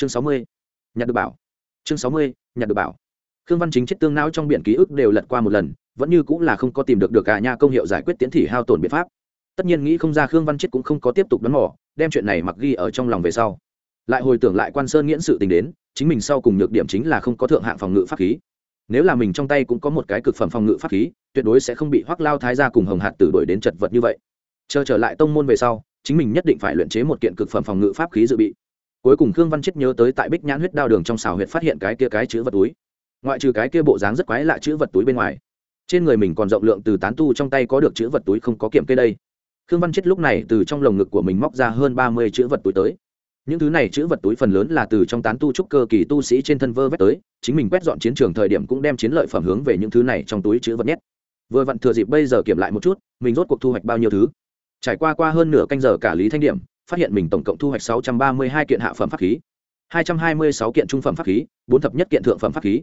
chương sáu mươi, nhặt được bảo. Chương sáu mươi, nhặt được bảo. Khương văn chính chết tương não trong biển ký ức đều lật qua một lần, vẫn như cũng là không có tìm được được cả nhà công hiệu giải quyết tiến thị hao tổn biện pháp. Tất nhiên nghĩ không ra khương văn chết cũng không có tiếp tục đón mỏ đem chuyện này mặc ghi ở trong lòng về sau. Lại hồi tưởng lại quan sơn nghiễn sự tình đến, chính mình sau cùng nhược điểm chính là không có thượng hạng phòng ngự pháp khí. Nếu là mình trong tay cũng có một cái cực phẩm phòng ngự pháp khí, tuyệt đối sẽ không bị hoắc lao thái ra cùng hồng hạt tử đổi đến chật vật như vậy. Chờ trở lại tông môn về sau, chính mình nhất định phải luyện chế một kiện cực phẩm phòng ngự pháp khí dự bị cuối cùng khương văn chết nhớ tới tại bích nhãn huyết đao đường trong xào huyệt phát hiện cái kia cái chữ vật túi. Ngoại trừ cái kia bộ dáng rất quái lạ chữ vật túi bên ngoài, trên người mình còn rộng lượng từ tán tu trong tay có được chữ vật túi không có kiểm kê đây. Khương văn chết lúc này từ trong lồng ngực của mình móc ra hơn ba mươi chữ vật túi tới. Những thứ này chữ vật túi phần lớn là từ trong tán tu trúc cơ kỳ tu sĩ trên thân vơ vét tới, chính mình quét dọn chiến trường thời điểm cũng đem chiến lợi phẩm hướng về những thứ này trong túi chữ vật nhét. Vừa vặn thừa dịp bây giờ kiểm lại một chút, mình rốt cuộc thu hoạch bao nhiêu thứ. Trải qua qua hơn nửa canh giờ cả lý thanh điểm phát hiện mình tổng cộng thu hoạch sáu trăm ba mươi hai kiện hạ phẩm pháp khí hai trăm hai mươi sáu kiện trung phẩm pháp khí 4 thập nhất kiện thượng phẩm pháp khí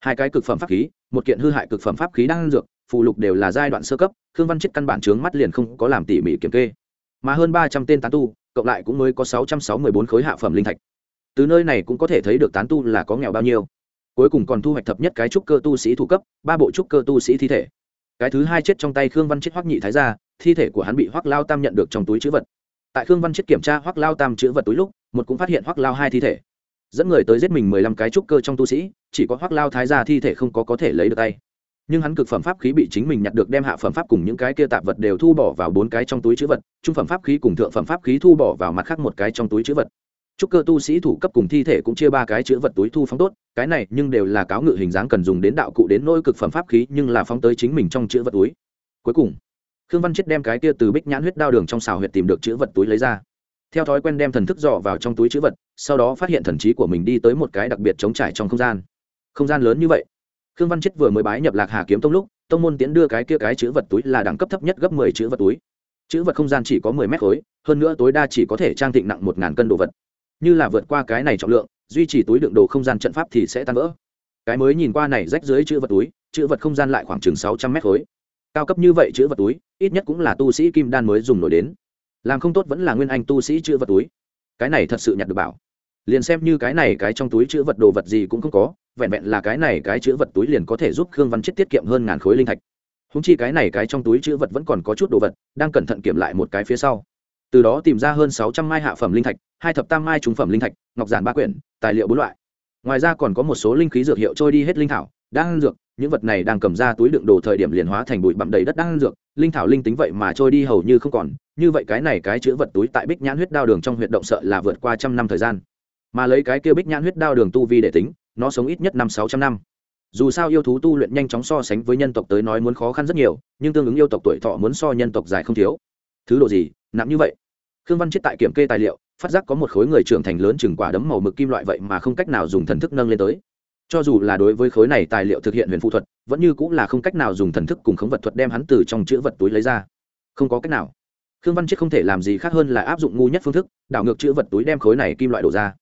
hai cái cực phẩm pháp khí một kiện hư hại cực phẩm pháp khí đang dược phụ lục đều là giai đoạn sơ cấp khương văn chết căn bản chướng mắt liền không có làm tỉ mỉ kiểm kê. Mà hơn ba trăm tên tán tu cộng lại cũng mới có sáu trăm sáu mươi bốn khối hạ phẩm linh thạch. Từ nơi này cũng có thể thấy được tán tu là có nghèo bao nhiêu. Cuối cùng còn thu hoạch thập nhất cái trúc cơ tu sĩ thủ cấp ba bộ trúc cơ tu sĩ thi thể. Cái thứ hai chết trong tay khương văn chết hoắc nhị thái gia, thi thể của hắn bị hoắc lao tam nhận được trong túi trữ vật tại khương văn chết kiểm tra hoắc lao tam chữ vật túi lúc, một cũng phát hiện hoắc lao hai thi thể. Dẫn người tới giết mình mười lăm cái trúc cơ trong tu sĩ, chỉ có hoắc lao thái ra thi thể không có có thể lấy được tay. Nhưng hắn cực phẩm pháp khí bị chính mình nhặt được đem hạ phẩm pháp cùng những cái kia tạp vật đều thu bỏ vào bốn cái trong túi chữ vật, trung phẩm pháp khí cùng thượng phẩm pháp khí thu bỏ vào mặt khác một cái trong túi chữ vật. Trúc cơ tu sĩ thủ cấp cùng thi thể cũng chia ba cái chữ vật túi thu phóng tốt, cái này nhưng đều là cáo ngự hình dáng cần dùng đến đạo cụ đến nỗi cực phẩm pháp khí nhưng là phóng tới chính mình trong chữ vật túi. Cuối cùng khương văn chết đem cái kia từ bích nhãn huyết đao đường trong xào huyệt tìm được chữ vật túi lấy ra. Theo thói quen đem thần thức dò vào trong túi chữ vật, sau đó phát hiện thần trí của mình đi tới một cái đặc biệt chống trải trong không gian. Không gian lớn như vậy. Khương văn chết vừa mới bái nhập lạc hà kiếm tông lúc, tông môn tiến đưa cái kia cái chữ vật túi là đẳng cấp thấp nhất gấp mười chữ vật túi. Chữ vật không gian chỉ có mười mét khối, hơn nữa tối đa chỉ có thể trang thịnh nặng một ngàn cân đồ vật. Như là vượt qua cái này trọng lượng, duy trì túi đựng đồ không gian trận pháp thì sẽ tan vỡ. Cái mới nhìn qua này rách dưới chữ vật túi, chữ vật không gian lại khoảng chừng sáu trăm mét khối cao cấp như vậy chữ vật túi, ít nhất cũng là tu sĩ kim đan mới dùng nổi đến. Làm không tốt vẫn là nguyên anh tu sĩ chữ vật túi. Cái này thật sự nhặt được bảo. Liền xem như cái này cái trong túi chữ vật đồ vật gì cũng không có, vẹn vẹn là cái này cái chữ vật túi liền có thể giúp khương văn chết tiết kiệm hơn ngàn khối linh thạch. Húng chi cái này cái trong túi chữ vật vẫn còn có chút đồ vật, đang cẩn thận kiểm lại một cái phía sau. Từ đó tìm ra hơn sáu trăm mai hạ phẩm linh thạch, hai thập tam mai trung phẩm linh thạch, ngọc giản ba quyển, tài liệu bốn loại. Ngoài ra còn có một số linh khí dược hiệu trôi đi hết linh thảo đang dược, những vật này đang cầm ra túi đựng đồ thời điểm liền hóa thành bụi bặm đầy đất đang dược, linh thảo linh tính vậy mà trôi đi hầu như không còn, như vậy cái này cái chữ vật túi tại bích nhãn huyết đao đường trong huyệt động sợ là vượt qua trăm năm thời gian. Mà lấy cái kia bích nhãn huyết đao đường tu vi để tính, nó sống ít nhất năm sáu trăm năm. Dù sao yêu thú tu luyện nhanh chóng so sánh với nhân tộc tới nói muốn khó khăn rất nhiều, nhưng tương ứng yêu tộc tuổi thọ muốn so nhân tộc dài không thiếu. Thứ độ gì, nặng như vậy. Khương văn chết tại kiểm kê tài liệu, phát giác có một khối người trưởng thành lớn chừng quả đấm màu mực kim loại vậy mà không cách nào dùng thần thức nâng lên tới cho dù là đối với khối này tài liệu thực hiện huyền phụ thuật, vẫn như cũng là không cách nào dùng thần thức cùng khống vật thuật đem hắn từ trong chữ vật túi lấy ra. Không có cách nào. Khương văn chết không thể làm gì khác hơn là áp dụng ngu nhất phương thức, đảo ngược chữ vật túi đem khối này kim loại đổ ra.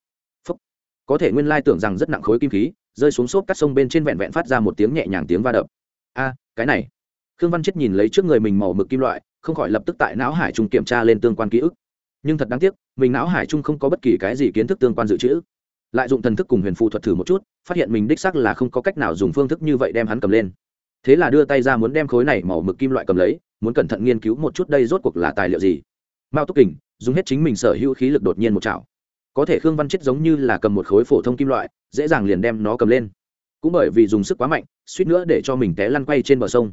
Phúc. có thể nguyên lai tưởng rằng rất nặng khối kim khí, rơi xuống xốp cắt sông bên trên vẹn vẹn phát ra một tiếng nhẹ nhàng tiếng va đập. A, cái này. Khương văn chết nhìn lấy trước người mình màu mực kim loại, không khỏi lập tức tại não hải trung kiểm tra lên tương quan ký ức. Nhưng thật đáng tiếc, mình não hải trung không có bất kỳ cái gì kiến thức tương quan dự trữ lại dụng thần thức cùng huyền phụ thuật thử một chút, phát hiện mình đích sắc là không có cách nào dùng phương thức như vậy đem hắn cầm lên. Thế là đưa tay ra muốn đem khối này màu mực kim loại cầm lấy, muốn cẩn thận nghiên cứu một chút đây rốt cuộc là tài liệu gì. Mao túc kình, dùng hết chính mình sở hữu khí lực đột nhiên một chảo. Có thể khương văn chết giống như là cầm một khối phổ thông kim loại, dễ dàng liền đem nó cầm lên. Cũng bởi vì dùng sức quá mạnh, suýt nữa để cho mình té lăn quay trên bờ sông.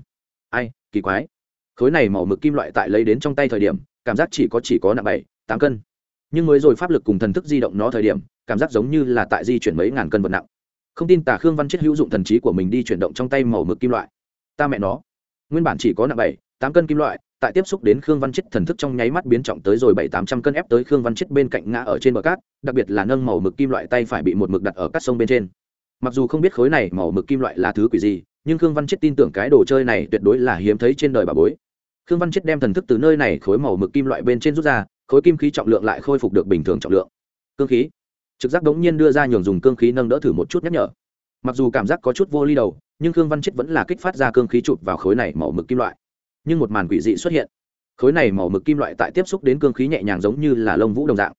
Ai, kỳ quái. Khối này màu mực kim loại tại lấy đến trong tay thời điểm, cảm giác chỉ có chỉ có nặng bảy, tám cân nhưng mới rồi pháp lực cùng thần thức di động nó thời điểm, cảm giác giống như là tại di chuyển mấy ngàn cân vật nặng. Không tin tả khương văn chết hữu dụng thần trí của mình đi chuyển động trong tay màu mực kim loại. Ta mẹ nó. Nguyên bản chỉ có nặng bảy, tám cân kim loại, tại tiếp xúc đến khương văn chết thần thức trong nháy mắt biến trọng tới rồi bảy, tám trăm cân ép tới khương văn chết bên cạnh ngã ở trên bờ cát, đặc biệt là nâng màu mực kim loại tay phải bị một mực đặt ở các sông bên trên. Mặc dù không biết khối này màu mực kim loại là thứ quỷ gì, nhưng khương văn chết tin tưởng cái đồ chơi này tuyệt đối là hiếm thấy trên đời bà bối. Khương văn chết đem thần thức từ nơi này khối màu mực kim loại bên trên rút ra khối kim khí trọng lượng lại khôi phục được bình thường trọng lượng. Cương khí. Trực giác đống nhiên đưa ra nhường dùng cương khí nâng đỡ thử một chút nhắc nhở. Mặc dù cảm giác có chút vô ly đầu, nhưng khương văn chết vẫn là kích phát ra cương khí chụp vào khối này màu mực kim loại. Nhưng một màn quỷ dị xuất hiện. Khối này màu mực kim loại tại tiếp xúc đến cương khí nhẹ nhàng giống như là lông vũ đồng dạng.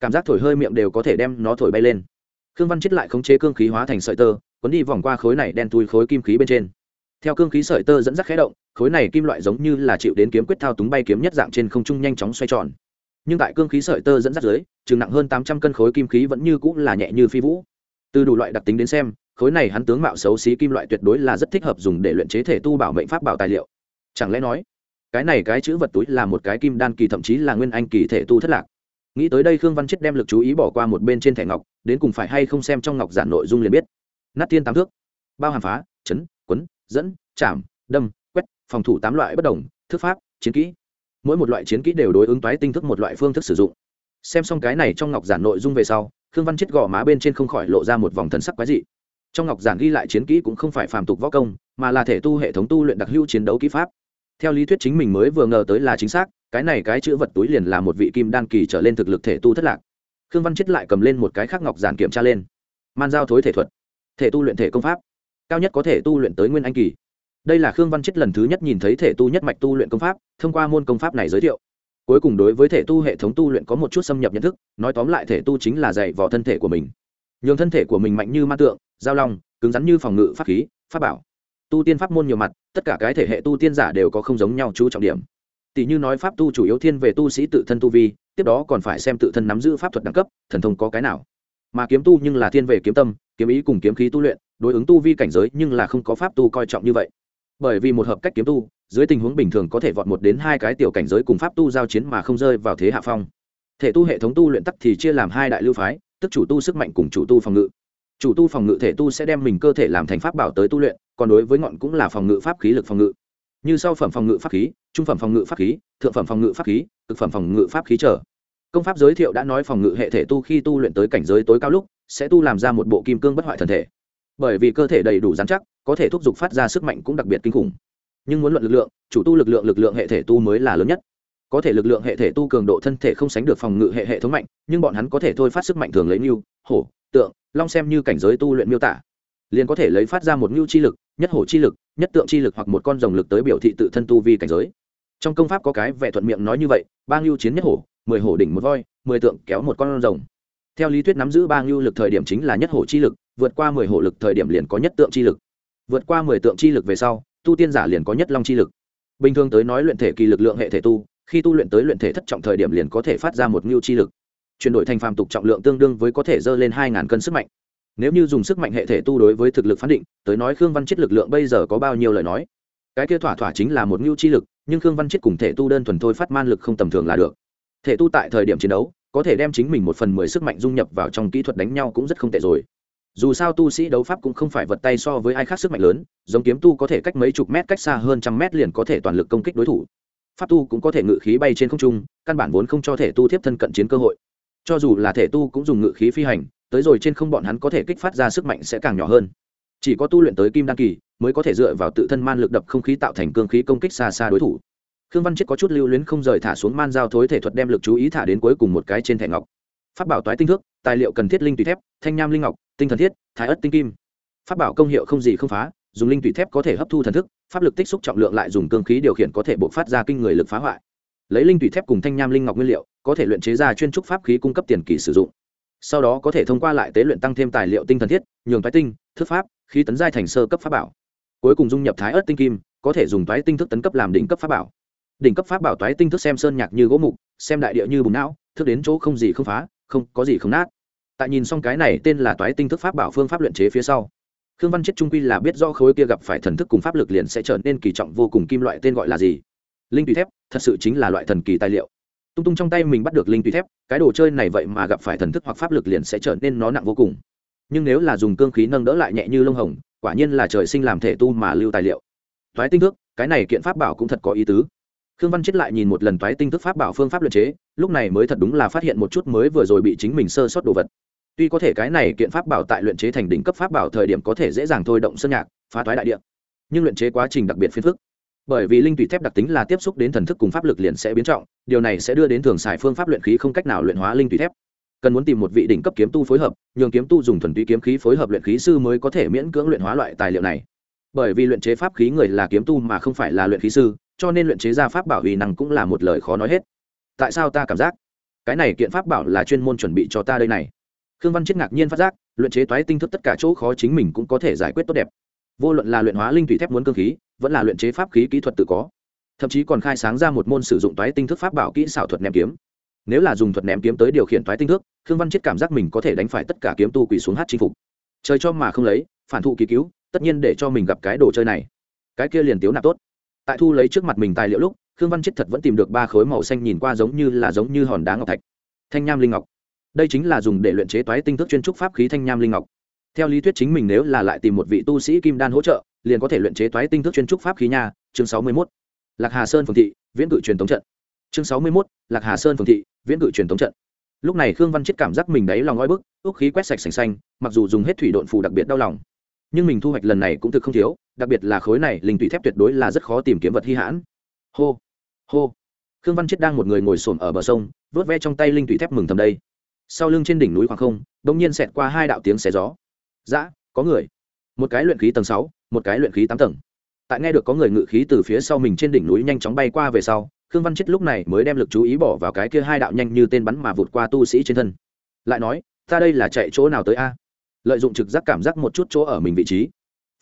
Cảm giác thổi hơi miệng đều có thể đem nó thổi bay lên. Khương văn chết lại khống chế cương khí hóa thành sợi tơ quấn đi vòng qua khối này đen thui khối kim khí bên trên. Theo cương khí sợi tơ dẫn dắt khé động, khối này kim loại giống như là chịu đến kiếm quyết thao túng bay kiếm nhất dạng trên không trung nhanh chóng xoay tròn nhưng tại cương khí sợi tơ dẫn dắt dưới, chừng nặng hơn tám trăm cân khối kim khí vẫn như cũng là nhẹ như phi vũ. Từ đủ loại đặc tính đến xem, khối này hắn tướng mạo xấu xí kim loại tuyệt đối là rất thích hợp dùng để luyện chế thể tu bảo mệnh pháp bảo tài liệu. Chẳng lẽ nói, cái này cái chữ vật túi là một cái kim đan kỳ thậm chí là nguyên anh kỳ thể tu thất lạc? Nghĩ tới đây khương văn chết đem lực chú ý bỏ qua một bên trên thẻ ngọc, đến cùng phải hay không xem trong ngọc giản nội dung liền biết. Nát tiên tám thước, bao hàm phá, chấn, quấn, dẫn, chạm, đâm, quét, phòng thủ tám loại bất đồng, thức pháp, chiến kỹ mỗi một loại chiến kỹ đều đối ứng toái tinh thức một loại phương thức sử dụng. Xem xong cái này trong ngọc giản nội dung về sau, khương văn chết gò má bên trên không khỏi lộ ra một vòng thần sắc quái dị. Trong ngọc giản ghi lại chiến kỹ cũng không phải phàm tục võ công, mà là thể tu hệ thống tu luyện đặc hữu chiến đấu kỹ pháp. Theo lý thuyết chính mình mới vừa ngờ tới là chính xác, cái này cái chữ vật túi liền là một vị kim đan kỳ trở lên thực lực thể tu thất lạc. Khương văn chết lại cầm lên một cái khác ngọc giản kiểm tra lên. Man giao thối thể thuật. Thể tu luyện thể công pháp. Cao nhất có thể tu luyện tới nguyên anh kỳ đây là khương văn chết lần thứ nhất nhìn thấy thể tu nhất mạch tu luyện công pháp, thông qua môn công pháp này giới thiệu. Cuối cùng đối với thể tu hệ thống tu luyện có một chút xâm nhập nhận thức, nói tóm lại thể tu chính là dạy vò thân thể của mình. Nhường thân thể của mình mạnh như ma tượng, giao long, cứng rắn như phòng ngự pháp khí, pháp bảo. Tu tiên pháp môn nhiều mặt, tất cả cái thể hệ tu tiên giả đều có không giống nhau chú trọng điểm. Tỷ như nói pháp tu chủ yếu thiên về tu sĩ tự thân tu vi, tiếp đó còn phải xem tự thân nắm giữ pháp thuật đẳng cấp, thần thông có cái nào. Mà kiếm tu nhưng là thiên về kiếm tâm, kiếm ý cùng kiếm khí tu luyện, đối ứng tu vi cảnh giới nhưng là không có pháp tu coi trọng như vậy bởi vì một hợp cách kiếm tu, dưới tình huống bình thường có thể vọt một đến hai cái tiểu cảnh giới cùng pháp tu giao chiến mà không rơi vào thế hạ phong. Thể tu hệ thống tu luyện tắc thì chia làm hai đại lưu phái, tức chủ tu sức mạnh cùng chủ tu phòng ngự. Chủ tu phòng ngự thể tu sẽ đem mình cơ thể làm thành pháp bảo tới tu luyện, còn đối với ngọn cũng là phòng ngự pháp khí lực phòng ngự. Như sau phẩm phòng ngự pháp khí, trung phẩm phòng ngự pháp khí, thượng phẩm phòng ngự pháp khí thực phẩm phòng ngự pháp khí trở. Công pháp giới thiệu đã nói phòng ngự hệ thể tu khi tu luyện tới cảnh giới tối cao lúc, sẽ tu làm ra một bộ kim cương bất hoại thần thể bởi vì cơ thể đầy đủ dán chắc, có thể thúc giục phát ra sức mạnh cũng đặc biệt kinh khủng. Nhưng muốn luận lực lượng, chủ tu lực lượng lực lượng hệ thể tu mới là lớn nhất. Có thể lực lượng hệ thể tu cường độ thân thể không sánh được phòng ngự hệ hệ thống mạnh, nhưng bọn hắn có thể thôi phát sức mạnh thường lấy mưu hổ, tượng, long xem như cảnh giới tu luyện miêu tả. Liền có thể lấy phát ra một mưu chi lực, nhất hổ chi lực, nhất tượng chi lực hoặc một con rồng lực tới biểu thị tự thân tu vi cảnh giới. Trong công pháp có cái vẻ thuận miệng nói như vậy, ba ngưu chiến nhất hổ, mười hổ đỉnh một voi, mười tượng kéo một con rồng. Theo lý thuyết nắm giữ ba ngưu lực thời điểm chính là nhất hổ chi lực vượt qua mười hộ lực thời điểm liền có nhất tượng chi lực. Vượt qua mười tượng chi lực về sau, tu tiên giả liền có nhất long chi lực. Bình thường tới nói luyện thể kỳ lực lượng hệ thể tu, khi tu luyện tới luyện thể thất trọng thời điểm liền có thể phát ra một ngưu chi lực. Chuyển đổi thành phàm tục trọng lượng tương đương với có thể dơ lên hai ngàn cân sức mạnh. Nếu như dùng sức mạnh hệ thể tu đối với thực lực phán định, tới nói khương văn chết lực lượng bây giờ có bao nhiêu lời nói? Cái kia thỏa thỏa chính là một ngưu chi lực, nhưng khương văn chết cùng thể tu đơn thuần thôi phát man lực không tầm thường là được. Thể tu tại thời điểm chiến đấu, có thể đem chính mình một phần mười sức mạnh dung nhập vào trong kỹ thuật đánh nhau cũng rất không tệ rồi dù sao tu sĩ đấu pháp cũng không phải vật tay so với ai khác sức mạnh lớn, giống kiếm tu có thể cách mấy chục mét, cách xa hơn trăm mét liền có thể toàn lực công kích đối thủ. Pháp tu cũng có thể ngự khí bay trên không trung, căn bản vốn không cho thể tu tiếp thân cận chiến cơ hội. Cho dù là thể tu cũng dùng ngự khí phi hành, tới rồi trên không bọn hắn có thể kích phát ra sức mạnh sẽ càng nhỏ hơn. Chỉ có tu luyện tới kim đăng kỳ, mới có thể dựa vào tự thân man lực đập không khí tạo thành cương khí công kích xa xa đối thủ. Khương văn chết có chút lưu luyến không rời thả xuống man giao thối thể thuật đem lực chú ý thả đến cuối cùng một cái trên thẻ ngọc. Pháp bảo toái tinh thước, tài liệu cần thiết linh tùy thép, thanh nham linh ngọc, tinh thần thiết, thái ất tinh kim. Pháp bảo công hiệu không gì không phá, dùng linh tùy thép có thể hấp thu thần thức, pháp lực tích xúc trọng lượng lại dùng cương khí điều khiển có thể buộc phát ra kinh người lực phá hoại. Lấy linh tùy thép cùng thanh nham linh ngọc nguyên liệu, có thể luyện chế ra chuyên trúc pháp khí cung cấp tiền kỳ sử dụng. Sau đó có thể thông qua lại tế luyện tăng thêm tài liệu tinh thần thiết, nhường toái tinh thức pháp, khí tấn giai thành sơ cấp pháp bảo. Cuối cùng dung nhập thái ớt tinh kim, có thể dùng toái tinh thức tấn cấp làm đỉnh cấp pháp bảo. Đỉnh cấp pháp bảo toái tinh thức xem sơn nhạc như gỗ mục, xem đại địa như bùng não, thức đến chỗ không gì không phá không có gì không nát. Tại nhìn xong cái này tên là toái tinh thức pháp bảo phương pháp luyện chế phía sau, khương văn chết trung quy là biết do khối kia gặp phải thần thức cùng pháp lực liền sẽ trở nên kỳ trọng vô cùng kim loại tên gọi là gì. Linh tùy thép, thật sự chính là loại thần kỳ tài liệu. Tung tung trong tay mình bắt được linh tùy thép, cái đồ chơi này vậy mà gặp phải thần thức hoặc pháp lực liền sẽ trở nên nó nặng vô cùng. Nhưng nếu là dùng cương khí nâng đỡ lại nhẹ như lông hồng, quả nhiên là trời sinh làm thể tu mà lưu tài liệu. Thoái tinh thức, cái này kiện pháp bảo cũng thật có ý tứ khương văn chết lại nhìn một lần toái tinh thức pháp bảo phương pháp luyện chế, lúc này mới thật đúng là phát hiện một chút mới vừa rồi bị chính mình sơ sót đồ vật. Tuy có thể cái này kiện pháp bảo tại luyện chế thành đỉnh cấp pháp bảo thời điểm có thể dễ dàng thôi động sơn nhạc, phá toái đại địa, nhưng luyện chế quá trình đặc biệt phiền phức. Bởi vì linh tùy thép đặc tính là tiếp xúc đến thần thức cùng pháp lực liền sẽ biến trọng, điều này sẽ đưa đến thường xài phương pháp luyện khí không cách nào luyện hóa linh tùy thép. Cần muốn tìm một vị đỉnh cấp kiếm tu phối hợp, nhường kiếm tu dùng thuần túy kiếm khí phối hợp luyện khí sư mới có thể miễn cưỡng luyện hóa loại tài liệu này. Bởi vì luyện chế pháp khí người là kiếm tu mà không phải là luyện khí sư cho nên luyện chế ra pháp bảo uy năng cũng là một lời khó nói hết. Tại sao ta cảm giác cái này kiện pháp bảo là chuyên môn chuẩn bị cho ta đây này? Khương văn chết ngạc nhiên phát giác, luyện chế toái tinh thức tất cả chỗ khó chính mình cũng có thể giải quyết tốt đẹp. Vô luận là luyện hóa linh thủy thép muốn cơ khí, vẫn là luyện chế pháp khí kỹ thuật tự có. Thậm chí còn khai sáng ra một môn sử dụng toái tinh thức pháp bảo kỹ xảo thuật ném kiếm. Nếu là dùng thuật ném kiếm tới điều khiển toái tinh thức, khương văn chết cảm giác mình có thể đánh phải tất cả kiếm tu quỳ xuống hát chinh phục. Chơi cho mà không lấy, phản thụ kỳ cứu, tất nhiên để cho mình gặp cái đồ chơi này. Cái kia liền tiếu nạp tốt tại thu lấy trước mặt mình tài liệu lúc khương văn chết thật vẫn tìm được ba khối màu xanh nhìn qua giống như là giống như hòn đá ngọc thạch. Thanh nham linh ngọc. Đây chính là dùng để luyện chế toái tinh thức chuyên trúc pháp khí thanh nham linh ngọc. Theo lý thuyết chính mình nếu là lại tìm một vị tu sĩ kim đan hỗ trợ liền có thể luyện chế toái tinh thức chuyên trúc pháp khí nha. Chương sáu mươi 61. lạc hà sơn phường thị viễn cự truyền thống trận. Chương sáu mươi 61, lạc hà sơn phường thị viễn cự truyền thống trận. Lúc này khương văn chết cảm giác mình đáy lòng oi bức ước khí quét sạch sành xanh mặc dù dùng hết thủy độn phù đặc biệt đau lòng. Nhưng mình thu hoạch lần này cũng thực không thiếu đặc biệt là khối này linh tụy thép tuyệt đối là rất khó tìm kiếm vật hy hãn. Hô hô. Khương văn chết đang một người ngồi xổm ở bờ sông vớt ve trong tay linh tụy thép mừng thầm đây. Sau lưng trên đỉnh núi khoảng không đ ỗ n g nhiên xẹt qua hai đạo tiếng xé gió. Dã dạ, có người. Một cái luyện khí tầng sáu một cái luyện khí tám tầng. Tại nghe được có người ngự khí từ phía sau mình trên đỉnh núi nhanh chóng bay qua về sau khương văn chết lúc này mới đem lực chú ý bỏ vào cái kia hai đạo nhanh như tên bắn mà vụt qua tu sĩ trên thân. Lại nói ta đây là chạy chỗ nào tới a? Lợi dụng trực giác cảm giác một chút chỗ ở mình vị trí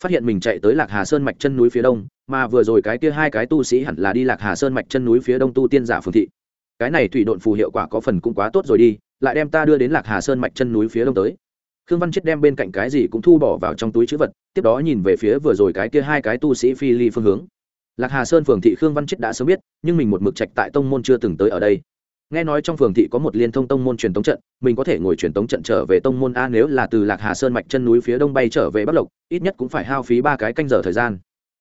phát hiện mình chạy tới lạc hà sơn mạch chân núi phía đông, mà vừa rồi cái kia hai cái tu sĩ hẳn là đi lạc hà sơn mạch chân núi phía đông tu tiên giả phương thị. Cái này thủy độn phù hiệu quả có phần cũng quá tốt rồi đi, lại đem ta đưa đến lạc hà sơn mạch chân núi phía đông tới. Khương văn chết đem bên cạnh cái gì cũng thu bỏ vào trong túi chữ vật, tiếp đó nhìn về phía vừa rồi cái kia hai cái tu sĩ phi ly phương hướng. Lạc hà sơn phường thị khương văn chết đã sớm biết, nhưng mình một mực trạch tại tông môn chưa từng tới ở đây nghe nói trong phường thị có một liên thông tông môn truyền tống trận, mình có thể ngồi truyền tống trận trở về tông môn a nếu là từ lạc hà sơn mạch chân núi phía đông bay trở về bắc lộc, ít nhất cũng phải hao phí ba cái canh giờ thời gian.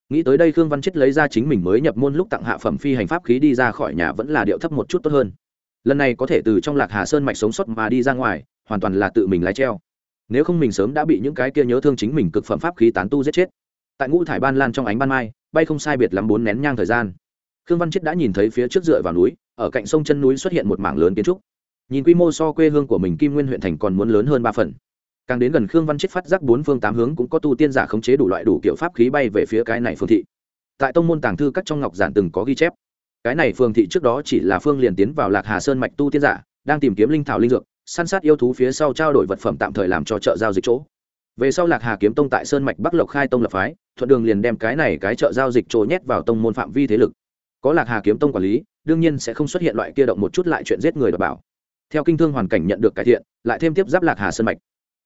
Nghĩ tới đây khương văn chết lấy ra chính mình mới nhập môn lúc tặng hạ phẩm phi hành pháp khí đi ra khỏi nhà vẫn là điệu thấp một chút tốt hơn. Lần này có thể từ trong lạc hà sơn mạch sống sót mà đi ra ngoài, hoàn toàn là tự mình lái treo. Nếu không mình sớm đã bị những cái kia nhớ thương chính mình cực phẩm pháp khí tán tu giết chết. Tại ngũ thải ban lan trong ánh ban mai, bay không sai biệt lắm bốn nén nhang thời gian. Khương văn chết đã nhìn thấy phía trước dựa vào núi ở cạnh sông chân núi xuất hiện một mảng lớn kiến trúc. Nhìn quy mô so quê hương của mình kim nguyên huyện thành còn muốn lớn hơn ba phần. Càng đến gần khương văn chết phát giác bốn phương tám hướng cũng có tu tiên giả khống chế đủ loại đủ kiểu pháp khí bay về phía cái này phương thị. Tại tông môn tàng thư các trong ngọc giản từng có ghi chép. Cái này phương thị trước đó chỉ là phương liền tiến vào lạc hà sơn mạch tu tiên giả, đang tìm kiếm linh thảo linh dược, săn sát yêu thú phía sau trao đổi vật phẩm tạm thời làm cho chợ giao dịch chỗ. Về sau lạc hà kiếm tông tại sơn mạch bắc lộc khai tông lập phái, thuận đường liền đem cái này cái chợ giao dịch chỗ nhét vào tông môn phạm vi thế lực. Có lạc hà kiếm tông quản lý đương nhiên sẽ không xuất hiện loại kia động một chút lại chuyện giết người đ bảo. Theo kinh thương hoàn cảnh nhận được cải thiện, lại thêm tiếp giáp lạc hà sơn mạch.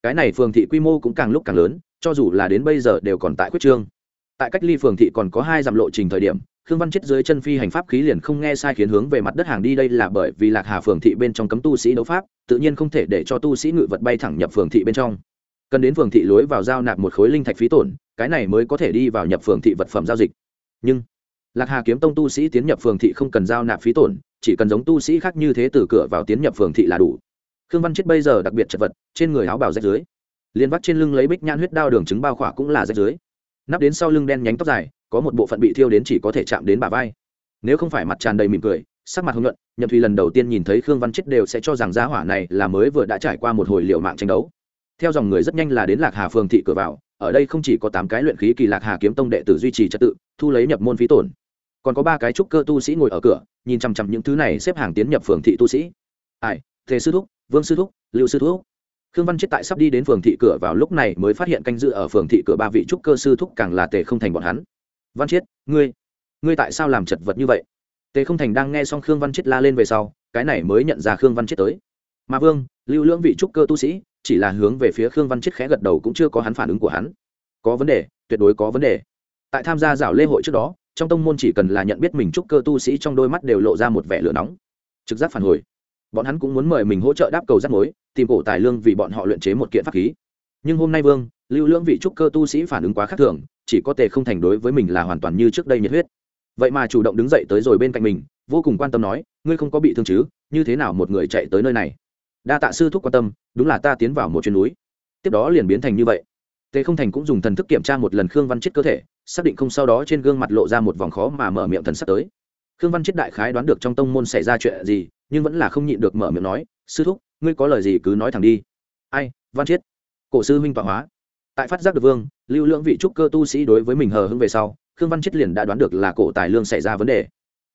Cái này phường thị quy mô cũng càng lúc càng lớn, cho dù là đến bây giờ đều còn tại quyết trương. Tại cách ly phường thị còn có hai dặm lộ trình thời điểm, khương văn chết dưới chân phi hành pháp khí liền không nghe sai khiến hướng về mặt đất hàng đi đây là bởi vì lạc hà phường thị bên trong cấm tu sĩ đấu pháp, tự nhiên không thể để cho tu sĩ ngự vật bay thẳng nhập phường thị bên trong. Cần đến phường thị lối vào giao nạp một khối linh thạch phí tổn, cái này mới có thể đi vào nhập phường thị vật phẩm giao dịch. Nhưng lạc hà kiếm tông tu sĩ tiến nhập phường thị không cần giao nạp phí tổn, chỉ cần giống tu sĩ khác như thế từ cửa vào tiến nhập phường thị là đủ. Khương văn chết bây giờ đặc biệt chật vật, trên người áo bào rách dưới. Liên vắt trên lưng lấy bích nhãn huyết đao đường trứng bao khỏa cũng là rách dưới. Nắp đến sau lưng đen nhánh tóc dài, có một bộ phận bị thiêu đến chỉ có thể chạm đến bả vai. Nếu không phải mặt tràn đầy mỉm cười, sắc mặt hưng luận nhậm thùy lần đầu tiên nhìn thấy khương văn chết đều sẽ cho rằng giá hỏa này là mới vừa đã trải qua một hồi liệu mạng tranh đấu. Theo dòng người rất nhanh là đến lạc hà phường thị cửa vào ở đây không chỉ có tám cái luyện khí kỳ lạc hà kiếm tông đệ tử duy trì trật tự, thu lấy nhập môn phí tổn, còn có ba cái trúc cơ tu sĩ ngồi ở cửa, nhìn chằm chằm những thứ này xếp hàng tiến nhập phường thị tu sĩ. Ai thế sư thúc, vương sư thúc, lưu sư thúc. Khương văn chết tại sắp đi đến phường thị cửa vào lúc này mới phát hiện canh dự ở phường thị cửa ba vị trúc cơ sư thúc càng là tề không thành bọn hắn. Văn chết, ngươi ngươi tại sao làm chật vật như vậy? Tề không thành đang nghe xong khương văn chết la lên về sau, cái này mới nhận ra khương văn chết tới. Mà vương, lưu lưỡng vị trúc cơ tu sĩ chỉ là hướng về phía khương văn chết khẽ gật đầu cũng chưa có hắn phản ứng của hắn. Có vấn đề, tuyệt đối có vấn đề. Tại tham gia rảo lễ hội trước đó, trong tông môn chỉ cần là nhận biết mình trúc cơ tu sĩ trong đôi mắt đều lộ ra một vẻ lửa nóng. Trực giác phản hồi. Bọn hắn cũng muốn mời mình hỗ trợ đáp cầu rắc mối, tìm cổ tài lương vì bọn họ luyện chế một kiện pháp khí. Nhưng hôm nay vương, lưu lưỡng vị trúc cơ tu sĩ phản ứng quá khác thường, chỉ có tề không thành đối với mình là hoàn toàn như trước đây nhiệt huyết. Vậy mà chủ động đứng dậy tới rồi bên cạnh mình, vô cùng quan tâm nói, ngươi không có bị thương chứ? Như thế nào một người chạy tới nơi này? Đa tạ sư thúc quan tâm, đúng là ta tiến vào một chuyến núi. Tiếp đó liền biến thành như vậy. Tề không thành cũng dùng thần thức kiểm tra một lần khương văn chết cơ thể, xác định không sau đó trên gương mặt lộ ra một vòng khó mà mở miệng thần sắp tới. Khương văn chết đại khái đoán được trong tông môn xảy ra chuyện gì, nhưng vẫn là không nhịn được mở miệng nói, sư thúc, ngươi có lời gì cứ nói thẳng đi. Ai, văn chết? Cổ sư huynh tọa hóa. Tại phát giác được vương, lưu lượng vị trúc cơ tu sĩ đối với mình hờ hững về sau, khương văn chết liền đã đoán được là cổ tài lương xảy ra vấn đề.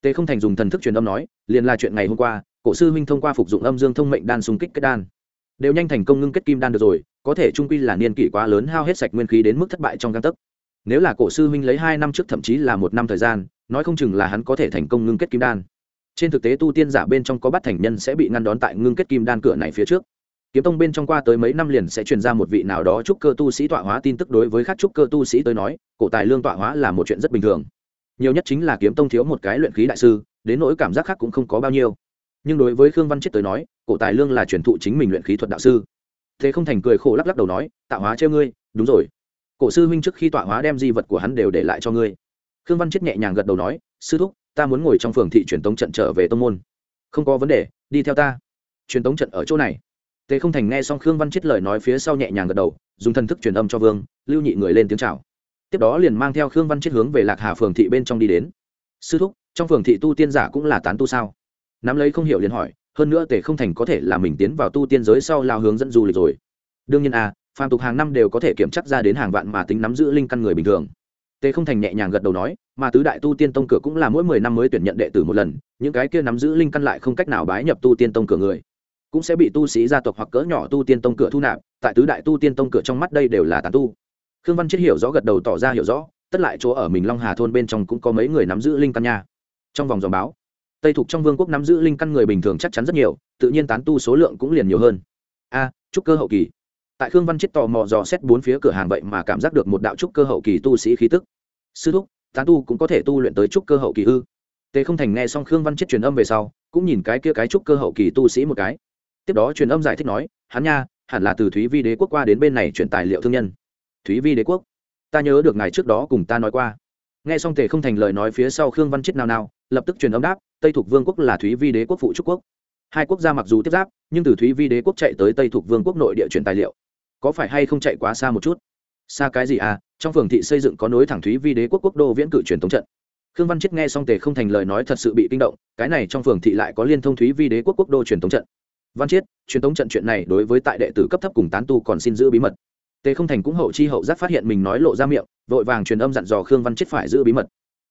Tề không thành dùng thần thức truyền âm nói, liền là chuyện ngày hôm qua cổ sư huynh thông qua phục dụng âm dương thông mệnh đan xung kích kết đan. Đều nhanh thành công ngưng kết kim đan được rồi, có thể trung quy là niên kỷ quá lớn hao hết sạch nguyên khí đến mức thất bại trong găng tấc. Nếu là cổ sư huynh lấy hai năm trước thậm chí là một năm thời gian, nói không chừng là hắn có thể thành công ngưng kết kim đan. Trên thực tế tu tiên giả bên trong có bắt thành nhân sẽ bị ngăn đón tại ngưng kết kim đan cửa này phía trước. Kiếm tông bên trong qua tới mấy năm liền sẽ truyền ra một vị nào đó trúc cơ tu sĩ tọa hóa tin tức đối với các trúc cơ tu sĩ tới nói, cổ tài lương tọa hóa là một chuyện rất bình thường. Nhiều nhất chính là kiếm tông thiếu một cái luyện khí đại sư, đến nỗi cảm giác khác cũng không có bao nhiêu nhưng đối với khương văn chết tới nói, cổ tài lương là truyền thụ chính mình luyện khí thuật đạo sư. Thế không thành cười khổ lắc lắc đầu nói tạo hóa treo ngươi, đúng rồi. Cổ sư huynh trước khi tọa hóa đem di vật của hắn đều để lại cho ngươi. Khương văn chết nhẹ nhàng gật đầu nói, sư thúc, ta muốn ngồi trong phường thị truyền tống trận trở về tông môn. Không có vấn đề, đi theo ta. Truyền tống trận ở chỗ này. Tề không thành nghe xong khương văn chết lời nói phía sau nhẹ nhàng gật đầu, dùng thần thức truyền âm cho vương, lưu nhị người lên tiếng chào. Tiếp đó liền mang theo khương văn chết hướng về lạc hà phường thị bên trong đi đến. Sư thúc, trong phường thị tu tiên giả cũng là tán tu sao? Nắm lấy không hiểu liền hỏi hơn nữa tề không thành có thể là mình tiến vào tu tiên giới sau lao hướng dẫn du lịch rồi. Đương nhiên a à, phàm tục hàng năm đều có thể kiểm chắc ra đến hàng vạn mà tính nắm giữ linh căn người bình thường. Tề không thành nhẹ nhàng gật đầu nói mà tứ đại tu tiên tông cửa cũng là mỗi mười năm mới tuyển nhận đệ tử một lần những cái kia nắm giữ linh căn lại không cách nào bái nhập tu tiên tông cửa người. Cũng sẽ bị tu sĩ gia tộc hoặc cỡ nhỏ tu tiên tông cửa thu nạp tại tứ đại tu tiên tông cửa trong mắt đây đều là tán tu. Khương văn chết hiểu rõ gật đầu tỏ ra hiểu rõ tất lại chỗ ở mình long hà thôn bên trong cũng có mấy người nắm giữ linh căn nha. Trong vòng dòng báo tây thuộc trong vương quốc nắm giữ linh căn người bình thường chắc chắn rất nhiều, tự nhiên tán tu số lượng cũng liền nhiều hơn. A, trúc cơ hậu kỳ. Tại khương văn chết tò mò dò xét bốn phía cửa hàng vậy mà cảm giác được một đạo trúc cơ hậu kỳ tu sĩ khí tức. Sư thúc, tán tu cũng có thể tu luyện tới trúc cơ hậu kỳ ư? Tề không thành nghe xong khương văn chết truyền âm về sau, cũng nhìn cái kia cái trúc cơ hậu kỳ tu sĩ một cái. Tiếp đó truyền âm giải thích nói, hắn nha, hẳn là từ thúy vi đế quốc qua đến bên này chuyển tài liệu thương nhân. Thúy vi đế quốc? Ta nhớ được ngài trước đó cùng ta nói qua. Nghe xong tề không thành lời nói phía sau khương văn chết nào nào lập tức truyền âm đáp, tây thuộc vương quốc là thúy vi đế quốc phụ trúc quốc. Hai quốc gia mặc dù tiếp giáp, nhưng từ thúy vi đế quốc chạy tới tây thuộc vương quốc nội địa chuyển tài liệu. Có phải hay không chạy quá xa một chút? Xa cái gì à? Trong phường thị xây dựng có nối thẳng thúy vi đế quốc quốc đô viễn cử truyền thống trận. Khương văn chết nghe xong tề không thành lời nói thật sự bị kinh động, cái này trong phường thị lại có liên thông thúy vi đế quốc quốc đô truyền thống trận. Văn chiết truyền thống trận chuyện này đối với tại đệ tử cấp thấp cùng tán tu còn xin giữ bí mật. Tề không thành cũng hậu chi hậu giác phát hiện mình nói lộ ra miệng, vội vàng truyền âm dặn dò khương văn chiết phải giữ bí mật.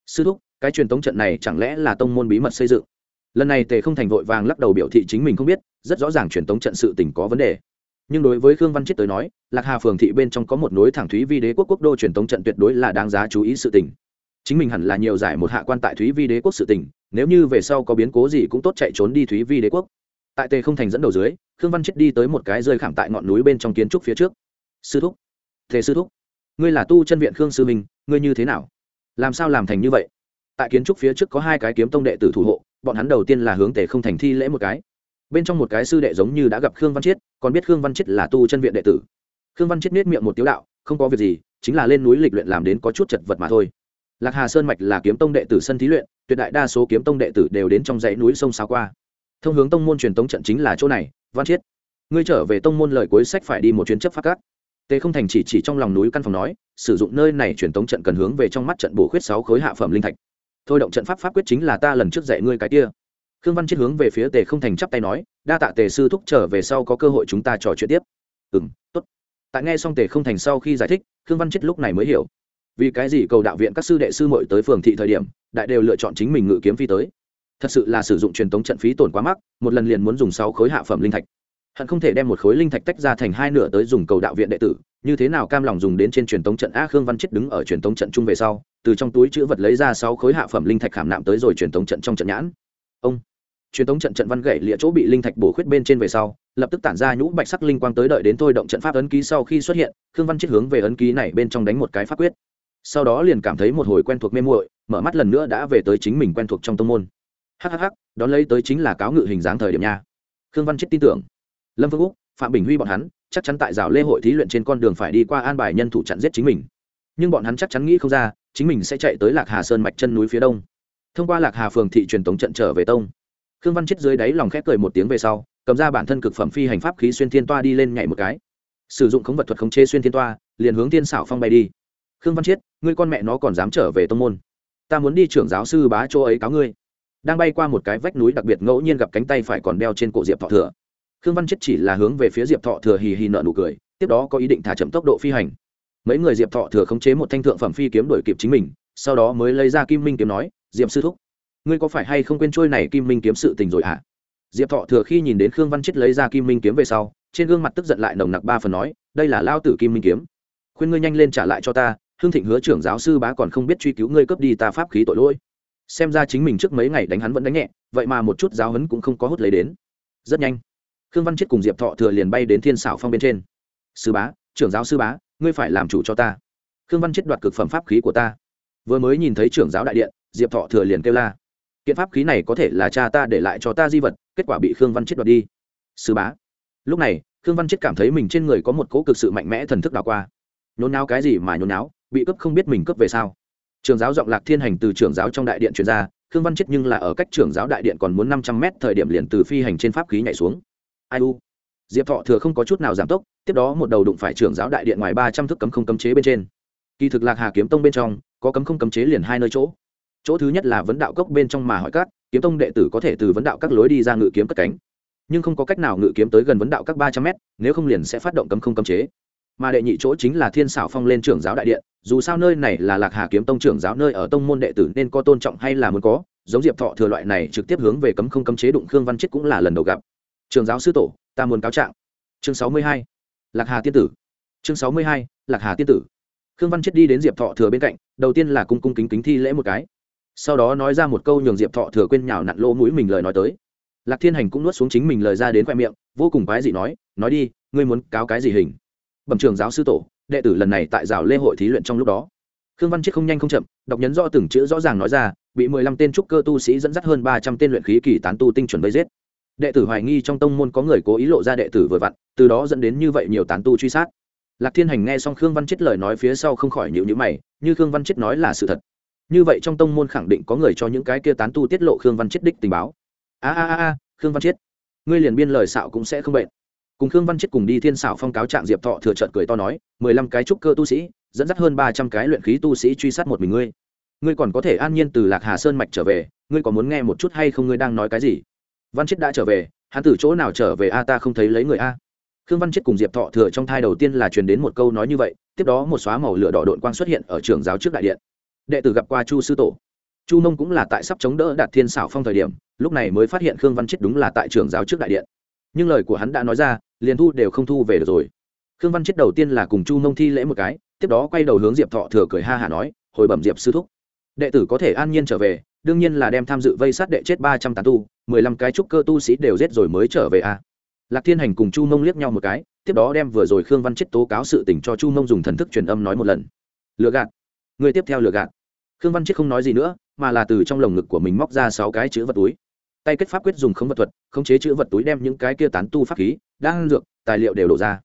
Sư thúc cái truyền thống trận này chẳng lẽ là tông môn bí mật xây dựng? Lần này tề không thành vội vàng lắc đầu biểu thị chính mình không biết, rất rõ ràng truyền thống trận sự tình có vấn đề. Nhưng đối với khương văn chiết tới nói, lạc hà phường thị bên trong có một nối thẳng thúy vi đế quốc quốc đô truyền thống trận tuyệt đối là đáng giá chú ý sự tình. Chính mình hẳn là nhiều giải một hạ quan tại thúy vi đế quốc sự tình, nếu như về sau có biến cố gì cũng tốt chạy trốn đi thúy vi đế quốc. Tại tề không thành dẫn đầu dưới, khương văn chết đi tới một cái rơi khảm tại ngọn núi bên trong kiến trúc phía trước. Sư thúc, tề sư thúc, ngươi là tu chân viện khương sư minh ngươi như thế nào? Làm sao làm thành như vậy? Tại kiến trúc phía trước có hai cái kiếm tông đệ tử thủ hộ, bọn hắn đầu tiên là hướng tề không thành thi lễ một cái. Bên trong một cái sư đệ giống như đã gặp khương văn chiết, còn biết khương văn chiết là tu chân viện đệ tử. Khương văn chiết nết miệng một tiếu đạo, không có việc gì, chính là lên núi lịch luyện làm đến có chút chật vật mà thôi. Lạc hà sơn mạch là kiếm tông đệ tử sân thí luyện, tuyệt đại đa số kiếm tông đệ tử đều đến trong dãy núi sông sao qua. Thông hướng tông môn truyền tống trận chính là chỗ này, văn chiết. Ngươi trở về tông môn lời cuối sách phải đi một chuyến chấp phát cát tề không thành chỉ chỉ trong lòng núi căn phòng nói, sử dụng nơi này truyền tống trận cần hướng về trong mắt trận bổ khuyết sáu khối hạ phẩm linh thạch thôi động trận pháp pháp quyết chính là ta lần trước dạy ngươi cái kia. Khương văn chết hướng về phía tề không thành chắp tay nói, đa tạ tề sư thúc trở về sau có cơ hội chúng ta trò chuyện tiếp. Ừ m t ố t tại nghe xong tề không thành sau khi giải thích, khương văn chết lúc này mới hiểu. Vì cái gì cầu đạo viện các sư đệ sư mội tới phường thị thời điểm, đại đều lựa chọn chính mình ngự kiếm phi tới. Thật sự là sử dụng truyền thống trận phí tổn quá mắc, một lần liền muốn dùng sáu khối hạ phẩm linh thạch hận không thể đem một khối linh thạch tách ra thành hai nửa tới dùng cầu đạo viện đệ tử, như thế nào cam lòng dùng đến trên truyền thống trận a khương văn chết đứng ở truyền thống trận chung về sau, từ trong túi chữ vật lấy ra sáu khối hạ phẩm linh thạch khảm nạm tới rồi truyền thống trận trong trận nhãn. Ông! Truyền thống trận trận văn gậy lịa chỗ bị linh thạch bổ khuyết bên trên về sau, lập tức tản ra nhũ bạch sắc linh quang tới đợi đến thôi động trận pháp ấn ký sau khi xuất hiện, khương văn chết hướng về ấn ký này bên trong đánh một cái pháp quyết. Sau đó liền cảm thấy một hồi quen thuộc mê muội, mở mắt lần nữa đã về tới chính mình quen thuộc trong tông môn. Hhh đón lấy tới chính là cáo ngự hình dáng thời điểm nha. Khương văn chết tin tưởng lâm phương úc, phạm bình huy bọn hắn, chắc chắn tại rào Lê hội thí luyện trên con đường phải đi qua an bài nhân thủ chặn giết chính mình. Nhưng bọn hắn chắc chắn nghĩ không ra, chính mình sẽ chạy tới lạc hà sơn mạch chân núi phía đông. Thông qua lạc hà phường thị truyền tống trận trở về tông. Khương văn chết dưới đáy lòng khép cười một tiếng về sau, cầm ra bản thân cực phẩm phi hành pháp khí xuyên thiên toa đi lên nhảy một cái. Sử dụng khống vật thuật khống chế xuyên thiên toa, liền hướng thiên xảo phong bay đi. Khương văn chiết ngươi con mẹ nó còn dám trở về tông môn. Ta muốn đi trưởng giáo sư bá chỗ ấy cáo ngươi. Đang bay qua một cái vách núi đặc biệt ngẫu nhiên gặp cánh tay phải còn đeo trên cổ diệp thọ thừa khương văn chiết chỉ là hướng về phía diệp thọ thừa hì hì nợ nụ cười, tiếp đó có ý định thả chậm tốc độ phi hành. Mấy người diệp thọ thừa khống chế một thanh thượng phẩm phi kiếm đổi kịp chính mình, sau đó mới lấy ra kim minh kiếm nói, diệp sư thúc, ngươi có phải hay không quên trôi này kim minh kiếm sự tình rồi hả? Diệp thọ thừa khi nhìn đến khương văn chết lấy ra kim minh kiếm về sau, trên gương mặt tức giận lại nồng nặc ba phần nói, đây là lao tử kim minh kiếm. Khuyên ngươi nhanh lên trả lại cho ta, hương thịnh hứa trưởng giáo sư bá còn không biết truy cứu ngươi cướp đi ta pháp khí tội lỗi. Xem ra chính mình trước mấy ngày đánh hắn vẫn đánh nhẹ, vậy mà một chút giáo hấn cũng không có hút lấy đến. Rất nhanh khương văn chết cùng diệp thọ thừa liền bay đến thiên xảo phong bên trên. Sư bá, trưởng giáo sư bá, ngươi phải làm chủ cho ta. Khương văn chết đoạt cực phẩm pháp khí của ta. Vừa mới nhìn thấy trưởng giáo đại điện, diệp thọ thừa liền kêu la, kiện pháp khí này có thể là cha ta để lại cho ta di vật, kết quả bị khương văn chết đoạt đi. Sư bá. Lúc này, khương văn chết cảm thấy mình trên người có một cỗ cực sự mạnh mẽ thần thức đào qua. Nhốn náo cái gì mà nhốn náo bị cướp không biết mình cướp về sao? Trường giáo giọng lạc thiên hành từ trưởng giáo trong đại điện truyền ra, khương văn chết nhưng là ở cách trưởng giáo đại điện còn muốn năm trăm mét thời điểm liền từ phi hành trên pháp khí nhảy xuống ai u. Diệp thọ thừa không có chút nào giảm tốc, tiếp đó một đầu đụng phải trưởng giáo đại điện ngoài ba trăm thước cấm không cấm chế bên trên. Kỳ thực lạc hà kiếm tông bên trong, có cấm không cấm chế liền hai nơi chỗ. Chỗ thứ nhất là vấn đạo cốc bên trong mà hỏi cát kiếm tông đệ tử có thể từ vấn đạo các lối đi ra ngự kiếm cất cánh. Nhưng không có cách nào ngự kiếm tới gần vấn đạo các ba trăm mét, nếu không liền sẽ phát động cấm không cấm chế. Mà đệ nhị chỗ chính là thiên xảo phong lên trưởng giáo đại điện, dù sao nơi này là lạc hà kiếm tông trưởng giáo nơi ở tông môn đệ tử nên có tôn trọng hay là muốn có, giống diệp thọ thừa loại này trực tiếp hướng về cấm không cấm chế đụng khương văn chết cũng là lần đầu gặp trường giáo sư tổ, ta muốn cáo trạng. Chương sáu mươi hai, lạc hà tiên tử. Chương sáu mươi hai, lạc hà tiên tử. Khương văn chết đi đến diệp thọ thừa bên cạnh, đầu tiên là cung cung kính kính thi lễ một cái. Sau đó nói ra một câu nhường diệp thọ thừa quên nhào nặn lỗ mũi mình lời nói tới. Lạc thiên hành cũng nuốt xuống chính mình lời ra đến khoe miệng, vô cùng quái dị nói nói đi, ngươi muốn cáo cái gì hình? Bẩm trường giáo sư tổ, đệ tử lần này tại rào lê hội thí luyện trong lúc đó. Khương văn chết không nhanh không chậm, đọc nhấn rõ từng chữ rõ ràng nói ra, bị mười lăm tên trúc cơ tu sĩ dẫn dắt hơn ba trăm tên luyện khí kỳ tán tu tinh chuẩn vây giết đệ tử hoài nghi trong tông môn có người cố ý lộ ra đệ tử vừa vặn, từ đó dẫn đến như vậy nhiều tán tu truy sát. Lạc thiên hành nghe xong khương văn chết lời nói phía sau không khỏi nhịu nhữ mày, như khương văn chết nói là sự thật. Như vậy trong tông môn khẳng định có người cho những cái kia tán tu tiết lộ khương văn chết đích tình báo. A a a khương văn chết ngươi liền biên lời xạo cũng sẽ không bệnh. Cùng khương văn chết cùng đi thiên xảo phong cáo trạng diệp thọ thừa trợt cười to nói, mười lăm cái trúc cơ tu sĩ, dẫn dắt hơn ba trăm cái luyện khí tu sĩ truy sát một mình ngươi. Ngươi còn có thể an nhiên từ lạc hà sơn mạch trở về, ngươi có muốn nghe một chút hay không, ngươi đang nói cái gì? Văn chết đã trở về, hắn từ chỗ nào trở về a, ta không thấy lấy người a. Khương văn chết cùng diệp thọ thừa trong thai đầu tiên là truyền đến một câu nói như vậy, tiếp đó một xóa màu lửa đỏ đội quang xuất hiện ở trường giáo trước đại điện. Đệ tử gặp qua chu sư tổ. Chu Nông cũng là tại sắp chống đỡ đạt thiên xảo phong thời điểm, lúc này mới phát hiện khương văn chết đúng là tại trường giáo trước đại điện. Nhưng lời của hắn đã nói ra, liền thu đều không thu về được rồi. Khương văn chết đầu tiên là cùng chu Nông thi lễ một cái, tiếp đó quay đầu hướng diệp thọ thừa cười ha hả nói, hồi bẩm diệp sư thúc, đệ tử có thể an nhiên trở về đương nhiên là đem tham dự vây sát đệ chết ba trăm tán tu, mười lăm cái trúc cơ tu sĩ đều giết rồi mới trở về a à. lạc thiên hành cùng chu mông liếc nhau một cái, tiếp đó đem vừa rồi khương văn chết tố cáo sự tình cho chu mông dùng thần thức truyền âm nói một lần. Lừa gạt. Người tiếp theo lừa gạt. Khương văn chết không nói gì nữa, mà là từ trong lồng ngực của mình móc ra sáu cái chữ vật túi. Tay kết pháp quyết dùng không vật thuật, khống chế chữ vật túi đem những cái kia tán tu pháp khí đang dược, tài liệu đều đổ ra.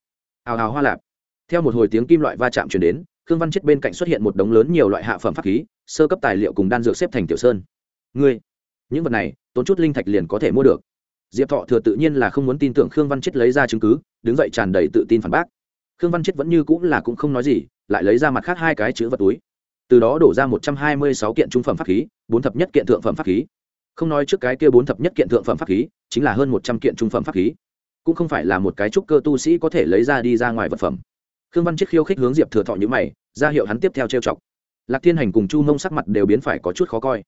Hào hào hoa lạp. Theo một hồi tiếng kim loại va chạm chuyển đến, khương văn chết bên cạnh xuất hiện một đống lớn nhiều loại hạ phẩm pháp khí sơ cấp tài liệu cùng đan dược xếp thành tiểu sơn. Ngươi, những vật này, tốn chút linh thạch liền có thể mua được. Diệp thọ thừa tự nhiên là không muốn tin tưởng khương văn chết lấy ra chứng cứ, đứng dậy tràn đầy tự tin phản bác. Khương văn chết vẫn như cũng là cũng không nói gì, lại lấy ra mặt khác hai cái chữ vật túi. Từ đó đổ ra một trăm hai mươi sáu kiện trung phẩm pháp khí, bốn thập nhất kiện thượng phẩm pháp khí. Không nói trước cái kia bốn thập nhất kiện thượng phẩm pháp khí, chính là hơn một trăm kiện trung phẩm pháp khí. Cũng không phải là một cái trúc cơ tu sĩ có thể lấy ra đi ra ngoài vật phẩm. Khương văn chiết khiêu khích hướng diệp thừa thọ nhữ mày, ra hiệu hắn tiếp theo trêu chọc lạc thiên hành cùng chu mông sắc mặt đều biến phải có chút khó coi.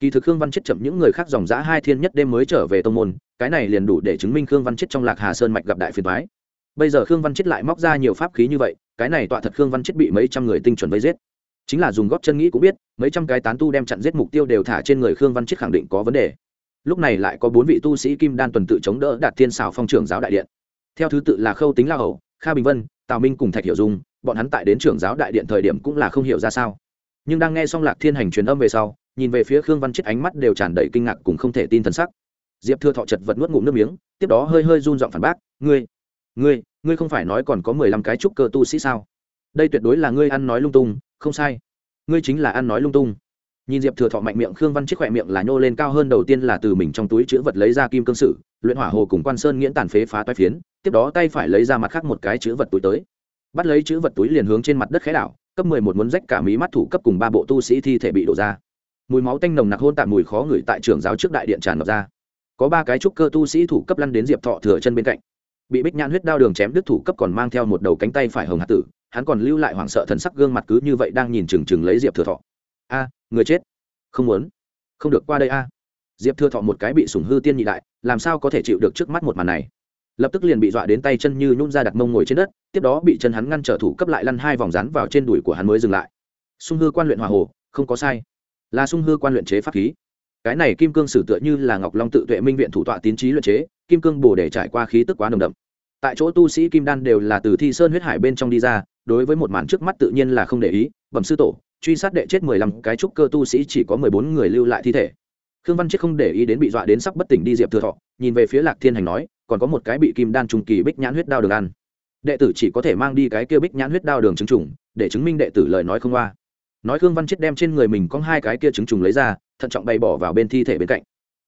Kỳ thực khương văn chết chậm những người khác dòng giã hai thiên nhất đêm mới trở về tông môn, cái này liền đủ để chứng minh khương văn chết trong lạc hà sơn mạch gặp đại phiền thoái bây giờ khương văn chết lại móc ra nhiều pháp khí như vậy, cái này tọa thật khương văn chết bị mấy trăm người tinh chuẩn vây giết. Chính là dùng góp chân nghĩ cũng biết, mấy trăm cái tán tu đem chặn giết mục tiêu đều thả trên người khương văn chết khẳng định có vấn đề. Lúc này lại có bốn vị tu sĩ kim đan tuần tự chống đỡ đạt thiên xào phong trưởng giáo đại điện. Theo thứ tự là khâu tính la hậu kha bình vân, tào minh cùng thạch hiểu dung, bọn hắn tại đến trưởng giáo đại điện thời điểm cũng là không hiểu ra sao nhưng đang nghe xong lạc thiên hành truyền âm về sau, nhìn về phía khương văn chết ánh mắt đều tràn đầy kinh ngạc cùng không thể tin t sắc. Diệp thưa thọ chật vật nuốt ngụm nước miếng, tiếp đó hơi hơi run giọng phản bác, ngươi ngươi ngươi không phải nói còn có mười lăm cái trúc cơ tu sĩ sao? Đây tuyệt đối là ngươi ăn nói lung tung, không sai. Ngươi chính là ăn nói lung tung. Nhìn diệp thừa thọ mạnh miệng, khương văn chết khỏe miệng là nhô lên cao hơn đầu tiên là từ mình trong túi chữ vật lấy ra kim cương sử, luyện hỏa hồ cùng quan sơn nghiễn tàn phế phá toai phiến, tiếp đó tay phải lấy ra mặt khác một cái chữ vật túi tới. Bắt lấy chữ vật túi liền hướng trên mặt đất khẽ đảo cấp mười một muốn rách cả mí mắt thủ cấp cùng ba bộ tu sĩ thi thể bị đổ ra. Mùi máu tanh nồng nặc hôn tạm mùi khó ngửi tại trường giáo trước đại điện tràn ngập ra. Có ba cái trúc cơ tu sĩ thủ cấp lăn đến diệp thọ thừa chân bên cạnh. Bị bích nhãn huyết đao đường chém đứt thủ cấp còn mang theo một đầu cánh tay phải hồng hạt tử, hắn còn lưu lại hoảng sợ thần sắc gương mặt cứ như vậy đang nhìn chừng chừng lấy diệp thừa thọ. A, người chết. Không muốn. Không được qua đây a. Diệp thừa thọ một cái bị sủng hư tiên nhị đại, làm sao có thể chịu được trước mắt một màn này? Lập tức liền bị dọa đến tay chân như nhún ra đặt mông ngồi trên đất, tiếp đó bị chân hắn ngăn trở thủ cấp lại lăn hai vòng rắn vào trên đùi của hắn mới dừng lại. Sung hư quan luyện hòa hồ, không có sai. Là sung hư quan luyện chế pháp khí. Cái này kim cương sử tựa như là ngọc long tự tuệ minh viện thủ tọa tín trí luyện chế, kim cương bổ để trải qua khí tức quá nồng đậm. Tại chỗ tu sĩ kim đan đều là từ thi sơn huyết hải bên trong đi ra, đối với một màn trước mắt tự nhiên là không để ý, bẩm sư tổ, truy sát đệ chết mười lăm cái trúc cơ tu sĩ chỉ có mười bốn người lưu lại thi thể. Khương văn chết không để ý đến bị dọa đến sắp bất tỉnh đi diệp thừa thọ, nhìn về phía lạc thiên hành nói còn có một cái bị kim đan trùng kỳ bích nhãn huyết đao đường ăn. Đệ tử chỉ có thể mang đi cái kia bích nhãn huyết đao đường chứng trùng, để chứng minh đệ tử lời nói không qua nói khương văn chết đem trên người mình có hai cái kia chứng trùng lấy ra, thận trọng bày bỏ vào bên thi thể bên cạnh.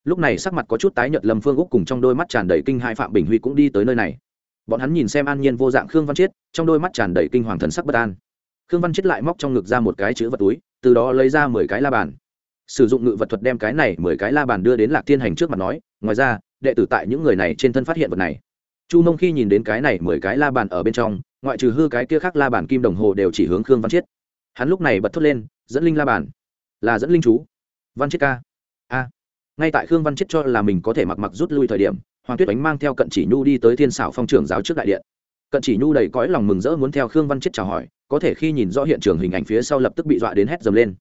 Lúc này sắc mặt có chút tái nhợt lâm phương úc cùng trong đôi mắt tràn đầy kinh hai phạm bình huy cũng đi tới nơi này. Bọn hắn nhìn xem an nhiên vô dạng khương văn chiết trong đôi mắt tràn đầy kinh hoàng thần sắc bất an. Khương văn chiết lại móc trong ngực ra một cái chữ vật túi, từ đó lấy ra mười cái la bàn. Sử dụng ngự vật thuật đem cái này mười cái la bàn đưa đến lạc thiên hành trước mặt nói, ngoài ra đệ tử tại những người này trên thân phát hiện vật này. Chu mông khi nhìn đến cái này mười cái la bàn ở bên trong, ngoại trừ hư cái kia khác la bàn kim đồng hồ đều chỉ hướng khương văn chiết. Hắn lúc này bật thốt lên, dẫn linh la bàn. Là dẫn linh chú. Văn chiết ca. A. Ngay tại khương văn chiết cho là mình có thể mặc mặc rút lui thời điểm, hoàng tuyết ánh mang theo cận chỉ nhu đi tới thiên xảo phong trưởng giáo trước đại điện. Cận chỉ nhu đầy cõi lòng mừng rỡ muốn theo khương văn chiết chào hỏi, có thể khi nhìn rõ hiện trường hình ảnh phía sau lập tức bị dọa đến hét dầm lên.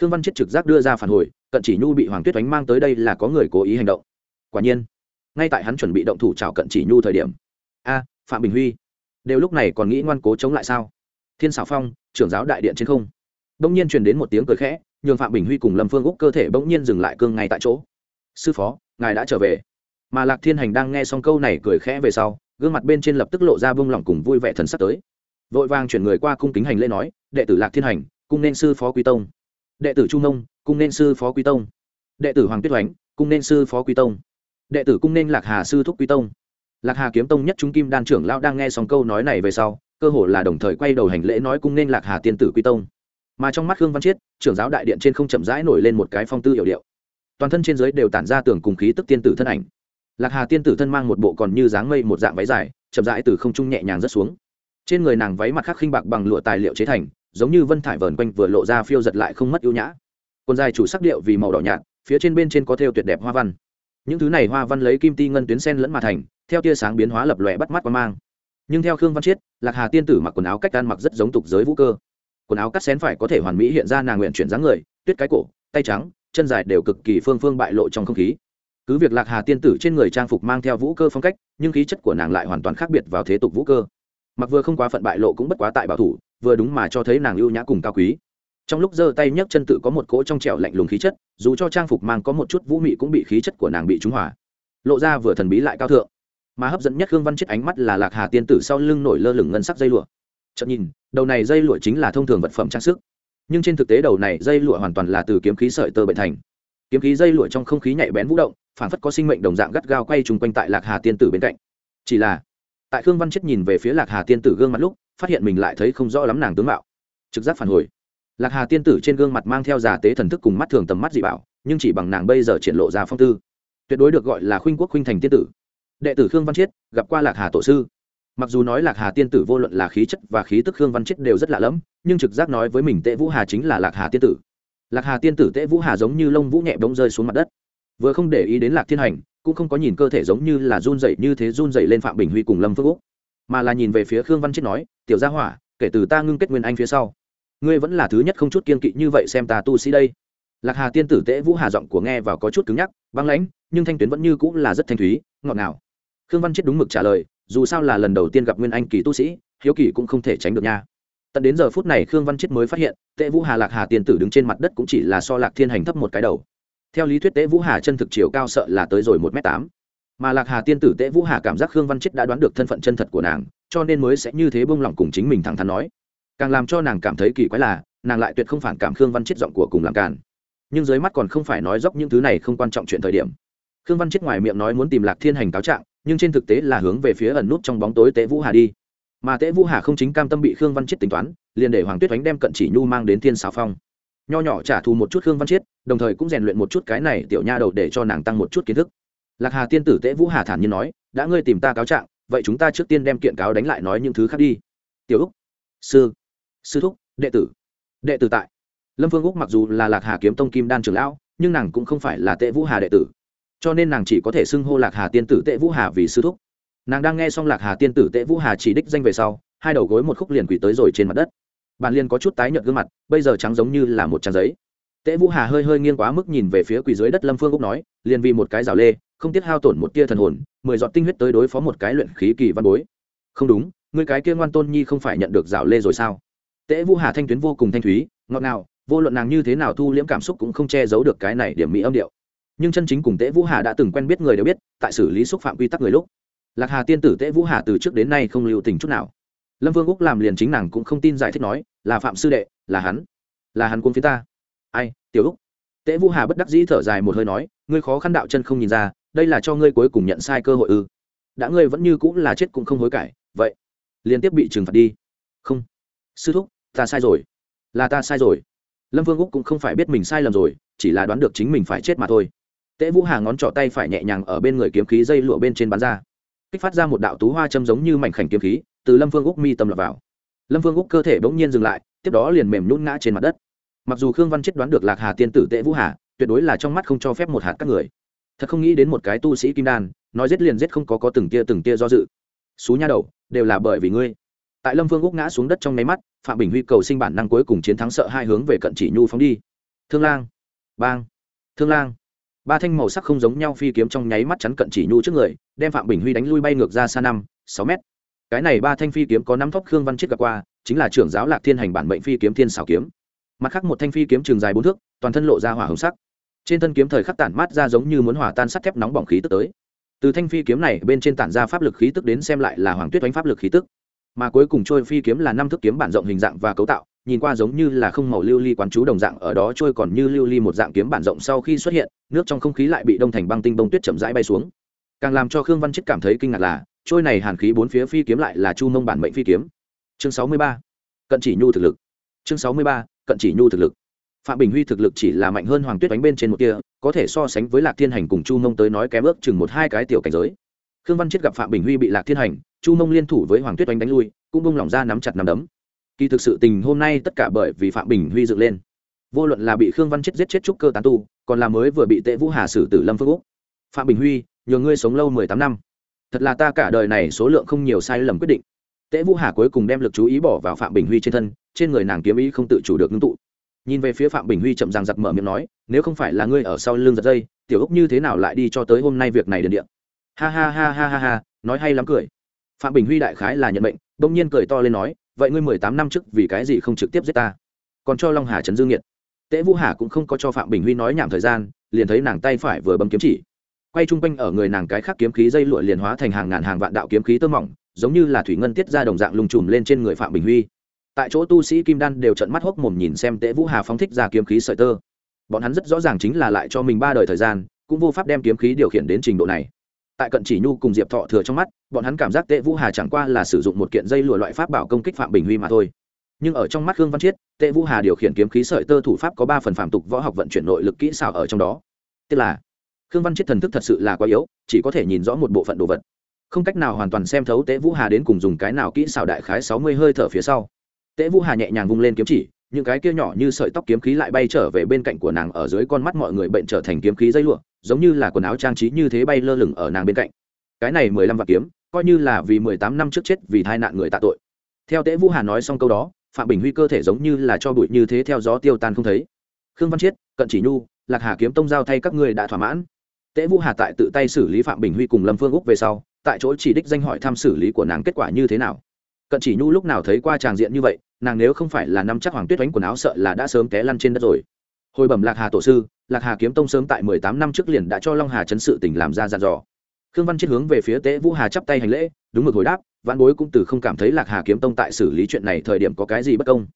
Khương văn chiết trực giác đưa ra phản hồi, cận chỉ nhu bị hoàng tuyết ánh mang tới đây là có người cố ý hành động. Quả nhiên ngay tại hắn chuẩn bị động thủ chào cận chỉ nhu thời điểm. A, phạm bình huy, đều lúc này còn nghĩ ngoan cố chống lại sao? Thiên xảo phong, trưởng giáo đại điện trên không. Bỗng nhiên truyền đến một tiếng cười khẽ, nhường phạm bình huy cùng lâm phương úc cơ thể bỗng nhiên dừng lại cương ngay tại chỗ. Sư phó, ngài đã trở về. Mà lạc thiên hành đang nghe xong câu này cười khẽ về sau, gương mặt bên trên lập tức lộ ra bông lỏng cùng vui vẻ thần sắc tới. Vội vàng chuyển người qua cung kính hành lễ nói, đệ tử lạc thiên hành, cung nên sư phó quý tông. Đệ tử trung nông, cung nên sư phó quý tông. Đệ tử hoàng tuyết oánh, cung nên sư phó quý tông đệ tử cung nên lạc hà sư thúc quý tông. Lạc hà kiếm tông nhất chúng kim đan trưởng lao đang nghe xong câu nói này về sau, cơ hồ là đồng thời quay đầu hành lễ nói cung nên lạc hà tiên tử quý tông. Mà trong mắt khương văn chiết, trưởng giáo đại điện trên không chậm rãi nổi lên một cái phong tư hiệu điệu. Toàn thân trên giới đều tản ra tường cùng khí tức tiên tử thân ảnh. Lạc hà tiên tử thân mang một bộ còn như dáng mây một dạng váy dài, chậm rãi từ không trung nhẹ nhàng rớt xuống. Trên người nàng váy mặt khắc khinh bạc bằng lụa tài liệu chế thành, giống như vân thải vờn quanh vừa lộ ra phiêu giật lại không mất ưu nhã. Quần dài chủ sắc điệu vì màu đỏ nhạt, phía trên bên trên có thêu tuyệt đẹp hoa văn những thứ này hoa văn lấy kim ti ngân tuyến sen lẫn mà thành, theo tia sáng biến hóa lập lòe bắt mắt qua mang. Nhưng theo khương văn chiết, lạc hà tiên tử mặc quần áo cách ăn mặc rất giống tục giới vũ cơ. Quần áo cắt xén phải có thể hoàn mỹ hiện ra nàng nguyện chuyển dáng người, tuyết cái cổ, tay trắng, chân dài đều cực kỳ phương phương bại lộ trong không khí. Cứ việc lạc hà tiên tử trên người trang phục mang theo vũ cơ phong cách, nhưng khí chất của nàng lại hoàn toàn khác biệt vào thế tục vũ cơ. Mặc vừa không quá phận bại lộ cũng bất quá tại bảo thủ, vừa đúng mà cho thấy nàng ưu nhã cùng cao quý trong lúc giơ tay nhấc chân tự có một cỗ trong trẻo lạnh lùng khí chất, dù cho trang phục mang có một chút vũ mị cũng bị khí chất của nàng bị trúng hỏa lộ ra vừa thần bí lại cao thượng. Mà hấp dẫn nhất hương văn chết ánh mắt là lạc hà tiên tử sau lưng nổi lơ lửng ngân sắc dây lụa. Chậm nhìn, đầu này dây lụa chính là thông thường vật phẩm trang sức. Nhưng trên thực tế đầu này dây lụa hoàn toàn là từ kiếm khí sợi tơ bệnh thành. Kiếm khí dây lụa trong không khí nhạy bén vũ động, phản phất có sinh mệnh đồng dạng gắt gao quay chung quanh tại lạc hà tiên tử bên cạnh. Chỉ là, tại khương văn chết nhìn về phía lạc hà tiên tử gương mặt lúc, phát hiện mình lại thấy không rõ lắm nàng tướng mạo. Trực giác phản hồi lạc hà tiên tử trên gương mặt mang theo giả tế thần thức cùng mắt thường tầm mắt dị bảo, nhưng chỉ bằng nàng bây giờ triển lộ ra phong tư. Tuyệt đối được gọi là khuynh quốc khuynh thành tiên tử. Đệ tử khương văn chiết, gặp qua lạc hà tổ sư. Mặc dù nói lạc hà tiên tử vô luận là khí chất và khí tức khương văn chiết đều rất lạ lẫm, nhưng trực giác nói với mình tệ vũ hà chính là lạc hà tiên tử. Lạc hà tiên tử tệ vũ hà giống như lông vũ nhẹ bỗng rơi xuống mặt đất. Vừa không để ý đến lạc thiên hành, cũng không có nhìn cơ thể giống như là run dậy như thế run dậy lên phạm bình huy cùng lâm phước úc, mà là nhìn về phía khương văn Chiết nói, tiểu gia hỏa, kể từ ta ngưng kết nguyên anh phía sau ngươi vẫn là thứ nhất không chút kiên kỵ như vậy xem ta tu sĩ đây. Lạc hà tiên tử tễ vũ hà giọng của nghe vào có chút cứng nhắc, băng lãnh, nhưng thanh tuyến vẫn như cũng là rất thanh thúy, ngọt ngào. Khương văn chết đúng mực trả lời, dù sao là lần đầu tiên gặp nguyên anh kỳ tu sĩ, hiếu kỳ cũng không thể tránh được nha. Tận đến giờ phút này khương văn chết mới phát hiện tệ vũ hà lạc hà tiên tử đứng trên mặt đất cũng chỉ là so lạc thiên hành thấp một cái đầu. Theo lý thuyết tế vũ hà chân thực chiều cao sợ là tới rồi một m tám. Mà lạc hà tiên tử tế vũ hà cảm giác khương văn chết đã đoán được thân phận chân thật của nàng, cho nên mới sẽ như thế bông lỏng cùng chính mình thẳng thắn nói càng làm cho nàng cảm thấy kỳ quái là, nàng lại tuyệt không phản cảm khương văn chết giọng của cùng làm càn. Nhưng dưới mắt còn không phải nói dốc những thứ này không quan trọng chuyện thời điểm. Khương văn chết ngoài miệng nói muốn tìm lạc thiên hành cáo trạng, nhưng trên thực tế là hướng về phía ẩn nút trong bóng tối tế vũ hà đi. Mà tế vũ hà không chính cam tâm bị khương văn chết tính toán, liền để hoàng tuyết oánh đem cận chỉ nhu mang đến thiên xào phong. Nho nhỏ trả thù một chút khương văn chiết, đồng thời cũng rèn luyện một chút cái này tiểu nha đầu để cho nàng tăng một chút kiến thức. Lạc hà tiên tử tễ vũ hà thản nhiên nói, đã ngươi tìm ta cáo trạng, vậy chúng ta trước tiên đem kiện cáo đánh lại nói những thứ khác đi. Tiểu úc. Sư sư thúc, đệ tử. Đệ tử tại. Lâm phương úc mặc dù là lạc hà kiếm tông kim đan trưởng lão, nhưng nàng cũng không phải là tệ vũ hà đệ tử. Cho nên nàng chỉ có thể xưng hô lạc hà tiên tử tệ vũ hà vì sư thúc. Nàng đang nghe xong lạc hà tiên tử tệ vũ hà chỉ đích danh về sau, hai đầu gối một khúc liền quỳ tới rồi trên mặt đất. Bàn liền có chút tái nhợt gương mặt, bây giờ trắng giống như là một trang giấy. Tệ vũ hà hơi hơi nghiêng quá mức nhìn về phía quỳ dưới đất lâm phương úc nói, liền vì một cái rào lê, không tiết hao tổn một tia thần hồn, mười giọt tinh huyết tới đối phó một cái luyện khí kỳ văn bối. Không đúng người cái kia ngoan tôn nhi không phải nhận được rào lê rồi sao? Tễ vũ hà thanh tuyến vô cùng thanh thúy, ngọt ngào, vô luận nàng như thế nào thu liễm cảm xúc cũng không che giấu được cái này điểm mỹ âm điệu. Nhưng chân chính cùng tễ vũ hà đã từng quen biết người đều biết, tại xử lý xúc phạm quy tắc người lúc, lạc hà tiên tử tễ vũ hà từ trước đến nay không lưu tình chút nào. Lâm vương úc làm liền chính nàng cũng không tin giải thích nói, là phạm sư đệ, là hắn là hắn cuốn phía ta. Ai, tiểu úc? Tễ vũ hà bất đắc dĩ thở dài một hơi nói, ngươi khó khăn đạo chân không nhìn ra, đây là cho ngươi cuối cùng nhận sai cơ hội ư. Đã ngươi vẫn như cũng là chết cũng không hối cải, vậy liên tiếp bị trừng phạt đi. Không. Sư thúc ta sai rồi. Là ta sai rồi. Lâm vương úc cũng không phải biết mình sai lầm rồi, chỉ là đoán được chính mình phải chết mà thôi. Tễ vũ hà ngón trỏ tay phải nhẹ nhàng ở bên người kiếm khí dây lụa bên trên bán ra. Kích phát ra một đạo tú hoa châm giống như mảnh khảnh kiếm khí, từ lâm vương úc mi tâm lập vào. Lâm vương úc cơ thể bỗng nhiên dừng lại, tiếp đó liền mềm nhún ngã trên mặt đất. Mặc dù khương văn chết đoán được lạc hà tiên tử tễ vũ hà, tuyệt đối là trong mắt không cho phép một hạt các người. Thật không nghĩ đến một cái tu sĩ kim đan, nói giết liền giết không có có từng tia từng tia do dự. Xú nha đầu, đều là bởi vì ngươi. Tại lâm vương úc ngã xuống đất trong nháy mắt phạm bình huy cầu sinh bản năng cuối cùng chiến thắng sợ hai hướng về cận chỉ nhu phóng đi. Thương lang. Bang. Thương lang. Ba thanh màu sắc không giống nhau phi kiếm trong nháy mắt chắn cận chỉ nhu trước người, đem phạm bình huy đánh lui bay ngược ra xa năm, sáu mét. Cái này ba thanh phi kiếm có năm thóc khương văn chết gặp qua, chính là trưởng giáo lạc thiên hành bản mệnh phi kiếm thiên xảo kiếm. Mặt khác một thanh phi kiếm trường dài bốn thước, toàn thân lộ ra hỏa hồng sắc. Trên thân kiếm thời khắc tản mát ra giống như muốn hòa tan sắt thép nóng bỏng khí tức tới. Từ thanh phi kiếm này bên trên tản ra pháp lực khí tức đến xem lại là hoàng tuyết đánh pháp lực khí tức mà cuối cùng trôi phi kiếm là năm thước kiếm bản rộng hình dạng và cấu tạo, nhìn qua giống như là không màu lưu ly quán chú đồng dạng, ở đó trôi còn như lưu ly một dạng kiếm bản rộng sau khi xuất hiện, nước trong không khí lại bị đông thành băng tinh bông tuyết chậm rãi bay xuống. Càng làm cho khương văn chết cảm thấy kinh ngạc là, trôi này hàn khí bốn phía phi kiếm lại là chu mông bản mệnh phi kiếm. Chương sáu mươi ba, cận chỉ nhu thực lực. Chương sáu mươi ba, cận chỉ nhu thực lực. Phạm bình huy thực lực chỉ là mạnh hơn hoàng tuyết đánh bên trên một kia có thể so sánh với lạc thiên hành cùng chu mông tới nói kém ước chừng một hai cái tiểu cảnh giới. Khương văn chết gặp phạm bình huy bị lạc thiên hành chu mông liên thủ với hoàng tuyết oanh đánh lui, cũng bông lỏng ra nắm chặt nắm đấm. Kỳ thực sự tình hôm nay tất cả bởi vì phạm bình huy dựng lên. Vô luận là bị khương văn chết giết chết trúc cơ tán tu, còn là mới vừa bị tệ vũ hà xử tử lâm phương úc. Phạm bình huy, nhờ ngươi sống lâu mười tám năm. Thật là ta cả đời này số lượng không nhiều sai lầm quyết định. Tệ vũ hà cuối cùng đem lực chú ý bỏ vào phạm bình huy trên thân, trên người nàng kiếm ý không tự chủ được ngưng tụ. Nhìn về phía phạm bình huy chậm ràng giặc mở miệng nói, nếu không phải là ngươi ở sau lưng giật dây, tiểu úc như thế nào lại đi cho tới hôm nay việc này đền điện ha ha ha ha ha ha, nói hay lắm cười phạm bình huy đại khái là nhận bệnh bỗng nhiên cười to lên nói, vậy ngươi mười tám năm trước vì cái gì không trực tiếp giết ta? Còn cho long hà trấn dương nhiệt tễ vũ hà cũng không có cho phạm bình huy nói nhảm thời gian, liền thấy nàng tay phải vừa bấm kiếm chỉ. Quay chung quanh ở người nàng cái khác kiếm khí dây lụa liền hóa thành hàng ngàn hàng vạn đạo kiếm khí tơ mỏng, giống như là thủy ngân tiết ra đồng dạng lùng trùm lên trên người phạm bình huy. Tại chỗ tu sĩ kim đan đều trận mắt hốc mồm nhìn xem tễ vũ hà phóng thích ra kiếm khí sợi tơ. Bọn hắn rất rõ ràng chính là lại cho mình ba đời thời gian, cũng vô pháp đem kiếm khí điều khiển đến trình độ này tại cận chỉ nhu cùng diệp thọ thừa trong mắt, bọn hắn cảm giác tệ vũ hà chẳng qua là sử dụng một kiện dây lụa loại pháp bảo công kích phạm bình huy mà thôi. Nhưng ở trong mắt khương văn chiết tệ vũ hà điều khiển kiếm khí sợi tơ thủ pháp có ba phần phạm tục võ học vận chuyển nội lực kỹ xảo ở trong đó. Tức là, khương văn chiết thần thức thật sự là quá yếu, chỉ có thể nhìn rõ một bộ phận đồ vật. Không cách nào hoàn toàn xem thấu tệ vũ hà đến cùng dùng cái nào kỹ xảo đại khái sáu mươi hơi thở phía sau. Tệ vũ hà nhẹ nhàng vung lên kiếm chỉ những cái kia nhỏ như sợi tóc kiếm khí lại bay trở về bên cạnh của nàng ở dưới con mắt mọi người bệnh trở thành kiếm khí dây lụa, giống như là quần áo trang trí như thế bay lơ lửng ở nàng bên cạnh. Cái này mười lăm vạn kiếm, coi như là vì mười tám năm trước chết vì tai nạn người tạ tội. Theo tễ vũ hà nói xong câu đó, phạm bình huy cơ thể giống như là cho bụi như thế theo gió tiêu tan không thấy. Khương văn chiết, cận chỉ nhu, lạc hà kiếm tông giao thay các ngươi đã thỏa mãn. Tễ vũ hà tại tự tay xử lý phạm bình huy cùng lâm phương úc về sau, tại chỗ chỉ đích danh hỏi thăm xử lý của nàng kết quả như thế nào. Cận chỉ nhu lúc nào thấy qua tràng diện như vậy nàng nếu không phải là năm chắc hoàng tuyết đánh quần áo sợ là đã sớm té lăn trên đất rồi. Hồi bẩm lạc hà tổ sư, lạc hà kiếm tông sớm tại mười tám năm trước liền đã cho long hà chấn sự tỉnh làm ra dàn dò. Khương văn chết hướng về phía tế vũ hà chắp tay hành lễ, đúng mực hồi đáp văn bối cũng từ không cảm thấy lạc hà kiếm tông tại xử lý chuyện này thời điểm có cái gì bất công.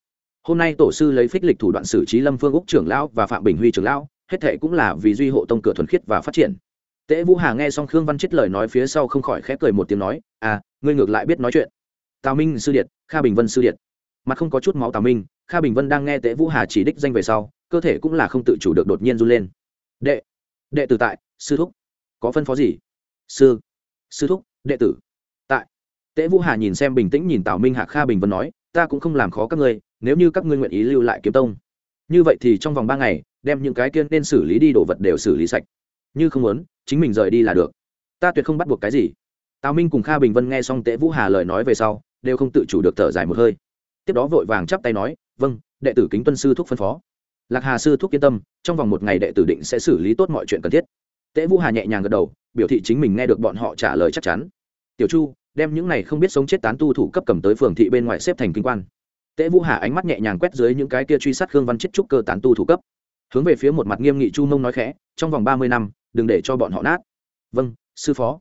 Hôm nay tổ sư lấy phích lịch thủ đoạn xử trí lâm phương úc trưởng lão và phạm bình huy trưởng lão, hết thệ cũng là vì duy hộ tông cửa thuần khiết và phát triển. Tế vũ hà nghe xong khương văn chết lời nói phía sau không khỏi khép cười một tiếng nói à ngươi ngược lại biết nói chuyện. Tào minh sư điện, kha bình vân sư điện mặt không có chút máu tào minh, kha bình vân đang nghe tế vũ hà chỉ đích danh về sau, cơ thể cũng là không tự chủ được đột nhiên run lên. Đệ đệ tử tại, sư thúc. Có phân phó gì? Sư sư thúc, đệ tử tại. Tế vũ hà nhìn xem bình tĩnh nhìn tào minh hạ kha bình vân nói, ta cũng không làm khó các ngươi, nếu như các ngươi nguyện ý lưu lại kiếm tông. Như vậy thì trong vòng ba ngày, đem những cái kiên nên xử lý đi, đồ vật đều xử lý sạch. Như không muốn, chính mình rời đi là được. Ta tuyệt không bắt buộc cái gì. Tào minh cùng kha bình vân nghe xong Tế vũ hà lời nói về sau, đều không tự chủ được thở dài một hơi tiếp đó vội vàng chắp tay nói vâng đệ tử kính tuân sư thúc phân phó. Lạc hà sư thúc yên tâm, trong vòng một ngày đệ tử định sẽ xử lý tốt mọi chuyện cần thiết. Tễ vũ hà nhẹ nhàng gật đầu, biểu thị chính mình nghe được bọn họ trả lời chắc chắn. Tiểu chu, đem những này không biết sống chết tán tu thủ cấp cầm tới phường thị bên ngoài xếp thành kinh quan. Tễ vũ hà ánh mắt nhẹ nhàng quét dưới những cái kia truy sát khương văn chết trúc cơ tán tu thủ cấp. Hướng về phía một mặt nghiêm nghị chu mông nói khẽ, trong vòng ba mươi năm, đừng để cho bọn họ nát. Vâng sư phó.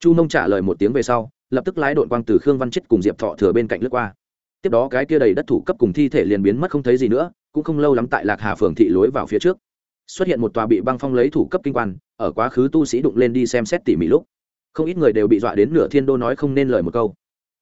Chu mông trả lời một tiếng về sau, lập tức lái đội quang từ khương văn chết cùng diệp thọ thừa bên cạnh lướt qua tiếp đó cái kia đầy đất thủ cấp cùng thi thể liền biến mất không thấy gì nữa, cũng không lâu lắm tại lạc hà phường thị lối vào phía trước. Xuất hiện một tòa bị băng phong lấy thủ cấp kinh quan, ở quá khứ tu sĩ đụng lên đi xem xét tỉ mỉ lúc. Không ít người đều bị dọa đến nửa thiên đô nói không nên lời một câu.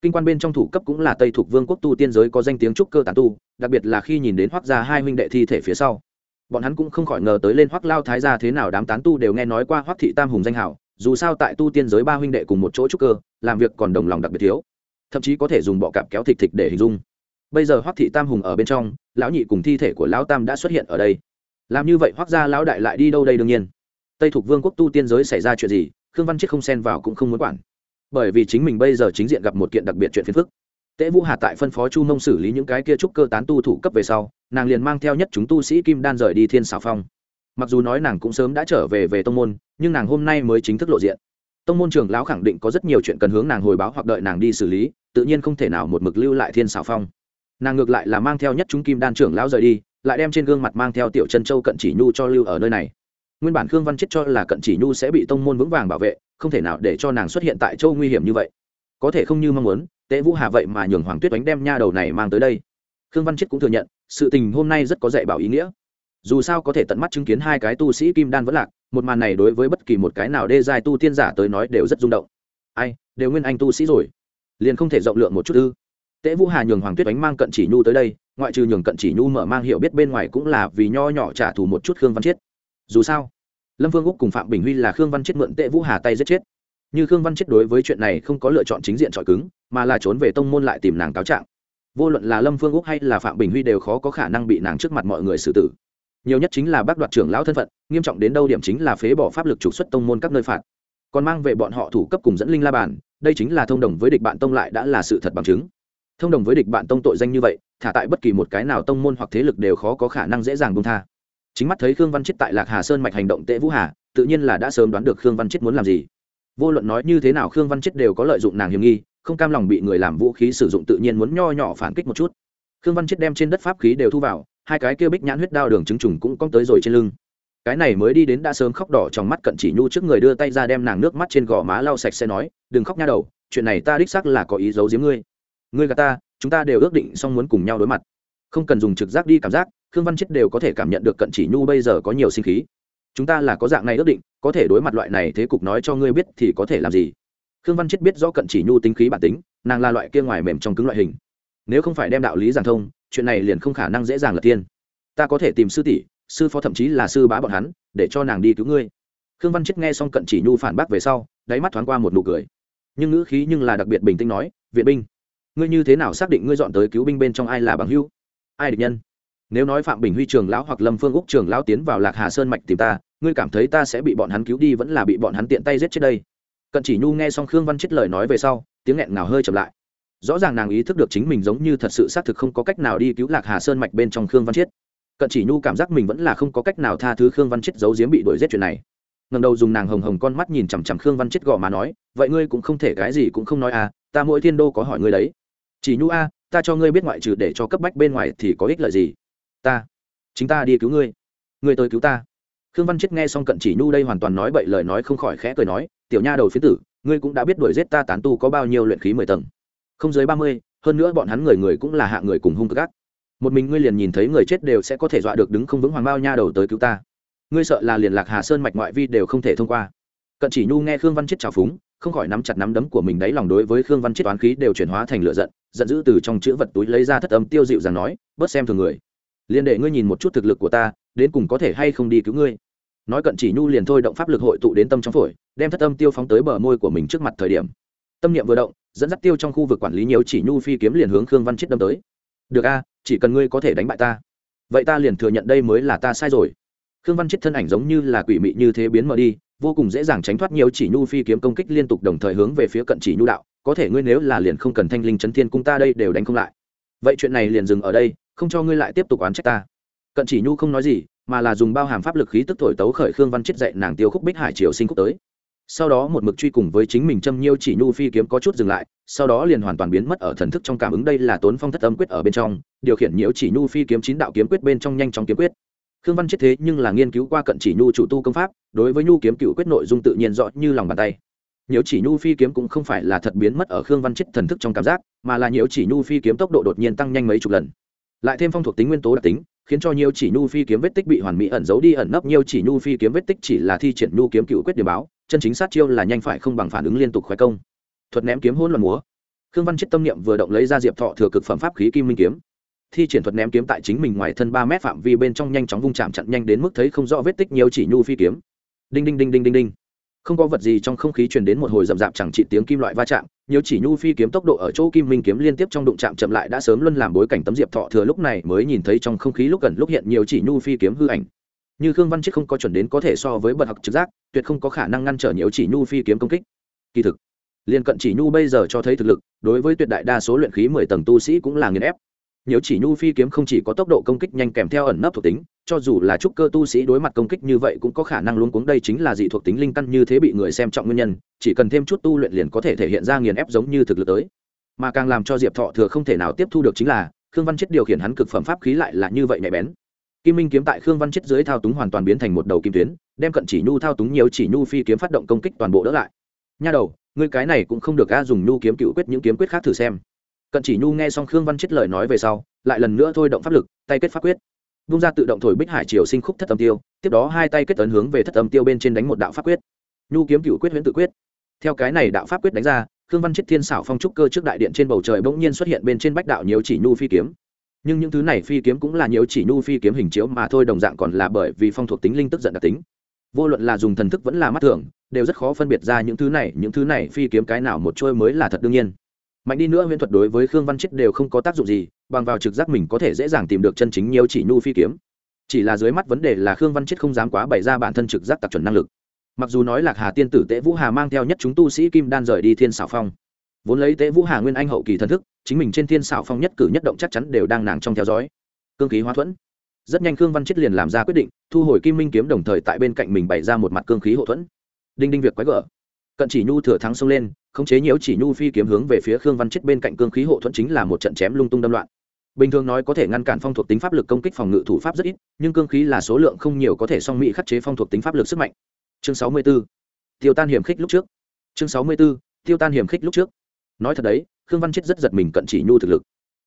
Kinh quan bên trong thủ cấp cũng là tây thuộc vương quốc tu tiên giới có danh tiếng trúc cơ tàn tu, đặc biệt là khi nhìn đến hoác gia hai huynh đệ thi thể phía sau. Bọn hắn cũng không khỏi ngờ tới lên hoác lao thái gia thế nào đám tán tu đều nghe nói qua hoác thị tam hùng danh hảo, dù sao tại tu tiên giới ba huynh đệ cùng một chỗ trúc cơ, làm việc còn đồng lòng đặc biệt thiếu thậm chí có thể dùng bọ cạp kéo thịt thịt để hình dung. Bây giờ hoác thị tam hùng ở bên trong, lão nhị cùng thi thể của lão tam đã xuất hiện ở đây. Làm như vậy hoác gia lão đại lại đi đâu đây đương nhiên? Tây thuộc vương quốc tu tiên giới xảy ra chuyện gì, khương văn chiết không xen vào cũng không muốn quản. Bởi vì chính mình bây giờ chính diện gặp một kiện đặc biệt chuyện phiền phức. Tễ vũ hà tại phân phó chu Nông xử lý những cái kia trúc cơ tán tu thủ cấp về sau, nàng liền mang theo nhất chúng tu sĩ kim đan rời đi thiên xào phong. Mặc dù nói nàng cũng sớm đã trở về về tông môn, nhưng nàng hôm nay mới chính thức lộ diện. Tông môn trưởng lão khẳng định có rất nhiều chuyện cần hướng nàng hồi báo hoặc đợi nàng đi xử lý tự nhiên không thể nào một mực lưu lại thiên xào phong. Nàng ngược lại là mang theo nhất chúng kim đan trưởng lão rời đi, lại đem trên gương mặt mang theo tiểu chân châu cận chỉ nhu cho lưu ở nơi này. Nguyên bản khương văn chết cho là cận chỉ nhu sẽ bị tông môn vững vàng bảo vệ, không thể nào để cho nàng xuất hiện tại châu nguy hiểm như vậy. Có thể không như mong muốn, tế vũ hà vậy mà nhường hoàng tuyết đánh đem nha đầu này mang tới đây. Khương văn chết cũng thừa nhận, sự tình hôm nay rất có dạy bảo ý nghĩa. Dù sao có thể tận mắt chứng kiến hai cái tu sĩ kim đan vẫn lạc, một màn này đối với bất kỳ một cái nào đê dài tu tiên giả tới nói đều rất rung động. Ai, đều nguyên anh tu sĩ rồi liền không thể rộng lượng một chút ư Tế Vũ Hà nhường Hoàng Tuyết Ánh mang cận chỉ nhu tới đây, ngoại trừ nhường cận chỉ nhu mở mang hiểu biết bên ngoài cũng là vì nho nhỏ trả thù một chút Khương Văn chiết Dù sao, Lâm Vương Úc cùng Phạm Bình Huy là Khương Văn chiết mượn Tế Vũ Hà tay giết chết. Như Khương Văn chiết đối với chuyện này không có lựa chọn chính diện trọi cứng, mà là trốn về tông môn lại tìm nàng cáo trạng. Vô luận là Lâm Vương Úc hay là Phạm Bình Huy đều khó có khả năng bị nàng trước mặt mọi người xử tử. Nhiều nhất chính là bác đoạt trưởng lão thân phận, nghiêm trọng đến đâu điểm chính là phế bỏ pháp lực trục xuất tông môn các nơi phạt. Còn mang về bọn họ thủ cấp cùng dẫn linh la bàn, đây chính là thông đồng với địch bạn tông lại đã là sự thật bằng chứng. Thông đồng với địch bạn tông tội danh như vậy thả tại bất kỳ một cái nào tông môn hoặc thế lực đều khó có khả năng dễ dàng bông tha. Chính mắt thấy khương văn chết tại lạc hà sơn mạch hành động tệ vũ hà tự nhiên là đã sớm đoán được khương văn chết muốn làm gì. Vô luận nói như thế nào khương văn chết đều có lợi dụng nàng hiểm nghi không cam lòng bị người làm vũ khí sử dụng tự nhiên muốn nho nhỏ phản kích một chút. Khương văn chết đem trên đất pháp khí đều thu vào hai cái kia bích nhãn huyết đao đường chứng trùng cũng cong tới rồi trên lưng cái này mới đi đến đã sớm khóc đỏ trong mắt cận chỉ nhu trước người đưa tay ra đem nàng nước mắt trên gò má lau sạch sẽ nói, đừng khóc nha đầu, chuyện này ta đích xác là có ý giấu giếm ngươi. Ngươi gà ta, chúng ta đều ước định xong muốn cùng nhau đối mặt. Không cần dùng trực giác đi cảm giác, khương văn chết đều có thể cảm nhận được cận chỉ nhu bây giờ có nhiều sinh khí. Chúng ta là có dạng này ước định, có thể đối mặt loại này thế cục nói cho ngươi biết thì có thể làm gì? Khương văn chết biết rõ cận chỉ nhu tính khí bản tính, nàng là loại kia ngoài mềm trong cứng loại hình. Nếu không phải đem đạo lý giảng thông, chuyện này liền không khả năng dễ dàng lật tiên. Ta có thể tìm sư tỷ sư phó thậm chí là sư bá bọn hắn, để cho nàng đi cứu ngươi. Khương văn chết nghe xong cận chỉ nhu phản bác về sau, đáy mắt thoáng qua một nụ cười. Nhưng ngữ khí nhưng là đặc biệt bình tĩnh nói, viện binh, ngươi như thế nào xác định ngươi dọn tới cứu binh bên trong ai là bằng hữu? Ai địch nhân? Nếu nói phạm bình huy trường lão hoặc lâm phương úc trường lão tiến vào lạc hà sơn mạch tìm ta, ngươi cảm thấy ta sẽ bị bọn hắn cứu đi vẫn là bị bọn hắn tiện tay giết chết đây? Cận chỉ nhu nghe xong khương văn chết lời nói về sau, tiếng nghẹn ngào hơi chậm lại. Rõ ràng nàng ý thức được chính mình giống như thật sự xác thực không có cách nào đi cứu lạc hà sơn mạch bên trong khương văn Chiết cận chỉ nhu cảm giác mình vẫn là không có cách nào tha thứ khương văn chết giấu giếm bị đuổi giết chuyện này ngần đầu dùng nàng hồng hồng con mắt nhìn chằm chằm khương văn chết gò mà nói vậy ngươi cũng không thể cái gì cũng không nói à ta mỗi thiên đô có hỏi ngươi đấy chỉ nhu a, ta cho ngươi biết ngoại trừ để cho cấp bách bên ngoài thì có ích lợi gì? Ta, chính ta đi cứu ngươi ngươi tới cứu ta. Khương văn chết nghe xong cận chỉ nhu đây hoàn toàn nói bậy lời nói không khỏi khẽ cười nói, tiểu nha đầu phía tử, ngươi cũng đã biết đuổi giết ta tán tu có bao nhiêu luyện khí mười tầng. Không dưới ba mươi, hơn nữa bọn hắn người người cũng là hạ người cùng hung cực ác một mình ngươi liền nhìn thấy người chết đều sẽ có thể dọa được đứng không vững hoàng bao nha đầu tới cứu ta. Ngươi sợ là liền lạc hà sơn mạch ngoại vi đều không thể thông qua. Cận chỉ nhu nghe khương văn chết trào phúng, không khỏi nắm chặt nắm đấm của mình đáy lòng đối với khương văn chết toán khí đều chuyển hóa thành lựa giận giận dữ từ trong chữ vật túi lấy ra thất âm tiêu dịu rằng nói, bớt xem thường người. Liền để ngươi nhìn một chút thực lực của ta, đến cùng có thể hay không đi cứu ngươi? Nói cận chỉ nhu liền thôi động pháp lực hội tụ đến tâm trong phổi, đem thất âm tiêu phóng tới bờ môi của mình trước mặt thời điểm. Tâm niệm vừa động, dẫn dắt tiêu trong khu vực quản lý nhiều chỉ nhu phi kiếm liền hướng khương văn chết đâm tới được a, chỉ cần ngươi có thể đánh bại ta. Vậy ta liền thừa nhận đây mới là ta sai rồi. Khương văn chết thân ảnh giống như là quỷ mị như thế biến mờ đi, vô cùng dễ dàng tránh thoát nhiều chỉ nhu phi kiếm công kích liên tục đồng thời hướng về phía cận chỉ nhu đạo. Có thể ngươi nếu là liền không cần thanh linh chấn thiên cung ta đây đều đánh không lại. Vậy chuyện này liền dừng ở đây, không cho ngươi lại tiếp tục oán trách ta. Cận chỉ nhu không nói gì, mà là dùng bao hàm pháp lực khí tức thổi tấu khởi khương văn chết dậy nàng tiêu khúc bích hải triều sinh khúc tới sau đó một mực truy cùng với chính mình châm nhiêu chỉ nhu phi kiếm có chút dừng lại, sau đó liền hoàn toàn biến mất ở thần thức trong cảm ứng đây là tốn phong thất âm quyết ở bên trong, điều khiển nhiễu chỉ nhu phi kiếm chín đạo kiếm quyết bên trong nhanh chóng kiếm quyết. Khương văn chết thế nhưng là nghiên cứu qua cận chỉ nhu chủ tu công pháp, đối với nhu kiếm cựu quyết nội dung tự nhiên rõ như lòng bàn tay. Nhiễu chỉ nhu phi kiếm cũng không phải là thật biến mất ở khương văn chết thần thức trong cảm giác, mà là nhiễu chỉ nhu phi kiếm tốc độ đột nhiên tăng nhanh mấy chục lần. Lại thêm phong thuộc tính nguyên tố đặc tính, khiến cho nhiễu chỉ nhu phi kiếm vết tích bị hoàn mỹ ẩn giấu đi ẩn nấp nhiễu chỉ nhu phi kiếm vết tích chỉ là thi triển nhu kiếm cựu quyết điểm báo chân chính sát chiêu là nhanh phải không bằng phản ứng liên tục khoái công. Thuật ném kiếm hôn loạn múa. Khương văn chết tâm niệm vừa động lấy ra diệp thọ thừa cực phẩm pháp khí kim minh kiếm. Thi triển thuật ném kiếm tại chính mình ngoài thân ba mét phạm vi bên trong nhanh chóng vung chạm chặn nhanh đến mức thấy không rõ vết tích nhiều chỉ nhu phi kiếm. Đinh đinh đinh đinh đinh đinh. Không có vật gì trong không khí truyền đến một hồi rậm rạp chẳng trị tiếng kim loại va chạm, nhiều chỉ nhu phi kiếm tốc độ ở chỗ kim minh kiếm liên tiếp trong đụng chạm chậm lại đã sớm luân làm bối cảnh tấm diệp thọ thừa lúc này mới nhìn thấy trong không khí lúc gần lúc hiện nhiều chỉ nhu phi kiếm hư ảnh như khương văn chết không có chuẩn đến có thể so với bậc học trực giác, tuyệt không có khả năng ngăn trở nhiều chỉ nhu phi kiếm công kích. Kỳ thực, liên cận chỉ nhu bây giờ cho thấy thực lực, đối với tuyệt đại đa số luyện khí mười tầng tu sĩ cũng là nghiền ép. Nếu chỉ nhu phi kiếm không chỉ có tốc độ công kích nhanh kèm theo ẩn nấp thuộc tính, cho dù là trúc cơ tu sĩ đối mặt công kích như vậy cũng có khả năng luôn cuống, đây chính là dị thuộc tính linh căn như thế bị người xem trọng nguyên nhân, chỉ cần thêm chút tu luyện liền có thể thể hiện ra nghiền ép giống như thực lực tới. Mà càng làm cho diệp thọ thừa không thể nào tiếp thu được chính là, khương văn chết điều khiển hắn cực phẩm pháp khí lại là như vậy nhạy bén kim minh kiếm tại khương văn chết dưới thao túng hoàn toàn biến thành một đầu kim tuyến, đem cận chỉ nhu thao túng nhiều chỉ nhu phi kiếm phát động công kích toàn bộ đỡ lại. Nha đầu, ngươi cái này cũng không được a dùng nhu kiếm cựu quyết những kiếm quyết khác thử xem. Cận chỉ nhu nghe xong khương văn chết lời nói về sau, lại lần nữa thôi động pháp lực, tay kết pháp quyết. Vung ra tự động thổi bích hải triều sinh khúc thất âm tiêu, tiếp đó hai tay kết tấn hướng về thất âm tiêu bên trên đánh một đạo pháp quyết. Nhu kiếm cựu quyết huyễn tự quyết. Theo cái này đạo pháp quyết đánh ra, khương văn chết thiên xảo phong trúc cơ trước đại điện trên bầu trời bỗng nhiên xuất hiện bên trên bách đạo nhiều chỉ nhu phi kiếm nhưng những thứ này phi kiếm cũng là nhiều chỉ nhu phi kiếm hình chiếu mà thôi, đồng dạng còn là bởi vì phong thuộc tính linh tức giận đặc tính. Vô luận là dùng thần thức vẫn là mắt thường, đều rất khó phân biệt ra những thứ này, những thứ này phi kiếm cái nào một trôi mới là thật đương nhiên. Mạnh đi nữa huyễn thuật đối với khương văn chết đều không có tác dụng gì, bằng vào trực giác mình có thể dễ dàng tìm được chân chính nhiều chỉ nhu phi kiếm. Chỉ là dưới mắt vấn đề là khương văn chết không dám quá bày ra bản thân trực giác tặc chuẩn năng lực. Mặc dù nói lạc hà tiên tử tễ vũ hà mang theo nhất chúng tu sĩ kim đan rời đi thiên xảo phong vốn lấy tế vũ hà nguyên anh hậu kỳ thần thức, chính mình trên thiên xảo phong nhất cử nhất động chắc chắn đều đang nàng trong theo dõi. Cương khí hóa thuẫn. Rất nhanh khương văn chết liền làm ra quyết định, thu hồi kim minh kiếm đồng thời tại bên cạnh mình bày ra một mặt cương khí hậu thuẫn. Đinh đinh việc quái gở. Cận chỉ nhu thừa thắng xông lên, khống chế nhiễu chỉ nhu phi kiếm hướng về phía khương văn chết bên cạnh cương khí hậu thuẫn chính là một trận chém lung tung đâm loạn. Bình thường nói có thể ngăn cản phong thuộc tính pháp lực công kích phòng ngự thủ pháp rất ít, nhưng cương khí là số lượng không nhiều có thể song mỹ khắc chế phong thuộc tính pháp lực sức mạnh. Chương sáu mươi 64. tiêu tan hiểm khích lúc trước. Chương sáu mươi 64. tiêu tan hiểm khích lúc trước nói thật đấy, khương văn chết rất giật mình cận chỉ nhu thực lực.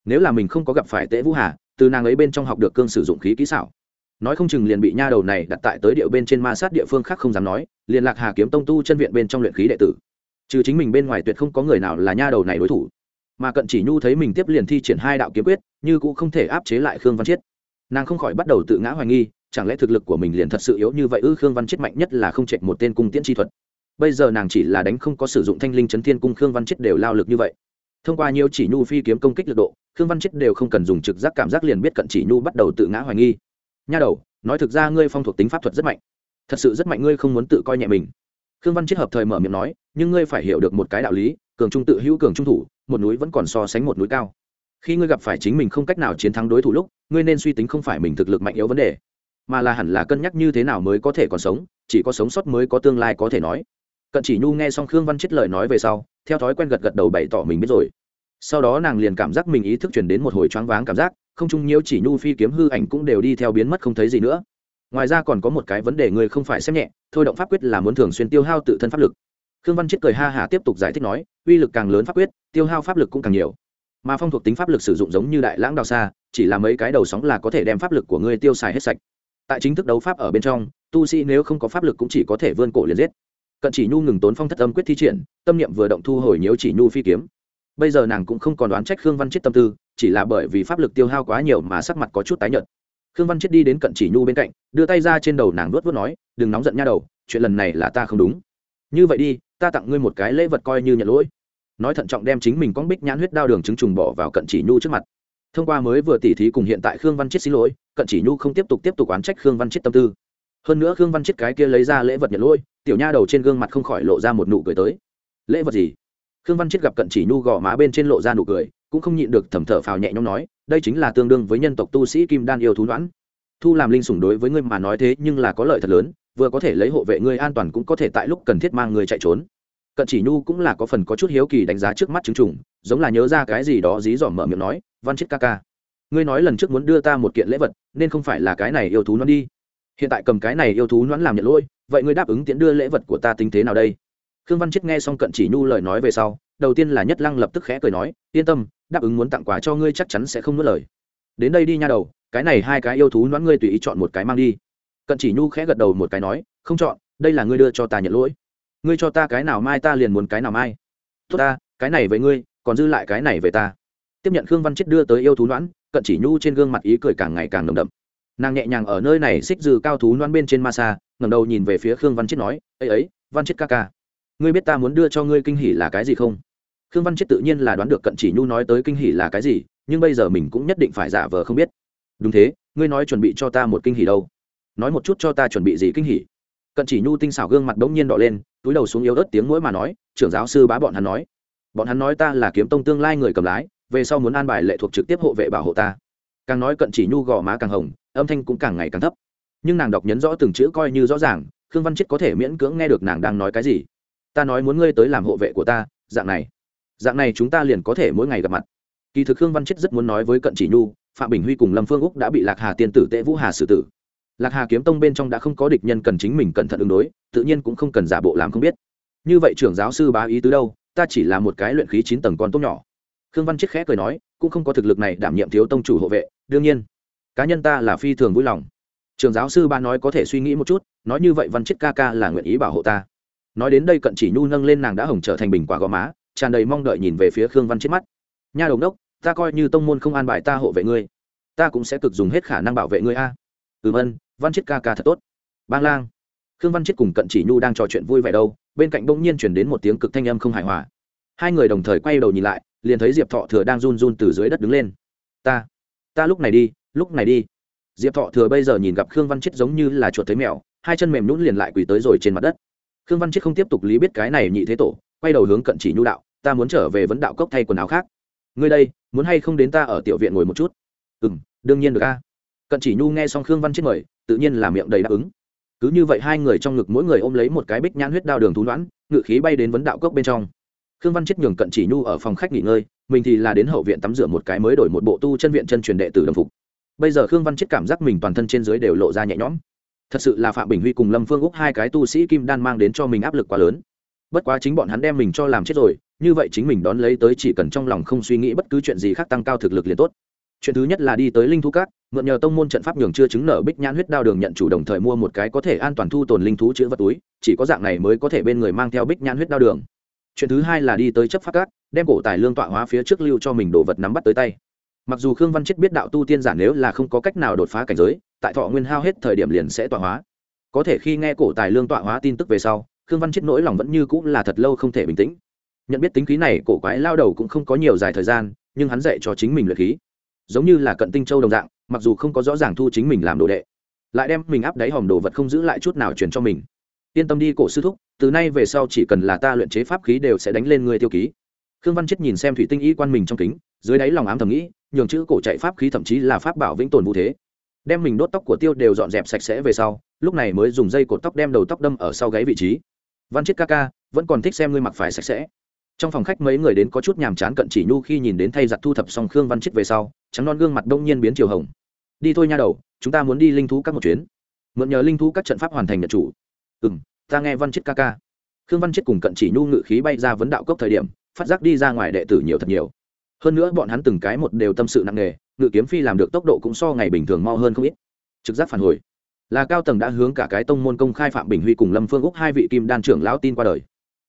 Nếu là mình không có gặp phải tễ vũ hà, từ nàng ấy bên trong học được cương sử dụng khí kỹ xảo. Nói không chừng liền bị nha đầu này đặt tại tới điệu bên trên ma sát địa phương khác không dám nói, liền lạc hà kiếm tông tu chân viện bên trong luyện khí đệ tử. Trừ chính mình bên ngoài tuyệt không có người nào là nha đầu này đối thủ. Mà cận chỉ nhu thấy mình tiếp liền thi triển hai đạo kiếm quyết, như cũng không thể áp chế lại khương văn chiết nàng không khỏi bắt đầu tự ngã hoài nghi, chẳng lẽ thực lực của mình liền thật sự yếu như vậy ư? Khương văn chiết mạnh nhất là không chạy một tên cung tiễn chi thuật bây giờ nàng chỉ là đánh không có sử dụng thanh linh chấn thiên cung khương văn chiết đều lao lực như vậy. Thông qua nhiều chỉ nhu phi kiếm công kích lực độ, khương văn chiết đều không cần dùng trực giác cảm giác liền biết cận chỉ nhu bắt đầu tự ngã hoài nghi. Nha đầu, nói thực ra ngươi phong thuộc tính pháp thuật rất mạnh. Thật sự rất mạnh ngươi không muốn tự coi nhẹ mình. Khương văn chết hợp thời mở miệng nói, nhưng ngươi phải hiểu được một cái đạo lý, cường trung tự hữu cường trung thủ, một núi vẫn còn so sánh một núi cao. Khi ngươi gặp phải chính mình không cách nào chiến thắng đối thủ lúc, ngươi nên suy tính không phải mình thực lực mạnh yếu vấn đề, mà là hẳn là cân nhắc như thế nào mới có thể còn sống, chỉ có sống sót mới có tương lai có thể nói cận chỉ nhu nghe xong khương văn chết lời nói về sau, theo thói quen gật gật đầu bày tỏ mình biết rồi. Sau đó nàng liền cảm giác mình ý thức chuyển đến một hồi choáng váng cảm giác, không chung nhiễu chỉ nhu phi kiếm hư ảnh cũng đều đi theo biến mất không thấy gì nữa. Ngoài ra còn có một cái vấn đề người không phải xem nhẹ, thôi động pháp quyết là muốn thường xuyên tiêu hao tự thân pháp lực. Khương văn chết cười ha hả tiếp tục giải thích nói, uy lực càng lớn pháp quyết, tiêu hao pháp lực cũng càng nhiều. Mà phong thuộc tính pháp lực sử dụng giống như đại lãng đào xa chỉ là mấy cái đầu sóng là có thể đem pháp lực của ngươi tiêu xài hết sạch. Tại chính thức đấu pháp ở bên trong, tu sĩ nếu không có pháp lực cũng chỉ có thể vươn cổ liền giết cận chỉ nhu ngừng tốn phong thất âm quyết thi triển, tâm niệm vừa động thu hồi nhiễu chỉ nhu phi kiếm. Bây giờ nàng cũng không còn đoán trách khương văn chết tâm tư, chỉ là bởi vì pháp lực tiêu hao quá nhiều mà sắc mặt có chút tái nhợt. Khương văn chết đi đến cận chỉ nhu bên cạnh, đưa tay ra trên đầu nàng nuốt vớt nói, đừng nóng giận nha đầu, chuyện lần này là ta không đúng. Như vậy đi, ta tặng ngươi một cái lễ vật coi như nhận lỗi. Nói thận trọng đem chính mình con bích nhãn huyết đao đường chứng trùng bỏ vào cận chỉ nhu trước mặt. Thông qua mới vừa tỉ thí cùng hiện tại khương văn chết xin lỗi, cận chỉ nhu không tiếp tục tiếp tục oán trách khương văn chết tâm tư hơn nữa khương văn chết cái kia lấy ra lễ vật nhận lỗi, tiểu nha đầu trên gương mặt không khỏi lộ ra một nụ cười tới. Lễ vật gì? Khương văn chết gặp cận chỉ nhu gò má bên trên lộ ra nụ cười, cũng không nhịn được thầm thở phào nhẹ nhõm nói, đây chính là tương đương với nhân tộc tu sĩ kim đan yêu thú đoán thu làm linh sủng đối với ngươi mà nói thế nhưng là có lợi thật lớn, vừa có thể lấy hộ vệ ngươi an toàn cũng có thể tại lúc cần thiết mang người chạy trốn. Cận chỉ nhu cũng là có phần có chút hiếu kỳ đánh giá trước mắt chứng trùng, giống là nhớ ra cái gì đó dí dỏm mở miệng nói, văn chết ca ca, ngươi nói lần trước muốn đưa ta một kiện lễ vật, nên không phải là cái này yêu thú nó đi hiện tại cầm cái này yêu thú nhoãn làm nhận lỗi, vậy ngươi đáp ứng tiễn đưa lễ vật của ta tính thế nào đây? Khương văn chết nghe xong cận chỉ nhu lời nói về sau, đầu tiên là nhất lăng lập tức khẽ cười nói, yên tâm, đáp ứng muốn tặng quà cho ngươi chắc chắn sẽ không nuốt lời. Đến đây đi nha đầu, cái này hai cái yêu thú nhoãn ngươi tùy ý chọn một cái mang đi. Cận chỉ nhu khẽ gật đầu một cái nói, không chọn, đây là ngươi đưa cho ta nhận lỗi. Ngươi cho ta cái nào mai ta liền muốn cái nào mai. Tốt ta, cái này với ngươi, còn dư lại cái này về ta. Tiếp nhận khương văn chết đưa tới yêu thú đoán cận chỉ nhu trên gương mặt ý cười càng ngày càng nồng đậm nàng nhẹ nhàng ở nơi này xích dư cao thú loan bên trên ma xa ngẩng đầu nhìn về phía khương văn chết nói ấy ấy, văn chết ca ca, ngươi biết ta muốn đưa cho ngươi kinh hỉ là cái gì không? Khương văn chết tự nhiên là đoán được cận chỉ nhu nói tới kinh hỉ là cái gì, nhưng bây giờ mình cũng nhất định phải giả vờ không biết. Đúng thế, ngươi nói chuẩn bị cho ta một kinh hỉ đâu? Nói một chút cho ta chuẩn bị gì kinh hỉ? Cận chỉ nhu tinh xảo gương mặt bỗng nhiên đỏ lên, túi đầu xuống yếu ớt tiếng mũi mà nói, trưởng giáo sư bá bọn hắn nói, bọn hắn nói ta là kiếm tông tương lai người cầm lái, về sau muốn an bài lệ thuộc trực tiếp hộ vệ bảo hộ ta. Càng nói cận chỉ nhu gò má càng hồng âm thanh cũng càng ngày càng thấp. Nhưng nàng đọc nhấn rõ từng chữ coi như rõ ràng, khương văn chết có thể miễn cưỡng nghe được nàng đang nói cái gì. Ta nói muốn ngươi tới làm hộ vệ của ta, dạng này. Dạng này chúng ta liền có thể mỗi ngày gặp mặt. Kỳ thực khương văn chết rất muốn nói với cận chỉ nhu, phạm bình huy cùng lâm phương úc đã bị lạc hà tiên tử tệ vũ hà xử tử. Lạc hà kiếm tông bên trong đã không có địch nhân cần chính mình cẩn thận ứng đối, tự nhiên cũng không cần giả bộ làm không biết. Như vậy trưởng giáo sư bá ý tứ đâu, ta chỉ là một cái luyện khí chín tầng con tốt nhỏ. Khương văn chiết khẽ cười nói, cũng không có thực lực này đảm nhiệm thiếu tông chủ hộ vệ, đương nhiên cá nhân ta là phi thường vui lòng. Trường giáo sư ba nói có thể suy nghĩ một chút, nói như vậy văn chết ca ca là nguyện ý bảo hộ ta. Nói đến đây cận chỉ nhu nâng lên nàng đã hồng trở thành bình quả gò má, tràn đầy mong đợi nhìn về phía khương văn chết mắt. Nha đồng đốc, ta coi như tông môn không an bài ta hộ vệ ngươi, ta cũng sẽ cực dùng hết khả năng bảo vệ ngươi a. Ừ ân văn chết ca ca thật tốt. Bang lang. Khương văn chết cùng cận chỉ nhu đang trò chuyện vui vẻ đâu, bên cạnh bỗng nhiên chuyển đến một tiếng cực thanh âm không hài hòa. Hai người đồng thời quay đầu nhìn lại, liền thấy diệp thọ thừa đang run run từ dưới đất đứng lên. Ta ta lúc này đi lúc này đi. Diệp thọ thừa bây giờ nhìn gặp khương văn chết giống như là chuột thấy mèo, hai chân mềm nhún liền lại quỳ tới rồi trên mặt đất. Khương văn chết không tiếp tục lý biết cái này nhị thế tổ, quay đầu hướng cận chỉ nhu đạo, ta muốn trở về vấn đạo cốc thay quần áo khác. Ngươi đây, muốn hay không đến ta ở tiểu viện ngồi một chút? Ừ m đương nhiên được a. Cận chỉ nhu nghe xong khương văn chết mời, tự nhiên là miệng đầy đáp ứng. Cứ như vậy hai người trong ngực mỗi người ôm lấy một cái bích nhãn huyết đao đường thú đoán, ngự khí bay đến vấn đạo cốc bên trong. Khương văn chết nhường cận chỉ nhu ở phòng khách nghỉ ngơi, mình thì là đến hậu viện tắm rửa một cái mới đổi một bộ tu chân viện chân truyền đệ tử đồng phục bây giờ khương văn chết cảm giác mình toàn thân trên dưới đều lộ ra nhẹ nhõm. Thật sự là phạm bình huy cùng lâm phương úc hai cái tu sĩ kim đan mang đến cho mình áp lực quá lớn. Bất quá chính bọn hắn đem mình cho làm chết rồi, như vậy chính mình đón lấy tới chỉ cần trong lòng không suy nghĩ bất cứ chuyện gì khác tăng cao thực lực liền tốt. Chuyện thứ nhất là đi tới linh thú cát, mượn nhờ tông môn trận pháp nhường chưa chứng nở bích nhãn huyết đao đường nhận chủ đồng thời mua một cái có thể an toàn thu tồn linh thú chữ vật túi, chỉ có dạng này mới có thể bên người mang theo bích nhãn huyết đao đường. Chuyện thứ hai là đi tới chấp pháp cát, đem cổ tài lương tọa hóa phía trước lưu cho mình đồ vật nắm bắt tới tay mặc dù khương văn chết biết đạo tu tiên giả nếu là không có cách nào đột phá cảnh giới, tại thọ nguyên hao hết thời điểm liền sẽ tọa hóa. Có thể khi nghe cổ tài lương tọa hóa tin tức về sau, khương văn chết nỗi lòng vẫn như cũng là thật lâu không thể bình tĩnh. Nhận biết tính khí này, cổ quái lao đầu cũng không có nhiều dài thời gian, nhưng hắn dạy cho chính mình luyện khí. Giống như là cận tinh châu đồng dạng, mặc dù không có rõ ràng thu chính mình làm đồ đệ, lại đem mình áp đáy hòm đồ vật không giữ lại chút nào truyền cho mình. Yên tâm đi, cổ sư thúc, từ nay về sau chỉ cần là ta luyện chế pháp khí đều sẽ đánh lên người tiêu ký khương văn chết nhìn xem thủy tinh y quan mình trong kính, dưới đáy lòng ám thầm nghĩ, nhường chữ cổ chạy pháp khí thậm chí là pháp bảo vĩnh tồn vũ thế. Đem mình đốt tóc của tiêu đều dọn dẹp sạch sẽ về sau, lúc này mới dùng dây cột tóc đem đầu tóc đâm ở sau gáy vị trí. Văn chết ca ca, vẫn còn thích xem ngươi mặc phải sạch sẽ. Trong phòng khách mấy người đến có chút nhàm chán cận chỉ nhu khi nhìn đến thay giặt thu thập xong khương văn chết về sau, trắng non gương mặt đông nhiên biến chiều hồng. Đi thôi nha đầu, chúng ta muốn đi linh thú các một chuyến. Mượn nhờ linh thú các trận pháp hoàn thành nhật chủ. Ừ m ta nghe văn chết ca ca. Khương văn chết cùng cận chỉ nhu ngự khí bay ra vấn đạo cốc thời điểm phát giác đi ra ngoài đệ tử nhiều thật nhiều. Hơn nữa bọn hắn từng cái một đều tâm sự nặng nề, ngự kiếm phi làm được tốc độ cũng so ngày bình thường mau hơn không ít. Trực giác phản hồi. Là cao tầng đã hướng cả cái tông môn công khai phạm bình huy cùng lâm phương úc hai vị kim đan trưởng lão tin qua đời.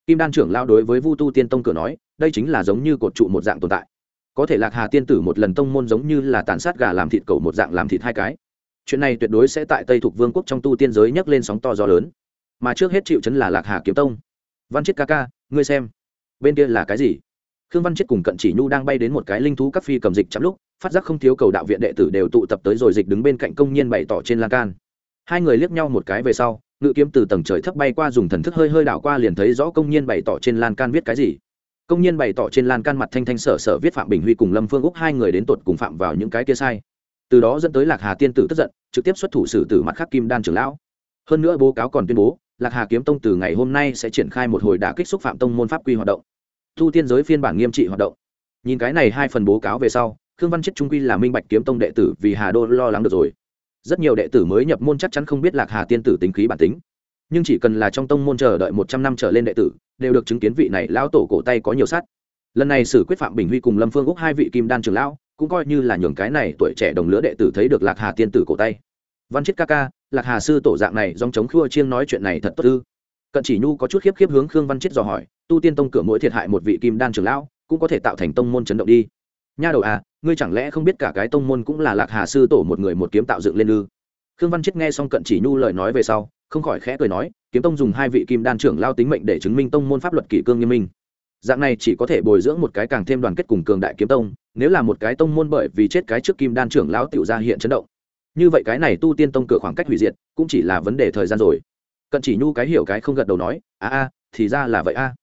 Kim đan trưởng lão đối với vu tu tiên tông cửa nói, đây chính là giống như cột trụ một dạng tồn tại. Có thể lạc hà tiên tử một lần tông môn giống như là tàn sát gà làm thịt cầu một dạng làm thịt hai cái. Chuyện này tuyệt đối sẽ tại tây thuộc vương quốc trong tu tiên giới nhấc lên sóng to gió lớn. Mà trước hết chịu chấn là lạc hà kiếm tông. Văn chiết ca ca, ngươi xem bên kia là cái gì? Khương văn chết cùng cận chỉ nhu đang bay đến một cái linh thú các phi cầm dịch chắm lúc, phát giác không thiếu cầu đạo viện đệ tử đều tụ tập tới rồi dịch đứng bên cạnh công nhân bày tỏ trên lan can. Hai người liếc nhau một cái về sau, ngự kiếm từ tầng trời thấp bay qua dùng thần thức hơi hơi đảo qua liền thấy rõ công nhiên bày tỏ trên lan can viết cái gì. Công nhiên bày tỏ trên lan can mặt thanh thanh sở sở viết phạm bình huy cùng lâm phương úc hai người đến tột cùng phạm vào những cái kia sai. Từ đó dẫn tới lạc hà tiên tử tức giận, trực tiếp xuất thủ xử tử mặt khắc kim đan trưởng lão. Hơn nữa bố cáo còn tuyên bố, lạc hà kiếm tông từ ngày hôm nay sẽ triển khai một hồi đả kích xúc phạm tông môn pháp quy hoạt động thu tiên giới phiên bản nghiêm trị hoạt động. Nhìn cái này hai phần bố cáo về sau, khương văn chết trung quy là minh bạch kiếm tông đệ tử vì hà đô lo lắng được rồi. Rất nhiều đệ tử mới nhập môn chắc chắn không biết lạc hà tiên tử tính khí bản tính. Nhưng chỉ cần là trong tông môn chờ đợi một trăm năm trở lên đệ tử, đều được chứng kiến vị này lão tổ cổ tay có nhiều sát. Lần này xử quyết phạm bình huy cùng lâm phương úc hai vị kim đan trường lão, cũng coi như là nhường cái này tuổi trẻ đồng lứa đệ tử thấy được lạc hà tiên tử cổ tay. Văn chết ca ca, lạc hà sư tổ dạng này dòng chống khua chiêng nói chuyện này thật tốt ư? Cận chỉ nhu có chút khiếp khiếp hướng khương văn chết dò hỏi tu tiên tông cửa mỗi thiệt hại một vị kim đan trưởng lão, cũng có thể tạo thành tông môn chấn động đi. Nha đầu à ngươi chẳng lẽ không biết cả cái tông môn cũng là lạc hà sư tổ một người một kiếm tạo dựng lên ư? Khương văn chết nghe xong cận chỉ nhu lời nói về sau, không khỏi khẽ cười nói, kiếm tông dùng hai vị kim đan trưởng lao tính mệnh để chứng minh tông môn pháp luật kỷ cương nghiêm minh. Dạng này chỉ có thể bồi dưỡng một cái càng thêm đoàn kết cùng cường đại kiếm tông, nếu là một cái tông môn bởi vì chết cái trước kim đan trưởng lão tiểu ra hiện chấn động. Như vậy cái này tu tiên tông cửa khoảng cách hủy diệt, cũng chỉ là vấn đề thời gian rồi. Cận chỉ nhu cái hiểu cái không gật đầu nói, a a, thì ra là vậy a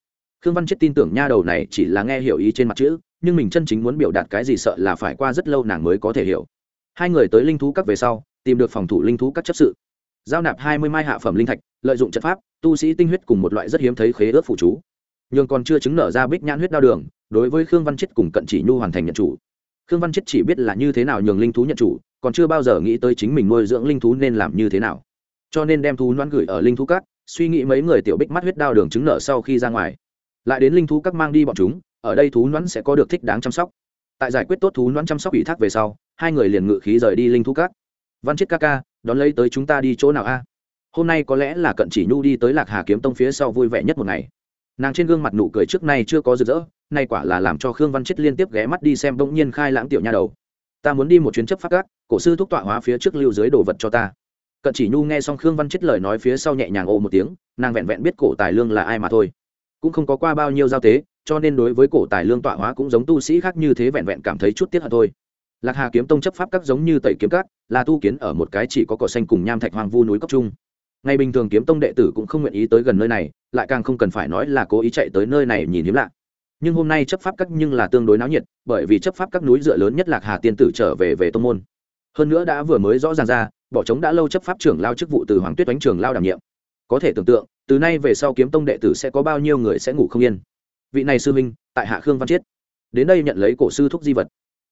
khương văn chết tin tưởng nha đầu này chỉ là nghe hiểu ý trên mặt chữ, nhưng mình chân chính muốn biểu đạt cái gì sợ là phải qua rất lâu nàng mới có thể hiểu. Hai người tới linh thú các về sau, tìm được phòng thủ linh thú các chấp sự. Giao nạp hai mươi mai hạ phẩm linh thạch, lợi dụng trận pháp, tu sĩ tinh huyết cùng một loại rất hiếm thấy khế ước phụ chú. Nhưng còn chưa chứng nở ra bích nhãn huyết đao đường, đối với khương văn chết cùng cận chỉ nhu hoàn thành nhận chủ. Khương văn chết chỉ biết là như thế nào nhường linh thú nhận chủ, còn chưa bao giờ nghĩ tới chính mình nuôi dưỡng linh thú nên làm như thế nào. Cho nên đem thú noan gửi ở linh thú các, suy nghĩ mấy người tiểu bích mắt huyết đao đường chứng nở sau khi ra ngoài lại đến linh thú các mang đi bọn chúng, ở đây thú nhoãn sẽ có được thích đáng chăm sóc. Tại giải quyết tốt thú nhoãn chăm sóc ủy thác về sau, hai người liền ngự khí rời đi linh thú các. Văn chiết ca ca, đón lấy tới chúng ta đi chỗ nào a? Hôm nay có lẽ là cận chỉ nhu đi tới lạc hà kiếm tông phía sau vui vẻ nhất một ngày. Nàng trên gương mặt nụ cười trước nay chưa có rực rỡ, nay quả là làm cho khương văn chết liên tiếp ghé mắt đi xem bỗng nhiên khai lãng tiểu nha đầu. Ta muốn đi một chuyến chấp pháp các, cổ sư thúc tọa hóa phía trước lưu dưới đồ vật cho ta. Cận chỉ nhu nghe xong khương văn chết lời nói phía sau nhẹ nhàng ô một tiếng, nàng vẹn vẹn biết cổ tài lương là ai mà thôi cũng không có qua bao nhiêu giao tế, cho nên đối với cổ tài lương tọa hóa cũng giống tu sĩ khác như thế vẹn vẹn cảm thấy chút tiếc hận thôi. Lạc hà kiếm tông chấp pháp các giống như tẩy kiếm các, là tu kiến ở một cái chỉ có cỏ xanh cùng nham thạch hoang vu núi cốc trung ngày bình thường kiếm tông đệ tử cũng không nguyện ý tới gần nơi này, lại càng không cần phải nói là cố ý chạy tới nơi này nhìn hiếm lạ. Nhưng hôm nay chấp pháp các nhưng là tương đối náo nhiệt, bởi vì chấp pháp các núi dựa lớn nhất lạc hà tiên tử trở về về tông môn. Hơn nữa đã vừa mới rõ ràng ra, bỏ trống đã lâu chấp pháp trưởng lao chức vụ từ hoàng tuyết đánh trường lao đảm nhiệm. Có thể tưởng tượng từ nay về sau kiếm tông đệ tử sẽ có bao nhiêu người sẽ ngủ không yên. Vị này sư minh tại hạ khương văn chiết. Đến đây nhận lấy cổ sư thúc di vật.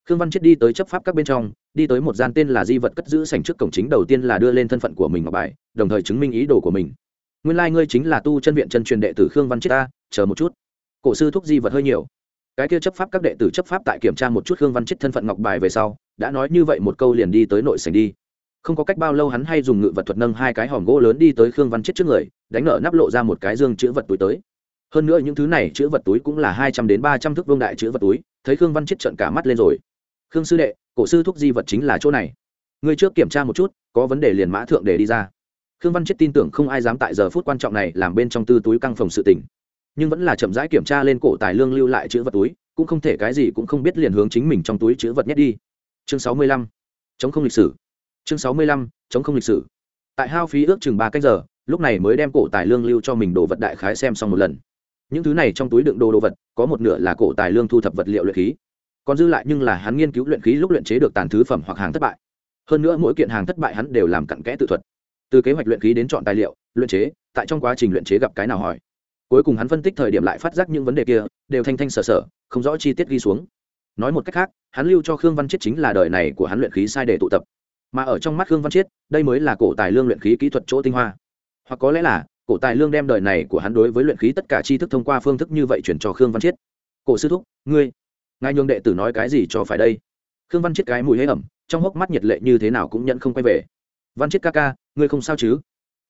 Khương văn chiết đi tới chấp pháp các bên trong, đi tới một gian tên là di vật cất giữ sành trước cổng chính đầu tiên là đưa lên thân phận của mình ngọc bài, đồng thời chứng minh ý đồ của mình. Nguyên lai、like、ngươi chính là tu chân viện chân truyền đệ tử khương văn chiết ta, chờ một chút. Cổ sư thúc di vật hơi nhiều. Cái kia chấp pháp các đệ tử chấp pháp tại kiểm tra một chút khương văn chiết thân phận ngọc bài về sau, đã nói như vậy một câu liền đi tới nội sành đi không có cách bao lâu hắn hay dùng ngự vật thuật nâng hai cái hòm gỗ lớn đi tới khương văn chết trước người, đánh nợ nắp lộ ra một cái dương chữ vật túi tới. Hơn nữa những thứ này chữ vật túi cũng là hai trăm đến ba trăm thước vương đại chữ vật túi, thấy khương văn chết trận cả mắt lên rồi. Khương sư đệ, cổ sư thúc di vật chính là chỗ này. Người trước kiểm tra một chút, có vấn đề liền mã thượng để đi ra. Khương văn chết tin tưởng không ai dám tại giờ phút quan trọng này làm bên trong tư túi căng phòng sự tỉnh nhưng vẫn là chậm rãi kiểm tra lên cổ tài lương lưu lại chữ vật túi, cũng không thể cái gì cũng không biết liền hướng chính mình trong túi chữ vật nhét đi. Chương sáu mươi lăm. Chống không lịch sử chương sáu mươi lăm, chống không lịch sử. Tại hao phí ước chừng ba cách giờ, lúc này mới đem cổ tài lương lưu cho mình đồ vật đại khái xem xong một lần. Những thứ này trong túi đựng đồ đồ vật, có một nửa là cổ tài lương thu thập vật liệu luyện khí. Còn dư lại nhưng là hắn nghiên cứu luyện khí lúc luyện chế được tàn thứ phẩm hoặc hàng thất bại. Hơn nữa mỗi kiện hàng thất bại hắn đều làm cặn kẽ tự thuật. Từ kế hoạch luyện khí đến chọn tài liệu, luyện chế, tại trong quá trình luyện chế gặp cái nào hỏi. Cuối cùng hắn phân tích thời điểm lại phát giác những vấn đề kia, đều thanh thanh sở sở không rõ chi tiết ghi xuống. Nói một cách khác, hắn lưu cho khương văn chiết chính là đời này của hắn luyện khí sai để tụ tập mà ở trong mắt khương văn chiết, đây mới là cổ tài lương luyện khí kỹ thuật chỗ tinh hoa. Hoặc có lẽ là, cổ tài lương đem đời này của hắn đối với luyện khí tất cả tri thức thông qua phương thức như vậy chuyển cho khương văn chiết. Cổ sư thúc, ngươi, ngài nhường đệ tử nói cái gì cho phải đây? Khương văn Chiết cái mùi hế ẩm, trong hốc mắt nhiệt lệ như thế nào cũng nhận không quay về. Văn Chiết ca ca, ngươi không sao chứ?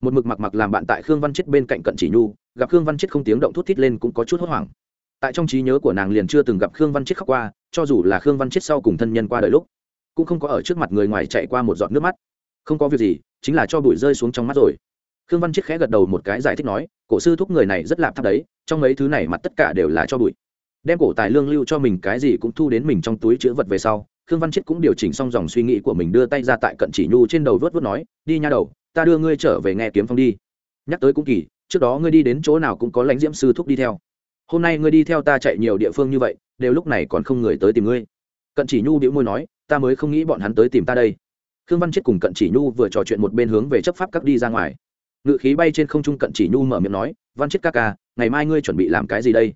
Một mực mặc mặc làm bạn tại khương văn Chiết bên cạnh cận chỉ nhu, gặp khương văn Chiết không tiếng động thút thít lên cũng có chút hốt hoảng. Tại trong trí nhớ của nàng liền chưa từng gặp khương văn Chiết khóc qua, cho dù là khương văn Chiết sau cùng thân nhân qua đời lúc cũng không có ở trước mặt người ngoài chạy qua một giọt nước mắt. Không có việc gì, chính là cho bụi rơi xuống trong mắt rồi. Khương văn chiết khẽ gật đầu một cái giải thích nói, cổ sư thúc người này rất lạp tháp đấy, trong mấy thứ này mặt tất cả đều là cho bụi. Đem cổ tài lương lưu cho mình cái gì cũng thu đến mình trong túi chữ vật về sau, khương văn chiết cũng điều chỉnh xong dòng suy nghĩ của mình đưa tay ra tại cận chỉ nhu trên đầu vớt vớt nói, đi nha đầu, ta đưa ngươi trở về nghe kiếm phong đi. Nhắc tới cũng kỳ, trước đó ngươi đi đến chỗ nào cũng có lãnh diễm sư thúc đi theo. Hôm nay ngươi đi theo ta chạy nhiều địa phương như vậy, đều lúc này còn không người tới tìm ngươi. Cận chỉ nhu đĩu môi nói ta mới không nghĩ bọn hắn tới tìm ta đây. Khương văn chết cùng cận chỉ nhu vừa trò chuyện một bên hướng về chấp pháp các đi ra ngoài. Ngự khí bay trên không trung cận chỉ nhu mở miệng nói, văn chết ca ca, ngày mai ngươi chuẩn bị làm cái gì đây?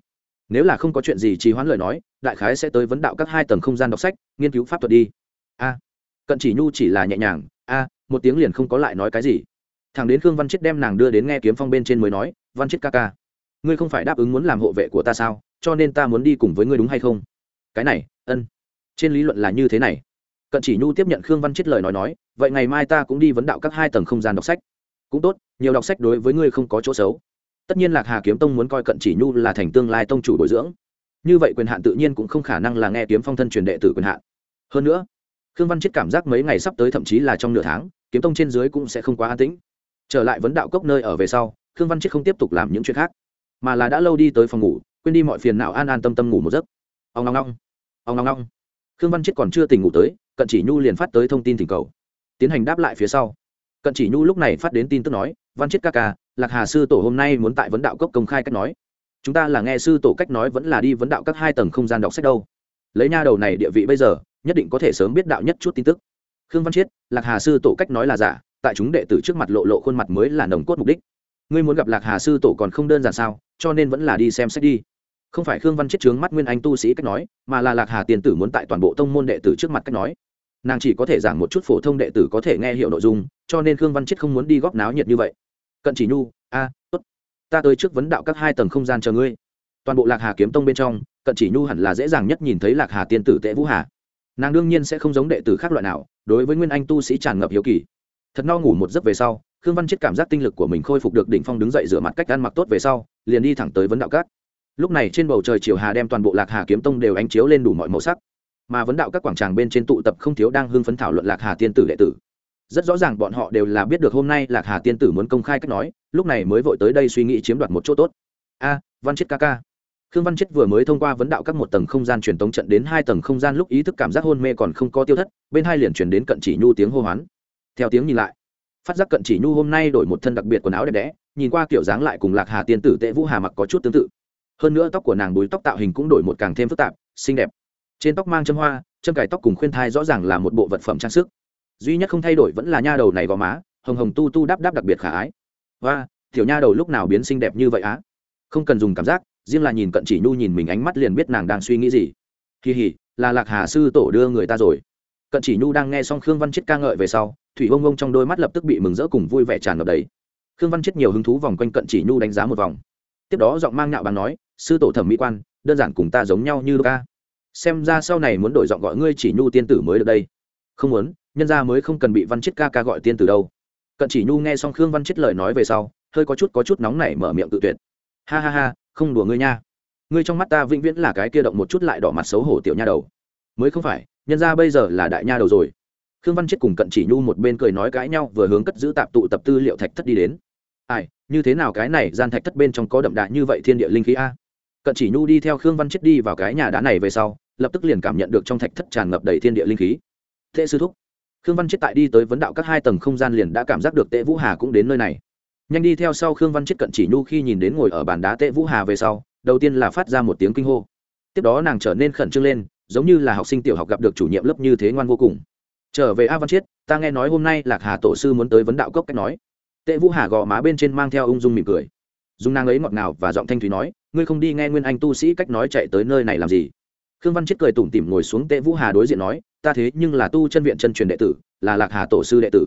Nếu là không có chuyện gì trì hoãn lời nói, đại khái sẽ tới vấn đạo các hai tầng không gian đọc sách, nghiên cứu pháp thuật đi. A. Cận chỉ nhu chỉ là nhẹ nhàng, a, một tiếng liền không có lại nói cái gì. Thằng đến khương văn chết đem nàng đưa đến nghe kiếm phong bên trên mới nói, văn chết ca ca, ngươi không phải đáp ứng muốn làm hộ vệ của ta sao? Cho nên ta muốn đi cùng với ngươi đúng hay không? Cái này, ân trên lý luận là như thế này. Cận chỉ nhu tiếp nhận khương văn chết lời nói nói, vậy ngày mai ta cũng đi vấn đạo các hai tầng không gian đọc sách. Cũng tốt, nhiều đọc sách đối với ngươi không có chỗ xấu. Tất nhiên lạc hà kiếm tông muốn coi cận chỉ nhu là thành tương lai tông chủ bồi dưỡng. Như vậy quyền hạn tự nhiên cũng không khả năng là nghe kiếm phong thân truyền đệ tử quyền hạn. Hơn nữa, khương văn chết cảm giác mấy ngày sắp tới thậm chí là trong nửa tháng, kiếm tông trên dưới cũng sẽ không quá an tĩnh. Trở lại vấn đạo cốc nơi ở về sau, khương văn chết không tiếp tục làm những chuyện khác, mà là đã lâu đi tới phòng ngủ, quên đi mọi phiền não an an tâm tâm ngủ một giấc. Ông long long ông long long khương văn chết còn chưa tỉnh ngủ tới, cận chỉ nhu liền phát tới thông tin thỉnh cầu. Tiến hành đáp lại phía sau. Cận chỉ nhu lúc này phát đến tin tức nói, văn chết ca ca, lạc hà sư tổ hôm nay muốn tại vấn đạo cốc công khai cách nói. Chúng ta là nghe sư tổ cách nói vẫn là đi vấn đạo các hai tầng không gian đọc sách đâu. Lấy nha đầu này địa vị bây giờ, nhất định có thể sớm biết đạo nhất chút tin tức. Khương văn chiết lạc hà sư tổ cách nói là giả, tại chúng đệ tử trước mặt lộ lộ khuôn mặt mới là nồng cốt mục đích. Ngươi muốn gặp lạc hà sư tổ còn không đơn giản sao, cho nên vẫn là đi xem sách đi không phải khương văn chiết trướng mắt nguyên anh tu sĩ cách nói, mà là lạc hà tiền tử muốn tại toàn bộ tông môn đệ tử trước mặt cách nói. Nàng chỉ có thể giảng một chút phổ thông đệ tử có thể nghe hiểu nội dung, cho nên khương văn chiết không muốn đi góp náo nhiệt như vậy. Cận chỉ nhu, a, tốt. Ta tới trước vấn đạo các hai tầng không gian chờ ngươi. Toàn bộ lạc hà kiếm tông bên trong, cận chỉ nhu hẳn là dễ dàng nhất nhìn thấy lạc hà tiên tử tệ vũ hà. Nàng đương nhiên sẽ không giống đệ tử khác loại nào, đối với nguyên anh tu sĩ tràn ngập hiếu kỳ. Thật no ngủ một giấc về sau, khương văn chết cảm giác tinh lực của mình khôi phục được đỉnh phong đứng dậy rửa mặt cách ăn mặc tốt về sau, liền đi thẳng tới vấn đạo cát lúc này trên bầu trời chiều hà đem toàn bộ lạc hà kiếm tông đều ánh chiếu lên đủ mọi màu sắc. Mà vấn đạo các quảng tràng bên trên tụ tập không thiếu đang hưng phấn thảo luận lạc hà tiên tử đệ tử. Rất rõ ràng bọn họ đều là biết được hôm nay lạc hà tiên tử muốn công khai cách nói, lúc này mới vội tới đây suy nghĩ chiếm đoạt một chỗ tốt. A, văn chết ca ca. Khương văn chết vừa mới thông qua vấn đạo các một tầng không gian truyền tống trận đến hai tầng không gian lúc ý thức cảm giác hôn mê còn không có tiêu thất, bên hai liền truyền đến cận chỉ nhu tiếng hô hoán. Theo tiếng nhìn lại, phát giác cận chỉ nhu hôm nay đổi một thân đặc biệt quần áo đẹp đẽ, nhìn qua kiểu dáng lại cùng lạc hà tiên tử tệ vũ hà mặc có chút tương tự hơn nữa tóc của nàng búi tóc tạo hình cũng đổi một càng thêm phức tạp, xinh đẹp. Trên tóc mang châm hoa, châm cài tóc cùng khuyên thai rõ ràng là một bộ vật phẩm trang sức. Duy nhất không thay đổi vẫn là nha đầu này gò má, hồng hồng tu tu đáp đáp đặc biệt khả ái. Và tiểu nha đầu lúc nào biến xinh đẹp như vậy á? Không cần dùng cảm giác, riêng là nhìn cận chỉ nhu nhìn mình ánh mắt liền biết nàng đang suy nghĩ gì. Kỳ hỉ, là lạc hà sư tổ đưa người ta rồi. Cận chỉ nhu đang nghe xong khương văn chết ca ngợi về sau, thủy ông ông trong đôi mắt lập tức bị mừng rỡ cùng vui vẻ tràn ngập đấy. khương văn chết nhiều hứng thú vòng quanh cận chỉ nhu đánh giá một vòng tiếp đó giọng mang nhạo bằng nói, sư tổ thẩm mỹ quan, đơn giản cùng ta giống nhau như ca xem ra sau này muốn đổi giọng gọi ngươi chỉ nhu tiên tử mới được đây. Không muốn, nhân ra mới không cần bị văn chết ca ca gọi tiên tử đâu. Cận chỉ nhu nghe xong khương văn chết lời nói về sau, hơi có chút có chút nóng nảy mở miệng tự tuyệt. Ha ha ha, không đùa ngươi nha. Ngươi trong mắt ta vĩnh viễn là cái kia động một chút lại đỏ mặt xấu hổ tiểu nha đầu. Mới không phải, nhân ra bây giờ là đại nha đầu rồi. Khương văn chết cùng cận chỉ nhu một bên cười nói cãi nhau, vừa hướng cất giữ tạp tụ tập tư liệu thạch thất đi đến. Ai như thế nào cái này gian thạch thất bên trong có đậm đà như vậy thiên địa linh khí a? Cận chỉ nhu đi theo khương văn chết đi vào cái nhà đá này về sau, lập tức liền cảm nhận được trong thạch thất tràn ngập đầy thiên địa linh khí. Tệ sư thúc, khương văn chết tại đi tới vấn đạo các hai tầng không gian liền đã cảm giác được tệ vũ hà cũng đến nơi này. Nhanh đi theo sau khương văn chết cận chỉ nhu khi nhìn đến ngồi ở bàn đá tệ vũ hà về sau, đầu tiên là phát ra một tiếng kinh hô. Tiếp đó nàng trở nên khẩn trương lên, giống như là học sinh tiểu học gặp được chủ nhiệm lớp như thế ngoan vô cùng. Trở về a văn chiết ta nghe nói hôm nay lạc hà tổ sư muốn tới vấn đạo cốc cách nói tệ vũ hà gò má bên trên mang theo ung dung mỉm cười. Dung nàng ấy ngọt ngào và giọng thanh thúy nói, ngươi không đi nghe nguyên anh tu sĩ cách nói chạy tới nơi này làm gì? Khương văn chết cười tủm tỉm ngồi xuống tệ vũ hà đối diện nói, ta thế nhưng là tu chân viện chân truyền đệ tử, là lạc hà tổ sư đệ tử.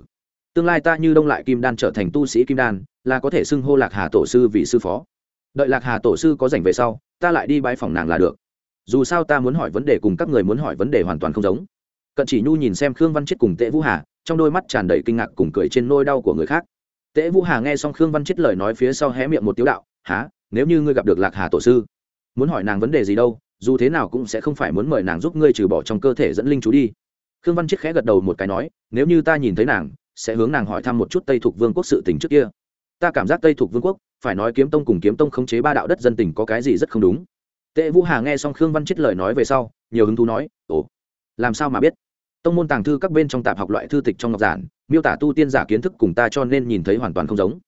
Tương lai ta như đông lại kim đan trở thành tu sĩ kim đan, là có thể xưng hô lạc hà tổ sư vì sư phó. Đợi lạc hà tổ sư có rảnh về sau, ta lại đi bãi phòng nàng là được. Dù sao ta muốn hỏi vấn đề cùng các người muốn hỏi vấn đề hoàn toàn không giống. Cận chỉ nhu nhìn xem khương văn chết cùng Tệ vũ hà, trong đôi mắt tràn đầy kinh ngạc cùng cười trên nôi đau của người khác tễ vũ hà nghe xong khương văn chết lời nói phía sau hé miệng một tiếu đạo há nếu như ngươi gặp được lạc hà tổ sư, muốn hỏi nàng vấn đề gì đâu, dù thế nào cũng sẽ không phải muốn mời nàng giúp ngươi trừ bỏ trong cơ thể dẫn linh chú đi. Khương văn chết khẽ gật đầu một cái nói, nếu như ta nhìn thấy nàng, sẽ hướng nàng hỏi thăm một chút tây thuộc vương quốc sự tình trước kia. Ta cảm giác tây thuộc vương quốc, phải nói kiếm tông cùng kiếm tông khống chế ba đạo đất dân tình có cái gì rất không đúng. Tệ vũ hà nghe xong khương văn chết lời nói về sau, nhiều hứng thú nói, ồ, làm sao mà biết? Tông môn tàng thư các bên trong tạp học loại thư tịch trong ngọc giản miêu tả tu tiên giả kiến thức cùng ta cho nên nhìn thấy hoàn toàn không giống.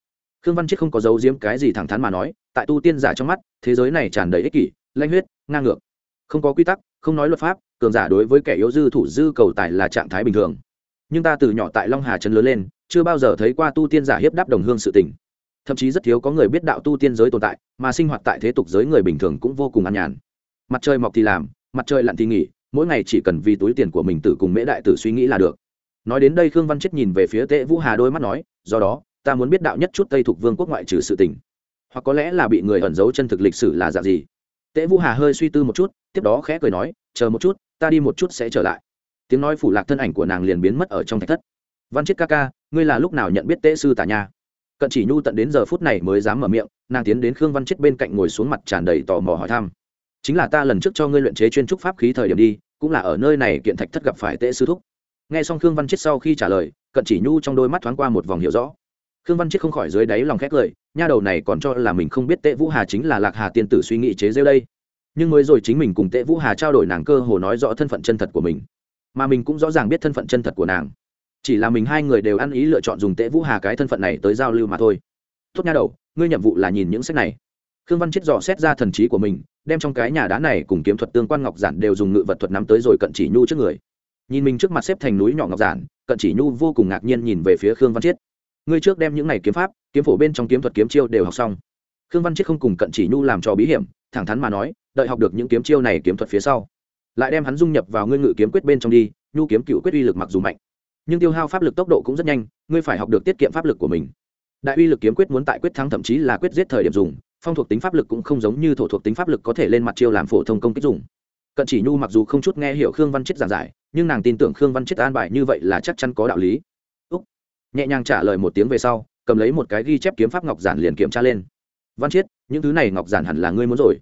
Khương văn chết không có dấu diếm cái gì thẳng thắn mà nói, tại tu tiên giả trong mắt, thế giới này tràn đầy ích kỷ, lanh huyết, ngang ngược. Không có quy tắc, không nói luật pháp, cường giả đối với kẻ yếu dư thủ dư cầu tài là trạng thái bình thường. Nhưng ta từ nhỏ tại long hà trấn lớn lên, chưa bao giờ thấy qua tu tiên giả hiếp đáp đồng hương sự tình. Thậm chí rất thiếu có người biết đạo tu tiên giới tồn tại, mà sinh hoạt tại thế tục giới người bình thường cũng vô cùng an nhàn. Mặt trời mọc thì làm, mặt trời lặn thì nghỉ, mỗi ngày chỉ cần vì túi tiền của mình tử cùng mễ đại tử suy nghĩ là được nói đến đây khương văn chết nhìn về phía tệ vũ hà đôi mắt nói, do đó, ta muốn biết đạo nhất chút tây thuộc vương quốc ngoại trừ sự tình. Hoặc có lẽ là bị người ẩn giấu chân thực lịch sử là dạng gì? Tệ vũ hà hơi suy tư một chút, tiếp đó khẽ cười nói, chờ một chút, ta đi một chút sẽ trở lại. Tiếng nói phủ lạc thân ảnh của nàng liền biến mất ở trong thạch thất. Văn chết ca ca, ngươi là lúc nào nhận biết tế sư tả nha? Cận chỉ nhu tận đến giờ phút này mới dám mở miệng, nàng tiến đến khương văn chết bên cạnh ngồi xuống mặt tràn đầy tò mò hỏi thăm. Chính là ta lần trước cho ngươi luyện chế chuyên trúc pháp khí thời điểm đi, cũng là ở nơi này kiện thạch thất gặp phải tế sư thúc nghe xong khương văn chết sau khi trả lời, cận chỉ nhu trong đôi mắt thoáng qua một vòng hiểu rõ. Khương văn chết không khỏi dưới đáy lòng khét lời, nha đầu này còn cho là mình không biết tệ vũ hà chính là lạc hà tiên tử suy nghĩ chế rêu đây. Nhưng mới rồi chính mình cùng tệ vũ hà trao đổi nàng cơ hồ nói rõ thân phận chân thật của mình. Mà mình cũng rõ ràng biết thân phận chân thật của nàng. Chỉ là mình hai người đều ăn ý lựa chọn dùng tệ vũ hà cái thân phận này tới giao lưu mà thôi. Tốt nha đầu, ngươi nhiệm vụ là nhìn những sách này. Khương văn chết dò xét ra thần trí của mình, đem trong cái nhà đá này cùng kiếm thuật tương quan ngọc giản đều dùng ngự vật thuật nắm tới rồi cận chỉ nhu trước người nhìn mình trước mặt xếp thành núi nhỏ ngọc giản, cận chỉ nhu vô cùng ngạc nhiên nhìn về phía khương văn chiết. Ngươi trước đem những này kiếm pháp, kiếm phổ bên trong kiếm thuật kiếm chiêu đều học xong. Khương văn chiết không cùng cận chỉ nhu làm cho bí hiểm, thẳng thắn mà nói, đợi học được những kiếm chiêu này kiếm thuật phía sau, lại đem hắn dung nhập vào ngươi ngự kiếm quyết bên trong đi, nhu kiếm cựu quyết uy lực mặc dù mạnh, nhưng tiêu hao pháp lực tốc độ cũng rất nhanh, ngươi phải học được tiết kiệm pháp lực của mình. Đại uy lực kiếm quyết muốn tại quyết thắng thậm chí là quyết giết thời điểm dùng, phong thuộc tính pháp lực cũng không giống như thổ thuộc tính pháp lực có thể lên mặt chiêu làm phổ thông công kích dùng. Cận chỉ nhu mặc dù không chút nghe hiểu khương văn chết giảng giải nhưng nàng tin tưởng khương văn chết an bài như vậy là chắc chắn có đạo lý. Úc. nhẹ nhàng trả lời một tiếng về sau, cầm lấy một cái ghi chép kiếm pháp ngọc giản liền kiểm tra lên. Văn chiết những thứ này ngọc giản hẳn là ngươi muốn rồi.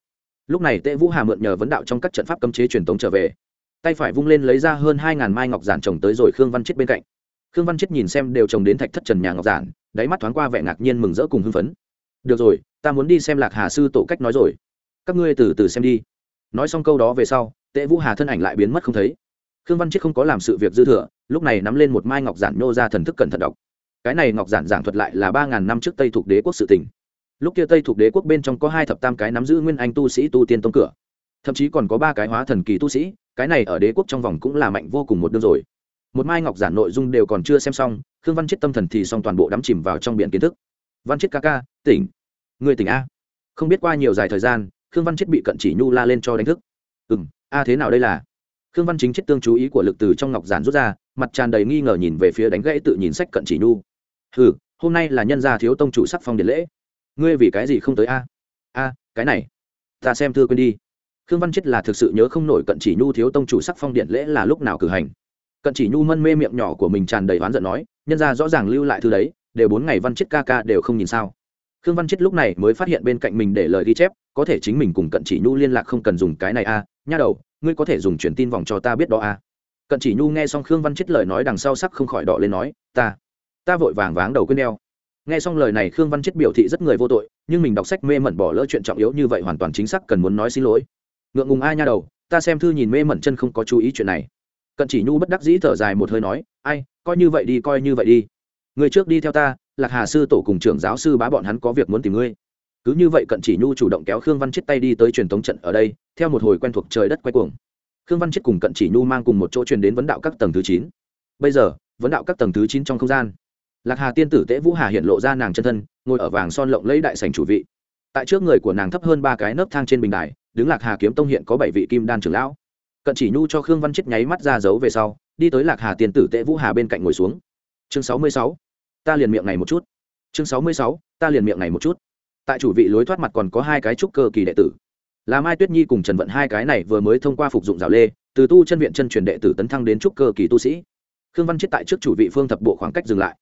Lúc này tệ vũ hà mượn nhờ vấn đạo trong các trận pháp cấm chế truyền tống trở về. Tay phải vung lên lấy ra hơn hai ngàn mai ngọc giản trồng tới rồi khương văn chết bên cạnh. Khương văn chết nhìn xem đều trồng đến thạch thất trần nhà ngọc giản, đáy mắt thoáng qua vẻ ngạc nhiên mừng rỡ cùng hưng phấn. Được rồi, ta muốn đi xem lạc hà sư tổ cách nói rồi. Các ngươi từ từ xem đi. Nói xong câu đó về sau tệ vũ hà thân ảnh lại biến mất không thấy khương văn chết không có làm sự việc dư thừa, lúc này nắm lên một mai ngọc giản nhô ra thần thức cẩn thận đọc. Cái này ngọc giản giảng thuật lại là ba ngàn năm trước tây thuộc đế quốc sự tỉnh lúc kia tây thuộc đế quốc bên trong có hai thập tam cái nắm giữ nguyên anh tu sĩ tu tiên tông cửa. Thậm chí còn có ba cái hóa thần kỳ tu sĩ, cái này ở đế quốc trong vòng cũng là mạnh vô cùng một đương rồi. Một mai ngọc giản nội dung đều còn chưa xem xong, khương văn chết tâm thần thì xong toàn bộ đắm chìm vào trong biển kiến thức. Văn chết ca ca, tỉnh. Người tỉnh a. Không biết qua nhiều dài thời gian, khương văn chết bị cận chỉ nhu la lên cho đánh thức. Ừ m a thế nào đây là? Khương văn chính chết tương chú ý của lực từ trong ngọc giản rút ra, mặt tràn đầy nghi ngờ nhìn về phía đánh gãy tự nhìn sách cận chỉ nhu. Ừ hôm nay là nhân gia thiếu tông chủ sắc phong điện lễ. Ngươi vì cái gì không tới a? A, cái này, ta xem thư quên đi. Khương văn chết là thực sự nhớ không nổi cận chỉ nhu thiếu tông chủ sắc phong điện lễ là lúc nào cử hành. Cận chỉ nhu mân mê miệng nhỏ của mình tràn đầy oán giận nói, nhân ra rõ ràng lưu lại thư đấy, đều bốn ngày văn chết ca ca đều không nhìn sao. Khương văn chết lúc này mới phát hiện bên cạnh mình để lời ghi chép, có thể chính mình cùng cận chỉ nhu liên lạc không cần dùng cái này a à. nha đầu ngươi có thể dùng truyền tin vòng cho ta biết đó à. cận chỉ nhu nghe xong khương văn chết lời nói đằng sau sắc không khỏi đỏ lên nói, ta ta vội vàng váng đầu quên đeo. Nghe xong lời này khương văn chết biểu thị rất người vô tội, nhưng mình đọc sách mê mẩn bỏ lỡ chuyện trọng yếu như vậy hoàn toàn chính xác cần muốn nói xin lỗi. Ngượng ngùng ai nha đầu, ta xem thư nhìn mê mẩn chân không có chú ý chuyện này. Cận chỉ nhu bất đắc dĩ thở dài một hơi nói, ai, coi như vậy đi, coi như vậy đi. Người trước đi theo ta, lạc hà sư tổ cùng trưởng giáo sư bá bọn hắn có việc muốn tìm ngươi cứ như vậy cận chỉ nhu chủ động kéo khương văn chết tay đi tới truyền thống trận ở đây, theo một hồi quen thuộc trời đất quay cuồng. Khương văn chết cùng cận chỉ nhu mang cùng một chỗ truyền đến vấn đạo các tầng thứ chín. Bây giờ, vấn đạo các tầng thứ chín trong không gian. Lạc hà tiên tử tễ vũ hà hiện lộ ra nàng chân thân, ngồi ở vàng son lộng lấy đại sành chủ vị. Tại trước người của nàng thấp hơn ba cái nấc thang trên bình đài, đứng lạc hà kiếm tông hiện có bảy vị kim đan trưởng lão. Cận chỉ nhu cho khương văn chết nháy mắt ra giấu về sau, đi tới lạc hà tiên tử tễ vũ hà bên cạnh ngồi xuống. Chương sáu mươi sáu. Ta liền miệng này một chút. Chương sáu mươi sáu. Ta liền miệng này một chút tại chủ vị lối thoát mặt còn có hai cái trúc cơ kỳ đệ tử. Là mai tuyết nhi cùng trần vận hai cái này vừa mới thông qua phục dụng rào lê, từ tu chân viện chân truyền đệ tử tấn thăng đến trúc cơ kỳ tu sĩ. Khương văn chết tại trước chủ vị phương thập bộ khoảng cách dừng lại.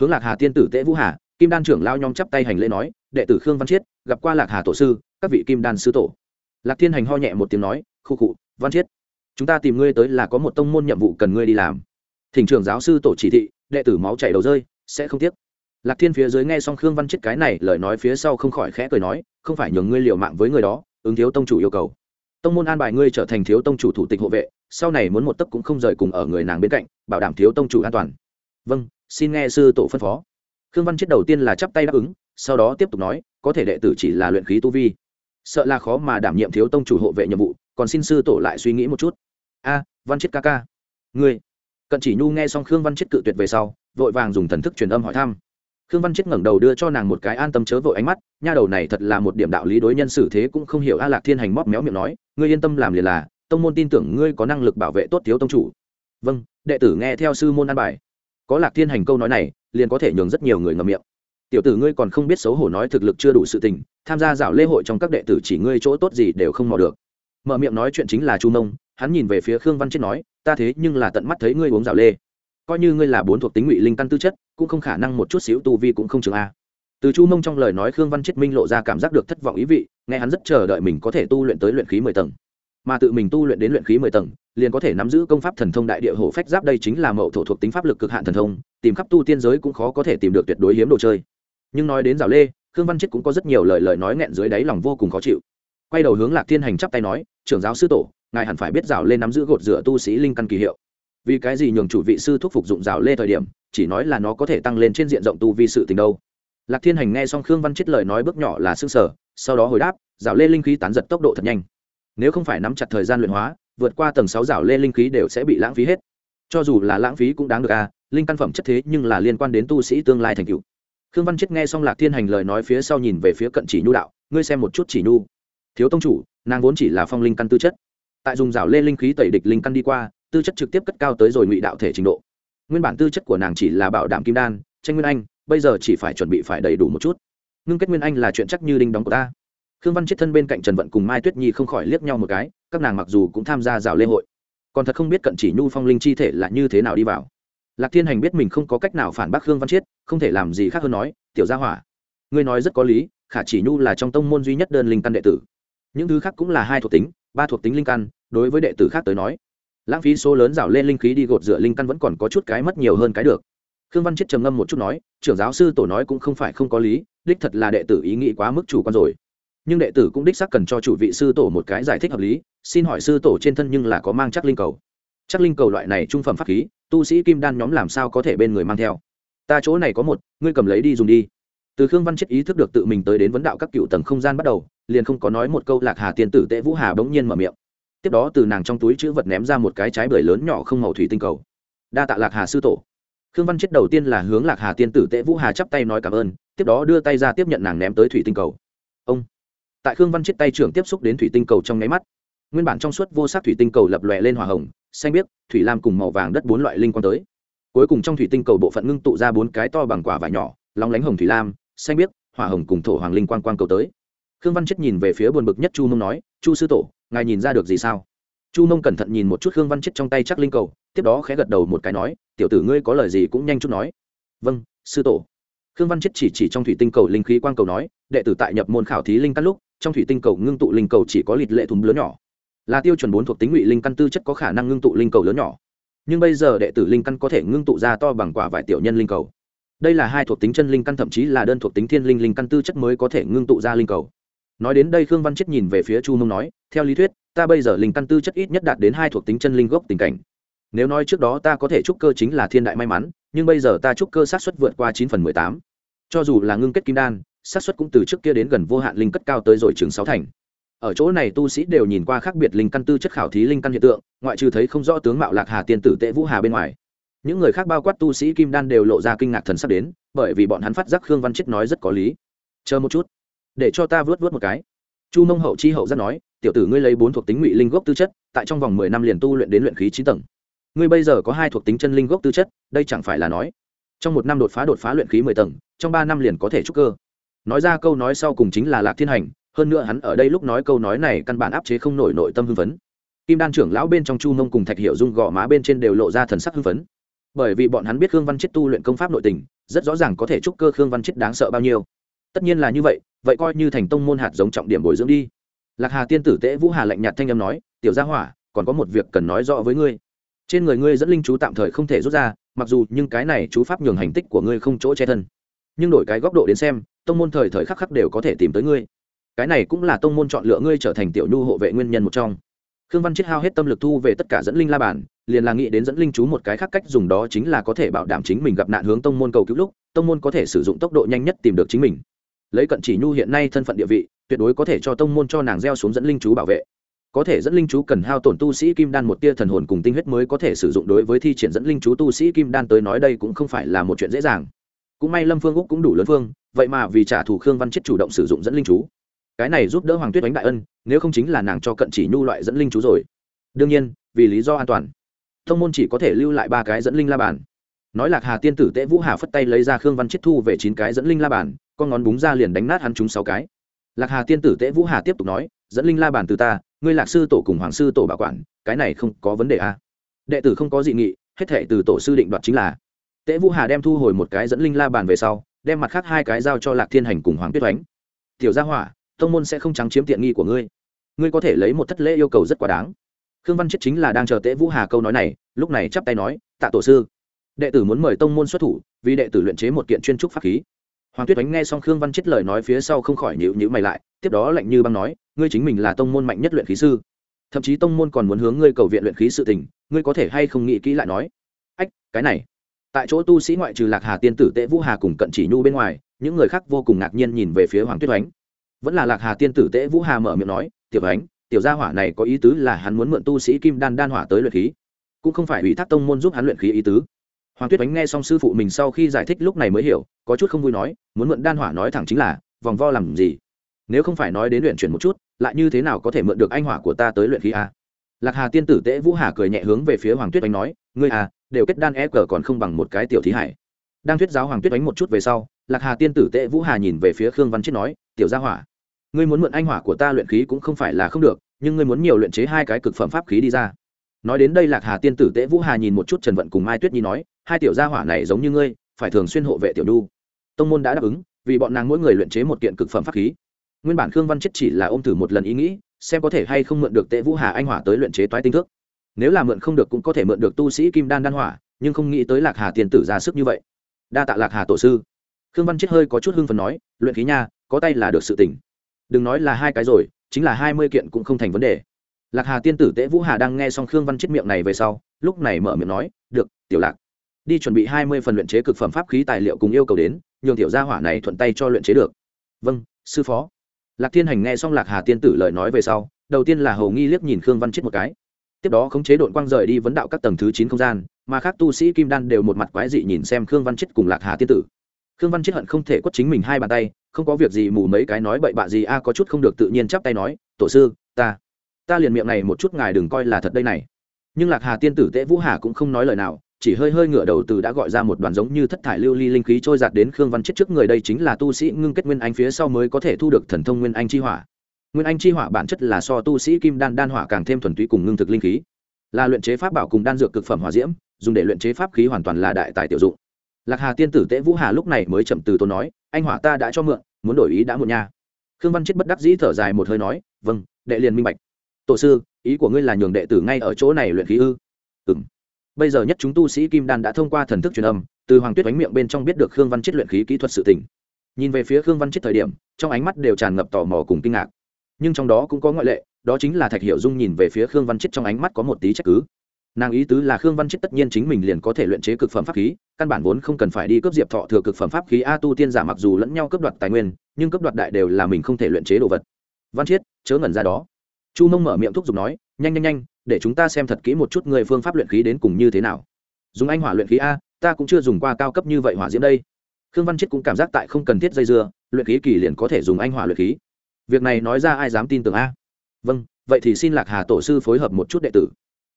Hướng lạc hà tiên tử tễ vũ hà, kim đan trưởng lao nhom chắp tay hành lễ nói, đệ tử khương văn chiết gặp qua lạc hà tổ sư, các vị kim đan sư tổ. Lạc thiên hành ho nhẹ một tiếng nói khu cụ văn chiết chúng ta tìm ngươi tới là có một tông môn nhiệm vụ cần ngươi đi làm. Thỉnh trưởng giáo sư tổ chỉ thị, đệ tử máu chảy đầu rơi, sẽ không tiếc lạc thiên phía dưới nghe xong khương văn chết cái này lời nói phía sau không khỏi khẽ cười nói, không phải nhường ngươi liều mạng với người đó, ứng thiếu tông chủ yêu cầu. Tông môn an bài ngươi trở thành thiếu tông chủ thủ tịch hộ vệ, sau này muốn một tấc cũng không rời cùng ở người nàng bên cạnh, bảo đảm thiếu tông chủ an toàn. Vâng xin nghe sư tổ phân phó. Khương văn chết đầu tiên là chắp tay đáp ứng, sau đó tiếp tục nói, có thể đệ tử chỉ là luyện khí tu vi. Sợ là khó mà đảm nhiệm thiếu tông chủ hộ vệ nhiệm vụ, còn xin sư tổ lại suy nghĩ một chút. A, văn chết ca ca. Ngươi. Cận chỉ nhu nghe xong khương văn chết cự tuyệt về sau, vội vàng dùng thần thức truyền âm hỏi thăm khương văn chết ngẩng đầu đưa cho nàng một cái an tâm chớ vội ánh mắt, nha đầu này thật là một điểm đạo lý đối nhân xử thế cũng không hiểu a lạc thiên hành móc méo miệng nói, ngươi yên tâm làm liền là, tông môn tin tưởng ngươi có năng lực bảo vệ tốt thiếu tông chủ. Vâng đệ tử nghe theo sư môn an bài. Có lạc thiên hành câu nói này, liền có thể nhường rất nhiều người ngầm miệng. Tiểu tử ngươi còn không biết xấu hổ nói thực lực chưa đủ sự tình, tham gia dạo lễ hội trong các đệ tử chỉ ngươi chỗ tốt gì đều không mò được. Mở miệng nói chuyện chính là chu nông hắn nhìn về phía khương văn chết nói, ta thế nhưng là tận mắt thấy ngươi uống dạo lê. Coi như ngươi là bốn thuộc tính ngụy linh căn tư chất cũng không khả năng một chút xíu tu vi cũng không trường a. Từ chu mông trong lời nói khương văn chết minh lộ ra cảm giác được thất vọng ý vị, nghe hắn rất chờ đợi mình có thể tu luyện tới luyện khí mười tầng. Mà tự mình tu luyện đến luyện khí mười tầng, liền có thể nắm giữ công pháp thần thông đại địa hổ phách giáp đây chính là mậu thổ thuộc tính pháp lực cực hạn thần thông, tìm khắp tu tiên giới cũng khó có thể tìm được tuyệt đối hiếm đồ chơi. Nhưng nói đến rào lê, khương văn chết cũng có rất nhiều lời lời nói nghẹn dưới đáy lòng vô cùng khó chịu. Quay đầu hướng lạc thiên hành chắp tay nói, trưởng giáo sư tổ, ngài hẳn phải biết rào lê nắm giữ gột rửa tu sĩ linh căn kỳ hiệu vì cái gì nhường chủ vị sư thuốc phục dụng rào lê thời điểm, chỉ nói là nó có thể tăng lên trên diện rộng tu vi sự tình đâu. Lạc thiên hành nghe xong khương văn chết lời nói bước nhỏ là xương sở sau đó hồi đáp, rào lê linh khí tán giật tốc độ thật nhanh. Nếu không phải nắm chặt thời gian luyện hóa, vượt qua tầng sáu rào lê linh khí đều sẽ bị lãng phí hết. Cho dù là lãng phí cũng đáng được à linh căn phẩm chất thế nhưng là liên quan đến tu sĩ tương lai thành cựu khương văn chết nghe xong lạc thiên hành lời nói phía sau nhìn về phía cận chỉ nhu đạo, ngươi xem một chút chỉ nhu. Thiếu tông chủ, nàng vốn chỉ là phong linh căn tư chất. Tại dùng rào lê linh khí tẩy địch linh căn đi qua tư chất trực tiếp cất cao tới rồi ngụy đạo thể trình độ. Nguyên bản tư chất của nàng chỉ là bảo đảm kim đan, tranh nguyên anh, bây giờ chỉ phải chuẩn bị phải đầy đủ một chút. Ngưng kết nguyên anh là chuyện chắc như đinh đóng của ta. Khương văn chết thân bên cạnh trần vận cùng mai tuyết nhi không khỏi liếc nhau một cái, các nàng mặc dù cũng tham gia rào lễ hội, còn thật không biết cận chỉ nhu phong linh chi thể là như thế nào đi vào. Lạc thiên hành biết mình không có cách nào phản bác khương văn chiết không thể làm gì khác hơn nói, tiểu gia hỏa, ngươi nói rất có lý, khả chỉ nhu là trong tông môn duy nhất đơn linh căn đệ tử. Những thứ khác cũng là hai thuộc tính, ba thuộc tính linh căn, đối với đệ tử khác tới nói lãng phí số lớn rảo lên linh khí đi gột rửa linh căn vẫn còn có chút cái mất nhiều hơn cái được. Khương văn chiết trầm ngâm một chút nói, trưởng giáo sư tổ nói cũng không phải không có lý, đích thật là đệ tử ý nghĩ quá mức chủ quan rồi. Nhưng đệ tử cũng đích xác cần cho chủ vị sư tổ một cái giải thích hợp lý, xin hỏi sư tổ trên thân nhưng là có mang chắc linh cầu. Chắc linh cầu loại này trung phẩm pháp khí, tu sĩ kim đan nhóm làm sao có thể bên người mang theo? Ta chỗ này có một, ngươi cầm lấy đi dùng đi. Từ khương văn chết ý thức được tự mình tới đến vấn đạo các cựu tầng không gian bắt đầu, liền không có nói một câu lạc hà tiên tử tệ vũ hà bỗng nhiên mở miệng tiếp đó từ nàng trong túi chữ vật ném ra một cái trái bưởi lớn nhỏ không màu thủy tinh cầu. Đa tạ lạc hà sư tổ. Khương văn chết đầu tiên là hướng lạc hà tiên tử tễ vũ hà chắp tay nói cảm ơn, tiếp đó đưa tay ra tiếp nhận nàng ném tới thủy tinh cầu. Ông. Tại khương văn chết tay trưởng tiếp xúc đến thủy tinh cầu trong nháy mắt, nguyên bản trong suốt vô sắc thủy tinh cầu lập lòe lên hỏa hồng, xanh biếc, thủy lam cùng màu vàng đất bốn loại linh quan tới. Cuối cùng trong thủy tinh cầu bộ phận ngưng tụ ra bốn cái to bằng quả vải nhỏ, lóng lánh hồng thủy lam, xanh biếc, hỏa hồng cùng thổ hoàng linh quang quang cầu tới. Khương văn chết nhìn về phía buồn bực nhất chu mông nói, chu sư tổ ngài nhìn ra được gì sao? Chu mông cẩn thận nhìn một chút khương văn chết trong tay chắc linh cầu, tiếp đó khẽ gật đầu một cái nói, tiểu tử ngươi có lời gì cũng nhanh chút nói. Vâng sư tổ. Khương văn chết chỉ chỉ trong thủy tinh cầu linh khí quang cầu nói, đệ tử tại nhập môn khảo thí linh căn lúc, trong thủy tinh cầu ngưng tụ linh cầu chỉ có lịt lệ thùng lớn nhỏ. Là tiêu chuẩn bốn thuộc tính ngụy linh căn tư chất có khả năng ngưng tụ linh cầu lớn nhỏ. Nhưng bây giờ đệ tử linh căn có thể ngưng tụ ra to bằng quả vải tiểu nhân linh cầu. Đây là hai thuộc tính chân linh căn, thậm chí là đơn thuộc tính thiên linh linh căn tư chất mới có thể ngưng tụ ra linh cầu nói đến đây khương văn chết nhìn về phía chu mông nói, theo lý thuyết, ta bây giờ linh căn tư chất ít nhất đạt đến hai thuộc tính chân linh gốc tình cảnh. Nếu nói trước đó ta có thể trúc cơ chính là thiên đại may mắn, nhưng bây giờ ta trúc cơ sát xuất vượt qua chín phần mười tám. Cho dù là ngưng kết kim đan sát xuất cũng từ trước kia đến gần vô hạn linh cất cao tới rồi chừng sáu thành. Ở chỗ này tu sĩ đều nhìn qua khác biệt linh căn tư chất khảo thí linh căn hiện tượng, ngoại trừ thấy không rõ tướng mạo lạc hà tiên tử tệ vũ hà bên ngoài. Những người khác bao quát tu sĩ kim đan đều lộ ra kinh ngạc thần sắp đến, bởi vì bọn hắn phát giác khương văn chết nói rất có lý. Chờ một chút để cho ta vớt vớt một cái. Chu mông hậu chi hậu rất nói, tiểu tử ngươi lấy bốn thuộc tính ngụy linh gốc tư chất, tại trong vòng mười năm liền tu luyện đến luyện khí chín tầng. Ngươi bây giờ có hai thuộc tính chân linh gốc tư chất, đây chẳng phải là nói, trong một năm đột phá đột phá luyện khí mười tầng, trong ba năm liền có thể trúc cơ. Nói ra câu nói sau cùng chính là lạc thiên hành, hơn nữa hắn ở đây lúc nói câu nói này căn bản áp chế không nổi nội tâm hưng phấn. Kim đan trưởng lão bên trong chu mông cùng thạch hiệu dung gò má bên trên đều lộ ra thần sắc hưng phấn. Bởi vì bọn hắn biết khương văn chết tu luyện công pháp nội tình, rất rõ ràng có thể trúc cơ khương văn chết đáng sợ bao nhiêu. Tất nhiên là như vậy vậy coi như thành tông môn hạt giống trọng điểm bồi dưỡng đi. Lạc hà tiên tử tễ vũ hà lạnh nhạt thanh âm nói, tiểu gia hỏa, còn có một việc cần nói rõ với ngươi. Trên người ngươi dẫn linh chú tạm thời không thể rút ra, mặc dù nhưng cái này chú pháp nhường hành tích của ngươi không chỗ che thân. Nhưng đổi cái góc độ đến xem, tông môn thời thời khắc khắc đều có thể tìm tới ngươi. Cái này cũng là tông môn chọn lựa ngươi trở thành tiểu nhu hộ vệ nguyên nhân một trong. Khương văn chết hao hết tâm lực thu về tất cả dẫn linh la bản liền là nghĩ đến dẫn linh chú một cái khác cách dùng đó chính là có thể bảo đảm chính mình gặp nạn hướng tông môn cầu cứu lúc, tông môn có thể sử dụng tốc độ nhanh nhất tìm được chính mình lấy cận chỉ nhu hiện nay thân phận địa vị, tuyệt đối có thể cho tông môn cho nàng gieo xuống dẫn linh chú bảo vệ. Có thể dẫn linh chú cần hao tổn tu sĩ kim đan một tia thần hồn cùng tinh huyết mới có thể sử dụng đối với thi triển dẫn linh chú tu sĩ kim đan tới nói đây cũng không phải là một chuyện dễ dàng. Cũng may lâm phương úc cũng đủ lớn phương, vậy mà vì trả thù khương văn chết chủ động sử dụng dẫn linh chú. Cái này giúp đỡ hoàng tuyết đánh đại ân, nếu không chính là nàng cho cận chỉ nhu loại dẫn linh chú rồi. Đương nhiên, vì lý do an toàn thông môn chỉ có thể lưu lại ba cái dẫn linh la bàn. Nói lạc hà tiên tử tễ vũ hà phất tay lấy ra khương văn chết thu về chín cái dẫn linh la bàn con ngón búng ra liền đánh nát hắn chúng sáu cái. Lạc hà tiên tử tễ vũ hà tiếp tục nói, dẫn linh la bàn từ ta, ngươi lạc sư tổ cùng hoàng sư tổ bảo quản, cái này không có vấn đề à. đệ tử không có dị nghị, hết thệ từ tổ sư định đoạt chính là. Tễ vũ hà đem thu hồi một cái dẫn linh la bàn về sau, đem mặt khác hai cái giao cho lạc thiên hành cùng hoàng tuyết oánh. Tiểu gia hỏa, tông môn sẽ không trắng chiếm tiện nghi của ngươi. Ngươi có thể lấy một thất lễ yêu cầu rất quá đáng. Khương văn chết chính là đang chờ tễ vũ hà câu nói này, lúc này chắp tay nói, tạ tổ sư. Đệ tử muốn mời tông môn xuất thủ, vì đệ tử luyện chế một kiện chuyên trúc pháp khí hoàng tuyết oánh nghe xong khương văn chết lời nói phía sau không khỏi nhịu nhữ mày lại, tiếp đó lạnh như băng nói, ngươi chính mình là tông môn mạnh nhất luyện khí sư. Thậm chí tông môn còn muốn hướng ngươi cầu viện luyện khí sự tình, ngươi có thể hay không nghĩ kỹ lại nói? Ách, cái này. Tại chỗ tu sĩ ngoại trừ lạc hà tiên tử Tế vũ hà cùng cận chỉ nhu bên ngoài, những người khác vô cùng ngạc nhiên nhìn về phía hoàng tuyết oánh. Vẫn là lạc hà tiên tử Tế vũ hà mở miệng nói, tiểu oánh, tiểu gia hỏa này có ý tứ là hắn muốn mượn tu sĩ kim đan đan hỏa tới luyện khí, cũng không phải ủy thác tông môn giúp hắn luyện khí ý tứ hoàng tuyết oánh nghe xong sư phụ mình sau khi giải thích lúc này mới hiểu, có chút không vui nói, muốn mượn đan hỏa nói thẳng chính là, vòng vo làm gì? Nếu không phải nói đến luyện chuyển một chút, lại như thế nào có thể mượn được anh hỏa của ta tới luyện khí a lạc hà tiên tử tễ vũ hà cười nhẹ hướng về phía hoàng tuyết oánh nói, ngươi à đều kết đan e cờ còn không bằng một cái tiểu thí hải. Đang thuyết giáo hoàng tuyết oánh một chút về sau, lạc hà tiên tử Tế vũ hà nhìn về phía khương văn chết nói, tiểu gia hỏa, ngươi muốn mượn anh hỏa của ta luyện khí cũng không phải là không được, nhưng ngươi muốn nhiều luyện chế hai cái cực phẩm pháp khí đi ra nói đến đây lạc hà tiên tử tễ vũ hà nhìn một chút trần vận cùng mai tuyết nhi nói, hai tiểu gia hỏa này giống như ngươi, phải thường xuyên hộ vệ tiểu đu tông môn đã đáp ứng, vì bọn nàng mỗi người luyện chế một kiện cực phẩm pháp khí. Nguyên bản khương văn chết chỉ là ôm thử một lần ý nghĩ, xem có thể hay không mượn được tễ vũ hà anh hỏa tới luyện chế toái tinh thước. Nếu là mượn không được cũng có thể mượn được tu sĩ kim đan đan hỏa, nhưng không nghĩ tới lạc hà tiền tử ra sức như vậy. Đa tạ lạc hà tổ sư. Khương văn chết hơi có chút hưng phần nói, luyện khí nha, có tay là được sự tỉnh. Đừng nói là hai cái rồi, chính là hai mươi kiện cũng không thành vấn đề lạc hà tiên tử tễ vũ hà đang nghe xong khương văn chết miệng này về sau, lúc này mở miệng nói, được, tiểu lạc, đi chuẩn bị hai mươi phần luyện chế cực phẩm pháp khí tài liệu cùng yêu cầu đến, nhường tiểu gia hỏa này thuận tay cho luyện chế được. Vâng sư phó. Lạc thiên hành nghe xong lạc hà tiên tử lời nói về sau, đầu tiên là hầu nghi liếc nhìn khương văn chết một cái. Tiếp đó khống chế đội quang rời đi vấn đạo các tầng thứ chín không gian, mà khác tu sĩ kim đan đều một mặt quái dị nhìn xem khương văn chết cùng lạc hà tiên tử. Khương văn chết hận không thể quất chính mình hai bàn tay, không có việc gì mù mấy cái nói bậy bạ gì a, có chút không được tự nhiên chắp tay nói, tổ sư, ta ta liền miệng này một chút ngài đừng coi là thật đây này. Nhưng lạc hà tiên tử tễ vũ hà cũng không nói lời nào, chỉ hơi hơi ngửa đầu từ đã gọi ra một đoàn giống như thất thải lưu ly linh khí trôi giạt đến khương văn chết trước người đây chính là tu sĩ ngưng kết nguyên anh phía sau mới có thể thu được thần thông nguyên anh chi hỏa. Nguyên anh chi hỏa bản chất là so tu sĩ kim đan đan hỏa càng thêm thuần túy cùng ngưng thực linh khí. Là luyện chế pháp bảo cùng đan dược cực phẩm hỏa diễm, dùng để luyện chế pháp khí hoàn toàn là đại tài tiểu dụng. Lạc hà tiên tử tễ vũ hà lúc này mới chậm từ tôi nói, anh hỏa ta đã cho mượn, muốn đổi ý đã muộn nha. Khương văn chết bất đắc dĩ thở dài một hơi nói vâng đệ liền minh bạch tổ sư, ý của ngươi là nhường đệ tử ngay ở chỗ này luyện khí ư? Ừ m bây giờ nhất chúng tu sĩ kim đan đã thông qua thần thức truyền âm, từ hoàng tuyết đánh miệng bên trong biết được khương văn chết luyện khí kỹ thuật sự tỉnh nhìn về phía khương văn chết thời điểm, trong ánh mắt đều tràn ngập tò mò cùng kinh ngạc. Nhưng trong đó cũng có ngoại lệ, đó chính là thạch hiểu dung nhìn về phía khương văn chết trong ánh mắt có một tí trách cứ. Nàng ý tứ là khương văn chết tất nhiên chính mình liền có thể luyện chế cực phẩm pháp khí, căn bản vốn không cần phải đi cướp diệp thọ thừa cực phẩm pháp khí a tu tiên giả mặc dù lẫn nhau cướp đoạt tài nguyên, nhưng cướp đoạt đại đều là mình không thể luyện chế đồ vật. Văn chiết chớ ngẩn ra đó chu mông mở miệng thúc giục nói, nhanh nhanh nhanh, để chúng ta xem thật kỹ một chút người phương pháp luyện khí đến cùng như thế nào. Dùng anh hỏa luyện khí a, ta cũng chưa dùng qua cao cấp như vậy hỏa diễm đây. Khương văn chết cũng cảm giác tại không cần thiết dây dưa, luyện khí kỳ liền có thể dùng anh hỏa luyện khí. Việc này nói ra ai dám tin tưởng a? Vâng vậy thì xin lạc hà tổ sư phối hợp một chút đệ tử.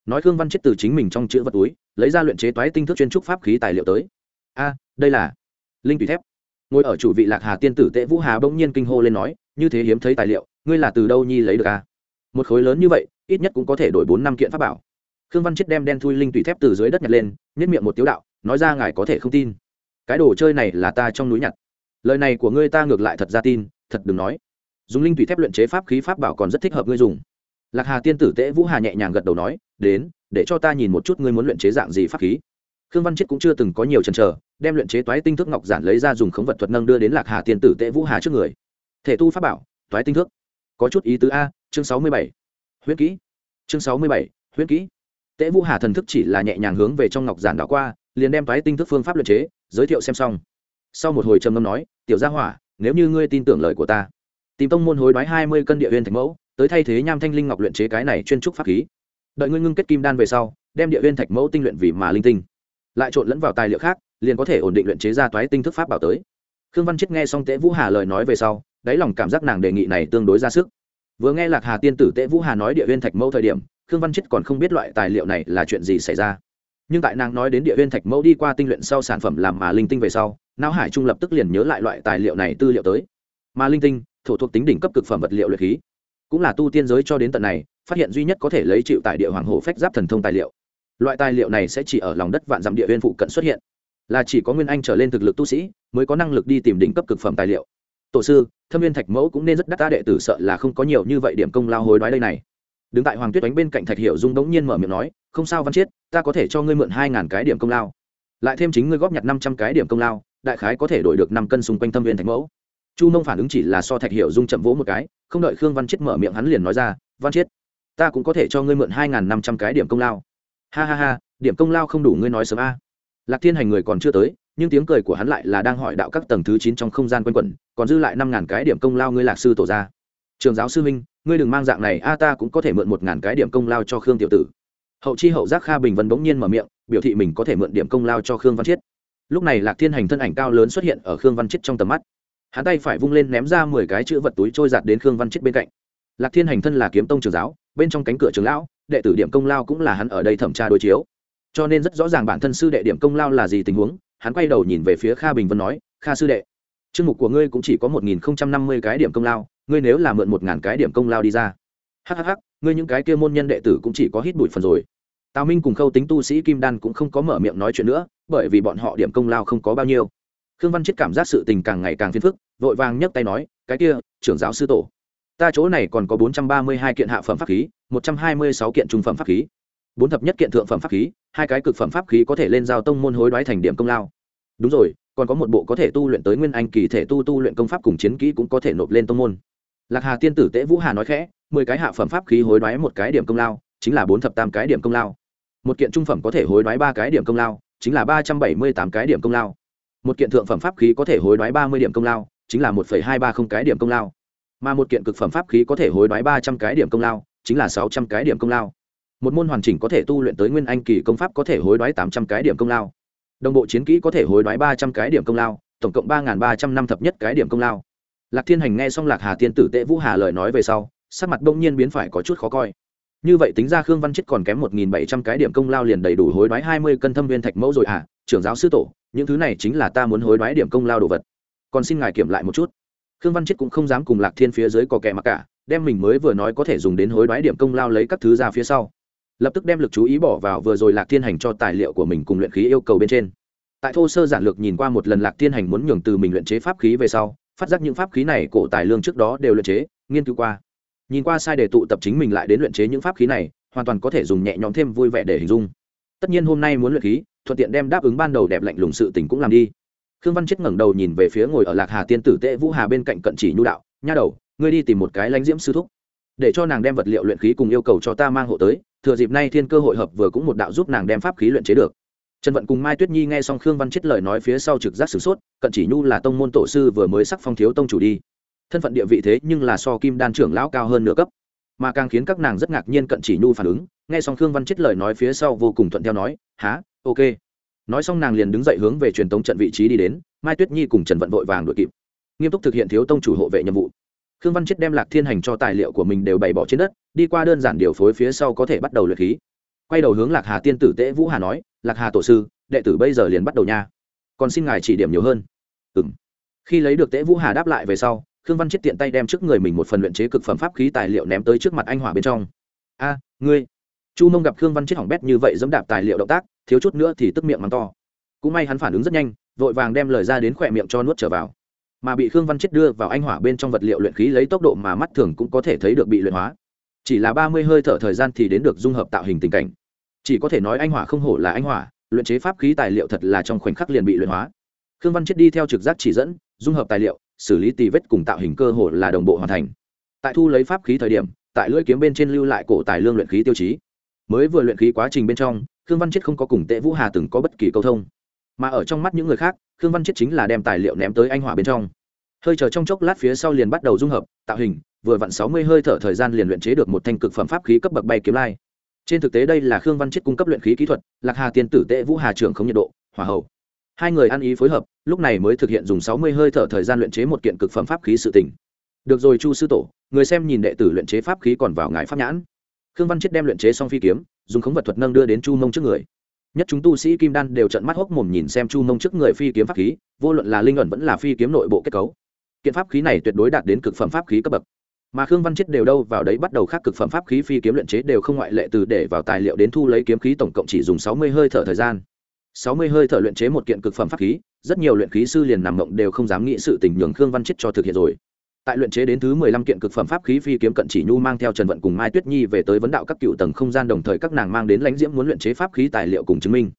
Nói khương văn chết từ chính mình trong chữ vật túi, lấy ra luyện chế toái tinh thức chuyên trúc pháp khí tài liệu tới. A, đây là linh tùy thép. Ngồi ở chủ vị lạc hà tiên tử tệ vũ hà bỗng nhiên kinh hô lên nói, như thế hiếm thấy tài liệu, ngươi là từ đâu nhi lấy được a? Một khối lớn như vậy, ít nhất cũng có thể đổi bốn năm kiện pháp bảo. Khương văn chết đem đen thui linh tùy thép từ dưới đất nhặt lên nhất miệng một tiếu đạo, nói ra ngài có thể không tin. Cái đồ chơi này là ta trong núi nhặt. Lời này của ngươi ta ngược lại thật ra tin, thật đừng nói. Dùng linh tùy thép luyện chế pháp khí pháp bảo còn rất thích hợp ngươi dùng. Lạc hà tiên tử tễ vũ hà nhẹ nhàng gật đầu nói, đến, để cho ta nhìn một chút ngươi muốn luyện chế dạng gì pháp khí. Khương văn chết cũng chưa từng có nhiều chần chờ, đem luyện chế toái tinh thức ngọc giản lấy ra dùng khống vật thuật nâng đưa đến lạc hà tiên tử tễ vũ hà trước người. Thể tu pháp bảo, toái tinh thức có chút ý tứ a chương sáu mươi bảy. Huyết kỹ. Chương sáu mươi bảy. Huyết kỹ. Tễ vũ hà thần thức chỉ là nhẹ nhàng hướng về trong ngọc giản đó qua, liền đem tái tinh thức phương pháp luật chế, giới thiệu xem xong. Sau một hồi trầm ngâm nói, tiểu gia hỏa, nếu như ngươi tin tưởng lời của ta, tìm tông môn hối đoái hai mươi cân địa huyên thạch mẫu, tới thay thế nham thanh linh ngọc luyện chế cái này chuyên trúc pháp khí. Đợi ngươi ngưng kết kim đan về sau, đem địa huyên thạch mẫu tinh luyện vì mà linh tinh. Lại trộn lẫn vào tài liệu khác, liền có thể ổn định luyện chế ra toái tinh thức pháp bảo tới. Khương văn chết nghe xong tễ vũ hà lời nói về sau, đáy lòng cảm giác nàng đề nghị này tương đối ra sức vừa nghe lạc hà tiên tử tễ vũ hà nói địa viên thạch mẫu thời điểm, khương văn chết còn không biết loại tài liệu này là chuyện gì xảy ra. Nhưng tại nàng nói đến địa viên thạch mẫu đi qua tinh luyện sau sản phẩm làm mà linh tinh về sau, não hải trung lập tức liền nhớ lại loại tài liệu này tư liệu tới. Mà linh tinh, thổ thuộc tính đỉnh cấp cực phẩm vật liệu luyện khí. Cũng là tu tiên giới cho đến tận này, phát hiện duy nhất có thể lấy chịu tại địa hoàng hồ phách giáp thần thông tài liệu. Loại tài liệu này sẽ chỉ ở lòng đất vạn dặm địa viên phụ cận xuất hiện. Là chỉ có nguyên anh trở lên thực lực tu sĩ, mới có năng lực đi tìm đỉnh cấp cực phẩm tài liệu tổ sư, thâm viên thạch mẫu cũng nên rất đắt ta đệ tử, sợ là không có nhiều như vậy điểm công lao hối đoái đây này. Đứng tại hoàng tuyết đánh bên cạnh thạch Hiểu dung đống nhiên mở miệng nói, không sao văn chiết, ta có thể cho ngươi mượn hai ngàn cái điểm công lao. Lại thêm chính ngươi góp nhặt năm trăm cái điểm công lao, đại khái có thể đổi được năm cân xung quanh thâm viên thạch mẫu. Chu nông phản ứng chỉ là so thạch Hiểu dung chậm vỗ một cái, không đợi khương văn chiết mở miệng hắn liền nói ra, văn chiết, ta cũng có thể cho ngươi mượn hai ngàn năm trăm cái điểm công lao. Ha ha ha, điểm công lao không đủ ngươi nói sớm a lạc thiên hành người còn chưa tới, nhưng tiếng cười của hắn lại là đang hỏi đạo các tầng thứ chín trong không gian quanh quẩn, còn dư lại năm ngàn cái điểm công lao ngươi lạc sư tổ ra. Trường giáo sư minh ngươi đừng mang dạng này, a ta cũng có thể mượn một ngàn cái điểm công lao cho khương tiểu tử. Hậu chi hậu giác kha bình vân bỗng nhiên mở miệng, biểu thị mình có thể mượn điểm công lao cho khương văn chiết. Lúc này lạc thiên hành thân ảnh cao lớn xuất hiện ở khương văn chiết trong tầm mắt. Hắn tay phải vung lên ném ra mười cái chữ vật túi trôi giạt đến khương văn chiết bên cạnh. Lạc thiên hành thân là kiếm tông trường giáo, bên trong cánh cửa trường lão, đệ tử điểm công lao cũng là hắn ở đây thẩm tra đối chiếu cho nên rất rõ ràng bản thân sư đệ điểm công lao là gì tình huống, hắn quay đầu nhìn về phía kha bình vân nói, kha sư đệ, chương mục của ngươi cũng chỉ có một nghìn không trăm năm mươi cái điểm công lao, ngươi nếu là mượn một ngàn cái điểm công lao đi ra. Hhh ngươi những cái kia môn nhân đệ tử cũng chỉ có hít bụi phần rồi. Tào minh cùng khâu tính tu sĩ kim đan cũng không có mở miệng nói chuyện nữa, bởi vì bọn họ điểm công lao không có bao nhiêu. Khương văn chết cảm giác sự tình càng ngày càng phiền phức, vội vàng nhấc tay nói, cái kia, trưởng giáo sư tổ, ta chỗ này còn có bốn trăm ba mươi hai kiện hạ phẩm pháp khí, một trăm hai mươi sáu kiện trung phẩm pháp khí bốn thập nhất kiện thượng phẩm pháp khí, hai cái cực phẩm pháp khí có thể lên giao tông môn hối đoái thành điểm công lao. Đúng rồi, còn có một bộ có thể tu luyện tới nguyên anh kỳ thể tu tu luyện công pháp cùng chiến kỹ cũng có thể nộp lên tông môn. Lạc hà tiên tử tễ vũ hà nói khẽ, mười cái hạ phẩm pháp khí hối đoái một cái điểm công lao, chính là bốn thập tam cái điểm công lao. Một kiện trung phẩm có thể hối đoái ba cái điểm công lao, chính là ba trăm bảy mươi tám cái điểm công lao. Một kiện thượng phẩm pháp khí có thể hối đoái ba mươi điểm công lao, chính là một phẩy hai ba không cái điểm công lao. Mà một kiện cực phẩm pháp khí có thể hối đoái ba trăm cái điểm công lao, chính là sáu trăm cái điểm công lao một môn hoàn chỉnh có thể tu luyện tới nguyên anh kỳ công pháp có thể hối đoái tám trăm cái điểm công lao. Đồng bộ chiến kỹ có thể hối đoái ba trăm cái điểm công lao, tổng cộng ba ba trăm năm thập nhất cái điểm công lao. Lạc thiên hành nghe xong lạc hà tiên tử tệ vũ hà lời nói về sau, sắc mặt bỗng nhiên biến phải có chút khó coi. Như vậy tính ra khương văn chết còn kém một nghìn bảy trăm cái điểm công lao liền đầy đủ hối đoái hai mươi cân thâm viên thạch mẫu rồi à trưởng giáo sư tổ, những thứ này chính là ta muốn hối đoái điểm công lao đồ vật. Còn xin ngài kiểm lại một chút. Khương văn chết cũng không dám cùng lạc thiên phía dưới có kẻ mặc cả, đem mình mới vừa nói có thể dùng đến hối đoái điểm công lao lấy các thứ ra phía sau lập tức đem lực chú ý bỏ vào vừa rồi lạc thiên hành cho tài liệu của mình cùng luyện khí yêu cầu bên trên. Tại thô sơ giản lược nhìn qua một lần lạc thiên hành muốn nhường từ mình luyện chế pháp khí về sau, phát giác những pháp khí này cổ tài lương trước đó đều luyện chế, nghiên cứu qua. Nhìn qua sai để tụ tập chính mình lại đến luyện chế những pháp khí này, hoàn toàn có thể dùng nhẹ nhõm thêm vui vẻ để hình dung. Tất nhiên hôm nay muốn luyện khí, thuận tiện đem đáp ứng ban đầu đẹp lạnh lùng sự tình cũng làm đi. Khương văn chết ngẩng đầu nhìn về phía ngồi ở lạc hà tiên tử tệ vũ hà bên cạnh cận chỉ nhu đạo, nha đầu, ngươi đi tìm một cái lãnh diễm sư thúc, để cho nàng đem vật liệu luyện khí cùng yêu cầu cho ta mang hộ tới thừa dịp nay thiên cơ hội hợp vừa cũng một đạo giúp nàng đem pháp khí luyện chế được. Trần vận cùng mai tuyết nhi nghe xong khương văn chết lời nói phía sau trực giác sửng sốt, cận chỉ nhu là tông môn tổ sư vừa mới sắc phong thiếu tông chủ đi. Thân phận địa vị thế nhưng là so kim đan trưởng lão cao hơn nửa cấp. Mà càng khiến các nàng rất ngạc nhiên cận chỉ nhu phản ứng, nghe xong khương văn chết lời nói phía sau vô cùng thuận theo nói há ok. Nói xong nàng liền đứng dậy hướng về truyền tống trận vị trí đi đến, mai tuyết nhi cùng trần vận vội vàng đuổi kịp. Nghiêm túc thực hiện thiếu tông chủ hộ vệ nhiệm vụ. Khương văn chết đem lạc thiên hành cho tài liệu của mình đều bày bỏ trên đất đi qua đơn giản điều phối phía sau có thể bắt đầu luyện khí. Quay đầu hướng lạc hà tiên tử tễ vũ hà nói, lạc hà tổ sư, đệ tử bây giờ liền bắt đầu nha. Còn xin ngài chỉ điểm nhiều hơn. Ừ m khi lấy được tễ vũ hà đáp lại về sau, khương văn chết tiện tay đem trước người mình một phần luyện chế cực phẩm pháp khí tài liệu ném tới trước mặt anh hỏa bên trong. A, ngươi. Chu mông gặp khương văn chết hỏng bét như vậy dẫm đạp tài liệu động tác, thiếu chút nữa thì tức miệng mắng to. Cũng may hắn phản ứng rất nhanh, vội vàng đem lời ra đến khỏe miệng cho nuốt trở vào. Mà bị khương văn chết đưa vào anh hỏa bên trong vật liệu luyện khí lấy tốc độ mà mắt thường cũng có thể thấy được bị luyện hóa chỉ là ba mươi hơi thở thời gian thì đến được dung hợp tạo hình tình cảnh. Chỉ có thể nói anh hỏa không hổ là anh hỏa, luyện chế pháp khí tài liệu thật là trong khoảnh khắc liền bị luyện hóa. Khương văn chết đi theo trực giác chỉ dẫn, dung hợp tài liệu, xử lý tì vết cùng tạo hình cơ hồ là đồng bộ hoàn thành. Tại thu lấy pháp khí thời điểm, tại lưỡi kiếm bên trên lưu lại cổ tài lương luyện khí tiêu chí. Mới vừa luyện khí quá trình bên trong, khương văn chết không có cùng tệ vũ hà từng có bất kỳ câu thông. Mà ở trong mắt những người khác, khương văn chết chính là đem tài liệu ném tới anh hỏa bên trong hơi chờ trong chốc lát phía sau liền bắt đầu dung hợp, tạo hình, vừa vặn sáu mươi hơi thở thời gian liền luyện chế được một thanh cực phẩm pháp khí cấp bậc bay kiếm lai. Trên thực tế đây là khương văn chết cung cấp luyện khí kỹ thuật, lạc hà tiên tử tệ vũ hà trưởng không nhiệt độ, hỏa hậu hai người ăn ý phối hợp, lúc này mới thực hiện dùng sáu mươi hơi thở thời gian luyện chế một kiện cực phẩm pháp khí sự tỉnh được rồi chu sư tổ, người xem nhìn đệ tử luyện chế pháp khí còn vào ngài pháp nhãn. Khương văn chết đem luyện chế xong phi kiếm, dùng khống vật thuật nâng đưa đến chu mông trước người. Nhất chúng tu sĩ kim đan đều trận mắt hốc mồm nhìn xem chu mông trước người phi kiếm pháp khí, vô luận là linh ẩn vẫn là phi kiếm nội bộ kết cấu kiện pháp khí này tuyệt đối đạt đến cực phẩm pháp khí cấp bậc. Mà khương văn chết đều đâu vào đấy bắt đầu khác cực phẩm pháp khí phi kiếm luyện chế đều không ngoại lệ từ để vào tài liệu đến thu lấy kiếm khí tổng cộng chỉ dùng sáu mươi hơi thở thời gian. sáu mươi hơi thở luyện chế một kiện cực phẩm pháp khí, rất nhiều luyện khí sư liền nằm mộng đều không dám nghĩ sự tình nhường khương văn chết cho thực hiện rồi. Tại luyện chế đến thứ mười lăm kiện cực phẩm pháp khí phi kiếm cận chỉ nhu mang theo trần vận cùng mai tuyết nhi về tới vấn đạo các cựu tầng không gian đồng thời các nàng mang đến lãnh diễm muốn luyện chế pháp khí tài liệu cùng chứng minh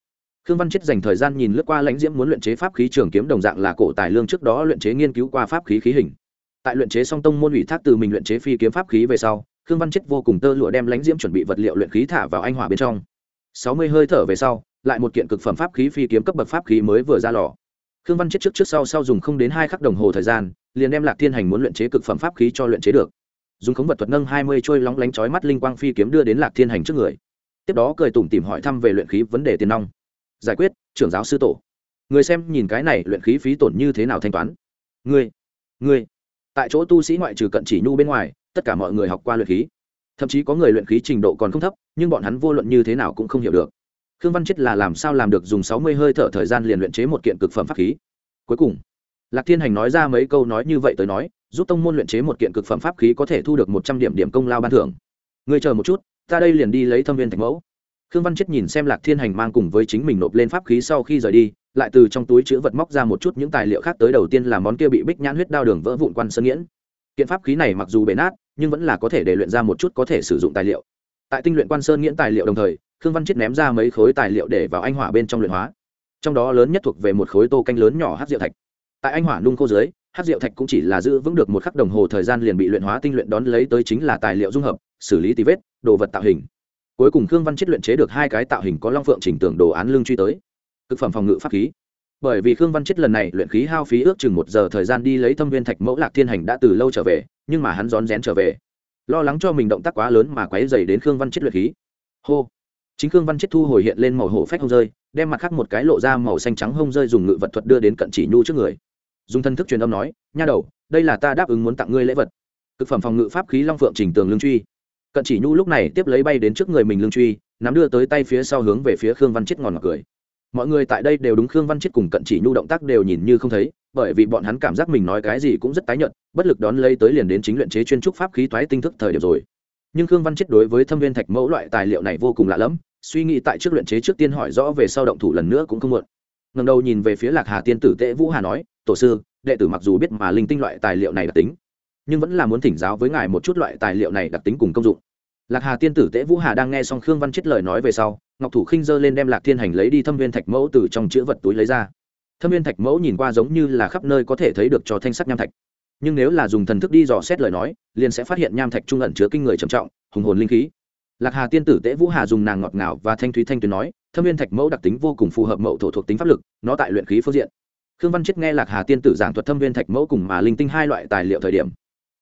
khương văn chết dành thời gian nhìn lướt qua lãnh diễm muốn luyện chế pháp khí trường kiếm đồng dạng là cổ tài lương trước đó luyện chế nghiên cứu qua pháp khí khí hình. Tại luyện chế song tông môn ủy thác từ mình luyện chế phi kiếm pháp khí về sau, khương văn chết vô cùng tơ lụa đem lãnh diễm chuẩn bị vật liệu luyện khí thả vào anh hỏa bên trong. Sáu mươi hơi thở về sau, lại một kiện cực phẩm pháp khí phi kiếm cấp bậc pháp khí mới vừa ra lò. Khương văn chết trước trước sau sau dùng không đến hai khắc đồng hồ thời gian, liền đem lạc thiên hành muốn luyện chế cực phẩm pháp khí cho luyện chế được. Dùng khống vật thuật nâng hai mươi trôi lóng lánh chói mắt linh quang phi kiếm đưa đến lạc thiên hành trước người. Tiếp đó cười tủm tìm hỏi thăm về luyện khí vấn đề tiền nong giải quyết, trưởng giáo sư tổ. Người xem nhìn cái này, luyện khí phí tổn như thế nào thanh toán? Người người tại chỗ tu sĩ ngoại trừ cận chỉ nhu bên ngoài, tất cả mọi người học qua luyện khí. Thậm chí có người luyện khí trình độ còn không thấp, nhưng bọn hắn vô luận như thế nào cũng không hiểu được. Khương văn chết là làm sao làm được dùng sáu mươi hơi thở thời gian liền luyện chế một kiện cực phẩm pháp khí? Cuối cùng, lạc thiên hành nói ra mấy câu nói như vậy tới nói, giúp tông môn luyện chế một kiện cực phẩm pháp khí có thể thu được một trăm điểm điểm công lao ban thưởng. Người chờ một chút, ta đây liền đi lấy thâm viên thạch mẫu khương văn chết nhìn xem lạc thiên hành mang cùng với chính mình nộp lên pháp khí sau khi rời đi, lại từ trong túi chữ vật móc ra một chút những tài liệu khác tới đầu tiên là món kia bị bích nhãn huyết đao đường vỡ vụn quan sơn nghiễn. Kiện pháp khí này mặc dù bể nát, nhưng vẫn là có thể để luyện ra một chút có thể sử dụng tài liệu. Tại tinh luyện quan sơn nghiễn tài liệu đồng thời, khương văn chết ném ra mấy khối tài liệu để vào anh hỏa bên trong luyện hóa. Trong đó lớn nhất thuộc về một khối tô canh lớn nhỏ hát rượu thạch. Tại anh hỏa nung khô dưới hát rượu thạch cũng chỉ là giữ vững được một khắc đồng hồ thời gian liền bị luyện hóa tinh luyện đón lấy tới chính là tài liệu dung hợp, xử lý tí vết, đồ vật tạo hình cuối cùng khương văn chết luyện chế được hai cái tạo hình có long phượng chỉnh tưởng đồ án lương truy tới. Thực phẩm phòng ngự pháp khí. Bởi vì khương văn chết lần này luyện khí hao phí ước chừng một giờ thời gian đi lấy thâm viên thạch mẫu lạc thiên hành đã từ lâu trở về, nhưng mà hắn rón rén trở về. Lo lắng cho mình động tác quá lớn mà quáy dày đến khương văn chết luyện khí. Hô. Chính khương văn chết thu hồi hiện lên màu hổ phách hông rơi, đem mặt khác một cái lộ ra màu xanh trắng hông rơi dùng ngự vật thuật đưa đến cận chỉ nhu trước người. Dùng thân thức truyền âm nói, nha đầu, đây là ta đáp ứng muốn tặng ngươi lễ vật. Thực phẩm phòng ngự pháp khí long phượng trình tường lương truy cận chỉ nhu lúc này tiếp lấy bay đến trước người mình lương truy, nắm đưa tới tay phía sau hướng về phía khương văn chết ngòn ngọt cười. Mọi người tại đây đều đúng khương văn chết cùng cận chỉ nhu động tác đều nhìn như không thấy, bởi vì bọn hắn cảm giác mình nói cái gì cũng rất tái nhợt, bất lực đón lấy tới liền đến chính luyện chế chuyên trúc pháp khí toái tinh thức thời điểm rồi. Nhưng khương văn chết đối với thâm viên thạch mẫu loại tài liệu này vô cùng lạ lẫm, suy nghĩ tại trước luyện chế trước tiên hỏi rõ về sau động thủ lần nữa cũng không muộn. Ngầm đầu nhìn về phía lạc hà tiên tử tệ vũ hà nói, tổ sư, đệ tử mặc dù biết mà linh tinh loại tài liệu này là tính nhưng vẫn là muốn thỉnh giáo với ngài một chút loại tài liệu này đặc tính cùng công dụng. Lạc hà tiên tử tễ vũ hà đang nghe xong khương văn chết lời nói về sau, ngọc thủ khinh dơ lên đem lạc thiên hành lấy đi thâm viên thạch mẫu từ trong chữ vật túi lấy ra. Thâm viên thạch mẫu nhìn qua giống như là khắp nơi có thể thấy được cho thanh sắc nham thạch. Nhưng nếu là dùng thần thức đi dò xét lời nói, liền sẽ phát hiện nham thạch trung ẩn chứa kinh người trầm trọng, hùng hồn linh khí. Lạc hà tiên tử tễ vũ hà dùng nàng ngọt ngào và thanh thúy thanh tuyến nói, thâm viên thạch mẫu đặc tính vô cùng phù hợp mẫu thổ thuộc tính pháp lực, nó tại luyện khí phương diện. Khương văn chết nghe lạc hà tiên tử giảng thuật thâm viên thạch mẫu cùng mà linh tinh hai loại tài liệu thời điểm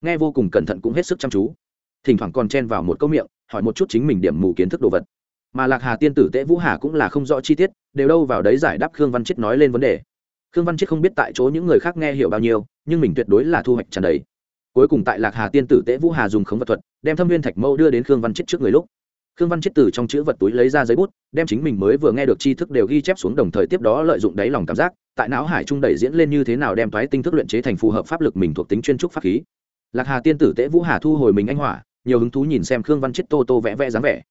nghe vô cùng cẩn thận cũng hết sức chăm chú. Thỉnh thoảng còn chen vào một câu miệng, hỏi một chút chính mình điểm mù kiến thức đồ vật. Mà lạc hà tiên tử tễ vũ hà cũng là không rõ chi tiết, đều đâu vào đấy giải đáp khương văn chết nói lên vấn đề. Khương văn chết không biết tại chỗ những người khác nghe hiểu bao nhiêu, nhưng mình tuyệt đối là thu hoạch tràn đầy. Cuối cùng tại lạc hà tiên tử tễ vũ hà dùng khống vật thuật, đem thâm viên thạch mẫu đưa đến khương văn chết trước người lúc. Khương văn chết từ trong chữ vật túi lấy ra giấy bút, đem chính mình mới vừa nghe được tri thức đều ghi chép xuống đồng thời tiếp đó lợi dụng đáy lòng cảm giác, tại não hải trung đẩy diễn lên như thế nào đem thoái tinh thức luyện chế thành phù hợp pháp lực mình thuộc tính chuyên trúc pháp khí lạc hà tiên tử tễ vũ hà thu hồi mình anh hỏa, nhiều hứng thú nhìn xem khương văn chết tô tô vẽ vẽ dáng vẻ.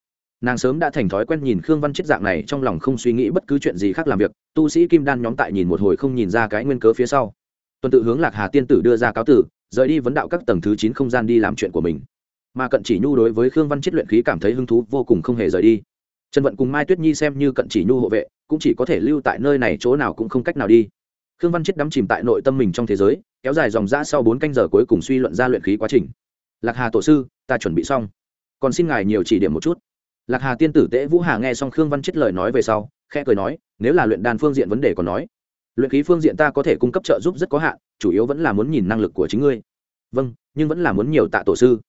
Nàng sớm đã thành thói quen nhìn khương văn chết dạng này, trong lòng không suy nghĩ bất cứ chuyện gì khác làm việc, tu sĩ kim đan nhóm tại nhìn một hồi không nhìn ra cái nguyên cớ phía sau. Tuần tự hướng lạc hà tiên tử đưa ra cáo tử, rời đi vấn đạo các tầng thứ chín không gian đi làm chuyện của mình. Mà cận chỉ nhu đối với khương văn chết luyện khí cảm thấy hứng thú vô cùng không hề rời đi. Trần vận cùng mai tuyết nhi xem như cận chỉ nhu hộ vệ, cũng chỉ có thể lưu tại nơi này chỗ nào cũng không cách nào đi khương văn chết đắm chìm tại nội tâm mình trong thế giới, kéo dài dòng ra sau bốn canh giờ cuối cùng suy luận ra luyện khí quá trình. Lạc hà tổ sư, ta chuẩn bị xong. Còn xin ngài nhiều chỉ điểm một chút. Lạc hà tiên tử tễ vũ hà nghe xong khương văn chết lời nói về sau, khẽ cười nói, nếu là luyện đan phương diện vấn đề còn nói, luyện khí phương diện ta có thể cung cấp trợ giúp rất có hạn, chủ yếu vẫn là muốn nhìn năng lực của chính ngươi. Vâng nhưng vẫn là muốn nhiều tạ tổ sư.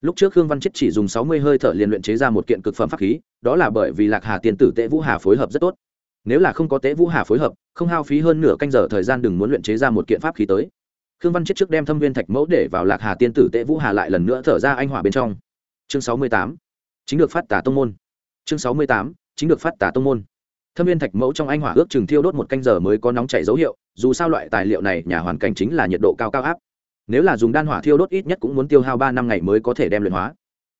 Lúc trước khương văn chết chỉ dùng sáu mươi hơi thở liền luyện chế ra một kiện cực phẩm pháp khí, đó là bởi vì lạc hà tiên tử tễ vũ hà phối hợp rất tốt nếu là không có tế vũ hà phối hợp, không hao phí hơn nửa canh giờ thời gian đừng muốn luyện chế ra một kiện pháp khí tới. Khương văn chết trước đem thâm viên thạch mẫu để vào lạc hà tiên tử Tế vũ hà lại lần nữa thở ra anh hỏa bên trong. Chương sáu mươi tám. Chính được phát tả tông môn. Chương sáu mươi tám. Chính được phát tả tông môn. Thâm viên thạch mẫu trong anh hỏa ước chừng thiêu đốt một canh giờ mới có nóng chảy dấu hiệu, dù sao loại tài liệu này nhà hoàn cảnh chính là nhiệt độ cao cao áp. Nếu là dùng đan hỏa thiêu đốt ít nhất cũng muốn tiêu hao ba năm ngày mới có thể đem luyện hóa.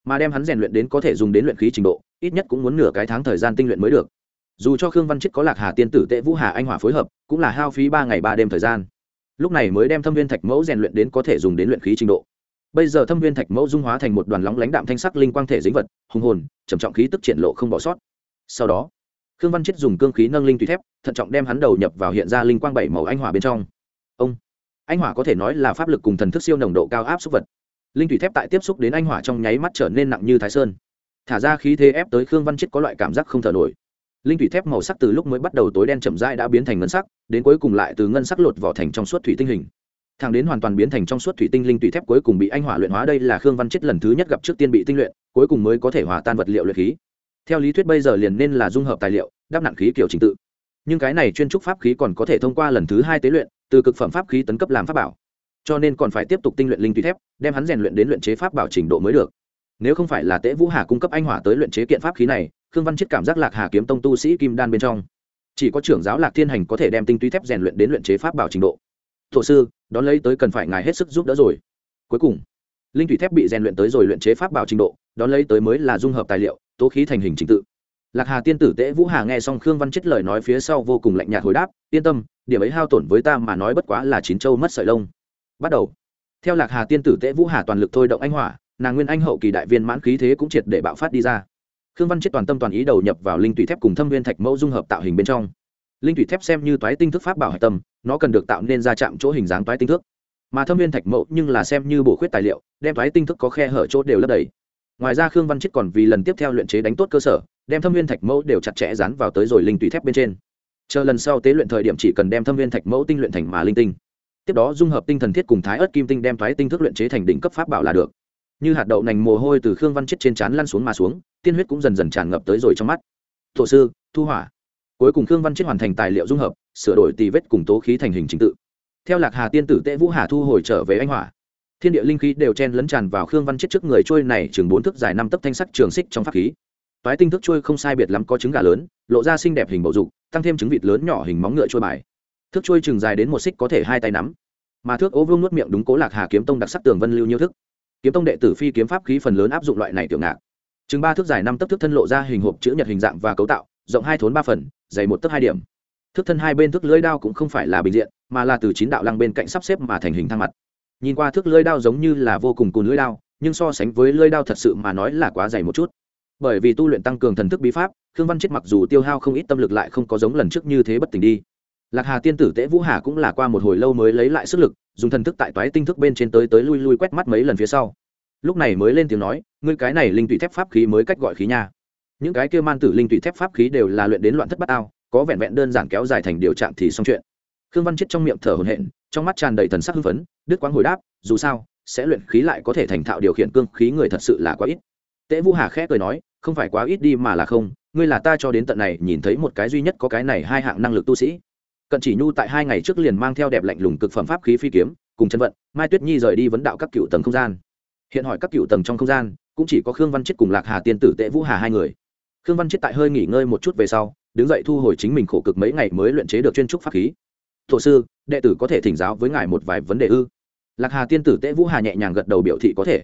Mà đem hắn rèn luyện đến có thể dùng đến luyện khí trình độ, ít nhất cũng muốn nửa cái tháng thời gian tinh luyện mới được dù cho khương văn chết có lạc hà tiên tử tệ vũ hà anh hỏa phối hợp, cũng là hao phí ba ngày ba đêm thời gian. Lúc này mới đem thâm viên thạch mẫu rèn luyện đến có thể dùng đến luyện khí trình độ. Bây giờ thâm viên thạch mẫu dung hóa thành một đoàn lóng lãnh đạm thanh sắc linh quang thể dính vật, hùng hồn, trầm trọng khí tức triển lộ không bỏ sót. Sau đó, khương văn chết dùng cương khí nâng linh tùy thép, thận trọng đem hắn đầu nhập vào hiện ra linh quang bảy màu anh hỏa bên trong. Ông, anh hỏa có thể nói là pháp lực cùng thần thức siêu nồng độ cao áp xúc vật. Linh tùy thép tại tiếp xúc đến anh hỏa trong nháy mắt trở nên nặng như thái sơn. Thả ra khí thế ép tới khương văn chết có loại cảm giác không thở nổi linh thủy thép màu sắc từ lúc mới bắt đầu tối đen chậm rãi đã biến thành ngân sắc, đến cuối cùng lại từ ngân sắc lột vỏ thành trong suốt thủy tinh hình. Thẳng đến hoàn toàn biến thành trong suốt thủy tinh, linh thủy thép cuối cùng bị anh hỏa luyện hóa đây là khương văn chết lần thứ nhất gặp trước tiên bị tinh luyện, cuối cùng mới có thể hòa tan vật liệu luyện khí. Theo lý thuyết bây giờ liền nên là dung hợp tài liệu, đắp nặng khí kiểu trình tự. Nhưng cái này chuyên trúc pháp khí còn có thể thông qua lần thứ hai tế luyện, từ cực phẩm pháp khí tấn cấp làm pháp bảo. Cho nên còn phải tiếp tục tinh luyện linh thủy thép, đem hắn rèn luyện đến luyện chế pháp bảo trình độ mới được. Nếu không phải là tế vũ hà cung cấp anh hỏa tới luyện chế kiện pháp khí này khương văn chết cảm giác lạc hà kiếm tông tu sĩ kim đan bên trong, chỉ có trưởng giáo lạc thiên hành có thể đem tinh túy thép rèn luyện đến luyện chế pháp bảo trình độ. Thổ sư, đón lấy tới cần phải ngài hết sức giúp đỡ rồi. Cuối cùng, linh thủy thép bị rèn luyện tới rồi luyện chế pháp bảo trình độ, đón lấy tới mới là dung hợp tài liệu, tố khí thành hình trình tự. Lạc hà tiên tử tễ vũ hà nghe xong khương văn chết lời nói phía sau vô cùng lạnh nhạt hồi đáp, yên tâm, điểm ấy hao tổn với ta mà nói bất quá là chín châu mất sợi lông. Bắt đầu. Theo lạc hà tiên tử tễ vũ hà toàn lực thôi động anh hỏa, nàng nguyên anh hậu kỳ đại viên mãn khí thế cũng triệt để bạo phát đi ra khương văn chết toàn tâm toàn ý đầu nhập vào linh tùy thép cùng thâm viên thạch mẫu dung hợp tạo hình bên trong. Linh tùy thép xem như toái tinh thức pháp bảo hạch tâm, nó cần được tạo nên ra chạm chỗ hình dáng toái tinh thức. Mà thâm viên thạch mẫu nhưng là xem như bổ khuyết tài liệu, đem toái tinh thức có khe hở chỗ đều lấp đầy. Ngoài ra khương văn chết còn vì lần tiếp theo luyện chế đánh tốt cơ sở, đem thâm viên thạch mẫu đều chặt chẽ dán vào tới rồi linh tùy thép bên trên. Chờ lần sau tế luyện thời điểm chỉ cần đem thâm viên thạch mẫu tinh luyện thành mà linh tinh. Tiếp đó dung hợp tinh thần thiết cùng thái ớt kim tinh đem thoái tinh thức luyện chế thành đỉnh cấp pháp bảo là được như hạt đậu nành mồ hôi từ khương văn chết trên trán lăn xuống mà xuống, tiên huyết cũng dần dần tràn ngập tới rồi trong mắt. Thổ sư, thu hỏa. Cuối cùng khương văn chết hoàn thành tài liệu dung hợp, sửa đổi tì vết cùng tố khí thành hình chính tự. Theo lạc hà tiên tử tệ vũ hà thu hồi trở về anh hỏa. Thiên địa linh khí đều chen lấn tràn vào khương văn chết trước người trôi này chừng bốn thước dài năm tấc thanh sắc trường xích trong pháp khí. Toái tinh thức trôi không sai biệt lắm có trứng gà lớn, lộ ra xinh đẹp hình bầu dục, tăng thêm trứng vịt lớn nhỏ hình móng ngựa trôi bài. Thước trôi chừng dài đến một xích có thể hai tay nắm. Mà thước ố vương nuốt miệng đúng cố lạc hà kiếm tông đặc sắc tường vân lưu nhiêu thức kiếm tông đệ tử phi kiếm pháp khí phần lớn áp dụng loại này tiểu ngạc. Chừng ba thước dài năm tấc thước thân lộ ra hình hộp chữ nhật hình dạng và cấu tạo, rộng hai thốn ba phần, dày một tấc hai điểm. Thước thân hai bên thước lưỡi đao cũng không phải là bình diện, mà là từ chín đạo lăng bên cạnh sắp xếp mà thành hình thang mặt. Nhìn qua thước lưỡi đao giống như là vô cùng cùn lưỡi đao, nhưng so sánh với lưỡi đao thật sự mà nói là quá dày một chút. Bởi vì tu luyện tăng cường thần thức bí pháp, khương văn chết mặc dù tiêu hao không ít tâm lực lại không có giống lần trước như thế bất tỉnh đi lạc hà tiên tử tễ vũ hà cũng là qua một hồi lâu mới lấy lại sức lực, dùng thần thức tại toái tinh thức bên trên tới tới lui lui quét mắt mấy lần phía sau. Lúc này mới lên tiếng nói, ngươi cái này linh tụy thép pháp khí mới cách gọi khí nha. Những cái kia man tử linh tụy thép pháp khí đều là luyện đến loạn thất bát ao, có vẹn vẹn đơn giản kéo dài thành điều trạng thì xong chuyện. Khương văn chết trong miệng thở hổn hển, trong mắt tràn đầy thần sắc hưng phấn, đức quang hồi đáp, dù sao, sẽ luyện khí lại có thể thành thạo điều khiển cương khí người thật sự là quá ít. Tễ vũ hà khẽ cười nói, không phải quá ít đi mà là không, ngươi là ta cho đến tận này nhìn thấy một cái duy nhất có cái này hai hạng năng lực tu sĩ cận chỉ nhu tại hai ngày trước liền mang theo đẹp lạnh lùng cực phẩm pháp khí phi kiếm, cùng chân vận, mai tuyết nhi rời đi vấn đạo các cựu tầng không gian. Hiện hỏi các cựu tầng trong không gian, cũng chỉ có khương văn chết cùng lạc hà tiên tử tệ vũ hà hai người. Khương văn chết tại hơi nghỉ ngơi một chút về sau, đứng dậy thu hồi chính mình khổ cực mấy ngày mới luyện chế được chuyên trúc pháp khí. Thổ sư, đệ tử có thể thỉnh giáo với ngài một vài vấn đề ư? Lạc hà tiên tử tệ vũ hà nhẹ nhàng gật đầu biểu thị có thể.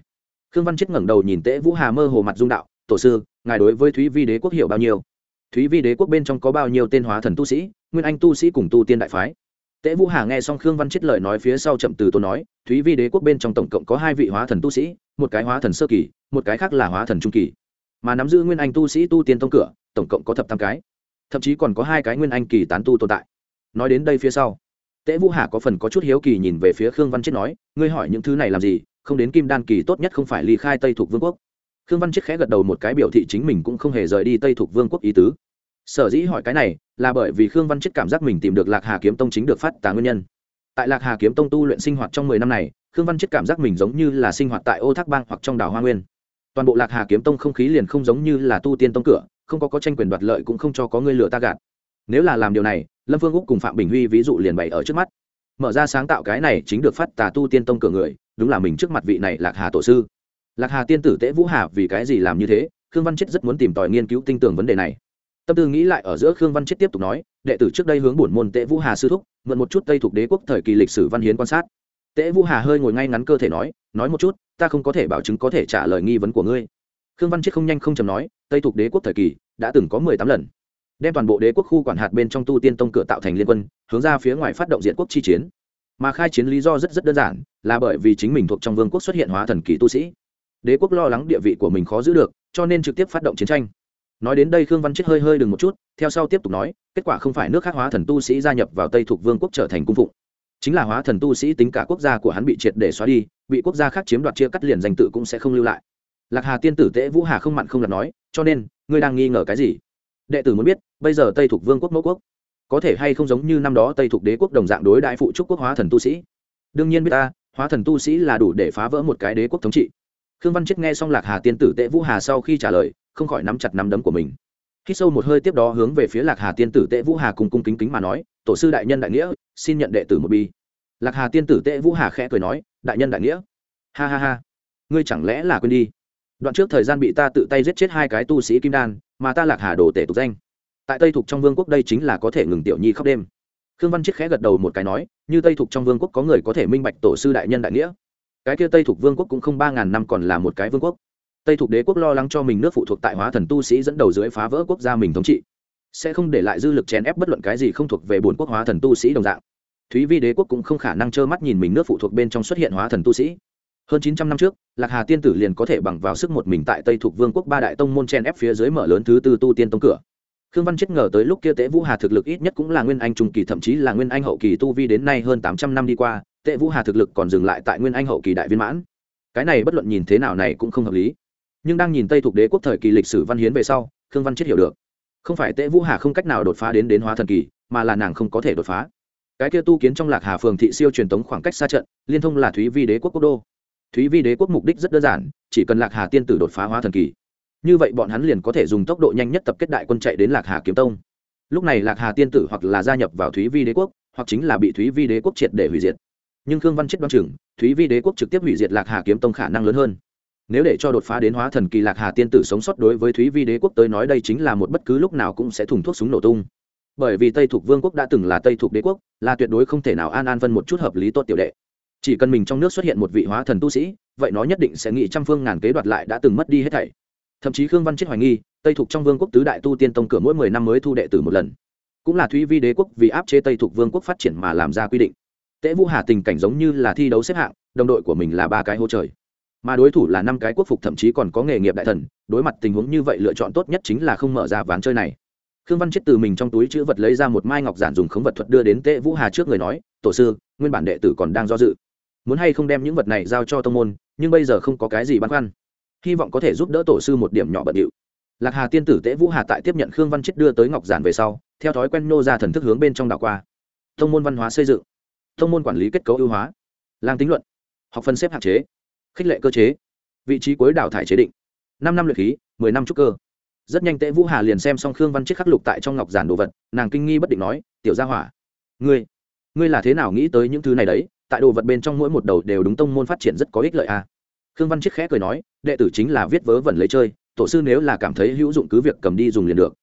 Khương văn chết ngẩng đầu nhìn tệ vũ hà mơ hồ mặt dung đạo, tổ sư, ngài đối với thúy vi đế quốc hiểu bao nhiêu? Thúy vi đế quốc bên trong có bao nhiêu tên hóa thần tu sĩ, nguyên anh tu sĩ cùng tu tiên đại phái. Tễ vũ hà nghe xong khương văn chết lời nói phía sau chậm từ tôi nói, thúy vi đế quốc bên trong tổng cộng có hai vị hóa thần tu sĩ, một cái hóa thần sơ kỳ, một cái khác là hóa thần trung kỳ. Mà nắm giữ nguyên anh tu sĩ tu tiên tông cửa, tổng cộng có thập tam cái. Thậm chí còn có hai cái nguyên anh kỳ tán tu tồn tại. Nói đến đây phía sau, tễ vũ hà có phần có chút hiếu kỳ nhìn về phía khương văn chết nói, ngươi hỏi những thứ này làm gì? Không đến kim đan kỳ tốt nhất không phải ly khai tây thuộc vương quốc khương văn chiết khẽ gật đầu một cái biểu thị chính mình cũng không hề rời đi tây thuộc vương quốc ý tứ. Sở dĩ hỏi cái này là bởi vì khương văn chiết cảm giác mình tìm được lạc hà kiếm tông chính được phát tà nguyên nhân. Tại lạc hà kiếm tông tu luyện sinh hoạt trong mười năm này, khương văn chiết cảm giác mình giống như là sinh hoạt tại ô thác bang hoặc trong đảo hoa nguyên. Toàn bộ lạc hà kiếm tông không khí liền không giống như là tu tiên tông cửa, không có có tranh quyền đoạt lợi cũng không cho có người lựa ta gạt. Nếu là làm điều này, lâm phương úc cùng phạm bình huy ví dụ liền bày ở trước mắt. Mở ra sáng tạo cái này chính được phát tà tu tiên tông cửa người, đúng là mình trước mặt vị này lạc hà tổ sư lạc hà tiên tử tễ vũ hà vì cái gì làm như thế? Khương văn chết rất muốn tìm tòi nghiên cứu tinh tường vấn đề này. Tâm tư nghĩ lại ở giữa khương văn chết tiếp tục nói, đệ tử trước đây hướng bổn môn tễ vũ hà sư thúc, mượn một chút tây thuộc đế quốc thời kỳ lịch sử văn hiến quan sát. Tễ vũ hà hơi ngồi ngay ngắn cơ thể nói nói một chút, ta không có thể bảo chứng có thể trả lời nghi vấn của ngươi. Khương văn chết không nhanh không chầm nói, tây thuộc đế quốc thời kỳ đã từng có mười tám lần. Đem toàn bộ đế quốc khu quản hạt bên trong tu tiên tông cửa tạo thành liên quân, hướng ra phía ngoài phát động diện quốc chi chiến. Mà khai chiến lý do rất rất đơn giản, là bởi vì chính mình thuộc trong vương quốc xuất hiện hóa thần kỳ tu sĩ đế quốc lo lắng địa vị của mình khó giữ được, cho nên trực tiếp phát động chiến tranh. Nói đến đây khương văn chết hơi hơi đừng một chút, theo sau tiếp tục nói, kết quả không phải nước khác hóa thần tu sĩ gia nhập vào tây thuộc vương quốc trở thành cung phụng. Chính là hóa thần tu sĩ tính cả quốc gia của hắn bị triệt để xóa đi, bị quốc gia khác chiếm đoạt chia cắt liền danh tự cũng sẽ không lưu lại. Lạc hà tiên tử tễ vũ hà không mặn không lặt nói, cho nên, ngươi đang nghi ngờ cái gì? Đệ tử muốn biết, bây giờ tây thuộc vương quốc mẫu quốc, có thể hay không giống như năm đó tây thuộc đế quốc đồng dạng đối đại phụ trúc quốc hóa thần tu sĩ? Đương nhiên biết ta, hóa thần tu sĩ là đủ để phá vỡ một cái đế quốc thống trị khương văn chết nghe xong lạc hà tiên tử tệ vũ hà sau khi trả lời, không khỏi nắm chặt nắm đấm của mình. Khi sâu một hơi tiếp đó hướng về phía lạc hà tiên tử tệ vũ hà cùng cung kính kính mà nói, tổ sư đại nhân đại nghĩa, xin nhận đệ tử một bi. Lạc hà tiên tử tệ vũ hà khẽ cười nói, đại nhân đại nghĩa. Ha ha ha, ngươi chẳng lẽ là quên đi? Đoạn trước thời gian bị ta tự tay giết chết hai cái tu sĩ kim đan, mà ta lạc hà đồ tể tục danh. Tại tây thục trong vương quốc đây chính là có thể ngừng tiểu nhi khóc đêm. Khương văn chiết khẽ gật đầu một cái nói, như tây thục trong vương quốc có người có thể minh bạch tổ sư đại nhân đại nghĩa cái kia tây Thuộc vương quốc cũng không ba ngàn năm còn là một cái vương quốc. Tây Thuộc đế quốc lo lắng cho mình nước phụ thuộc tại hóa thần tu sĩ dẫn đầu dưới phá vỡ quốc gia mình thống trị. Sẽ không để lại dư lực chèn ép bất luận cái gì không thuộc về bồn quốc hóa thần tu sĩ đồng dạng. Thúy vi đế quốc cũng không khả năng trơ mắt nhìn mình nước phụ thuộc bên trong xuất hiện hóa thần tu sĩ. Hơn chín trăm năm trước, lạc hà tiên tử liền có thể bằng vào sức một mình tại tây thuộc vương quốc ba đại tông môn chen ép phía dưới mở lớn thứ tư tu tiên tông cửa. Khương văn chết ngờ tới lúc kia tế vũ hà thực lực ít nhất cũng là nguyên anh trung kỳ, thậm chí là nguyên anh hậu kỳ tu vi đến nay hơn tám trăm năm đi qua tệ vũ hà thực lực còn dừng lại tại nguyên anh hậu kỳ đại viên mãn. Cái này bất luận nhìn thế nào này cũng không hợp lý. Nhưng đang nhìn tây thuộc đế quốc thời kỳ lịch sử văn hiến về sau, khương văn chết hiểu được. Không phải tệ vũ hà không cách nào đột phá đến đến hóa thần kỳ, mà là nàng không có thể đột phá. Cái kia tu kiến trong lạc hà phường thị siêu truyền tống khoảng cách xa trận, liên thông là thúy vi đế quốc quốc đô. Thúy vi đế quốc mục đích rất đơn giản, chỉ cần lạc hà tiên tử đột phá hóa thần kỳ. Như vậy bọn hắn liền có thể dùng tốc độ nhanh nhất tập kết đại quân chạy đến lạc hà kiếm tông. Lúc này lạc hà tiên tử hoặc là gia nhập vào thúy vi đế quốc, hoặc chính là bị thúy vi đế quốc triệt để hủy diệt nhưng khương văn chết đoan chừng, thúy vi đế quốc trực tiếp hủy diệt lạc hà kiếm tông khả năng lớn hơn. Nếu để cho đột phá đến hóa thần kỳ lạc hà tiên tử sống sót đối với thúy vi đế quốc tới nói đây chính là một bất cứ lúc nào cũng sẽ thùng thuốc súng nổ tung. Bởi vì tây thuộc vương quốc đã từng là tây thuộc đế quốc, là tuyệt đối không thể nào an an vân một chút hợp lý tốt tiểu đệ. Chỉ cần mình trong nước xuất hiện một vị hóa thần tu sĩ, vậy nó nhất định sẽ nghĩ trăm phương ngàn kế đoạt lại đã từng mất đi hết thảy. Thậm chí khương văn chết hoài nghi, tây thuộc trong vương quốc tứ đại tu tiên tông cửa mỗi mười năm mới thu đệ tử một lần. Cũng là thúy vi đế quốc vì áp chế tây thuộc vương quốc phát triển mà làm ra quy định. Tế vũ hà tình cảnh giống như là thi đấu xếp hạng, đồng đội của mình là ba cái hô trời. Mà đối thủ là năm cái quốc phục, thậm chí còn có nghề nghiệp đại thần, đối mặt tình huống như vậy lựa chọn tốt nhất chính là không mở ra ván chơi này. Khương văn chết từ mình trong túi chữ vật lấy ra một mai ngọc giản dùng khống vật thuật đưa đến Tế vũ hà trước người nói, tổ sư, nguyên bản đệ tử còn đang do dự. Muốn hay không đem những vật này giao cho tông môn, nhưng bây giờ không có cái gì băn khoăn. Hy vọng có thể giúp đỡ tổ sư một điểm nhỏ bận điệu. Lạc hà tiên tử Tế vũ hà tại tiếp nhận khương văn chết đưa tới ngọc giản về sau, theo thói quen nô ra thần thức hướng bên trong đảo qua. Thông môn văn hóa xây dựng thông môn quản lý kết cấu ưu hóa, lang tính luận, học phân xếp hạn chế, khích lệ cơ chế, vị trí cuối đảo thải chế định, năm năm luyện khí, mười năm trúc cơ. Rất nhanh tễ vũ hà liền xem xong khương văn chiết khắc lục tại trong ngọc giản đồ vật, nàng kinh nghi bất định nói, tiểu gia hỏa, ngươi ngươi là thế nào nghĩ tới những thứ này đấy? Tại đồ vật bên trong mỗi một đầu đều đúng tông môn phát triển rất có ích lợi à. khương văn chiết khẽ cười nói, đệ tử chính là viết vớ vẩn lấy chơi, tổ sư nếu là cảm thấy hữu dụng cứ việc cầm đi dùng liền được.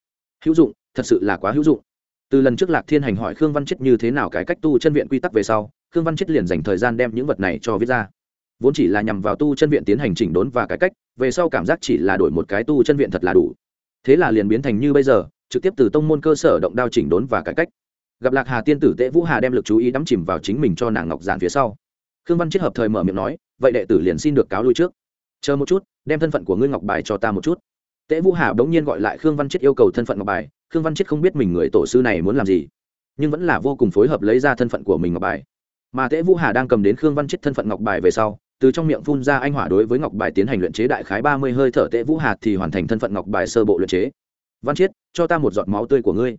Hữu dụng, thật sự là quá hữu dụng từ lần trước lạc thiên hành hỏi khương văn chết như thế nào cái cách tu chân viện quy tắc về sau, khương văn chết liền dành thời gian đem những vật này cho viết ra. Vốn chỉ là nhằm vào tu chân viện tiến hành chỉnh đốn và cải cách, về sau cảm giác chỉ là đổi một cái tu chân viện thật là đủ. Thế là liền biến thành như bây giờ, trực tiếp từ tông môn cơ sở động đao chỉnh đốn và cải cách. Gặp lạc hà tiên tử tễ vũ hà đem lực chú ý đắm chìm vào chính mình cho nàng ngọc giản phía sau. Khương văn chết hợp thời mở miệng nói, vậy đệ tử liền xin được cáo lui trước. Chờ một chút, đem thân phận của ngươi ngọc bài cho ta một chút. Tễ vũ hà bỗng nhiên gọi lại khương văn chết yêu cầu thân phận ngọc bài khương văn chết không biết mình người tổ sư này muốn làm gì, nhưng vẫn là vô cùng phối hợp lấy ra thân phận của mình ngọc bài. Mà tễ vũ hà đang cầm đến khương văn chết thân phận ngọc bài về sau, từ trong miệng phun ra anh hỏa đối với ngọc bài tiến hành luyện chế đại khái ba mươi hơi thở tễ vũ Hà thì hoàn thành thân phận ngọc bài sơ bộ luyện chế. Văn chiết cho ta một giọt máu tươi của ngươi.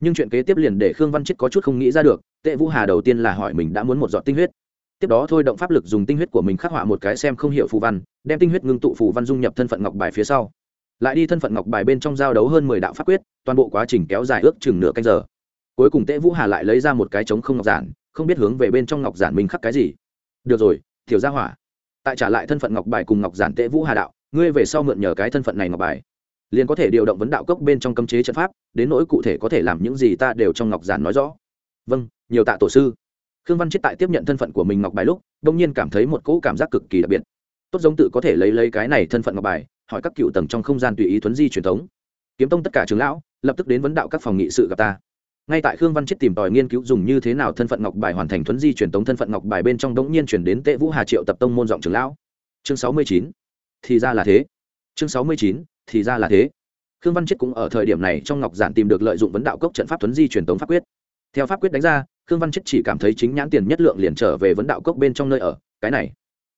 Nhưng chuyện kế tiếp liền để khương văn chiết có chút không nghĩ ra được tệ vũ hà đầu tiên là hỏi mình đã muốn một giọt tinh huyết. Tiếp đó thôi động pháp lực dùng tinh huyết của mình khắc họa một cái xem không hiểu phù văn, đem tinh huyết ngưng tụ phù văn dung nhập thân phận ngọc bài phía sau lại đi thân phận ngọc bài bên trong giao đấu hơn mười đạo pháp quyết, toàn bộ quá trình kéo dài ước chừng nửa canh giờ. Cuối cùng tễ vũ hà lại lấy ra một cái trống không ngọc giản, không biết hướng về bên trong ngọc giản mình khắc cái gì. Được rồi thiểu gia hỏa. Tại trả lại thân phận ngọc bài cùng ngọc giản tễ vũ hà đạo, ngươi về sau mượn nhờ cái thân phận này ngọc bài, liền có thể điều động vấn đạo cốc bên trong cấm chế trận pháp, đến nỗi cụ thể có thể làm những gì ta đều trong ngọc giản nói rõ. Vâng nhiều tạ tổ sư. Khương văn chết tại tiếp nhận thân phận của mình ngọc bài lúc đông nhiên cảm thấy một cỗ cảm giác cực kỳ đặc biệt. Tốt giống tự có thể lấy lấy cái này thân phận ngọc bài hỏi các cựu tầng trong không gian tùy ý thuấn di truyền thống. Kiếm tông tất cả trường lão, lập tức đến vấn đạo các phòng nghị sự gặp ta. Ngay tại khương văn chết tìm tòi nghiên cứu dùng như thế nào thân phận ngọc bài hoàn thành thuấn di truyền tống thân phận ngọc bài bên trong đống nhiên chuyển đến tệ vũ hà triệu tập tông môn giọng trường lão. Chương sáu mươi chín, thì ra là thế. Chương sáu mươi chín, thì ra là thế. Khương văn chết cũng ở thời điểm này trong ngọc giản tìm được lợi dụng vấn đạo cốc trận pháp thuấn di truyền tống pháp quyết. Theo pháp quyết đánh ra, khương văn chết chỉ cảm thấy chính nhãn tiền nhất lượng liền trở về vấn đạo cốc bên trong nơi ở. Cái này,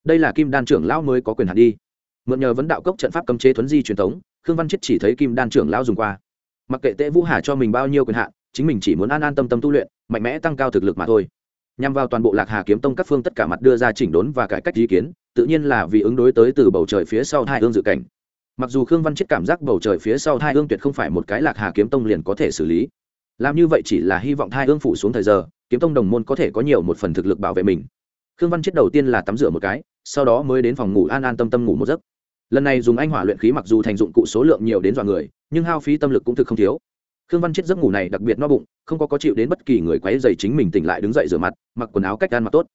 đây là kim đan trưởng lão mới có quyền hạn đi mượn nhờ vấn đạo cốc trận pháp cấm chế thuấn di truyền thống, khương văn chết chỉ thấy kim đan trưởng lão dùng qua. Mặc kệ tệ vũ hà cho mình bao nhiêu quyền hạn chính mình chỉ muốn an an tâm tâm tu luyện mạnh mẽ tăng cao thực lực mà thôi. Nhằm vào toàn bộ lạc hà kiếm tông các phương tất cả mặt đưa ra chỉnh đốn và cải cách ý kiến tự nhiên là vì ứng đối tới từ bầu trời phía sau hai hương dự cảnh. Mặc dù khương văn chết cảm giác bầu trời phía sau hai hương tuyệt không phải một cái lạc hà kiếm tông liền có thể xử lý. Làm như vậy chỉ là hy vọng hai hương phủ xuống thời giờ kiếm tông đồng môn có thể có nhiều một phần thực lực bảo vệ mình. Khương văn chết đầu tiên là tắm rửa một cái sau đó mới đến phòng ngủ an an tâm tâm ngủ một giấc lần này dùng anh hỏa luyện khí mặc dù thành dụng cụ số lượng nhiều đến dọa người, nhưng hao phí tâm lực cũng thực không thiếu. Khương văn chết giấc ngủ này đặc biệt no bụng, không có có chịu đến bất kỳ người quấy dày chính mình tỉnh lại đứng dậy rửa mặt, mặc quần áo cách ăn mặc tốt.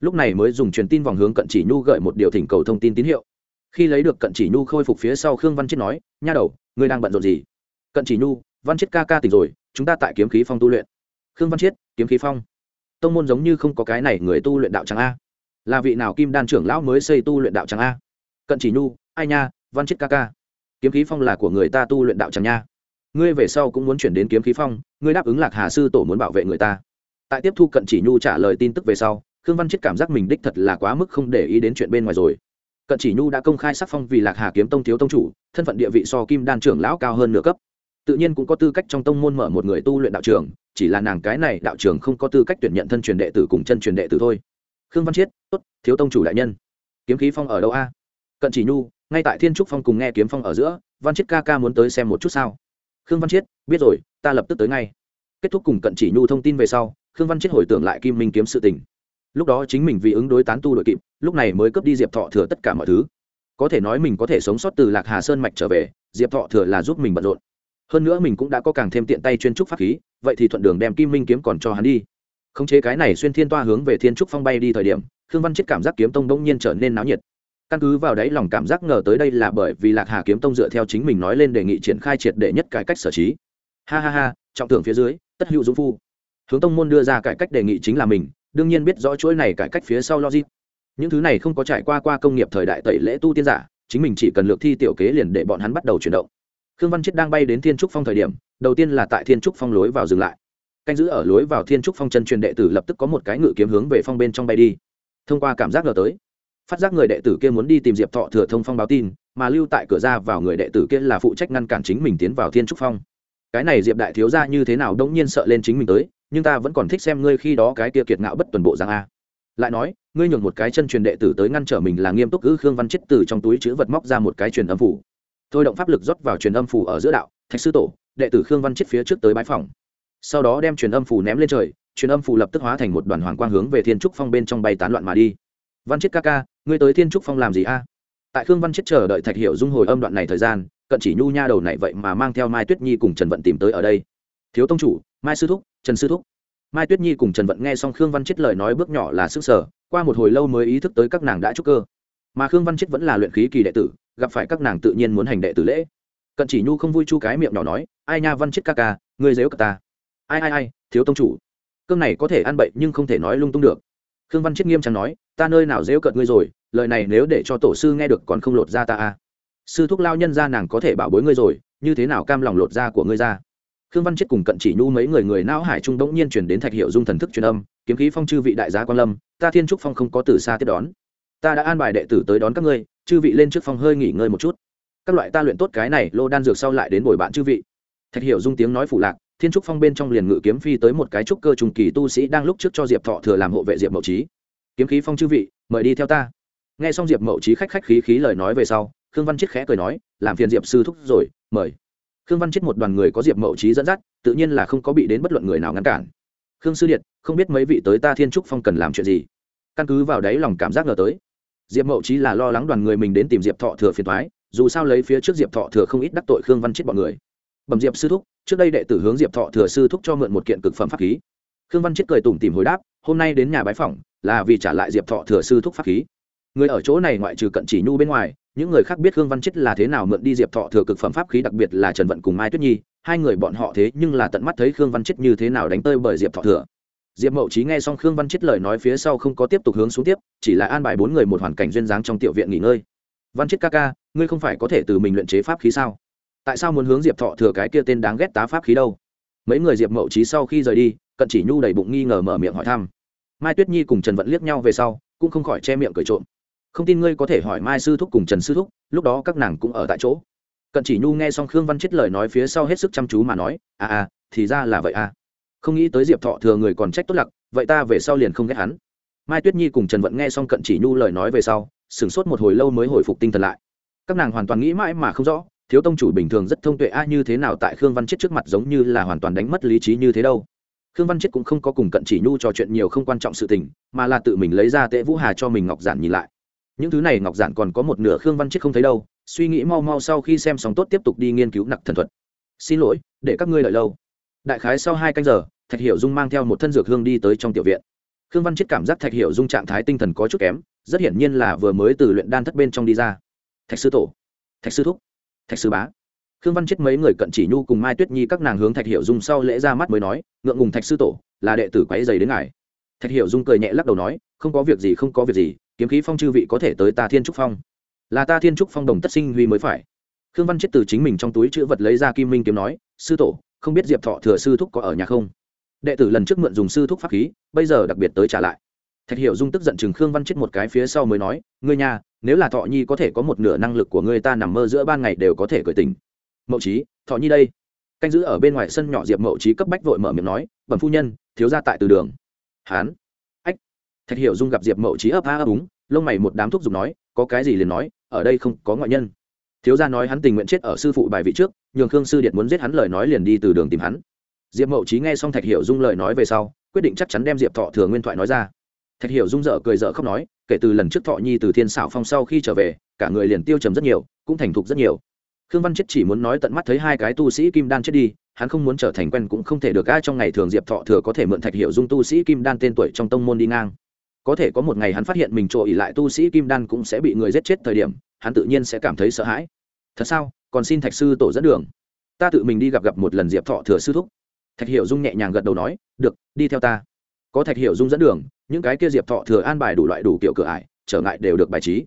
Lúc này mới dùng truyền tin vòng hướng cận chỉ nhu gợi một điều thỉnh cầu thông tin tín hiệu. Khi lấy được cận chỉ nhu khôi phục phía sau khương văn chết nói, nha đầu, ngươi đang bận rộn gì? Cận chỉ nhu, văn chết ca ca tỉnh rồi, chúng ta tại kiếm khí phong tu luyện. Khương văn chết, kiếm khí phong? Tông môn giống như không có cái này người tu luyện đạo tràng a. Là vị nào kim đan trưởng lão mới xây tu luyện đạo tràng a? Cận chỉ nhu ai nha, văn chết ca ca. Kiếm khí phong là của người ta tu luyện đạo tràng nha. Ngươi về sau cũng muốn chuyển đến kiếm khí phong, ngươi đáp ứng lạc hà sư tổ muốn bảo vệ người ta. Tại tiếp thu cận chỉ nhu trả lời tin tức về sau, khương văn chết cảm giác mình đích thật là quá mức không để ý đến chuyện bên ngoài rồi. Cận chỉ nhu đã công khai sắc phong vì lạc hà kiếm tông thiếu tông chủ, thân phận địa vị so kim đan trưởng lão cao hơn nửa cấp. Tự nhiên cũng có tư cách trong tông môn mở một người tu luyện đạo trường chỉ là nàng cái này đạo trường không có tư cách tuyển nhận thân truyền đệ tử cùng chân truyền đệ tử thôi. Khương văn chiết tốt, thiếu tông chủ đại nhân. Kiếm khí phong ở đâu a? Cận chỉ nhu ngay tại thiên trúc phong cùng nghe kiếm phong ở giữa, văn chiết ca ca muốn tới xem một chút sao? Khương văn chiết, biết rồi, ta lập tức tới ngay. Kết thúc cùng cận chỉ nhu thông tin về sau, khương văn chiết hồi tưởng lại kim minh kiếm sự tình. Lúc đó chính mình vì ứng đối tán tu đội kịp, lúc này mới cướp đi diệp thọ thừa tất cả mọi thứ. Có thể nói mình có thể sống sót từ lạc hà sơn mạch trở về, diệp thọ thừa là giúp mình bận rộn. Hơn nữa mình cũng đã có càng thêm tiện tay chuyên trúc pháp khí, vậy thì thuận đường đem kim minh kiếm còn cho hắn đi. Khống chế cái này xuyên thiên toa hướng về thiên trúc phong bay đi thời điểm, khương văn chết cảm giác kiếm tông đông nhiên trở nên náo nhiệt căn cứ vào đấy lòng cảm giác ngờ tới đây là bởi vì lạc hà kiếm tông dựa theo chính mình nói lên đề nghị triển khai triệt để nhất cải cách sở trí. Ha ha ha, trọng tưởng phía dưới, tất hữu dũng phu. Hướng tông môn đưa ra cải cách đề nghị chính là mình, đương nhiên biết rõ chuỗi này cải cách phía sau logic. Những thứ này không có trải qua qua công nghiệp thời đại tẩy lễ tu tiên giả, chính mình chỉ cần lược thi tiểu kế liền để bọn hắn bắt đầu chuyển động. Khương văn chết đang bay đến thiên trúc phong thời điểm, đầu tiên là tại thiên trúc phong lối vào dừng lại. Canh giữ ở lối vào thiên trúc phong chân truyền đệ tử lập tức có một cái ngự kiếm hướng về phong bên trong bay đi. Thông qua cảm giác ngờ tới phát giác người đệ tử kia muốn đi tìm diệp thọ thừa thông phong báo tin, mà lưu tại cửa ra vào người đệ tử kia là phụ trách ngăn cản chính mình tiến vào thiên trúc phong. Cái này diệp đại thiếu ra như thế nào đông nhiên sợ lên chính mình tới, nhưng ta vẫn còn thích xem ngươi khi đó cái kia kiệt ngạo bất tuần bộ giang a. Lại nói, ngươi nhường một cái chân truyền đệ tử tới ngăn trở mình là nghiêm túc ư khương văn chết từ trong túi chữ vật móc ra một cái truyền âm phủ. Thôi động pháp lực rót vào truyền âm phủ ở giữa đạo, thạch sư tổ, đệ tử khương văn chết phía trước tới bãi phòng sau đó đem truyền âm phủ ném lên trời, truyền âm phủ lập tức hóa thành một đoàn hoàng quang hướng về thiên trúc phong bên trong bay tán loạn mà đi văn chết ca ca, ngươi tới thiên trúc phong làm gì a? Tại khương văn chết chờ đợi thạch hiểu dung hồi âm đoạn này thời gian, cận chỉ nhu nha đầu này vậy mà mang theo mai tuyết nhi cùng trần vận tìm tới ở đây. Thiếu tông chủ, mai sư thúc, trần sư thúc. Mai tuyết nhi cùng trần vận nghe xong khương văn chết lời nói bước nhỏ là sức sở, qua một hồi lâu mới ý thức tới các nàng đã trúc cơ. Mà khương văn chết vẫn là luyện khí kỳ đệ tử, gặp phải các nàng tự nhiên muốn hành đệ tử lễ. Cận chỉ nhu không vui chu cái miệng nhỏ nói, ai nha văn chết ca ca, ngươi dếu cả ta. Ai ai ai, thiếu tông chủ. Cơm này có thể ăn bậy nhưng không thể nói lung tung được. Khương văn chết nghiêm trang nói ta nơi nào dếu cợt ngươi rồi, lời này nếu để cho tổ sư nghe được còn không lột ra ta à. sư thúc lao nhân ra nàng có thể bảo bối ngươi rồi, như thế nào cam lòng lột da của ngươi ra? Khương văn chết cùng cận chỉ nhu mấy người người não hải trung đống nhiên chuyển đến thạch hiệu dung thần thức truyền âm, kiếm khí phong chư vị đại giá quan lâm, ta thiên trúc phong không có từ xa tiếp đón. Ta đã an bài đệ tử tới đón các ngươi, chư vị lên trước phong hơi nghỉ ngơi một chút. Các loại ta luyện tốt cái này, lô đan dược sau lại đến bồi bạn chư vị. Thạch hiểu dung tiếng nói phụ lạc, thiên trúc phong bên trong liền ngự kiếm phi tới một cái trúc cơ trùng kỳ tu sĩ đang lúc trước cho diệp thọ thừa làm hộ vệ diệp mậu trí kiếm khí phong chư vị, mời đi theo ta. Nghe xong diệp mậu trí khách khách khí khí lời nói về sau, khương văn chết khẽ cười nói, làm phiền diệp sư thúc rồi, mời. Khương văn chết một đoàn người có diệp mậu trí dẫn dắt, tự nhiên là không có bị đến bất luận người nào ngăn cản. Khương sư điện, không biết mấy vị tới ta thiên trúc phong cần làm chuyện gì? Căn cứ vào đấy lòng cảm giác ngờ tới, diệp mậu trí là lo lắng đoàn người mình đến tìm diệp thọ thừa phiền thoái dù sao lấy phía trước diệp thọ thừa không ít đắc tội khương văn chết bọn người. Bẩm diệp sư thúc, trước đây đệ tử hướng diệp thọ thừa sư thúc cho mượn một kiện cực phẩm pháp khí. Khương văn chết cười tủm tìm hồi đáp hôm nay đến nhà bái phỏng, là vì trả lại diệp thọ thừa sư thúc pháp khí. Người ở chỗ này ngoại trừ cận chỉ nhu bên ngoài, những người khác biết khương văn chết là thế nào mượn đi diệp thọ thừa cực phẩm pháp khí, đặc biệt là trần vận cùng mai tuyết nhi, hai người bọn họ thế nhưng là tận mắt thấy khương văn chết như thế nào đánh tơi bởi diệp thọ thừa. Diệp mậu trí nghe xong khương văn chết lời nói phía sau không có tiếp tục hướng xuống tiếp, chỉ là an bài bốn người một hoàn cảnh duyên dáng trong tiểu viện nghỉ ngơi. Văn chết ca ca, ngươi không phải có thể từ mình luyện chế pháp khí sao? Tại sao muốn hướng diệp thọ thừa cái kia tên đáng ghét tá pháp khí đâu? Mấy người diệp mậu trí sau khi rời đi, cận chỉ nhu đầy bụng nghi ngờ mở miệng hỏi thăm mai tuyết nhi cùng trần vận liếc nhau về sau, cũng không khỏi che miệng cười trộm. Không tin ngươi có thể hỏi mai sư thúc cùng trần sư thúc, lúc đó các nàng cũng ở tại chỗ. Cận chỉ nhu nghe xong khương văn chết lời nói phía sau hết sức chăm chú mà nói à à thì ra là vậy à. Không nghĩ tới diệp thọ thừa người còn trách tốt lặc, vậy ta về sau liền không ghét hắn. Mai tuyết nhi cùng trần vận nghe xong cận chỉ nhu lời nói về sau, sửng sốt một hồi lâu mới hồi phục tinh thần lại. Các nàng hoàn toàn nghĩ mãi mà không rõ, thiếu tông chủ bình thường rất thông tuệ a, như thế nào tại khương văn chết trước mặt giống như là hoàn toàn đánh mất lý trí như thế đâu khương văn chết cũng không có cùng cận chỉ nhu trò chuyện nhiều không quan trọng sự tình, mà là tự mình lấy ra tệ vũ hà cho mình ngọc giản nhìn lại. Những thứ này ngọc giản còn có một nửa khương văn chết không thấy đâu, suy nghĩ mau mau sau khi xem xong tốt tiếp tục đi nghiên cứu nặc thần thuật. Xin lỗi, để các ngươi đợi lâu. Đại khái sau hai canh giờ, thạch hiểu dung mang theo một thân dược hương đi tới trong tiểu viện. Khương văn chết cảm giác thạch hiểu dung trạng thái tinh thần có chút kém, rất hiển nhiên là vừa mới từ luyện đan thất bên trong đi ra. Thạch sư tổ, thạch sư thúc, thạch sư bá khương văn chết mấy người cận chỉ nhu cùng mai tuyết nhi các nàng hướng thạch hiểu dung sau lễ ra mắt mới nói, ngượng ngùng thạch sư tổ, là đệ tử quáy dày đến ngài. Thạch hiểu dung cười nhẹ lắc đầu nói, không có việc gì, không có việc gì, kiếm khí phong chư vị có thể tới ta thiên trúc phong. Là ta thiên trúc phong đồng tất sinh huy mới phải. Khương văn chết từ chính mình trong túi chữ vật lấy ra kim minh kiếm nói, sư tổ, không biết diệp thọ thừa sư thúc có ở nhà không? Đệ tử lần trước mượn dùng sư thúc pháp khí, bây giờ đặc biệt tới trả lại. Thạch hiểu dung tức giận chừng khương văn chết một cái phía sau mới nói, ngươi nhà, nếu là thọ nhi có thể có một nửa năng lực của ngươi ta nằm mơ giữa ban ngày đều có thể cởi tình mậu trí, thọ nhi đây. Canh giữ ở bên ngoài sân nhỏ diệp mậu trí cấp bách vội mở miệng nói, bẩm phu nhân, thiếu ra tại từ đường. Hán. Ách. Thạch hiểu dung gặp diệp mậu trí ấp a ấp úng, lông mày một đám thuốc giục nói, có cái gì liền nói, ở đây không có ngoại nhân. Thiếu gia nói hắn tình nguyện chết ở sư phụ bài vị trước, nhường khương sư điện muốn giết hắn lời nói liền đi từ đường tìm hắn. Diệp mậu trí nghe xong thạch hiểu dung lời nói về sau, quyết định chắc chắn đem diệp thọ thừa nguyên thoại nói ra. Thạch hiểu dung dở cười dở khóc nói, kể từ lần trước thọ nhi từ thiên xảo phong sau khi trở về, cả người liền tiêu trầm rất nhiều, cũng thành thục rất nhiều khương văn chết chỉ muốn nói tận mắt thấy hai cái tu sĩ kim đan chết đi, hắn không muốn trở thành quen cũng không thể được, ai trong ngày thường diệp thọ thừa có thể mượn thạch Hiệu dung tu sĩ kim đan tên tuổi trong tông môn đi ngang. Có thể có một ngày hắn phát hiện mình trộn ỉ lại tu sĩ kim đan cũng sẽ bị người giết chết thời điểm, hắn tự nhiên sẽ cảm thấy sợ hãi. Thật sao? Còn xin thạch sư tổ dẫn đường. Ta tự mình đi gặp gặp một lần diệp thọ thừa sư thúc. Thạch hiểu dung nhẹ nhàng gật đầu nói, được, đi theo ta. Có thạch hiểu dung dẫn đường, những cái kia diệp thọ thừa an bài đủ loại đủ kiểu cửa ải, trở ngại đều được bài trí.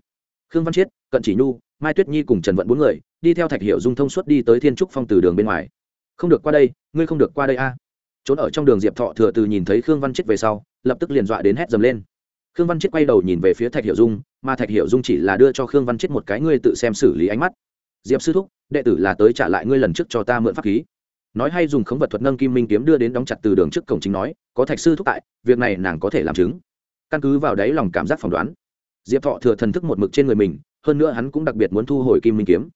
Khương văn chiết cận chỉ nhu, mai tuyết nhi cùng trần vận bốn người đi theo thạch Hiệu dung thông suốt đi tới thiên trúc phong từ đường bên ngoài. Không được qua đây, ngươi không được qua đây a. Trốn ở trong đường diệp thọ thừa từ nhìn thấy khương văn chiết về sau, lập tức liền dọa đến hét dầm lên. Khương văn chiết quay đầu nhìn về phía thạch Hiệu dung, mà thạch Hiệu dung chỉ là đưa cho khương văn chiết một cái ngươi tự xem xử lý ánh mắt. Diệp sư thúc, đệ tử là tới trả lại ngươi lần trước cho ta mượn pháp khí. Nói hay dùng khống vật thuật nâng kim minh kiếm đưa đến đóng chặt từ đường trước cổng chính nói, có thạch sư thúc tại, việc này nàng có thể làm chứng. Căn cứ vào đấy lòng cảm giác phỏng đoán, diệp thọ thừa thần thức một mực trên người mình, hơn nữa hắn cũng đặc biệt muốn thu hồi kim minh kiếm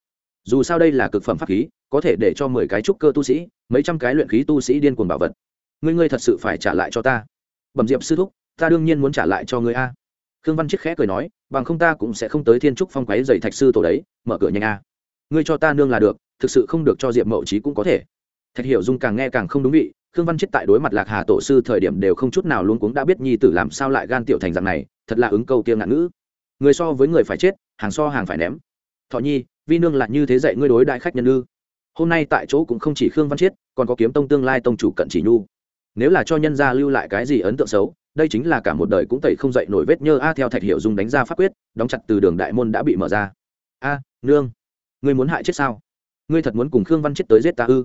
dù sao đây là cực phẩm pháp khí, có thể để cho mười cái trúc cơ tu sĩ, mấy trăm cái luyện khí tu sĩ điên cuồng bảo vật. Ngươi ngươi thật sự phải trả lại cho ta. Bẩm diệp sư thúc, ta đương nhiên muốn trả lại cho ngươi a. Khương văn chiết khẽ cười nói, bằng không ta cũng sẽ không tới thiên trúc phong Quái dày thạch sư tổ đấy, mở cửa nhanh a. Ngươi cho ta nương là được, thực sự không được cho diệp mậu trí cũng có thể. Thạch hiểu dung càng nghe càng không đúng vị, khương văn chết tại đối mặt lạc hà tổ sư thời điểm đều không chút nào luôn cuống đã biết nhi tử làm sao lại gan tiểu thành dạng này, thật là ứng câu tiêm ngạn ngữ. Người so với người phải chết, hàng so hàng phải ném. Thọ nhi vi nương lại như thế dạy ngươi đối đại khách nhân ư? Hôm nay tại chỗ cũng không chỉ khương văn chiết, còn có kiếm tông tương lai tông chủ cận chỉ nhu. Nếu là cho nhân gia lưu lại cái gì ấn tượng xấu, đây chính là cả một đời cũng tẩy không dậy nổi vết nhơ a theo thạch hiệu dung đánh ra pháp quyết, đóng chặt từ đường đại môn đã bị mở ra. A, nương, ngươi muốn hại chết sao? Ngươi thật muốn cùng khương văn chết tới giết ta ư?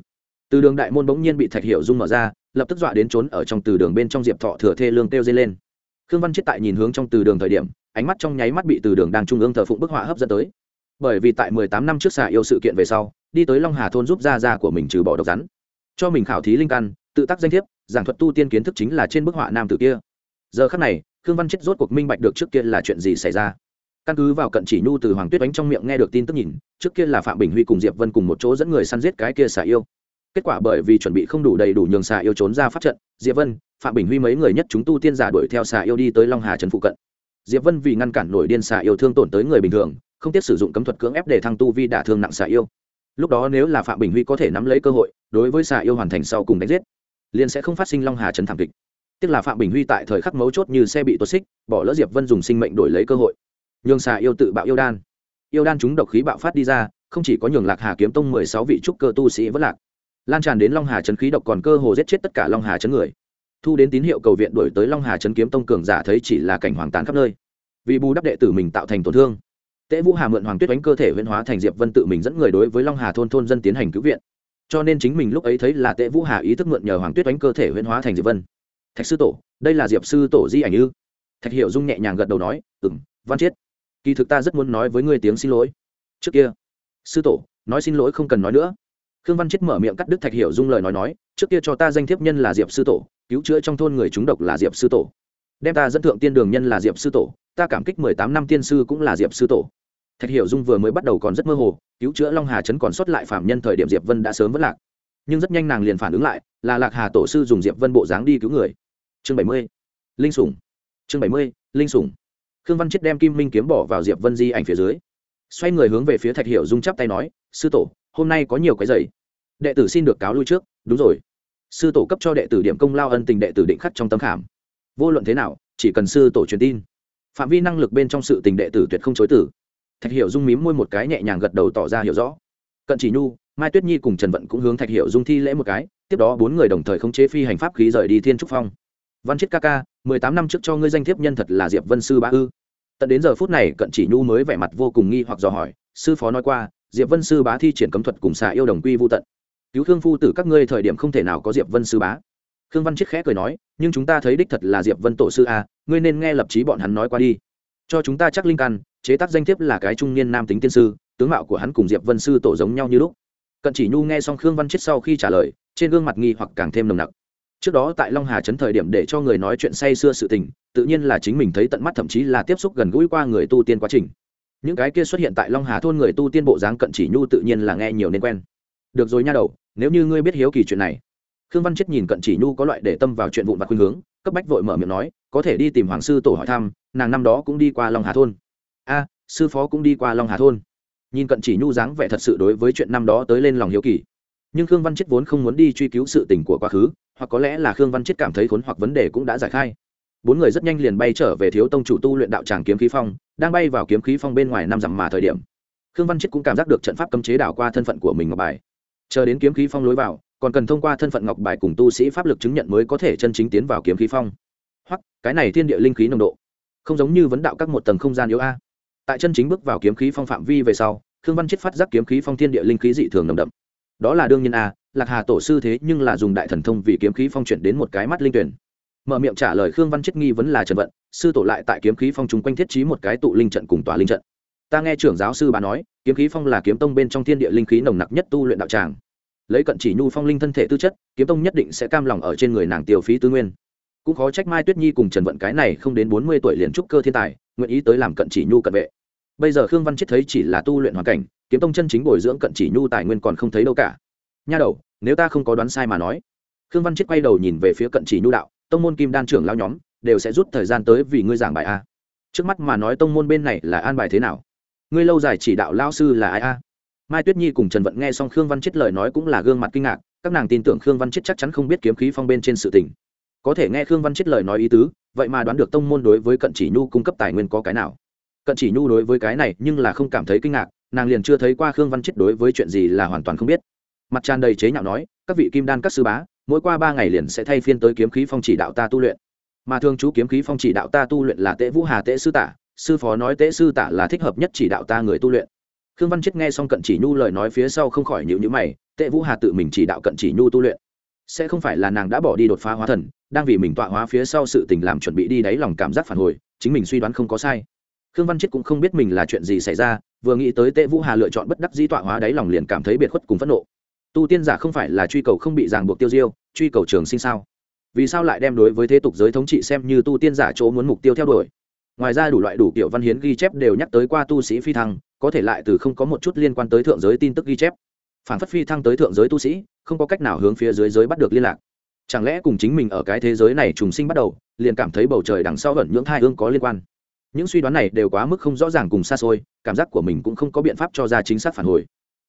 Từ đường đại môn bỗng nhiên bị thạch hiệu dung mở ra, lập tức dọa đến trốn ở trong từ đường bên trong diệp thọ thừa thê lương kêu dây lên. Khương văn chết tại nhìn hướng trong từ đường thời điểm, ánh mắt trong nháy mắt bị từ đường đang trung ương thờ phụng bức họa hấp dẫn tới bởi vì tại mười tám năm trước xạ yêu sự kiện về sau, đi tới long hà thôn giúp gia gia của mình trừ bỏ độc rắn. Cho mình khảo thí linh căn, tự tác danh thiếp, giảng thuật tu tiên kiến thức chính là trên bức họa nam tử kia. Giờ khắc này, khương văn chết rốt cuộc minh bạch được trước kia là chuyện gì xảy ra. Căn cứ vào cận chỉ nhu từ hoàng tuyết đánh trong miệng nghe được tin tức nhìn, trước kia là phạm bình huy cùng diệp vân cùng một chỗ dẫn người săn giết cái kia xà yêu. Kết quả bởi vì chuẩn bị không đủ đầy đủ nhường xà yêu trốn ra phát trận, diệp vân, phạm bình huy mấy người nhất chúng tu tiên giả đuổi theo xà yêu đi tới long hà trần phụ cận. Diệp vân vì ngăn cản nổi điên xà yêu thương tổn tới người bình thường không tiếc sử dụng cấm thuật cưỡng ép để thăng tu vi đả thương nặng xà yêu. Lúc đó nếu là phạm bình huy có thể nắm lấy cơ hội, đối với xà yêu hoàn thành sau cùng đánh giết, liền sẽ không phát sinh long hà trấn thảm kịch. Tức là phạm bình huy tại thời khắc mấu chốt như xe bị tuột xích, bỏ lỡ diệp vân dùng sinh mệnh đổi lấy cơ hội. Nhường xà yêu tự bạo yêu đan. Yêu đan chúng độc khí bạo phát đi ra, không chỉ có nhường lạc hà kiếm tông mười sáu vị trúc cơ tu sĩ vất lạc, lan tràn đến long hà trấn khí độc còn cơ hồ giết chết tất cả long hà trấn người. Thu đến tín hiệu cầu viện đổi tới long hà trấn kiếm tông cường giả thấy chỉ là cảnh hoàng tàn khắp nơi. Vì bù đắp đệ tử mình tạo thành tổn thương tễ vũ hà mượn hoàng tuyết đánh cơ thể huyễn hóa thành diệp vân tự mình dẫn người đối với long hà thôn thôn dân tiến hành cứu viện. Cho nên chính mình lúc ấy thấy là tễ vũ hà ý thức mượn nhờ hoàng tuyết đánh cơ thể huyễn hóa thành diệp vân. Thạch sư tổ, đây là diệp sư tổ di ảnh ư? Thạch hiệu dung nhẹ nhàng gật đầu nói ừ m văn chiết kỳ thực ta rất muốn nói với ngươi tiếng xin lỗi. Trước kia, sư tổ, nói xin lỗi không cần nói nữa. Khương văn Chiết mở miệng cắt đứt thạch hiểu dung lời nói nói, trước kia cho ta danh thiếp nhân là diệp sư tổ, cứu chữa trong thôn người chúng độc là diệp sư tổ đem ta dẫn thượng tiên đường nhân là diệp sư tổ, ta cảm kích mười tám năm tiên sư cũng là diệp sư tổ. Thạch hiểu dung vừa mới bắt đầu còn rất mơ hồ, cứu chữa long hà trấn còn sót lại phạm nhân thời điểm diệp vân đã sớm vất lạc. Nhưng rất nhanh nàng liền phản ứng lại, là lạc hà tổ sư dùng diệp vân bộ dáng đi cứu người. Chương bảy mươi, linh sủng. Chương bảy mươi, linh sủng. Khương văn chết đem kim minh kiếm bỏ vào diệp vân di ảnh phía dưới. Xoay người hướng về phía thạch hiểu dung chắp tay nói, sư tổ, hôm nay có nhiều cái giày đệ tử xin được cáo lui trước. Đúng rồi. Sư tổ cấp cho đệ tử điểm công lao ân tình đệ tử định khắc trong tâm khảm vô luận thế nào, chỉ cần sư tổ truyền tin. Phạm vi năng lực bên trong sự tình đệ tử tuyệt không chối tử thạch hiểu dung mím môi một cái nhẹ nhàng gật đầu tỏ ra hiểu rõ. Cận chỉ nhu, mai tuyết nhi cùng trần vận cũng hướng thạch hiểu dung thi lễ một cái, tiếp đó bốn người đồng thời khống chế phi hành pháp khí rời đi thiên trúc phong. Văn chết ca ca, mười tám năm trước cho ngươi danh thiếp nhân thật là diệp vân sư bá ư. Tận đến giờ phút này, cận chỉ nhu mới vẻ mặt vô cùng nghi hoặc dò hỏi, sư phó nói qua, diệp vân sư bá thi triển cấm thuật cùng xạ yêu đồng quy vô tận. Cứu thương phu tử các ngươi thời điểm không thể nào có diệp vân sư bá khương văn chiết khẽ cười nói, nhưng chúng ta thấy đích thật là diệp vân tổ sư a, ngươi nên nghe lập trí bọn hắn nói qua đi. Cho chúng ta chắc linh căn, chế tác danh thiếp là cái trung niên nam tính tiên sư, tướng mạo của hắn cùng diệp vân sư tổ giống nhau như lúc. Cận chỉ nhu nghe xong khương văn chiết sau khi trả lời, trên gương mặt nghi hoặc càng thêm nồng nặc. Trước đó tại long hà trấn thời điểm để cho người nói chuyện say xưa sự tình, tự nhiên là chính mình thấy tận mắt thậm chí là tiếp xúc gần gũi qua người tu tiên quá trình. Những cái kia xuất hiện tại long hà thôn người tu tiên bộ dáng cận chỉ nhu tự nhiên là nghe nhiều nên quen. Được rồi nha đầu, nếu như ngươi biết hiếu kỳ chuyện này khương văn chết nhìn cận chỉ nhu có loại để tâm vào chuyện vụn vặt khuyên hướng, cấp bách vội mở miệng nói, có thể đi tìm hoàng sư tổ hỏi thăm, nàng năm đó cũng đi qua long hà thôn. A, sư phó cũng đi qua long hà thôn. Nhìn cận chỉ nhu dáng vẻ thật sự đối với chuyện năm đó tới lên lòng hiếu kỳ. Nhưng khương văn chết vốn không muốn đi truy cứu sự tình của quá khứ, hoặc có lẽ là khương văn chết cảm thấy khốn hoặc vấn đề cũng đã giải khai. Bốn người rất nhanh liền bay trở về thiếu tông chủ tu luyện đạo tràng kiếm khí phong, đang bay vào kiếm khí phong bên ngoài năm dặm mà thời điểm. Khương văn chết cũng cảm giác được trận pháp cấm chế đảo qua thân phận của mình ngọc bài. Chờ đến kiếm khí phong lối vào còn cần thông qua thân phận ngọc bài cùng tu sĩ pháp lực chứng nhận mới có thể chân chính tiến vào kiếm khí phong. Hoặc, cái này thiên địa linh khí nồng độ. Không giống như vấn đạo các một tầng không gian yếu a. Tại chân chính bước vào kiếm khí phong phạm vi về sau, khương văn chết phát giác kiếm khí phong thiên địa linh khí dị thường nồng đậm. Đó là đương nhiên a, lạc hà tổ sư thế nhưng là dùng đại thần thông vì kiếm khí phong chuyển đến một cái mắt linh tuyển. Mở miệng trả lời khương văn chết nghi vấn là trần vận, sư tổ lại tại kiếm khí phong chung quanh thiết trí một cái tụ linh trận cùng tòa linh trận. Ta nghe trưởng giáo sư bà nói, kiếm khí phong là kiếm tông bên trong thiên địa linh khí nồng nặc nhất tu luyện đạo tràng lấy cận chỉ nhu phong linh thân thể tư chất, kiếm tông nhất định sẽ cam lòng ở trên người nàng tiêu phí tư nguyên. Cũng khó trách mai tuyết nhi cùng trần vận cái này không đến bốn mươi tuổi liền trúc cơ thiên tài, nguyện ý tới làm cận chỉ nhu cận vệ. Bây giờ khương văn chết thấy chỉ là tu luyện hoàn cảnh, kiếm tông chân chính bồi dưỡng cận chỉ nhu tài nguyên còn không thấy đâu cả. Nha đầu, nếu ta không có đoán sai mà nói. Khương văn chết quay đầu nhìn về phía cận chỉ nhu đạo, tông môn kim đan trưởng lao nhóm, đều sẽ rút thời gian tới vì ngươi giảng bài a. Trước mắt mà nói tông môn bên này là an bài thế nào? Ngươi lâu dài chỉ đạo lao sư là ai a? Mai tuyết nhi cùng trần vận nghe xong khương văn chết lời nói cũng là gương mặt kinh ngạc, các nàng tin tưởng khương văn chết chắc chắn không biết kiếm khí phong bên trên sự tình. Có thể nghe khương văn chết lời nói ý tứ, vậy mà đoán được tông môn đối với cận chỉ nhu cung cấp tài nguyên có cái nào. Cận chỉ nhu đối với cái này nhưng là không cảm thấy kinh ngạc, nàng liền chưa thấy qua khương văn chết đối với chuyện gì là hoàn toàn không biết. Mặt tràn đầy chế nhạo nói, các vị kim đan các sư bá, mỗi qua ba ngày liền sẽ thay phiên tới kiếm khí phong chỉ đạo ta tu luyện. Mà thường chú kiếm khí phong chỉ đạo ta tu luyện là tễ vũ hà tễ sư tả, sư phó nói tễ sư tả là thích hợp nhất chỉ đạo ta người tu luyện khương văn chết nghe xong cận chỉ nhu lời nói phía sau không khỏi nhịu nhữ mày, Tệ vũ hà tự mình chỉ đạo cận chỉ nhu tu luyện. Sẽ không phải là nàng đã bỏ đi đột phá hóa thần, đang vì mình tọa hóa phía sau sự tình làm chuẩn bị đi đáy lòng cảm giác phản hồi, chính mình suy đoán không có sai. Khương văn chết cũng không biết mình là chuyện gì xảy ra, vừa nghĩ tới tệ vũ hà lựa chọn bất đắc dĩ tọa hóa đáy lòng liền cảm thấy biệt khuất cùng phẫn nộ. Tu tiên giả không phải là truy cầu không bị ràng buộc tiêu diêu, truy cầu trường sinh sao? Vì sao lại đem đối với thế tục giới thống trị xem như tu tiên giả chỗ muốn mục tiêu theo đuổi? Ngoài ra đủ loại đủ kiểu văn hiến ghi chép đều nhắc tới qua tu sĩ phi thăng, có thể lại từ không có một chút liên quan tới thượng giới tin tức ghi chép. Phản phất phi thăng tới thượng giới tu sĩ, không có cách nào hướng phía dưới giới bắt được liên lạc. Chẳng lẽ cùng chính mình ở cái thế giới này trùng sinh bắt đầu, liền cảm thấy bầu trời đằng sau vẫn những thai hương có liên quan? Những suy đoán này đều quá mức không rõ ràng cùng xa xôi, cảm giác của mình cũng không có biện pháp cho ra chính xác phản hồi.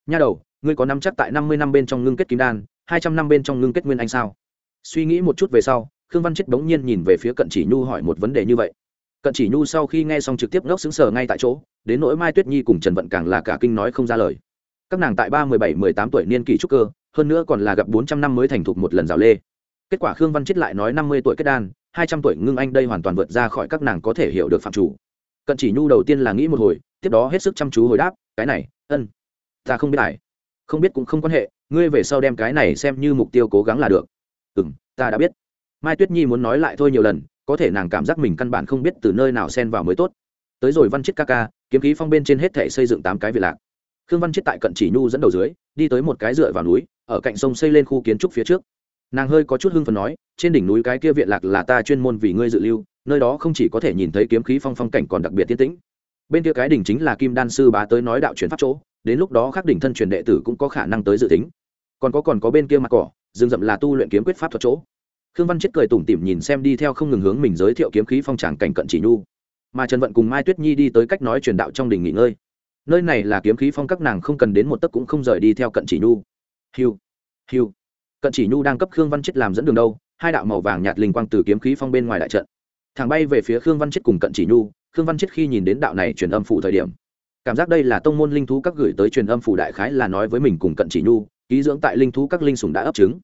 Nha đầu, ngươi có năm chắc tại năm mươi năm bên trong ngưng kết kim đan, hai trăm năm bên trong ngưng kết nguyên anh sao? Suy nghĩ một chút về sau, khương văn chết bỗng nhiên nhìn về phía cận chỉ nhu hỏi một vấn đề như vậy cận chỉ nhu sau khi nghe xong trực tiếp ngốc xứng sờ ngay tại chỗ, đến nỗi mai tuyết nhi cùng trần vận càng là cả kinh nói không ra lời. Các nàng tại ba mười bảy, mười tám tuổi niên kỷ trúc cơ, hơn nữa còn là gặp bốn trăm năm mới thành thục một lần rào lê. Kết quả khương văn chết lại nói năm mươi tuổi kết đan, hai trăm tuổi ngưng anh đây hoàn toàn vượt ra khỏi các nàng có thể hiểu được phạm chủ. Cận chỉ nhu đầu tiên là nghĩ một hồi, tiếp đó hết sức chăm chú hồi đáp, cái này, ân, ta không biết lại. Không biết cũng không quan hệ, ngươi về sau đem cái này xem như mục tiêu cố gắng là được. Ừ m ta đã biết. Mai tuyết nhi muốn nói lại thôi nhiều lần có thể nàng cảm giác mình căn bản không biết từ nơi nào xen vào mới tốt. Tới rồi văn chiết ca ca, kiếm khí phong bên trên hết thể xây dựng tám cái viện lạc. Khương văn chiết tại cận chỉ nhu dẫn đầu dưới, đi tới một cái dựa vào núi, ở cạnh sông xây lên khu kiến trúc phía trước. Nàng hơi có chút hưng phần nói, trên đỉnh núi cái kia viện lạc là ta chuyên môn vì ngươi dự lưu, nơi đó không chỉ có thể nhìn thấy kiếm khí phong phong cảnh còn đặc biệt tiên tĩnh. Bên kia cái đỉnh chính là kim đan sư bá tới nói đạo truyền pháp chỗ, đến lúc đó các đỉnh thân truyền đệ tử cũng có khả năng tới dự tính. Còn có còn có bên kia mặt cỏ, rừng rậm là tu luyện kiếm quyết pháp thuật chỗ khương văn chết cười tủm tỉm nhìn xem đi theo không ngừng hướng mình giới thiệu kiếm khí phong tràng cảnh cận chỉ nhu. Mà trần vận cùng mai tuyết nhi đi tới cách nói truyền đạo trong đình nghỉ ngơi. Nơi này là kiếm khí phong các nàng không cần đến một tấc cũng không rời đi theo cận chỉ nhu. Hiu hiu. Cận chỉ nhu đang cấp khương văn chết làm dẫn đường đâu, hai đạo màu vàng nhạt linh quang từ kiếm khí phong bên ngoài đại trận. Thằng bay về phía khương văn chết cùng cận chỉ nhu, khương văn chết khi nhìn đến đạo này truyền âm phủ thời điểm, cảm giác đây là tông môn linh thú các gửi tới truyền âm phủ đại khái là nói với mình cùng cận chỉ nhu, ký dưỡng tại linh thú các linh sùng đã ấp trứng.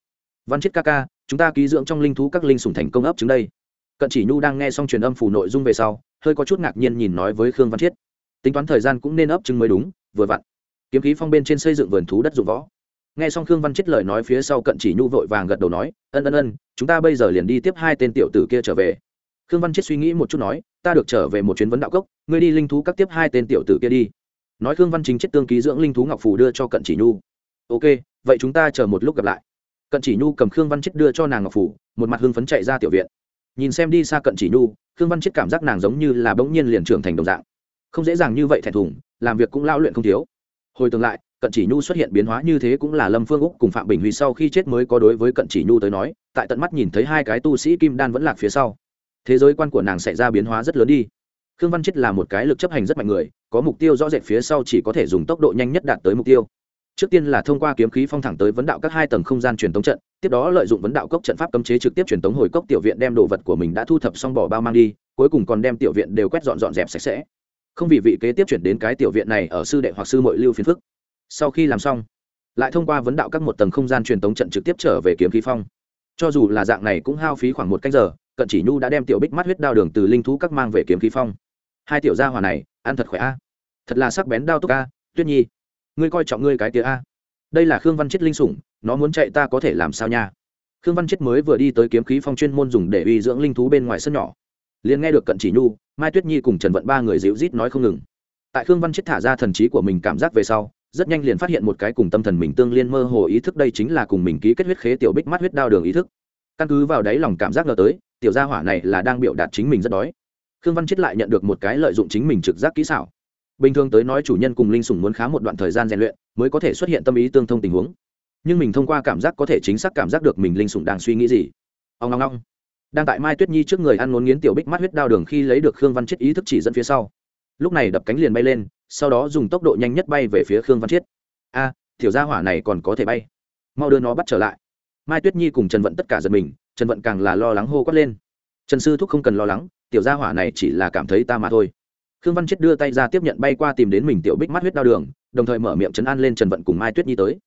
Văn chết ca ca chúng ta ký dưỡng trong linh thú các linh sủng thành công ấp trứng đây. Cận chỉ nhu đang nghe xong truyền âm phủ nội dung về sau, hơi có chút ngạc nhiên nhìn nói với khương văn chiết tính toán thời gian cũng nên ấp trứng mới đúng, vừa vặn. Kiếm khí phong bên trên xây dựng vườn thú đất dụng võ. Nghe xong khương văn chết lời nói phía sau cận chỉ nhu vội vàng gật đầu nói, ân ân ân, chúng ta bây giờ liền đi tiếp hai tên tiểu tử kia trở về. Khương văn chết suy nghĩ một chút nói, ta được trở về một chuyến vấn đạo cốc, ngươi đi linh thú các tiếp hai tên tiểu tử kia đi. Nói khương văn chính chết tương ký dưỡng linh thú ngọc phù đưa cho cận chỉ nhu. Ok, vậy chúng ta chờ một lúc gặp lại cận chỉ nhu cầm khương văn chết đưa cho nàng ngọc phủ, một mặt hưng phấn chạy ra tiểu viện. Nhìn xem đi xa cận chỉ nhu, khương văn chết cảm giác nàng giống như là bỗng nhiên liền trưởng thành đồng dạng. Không dễ dàng như vậy thẹn thùng, làm việc cũng lao luyện không thiếu. Hồi tương lại, cận chỉ nhu xuất hiện biến hóa như thế cũng là lâm phương úc cùng phạm bình huy sau khi chết mới có đối với cận chỉ nhu tới nói, tại tận mắt nhìn thấy hai cái tu sĩ kim đan vẫn lạc phía sau. Thế giới quan của nàng xảy ra biến hóa rất lớn đi. Khương văn chết là một cái lực chấp hành rất mạnh người, có mục tiêu rõ rệt phía sau chỉ có thể dùng tốc độ nhanh nhất đạt tới mục tiêu trước tiên là thông qua kiếm khí phong thẳng tới vấn đạo các hai tầng không gian truyền tống trận, tiếp đó lợi dụng vấn đạo cốc trận pháp cấm chế trực tiếp truyền tống hồi cốc tiểu viện đem đồ vật của mình đã thu thập xong bỏ bao mang đi, cuối cùng còn đem tiểu viện đều quét dọn dọn dẹp sạch sẽ. Không vì vị kế tiếp chuyển đến cái tiểu viện này ở sư đệ hoặc sư mội lưu phiền phức sau khi làm xong, lại thông qua vấn đạo các một tầng không gian truyền tống trận trực tiếp trở về kiếm khí phong. Cho dù là dạng này cũng hao phí khoảng một cách giờ, cận chỉ nhu đã đem tiểu bích mắt huyết đao đường từ linh thú các mang về kiếm khí phong. Hai tiểu gia hòa này, ăn thật khỏe a. Thật là sắc bén đao túc a, tuyết nhi ngươi coi trọng ngươi cái tía a. Đây là khương văn chết linh sủng, nó muốn chạy ta có thể làm sao nha? Khương văn chết mới vừa đi tới kiếm khí phong chuyên môn dùng để uy dưỡng linh thú bên ngoài sân nhỏ. Liền nghe được cận chỉ nhu, mai tuyết nhi cùng trần vận ba người dịu rít nói không ngừng. Tại khương văn chết thả ra thần trí của mình cảm giác về sau, rất nhanh liền phát hiện một cái cùng tâm thần mình tương liên mơ hồ ý thức đây chính là cùng mình ký kết huyết khế tiểu bích mắt huyết đao đường ý thức. Căn cứ vào đáy lòng cảm giác ngờ tới, tiểu gia hỏa này là đang biểu đạt chính mình rất đói. Khương văn chết lại nhận được một cái lợi dụng chính mình trực giác kỹ xảo bình thường tới nói chủ nhân cùng linh sủng muốn khá một đoạn thời gian rèn luyện mới có thể xuất hiện tâm ý tương thông tình huống. Nhưng mình thông qua cảm giác có thể chính xác cảm giác được mình linh sủng đang suy nghĩ gì. Ông ngong ngong đang tại mai tuyết nhi trước người ăn ngốn nghiến tiểu bích mắt huyết đao đường khi lấy được khương văn chết ý thức chỉ dẫn phía sau. Lúc này đập cánh liền bay lên sau đó dùng tốc độ nhanh nhất bay về phía khương văn chiết. A à, tiểu gia hỏa này còn có thể bay. Mau đưa nó bắt trở lại. Mai tuyết nhi cùng trần vận tất cả giật mình trần vận càng là lo lắng hô quát lên. Trần sư thúc không cần lo lắng tiểu gia hỏa này chỉ là cảm thấy ta mà thôi khương văn chết đưa tay ra tiếp nhận bay qua tìm đến mình tiểu bích mắt huyết đao đường, đồng thời mở miệng chấn an lên trần vận cùng mai tuyết nhi tới.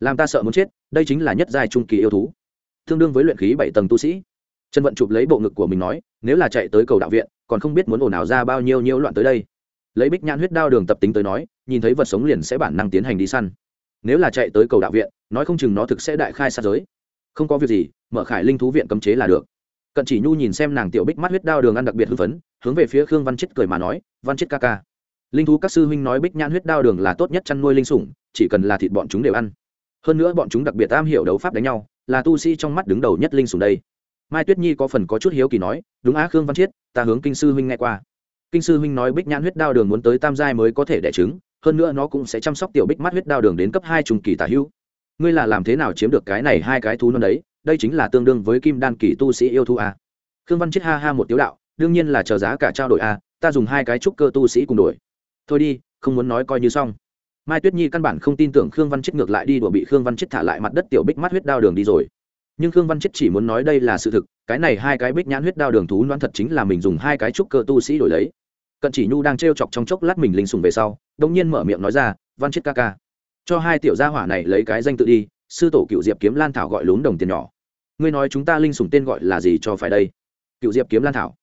Làm ta sợ muốn chết, đây chính là nhất giai trung kỳ yêu thú. Tương đương với luyện khí bảy tầng tu sĩ. Trần vận chụp lấy bộ ngực của mình nói, nếu là chạy tới cầu đạo viện, còn không biết muốn ồn ào ra bao nhiêu nhiễu loạn tới đây. Lấy bích nhãn huyết đao đường tập tính tới nói, nhìn thấy vật sống liền sẽ bản năng tiến hành đi săn. Nếu là chạy tới cầu đạo viện, nói không chừng nó thực sẽ đại khai sát giới. Không có việc gì, mở khải linh thú viện cấm chế là được. Cận chỉ nhu nhìn xem nàng tiểu bích mắt huyết đao đường ăn đặc biệt hưng phấn hướng về phía khương văn chết cười mà nói, văn chết ca ca, linh thú các sư huynh nói bích nhãn huyết đao đường là tốt nhất chăn nuôi linh sủng, chỉ cần là thịt bọn chúng đều ăn. Hơn nữa bọn chúng đặc biệt am hiểu đấu pháp đánh nhau, là tu sĩ trong mắt đứng đầu nhất linh sủng đây. Mai tuyết nhi có phần có chút hiếu kỳ nói, đúng á khương văn chiết ta hướng kinh sư huynh nghe qua. Kinh sư huynh nói bích nhãn huyết đao đường muốn tới tam giai mới có thể đẻ trứng, hơn nữa nó cũng sẽ chăm sóc tiểu bích mắt huyết đao đường đến cấp hai trùng kỳ tả hữu. Ngươi là làm thế nào chiếm được cái này hai cái thú non đấy? Đây chính là tương đương với kim đan kỳ tu sĩ yêu thú à? Khương văn chiết ha ha một tiếu đạo đương nhiên là chờ giá cả trao đổi a, ta dùng hai cái trúc cơ tu sĩ cùng đổi. Thôi đi, không muốn nói coi như xong. Mai tuyết nhi căn bản không tin tưởng khương văn chết ngược lại đi đùa bị khương văn chết thả lại mặt đất tiểu bích mắt huyết đao đường đi rồi. Nhưng khương văn chết chỉ muốn nói đây là sự thực, cái này hai cái bích nhãn huyết đao đường thú đoán thật chính là mình dùng hai cái trúc cơ tu sĩ đổi lấy. Cận chỉ nhu đang t r e o chọc trong chốc lát mình linh sùng về sau đông nhiên mở miệng nói ra, văn chết ca ca, cho hai tiểu gia hỏa này lấy cái danh tự đi, sư tổ cựu diệp kiếm lan thảo gọi lún đồng tiền nhỏ. Ngươi nói chúng ta linh sùng tên gọi là gì cho phải đây? Cựu diệp kiếm lan thảo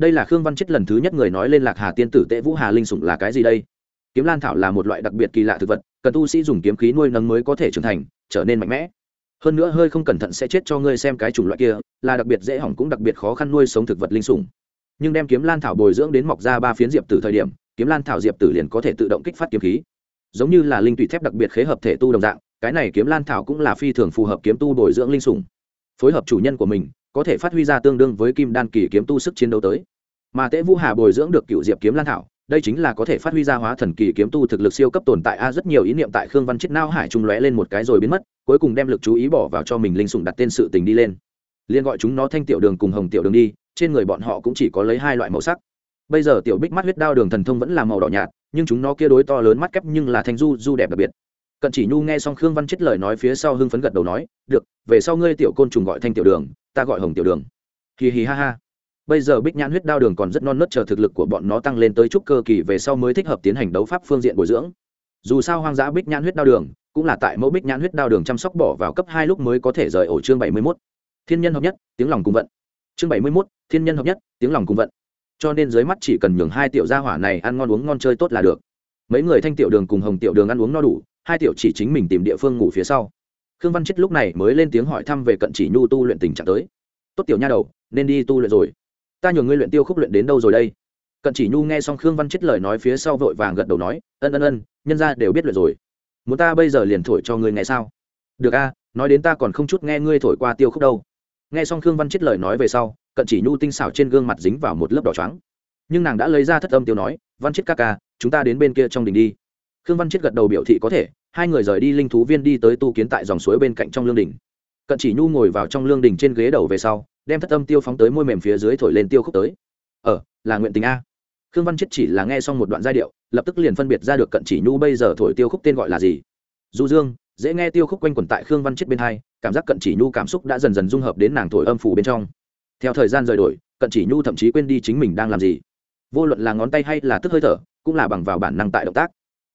đây là khương văn chết lần thứ nhất người nói lên lạc hà tiên tử tệ vũ hà linh sủng là cái gì đây? Kiếm lan thảo là một loại đặc biệt kỳ lạ thực vật, cần tu sĩ dùng kiếm khí nuôi nấng mới có thể trưởng thành, trở nên mạnh mẽ. Hơn nữa hơi không cẩn thận sẽ chết cho ngươi xem cái chủng loại kia, là đặc biệt dễ hỏng cũng đặc biệt khó khăn nuôi sống thực vật linh sủng. Nhưng đem kiếm lan thảo bồi dưỡng đến mọc ra ba phiến diệp tử thời điểm, kiếm lan thảo diệp tử liền có thể tự động kích phát kiếm khí. Giống như là linh tụy thép đặc biệt khế hợp thể tu đồng dạng, cái này kiếm lan thảo cũng là phi thường phù hợp kiếm tu bồi dưỡng linh sủng. Phối hợp chủ nhân của mình có thể phát huy ra tương đương với kim đan kỳ kiếm tu sức chiến đấu tới. Mà tễ vũ hà bồi dưỡng được cựu diệp kiếm lan thảo, đây chính là có thể phát huy ra hóa thần kỳ kiếm tu thực lực siêu cấp tồn tại. A, rất nhiều ý niệm tại khương văn chết nao hải trung lóe lên một cái rồi biến mất, cuối cùng đem lực chú ý bỏ vào cho mình linh sủng đặt tên sự tình đi lên. Liên gọi chúng nó thanh tiểu đường cùng hồng tiểu đường đi, trên người bọn họ cũng chỉ có lấy hai loại màu sắc. Bây giờ tiểu bích mắt huyết đao đường thần thông vẫn là màu đỏ nhạt, nhưng chúng nó kia đối to lớn mắt kép nhưng là thanh du du đẹp đặc biệt. Cận chỉ nhu nghe xong khương văn chết lời nói phía sau hưng phấn gật đầu nói, được, về sau ngươi tiểu côn trùng gọi thanh tiểu đường ta gọi hồng tiểu đường. Hì hì ha ha. Bây giờ bích nhãn huyết đao đường còn rất non nớt chờ thực lực của bọn nó tăng lên tới chút cơ kỳ về sau mới thích hợp tiến hành đấu pháp phương diện bồi dưỡng. Dù sao hoang dã bích nhãn huyết đao đường, cũng là tại mẫu bích nhãn huyết đao đường chăm sóc bỏ vào cấp hai lúc mới có thể rời ổ chương bảy mươi mốt. Thiên nhân hợp nhất, tiếng lòng cùng vận. Chương bảy mươi mốt, thiên nhân hợp nhất, tiếng lòng cùng vận. Cho nên dưới mắt chỉ cần nhường hai tiểu gia hỏa này ăn ngon uống ngon chơi tốt là được. Mấy người thanh tiểu đường cùng hồng tiểu đường ăn uống no đủ, hai tiểu chỉ chính mình tìm địa phương ngủ phía sau khương văn chết lúc này mới lên tiếng hỏi thăm về cận chỉ nhu tu luyện tình trạng tới. Tốt tiểu nha đầu, nên đi tu luyện rồi. Ta nhường ngươi luyện tiêu khúc luyện đến đâu rồi đây? Cận chỉ nhu nghe xong khương văn chết lời nói phía sau vội vàng gật đầu nói, ân ân ân, nhân ra đều biết luyện rồi. Muốn ta bây giờ liền thổi cho ngươi nghe sao? Được a, nói đến ta còn không chút nghe ngươi thổi qua tiêu khúc đâu. Nghe xong khương văn chết lời nói về sau, cận chỉ nhu tinh xảo trên gương mặt dính vào một lớp đỏ trắng nhưng nàng đã lấy ra thất âm tiêu nói, văn chết ca ca, chúng ta đến bên kia trong đình đi khương văn chết gật đầu biểu thị có thể, hai người rời đi linh thú viên đi tới tu kiến tại dòng suối bên cạnh trong lương đình cận chỉ nhu ngồi vào trong lương đình trên ghế đầu về sau, đem thất âm tiêu phóng tới môi mềm phía dưới thổi lên tiêu khúc tới. Ờ là nguyện tình a. Khương văn chết chỉ là nghe xong một đoạn giai điệu, lập tức liền phân biệt ra được cận chỉ nhu bây giờ thổi tiêu khúc tên gọi là gì. Du dương, dễ nghe tiêu khúc quanh quẩn tại khương văn chết bên hai, cảm giác cận chỉ nhu cảm xúc đã dần dần dung hợp đến nàng thổi âm phủ bên trong. Theo thời gian rời đổi, cận chỉ nhu thậm chí quên đi chính mình đang làm gì. Vô luận là ngón tay hay là tức hơi thở, cũng là bằng vào bản năng tại động tác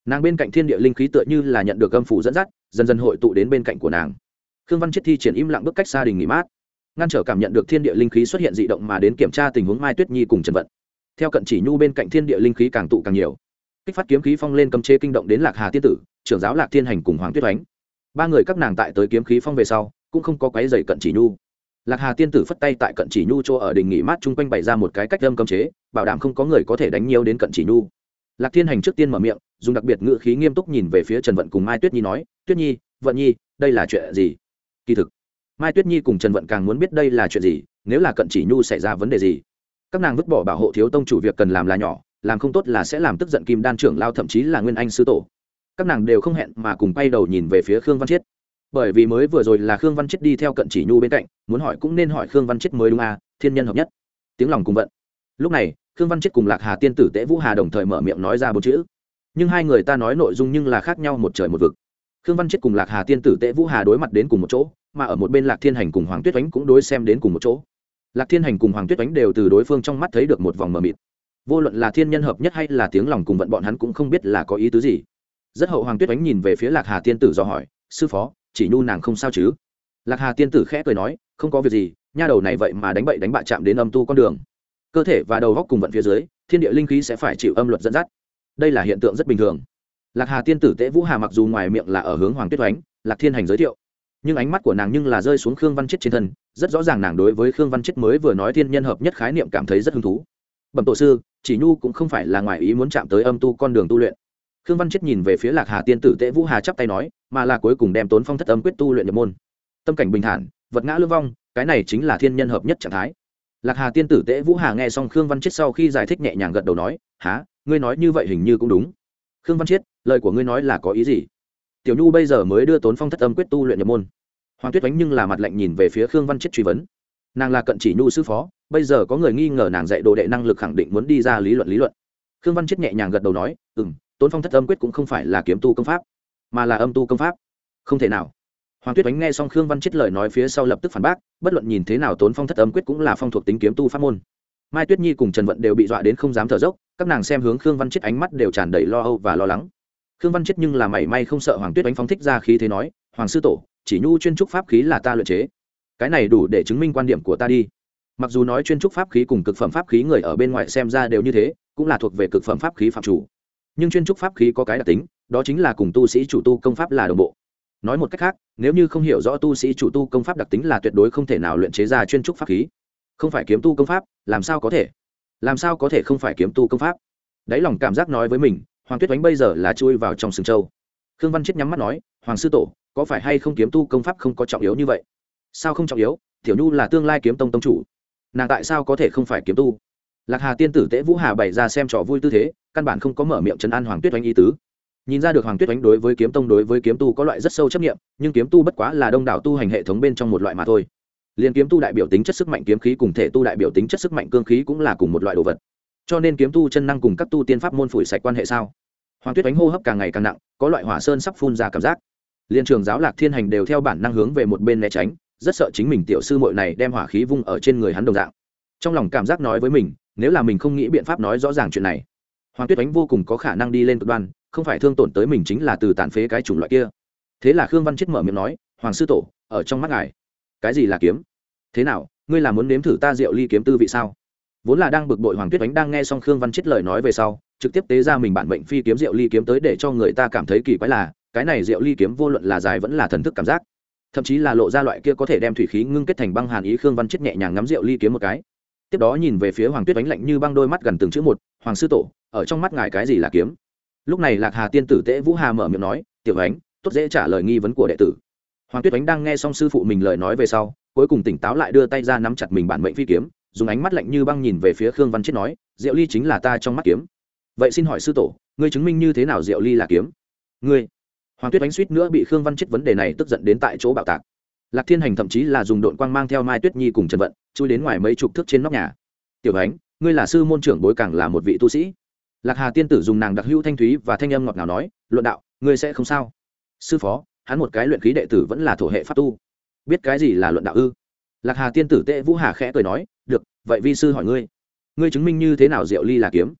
nàng bên cạnh thiên địa linh khí tựa như là nhận được âm phủ dẫn dắt, dần dần hội tụ đến bên cạnh của nàng. Khương văn chết thi triển im lặng bước cách xa đình nghỉ mát. Ngăn trở cảm nhận được thiên địa linh khí xuất hiện dị động mà đến kiểm tra tình huống mai tuyết nhi cùng trần vận. Theo cận chỉ nhu bên cạnh thiên địa linh khí càng tụ càng nhiều. Kích phát kiếm khí phong lên cầm chế kinh động đến lạc hà tiên tử, trưởng giáo lạc thiên hành cùng hoàng tuyết oánh. Ba người các nàng tại tới kiếm khí phong về sau, cũng không có quái dày cận chỉ nhu. Lạc hà tiên tử phất tay tại cận chỉ nhu chỗ ở đình nghỉ mát chung quanh bày ra một cái cách lâm cấm chế, bảo đảm không có người có thể đánh nhiều đến cận chỉ nhu. Lạc thiên hành trước tiên mở miệng dùng đặc biệt ngữ khí nghiêm túc nhìn về phía trần vận cùng mai tuyết nhi nói, tuyết nhi, vận nhi, đây là chuyện gì? Kỳ thực, mai tuyết nhi cùng trần vận càng muốn biết đây là chuyện gì, nếu là cận chỉ nhu xảy ra vấn đề gì. Các nàng vứt bỏ bảo hộ thiếu tông chủ việc cần làm là nhỏ, làm không tốt là sẽ làm tức giận kim đan trưởng lao thậm chí là nguyên anh sư tổ. Các nàng đều không hẹn mà cùng quay đầu nhìn về phía khương văn chiết. Bởi vì mới vừa rồi là khương văn chiết đi theo cận chỉ nhu bên cạnh, muốn hỏi cũng nên hỏi khương văn chiết mới đúng à thiên nhân hợp nhất. Tiếng lòng cùng vận. Lúc này, khương văn chiết cùng lạc hà tiên tử tễ vũ hà đồng thời mở miệng nói ra bốn chữ nhưng hai người ta nói nội dung nhưng là khác nhau một trời một vực. Khương văn chết cùng lạc hà tiên tử tệ vũ hà đối mặt đến cùng một chỗ, mà ở một bên lạc thiên hành cùng hoàng tuyết oánh cũng đối xem đến cùng một chỗ. Lạc thiên hành cùng hoàng tuyết oánh đều từ đối phương trong mắt thấy được một vòng mờ mịt. Vô luận là thiên nhân hợp nhất hay là tiếng lòng cùng vận bọn hắn cũng không biết là có ý tứ gì. Rất hậu hoàng tuyết oánh nhìn về phía lạc hà tiên tử do hỏi, sư phó, chỉ nhu nàng không sao chứ? Lạc hà tiên tử khẽ cười nói, không có việc gì, nha đầu này vậy mà đánh bậy đánh bạ chạm đến âm tu con đường. Cơ thể và đầu góc cùng vận phía dưới, thiên địa linh khí sẽ phải chịu âm luật dẫn dắt đây là hiện tượng rất bình thường. Lạc hà tiên tử tễ vũ hà mặc dù ngoài miệng là ở hướng hoàng tuyết oánh, lạc thiên hành giới thiệu, nhưng ánh mắt của nàng nhưng là rơi xuống khương văn chết trên thân, rất rõ ràng nàng đối với khương văn chết mới vừa nói thiên nhân hợp nhất khái niệm cảm thấy rất hứng thú. Bẩm tổ sư, chỉ nhu cũng không phải là ngoài ý muốn chạm tới âm tu con đường tu luyện. Khương văn chết nhìn về phía lạc hà tiên tử tễ vũ hà chắp tay nói, mà là cuối cùng đem tốn phong thất âm quyết tu luyện nhập môn. Tâm cảnh bình thản, vật ngã lương vong, cái này chính là thiên nhân hợp nhất trạng thái. Lạc hà tiên tử tễ vũ hà nghe xong khương văn chết sau khi giải thích nhẹ nhàng gật đầu nói há ngươi nói như vậy hình như cũng đúng. Khương văn Chiết, lời của ngươi nói là có ý gì? Tiểu nhu bây giờ mới đưa tốn phong thất âm quyết tu luyện nhập môn. Hoàng tuyết đánh nhưng là mặt lạnh nhìn về phía khương văn Chiết truy vấn. Nàng là cận chỉ nhu sư phó bây giờ có người nghi ngờ nàng dạy đồ đệ năng lực khẳng định muốn đi ra lý luận lý luận. Khương văn Chiết nhẹ nhàng gật đầu nói ừ m tốn phong thất âm quyết cũng không phải là kiếm tu công pháp mà là âm tu công pháp. Không thể nào. Hoàng tuyết đánh nghe xong khương văn Chiết lời nói phía sau lập tức phản bác bất luận nhìn thế nào tốn phong thất âm quyết cũng là phong thuộc tính kiếm tu pháp môn mai tuyết nhi cùng trần vận đều bị dọa đến không dám thở dốc, các nàng xem hướng khương văn chết ánh mắt đều tràn đầy lo âu và lo lắng. Khương văn chết nhưng là mảy may không sợ hoàng tuyết đánh phóng thích ra khí thế nói, hoàng sư tổ, chỉ nhu chuyên trúc pháp khí là ta luyện chế. Cái này đủ để chứng minh quan điểm của ta đi. Mặc dù nói chuyên trúc pháp khí cùng cực phẩm pháp khí người ở bên ngoài xem ra đều như thế, cũng là thuộc về cực phẩm pháp khí phạm chủ. Nhưng chuyên trúc pháp khí có cái đặc tính, đó chính là cùng tu sĩ chủ tu công pháp là đồng bộ. Nói một cách khác, nếu như không hiểu rõ tu sĩ chủ tu công pháp đặc tính là tuyệt đối không thể nào luyện chế ra chuyên trúc pháp khí không phải kiếm tu công pháp, làm sao có thể? Làm sao có thể không phải kiếm tu công pháp? Đáy lòng cảm giác nói với mình, hoàng tuyết oánh bây giờ là chui vào trong sừng châu. Khương văn chết nhắm mắt nói, hoàng sư tổ, có phải hay không kiếm tu công pháp không có trọng yếu như vậy? Sao không trọng yếu? Tiểu nhu là tương lai kiếm tông tông chủ. Nàng tại sao có thể không phải kiếm tu? Lạc hà tiên tử tễ vũ hà bày ra xem trò vui tư thế, căn bản không có mở miệng trấn an hoàng tuyết oanh y tứ. Nhìn ra được hoàng tuyết oánh đối với kiếm tông đối với kiếm tu có loại rất sâu chấp nghiệm nhưng kiếm tu bất quá là đông đảo tu hành hệ thống bên trong một loại mà thôi liền kiếm tu đại biểu tính chất sức mạnh kiếm khí cùng thể tu đại biểu tính chất sức mạnh cương khí cũng là cùng một loại đồ vật. Cho nên kiếm tu chân năng cùng các tu tiên pháp môn phủi sạch quan hệ sao? Hoàng tuyết đánh hô hấp càng ngày càng nặng, có loại hỏa sơn sắp phun ra cảm giác. Liên trường giáo lạc thiên hành đều theo bản năng hướng về một bên né tránh, rất sợ chính mình tiểu sư muội này đem hỏa khí vung ở trên người hắn đồng dạng. Trong lòng cảm giác nói với mình, nếu là mình không nghĩ biện pháp nói rõ ràng chuyện này, hoàng tuyết đánh vô cùng có khả năng đi lên cực đoan, không phải thương tổn tới mình chính là từ tàn phế cái chủng loại kia. Thế là khương văn chết mở miệng nói, hoàng sư tổ, ở trong mắt ngài cái gì là kiếm? Thế nào, ngươi là muốn nếm thử ta rượu ly kiếm tư vị sao? Vốn là đang bực bội hoàng tuyết ánh đang nghe xong khương văn chết lời nói về sau, trực tiếp tế ra mình bản mệnh phi kiếm rượu ly kiếm tới để cho người ta cảm thấy kỳ quái là, cái này rượu ly kiếm vô luận là dài vẫn là thần thức cảm giác, thậm chí là lộ ra loại kia có thể đem thủy khí ngưng kết thành băng hàn ý khương văn chết nhẹ nhàng ngắm rượu ly kiếm một cái. Tiếp đó nhìn về phía hoàng tuyết ánh lạnh như băng đôi mắt gần từng chữ một, hoàng sư tổ, ở trong mắt ngài cái gì là kiếm? Lúc này lạc hà tiên tử tễ vũ hà mở miệng nói, tiểu ánh, tốt dễ trả lời nghi vấn của đệ tử hoàng tuyết ánh đang nghe xong sư phụ mình lời nói về sau, cuối cùng tỉnh táo lại đưa tay ra nắm chặt mình bản mệnh phi kiếm, dùng ánh mắt lạnh như băng nhìn về phía khương văn chết nói, diệu ly chính là ta trong mắt kiếm. Vậy xin hỏi sư tổ, ngươi chứng minh như thế nào diệu ly là kiếm? Ngươi. Hoàng tuyết ánh suýt nữa bị khương văn chết vấn đề này tức giận đến tại chỗ bạo tạc. Lạc thiên hành thậm chí là dùng đội quang mang theo mai tuyết nhi cùng trần vận, chui đến ngoài mấy chục thước trên nóc nhà. Tiểu ánh ngươi là sư môn trưởng bối càng là một vị tu sĩ. Lạc hà tiên tử dùng nàng đặc hữu thanh thúy và thanh âm ngọt ngào nói, luận đạo, ngươi sẽ không sao. Sư phó hắn một cái luyện khí đệ tử vẫn là thổ hệ pháp tu. Biết cái gì là luận đạo ư? Lạc hà tiên tử tệ vũ hà khẽ cười nói, được, vậy vi sư hỏi ngươi ngươi chứng minh như thế nào diệu ly là kiếm?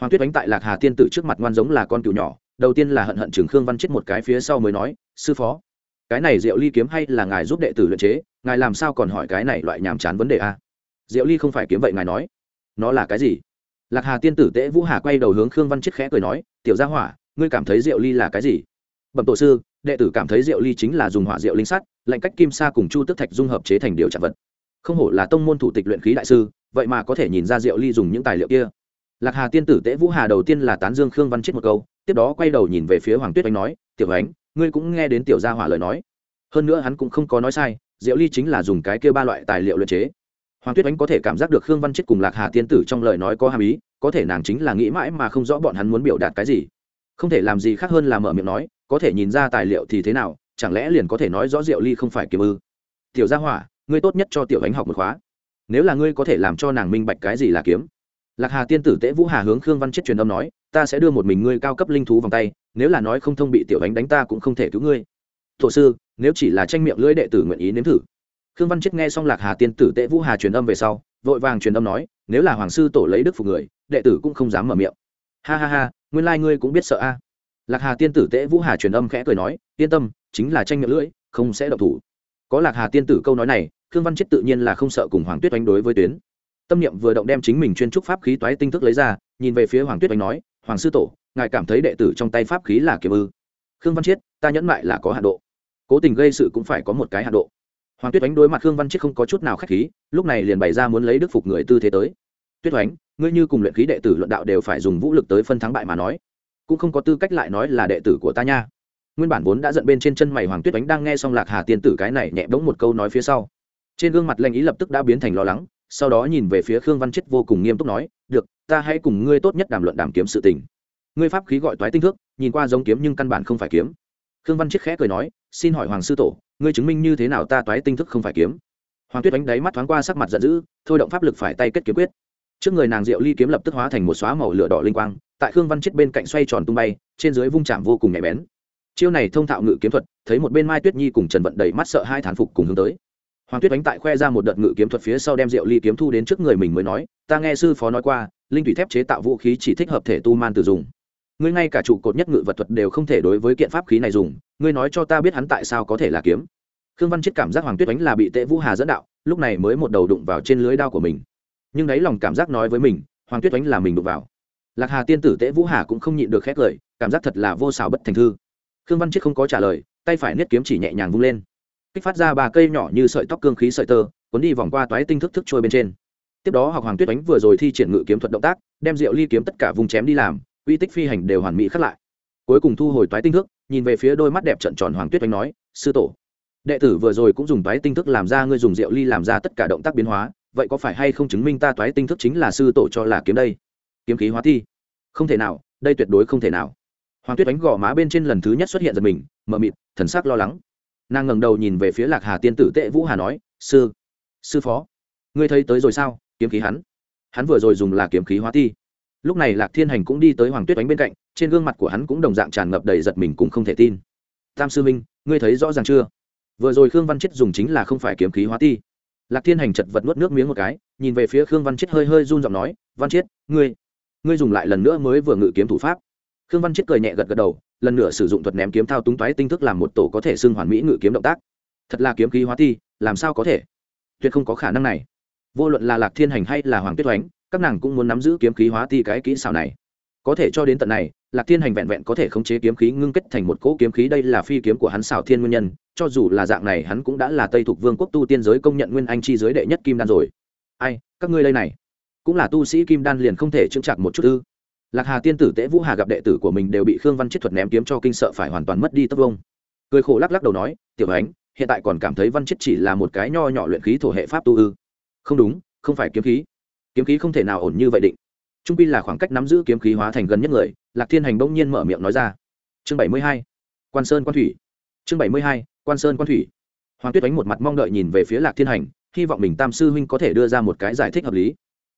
Hoàng tuyết đánh tại lạc hà tiên tử trước mặt ngoan giống là con cừu nhỏ, đầu tiên là hận hận trường khương văn chết một cái phía sau mới nói, sư phó, cái này diệu ly kiếm hay là ngài giúp đệ tử luyện chế, ngài làm sao còn hỏi cái này loại nhàm chán vấn đề a? Diệu ly không phải kiếm vậy ngài nói. Nó là cái gì? Lạc hà tiên tử tễ vũ hà quay đầu hướng khương văn chết khẽ cười nói, tiểu gia hỏa, ngươi cảm thấy diệu ly là cái gì? Bẩm tổ sư đệ tử cảm thấy diệu ly chính là dùng hỏa diệu linh sắt, lạnh cách kim sa cùng chu tức thạch dung hợp chế thành điều trạng vật. Không hổ là tông môn thủ tịch luyện khí đại sư, vậy mà có thể nhìn ra diệu ly dùng những tài liệu kia. Lạc hà tiên tử tễ vũ hà đầu tiên là tán dương khương văn chết một câu, tiếp đó quay đầu nhìn về phía hoàng tuyết anh nói, tiểu ánh ngươi cũng nghe đến tiểu gia hỏa lời nói. Hơn nữa hắn cũng không có nói sai, diệu ly chính là dùng cái kia ba loại tài liệu luyện chế. Hoàng tuyết ánh có thể cảm giác được khương văn chết cùng lạc hà tiên tử trong lời nói có hàm ý, có thể nàng chính là nghĩ mãi mà không rõ bọn hắn muốn biểu đạt cái gì. Không thể làm gì khác hơn là mở miệng nói có thể nhìn ra tài liệu thì thế nào, chẳng lẽ liền có thể nói rõ diệu ly không phải kiếm ư? Tiểu gia hỏa, ngươi tốt nhất cho tiểu ánh học một khóa. Nếu là ngươi có thể làm cho nàng minh bạch cái gì là kiếm. Lạc hà tiên tử tễ vũ hà hướng khương văn chết truyền âm nói, ta sẽ đưa một mình ngươi cao cấp linh thú vòng tay, nếu là nói không thông bị tiểu ánh đánh ta cũng không thể cứu ngươi. Thổ sư, nếu chỉ là tranh miệng lưỡi đệ tử nguyện ý nếm thử. Khương văn chết nghe xong lạc hà tiên tử tễ vũ hà truyền âm về sau, vội vàng truyền âm nói, nếu là hoàng sư tổ lấy đức phục người, đệ tử cũng không dám mở miệng. Ha ha ha, nguyên lai、like、ngươi cũng biết sợ a lạc hà tiên tử tễ vũ hà truyền âm khẽ cười nói, yên tâm, chính là tranh miệng lưỡi, không sẽ độc thủ. Có lạc hà tiên tử câu nói này, khương văn chết tự nhiên là không sợ cùng hoàng tuyết oanh đối với tuyến. Tâm niệm vừa động đem chính mình chuyên trúc pháp khí toái tinh thức lấy ra, nhìn về phía hoàng tuyết oanh nói, hoàng sư tổ, ngài cảm thấy đệ tử trong tay pháp khí là kiếm ư? Khương văn chiết ta nhẫn mại là có hạ độ. Cố tình gây sự cũng phải có một cái hạ độ. Hoàng tuyết oánh đối mặt khương văn chiết không có chút nào k h á c h khí, lúc này liền bày ra muốn lấy đức phục người tư thế tới. Tuyết oánh ngươi như cùng luyện khí đệ tử luận đạo đều phải dùng vũ lực tới phân thắng bại mà nói cũng không có tư cách lại nói là đệ tử của ta nha. Nguyên bản vốn đã giận bên trên chân mày hoàng tuyết Ánh đang nghe xong lạc hà tiên tử cái này nhẹ bỗng một câu nói phía sau. Trên gương mặt lanh ý lập tức đã biến thành lo lắng, sau đó nhìn về phía khương văn chết vô cùng nghiêm túc nói, được, ta hãy cùng ngươi tốt nhất đàm luận đàm kiếm sự tình. Ngươi pháp khí gọi toái tinh thước, nhìn qua giống kiếm nhưng căn bản không phải kiếm. Khương văn chết khẽ cười nói, xin hỏi hoàng sư tổ, ngươi chứng minh như thế nào ta toái tinh thức không phải kiếm? Hoàng tuyết đánh đáy mắt thoáng qua sắc mặt giận dữ, thôi động pháp lực phải tay kết kiếm quyết trước người nàng diệu ly kiếm lập tức hóa thành một xóa màu lửa đỏ linh quang, tại khương văn chết bên cạnh xoay tròn tung bay, trên dưới vung chạm vô cùng nhạy bén. Chiêu này thông thạo ngự kiếm thuật, thấy một bên mai tuyết nhi cùng trần vận đầy mắt sợ hai thán phục cùng hướng tới. Hoàng tuyết đánh tại khoe ra một đợt ngự kiếm thuật phía sau đem diệu ly kiếm thu đến trước người mình mới nói, ta nghe sư phó nói qua, linh thủy thép chế tạo vũ khí chỉ thích hợp thể tu man tử dùng. Ngươi ngay cả trụ cột nhất ngự vật thuật đều không thể đối với kiện pháp khí này dùng, ngươi nói cho ta biết hắn tại sao có thể là kiếm. Khương văn chết cảm giác hoàng tuyết đánh là bị tệ vũ hà dẫn đạo, lúc này mới một đầu đụng vào trên lưới đao của mình nhưng đấy lòng cảm giác nói với mình, hoàng tuyết oánh là mình đụng vào. Lạc hà tiên tử tễ vũ hà cũng không nhịn được khét lời, cảm giác thật là vô xảo bất thành thư. Khương văn chiết không có trả lời, tay phải niết kiếm chỉ nhẹ nhàng vung lên. Kích phát ra ba cây nhỏ như sợi tóc cương khí sợi tơ, cuốn đi vòng qua toái tinh thức thức trôi bên trên. Tiếp đó học hoàng tuyết oánh vừa rồi thi triển ngự kiếm thuật động tác, đem rượu ly kiếm tất cả vùng chém đi làm uy tích phi hành đều hoàn mỹ khắc lại. Cuối cùng thu hồi toái tinh thức, nhìn về phía đôi mắt đẹp trận tròn hoàng tuyết oánh nói, sư tổ, đệ tử vừa rồi cũng dùng toái tinh thức làm ra, ngươi dùng rượu ly làm ra tất cả động tác biến hóa vậy có phải hay không chứng minh ta toái tinh thức chính là sư tổ cho là kiếm đây? Kiếm khí hóa thi. Không thể nào, đây tuyệt đối không thể nào. Hoàng tuyết đánh gò má bên trên lần thứ nhất xuất hiện giật mình, mờ mịt, thần sắc lo lắng. Nàng ngẩng đầu nhìn về phía lạc hà tiên tử tệ vũ hà nói, sư sư phó, ngươi thấy tới rồi sao? Kiếm khí hắn. Hắn vừa rồi dùng là kiếm khí hóa thi. Lúc này lạc thiên hành cũng đi tới hoàng tuyết đánh bên cạnh, trên gương mặt của hắn cũng đồng dạng tràn ngập đầy giật mình cũng không thể tin. Tam sư minh, ngươi thấy rõ ràng chưa? Vừa rồi khương văn chết dùng chính là không phải kiếm khí hóa ti lạc thiên hành chật vật nuốt nước miếng một cái nhìn về phía khương văn chết hơi hơi run giọng nói văn chết ngươi ngươi dùng lại lần nữa mới vừa ngự kiếm thủ pháp. Khương văn chết cười nhẹ gật gật đầu lần nữa sử dụng thuật ném kiếm thao túng toái tinh thức làm một tổ có thể xưng hoàn mỹ ngự kiếm động tác. Thật là kiếm khí hóa thi, làm sao có thể? Tuyệt không có khả năng này. Vô luận là lạc thiên hành hay là hoàng tuyết oánh các nàng cũng muốn nắm giữ kiếm khí hóa thi cái kỹ xảo này có thể cho đến tận này, lạc thiên hành vẹn vẹn có thể khống chế kiếm khí ngưng kết thành một cỗ kiếm khí, đây là phi kiếm của hắn xảo thiên nguyên nhân, cho dù là dạng này hắn cũng đã là tây thuộc vương quốc tu tiên giới công nhận nguyên anh chi giới đệ nhất kim đan rồi. Ai, các ngươi đây này, cũng là tu sĩ kim đan liền không thể chững chạc một chút ư? Lạc hà tiên tử tễ vũ hà gặp đệ tử của mình đều bị khương văn chết thuật ném kiếm cho kinh sợ phải hoàn toàn mất đi tất vông cười khổ lắc lắc đầu nói, tiểu ánh, hiện tại còn cảm thấy văn chết chỉ là một cái nho nhỏ luyện khí thổ hệ pháp tu ư? Không đúng, không phải kiếm khí. Kiếm khí không thể nào ổn như vậy định trung quy là khoảng cách nắm giữ kiếm khí hóa thành gần nhất người, lạc thiên hành bỗng nhiên mở miệng nói ra. Chương bảy mươi hai, quan sơn quan thủy. Chương bảy mươi hai, quan sơn quan thủy. Hoàng tuyết đánh một mặt mong đợi nhìn về phía lạc thiên hành, hy vọng mình tam sư huynh có thể đưa ra một cái giải thích hợp lý.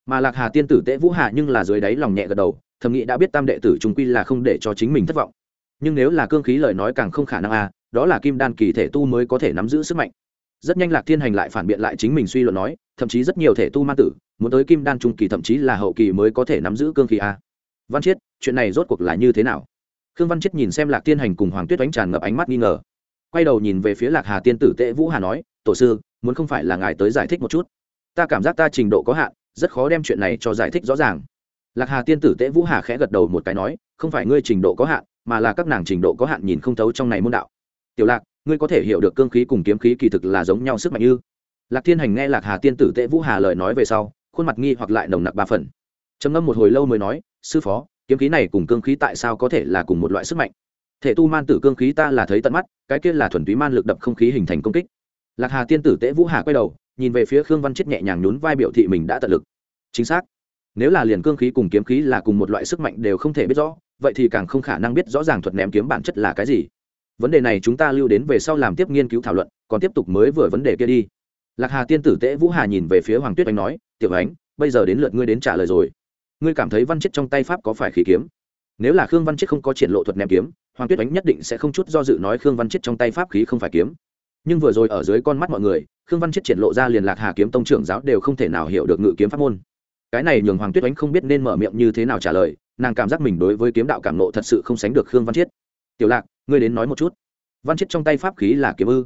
Mà lạc hà tiên tử tễ vũ hạ nhưng là dưới đáy lòng nhẹ gật đầu, thầm nghĩ đã biết tam đệ tử trung quy là không để cho chính mình thất vọng. Nhưng nếu là cương khí lời nói càng không khả năng à? đó là kim đan kỳ thể tu mới có thể nắm giữ sức mạnh. Rất nhanh lạc thiên hành lại phản biện lại chính mình suy luận nói, thậm chí rất nhiều thể tu ma tử muốn tới kim đan trung kỳ thậm chí là hậu kỳ mới có thể nắm giữ cương khí a. Văn chiết, chuyện này rốt cuộc là như thế nào? Khương văn chiết nhìn xem lạc thiên hành cùng hoàng tuyết đánh tràn ngập ánh mắt nghi ngờ. Quay đầu nhìn về phía lạc hà tiên tử tệ vũ hà nói, tổ sư, muốn không phải là ngài tới giải thích một chút? Ta cảm giác ta trình độ có hạn, rất khó đem chuyện này cho giải thích rõ ràng. Lạc hà tiên tử tệ vũ hà khẽ gật đầu một cái nói, không phải ngươi trình độ có hạn, mà là các nàng trình độ có hạn nhìn không thấu trong này môn đạo. Tiểu lạc, ngươi có thể hiểu được cương khí cùng kiếm khí kỳ thực là giống nhau sức mạnh như lạc thiên hành nghe lạc hà tiên tử tệ vũ hà lời nói về sau khuôn mặt nghi hoặc lại nồng nặc ba phần. Trầm ngâm một hồi lâu mới nói, sư phó, kiếm khí này cùng cương khí tại sao có thể là cùng một loại sức mạnh? Thể tu man tử cương khí ta là thấy tận mắt, cái kia là thuần túy man lực đập không khí hình thành công kích. Lạc hà tiên tử tễ vũ hà quay đầu, nhìn về phía khương văn chết nhẹ nhàng nhún vai biểu thị mình đã tận lực. Chính xác. Nếu là liền cương khí cùng kiếm khí là cùng một loại sức mạnh đều không thể biết rõ, vậy thì càng không khả năng biết rõ ràng thuật ném kiếm bản chất là cái gì. Vấn đề này chúng ta lưu đến về sau làm tiếp nghiên cứu thảo luận, còn tiếp tục mới vừa vấn đề kia đi lạc hà tiên tử tễ vũ hà nhìn về phía hoàng tuyết oanh nói, tiểu ánh bây giờ đến lượt ngươi đến trả lời rồi. Ngươi cảm thấy văn chết trong tay pháp có phải khí kiếm? Nếu là khương văn chết không có triển lộ thuật ném kiếm, hoàng tuyết ánh nhất định sẽ không chút do dự nói khương văn chết trong tay pháp khí không phải kiếm. Nhưng vừa rồi ở dưới con mắt mọi người, khương văn chết triển lộ ra liền lạc hà kiếm tông trưởng giáo đều không thể nào hiểu được ngự kiếm pháp môn. Cái này nhường hoàng tuyết ánh không biết nên mở miệng như thế nào trả lời, nàng cảm giác mình đối với kiếm đạo cảm nộ thật sự không sánh được khương văn chiết tiểu lạc, ngươi đến nói một chút. Văn chiết trong tay pháp khí là kiếm ư?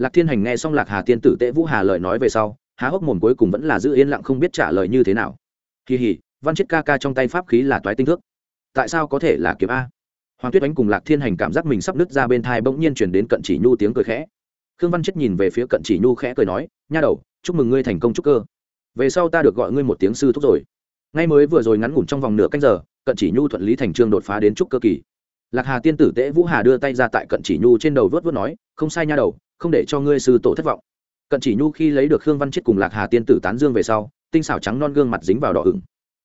Lạc thiên hành nghe xong lạc hà tiên tử tễ vũ hà lời nói về sau, há hốc mồm cuối cùng vẫn là giữ yên lặng không biết trả lời như thế nào. Kỳ hỉ, văn chiết ca ca trong tay pháp khí là toái tinh thước. Tại sao có thể là kiếm a? Hoàng tuyết ánh cùng lạc thiên hành cảm giác mình sắp nứt ra bên thai bỗng nhiên chuyển đến cận chỉ nhu tiếng cười khẽ. Khương văn chết nhìn về phía cận chỉ nhu khẽ cười nói, nha đầu, chúc mừng ngươi thành công chúc cơ. Về sau ta được gọi ngươi một tiếng sư thúc rồi. Ngay mới vừa rồi ngắn ngủn trong vòng nửa canh giờ, cận chỉ nhu thuận lý thành trương đột phá đến trúc cơ kỳ. Lạc hà tiên tử tễ vũ hà đưa tay ra tại cận chỉ nhu trên đầu vớt vớt nói, không sai nha đầu không để cho ngươi sư tổ thất vọng. Cận chỉ nhu khi lấy được khương văn chết cùng lạc hà tiên tử tán dương về sau, tinh xảo trắng non gương mặt dính vào đỏ ửng.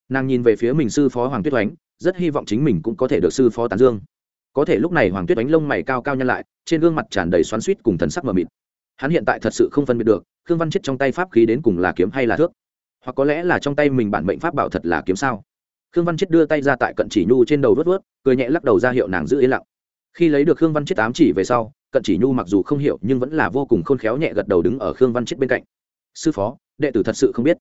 Nàng nhìn về phía mình sư phó hoàng tuyết oánh, rất hy vọng chính mình cũng có thể được sư phó tán dương. Có thể lúc này hoàng tuyết oánh lông mày cao cao nhăn lại, trên gương mặt tràn đầy xoắn suýt cùng thần sắc mờ mịt. Hắn hiện tại thật sự không phân biệt được, khương văn chết trong tay pháp khí đến cùng là kiếm hay là thước? Hoặc có lẽ là trong tay mình bản mệnh pháp bảo thật là kiếm sao? Khương văn chết đưa tay ra tại cận chỉ nhu trên đầu vớt vớt cười nhẹ lắc đầu ra hiệu nàng giữ yên lặng. Khi lấy được khương văn chết ám chỉ về sau cận chỉ nhu mặc dù không hiểu nhưng vẫn là vô cùng khôn khéo nhẹ gật đầu đứng ở khương văn chết bên cạnh. Sư phó, đệ tử thật sự không biết.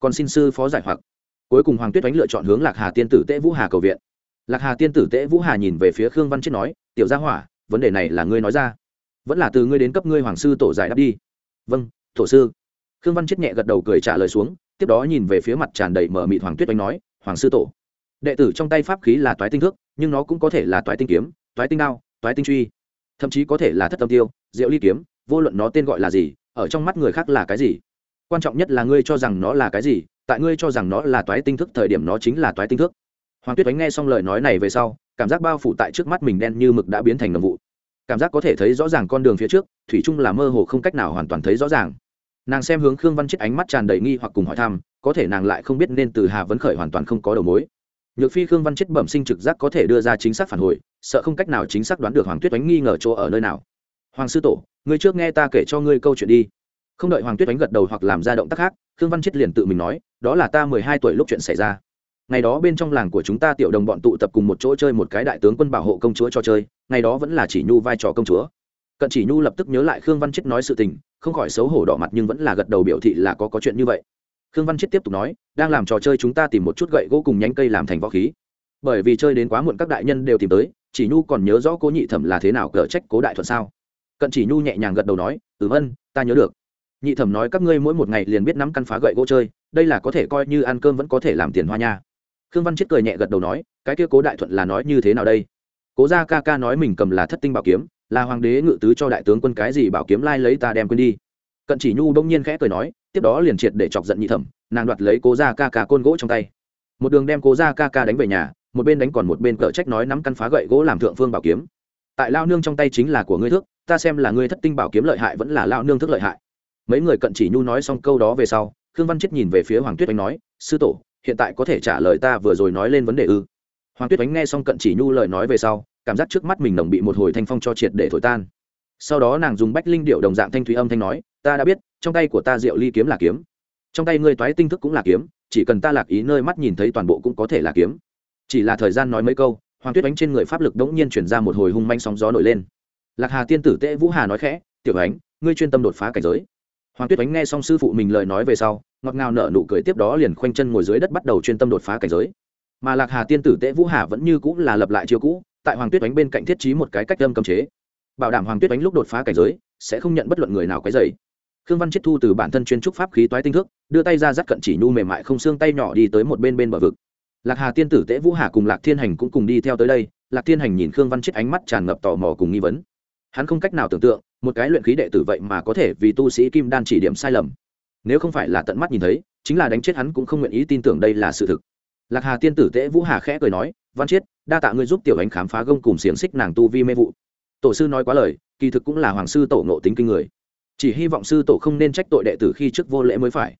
Còn xin sư phó giải hoặc. Cuối cùng hoàng tuyết oánh lựa chọn hướng lạc hà tiên tử tễ vũ hà cầu viện. Lạc hà tiên tử tễ vũ hà nhìn về phía khương văn chết nói, tiểu gia hỏa, vấn đề này là ngươi nói ra. Vẫn là từ ngươi đến cấp ngươi hoàng sư tổ giải đáp đi. Vâng tổ sư. Khương văn chết nhẹ gật đầu cười trả lời xuống, tiếp đó nhìn về phía mặt tràn đầy mở mịt hoàng tuyết oánh nói, hoàng sư tổ, đệ tử trong tay pháp khí là toái tinh thước, nhưng nó cũng có thể là toái tinh kiếm, toái tinh đao, toái tinh truy thậm chí có thể là thất tâm tiêu, diệu ly kiếm, vô luận nó tên gọi là gì, ở trong mắt người khác là cái gì. Quan trọng nhất là ngươi cho rằng nó là cái gì, tại ngươi cho rằng nó là toái tinh thức thời điểm nó chính là toái tinh thức. Hoàng tuyết oánh nghe xong lời nói này về sau, cảm giác bao phủ tại trước mắt mình đen như mực đã biến thành ngầm vụ. Cảm giác có thể thấy rõ ràng con đường phía trước, thủy chung là mơ hồ không cách nào hoàn toàn thấy rõ ràng. Nàng xem hướng khương văn chết ánh mắt tràn đầy nghi hoặc cùng hỏi thăm, có thể nàng lại không biết nên từ hà vấn khởi hoàn toàn không có đầu mối nhược phi khương văn chết bẩm sinh trực giác có thể đưa ra chính xác phản hồi, sợ không cách nào chính xác đoán được hoàng tuyết oánh nghi ngờ chỗ ở nơi nào. Hoàng sư tổ, ngươi trước nghe ta kể cho ngươi câu chuyện đi. Không đợi hoàng tuyết oánh gật đầu hoặc làm ra động tác khác, khương văn chết liền tự mình nói, đó là ta mười hai tuổi lúc chuyện xảy ra. Ngày đó bên trong làng của chúng ta tiểu đồng bọn tụ tập cùng một chỗ chơi một cái đại tướng quân bảo hộ công chúa cho chơi, ngày đó vẫn là chỉ nhu vai trò công chúa. Cận chỉ nhu lập tức nhớ lại khương văn chết nói sự tình, không khỏi xấu hổ đỏ mặt nhưng vẫn là gật đầu biểu thị là có có chuyện như vậy khương văn chết tiếp tục nói, đang làm trò chơi chúng ta tìm một chút gậy gỗ cùng nhánh cây làm thành võ khí. Bởi vì chơi đến quá muộn các đại nhân đều tìm tới, chỉ nhu còn nhớ rõ cố nhị thẩm là thế nào cỡ trách cố đại thuận sao? Cận chỉ nhu nhẹ nhàng gật đầu nói ừ vân, ta nhớ được. Nhị thẩm nói các ngươi mỗi một ngày liền biết nắm căn phá gậy gỗ chơi, đây là có thể coi như ăn cơm vẫn có thể làm tiền hoa nha. Khương văn chết cười nhẹ gật đầu nói, cái kia cố đại thuận là nói như thế nào đây? Cố gia ca ca nói mình cầm là thất tinh bảo kiếm, là hoàng đế ngự tứ cho đại tướng quân cái gì bảo kiếm lai lấy ta đem quên đi. Cận chỉ nhu đông nhiên khẽ cười nói tiếp đó liền triệt để chọc giận nhị thẩm, nàng đoạt lấy cố gia ca ca côn gỗ trong tay. Một đường đem cố gia ca ca đánh về nhà, một bên đánh còn một bên cỡ trách nói nắm căn phá gậy gỗ làm thượng phương bảo kiếm. Tại lao nương trong tay chính là của ngươi thước, ta xem là ngươi thất tinh bảo kiếm lợi hại vẫn là lao nương thức lợi hại. Mấy người cận chỉ nhu nói xong câu đó về sau, khương văn chết nhìn về phía hoàng tuyết anh nói, sư tổ, hiện tại có thể trả lời ta vừa rồi nói lên vấn đề ư? Hoàng tuyết ánh nghe xong cận chỉ nhu lời nói về sau, cảm giác trước mắt mình nồng bị một hồi thanh phong cho triệt để thổi tan sau đó nàng dùng bách linh điệu đồng dạng thanh thúy âm thanh nói, ta đã biết, trong tay của ta rượu ly kiếm là kiếm. Trong tay ngươi toái tinh thức cũng là kiếm, chỉ cần ta lạc ý nơi mắt nhìn thấy toàn bộ cũng có thể là kiếm. Chỉ là thời gian nói mấy câu, hoàng tuyết ánh trên người pháp lực đống nhiên chuyển ra một hồi hung manh sóng gió nổi lên. Lạc hà tiên tử tễ vũ hà nói khẽ, tiểu ánh, ngươi chuyên tâm đột phá cảnh giới. Hoàng tuyết ánh nghe xong sư phụ mình lời nói về sau, ngọt ngào nở nụ cười tiếp đó liền khoanh chân ngồi dưới đất bắt đầu chuyên tâm đột phá cảnh giới. Mà lạc hà tiên tử tễ vũ hà vẫn như cũng là lập lại chiêu cũ, tại hoàng tuyết ánh bên cạnh thiết trí một cái cách âm cầm chế bảo đảm hoàng tuyết ánh lúc đột phá cảnh giới, sẽ không nhận bất luận người nào quấy dày khương văn chết thu từ bản thân chuyên trúc pháp khí toái tinh thước, đưa tay ra dắt cận chỉ nhu mềm mại không xương tay nhỏ đi tới một bên bên bờ vực. Lạc hà tiên tử tễ vũ hà cùng lạc thiên hành cũng cùng đi theo tới đây, lạc thiên hành nhìn khương văn chết ánh mắt tràn ngập tò mò cùng nghi vấn. Hắn không cách nào tưởng tượng, một cái luyện khí đệ tử vậy mà có thể vì tu sĩ kim đan chỉ điểm sai lầm. Nếu không phải là tận mắt nhìn thấy, chính là đánh chết hắn cũng không nguyện ý tin tưởng đây là sự thực. Lạc hà tiên tử tễ vũ hà khẽ cười nói, văn chiết đa tạ ngươi giúp tiểu ánh khám phá gông cùng xiềng xích nàng tu vi mê vụ tổ sư nói quá lời, kỳ thực cũng là hoàng sư tổ nộ tính kinh người. Chỉ hy vọng sư tổ không nên trách tội đệ tử khi trước vô lễ mới phải.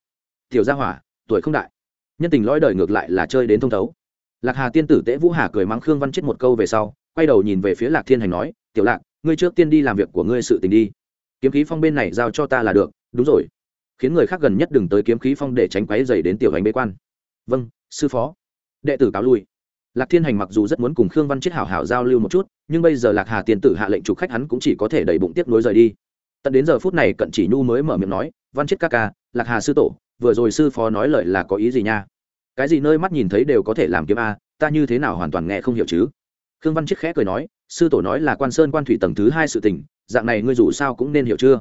Tiểu gia hỏa, tuổi không đại. Nhân tình lõi đời ngược lại là chơi đến thông thấu. Lạc hà tiên tử tễ vũ hà cười mắng khương văn chết một câu về sau, quay đầu nhìn về phía lạc thiên hành nói, tiểu lạc, ngươi trước tiên đi làm việc của ngươi sự tình đi. Kiếm khí phong bên này giao cho ta là được, đúng rồi. Khiến người khác gần nhất đừng tới kiếm khí phong để tránh quáy dày đến tiểu hành bế quan. Vâng sư phó. Đệ tử cáo lui lạc thiên hành mặc dù rất muốn cùng khương văn chết hảo hảo giao lưu một chút, nhưng bây giờ lạc hà tiên tử hạ lệnh chủ khách hắn cũng chỉ có thể đẩy bụng tiếp nối rời đi. Tận đến giờ phút này cận chỉ nhu mới mở miệng nói, văn chết ca ca, lạc hà sư tổ, vừa rồi sư phó nói lời là có ý gì nha? Cái gì nơi mắt nhìn thấy đều có thể làm kiếm a, ta như thế nào hoàn toàn nghe không hiểu chứ? Khương văn chết khẽ cười nói, sư tổ nói là quan sơn quan thủy tầng thứ hai sự tình, dạng này ngươi dù sao cũng nên hiểu chưa?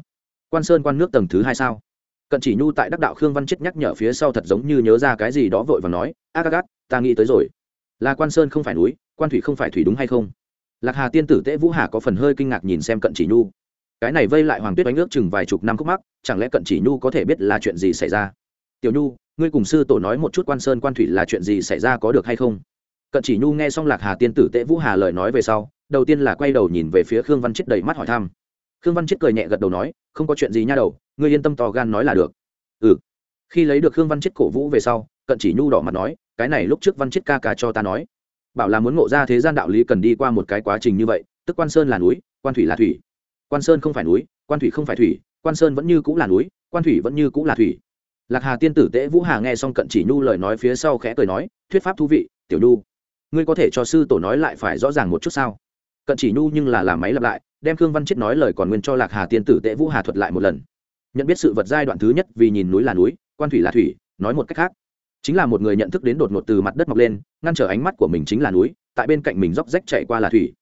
Quan sơn quan nước tầng thứ hai sao? Cận chỉ nhu tại đắc đạo khương văn chết nhắc nhở phía sau thật giống như nhớ ra cái gì đó vội và nói, a ác ta nghĩ tới rồi là quan sơn không phải núi quan thủy không phải thủy đúng hay không lạc hà tiên tử tễ vũ hà có phần hơi kinh ngạc nhìn xem cận chỉ nhu cái này vây lại hoàng tuyết đánh ước chừng vài chục năm khúc mắc chẳng lẽ cận chỉ nhu có thể biết là chuyện gì xảy ra tiểu nhu ngươi cùng sư tổ nói một chút quan sơn quan thủy là chuyện gì xảy ra có được hay không cận chỉ nhu nghe xong lạc hà tiên tử tễ vũ hà lời nói về sau đầu tiên là quay đầu nhìn về phía khương văn chết đầy mắt hỏi thăm khương văn chết cười nhẹ gật đầu nói không có chuyện gì nha đầu ngươi yên tâm to gan nói là được ừ khi lấy được khương văn chết cổ vũ về sau cận chỉ nhu đỏ mặt nói cái này lúc trước văn chết ca ca cho ta nói. Bảo là muốn ngộ ra thế gian đạo lý cần đi qua một cái quá trình như vậy, tức quan sơn là núi, quan thủy là thủy. Quan sơn không phải núi, quan thủy không phải thủy, quan sơn vẫn như cũng là núi, quan thủy vẫn như cũng là thủy. Lạc hà tiên tử tễ vũ hà nghe xong cận chỉ nhu lời nói phía sau khẽ cười nói, thuyết pháp thú vị, tiểu nhu, ngươi có thể cho sư tổ nói lại phải rõ ràng một chút sao? Cận chỉ nhu nhưng là làm máy lặp lại, đem khương văn chết nói lời còn nguyên cho lạc hà tiên tử tễ vũ hà thuật lại một lần. Nhận biết sự vật giai đoạn thứ nhất vì nhìn núi là núi, quan thủy là thủy, nói một cách khác chính là một người nhận thức đến đột ngột từ mặt đất mọc lên, ngăn trở ánh mắt của mình chính là núi, tại bên cạnh mình róc rách chạy qua là thủy.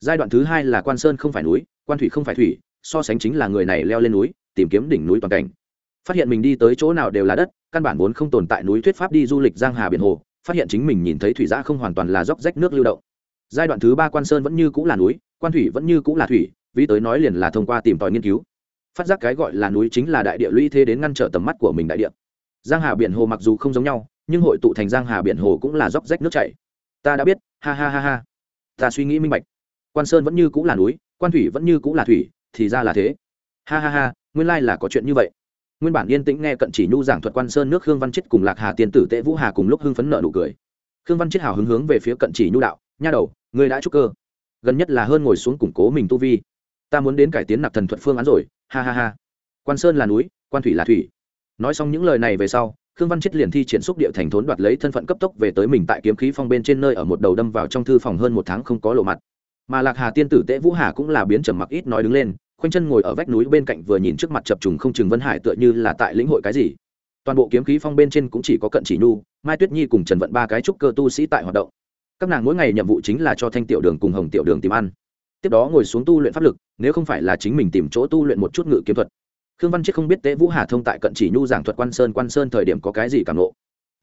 Giai đoạn thứ hai là quan sơn không phải núi, quan thủy không phải thủy, so sánh chính là người này leo lên núi, tìm kiếm đỉnh núi toàn cảnh. Phát hiện mình đi tới chỗ nào đều là đất, căn bản vốn không tồn tại núi thuyết pháp đi du lịch giang hà biển hồ, phát hiện chính mình nhìn thấy thủy giã không hoàn toàn là dốc rách nước lưu động. Giai đoạn thứ ba quan sơn vẫn như cũng là núi, quan thủy vẫn như cũng là thủy, vì tới nói liền là thông qua tìm tòi nghiên cứu. Phát giác cái gọi là núi chính là đại địa lũy thế đến ngăn trở tầm mắt của mình đại địa giang hà biển hồ mặc dù không giống nhau, nhưng hội tụ thành giang hà biển hồ cũng là dốc rách nước chảy. Ta đã biết, ha ha ha ha. Ta suy nghĩ minh bạch. Quan sơn vẫn như cũng là núi, quan thủy vẫn như cũng là thủy, thì ra là thế. Ha ha ha, nguyên lai là có chuyện như vậy. Nguyên bản yên tĩnh nghe cận chỉ nhu giảng thuật quan sơn nước khương văn chết cùng lạc hà tiên tử tệ vũ hà cùng lúc hưng phấn nợ nụ cười. Khương văn chết hào hứng hướng về phía cận chỉ nhu đạo, nha đầu, ngươi đã trúc cơ. Gần nhất là hơn ngồi xuống củng cố mình tu vi. Ta muốn đến cải tiến nạp thần thuật phương án rồi. Ha ha ha. Quan sơn là núi, quan thủy là thủy nói xong những lời này về sau, khương văn chết liền thi triển xúc địa thành thốn đoạt lấy thân phận cấp tốc về tới mình tại kiếm khí phong bên trên nơi ở một đầu đâm vào trong thư phòng hơn một tháng không có lộ mặt. Mà lạc hà tiên tử tễ vũ hà cũng là biến trầm mặc ít nói đứng lên, khoanh chân ngồi ở vách núi bên cạnh vừa nhìn trước mặt chập trùng không chừng vân hải tựa như là tại lĩnh hội cái gì. Toàn bộ kiếm khí phong bên trên cũng chỉ có cận chỉ nhu, mai tuyết nhi cùng trần vận ba cái trúc cơ tu sĩ tại hoạt động. Các nàng mỗi ngày nhiệm vụ chính là cho thanh tiểu đường cùng hồng tiểu đường tìm ăn. Tiếp đó ngồi xuống tu luyện pháp lực, nếu không phải là chính mình tìm chỗ tu luyện một chút ngự kiếm thuật khương văn chết không biết tế vũ hà thông tại cận chỉ nhu giảng thuật quan sơn quan sơn thời điểm có cái gì cảm lộ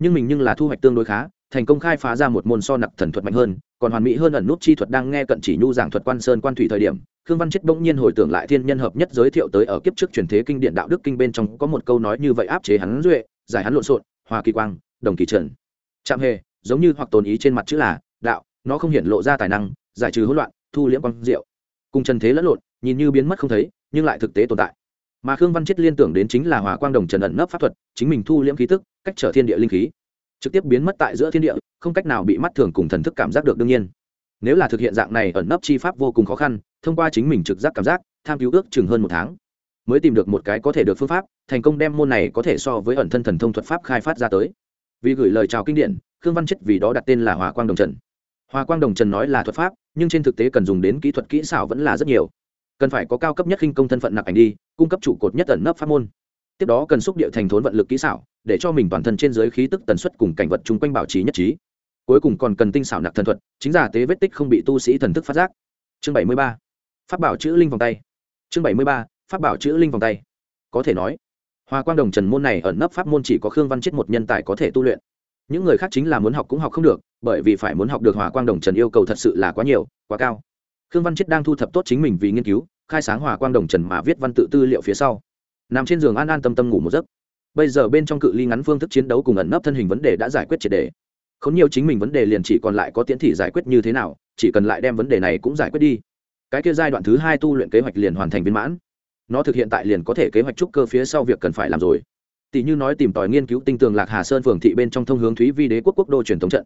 nhưng mình nhưng là thu hoạch tương đối khá, thành công khai phá ra một môn so nặc thần thuật mạnh hơn, còn hoàn mỹ hơn ẩn nút chi thuật đang nghe cận chỉ nhu giảng thuật quan sơn, quan thủy thời điểm, khương văn chết bỗng nhiên hồi tưởng lại thiên nhân hợp nhất giới thiệu tới ở kiếp trước truyền thế kinh điện đạo đức kinh bên trong có một câu nói như vậy áp chế hắn duệ, giải hắn lộn xộn, hòa kỳ quang, đồng kỳ trần. Chạm hề, giống như hoặc tồn ý trên mặt chữ là, đạo, nó không hiện lộ ra tài năng, giải trừ hỗn loạn, thu liễm quang diệu. Cùng trần thế lẫn lộn, nhìn như biến mất không thấy, nhưng lại thực tế tồn tại mà khương văn chết liên tưởng đến chính là hòa quang đồng trần ẩn nấp pháp thuật chính mình thu liễm khí tức cách trở thiên địa linh khí trực tiếp biến mất tại giữa thiên địa không cách nào bị mắt thường cùng thần thức cảm giác được đương nhiên nếu là thực hiện dạng này ẩn nấp chi pháp vô cùng khó khăn thông qua chính mình trực giác cảm giác tham cứu ước chừng hơn một tháng mới tìm được một cái có thể được phương pháp thành công đem môn này có thể so với ẩn thân thần thông thuật pháp khai phát ra tới vì gửi lời chào kinh điển khương văn chết vì đó đặt tên là hòa quang đồng trần hòa quang đồng trần nói là thuật pháp nhưng trên thực tế cần dùng đến kỹ thuật kỹ xảo vẫn là rất nhiều cần phải có cao cấp nhất khinh công thân phận nặng ảnh đi, cung cấp trụ cột nhất ẩn nấp pháp môn. Tiếp đó cần xúc địa thành thốn vận lực kỹ xảo, để cho mình toàn thân trên giới khí tức tần suất cùng cảnh vật chung quanh bảo trì nhất trí. Cuối cùng còn cần tinh xảo nặc thần thuật, chính giả tế vết tích không bị tu sĩ thần thức phát giác. Chương bảy mươi ba. Phát bảo chữ linh vòng tay. Chương bảy mươi ba phát bảo chữ linh vòng tay. Có thể nói, hoa quang đồng trần môn này ẩn nấp pháp môn chỉ có khương văn chết một nhân tài có thể tu luyện. Những người khác chính là muốn học cũng học không được, bởi vì phải muốn học được hòa quang đồng trần yêu cầu thật sự là quá nhiều, quá cao khương văn chết đang thu thập tốt chính mình vì nghiên cứu, khai sáng hòa quang đồng trần mà viết văn tự tư liệu phía sau. Nằm trên giường an an tâm tâm ngủ một giấc. Bây giờ bên trong cự ly ngắn phương thức chiến đấu cùng ẩn nấp thân hình vấn đề đã giải quyết triệt đề. Không nhiều chính mình vấn đề liền chỉ còn lại có tiến thị giải quyết như thế nào, chỉ cần lại đem vấn đề này cũng giải quyết đi. Cái kia giai đoạn thứ hai tu luyện kế hoạch liền hoàn thành viên mãn. Nó thực hiện tại liền có thể kế hoạch trúc cơ phía sau việc cần phải làm rồi. Tỷ như nói tìm tòi nghiên cứu tinh tường lạc hà sơn phường thị bên trong thông hướng thúy vi đế quốc quốc đô truyền thống trận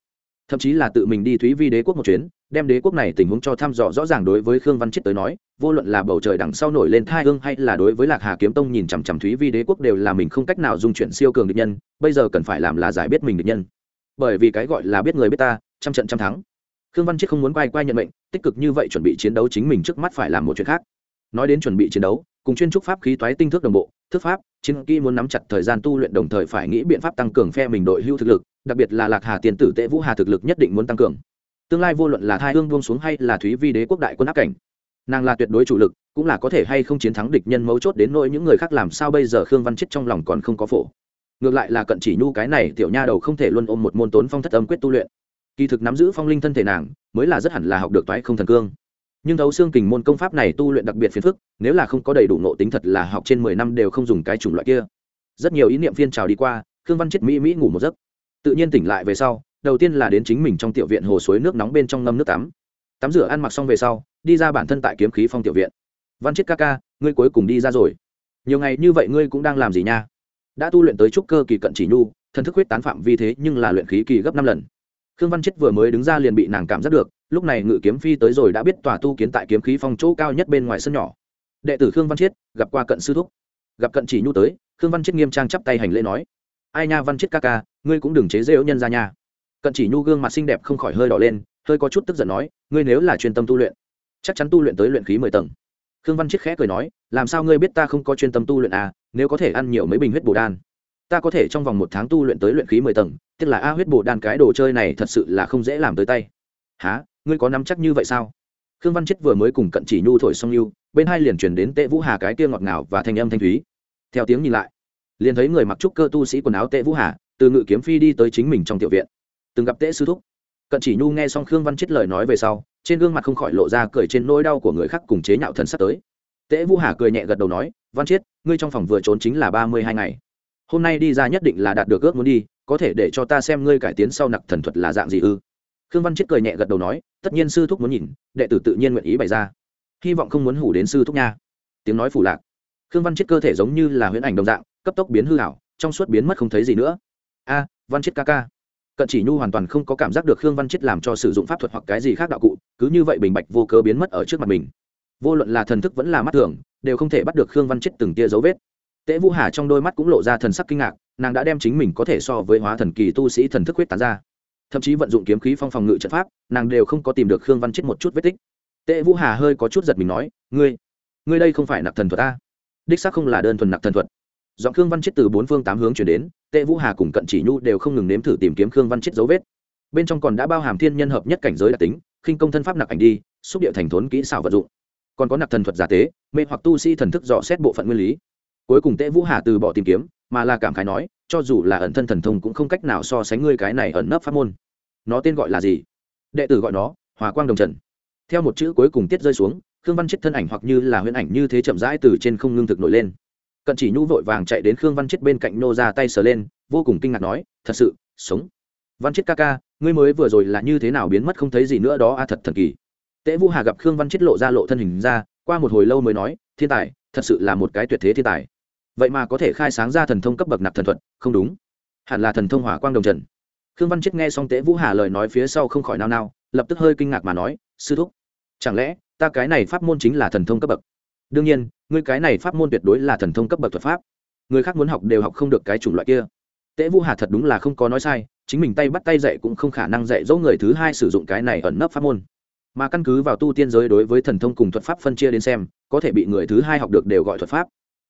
thậm chí là tự mình đi thúy vi đế quốc một chuyến, đem đế quốc này tình huống cho thăm dò rõ ràng đối với khương văn chết tới nói, vô luận là bầu trời đằng sau nổi lên thai hương hay là đối với lạc hà kiếm tông nhìn chằm chằm thúy vi đế quốc đều là mình không cách nào dung chuyển siêu cường địch nhân, bây giờ cần phải làm là giải biết mình địch nhân. Bởi vì cái gọi là biết người biết ta, trăm trận trăm thắng. Khương văn chết không muốn quay quay nhận mệnh, tích cực như vậy chuẩn bị chiến đấu chính mình trước mắt phải làm một chuyện khác. Nói đến chuẩn bị chiến đấu cùng chuyên trúc pháp khí toái tinh thức đồng bộ thức pháp, chiến kỹ muốn nắm chặt thời gian tu luyện đồng thời phải nghĩ biện pháp tăng cường phe mình đội hưu thực lực, đặc biệt là lạc hà tiền tử tệ vũ hà thực lực nhất định muốn tăng cường. Tương lai vô luận là thai hương buông xuống hay là thúy vi đế quốc đại quân áp cảnh, nàng là tuyệt đối chủ lực, cũng là có thể hay không chiến thắng địch nhân mấu chốt đến nỗi những người khác làm sao bây giờ khương văn chết trong lòng còn không có phổ. Ngược lại là cận chỉ nhu cái này tiểu nha đầu không thể luôn ôm một môn tốn phong thất âm quyết tu luyện. Kỳ thực nắm giữ phong linh thân thể nàng, mới là rất hẳn là học được toái không thần cương nhưng thấu xương kình môn công pháp này tu luyện đặc biệt phiền phức, nếu là không có đầy đủ nộ tính thật là học trên mười năm đều không dùng cái chủng loại kia. Rất nhiều ý niệm phiên trào đi qua, khương văn chết mỹ mỹ ngủ một giấc. Tự nhiên tỉnh lại về sau, đầu tiên là đến chính mình trong tiểu viện hồ suối nước nóng bên trong ngâm nước tắm. Tắm rửa ăn mặc xong về sau, đi ra bản thân tại kiếm khí phong tiểu viện. Văn chết ca ca, ngươi cuối cùng đi ra rồi. Nhiều ngày như vậy ngươi cũng đang làm gì nha? Đã tu luyện tới trúc cơ kỳ cận chỉ nhu, thần thức huyết tán phạm vi thế nhưng là luyện khí kỳ gấp năm lần. Khương văn chết vừa mới đứng ra liền bị nàng cảm giác được lúc này ngự kiếm phi tới rồi đã biết tòa tu kiến tại kiếm khí phong chỗ cao nhất bên ngoài sân nhỏ. Đệ tử khương văn chiết gặp qua cận sư thúc. Gặp cận chỉ nhu tới, khương văn chiết nghiêm trang chắp tay hành lễ nói, ai nha văn chiết ca ca, ngươi cũng đừng chế rêu nhân ra nha. Cận chỉ nhu gương mặt xinh đẹp không khỏi hơi đỏ lên, hơi có chút tức giận nói, ngươi nếu là chuyên tâm tu luyện, chắc chắn tu luyện tới luyện khí mười tầng. Khương văn chiết khẽ cười nói, làm sao ngươi biết ta không có chuyên tâm tu luyện à nếu có thể ăn nhiều mấy bình huyết bồ đan, ta có thể trong vòng một tháng tu luyện tới luyện khí mười tầng tức là a huyết bồ đan cái đồ chơi này thật sự là không dễ làm tới tay. Há ngươi có nắm chắc như vậy sao? Khương văn chết vừa mới cùng cận chỉ nhu thổi xong lưu, bên hai liền chuyển đến tệ vũ hà cái kia ngọt ngào và thanh âm thanh thúy. Theo tiếng nhìn lại, liền thấy người mặc trúc cơ tu sĩ quần áo tệ vũ hà, từ ngự kiếm phi đi tới chính mình trong tiểu viện. Từng gặp tệ sư thúc. Cận chỉ nhu nghe xong khương văn chết lời nói về sau, trên gương mặt không khỏi lộ ra cười trên nỗi đau của người khác cùng chế nhạo thần sắp tới. Tệ vũ hà cười nhẹ gật đầu nói, văn chết, ngươi trong phòng vừa trốn chính là ba mươi hai ngày. Hôm nay đi ra nhất định là đạt được ước muốn đi, có thể để cho ta xem ngươi cải tiến sau nặc thần thuật là dạng gì ư? Khương văn chết cười nhẹ gật đầu nói, tất nhiên sư thúc muốn nhìn, đệ tử tự nhiên nguyện ý bày ra. Hy vọng không muốn hủ đến sư thúc nha. Tiếng nói phủ lạc. Khương văn chết cơ thể giống như là huyễn ảnh đồng dạng, cấp tốc biến hư hảo trong suốt biến mất không thấy gì nữa. A, văn chết ca ca. Cận chỉ nhu hoàn toàn không có cảm giác được khương văn chết làm cho sử dụng pháp thuật hoặc cái gì khác đạo cụ, cứ như vậy bình bạch vô cớ biến mất ở trước mặt mình. Vô luận là thần thức vẫn là mắt thường, đều không thể bắt được khương văn chết từng tia dấu vết. Tễ vũ hà trong đôi mắt cũng lộ ra thần sắc kinh ngạc, nàng đã đem chính mình có thể so với hóa thần kỳ tu sĩ thần thức huyết tán ra thậm chí vận dụng kiếm khí phong phòng ngự trận pháp, nàng đều không có tìm được khương văn chết một chút vết tích. Tệ vũ hà hơi có chút giật mình nói, ngươi ngươi đây không phải nạp thần thuật ta đích xác không là đơn thuần nạp thần thuật. Dọn khương văn chết từ bốn phương tám hướng chuyển đến, tệ vũ hà cùng cận chỉ nhu đều không ngừng nếm thử tìm kiếm khương văn chết dấu vết. Bên trong còn đã bao hàm thiên nhân hợp nhất cảnh giới đặc tính, khinh công thân pháp nạp ảnh đi, xúc địa thành thốn kỹ xảo vận dụng. Còn có nạp thần thuật giả tế, mê hoặc tu sĩ thần thức dò xét bộ phận nguyên lý. Cuối cùng tệ vũ hà từ bỏ tìm kiếm, mà là cảm khái nói cho dù là ẩn thân thần thông cũng không cách nào so sánh ngươi cái này ẩn nấp pháp môn. Nó tên gọi là gì? Đệ tử gọi nó, hòa quang đồng trần. Theo một chữ cuối cùng tiết rơi xuống, khương văn chết thân ảnh hoặc như là huyễn ảnh như thế chậm rãi từ trên không ngưng thực nổi lên. Cận chỉ nhu vội vàng chạy đến khương văn chết bên cạnh nô ra tay sờ lên, vô cùng kinh ngạc nói, thật sự, sống. Văn chết ca ca, ngươi mới vừa rồi là như thế nào biến mất không thấy gì nữa đó a, thật thần kỳ. Tễ vũ hà gặp khương văn chết lộ ra lộ thân hình ra, qua một hồi lâu mới nói, thiên tài, thật sự là một cái tuyệt thế thiên tài vậy mà có thể khai sáng ra thần thông cấp bậc nạp thần thuật, không đúng. Hẳn là thần thông hỏa quang đồng trần. Khương văn chết nghe xong tế vũ hà lời nói phía sau không khỏi nao nao, lập tức hơi kinh ngạc mà nói, sư thúc, chẳng lẽ ta cái này pháp môn chính là thần thông cấp bậc? Đương nhiên, ngươi cái này pháp môn tuyệt đối là thần thông cấp bậc thuật pháp. Người khác muốn học đều học không được cái chủng loại kia. Tế vũ hà thật đúng là không có nói sai, chính mình tay bắt tay dạy cũng không khả năng dạy dỗ người thứ hai sử dụng cái này ẩn nấp pháp môn. Mà căn cứ vào tu tiên giới đối với thần thông cùng thuật pháp phân chia đến xem, có thể bị người thứ hai học được đều gọi thuật pháp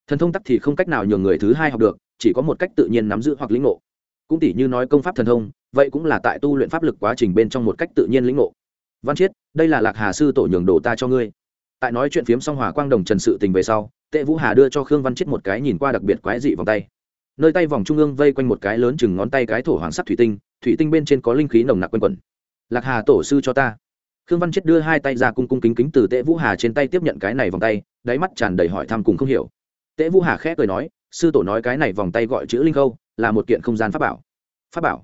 thần thông tắc thì không cách nào nhường người thứ hai học được, chỉ có một cách tự nhiên nắm giữ hoặc lĩnh ngộ. Cũng tỷ như nói công pháp thần thông, vậy cũng là tại tu luyện pháp lực quá trình bên trong một cách tự nhiên lĩnh ngộ. Văn chiết, đây là lạc hà sư tổ nhường đồ ta cho ngươi. Tại nói chuyện phiếm song hòa quang đồng trần sự tình về sau, tệ vũ hà đưa cho khương văn chiết một cái nhìn qua đặc biệt quái dị vòng tay. Nơi tay vòng trung ương vây quanh một cái lớn chừng ngón tay cái thổ hoàng sắc thủy tinh thủy tinh bên trên có linh khí nồng nặc quanh quẩn. Lạc hà tổ sư cho ta. Khương văn chiết đưa hai tay ra cung cung kính kính từ tệ vũ hà trên tay tiếp nhận cái này vòng tay, đáy mắt tràn đầy hỏi thăm cùng không hiểu. Tế vũ hà khẽ cười nói, sư tổ nói cái này vòng tay gọi chữ linh khâu, là một kiện không gian pháp bảo. Pháp bảo?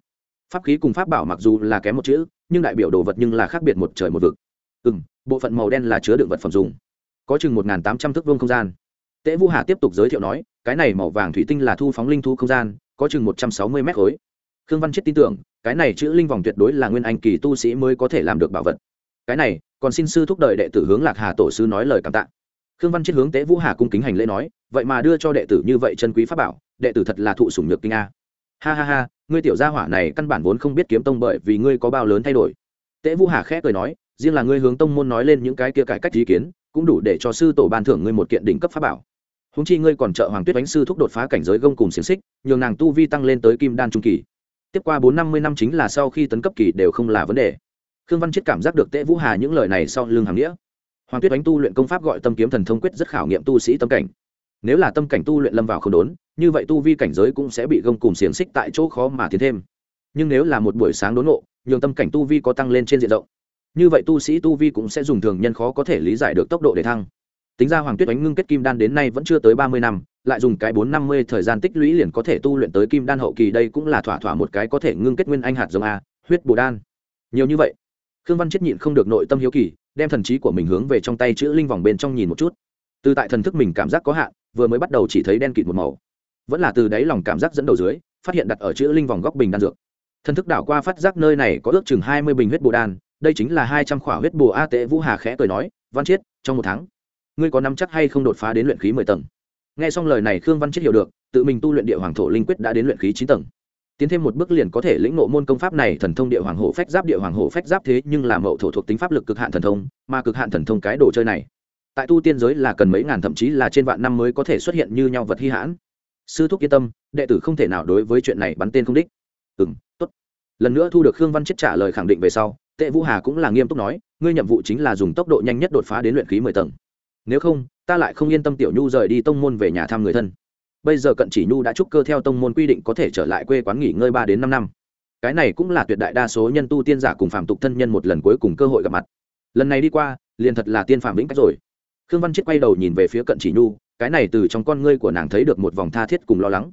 Pháp khí cùng pháp bảo mặc dù là kém một chữ, nhưng đại biểu đồ vật nhưng là khác biệt một trời một vực. Ừ m bộ phận màu đen là chứa đựng vật phẩm dùng. Có chừng một tám trăm thước vương không gian. Tễ vũ hà tiếp tục giới thiệu nói, cái này màu vàng thủy tinh là thu phóng linh thu không gian, có chừng một trăm sáu mươi mét khối. Khương văn chết tin tưởng, cái này chữ linh vòng tuyệt đối là nguyên anh kỳ tu sĩ mới có thể làm được bảo vật. Cái này, còn xin sư thúc đợi đệ tử hướng lạc hà tổ sư nói lời cảm tạ khương văn chết hướng tế vũ hà cung kính hành lễ nói, vậy mà đưa cho đệ tử như vậy chân quý pháp bảo, đệ tử thật là thụ sủng nhược kinh a. Ha ha ha, ngươi tiểu gia hỏa này căn bản vốn không biết kiếm tông bởi vì ngươi có bao lớn thay đổi. Tế vũ hà khẽ cười nói, riêng là ngươi hướng tông môn nói lên những cái kia cải cách ý kiến, cũng đủ để cho sư tổ ban thưởng ngươi một kiện đỉnh cấp pháp bảo. Húng chi ngươi còn trợ hoàng tuyết đánh sư thúc đột phá cảnh giới gông cùng xiềng xích, nhường nàng tu vi tăng lên tới kim đan trung kỳ. Tiếp qua bốn năm mươi năm chính là sau khi tấn cấp kỳ đều không là vấn đề. Khương văn chết cảm giác được Tế vũ hà những lời này sau lưng hàm nghĩa hoàng tuyết đánh tu luyện công pháp gọi tâm kiếm thần thông quyết rất khảo nghiệm tu sĩ tâm cảnh. Nếu là tâm cảnh tu luyện lâm vào không đốn, như vậy tu vi cảnh giới cũng sẽ bị gông cùng xiềng xích tại chỗ khó mà tiến thêm. Nhưng nếu là một buổi sáng đốn ngộ, nhường tâm cảnh tu vi có tăng lên trên diện rộng, như vậy tu sĩ tu vi cũng sẽ dùng thường nhân khó có thể lý giải được tốc độ để thăng. Tính ra hoàng tuyết oánh ngưng kết kim đan đến nay vẫn chưa tới ba mươi năm, lại dùng cái bốn năm mươi thời gian tích lũy liền có thể tu luyện tới kim đan hậu kỳ đây cũng là thỏa thỏa một cái có thể ngưng kết nguyên anh hạt giống a, huyết bồ đan. Nhiều như vậy, khương văn chết nhịn không được nội tâm hiếu kỳ đem thần trí của mình hướng về trong tay chữ linh vòng bên trong nhìn một chút. Từ tại thần thức mình cảm giác có hạn, vừa mới bắt đầu chỉ thấy đen kịt một màu. Vẫn là từ đáy lòng cảm giác dẫn đầu dưới, phát hiện đặt ở chữ linh vòng góc bình đan dược. Thần thức đảo qua phát giác nơi này có ước chừng hai mươi bình huyết bồ đan, đây chính là hai trăm khỏa huyết bồ a tệ vũ hà khẽ cười nói, văn chiết, trong một tháng, ngươi có nắm chắc hay không đột phá đến luyện khí mười tầng? Nghe xong lời này khương văn chiết hiểu được, tự mình tu luyện địa hoàng thổ linh quyết đã đến luyện khí chín tầng tiến thêm một bước liền có thể lĩnh ngộ môn công pháp này, thần thông địa hoàng hổ phách giáp, địa hoàng hổ phách giáp thế nhưng là mậu thổ thuộc tính pháp lực cực hạn thần thông, mà cực hạn thần thông cái đồ chơi này. Tại tu tiên giới là cần mấy ngàn thậm chí là trên vạn năm mới có thể xuất hiện như nhau vật hy hãn. Sư thúc yên tâm, đệ tử không thể nào đối với chuyện này bắn tên không đích. Ừ m tốt. Lần nữa thu được khương văn chết trả lời khẳng định về sau, tệ vũ hà cũng là nghiêm túc nói, ngươi nhiệm vụ chính là dùng tốc độ nhanh nhất đột phá đến luyện khí mười tầng. Nếu không, ta lại không yên tâm tiểu nhu rời đi tông môn về nhà thăm người thân bây giờ cận chỉ nhu đã trúc cơ theo tông môn quy định có thể trở lại quê quán nghỉ ngơi ba đến năm năm. Cái này cũng là tuyệt đại đa số nhân tu tiên giả cùng phạm tục thân nhân một lần cuối cùng cơ hội gặp mặt. Lần này đi qua, liền thật là tiên phạm vĩnh cách rồi. Khương văn chết quay đầu nhìn về phía cận chỉ nhu, cái này từ trong con ngươi của nàng thấy được một vòng tha thiết cùng lo lắng.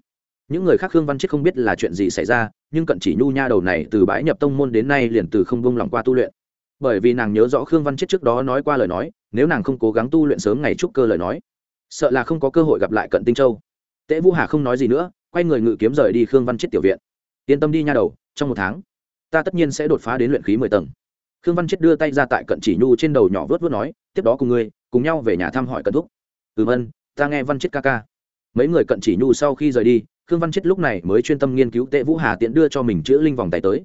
Những người khác khương văn chết không biết là chuyện gì xảy ra, nhưng cận chỉ nhu nha đầu này từ bãi nhập tông môn đến nay liền từ không bông lòng qua tu luyện. Bởi vì nàng nhớ rõ khương văn chết trước đó nói qua lời nói, nếu nàng không cố gắng tu luyện sớm ngày trúc cơ lời nói, sợ là không có cơ hội gặp lại cận tinh châu tễ vũ hà không nói gì nữa, quay người ngự kiếm rời đi khương văn chết tiểu viện. Yên tâm đi nha đầu, trong một tháng, ta tất nhiên sẽ đột phá đến luyện khí mười tầng. Khương văn chết đưa tay ra tại cận chỉ nhu trên đầu nhỏ vớt vớt nói, tiếp đó cùng ngươi, cùng nhau về nhà thăm hỏi cận thúc. Ừ vân, ta nghe văn chết ca ca. Mấy người cận chỉ nhu sau khi rời đi, khương văn chết lúc này mới chuyên tâm nghiên cứu tệ vũ hà tiện đưa cho mình chữ linh vòng tay tới.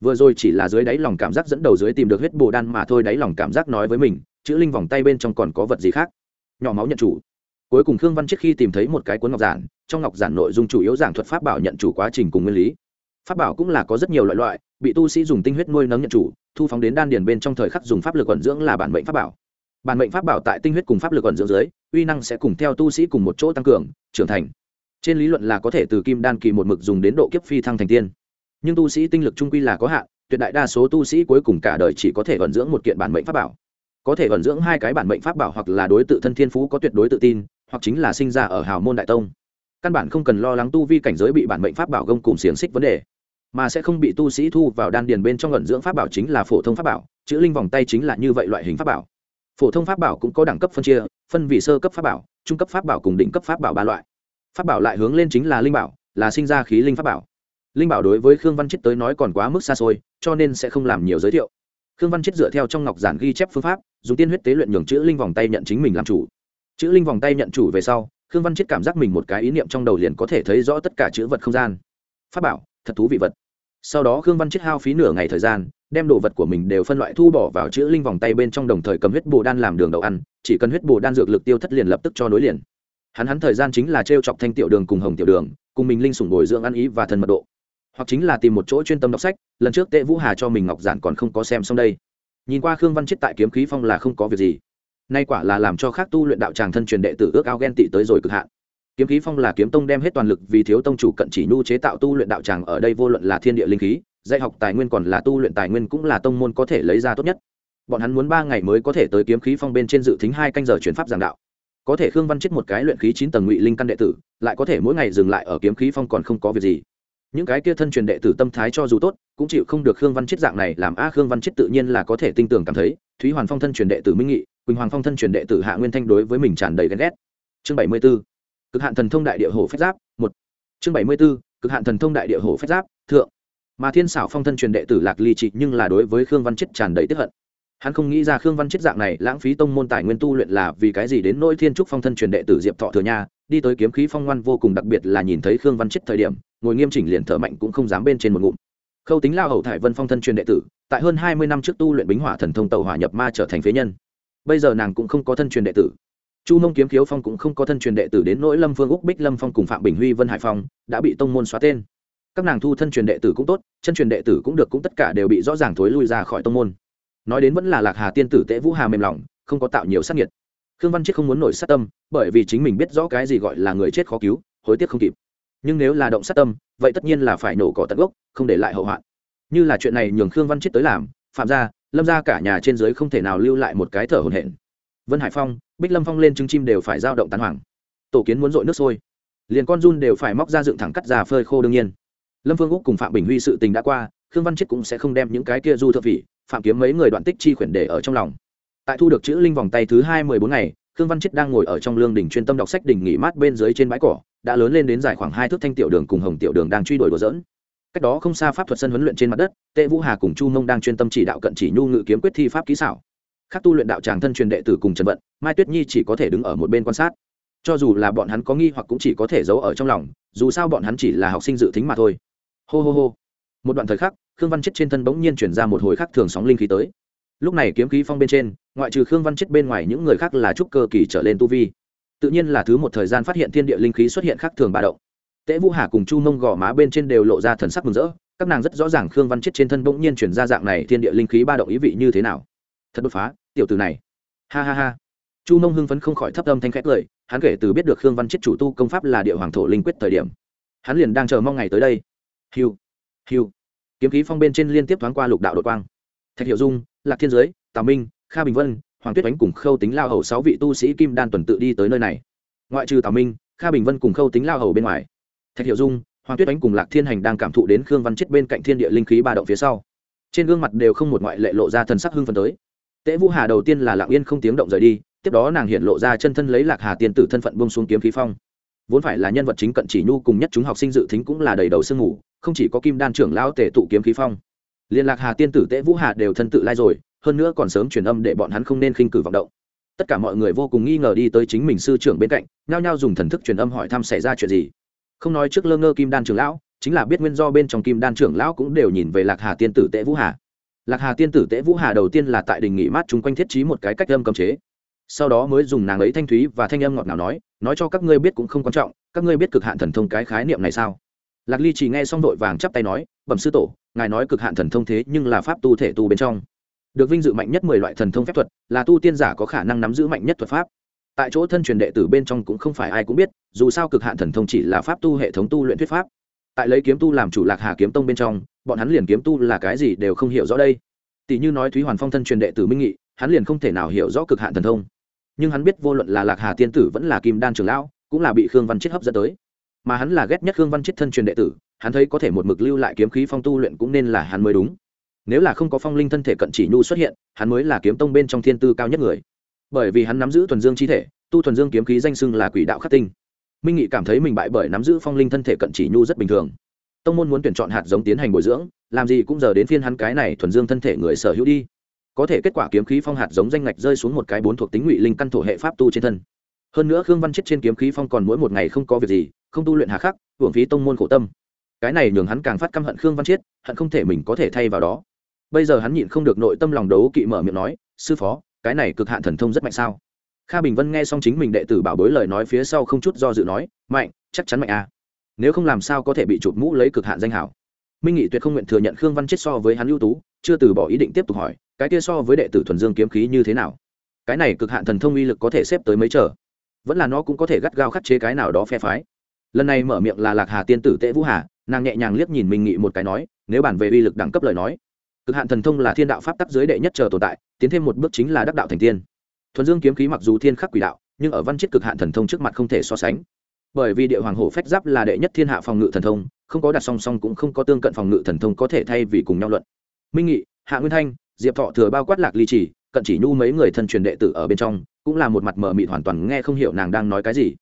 Vừa rồi chỉ là dưới đáy lòng cảm giác dẫn đầu dưới tìm được huyết bồ đan mà thôi, đáy lòng cảm giác nói với mình, chữ linh vòng tay bên trong còn có vật gì khác? Nhỏ máu nhận chủ cuối cùng khương văn trước khi tìm thấy một cái cuốn ngọc giản, trong ngọc giản nội dung chủ yếu giảng thuật pháp bảo nhận chủ quá trình cùng nguyên lý. Pháp bảo cũng là có rất nhiều loại loại, bị tu sĩ dùng tinh huyết nuôi nấng nhận chủ, thu phóng đến đan điền bên trong thời khắc dùng pháp lực quẩn dưỡng là bản mệnh pháp bảo. Bản mệnh pháp bảo tại tinh huyết cùng pháp lực quẩn dưỡng dưới, uy năng sẽ cùng theo tu sĩ cùng một chỗ tăng cường, trưởng thành. Trên lý luận là có thể từ kim đan kỳ một mực dùng đến độ kiếp phi thăng thành tiên. Nhưng tu sĩ tinh lực trung quy là có hạn, tuyệt đại đa số tu sĩ cuối cùng cả đời chỉ có thể vận dưỡng một kiện bản mệnh pháp bảo. Có thể vận dưỡng hai cái bản mệnh pháp bảo hoặc là đối tự thân thiên phú có tuyệt đối tự tin hoặc chính là sinh ra ở hào môn đại tông. Căn bản không cần lo lắng tu vi cảnh giới bị bản mệnh pháp bảo gông cùng xiềng xích vấn đề, mà sẽ không bị tu sĩ thu vào đan điền bên trong ẩn dưỡng pháp bảo chính là phổ thông pháp bảo, chữ linh vòng tay chính là như vậy loại hình pháp bảo. Phổ thông pháp bảo cũng có đẳng cấp phân chia, phân vị sơ cấp pháp bảo, trung cấp pháp bảo cùng đỉnh cấp pháp bảo ba loại. Pháp bảo lại hướng lên chính là linh bảo, là sinh ra khí linh pháp bảo. Linh bảo đối với khương văn chết tới nói còn quá mức xa xôi, cho nên sẽ không làm nhiều giới thiệu. Khương văn chết dựa theo trong ngọc giản ghi chép phương pháp, dùng tiên huyết tế luyện nhường chữ linh vòng tay nhận chính mình làm chủ chữ linh vòng tay nhận chủ về sau, khương văn chết cảm giác mình một cái ý niệm trong đầu liền có thể thấy rõ tất cả chữ vật không gian. Pháp bảo, thật thú vị vật. Sau đó khương văn chết hao phí nửa ngày thời gian, đem đồ vật của mình đều phân loại thu bỏ vào chữ linh vòng tay bên trong đồng thời cầm huyết bồ đan làm đường đậu ăn, chỉ cần huyết bồ đan dược lực tiêu thất liền lập tức cho nối liền. Hắn hắn thời gian chính là t r e o chọc thanh tiểu đường cùng hồng tiểu đường, cùng mình linh sủng bồi dưỡng ăn ý và thần mật độ. Hoặc chính là tìm một chỗ chuyên tâm đọc sách, lần trước tệ vũ hà cho mình ngọc giản còn không có xem xong đây. Nhìn qua khương văn chết tại kiếm khí phong là không có việc gì nay quả là làm cho khác tu luyện đạo tràng thân truyền đệ tử ước ao ghen tị tới rồi cực hạn. Kiếm khí phong là kiếm tông đem hết toàn lực vì thiếu tông chủ cận chỉ nhu chế tạo tu luyện đạo tràng ở đây vô luận là thiên địa linh khí, dạy học tài nguyên còn là tu luyện tài nguyên cũng là tông môn có thể lấy ra tốt nhất. Bọn hắn muốn ba ngày mới có thể tới kiếm khí phong bên trên dự tính hai canh giờ chuyển pháp giảng đạo. Có thể khương văn chết một cái luyện khí chín tầng ngụy linh căn đệ tử, lại có thể mỗi ngày dừng lại ở kiếm khí phong còn không có việc gì. Những cái kia thân truyền đệ tử tâm thái cho dù tốt, cũng chịu không được khương văn chết dạng này, làm a khương văn chết tự nhiên là có thể tin tưởng cảm thấy, thúy hoàn phong thân truyền đệ tử minh nghị quỳnh hoàng phong thân truyền đệ tử hạ nguyên thanh đối với mình tràn đầy ghen ghét. Chương bảy mươi b ố cực hạn thần thông đại địa hồ phép giáp, một. Chương bảy mươi b ố cực hạn thần thông đại địa hồ phép giáp, thượng. Mà thiên xảo phong thân truyền đệ tử lạc ly trị nhưng là đối với khương văn chết tràn đầy tiếp hận. Hắn không nghĩ ra khương văn chết dạng này lãng phí tông môn tài nguyên tu luyện là vì cái gì đến nỗi thiên trúc phong thân truyền đệ tử diệp thọ thừa nha, đi tới kiếm khí phong ngoan vô cùng đặc biệt là nhìn thấy khương văn chết thời điểm, ngồi nghiêm chỉnh liền thở mạnh cũng không dám bên trên một ngụm. Khâu tính lao hậu thải vân phong thân truyền đệ tử, tại hơn hai mươi năm trước tu luyện bính hỏa thần thông tàu hỏa nhập ma trở thành phế nhân bây giờ nàng cũng không có thân truyền đệ tử. Chu mông kiếm khiếu phong cũng không có thân truyền đệ tử đến nỗi lâm phương úc bích lâm phong cùng phạm bình huy vân hải phong đã bị tông môn xóa tên. Các nàng thu thân truyền đệ tử cũng tốt, chân truyền đệ tử cũng được cũng tất cả đều bị rõ ràng thối lui ra khỏi tông môn. Nói đến vẫn là lạc hà tiên tử tễ vũ hà mềm lòng, không có tạo nhiều sắc nhiệt khương văn chết không muốn nổi sát tâm, bởi vì chính mình biết rõ cái gì gọi là người chết khó cứu, hối tiếc không kịp. Nhưng nếu là động sát tâm, vậy tất nhiên là phải nổ cỏ tận gốc, không để lại hậu hoạn. Như là chuyện này nhường khương văn chết tới làm, phạm ra lâm ra cả nhà trên giới không thể nào lưu lại một cái thở hồn hển. Vân hải phong, bích lâm phong lên trứng chim đều phải giao động tán hoàng tổ kiến muốn dội nước sôi. Liền con run đều phải móc ra dựng thẳng cắt già phơi khô đương nhiên. Lâm phương úc cùng phạm bình huy sự tình đã qua, khương văn chết cũng sẽ không đem những cái kia du thượng vị, phạm kiếm mấy người đoạn tích chi khuyển để ở trong lòng. Tại thu được chữ linh vòng tay thứ hai mười bốn ngày, khương văn chết đang ngồi ở trong lương đình chuyên tâm đọc sách đỉnh nghỉ mát bên dưới trên bãi cỏ, đã lớn lên đến dài khoảng hai thước thanh tiểu đường cùng hồng tiểu đường đang truy đuổi đồ dỡn cách đó không xa pháp thuật sân huấn luyện trên mặt đất tệ vũ hà cùng chu mông đang chuyên tâm chỉ đạo cận chỉ nhu ngự kiếm quyết thi pháp kỹ xảo. Khác tu luyện đạo tràng thân truyền đệ tử cùng trần vận, mai tuyết nhi chỉ có thể đứng ở một bên quan sát. Cho dù là bọn hắn có nghi hoặc cũng chỉ có thể giấu ở trong lòng, dù sao bọn hắn chỉ là học sinh dự tính mà thôi. Hô hô hô. Một đoạn thời khắc, khương văn chết trên thân bỗng nhiên chuyển ra một hồi khắc thường sóng linh khí tới. Lúc này kiếm khí phong bên trên, ngoại trừ khương văn chết bên ngoài những người khác là trúc cơ kỳ trở lên tu vi. Tự nhiên là thứ một thời gian phát hiện thiên địa linh khí xuất hiện khắc thường ba động. Tế vũ hà cùng chu mông gò má bên trên đều lộ ra thần sắc mừng rỡ các nàng rất rõ ràng khương văn chết trên thân bỗng nhiên chuyển ra dạng này thiên địa linh khí ba động ý vị như thế nào. Thật đột phá tiểu tử này. Ha ha ha. Chu mông hưng phấn không khỏi thấp âm thanh khẽ cười, hắn kể từ biết được khương văn chết chủ tu công pháp là địa hoàng thổ linh quyết thời điểm. Hắn liền đang chờ mong ngày tới đây. Hiu hiu. Kiếm khí phong bên trên liên tiếp thoáng qua lục đạo đột quang. Thạch Hiểu dung lạc thiên giới tào minh kha bình vân hoàng tuyết Oánh cùng khâu tính lao hầu sáu vị tu sĩ kim đan tuần tự đi tới nơi này. Ngoại trừ tào minh kha bình vân cùng khâu tính lao hầu bên ngoài thạch hiệu dung, hoàng tuyết ánh cùng lạc thiên hành đang cảm thụ đến khương văn chết bên cạnh thiên địa linh khí ba động phía sau. Trên gương mặt đều không một ngoại lệ lộ ra thần sắc hưng phần tới. Tễ vũ hà đầu tiên là lạng yên không tiếng động rời đi, tiếp đó nàng hiện lộ ra chân thân lấy lạc hà tiên tử thân phận bông xuống kiếm khí phong. Vốn phải là nhân vật chính cận chỉ nhu cùng nhất chúng học sinh dự tính cũng là đầy đầu sương ngủ không chỉ có kim đan trưởng lão tể tụ kiếm khí phong. Liên lạc hà tiên tử tễ vũ hà đều thân tự lai rồi, hơn nữa còn sớm truyền âm để bọn hắn không nên khinh cử vọng động. Tất cả mọi người vô cùng nghi ngờ đi tới chính mình sư trưởng bên cạnh, nhao nhao dùng thần thức truyền âm hỏi thăm xảy ra chuyện gì không nói trước lơ ngơ kim đan trưởng lão, chính là biết nguyên do bên trong kim đan trưởng lão cũng đều nhìn về lạc hà tiên tử tễ vũ hà. Lạc hà tiên tử tễ vũ hà đầu tiên là tại đình nghỉ mát chung quanh thiết trí một cái cách âm cấm chế. Sau đó mới dùng nàng ấy thanh thúy và thanh âm ngọt nào nói nói cho các ngươi biết cũng không quan trọng, các ngươi biết cực hạn thần thông cái khái niệm này sao? Lạc ly chỉ nghe xong đội vàng chắp tay nói, bẩm sư tổ, ngài nói cực hạn thần thông thế nhưng là pháp tu thể tu bên trong. Được vinh dự mạnh nhất mười loại thần thông phép thuật, là tu tiên giả có khả năng nắm giữ mạnh nhất thuật pháp tại chỗ thân truyền đệ tử bên trong cũng không phải ai cũng biết, dù sao cực hạn thần thông chỉ là pháp tu hệ thống tu luyện thuyết pháp. Tại lấy kiếm tu làm chủ lạc hà kiếm tông bên trong, bọn hắn liền kiếm tu là cái gì đều không hiểu rõ đây. Tỷ như nói thúy hoàn phong thân truyền đệ tử minh nghị, hắn liền không thể nào hiểu rõ cực hạn thần thông. Nhưng hắn biết vô luận là lạc hà tiên tử vẫn là kim đan trường lão, cũng là bị khương văn chết hấp dẫn tới. Mà hắn là ghét nhất khương văn chết thân truyền đệ tử, hắn thấy có thể một mực lưu lại kiếm khí phong tu luyện cũng nên là hắn mới đúng. Nếu là không có phong linh thân thể cận chỉ nhu xuất hiện, hắn mới là kiếm tông bên trong thiên tư cao nhất người bởi vì hắn nắm giữ thuần dương chi thể, tu thuần dương kiếm khí danh xưng là quỷ đạo khắc tinh. Minh nghị cảm thấy mình bại bởi nắm giữ phong linh thân thể cận chỉ nhu rất bình thường. Tông môn muốn tuyển chọn hạt giống tiến hành bồi dưỡng, làm gì cũng giờ đến phiên hắn cái này thuần dương thân thể người sở hữu đi. Có thể kết quả kiếm khí phong hạt giống danh ngạch rơi xuống một cái bốn thuộc tính ngụy linh căn thổ hệ pháp tu trên thân. Hơn nữa khương văn chết trên kiếm khí phong còn mỗi một ngày không có việc gì, không tu luyện hà khắc, hưởng phí tông môn khổ tâm. Cái này nhường hắn càng phát căm hận khương văn chết, hận không thể mình có thể thay vào đó. Bây giờ hắn nhịn không được nội tâm lòng đấu kỵ mở miệng nói, sư phó cái này cực hạn thần thông rất mạnh sao? Kha bình vân nghe xong chính mình đệ tử bảo bối lời nói phía sau không chút do dự nói, mạnh, chắc chắn mạnh à. nếu không làm sao có thể bị chụp mũ lấy cực hạn danh hảo? Minh nghị tuyệt không nguyện thừa nhận khương văn chết so với hắn ưu tú, chưa từ bỏ ý định tiếp tục hỏi, cái kia so với đệ tử thuần dương kiếm khí như thế nào? Cái này cực hạn thần thông uy lực có thể xếp tới mấy trở? Vẫn là nó cũng có thể gắt gao khắc chế cái nào đó phe phái. Lần này mở miệng là lạc hà tiên tử tệ vũ hà, nàng nhẹ nhàng liếc nhìn minh nghị một cái nói, nếu bản về uy lực đẳng cấp lời nói cực hạn thần thông là thiên đạo pháp tắc giới đệ nhất chờ tồn tại, tiến thêm một bước chính là đắc đạo thành tiên. Thuần dương kiếm khí mặc dù thiên khắc quỷ đạo, nhưng ở văn chiết cực hạn thần thông trước mặt không thể so sánh. Bởi vì địa hoàng hổ phách giáp là đệ nhất thiên hạ phòng ngự thần thông, không có đặt song song cũng không có tương cận phòng ngự thần thông có thể thay vì cùng nhau luận. Minh nghị, hạ nguyên thanh, diệp thọ thừa bao quát lạc ly chỉ, cận chỉ nhu mấy người thân truyền đệ tử ở bên trong, cũng là một mặt mờ mịt hoàn toàn nghe không hiểu nàng đang nói cái gì.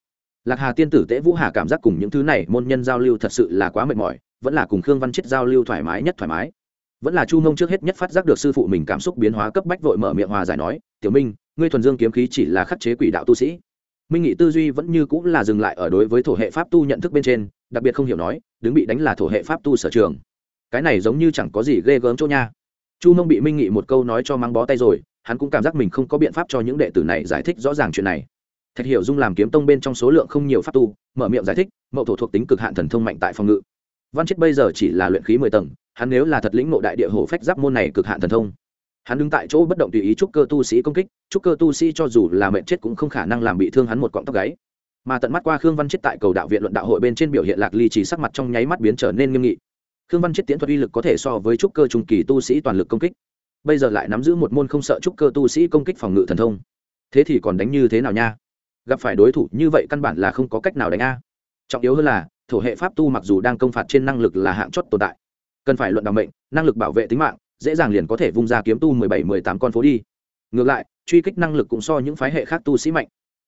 Lạc hà tiên tử tễ vũ hà cảm giác cùng những thứ này môn nhân giao lưu thật sự là quá mệt mỏi, vẫn là cùng khương văn chết giao lưu thoải mái nhất thoải mái vẫn là chu mông trước hết nhất phát giác được sư phụ mình cảm xúc biến hóa cấp bách vội mở miệng hòa giải nói, tiểu minh, ngươi thuần dương kiếm khí chỉ là khắc chế quỷ đạo tu sĩ. Minh nghị tư duy vẫn như cũng là dừng lại ở đối với thổ hệ pháp tu nhận thức bên trên, đặc biệt không hiểu nói, đứng bị đánh là thổ hệ pháp tu sở trường. Cái này giống như chẳng có gì ghê gớm chỗ nha. Chu mông bị minh nghị một câu nói cho mang bó tay rồi, hắn cũng cảm giác mình không có biện pháp cho những đệ tử này giải thích rõ ràng chuyện này. Thạch hiểu dung làm kiếm tông bên trong số lượng không nhiều pháp tu, mở miệng giải thích, mậu thổ thuộc tính cực hạn thần thông mạnh tại phòng ngự văn chết bây giờ chỉ là luyện khí mười tầng, hắn nếu là thật lĩnh ngộ đại địa hồ phách giáp môn này cực hạn thần thông. Hắn đứng tại chỗ bất động tùy ý trúc cơ tu sĩ công kích, trúc cơ tu sĩ cho dù là mệnh chết cũng không khả năng làm bị thương hắn một cọng tóc gáy. Mà tận mắt qua khương văn chết tại cầu đạo viện luận đạo hội bên trên biểu hiện lạc ly chỉ sắc mặt trong nháy mắt biến trở nên nghiêm nghị. Khương văn chết tiến thuật uy lực có thể so với trúc cơ trung kỳ tu sĩ toàn lực công kích. Bây giờ lại nắm giữ một môn không sợ trúc cơ tu sĩ công kích phòng ngự thần thông. Thế thì còn đánh như thế nào nha? Gặp phải đối thủ như vậy căn bản là không có cách nào đánh a. Trọng yếu hơn là thổ hệ pháp tu mặc dù đang công phạt trên năng lực là hạng chót tồn tại, cần phải luận đ mệnh, năng lực bảo vệ tính mạng, dễ dàng liền có thể vung ra kiếm tu mười bảy, mười tám con phố đi. Ngược lại, truy kích năng lực cũng so những phái hệ khác tu sĩ mạnh.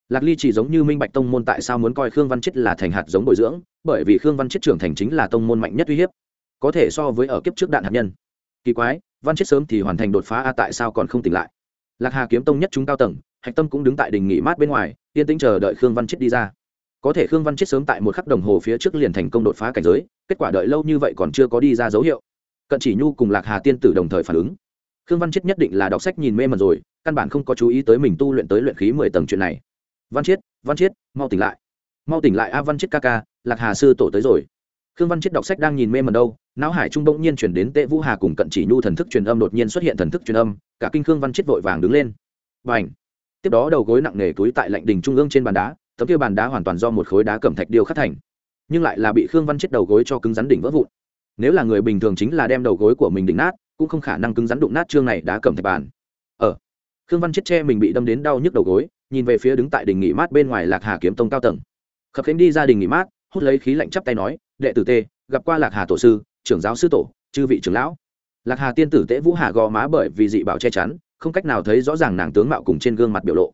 Lạc ly chỉ giống như minh bạch tông môn tại sao muốn coi khương văn chết là thành hạt giống bồi dưỡng, bởi vì khương văn chết trưởng thành chính là tông môn mạnh nhất uy hiếp, có thể so với ở kiếp trước đạn hạt nhân. Kỳ quái, văn chết sớm thì hoàn thành đột phá a tại sao còn không tỉnh lại? Lạc hà kiếm tông nhất chúng cao tầng, hạch tâm cũng đứng tại đình nghỉ mát bên ngoài, yên tĩnh chờ đợi khương văn chết đi ra có thể khương văn chết sớm tại một khắc đồng hồ phía trước liền thành công đột phá cảnh giới, kết quả đợi lâu như vậy còn chưa có đi ra dấu hiệu. Cận chỉ nhu cùng lạc hà tiên tử đồng thời phản ứng. Khương văn chết nhất định là đọc sách nhìn mê mật rồi, căn bản không có chú ý tới mình tu luyện tới luyện khí mười tầng chuyện này. Văn chiết văn chiết mau tỉnh lại. Mau tỉnh lại a, văn chiết ca ca, lạc hà sư tổ tới rồi. Khương văn chiết đọc sách đang nhìn mê mật đâu, não hải trung bỗng nhiên chuyển đến tệ vũ hà cùng cận chỉ nhu thần thức truyền âm đột nhiên xuất hiện thần thức truyền âm, cả kinh khương văn chiết vội vàng đứng lên. Và ảnh tiếp đó đầu gối nặng nề túi tại lạnh đình trung ương trên bàn đá tấm kia bàn đá hoàn toàn do một khối đá cẩm thạch điêu khắc thành, nhưng lại là bị khương văn chết đầu gối cho cứng rắn đỉnh vỡ vụn. Nếu là người bình thường chính là đem đầu gối của mình đỉnh nát, cũng không khả năng cứng rắn đụng nát chương này đá cẩm thạch bàn. Ở khương văn chết che mình bị đâm đến đau nhức đầu gối, nhìn về phía đứng tại đình nghỉ mát bên ngoài lạc hà kiếm tông cao tầng. Khập khiễng đi ra đình nghỉ mát, hút lấy khí lạnh chắp tay nói, đệ tử tê, gặp qua lạc hà tổ sư, trưởng giáo sư tổ, chư vị trưởng lão. Lạc hà tiên tử tễ vũ hà gò má bởi vì dị bảo che chắn, không cách nào thấy rõ ràng nàng tướng mạo cùng trên gương mặt biểu lộ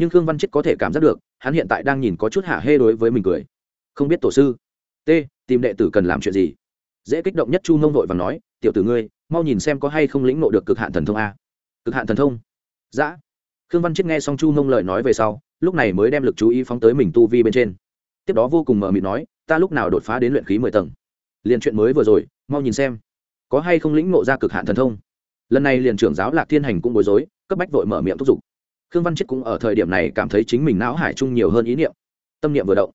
nhưng khương văn chết có thể cảm giác được, hắn hiện tại đang nhìn có chút hả hê đối với mình cười. Không biết tổ sư, t, tìm đệ tử cần làm chuyện gì? Dễ kích động nhất chu mông vội và nói, tiểu tử ngươi, mau nhìn xem có hay không lĩnh nộ được cực hạn thần thông a. Cực hạn thần thông? Dã khương văn chết nghe xong chu mông lời nói về sau, lúc này mới đem lực chú ý phóng tới mình tu vi bên trên. Tiếp đó vô cùng mờ mịt nói, ta lúc nào đột phá đến luyện khí mười tầng? Liền chuyện mới vừa rồi, mau nhìn xem. Có hay không lĩnh ngộ ra cực hạn thần thông? Lần này liền trưởng giáo lạc thiên hành cũng bối rối, cấp bách vội mở miệng thúc giục khương văn chết cũng ở thời điểm này cảm thấy chính mình não hải chung nhiều hơn ý niệm. Tâm niệm vừa động,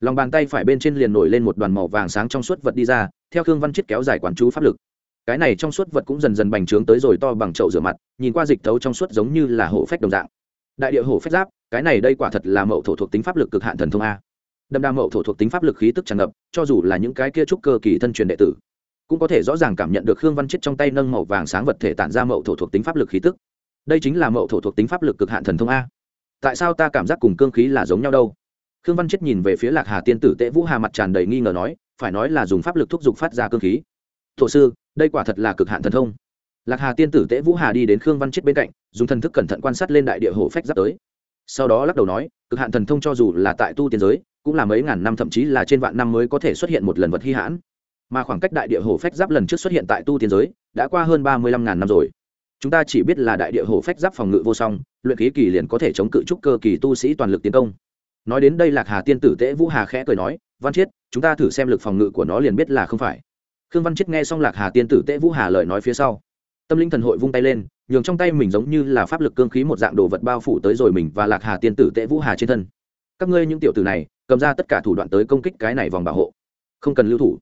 lòng bàn tay phải bên trên liền nổi lên một đoàn màu vàng sáng trong suốt vật đi ra, theo khương văn chết kéo dài quán chú pháp lực. Cái này trong suốt vật cũng dần dần bành trướng tới rồi to bằng chậu rửa mặt, nhìn qua dịch thấu trong suốt giống như là hổ phách đồng dạng. Đại địa hổ phách giáp, cái này đây quả thật là mậu thổ thuộc tính pháp lực cực hạn thần thông a. Đâm đa mậu thổ thuộc tính pháp lực khí tức tràn ngập, cho dù là những cái kia trúc cơ kỳ thân truyền đệ tử, cũng có thể rõ ràng cảm nhận được khương văn chết trong tay nâng màu vàng sáng vật thể tản ra mậu thổ thuộc tính pháp lực khí tức đây chính là mậu thổ thuộc tính pháp lực cực hạn thần thông a. Tại sao ta cảm giác cùng cương khí là giống nhau đâu? Khương văn chết nhìn về phía lạc hà tiên tử tệ vũ hà mặt tràn đầy nghi ngờ nói, phải nói là dùng pháp lực thúc giục phát ra cương khí. Thổ sư, đây quả thật là cực hạn thần thông. Lạc hà tiên tử tệ vũ hà đi đến khương văn chết bên cạnh, dùng thần thức cẩn thận quan sát lên đại địa hồ phách giáp tới. Sau đó lắc đầu nói, cực hạn thần thông cho dù là tại tu tiên giới, cũng là mấy ngàn năm, thậm chí là trên vạn năm mới có thể xuất hiện một lần vật hy hãn. Mà khoảng cách đại địa hồ phách giáp lần trước xuất hiện tại tu tiên giới, đã qua hơn ba mươi lăm ngàn năm rồi chúng ta chỉ biết là đại địa hồ phách giáp phòng ngự vô song, luyện khí kỳ liền có thể chống cự trúc cơ kỳ tu sĩ toàn lực tiến công. Nói đến đây lạc hà tiên tử tễ vũ hà khẽ cười nói, văn chiết, chúng ta thử xem lực phòng ngự của nó liền biết là không phải. Khương văn chiết nghe xong lạc hà tiên tử tễ vũ hà lời nói phía sau, tâm linh thần hội vung tay lên, nhường trong tay mình giống như là pháp lực cương khí một dạng đồ vật bao phủ tới rồi mình và lạc hà tiên tử tễ vũ hà trên thân. Các ngươi những tiểu tử này, cầm ra tất cả thủ đoạn tới công kích cái này vòng bảo hộ. Không cần lưu thủ.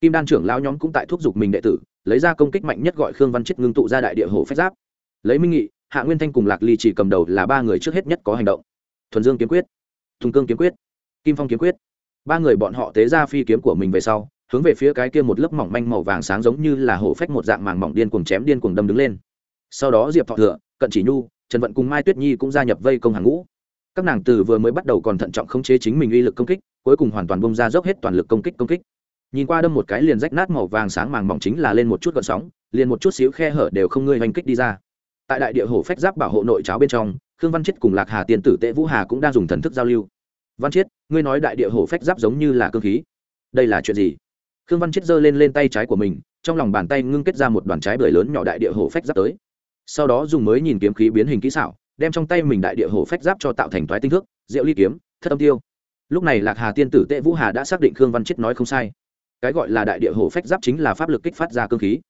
Kim đan trưởng lão nhóm cũng tại thúc giục mình đệ tử lấy ra công kích mạnh nhất gọi khương văn chết ngưng tụ ra đại địa hồ phách giáp. Lấy minh nghị, hạ nguyên thanh cùng lạc ly chỉ cầm đầu là ba người trước hết nhất có hành động. Thuần dương kiếm quyết, thùng cương kiếm quyết, kim phong kiếm quyết. Ba người bọn họ tế ra phi kiếm của mình về sau, hướng về phía cái kia một lớp mỏng manh màu vàng sáng giống như là hổ phách một dạng màng mỏng điên cuồng chém điên cuồng đâm đứng lên. Sau đó diệp thọ thừa cận chỉ nhu, trần vận cùng mai tuyết nhi cũng gia nhập vây công hàng ngũ. Các nàng từ vừa mới bắt đầu còn thận trọng khống chế chính mình uy lực công kích, cuối cùng hoàn toàn bông ra dốc hết toàn lực công kích công kích nhìn qua đâm một cái liền rách nát màu vàng sáng màng mỏng chính là lên một chút gợn sóng, liền một chút xíu khe hở đều không ngươi hành kích đi ra. Tại đại địa hổ phách giáp bảo hộ nội cháo bên trong, khương văn chết cùng lạc hà tiền tử tệ vũ hà cũng đang dùng thần thức giao lưu. Văn chết ngươi nói đại địa hổ phách giáp giống như là cơ khí. Đây là chuyện gì? Khương văn chết giơ lên lên tay trái của mình, trong lòng bàn tay ngưng kết ra một đoàn trái bưởi lớn nhỏ đại địa hổ phách giáp tới. Sau đó dùng mới nhìn kiếm khí biến hình kỹ xảo, đem trong tay mình đại địa hổ phách giáp cho tạo thành toái tinh thước diệu ly kiếm, thất âm tiêu. Lúc này lạc hà tiên tử tệ vũ hà đã xác định khương văn chết nói không sai cái gọi là đại địa hổ phách giáp chính là pháp lực kích phát ra cơ khí.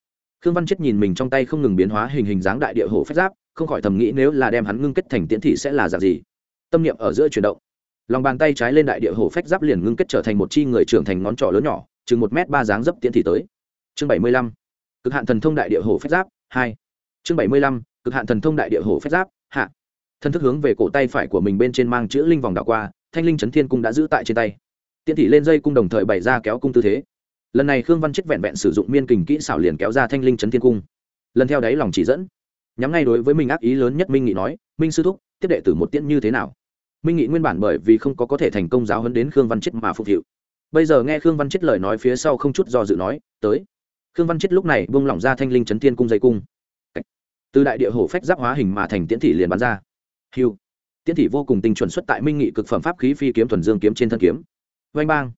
Khương văn chết nhìn mình trong tay không ngừng biến hóa hình hình dáng đại địa hổ phách giáp, không khỏi thầm nghĩ nếu là đem hắn ngưng kết thành tiễn thị sẽ là dạng gì. Tâm niệm ở giữa chuyển động. Lòng bàn tay trái lên đại địa hổ phách giáp liền ngưng kết trở thành một chi người trưởng thành ngón trỏ lớn nhỏ, chừng một m ba dáng dấp tiễn thị tới. Chương bảy mươi lăm. Cực hạn thần thông đại địa hổ phách giáp, hai. Chương bảy mươi lăm. Cực hạn thần thông đại địa hổ phách giáp, hạ. Thân thức hướng về cổ tay phải của mình bên trên mang chữ linh vòng đảo qua, thanh linh trấn thiên cung đã giữ tại trên tay. Tiễn thị lên dây cung đồng thời bày ra kéo cung tư thế lần này khương văn chết vẹn vẹn sử dụng miên kình kỹ xảo liền kéo ra thanh linh trấn thiên cung. Lần theo đáy lòng chỉ dẫn, nhắm ngay đối với mình ác ý lớn nhất minh nghị nói, minh sư thúc, tiếp đệ tử một tiễn như thế nào? Minh nghị nguyên bản bởi vì không có có thể thành công giáo hấn đến khương văn chết mà phục vụ bây giờ nghe khương văn chết lời nói phía sau không chút do dự nói, tới. Khương văn chết lúc này buông lỏng ra thanh linh chấn thiên cung dây cung. Từ đại địa hổ phách giáp hóa hình mà thành tiễn thị liền bắn ra. Hiu tiễn thị vô cùng tinh chuẩn xuất tại minh nghị cực phẩm pháp khí phi kiếm thuần dương kiếm trên thân kiếm. Vanh bang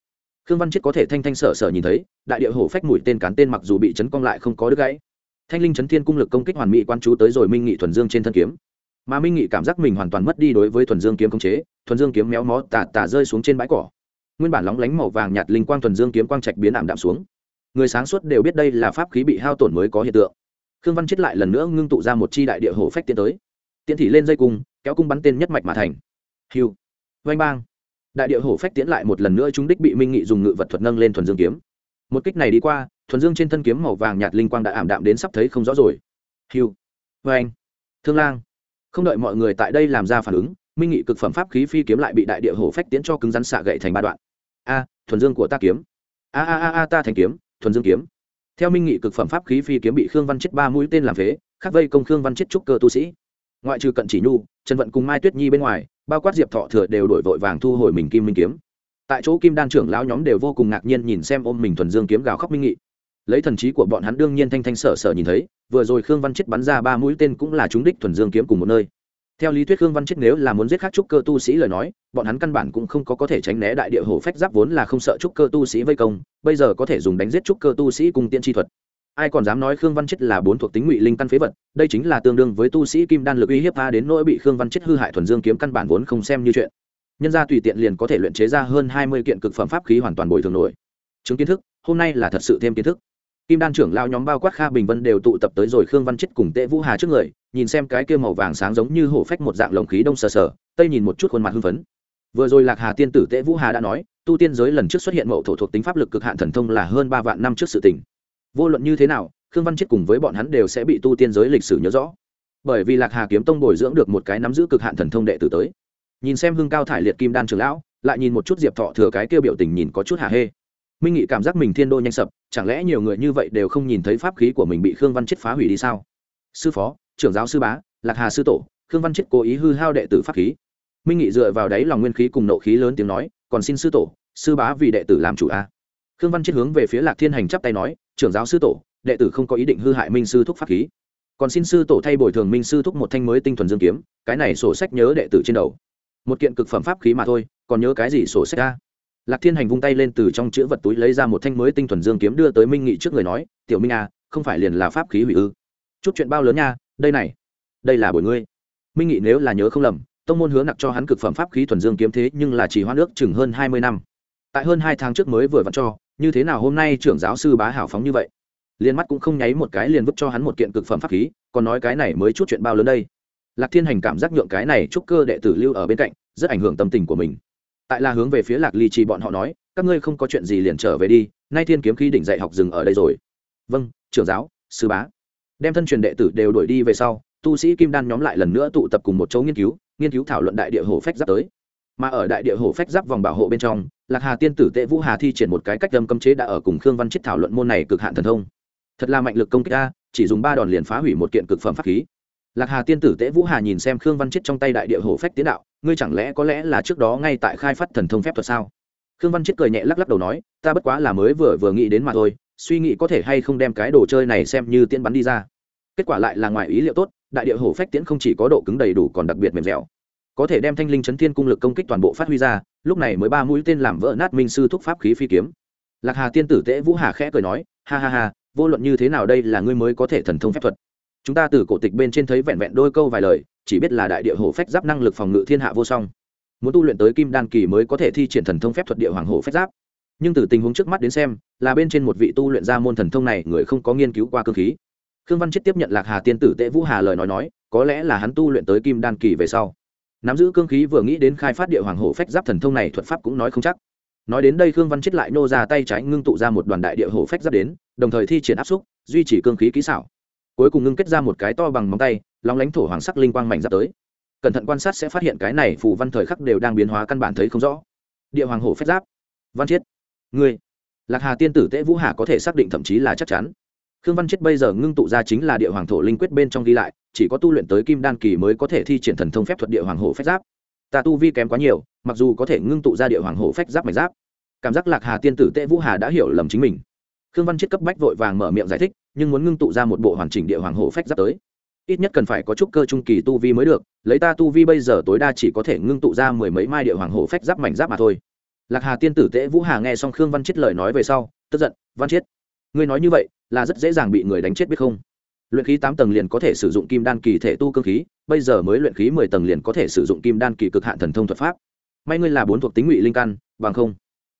khương văn chết có thể thanh thanh sở sở nhìn thấy, đại địa hổ phách mũi tên cán tên mặc dù bị chấn cong lại không có đứt gãy. Thanh linh chấn thiên cung lực công kích hoàn mỹ quan chú tới rồi minh nghị thuần dương trên thân kiếm. Mà minh nghị cảm giác mình hoàn toàn mất đi đối với thuần dương kiếm công chế, thuần dương kiếm méo mó tà tà rơi xuống trên bãi cỏ. Nguyên bản lóng lánh màu vàng nhạt linh quang thuần dương kiếm quang trạch biến ảm đạm xuống. Người sáng suốt đều biết đây là pháp khí bị hao tổn mới có hiện tượng. Khương văn chết lại lần nữa ngưng tụ ra một chi đại địa hổ phách tiến tới. Tiến thị lên dây cung, kéo cung bắn tên nhất mạch mà thành. Hiu vanh bang đại địa hổ phách tiến lại một lần nữa chúng đích bị minh nghị dùng ngự vật thuật nâng lên thuần dương kiếm. Một kích này đi qua, thuần dương trên thân kiếm màu vàng nhạt linh quang đã ảm đạm đến sắp thấy không rõ rồi. Hiu vanh thương lang. Không đợi mọi người tại đây làm ra phản ứng, minh nghị cực phẩm pháp khí phi kiếm lại bị đại địa hổ phách tiến cho cứng rắn xạ gậy thành ba đoạn. A, thuần dương của ta kiếm. A a a a, ta thành kiếm, thuần dương kiếm. Theo minh nghị cực phẩm pháp khí phi kiếm bị khương văn chết ba mũi tên làm phế, khắc vây công khương văn chết trúc cơ tu sĩ ngoại trừ cận chỉ nhu, trần vận cùng mai tuyết nhi bên ngoài, bao quát diệp thọ thừa đều đổi vội vàng thu hồi mình kim minh kiếm. Tại chỗ kim đan trưởng lão nhóm đều vô cùng ngạc nhiên nhìn xem ôm mình thuần dương kiếm gào khóc minh nghị. Lấy thần trí của bọn hắn đương nhiên thanh thanh sở sở nhìn thấy, vừa rồi khương văn chết bắn ra ba mũi tên cũng là chúng đích thuần dương kiếm cùng một nơi. Theo lý thuyết khương văn chết nếu là muốn giết khắc trúc cơ tu sĩ lời nói, bọn hắn căn bản cũng không có có thể tránh né đại địa hổ phách giáp vốn là không sợ trúc cơ tu sĩ vây công, bây giờ có thể dùng đánh giết trúc cơ tu sĩ cùng tiên tri thuật ai còn dám nói khương văn chết là bốn thuộc tính ngụy linh căn phế vật, đây chính là tương đương với tu sĩ kim đan lực uy hiếp tha đến nỗi bị khương văn chết hư hại thuần dương kiếm căn bản vốn không xem như chuyện. Nhân ra tùy tiện liền có thể luyện chế ra hơn hai mươi kiện cực phẩm pháp khí hoàn toàn bồi thường nổi. Chứng kiến thức, hôm nay là thật sự thêm kiến thức. Kim đan trưởng lao nhóm bao quát kha bình vân đều tụ tập tới rồi khương văn chết cùng tệ vũ hà trước người, nhìn xem cái kia màu vàng sáng giống như hổ phách một dạng lồng khí đông sờ sờ, tây nhìn một chút khuôn mặt hưng phấn. Vừa rồi lạc hà tiên tử tệ vũ hà đã nói, tu tiên giới lần trước xuất hiện mậu thổ thuộc tính pháp lực cực hạn thần thông là hơn ba vạn năm trước sự tình vô luận như thế nào, khương văn chết cùng với bọn hắn đều sẽ bị tu tiên giới lịch sử nhớ rõ. Bởi vì lạc hà kiếm tông bồi dưỡng được một cái nắm giữ cực hạn thần thông đệ tử tới. Nhìn xem hương cao thải liệt kim đan trường lão, lại nhìn một chút diệp thọ thừa cái kêu biểu tình nhìn có chút hà hê. Minh nghị cảm giác mình thiên đô nhanh sập, chẳng lẽ nhiều người như vậy đều không nhìn thấy pháp khí của mình bị khương văn chết phá hủy đi sao? Sư phó, trưởng giáo sư bá, lạc hà sư tổ, khương văn chết cố ý hư hao đệ tử pháp khí. Minh nghị dựa vào đáy lòng nguyên khí cùng nộ khí lớn tiếng nói, còn xin sư tổ, sư bá vì đệ tử làm chủ a khương văn chết hướng về phía lạc thiên hành chắp tay nói, trưởng giáo sư tổ, đệ tử không có ý định hư hại minh sư thúc pháp khí. Còn xin sư tổ thay bồi thường minh sư thúc một thanh mới tinh thuần dương kiếm, cái này sổ sách nhớ đệ tử trên đầu. Một kiện cực phẩm pháp khí mà thôi, còn nhớ cái gì sổ sách ra lạc thiên hành vung tay lên từ trong chữ vật túi lấy ra một thanh mới tinh thuần dương kiếm đưa tới minh nghị trước người nói, tiểu minh a không phải liền là pháp khí hủy ư? Chút chuyện bao lớn nha, đây này, đây là bồi ngươi. Minh nghị nếu là nhớ không lầm, tông môn hứa nặc cho hắn cực phẩm pháp khí thuần dương kiếm thế nhưng là chỉ hoa nước chừng hơn hai mươi năm. Tại hơn hai tháng trước mới vừa vặn cho như thế nào hôm nay trưởng giáo sư bá hảo phóng như vậy? Liền mắt cũng không nháy một cái liền vứt cho hắn một kiện cực phẩm pháp khí, còn nói cái này mới chút chuyện bao lớn đây. Lạc thiên hành cảm giác nhượng cái này chúc cơ đệ tử lưu ở bên cạnh, rất ảnh hưởng tâm tình của mình. Tại là hướng về phía lạc ly trì bọn họ nói, các ngươi không có chuyện gì liền trở về đi, nay thiên kiếm khí đỉnh dạy học dừng ở đây rồi. Vâng trưởng giáo, sư bá. Đem thân truyền đệ tử đều đuổi đi về sau, tu sĩ kim đan nhóm lại lần nữa tụ tập cùng một chỗ nghiên cứu nghiên cứu thảo luận đại địa hồ phách giáp tới. Mà ở đại địa hồ phách giáp vòng bảo hộ bên trong lạc hà tiên tử tệ vũ hà thi triển một cái cách đâm cấm chế đã ở cùng khương văn chết thảo luận môn này cực hạn thần thông. Thật là mạnh lực công kích a, chỉ dùng ba đòn liền phá hủy một kiện cực phẩm pháp khí. Lạc hà tiên tử tệ vũ hà nhìn xem khương văn chết trong tay đại địa hồ phách tiến đạo, ngươi chẳng lẽ có lẽ là trước đó ngay tại khai phát thần thông phép thuật sao? Khương văn chết cười nhẹ lắc lắc đầu nói, ta bất quá là mới vừa vừa nghĩ đến mà thôi, suy nghĩ có thể hay không đem cái đồ chơi này xem như tiễn bắn đi ra. Kết quả lại là ngoài ý liệu tốt, đại địa hổ phách tiễn không chỉ có độ cứng đầy đủ còn đặc biệt mềm dẻo có thể đem thanh linh chấn thiên cung lực công kích toàn bộ phát huy ra, lúc này mới ba mũi tên làm vỡ nát minh sư thúc pháp khí phi kiếm. Lạc hà tiên tử tễ vũ hà khẽ cười nói, ha ha ha, vô luận như thế nào đây là ngươi mới có thể thần thông phép thuật. Chúng ta từ cổ tịch bên trên thấy vẹn vẹn đôi câu vài lời, chỉ biết là đại địa hổ phách giáp năng lực phòng ngự thiên hạ vô song. Muốn tu luyện tới kim đan kỳ mới có thể thi triển thần thông phép thuật địa hoàng hổ phách giáp. Nhưng từ tình huống trước mắt đến xem, là bên trên một vị tu luyện ra môn thần thông này người không có nghiên cứu qua cơ khí. Khương văn chết tiếp nhận lạc hà tiên tử tễ vũ hà lời nói nói, có lẽ là hắn tu luyện tới kim đan kỳ về sau nắm giữ cương khí vừa nghĩ đến khai phát địa hoàng hổ phách giáp thần thông này thuật pháp cũng nói không chắc. Nói đến đây khương văn chết lại nô ra tay trái ngưng tụ ra một đoàn đại địa hổ phách giáp đến, đồng thời thi triển áp xúc, duy trì cương khí kỹ xảo. Cuối cùng ngưng kết ra một cái to bằng móng tay lóng lánh thổ hoàng sắc linh quang mảnh giáp tới. Cẩn thận quan sát sẽ phát hiện cái này phù văn thời khắc đều đang biến hóa căn bản thấy không rõ. Địa hoàng hổ phách giáp. Văn chiết ngươi. Lạc hà tiên tử tễ vũ hà có thể xác định thậm chí là chắc chắn khương văn chết bây giờ ngưng tụ ra chính là địa hoàng thổ linh quyết bên trong ghi lại, chỉ có tu luyện tới kim đan kỳ mới có thể thi triển thần thông phép thuật địa hoàng hổ phép giáp. Ta tu vi kém quá nhiều, mặc dù có thể ngưng tụ ra địa hoàng hổ phách giáp mạch giáp. Cảm giác lạc hà tiên tử tệ vũ hà đã hiểu lầm chính mình. Khương văn chết cấp bách vội vàng mở miệng giải thích, nhưng muốn ngưng tụ ra một bộ hoàn chỉnh địa hoàng hổ phách giáp tới. Ít nhất cần phải có chút cơ trung kỳ tu vi mới được, lấy ta tu vi bây giờ tối đa chỉ có thể ngưng tụ ra mười mấy mai địa hoàng hổ phách giáp mảnh giáp mà thôi. Lạc hà tiên tử tễ vũ hà nghe xong khương văn chết lời nói về sau, tức giận, văn chết, ngươi nói như vậy là rất dễ dàng bị người đánh chết biết không? Luyện khí tám tầng liền có thể sử dụng kim đan kỳ thể tu cơ khí, bây giờ mới luyện khí mười tầng liền có thể sử dụng kim đan kỳ cực hạn thần thông thuật pháp. May ngươi là bốn thuộc tính ngụy linh căn, bằng không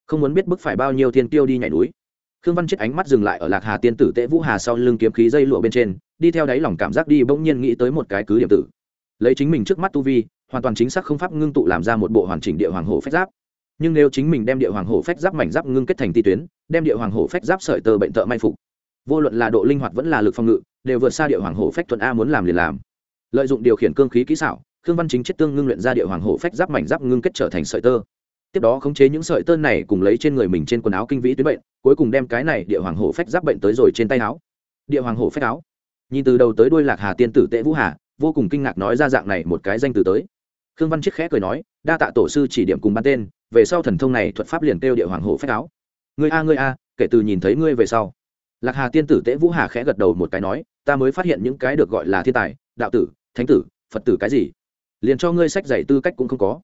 không muốn biết bức phải bao nhiêu thiên tiêu đi nhảy núi. Khương văn chết ánh mắt dừng lại ở lạc hà tiên tử tễ vũ hà sau lưng kiếm khí dây lụa bên trên, đi theo đáy lòng cảm giác đi bỗng nhiên nghĩ tới một cái cứ điểm tử. Lấy chính mình trước mắt tu vi, hoàn toàn chính xác không pháp ngưng tụ làm ra một bộ hoàn chỉnh địa hoàng hổ phách giáp. Nhưng nếu chính mình đem địa hoàng hổ phách giáp mảnh giáp ngưng kết thành ti tuyến, đem địa hoàng hổ phách giáp sợi tơ bệnh tợ may phục vô luận là độ linh hoạt vẫn là lực phòng ngự, đều vượt xa địa hoàng hổ phách thuận a muốn làm liền làm. Lợi dụng điều khiển cương khí kỹ xảo, khương văn chính chết tương ngưng luyện ra địa hoàng hổ phách giáp mảnh giáp ngưng kết trở thành sợi tơ. Tiếp đó khống chế những sợi tơ này cùng lấy trên người mình trên quần áo kinh vĩ tuyến bệnh, cuối cùng đem cái này địa hoàng hổ phách giáp bệnh tới rồi trên tay áo. Địa hoàng hổ phách áo. Nhìn từ đầu tới đuôi lạc hà tiên tử tệ vũ hà, vô cùng kinh ngạc nói ra dạng này một cái danh từ tới. Khương văn chiết khẽ cười nói, đa tạ tổ sư chỉ điểm cùng ban tên, về sau thần thông này thuật pháp liền kêu địa hoàng hổ phách áo. Ngươi a ngươi a, kể từ nhìn thấy ngươi về sau lạc hà tiên tử tễ vũ hà khẽ gật đầu một cái nói, ta mới phát hiện những cái được gọi là thiên tài, đạo tử, thánh tử, phật tử cái gì, liền cho ngươi sách dạy tư cách cũng không có.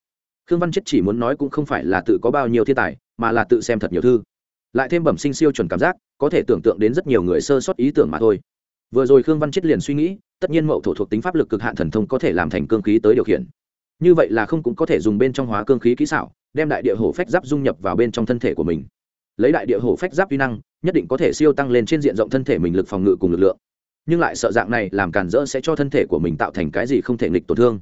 Khương văn chết chỉ muốn nói cũng không phải là tự có bao nhiêu thiên tài, mà là tự xem thật nhiều thư. Lại thêm bẩm sinh siêu chuẩn cảm giác, có thể tưởng tượng đến rất nhiều người sơ sót ý tưởng mà thôi. Vừa rồi khương văn chết liền suy nghĩ, tất nhiên mậu thổ thuộc tính pháp lực cực hạn thần thông có thể làm thành cương khí tới điều khiển. Như vậy là không cũng có thể dùng bên trong hóa cương khí kỹ xảo, đem đại địa hổ phách giáp dung nhập vào bên trong thân thể của mình lấy đại địa hổ phách giáp vi năng, nhất định có thể siêu tăng lên trên diện rộng thân thể mình lực phòng ngự cùng lực lượng. Nhưng lại sợ dạng này làm cản rỡ sẽ cho thân thể của mình tạo thành cái gì không thể nghịch tổn thương.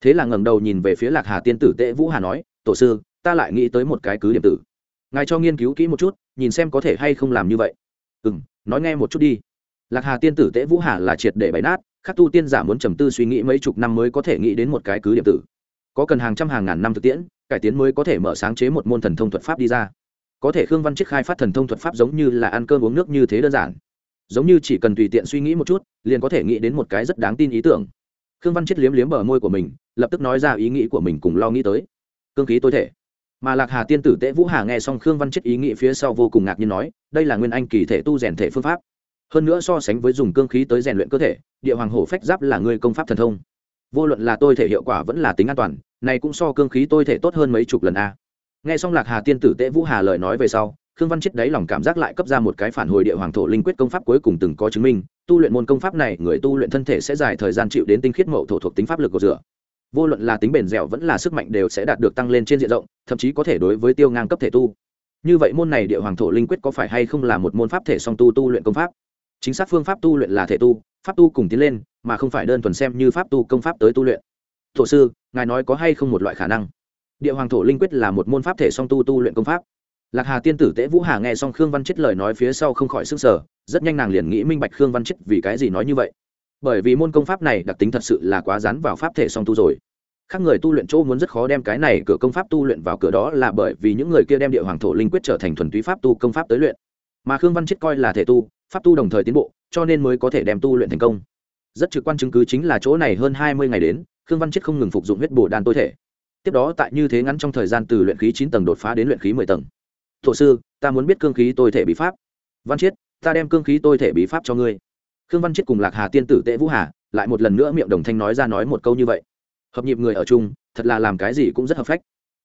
Thế là ngẩng đầu nhìn về phía lạc hà tiên tử tệ vũ hà nói, tổ sư, ta lại nghĩ tới một cái cứ điểm tử. Ngài cho nghiên cứu kỹ một chút, nhìn xem có thể hay không làm như vậy. Ừ m nói nghe một chút đi. Lạc hà tiên tử tệ vũ hà là triệt để bày nát, khắc tu tiên giả muốn trầm tư suy nghĩ mấy chục năm mới có thể nghĩ đến một cái cứ điểm tử. Có cần hàng trăm hàng ngàn năm thực tiễn, cải tiến mới có thể mở sáng chế một môn thần thông thuật pháp đi ra có thể khương văn chiết khai phát thần thông thuật pháp giống như là ăn cơm uống nước như thế đơn giản. Giống như chỉ cần tùy tiện suy nghĩ một chút, liền có thể nghĩ đến một cái rất đáng tin ý tưởng. Khương văn chiết liếm liếm bờ môi của mình, lập tức nói ra ý nghĩ của mình cùng lo nghĩ tới. Cương khí tối thể. Mà lạc hà tiên tử tễ vũ hà nghe xong khương văn chiết ý nghĩ phía sau vô cùng ngạc nhiên nói, đây là nguyên anh kỳ thể tu rèn thể phương pháp. Hơn nữa so sánh với dùng cương khí tới rèn luyện cơ thể, địa hoàng hổ phách giáp là người công pháp thần thông. Vô luận là tôi thể hiệu quả vẫn là tính an toàn, này cũng so cương khí tôi thể tốt hơn mấy chục lần a nghe xong lạc hà tiên tử tễ vũ hà lời nói về sau, khương văn chết đấy lòng cảm giác lại cấp ra một cái phản hồi địa hoàng thổ linh quyết công pháp cuối cùng từng có chứng minh, tu luyện môn công pháp này, người tu luyện thân thể sẽ dài thời gian chịu đến tinh khiết mậu thổ thuộc tính pháp lực của rửa vô luận là tính bền dẻo vẫn là sức mạnh đều sẽ đạt được tăng lên trên diện rộng, thậm chí có thể đối với tiêu ngang cấp thể tu. Như vậy môn này địa hoàng thổ linh quyết có phải hay không là một môn pháp thể song tu tu luyện công pháp? Chính xác phương pháp tu luyện là thể tu, pháp tu cùng tiến lên, mà không phải đơn thuần xem như pháp tu công pháp tới tu luyện. Thổ sư, ngài nói có hay không một loại khả năng? Địa hoàng thổ linh quyết là một môn pháp thể song tu tu luyện công pháp. Lạc hà tiên tử tễ vũ hà nghe xong khương văn chết lời nói phía sau không khỏi s ư n g sở rất nhanh nàng liền nghĩ minh bạch khương văn chết vì cái gì nói như vậy. Bởi vì môn công pháp này đặc tính thật sự là quá rán vào pháp thể song tu rồi. Khác người tu luyện chỗ muốn rất khó đem cái này cửa công pháp tu luyện vào cửa đó là bởi vì những người kia đem địa hoàng thổ linh quyết trở thành thuần túy pháp tu công pháp tới luyện. Mà khương văn chết coi là thể tu, pháp tu đồng thời tiến bộ, cho nên mới có thể đem tu luyện thành công. Rất trực quan chứng cứ chính là chỗ này hơn hai mươi ngày đến, khương văn chết không ngừng phục dụng huyết bổ đan tối thể tiếp đó tại như thế ngắn trong thời gian từ luyện khí chín tầng đột phá đến luyện khí mười tầng. Thổ sư, ta muốn biết cương khí tôi thể bí pháp. Văn chiết, ta đem cương khí tôi thể bí pháp cho ngươi. Khương văn chiết cùng lạc hà tiên tử tệ vũ hà lại một lần nữa miệng đồng thanh nói ra nói một câu như vậy. Hợp nhịp người ở chung, thật là làm cái gì cũng rất hợp phách.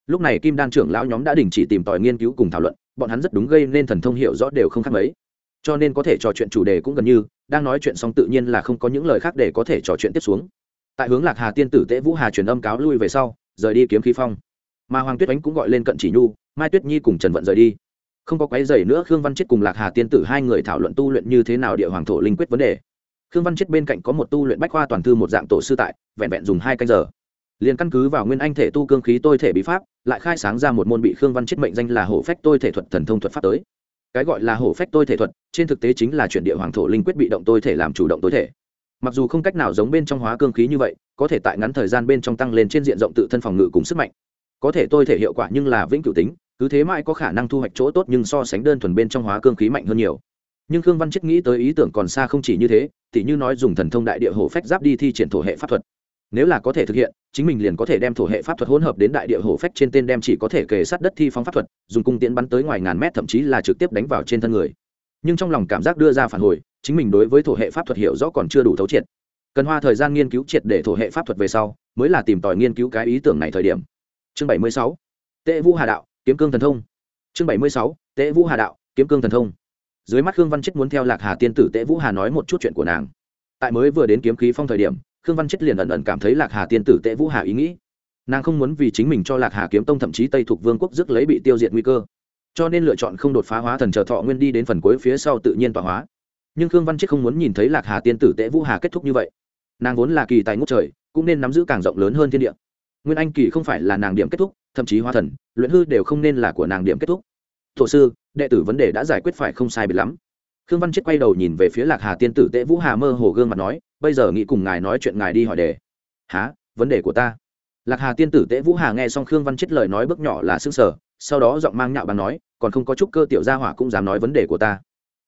Lúc này kim đan trưởng lão nhóm đã đình chỉ tìm tòi nghiên cứu cùng thảo luận, bọn hắn rất đúng gây nên thần thông hiểu rõ đều không khác mấy. Cho nên có thể trò chuyện chủ đề cũng gần như, đang nói chuyện xong tự nhiên là không có những lời khác để có thể trò chuyện tiếp xuống. Tại hướng lạc hà tiên tử tễ vũ hà truyền âm cáo lui về sau rời đi kiếm khí phong. Mà hoàng tuyết ánh cũng gọi lên cận chỉ nhu, mai tuyết nhi cùng trần vận rời đi. Không có quái dày nữa, khương văn chết cùng lạc hà tiên tử hai người thảo luận tu luyện như thế nào địa hoàng thổ linh quyết vấn đề. Khương văn chết bên cạnh có một tu luyện bách khoa toàn thư một dạng tổ sư tại, vẹn vẹn dùng hai canh giờ. Liền căn cứ vào nguyên anh thể tu cương khí tôi thể bí pháp, lại khai sáng ra một môn bị khương văn chết mệnh danh là hổ phách tôi thể thuật thần thông thuật pháp tới. Cái gọi là hổ phách tôi thể thuật, trên thực tế chính là chuyển địa hoàng thổ linh quyết bị động tôi thể làm chủ động tối thể mặc dù không cách nào giống bên trong hóa cương khí như vậy, có thể tại ngắn thời gian bên trong tăng lên trên diện rộng tự thân phòng ngự cùng sức mạnh. Có thể tôi thể hiệu quả nhưng là vĩnh cửu tính, cứ thế mãi có khả năng thu hoạch chỗ tốt nhưng so sánh đơn thuần bên trong hóa cương khí mạnh hơn nhiều. Nhưng khương văn chết nghĩ tới ý tưởng còn xa không chỉ như thế thì như nói dùng thần thông đại địa hồ phách giáp đi thi triển thổ hệ pháp thuật. Nếu là có thể thực hiện, chính mình liền có thể đem thổ hệ pháp thuật hỗn hợp đến đại địa hồ phách trên tên đem chỉ có thể kề sát đất thi phóng pháp thuật, dùng cung tiễn bắn tới ngoài ngàn mét thậm chí là trực tiếp đánh vào trên thân người nhưng trong lòng cảm giác đưa ra phản hồi, chính mình đối với thổ hệ pháp thuật hiểu rõ còn chưa đủ thấu triệt. Cần hoa thời gian nghiên cứu triệt để thổ hệ pháp thuật về sau, mới là tìm tòi nghiên cứu cái ý tưởng này thời điểm. Chương bảy mươi sáu, tệ vũ hà đạo, kiếm cương thần thông. Chương bảy mươi sáu, tệ vũ hà đạo, kiếm cương thần thông. Dưới mắt khương văn chết muốn theo lạc hà tiên tử tệ vũ hà nói một chút chuyện của nàng. Tại mới vừa đến kiếm khí phong thời điểm, khương văn chết liền ẩn ẩn cảm thấy lạc hà tiên tử tệ vũ hà ý nghĩ. Nàng không muốn vì chính mình cho lạc hà kiếm tông thậm chí tây thuộc vương quốc dứt lấy bị tiêu diệt nguy cơ cho nên lựa chọn không đột phá hóa thần chờ thọ nguyên đi đến phần cuối phía sau tự nhiên tọa hóa. Nhưng khương văn chết không muốn nhìn thấy lạc hà tiên tử tệ vũ hà kết thúc như vậy. Nàng vốn là kỳ tài ngút trời, cũng nên nắm giữ càng rộng lớn hơn thiên địa. Nguyên anh kỳ không phải là nàng điểm kết thúc, thậm chí hóa thần, luyện hư đều không nên là của nàng điểm kết thúc. Thổ sư, đệ tử vấn đề đã giải quyết phải không sai biệt lắm. Khương văn chết quay đầu nhìn về phía lạc hà tiên tử tệ vũ hà mơ hồ gương mặt nói, bây giờ nghĩ cùng ngài nói chuyện ngài đi hỏi đề. Há vấn đề của ta? Lạc hà tiên tử tễ vũ hà nghe xong khương văn chết lời nói bước nhỏ là xương sở sau đó giọng mang nhạo bằng nói, còn không có chút cơ tiểu gia hỏa cũng dám nói vấn đề của ta.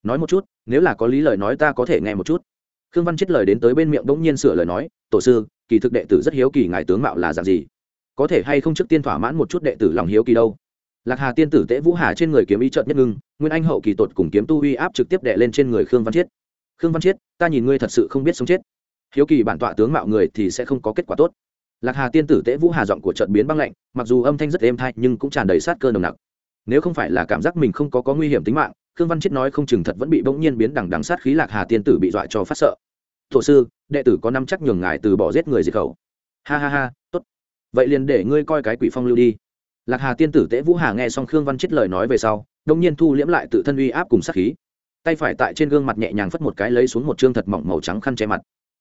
Nói một chút, nếu là có lý lời nói ta có thể nghe một chút. Khương văn chết lời đến tới bên miệng bỗng nhiên sửa lời nói, tổ sư, kỳ thực đệ tử rất hiếu kỳ ngài tướng mạo là dạng gì? Có thể hay không trước tiên thỏa mãn một chút đệ tử lòng hiếu kỳ đâu? Lạc hà tiên tử tễ vũ hà trên người kiếm ý trợn nhất ngưng, nguyên anh hậu kỳ tột cùng kiếm tu uy áp trực tiếp đệ lên trên người khương văn chiết khương văn chiết ta nhìn ngươi thật sự không biết sống chết. Hiếu kỳ bản tọa tướng mạo người thì sẽ không có kết quả tốt lạc hà tiên tử tễ vũ hà giọng của trận biến băng lạnh, mặc dù âm thanh rất êm thai nhưng cũng tràn đầy sát cơ nồng nặc. Nếu không phải là cảm giác mình không có có nguy hiểm tính mạng, khương văn chiết nói không chừng thật vẫn bị bỗng nhiên biến đằng đằng sát khí lạc hà tiên tử bị dọa cho phát sợ. Thổ sư, đệ tử có năm chắc nhường ngài từ bỏ giết người diệt khẩu. Ha ha ha, tốt. Vậy liền để ngươi coi cái quỷ phong lưu đi. Lạc hà tiên tử tễ vũ hà nghe xong khương văn chết lời nói về sau, đông nhiên thu liễm lại tự thân uy áp cùng sát khí. Tay phải tại trên gương mặt nhẹ nhàng phất một cái lấy xuống một chương thật mỏng màu trắng khăn che mặt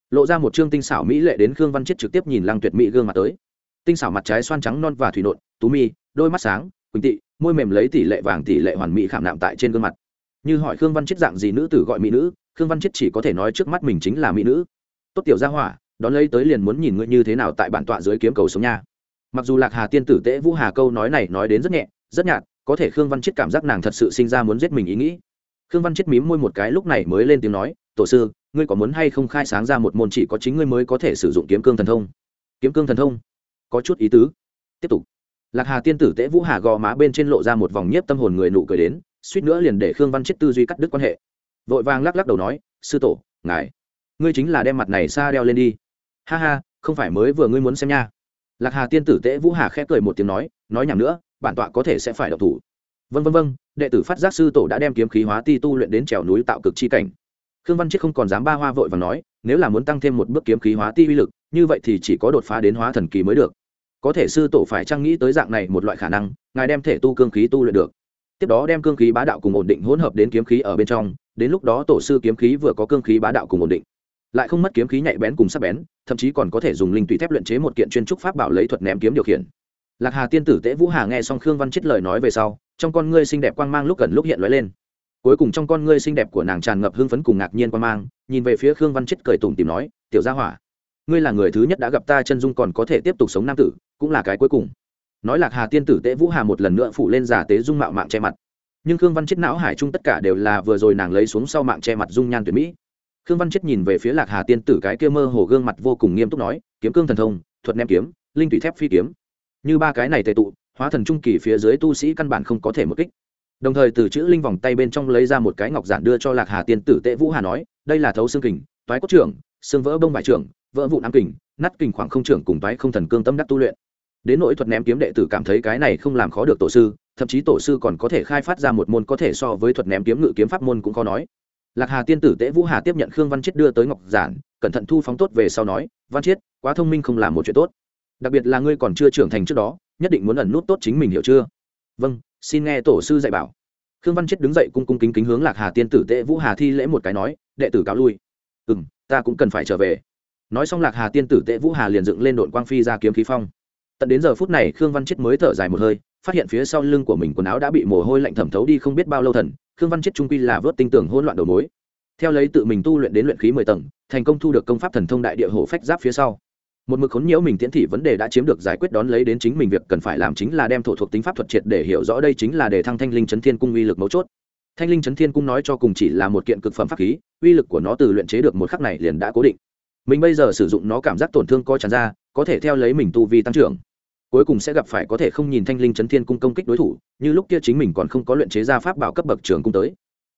lộ ra một chương tinh xảo mỹ lệ đến khương văn chết trực tiếp nhìn lăng tuyệt mỹ gương mặt tới. Tinh xảo mặt trái xoan trắng non và thủy nộn, tú mi, đôi mắt sáng, quỳnh tị, môi mềm lấy tỷ lệ vàng tỷ lệ hoàn mỹ khảm nạm tại trên gương mặt. Như hỏi khương văn chết dạng gì nữ tử gọi mỹ nữ, khương văn chết chỉ có thể nói trước mắt mình chính là mỹ nữ. Tốt tiểu gia hỏa, đón lấy tới liền muốn nhìn ngươi như thế nào tại bản tọa dưới kiếm cầu sống nha. Mặc dù lạc hà tiên tử tễ vũ hà câu nói này nói đến rất nhẹ, rất nhạt, có thể khương văn chết cảm giác nàng thật sự sinh ra muốn giết mình ý nghĩ. Khương văn chết mím môi một cái lúc này mới lên tiếng nói, tổ sư ngươi có muốn hay không khai sáng ra một môn chỉ có chính ngươi mới có thể sử dụng kiếm cương thần thông? Kiếm cương thần thông? Có chút ý tứ. Tiếp tục. Lạc hà tiên tử tễ vũ hà gò má bên trên lộ ra một vòng nhiếp tâm hồn người nụ cười đến, suýt nữa liền để khương văn chết tư duy cắt đứt quan hệ. Vội vàng lắc lắc đầu nói, sư tổ, ngài, ngươi chính là đem mặt này xa đeo lên đi. Ha ha, không phải mới vừa ngươi muốn xem nha. Lạc hà tiên tử tễ vũ hà khẽ cười một tiếng nói nói nhảm nữa, bản tọa có thể sẽ phải độc thủ. Vân vân vân đệ tử phát giác sư tổ đã đem kiếm khí hóa ti tu luyện đến trèo núi tạo cực chi cảnh khương văn chiết không còn dám ba hoa vội và nói, nếu là muốn tăng thêm một bước kiếm khí hóa ti uy lực, như vậy thì chỉ có đột phá đến hóa thần kỳ mới được. Có thể sư tổ phải trang nghĩ tới dạng này một loại khả năng, ngài đem thể tu cương khí tu luyện được. Tiếp đó đem cương khí bá đạo cùng ổn định hỗn hợp đến kiếm khí ở bên trong, đến lúc đó tổ sư kiếm khí vừa có cương khí bá đạo cùng ổn định, lại không mất kiếm khí nhạy bén cùng sắc bén, thậm chí còn có thể dùng linh tùy thép luyện chế một kiện chuyên trúc pháp bảo lấy thuật ném kiếm điều khiển. Lạc hà tiên tử tễ vũ hà nghe xong khương văn chết lời nói về sau, trong con ngươi xinh đẹp quang mang lúc gần lúc hiện lóe lên cuối cùng trong con ngươi xinh đẹp của nàng tràn ngập hưng phấn cùng ngạc nhiên qua mang, nhìn về phía khương văn chết cười tủm tìm nói, tiểu gia hỏa, ngươi là người thứ nhất đã gặp ta chân dung còn có thể tiếp tục sống nam tử, cũng là cái cuối cùng. Nói lạc hà tiên tử tễ vũ hà một lần nữa phủ lên giả tế dung mạo mạng che mặt. Nhưng khương văn chết não hải chung tất cả đều là vừa rồi nàng lấy xuống sau mạng che mặt dung nhan tuyệt mỹ. Khương văn chết nhìn về phía lạc hà tiên tử cái kia mơ hồ gương mặt vô cùng nghiêm túc nói, kiếm cương thần thông, thuật ném kiếm, linh thủy thép phi kiếm. Như ba cái này tệ tụ, hóa thần trung kỳ phía dưới tu sĩ căn bản không có thể một kích đồng thời từ chữ linh vòng tay bên trong lấy ra một cái ngọc giản đưa cho lạc hà tiên tử tệ vũ hà nói, đây là thấu xương kình, toái cốt trưởng, xương vỡ bông vải trưởng, vỡ vụ nam kình, nát kình khoảng không trưởng cùng toái không thần cương tâm đắc tu luyện. Đến nỗi thuật ném kiếm đệ tử cảm thấy cái này không làm khó được tổ sư, thậm chí tổ sư còn có thể khai phát ra một môn có thể so với thuật ném kiếm ngự kiếm pháp môn cũng khó nói. Lạc hà tiên tử tễ vũ hà tiếp nhận khương văn chiết đưa tới ngọc giản, cẩn thận thu phóng tốt về sau nói, văn chiết, quá thông minh không làm một chuyện tốt. Đặc biệt là ngươi còn chưa trưởng thành trước đó, nhất định muốn ẩn nút tốt chính mình hiểu chưa? Vâng xin nghe tổ sư dạy bảo. Khương văn chiết đứng dậy cung cung kính kính hướng lạc hà tiên tử tệ vũ hà thi lễ một cái nói, đệ tử cáo lui. Ừ m ta cũng cần phải trở về. Nói xong lạc hà tiên tử tệ vũ hà liền dựng lên đội quang phi ra kiếm khí phong. Tận đến giờ phút này khương văn chết mới thở dài một hơi, phát hiện phía sau lưng của mình quần áo đã bị mồ hôi lạnh thẩm thấu đi không biết bao lâu thần, khương văn chết trung quy là vớt tinh tưởng hỗn loạn đầu mối. Theo lấy tự mình tu luyện đến luyện khí mười tầng, thành công thu được công pháp thần thông đại địa hồ phách giáp phía sau một mực khốn nhiễu mình tiễn thị vấn đề đã chiếm được giải quyết đón lấy đến chính mình việc cần phải làm chính là đem thổ thuộc tính pháp thuật triệt để hiểu rõ đây chính là để thăng thanh linh chấn thiên cung uy lực mấu chốt. Thanh linh chấn thiên cung nói cho cùng chỉ là một kiện cực phẩm pháp khí, uy lực của nó từ luyện chế được một khắc này liền đã cố định. Mình bây giờ sử dụng nó cảm giác tổn thương co tràn ra, có thể theo lấy mình tu vi tăng trưởng. Cuối cùng sẽ gặp phải có thể không nhìn thanh linh chấn thiên cung công kích đối thủ, như lúc kia chính mình còn không có luyện chế ra pháp bảo cấp bậc trường cung tới.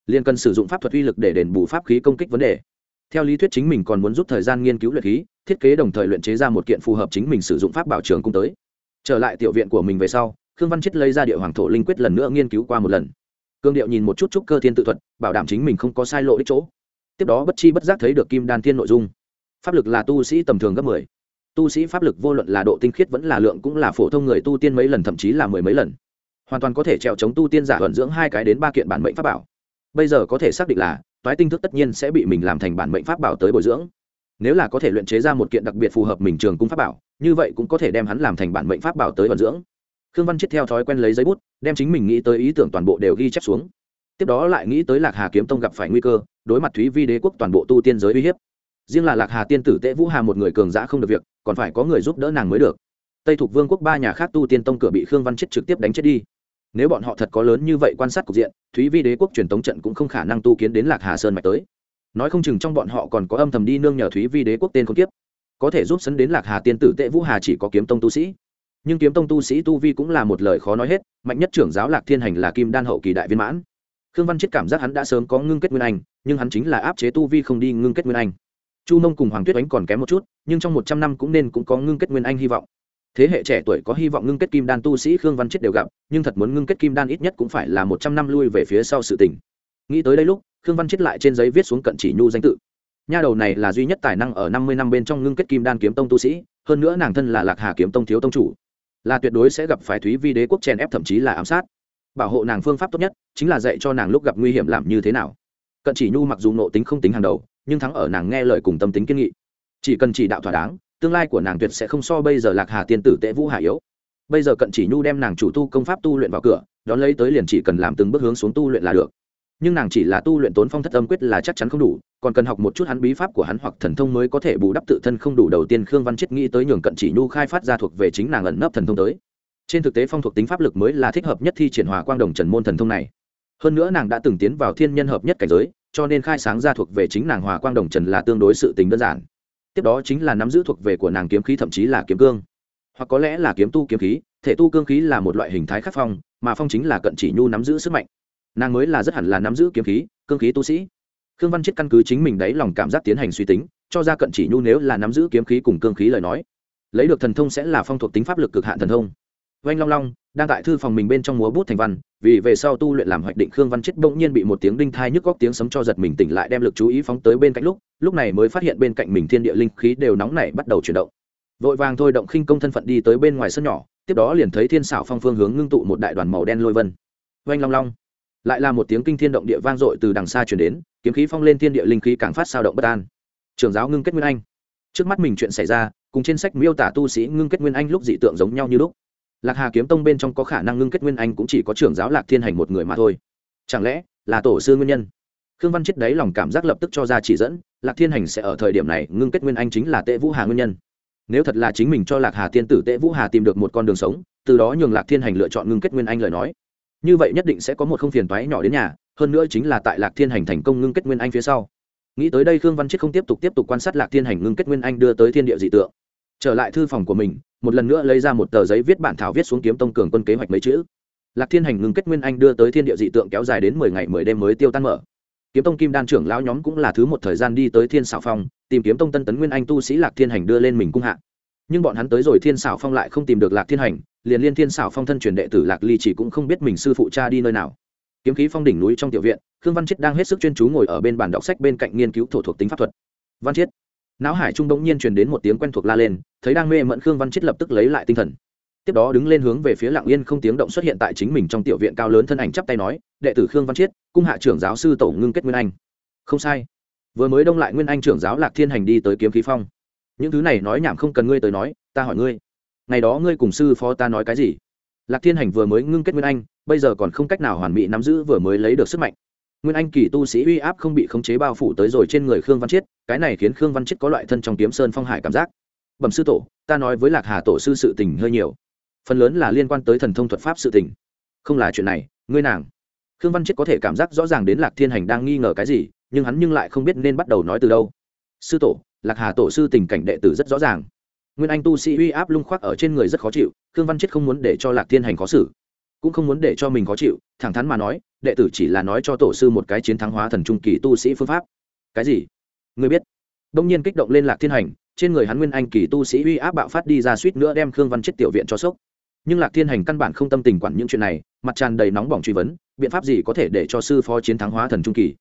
Liền cần sử dụng pháp thuật uy lực để đền bù pháp khí công kích vấn đề. Theo lý thuyết chính mình còn muốn rút thời gian nghiên cứu luyện khí thiết kế đồng thời luyện chế ra một kiện phù hợp chính mình sử dụng pháp bảo trường cung tới. Trở lại tiểu viện của mình về sau, khương văn chết lấy ra địa hoàng thổ linh quyết lần nữa nghiên cứu qua một lần. Cương điệu nhìn một chút chút cơ thiên tự thuật, bảo đảm chính mình không có sai lộ đích chỗ. Tiếp đó bất chi bất giác thấy được kim đan thiên nội dung. Pháp lực là tu sĩ tầm thường gấp mười. Tu sĩ pháp lực vô luận là độ tinh khiết vẫn là lượng cũng là phổ thông người tu tiên mấy lần, thậm chí là mười mấy lần. Hoàn toàn có thể trèo chống tu tiên giả vận dưỡng hai cái đến ba kiện bản mệnh pháp bảo. Bây giờ có thể xác định là, toái tinh thức tất nhiên sẽ bị mình làm thành bản mệnh pháp bảo tới bồi dưỡng nếu là có thể luyện chế ra một kiện đặc biệt phù hợp mình trường cung pháp bảo, như vậy cũng có thể đem hắn làm thành bản mệnh pháp bảo tới vận dưỡng. Khương văn chết theo thói quen lấy giấy bút, đem chính mình nghĩ tới ý tưởng toàn bộ đều ghi chép xuống. Tiếp đó lại nghĩ tới lạc hà kiếm tông gặp phải nguy cơ, đối mặt thúy vi đế quốc toàn bộ tu tiên giới uy hiếp. Riêng là lạc hà tiên tử tễ vũ hà một người cường giã không được việc, còn phải có người giúp đỡ nàng mới được. Tây thuộc vương quốc ba nhà khác tu tiên tông cửa bị khương văn chết trực tiếp đánh chết đi. Nếu bọn họ thật có lớn như vậy quan sát cục diện, thúy vi đế quốc truyền tống trận cũng không khả năng tu kiến đến lạc hà sơn mạch tới nói không chừng trong bọn họ còn có âm thầm đi nương nhờ thúy vi đế quốc tên không tiếp có thể giúp sấn đến lạc hà tiên tử tệ vũ hà chỉ có kiếm tông tu sĩ. Nhưng kiếm tông tu sĩ tu vi cũng là một lời khó nói hết, mạnh nhất trưởng giáo lạc thiên hành là kim đan hậu kỳ đại viên mãn. Khương văn chết cảm giác hắn đã sớm có ngưng kết nguyên anh, nhưng hắn chính là áp chế tu vi không đi ngưng kết nguyên anh. Chu mông cùng hoàng tuyết oánh còn kém một chút, nhưng trong một trăm năm cũng nên cũng có ngưng kết nguyên anh hy vọng. Thế hệ trẻ tuổi có hy vọng ngưng kết kim đan tu sĩ khương văn chết đều gặp, nhưng thật muốn ngưng kết kim đan ít nhất cũng phải là một trăm năm lui về phía sau sự tình. Nghĩ tới đây lúc khương văn chết lại trên giấy viết xuống cận chỉ nhu danh tự. Nha đầu này là duy nhất tài năng ở năm mươi năm bên trong ngưng kết kim đan kiếm tông tu sĩ, hơn nữa nàng thân là lạc hà kiếm tông thiếu tông chủ. Là tuyệt đối sẽ gặp phải thúy vi đế quốc chèn ép thậm chí là ám sát. Bảo hộ nàng phương pháp tốt nhất chính là dạy cho nàng lúc gặp nguy hiểm làm như thế nào. Cận chỉ nhu mặc dù nộ tính không tính hàng đầu, nhưng thắng ở nàng nghe lời cùng tâm tính kiên nghị. Chỉ cần chỉ đạo thỏa đáng, tương lai của nàng tuyệt sẽ không so bây giờ lạc hà tiên tử tệ vũ hà yếu. Bây giờ cận chỉ nhu đem nàng chủ tu công pháp tu luyện vào cửa, đón lấy tới liền chỉ cần làm từng bước hướng xuống tu luyện là được nhưng nàng chỉ là tu luyện tốn phong thất âm quyết là chắc chắn không đủ, còn cần học một chút hắn bí pháp của hắn hoặc thần thông mới có thể bù đắp tự thân không đủ đầu tiên khương văn chết nghĩ tới nhường cận chỉ nhu khai phát ra thuộc về chính nàng ẩn nấp thần thông tới. Trên thực tế phong thuộc tính pháp lực mới là thích hợp nhất thi triển hòa quang đồng trần môn thần thông này. Hơn nữa nàng đã từng tiến vào thiên nhân hợp nhất cảnh giới, cho nên khai sáng ra thuộc về chính nàng hòa quang đồng trần là tương đối sự tính đơn giản. Tiếp đó chính là nắm giữ thuộc về của nàng kiếm khí thậm chí là kiếm cương. Hoặc có lẽ là kiếm tu kiếm khí, thể tu cương khí là một loại hình thái khắc phong, mà phong chính là cận chỉ nhu nắm giữ sức mạnh nàng mới là rất hẳn là nắm giữ kiếm khí, cương khí tu sĩ. Khương văn chết căn cứ chính mình đấy lòng cảm giác tiến hành suy tính, cho ra cận chỉ nhu nếu là nắm giữ kiếm khí cùng cương khí lời nói. Lấy được thần thông sẽ là phong thuộc tính pháp lực cực hạn thần thông. Oanh long long, đang tại thư phòng mình bên trong múa bút thành văn, vì về sau tu luyện làm hoạch định khương văn chết bỗng nhiên bị một tiếng đinh thai nhức góc tiếng sấm cho giật mình tỉnh lại đem lực chú ý phóng tới bên cạnh lúc lúc này mới phát hiện bên cạnh mình thiên địa linh khí đều nóng nảy bắt đầu chuyển động. Vội vàng thôi động khinh công thân phận đi tới bên ngoài sân nhỏ, tiếp đó liền thấy thiên xảo phong phương hướng ngưng tụ một đại đoàn màu đen lôi vân. Oanh long long lại là một tiếng kinh thiên động địa vang dội từ đằng xa chuyển đến, kiếm khí phong lên thiên địa, linh khí càng phát sao động bất an. Trường giáo ngưng kết nguyên anh. Trước mắt mình chuyện xảy ra, cùng trên sách miêu tả tu sĩ ngưng kết nguyên anh lúc dị tượng giống nhau như lúc. Lạc hà kiếm tông bên trong có khả năng ngưng kết nguyên anh cũng chỉ có trưởng giáo lạc thiên hành một người mà thôi. Chẳng lẽ là tổ sư nguyên nhân? Khương văn chết đấy lòng cảm giác lập tức cho ra chỉ dẫn, lạc thiên hành sẽ ở thời điểm này ngưng kết nguyên anh chính là tệ vũ hà nguyên nhân. Nếu thật là chính mình cho lạc hà tiên tử tệ vũ hà tìm được một con đường sống, từ đó nhường lạc thiên hành lựa chọn ngưng kết nguyên anh lời nói như vậy nhất định sẽ có một không phiền toái nhỏ đến nhà, hơn nữa chính là tại lạc thiên hành thành công ngưng kết nguyên anh phía sau. Nghĩ tới đây khương văn chết không tiếp tục tiếp tục quan sát lạc thiên hành ngưng kết nguyên anh đưa tới thiên địa dị tượng. Trở lại thư phòng của mình, một lần nữa lấy ra một tờ giấy viết bản thảo viết xuống kiếm tông cường quân kế hoạch mấy chữ. Lạc thiên hành ngưng kết nguyên anh đưa tới thiên địa dị tượng kéo dài đến mười ngày mười đêm mới tiêu tan mở. Kiếm tông kim đan trưởng lão nhóm cũng là thứ một thời gian đi tới thiên xảo phong, tìm kiếm tông tân tấn nguyên anh tu sĩ lạc thiên hành đưa lên mình cung hạ nhưng bọn hắn tới rồi thiên xảo phong lại không tìm được lạc thiên hành, liền liên thiên xảo phong thân truyền đệ tử lạc ly chỉ cũng không biết mình sư phụ cha đi nơi nào. Kiếm khí phong đỉnh núi trong tiểu viện, khương văn chiết đang hết sức chuyên chú ngồi ở bên bàn đọc sách bên cạnh nghiên cứu thổ thuộc tính pháp thuật. Văn chiết, não hải trung bỗng nhiên truyền đến một tiếng quen thuộc la lên, thấy đang mê mẫn khương văn chiết lập tức lấy lại tinh thần. Tiếp đó đứng lên hướng về phía lạng yên không tiếng động xuất hiện tại chính mình trong tiểu viện cao lớn thân ảnh chắp tay nói, đệ tử khương văn chiết, cung hạ trưởng giáo sư tổ ngưng kết nguyên anh. Không sai. Vừa mới đông lại nguyên anh trưởng giáo lạc thiên hành đi tới kiếm khí phong những thứ này nói nhảm không cần ngươi tới nói, ta hỏi ngươi. Ngày đó ngươi cùng sư phó ta nói cái gì? Lạc thiên hành vừa mới ngưng kết nguyên anh, bây giờ còn không cách nào hoàn mỹ nắm giữ vừa mới lấy được sức mạnh. Nguyên anh kỳ tu sĩ uy áp không bị khống chế bao phủ tới rồi trên người khương văn chiết, cái này khiến khương văn chiết có loại thân trong kiếm sơn phong hải cảm giác. Bẩm sư tổ, ta nói với lạc hà tổ sư sự tình hơi nhiều. Phần lớn là liên quan tới thần thông thuật pháp sự tình. Không là chuyện này, ngươi nàng. Khương văn Chiết có thể cảm giác rõ ràng đến lạc thiên hành đang nghi ngờ cái gì, nhưng hắn nhưng lại không biết nên bắt đầu nói từ đâu. Sư tổ lạc hà tổ sư tình cảnh đệ tử rất rõ ràng. Nguyên anh tu sĩ uy áp lung khoác ở trên người rất khó chịu, khương văn chết không muốn để cho lạc thiên hành khó xử, cũng không muốn để cho mình khó chịu, thẳng thắn mà nói, đệ tử chỉ là nói cho tổ sư một cái chiến thắng hóa thần trung kỳ tu sĩ phương pháp. Cái gì? Ngươi biết? Đông nhiên kích động lên lạc thiên hành, trên người hắn nguyên anh kỳ tu sĩ uy áp bạo phát đi ra suýt nữa đem khương văn chết tiểu viện cho sốc. Nhưng lạc thiên hành căn bản không tâm tình quản những chuyện này, mặt tràn đầy nóng bỏng truy vấn, biện pháp gì có thể để cho sư phó chiến thắng hóa thần trung kỳ?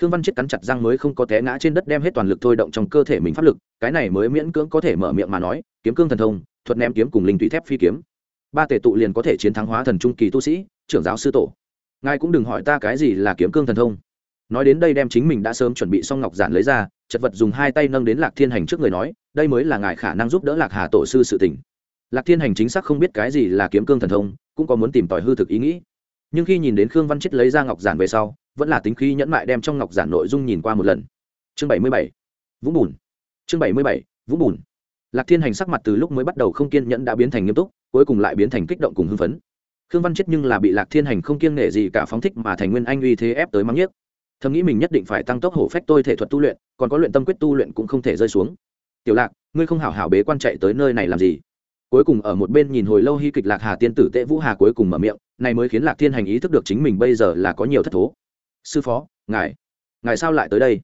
Khương văn chết cắn chặt răng mới không có té ngã trên đất đem hết toàn lực thôi động trong cơ thể mình pháp lực, cái này mới miễn cưỡng có thể mở miệng mà nói, kiếm cương thần thông, thuật ném kiếm cùng linh tùy thép phi kiếm. Ba tể tụ liền có thể chiến thắng hóa thần trung kỳ tu sĩ, trưởng giáo sư tổ. Ngài cũng đừng hỏi ta cái gì là kiếm cương thần thông. Nói đến đây đem chính mình đã sớm chuẩn bị xong ngọc giản lấy ra, chật vật dùng hai tay nâng đến lạc thiên hành trước người nói, đây mới là ngài khả năng giúp đỡ lạc hà tổ sư sự tỉnh lạc thiên hành chính xác không biết cái gì là kiếm cương thần thông, cũng có muốn tìm tòi hư thực ý nghĩ. Nhưng khi nhìn đến khương văn chết lấy ra ngọc giản về sau vẫn là tính khí nhẫn mại đem trong ngọc giản nội dung nhìn qua một lần. Chương bảy mươi bảy, vũng bùn. Chương bảy mươi bảy, vũng bùn. Lạc thiên hành sắc mặt từ lúc mới bắt đầu không kiên nhẫn đã biến thành nghiêm túc, cuối cùng lại biến thành kích động cùng hưng phấn. Khương văn chết nhưng là bị lạc thiên hành không kiêng nể gì cả phóng thích mà thành nguyên anh uy thế ép tới mắng nhiếc. Thầm nghĩ mình nhất định phải tăng tốc hổ phách tôi thể thuật tu luyện, còn có luyện tâm quyết tu luyện cũng không thể rơi xuống. Tiểu lạc, ngươi không hảo hảo bế quan chạy tới nơi này làm gì? Cuối cùng ở một bên nhìn hồi lâu hy kịch lạc hà tiên tử tệ vũ hà cuối cùng mở miệng, này mới khiến lạc thiên hành ý thức được chính mình bây giờ là có nhiều thất thố sư phó ngài ngài sao lại tới đây?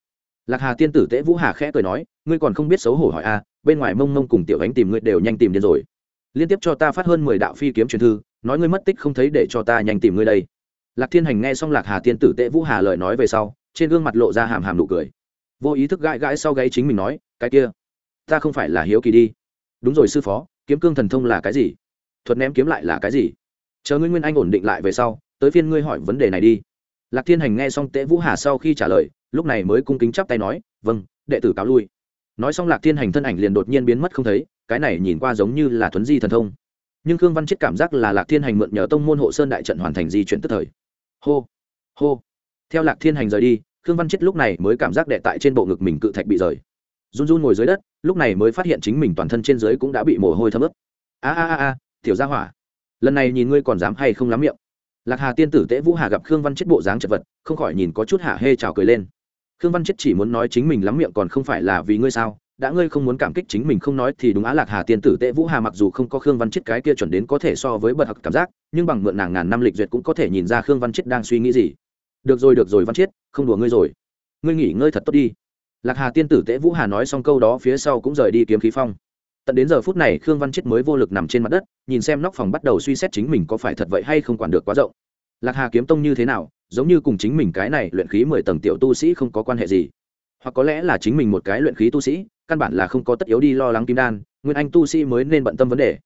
Lạc hà tiên tử tễ vũ hà khẽ cười nói ngươi còn không biết xấu hổ hỏi a à, bên ngoài mông mông cùng tiểu ánh tìm ngươi đều nhanh tìm đến rồi. Liên tiếp cho ta phát hơn mười đạo phi kiếm truyền thư nói ngươi mất tích không thấy để cho ta nhanh tìm ngươi đây. Lạc thiên hành nghe xong lạc hà tiên tử tễ vũ hà lời nói về sau trên gương mặt lộ ra hàm hàm nụ cười. Vô ý thức gãi gãi sau gáy chính mình nói cái kia ta không phải là hiếu kỳ đi. Đúng rồi sư phó kiếm cương thần thông là cái gì? Thuật ném kiếm lại là cái gì? Chờ ngươi nguyên anh ổn định lại về sau tới phiên ngươi hỏi vấn đề này đi lạc thiên hành nghe xong tễ vũ hà sau khi trả lời, lúc này mới cung kính chắp tay nói vâng đệ tử cáo lui. Nói xong lạc thiên hành thân ảnh liền đột nhiên biến mất không thấy, cái này nhìn qua giống như là thuấn di thần thông. Nhưng khương văn chết cảm giác là lạc thiên hành mượn nhờ tông môn hộ sơn đại trận hoàn thành di chuyển tức thời. Hô hô. Theo lạc thiên hành rời đi, khương văn chết lúc này mới cảm giác đệ tại trên bộ ngực mình cự thạch bị rời. Run run ngồi dưới đất, lúc này mới phát hiện chính mình toàn thân trên dưới cũng đã bị mồ hôi thấm ướt. A a a a, tiểu gia hỏa. Lần này nhìn ngươi còn dám hay không lắm miệng lạc hà tiên tử tễ vũ hà gặp khương văn chết bộ dáng chật vật, không khỏi nhìn có chút hạ hê trào cười lên. Khương văn chết chỉ muốn nói chính mình lắm miệng còn không phải là vì ngươi sao? Đã ngươi không muốn cảm kích chính mình không nói thì đúng á, lạc hà tiên tử tễ vũ hà mặc dù không có khương văn chết cái kia chuẩn đến có thể so với bật hặc cảm giác, nhưng bằng mượn nàng ngàn năm lịch duyệt cũng có thể nhìn ra khương văn chết đang suy nghĩ gì. Được rồi được rồi văn chết, không đùa ngươi rồi. Ngươi nghỉ ngơi thật tốt đi. Lạc hà tiên tử tễ vũ hà nói xong câu đó phía sau cũng rời đi kiếm khí phong tận đến giờ phút này khương văn chết mới vô lực nằm trên mặt đất, nhìn xem nóc phòng bắt đầu suy xét chính mình có phải thật vậy hay không quản được quá rộng. Lạc hà kiếm tông như thế nào, giống như cùng chính mình cái này luyện khí mười tầng tiểu tu sĩ không có quan hệ gì. Hoặc có lẽ là chính mình một cái luyện khí tu sĩ, căn bản là không có tất yếu đi lo lắng kim đan, nguyên anh tu sĩ mới nên bận tâm vấn đề.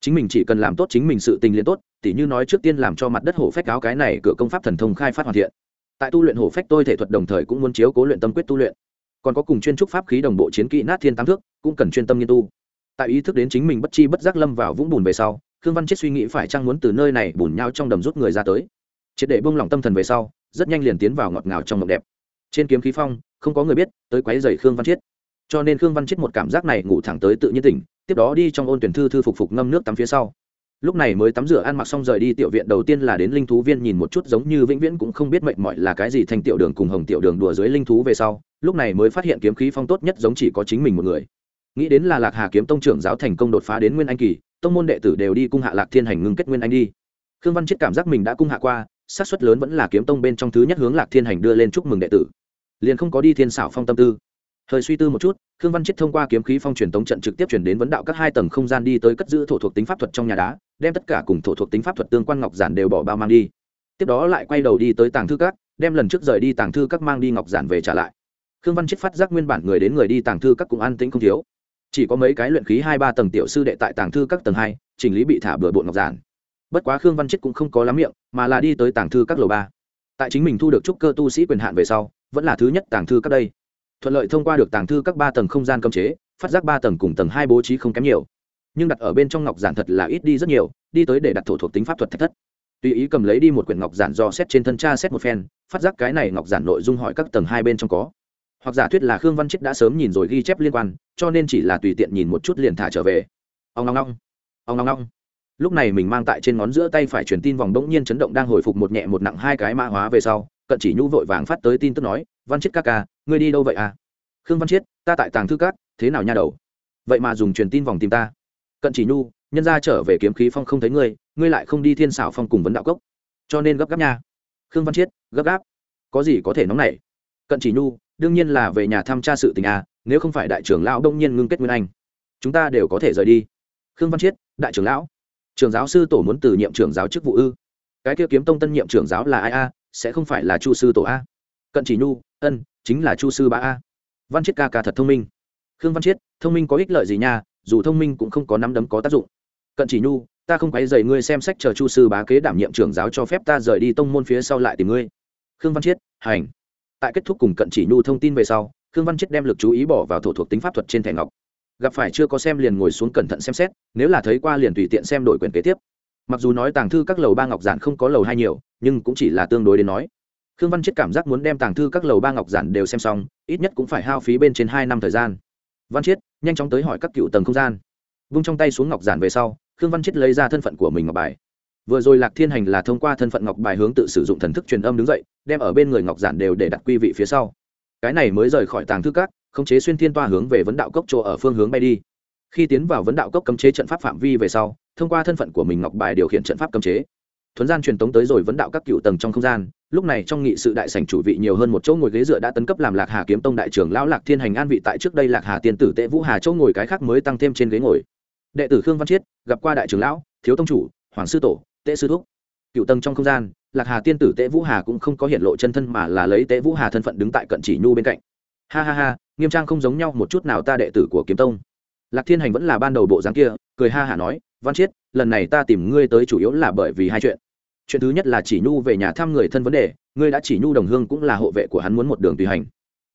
Chính mình chỉ cần làm tốt chính mình sự tình liên tốt, tỉ như nói trước tiên làm cho mặt đất hổ phách áo cái này cửa công pháp thần thông khai phát hoàn thiện. Tại tu luyện hổ phách tôi thể thuật đồng thời cũng muốn chiếu cố luyện tâm quyết tu luyện. Còn có cùng chuyên trúc pháp khí đồng bộ chiến kỹ nát thiên tám thước, cũng cần chuyên tâm nghiên tu tại ý thức đến chính mình bất chi bất giác lâm vào vũng bùn về sau, khương văn chết suy nghĩ phải chăng muốn từ nơi này bùn nhau trong đầm rút người ra tới. Triệt để bông lỏng tâm thần về sau, rất nhanh liền tiến vào ngọt ngào trong mộng đẹp. Trên kiếm khí phong, không có người biết, tới quấy dày khương văn chiết cho nên khương văn chiết một cảm giác này ngủ thẳng tới tự nhiên tỉnh, tiếp đó đi trong ôn tuyển thư thư phục phục ngâm nước tắm phía sau. Lúc này mới tắm rửa ăn mặc xong rời đi tiểu viện, đầu tiên là đến linh thú viên nhìn một chút giống như vĩnh viễn cũng không biết mệnh mọi là cái gì thành tiểu đường cùng hồng tiểu đường đùa dưới linh thú về sau, lúc này mới phát hiện kiếm khí phong tốt nhất giống chỉ có chính mình một người nghĩ đến là lạc hà kiếm tông trưởng giáo thành công đột phá đến nguyên anh kỳ, tông môn đệ tử đều đi cung hạ lạc thiên hành ngưng kết nguyên anh đi. Khương văn chết cảm giác mình đã cung hạ qua, xác suất lớn vẫn là kiếm tông bên trong thứ nhất hướng lạc thiên hành đưa lên chúc mừng đệ tử. Liền không có đi thiên xảo phong tâm tư. Thời suy tư một chút, khương văn chết thông qua kiếm khí phong truyền tống trận trực tiếp chuyển đến vấn đạo các hai tầng không gian đi tới cất giữ thổ thuộc tính pháp thuật trong nhà đá, đem tất cả cùng thổ thuộc tính pháp thuật tương quan ngọc giản đều bỏ bao mang đi. Tiếp đó lại quay đầu đi tới tàng thư các, đem lần trước rời đi tàng thư các mang đi ngọc giản về trả lại. Khương văn chết phát giác nguyên bản người đến người đi tàng thư các cũng an tĩnh không thiếu chỉ có mấy cái luyện khí hai ba tầng tiểu sư đệ tại tàng thư các tầng hai, chỉnh lý bị thả bừa bộn ngọc giản. Bất quá khương văn chết cũng không có lắm miệng, mà là đi tới tàng thư các lầu ba. Tại chính mình thu được trúc cơ tu sĩ quyền hạn về sau, vẫn là thứ nhất tàng thư các đây. Thuận lợi thông qua được tàng thư các ba tầng không gian cấm chế, phát giác ba tầng cùng tầng hai bố trí không kém nhiều. Nhưng đặt ở bên trong ngọc giản thật là ít đi rất nhiều, đi tới để đặt thổ thuộc tính pháp thuật thạch thất. Tùy ý cầm lấy đi một quyển ngọc giản do xét trên thân cha xét một phen, phát giác cái này ngọc giản nội dung hỏi các tầng hai bên trong có hoặc giả thuyết là khương văn chết đã sớm nhìn rồi ghi chép liên quan, cho nên chỉ là tùy tiện nhìn một chút liền thả trở về. Ông long long ông long long lúc này mình mang tại trên ngón giữa tay phải truyền tin vòng bỗng nhiên chấn động đang hồi phục một nhẹ một nặng hai cái mã hóa về sau, cận chỉ nhu vội vàng phát tới tin tức nói, văn chiết ca ca, ngươi đi đâu vậy à? Khương văn chiết ta tại tàng thư cát thế nào nha đầu? Vậy mà dùng truyền tin vòng tìm ta. Cận chỉ nhu nhân ra trở về kiếm khí phong không thấy ngươi ngươi lại không đi thiên xảo phong cùng vấn đạo cốc. Cho nên gấp gáp nha. Khương văn chiết gấp gáp. Có gì có thể nóng nảy? Cận chỉ nhu đương nhiên là về nhà thăm cha sự tình à nếu không phải đại trưởng lão đông nhiên ngưng kết nguyên anh. Chúng ta đều có thể rời đi. Khương văn chiết, đại trưởng lão. Trưởng giáo sư tổ muốn từ nhiệm trưởng giáo chức vụ ư? Cái kia kiếm tông tân nhiệm trưởng giáo là ai a? Sẽ không phải là chu sư tổ a? Cận chỉ nhu, ân, chính là chu sư ba a. Văn chiết ca ca thật thông minh. Khương văn chiết, thông minh có ích lợi gì nha, dù thông minh cũng không có nắm đấm có tác dụng. Cận chỉ nhu, ta không quấy dày ngươi xem sách chờ chu sư bá kế đảm nhiệm trưởng giáo cho phép ta rời đi tông môn phía sau lại tìm ngươi. Khương văn chiết, hành tại kết thúc cùng cận chỉ nhu thông tin về sau, khương văn chiết đem lực chú ý bỏ vào thổ thuộc tính pháp thuật trên thẻ ngọc. Gặp phải chưa có xem liền ngồi xuống cẩn thận xem xét, nếu là thấy qua liền tùy tiện xem đổi quyền kế tiếp. Mặc dù nói tàng thư các lầu ba ngọc giản không có lầu hai nhiều, nhưng cũng chỉ là tương đối đến nói. Khương văn chết cảm giác muốn đem tàng thư các lầu ba ngọc giản đều xem xong, ít nhất cũng phải hao phí bên trên hai năm thời gian. Văn chiết nhanh chóng tới hỏi các cựu tầng không gian. Vung trong tay xuống ngọc giản về sau, khương văn chiết lấy ra thân phận của mình ngọc bài vừa rồi lạc thiên hành là thông qua thân phận ngọc bài hướng tự sử dụng thần thức truyền âm đứng dậy, đem ở bên người ngọc giản đều để đặt quy vị phía sau. Cái này mới rời khỏi tàng thư cát khống chế xuyên thiên toa hướng về vấn đạo cốc chỗ ở phương hướng bay đi. Khi tiến vào vấn đạo cốc cấm chế trận pháp phạm vi về sau, thông qua thân phận của mình ngọc bài điều khiển trận pháp cấm chế. Thuấn gian truyền tống tới rồi vấn đạo các cựu tầng trong không gian, lúc này trong nghị sự đại sảnh chủ vị nhiều hơn một chỗ ngồi ghế dựa đã tấn cấp làm lạc hà kiếm tông đại trưởng lão lạc thiên hành an vị tại trước đây lạc hà tiên tử tệ vũ hà chỗ ngồi cái khác mới tăng thêm trên ghế ngồi. Đệ tử khương văn chiết, gặp qua đại trưởng lão, thiếu tông chủ, hoàng sư tổ tệ sư thúc. Cựu tầng trong không gian, lạc hà tiên tử tệ vũ hà cũng không có hiện lộ chân thân mà là lấy tệ vũ hà thân phận đứng tại cận chỉ nhu bên cạnh. Ha ha ha, nghiêm trang không giống nhau một chút nào ta đệ tử của kiếm tông. Lạc thiên hành vẫn là ban đầu bộ dáng kia, cười ha hả nói, văn chiết, lần này ta tìm ngươi tới chủ yếu là bởi vì hai chuyện. Chuyện thứ nhất là chỉ nhu về nhà thăm người thân vấn đề, ngươi đã chỉ nhu đồng hương cũng là hộ vệ của hắn muốn một đường tùy hành.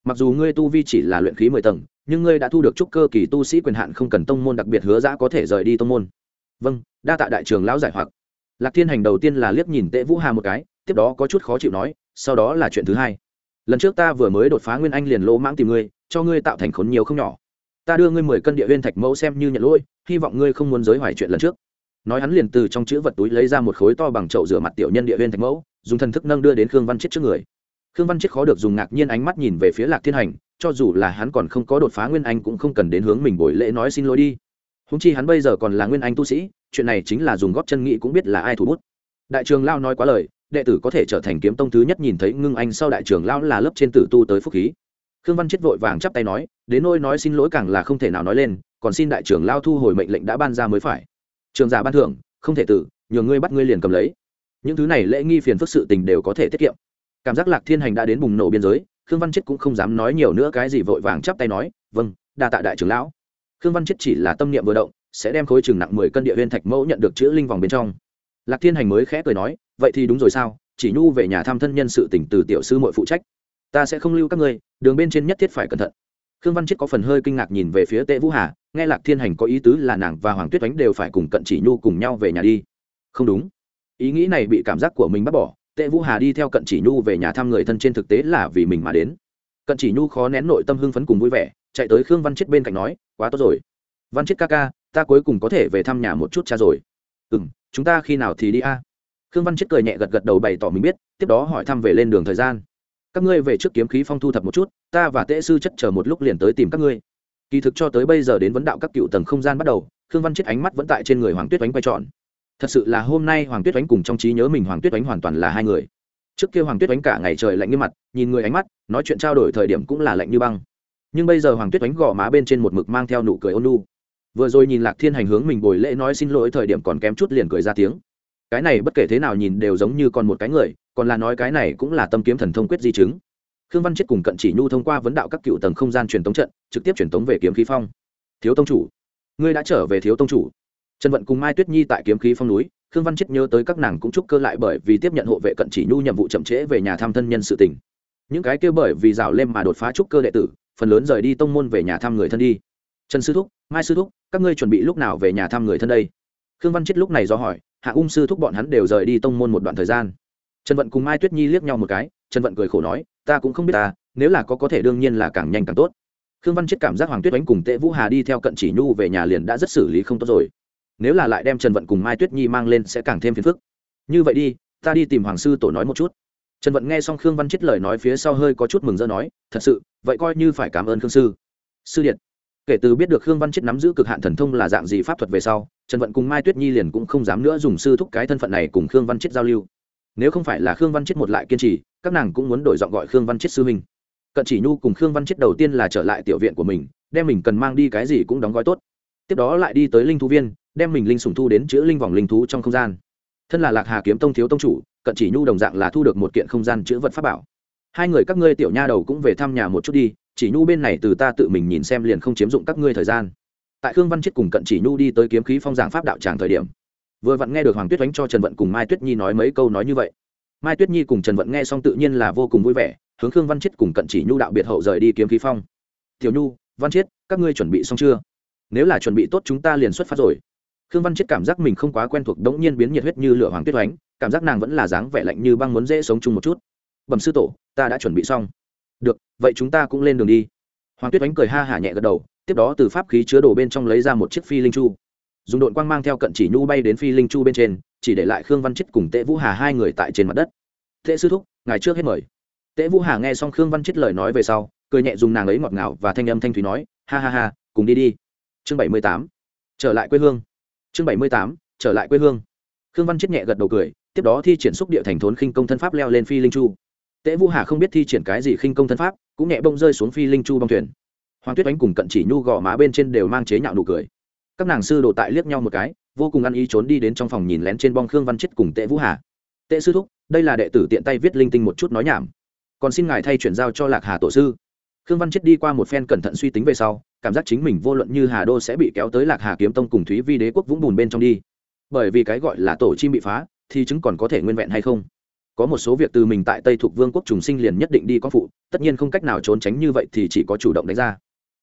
Mặc dù ngươi tu vi chỉ là luyện khí mười tầng, nhưng ngươi đã thu được trúc cơ kỳ tu sĩ quyền hạn không cần tông môn đặc biệt hứa giã có thể rời đi tông môn. Vâng đa tạ đại trường lão giải hoặc lạc thiên hành đầu tiên là liếc nhìn tệ vũ hà một cái, tiếp đó có chút khó chịu nói, sau đó là chuyện thứ hai. Lần trước ta vừa mới đột phá nguyên anh liền lỗ mãng tìm ngươi, cho ngươi tạo thành khốn nhiều không nhỏ. Ta đưa ngươi mười cân địa viên thạch mẫu xem như nhận lỗi, hy vọng ngươi không muốn giới hoài chuyện lần trước. Nói hắn liền từ trong chữ vật túi lấy ra một khối to bằng chậu rửa mặt tiểu nhân địa viên thạch mẫu, dùng thần thức nâng đưa đến khương văn chết trước người. Khương văn chết khó được dùng ngạc nhiên ánh mắt nhìn về phía lạc thiên hành, cho dù là hắn còn không có đột phá nguyên anh cũng không cần đến hướng mình bồi lễ nói xin lỗi đi. Húng chi hắn bây giờ còn là nguyên anh tu sĩ chuyện này chính là dùng góp chân nghĩ cũng biết là ai thủ bút. Đại trường lao nói quá lời, đệ tử có thể trở thành kiếm tông thứ nhất nhìn thấy ngưng anh sau đại trường lao là lớp trên tử tu tới phúc khí. Khương văn chết vội vàng chắp tay nói, đến nôi nói xin lỗi càng là không thể nào nói lên, còn xin đại trưởng lao thu hồi mệnh lệnh đã ban ra mới phải. Trường giả ban thưởng, không thể tử, nhường ngươi bắt ngươi liền cầm lấy. Những thứ này lễ nghi phiền phức sự tình đều có thể tiết kiệm. Cảm giác lạc thiên hành đã đến bùng nổ biên giới, khương văn chết cũng không dám nói nhiều nữa cái gì vội vàng chắp tay nói vâng đa tạ đại trưởng lão. Khương văn chết chỉ là tâm niệm vừa động sẽ đem khối chừng nặng mười cân địa viên thạch mẫu nhận được chữ linh vòng bên trong. Lạc thiên hành mới khẽ cười nói, vậy thì đúng rồi sao? Chỉ nhu về nhà thăm thân nhân sự tỉnh từ tiểu sư mội phụ trách. Ta sẽ không lưu các ngươi, đường bên trên nhất thiết phải cẩn thận. Khương văn chết có phần hơi kinh ngạc nhìn về phía tệ vũ hà, nghe lạc thiên hành có ý tứ là nàng và hoàng tuyết oánh đều phải cùng cận chỉ nhu cùng nhau về nhà đi. Không đúng. Ý nghĩ này bị cảm giác của mình bắt bỏ, tệ vũ hà đi theo cận chỉ nhu về nhà thăm người thân trên thực tế là vì mình mà đến. Cận chỉ nhu khó nén nội tâm hưng phấn cùng vui vẻ, chạy tới khương văn chết bên cạnh nói, quá tốt rồi. Văn chết ca ca ta cuối cùng có thể về thăm nhà một chút cha rồi. Ừ m chúng ta khi nào thì đi a? Khương văn chết cười nhẹ gật gật đầu bày tỏ mình biết, tiếp đó hỏi thăm về lên đường thời gian. Các ngươi về trước kiếm khí phong thu thập một chút, ta và tễ sư chất chờ một lúc liền tới tìm các ngươi. Kỳ thực cho tới bây giờ đến vấn đạo các cựu tầng không gian bắt đầu, khương văn chết ánh mắt vẫn tại trên người hoàng tuyết oánh quay trọn thật sự là hôm nay hoàng tuyết oánh cùng trong trí nhớ mình hoàng tuyết oánh hoàn toàn là hai người. Trước kia hoàng tuyết oánh cả ngày trời lạnh như mặt, nhìn người ánh mắt, nói chuyện trao đổi thời điểm cũng là lạnh như băng. Nhưng bây giờ hoàng tuyết oánh gò má bên trên một mực mang theo nụ cười ôn lu vừa rồi nhìn lạc thiên hành hướng mình bồi lễ nói xin lỗi thời điểm còn kém chút liền cười ra tiếng. Cái này bất kể thế nào nhìn đều giống như còn một cái người, còn là nói cái này cũng là tâm kiếm thần thông quyết di chứng. Khương văn chết cùng cận chỉ nhu thông qua vấn đạo các cựu tầng không gian truyền tống trận, trực tiếp truyền tống về kiếm khí phong. Thiếu tông chủ, ngươi đã trở về thiếu tông chủ. Trần vận cùng mai tuyết nhi tại kiếm khí phong núi, khương văn chết nhớ tới các nàng cũng chúc cơ lại bởi vì tiếp nhận hộ vệ cận chỉ nhu nhiệm vụ chậm trễ về nhà thăm thân nhân sự tình. Những cái kêu bởi vì rào lên mà đột phá trúc cơ đệ tử, phần lớn rời đi tông môn về nhà thăm người thân đi trần sư thúc, mai sư thúc, các ngươi chuẩn bị lúc nào về nhà thăm người thân đây? Khương văn chết lúc này do hỏi, hạ ung sư thúc bọn hắn đều rời đi tông môn một đoạn thời gian. Trần vận cùng mai tuyết nhi liếc nhau một cái, trần vận cười khổ nói, ta cũng không biết ta, nếu là có có thể đương nhiên là càng nhanh càng tốt. Khương văn chết cảm giác hoàng tuyết đánh cùng tệ vũ hà đi theo cận chỉ nhu về nhà liền đã rất xử lý không tốt rồi. Nếu là lại đem trần vận cùng mai tuyết nhi mang lên sẽ càng thêm phiền phức. Như vậy đi, ta đi tìm hoàng sư tổ nói một chút. Trần vận nghe xong khương văn chết lời nói phía sau hơi có chút mừng rỡ nói, thật sự, vậy coi như phải cảm ơn khương sư. Sư điện kể từ biết được khương văn chết nắm giữ cực hạn thần thông là dạng gì pháp thuật về sau, trần vận cùng mai tuyết nhi liền cũng không dám nữa dùng sư thúc cái thân phận này cùng khương văn chết giao lưu. Nếu không phải là khương văn chết một lại kiên trì, các nàng cũng muốn đổi giọng gọi khương văn chết sư minh cận chỉ nhu cùng khương văn chết đầu tiên là trở lại tiểu viện của mình, đem mình cần mang đi cái gì cũng đóng gói tốt. Tiếp đó lại đi tới linh thú viên, đem mình linh sùng thu đến chữ linh vòng linh thú trong không gian. Thân là lạc hà kiếm tông thiếu tông chủ, cận chỉ nhu đồng dạng là thu được một kiện không gian chữ vật pháp bảo. Hai người các ngươi tiểu nha đầu cũng về thăm nhà một chút đi chỉ nhu bên này từ ta tự mình nhìn xem liền không chiếm dụng các ngươi thời gian. Tại khương văn chết cùng cận chỉ nhu đi tới kiếm khí phong giảng pháp đạo tràng thời điểm, vừa vặn nghe được hoàng tuyết đánh cho trần vận cùng mai tuyết nhi nói mấy câu nói như vậy. Mai tuyết nhi cùng trần vận nghe xong tự nhiên là vô cùng vui vẻ, hướng khương văn chết cùng cận chỉ nhu đạo biệt hậu rời đi kiếm khí phong. Tiểu nhu, văn chết, các ngươi chuẩn bị xong chưa? Nếu là chuẩn bị tốt chúng ta liền xuất phát rồi. Khương văn chết cảm giác mình không quá quen thuộc, đống nhiên biến nhiệt huyết như lửa hoàng tuyết oánh, cảm giác nàng vẫn là dáng vẻ lạnh như băng muốn dễ sống chung một chút. Bẩm sư tổ, ta đã chuẩn bị xong được, vậy chúng ta cũng lên đường đi. Hoàng tuyết oánh cười ha hả nhẹ gật đầu, tiếp đó từ pháp khí chứa đồ bên trong lấy ra một chiếc phi linh chu. Dùng đội quang mang theo cận chỉ nhu bay đến phi linh chu bên trên, chỉ để lại khương văn chết cùng tệ vũ hà hai người tại trên mặt đất. Tệ sư thúc, ngài trước hết mời. Tệ vũ hà nghe xong khương văn chết lời nói về sau, cười nhẹ dùng nàng ấy ngọt ngào và thanh âm thanh thúy nói, ha ha ha, cùng đi đi. Chương bảy mươi tám, trở lại quê hương. Chương bảy mươi tám, trở lại quê hương. Khương văn chết nhẹ gật đầu cười, tiếp đó thi triển xúc địa thành thốn khinh công thân pháp leo lên phi linh chu tễ vũ hà không biết thi triển cái gì khinh công thân pháp, cũng nhẹ bông rơi xuống phi linh chu bong thuyền. Hoàng tuyết ánh cùng cận chỉ nhu gò má bên trên đều mang chế nhạo nụ cười. Các nàng sư đồ tại liếc nhau một cái, vô cùng ăn ý trốn đi đến trong phòng nhìn lén trên bong khương văn chết cùng tệ vũ hà. Tệ sư thúc, đây là đệ tử tiện tay viết linh tinh một chút nói nhảm. Còn xin ngài thay chuyển giao cho lạc hà tổ sư. Khương văn chết đi qua một phen cẩn thận suy tính về sau, cảm giác chính mình vô luận như hà đô sẽ bị kéo tới lạc hà kiếm tông cùng thúy vi đế quốc vũng bùn bên trong đi. Bởi vì cái gọi là tổ chim bị phá, thì chứng còn có thể nguyên vẹn hay không? Có một số việc từ mình tại tây thuộc vương quốc trùng sinh liền nhất định đi có phụ, tất nhiên không cách nào trốn tránh như vậy thì chỉ có chủ động đánh ra.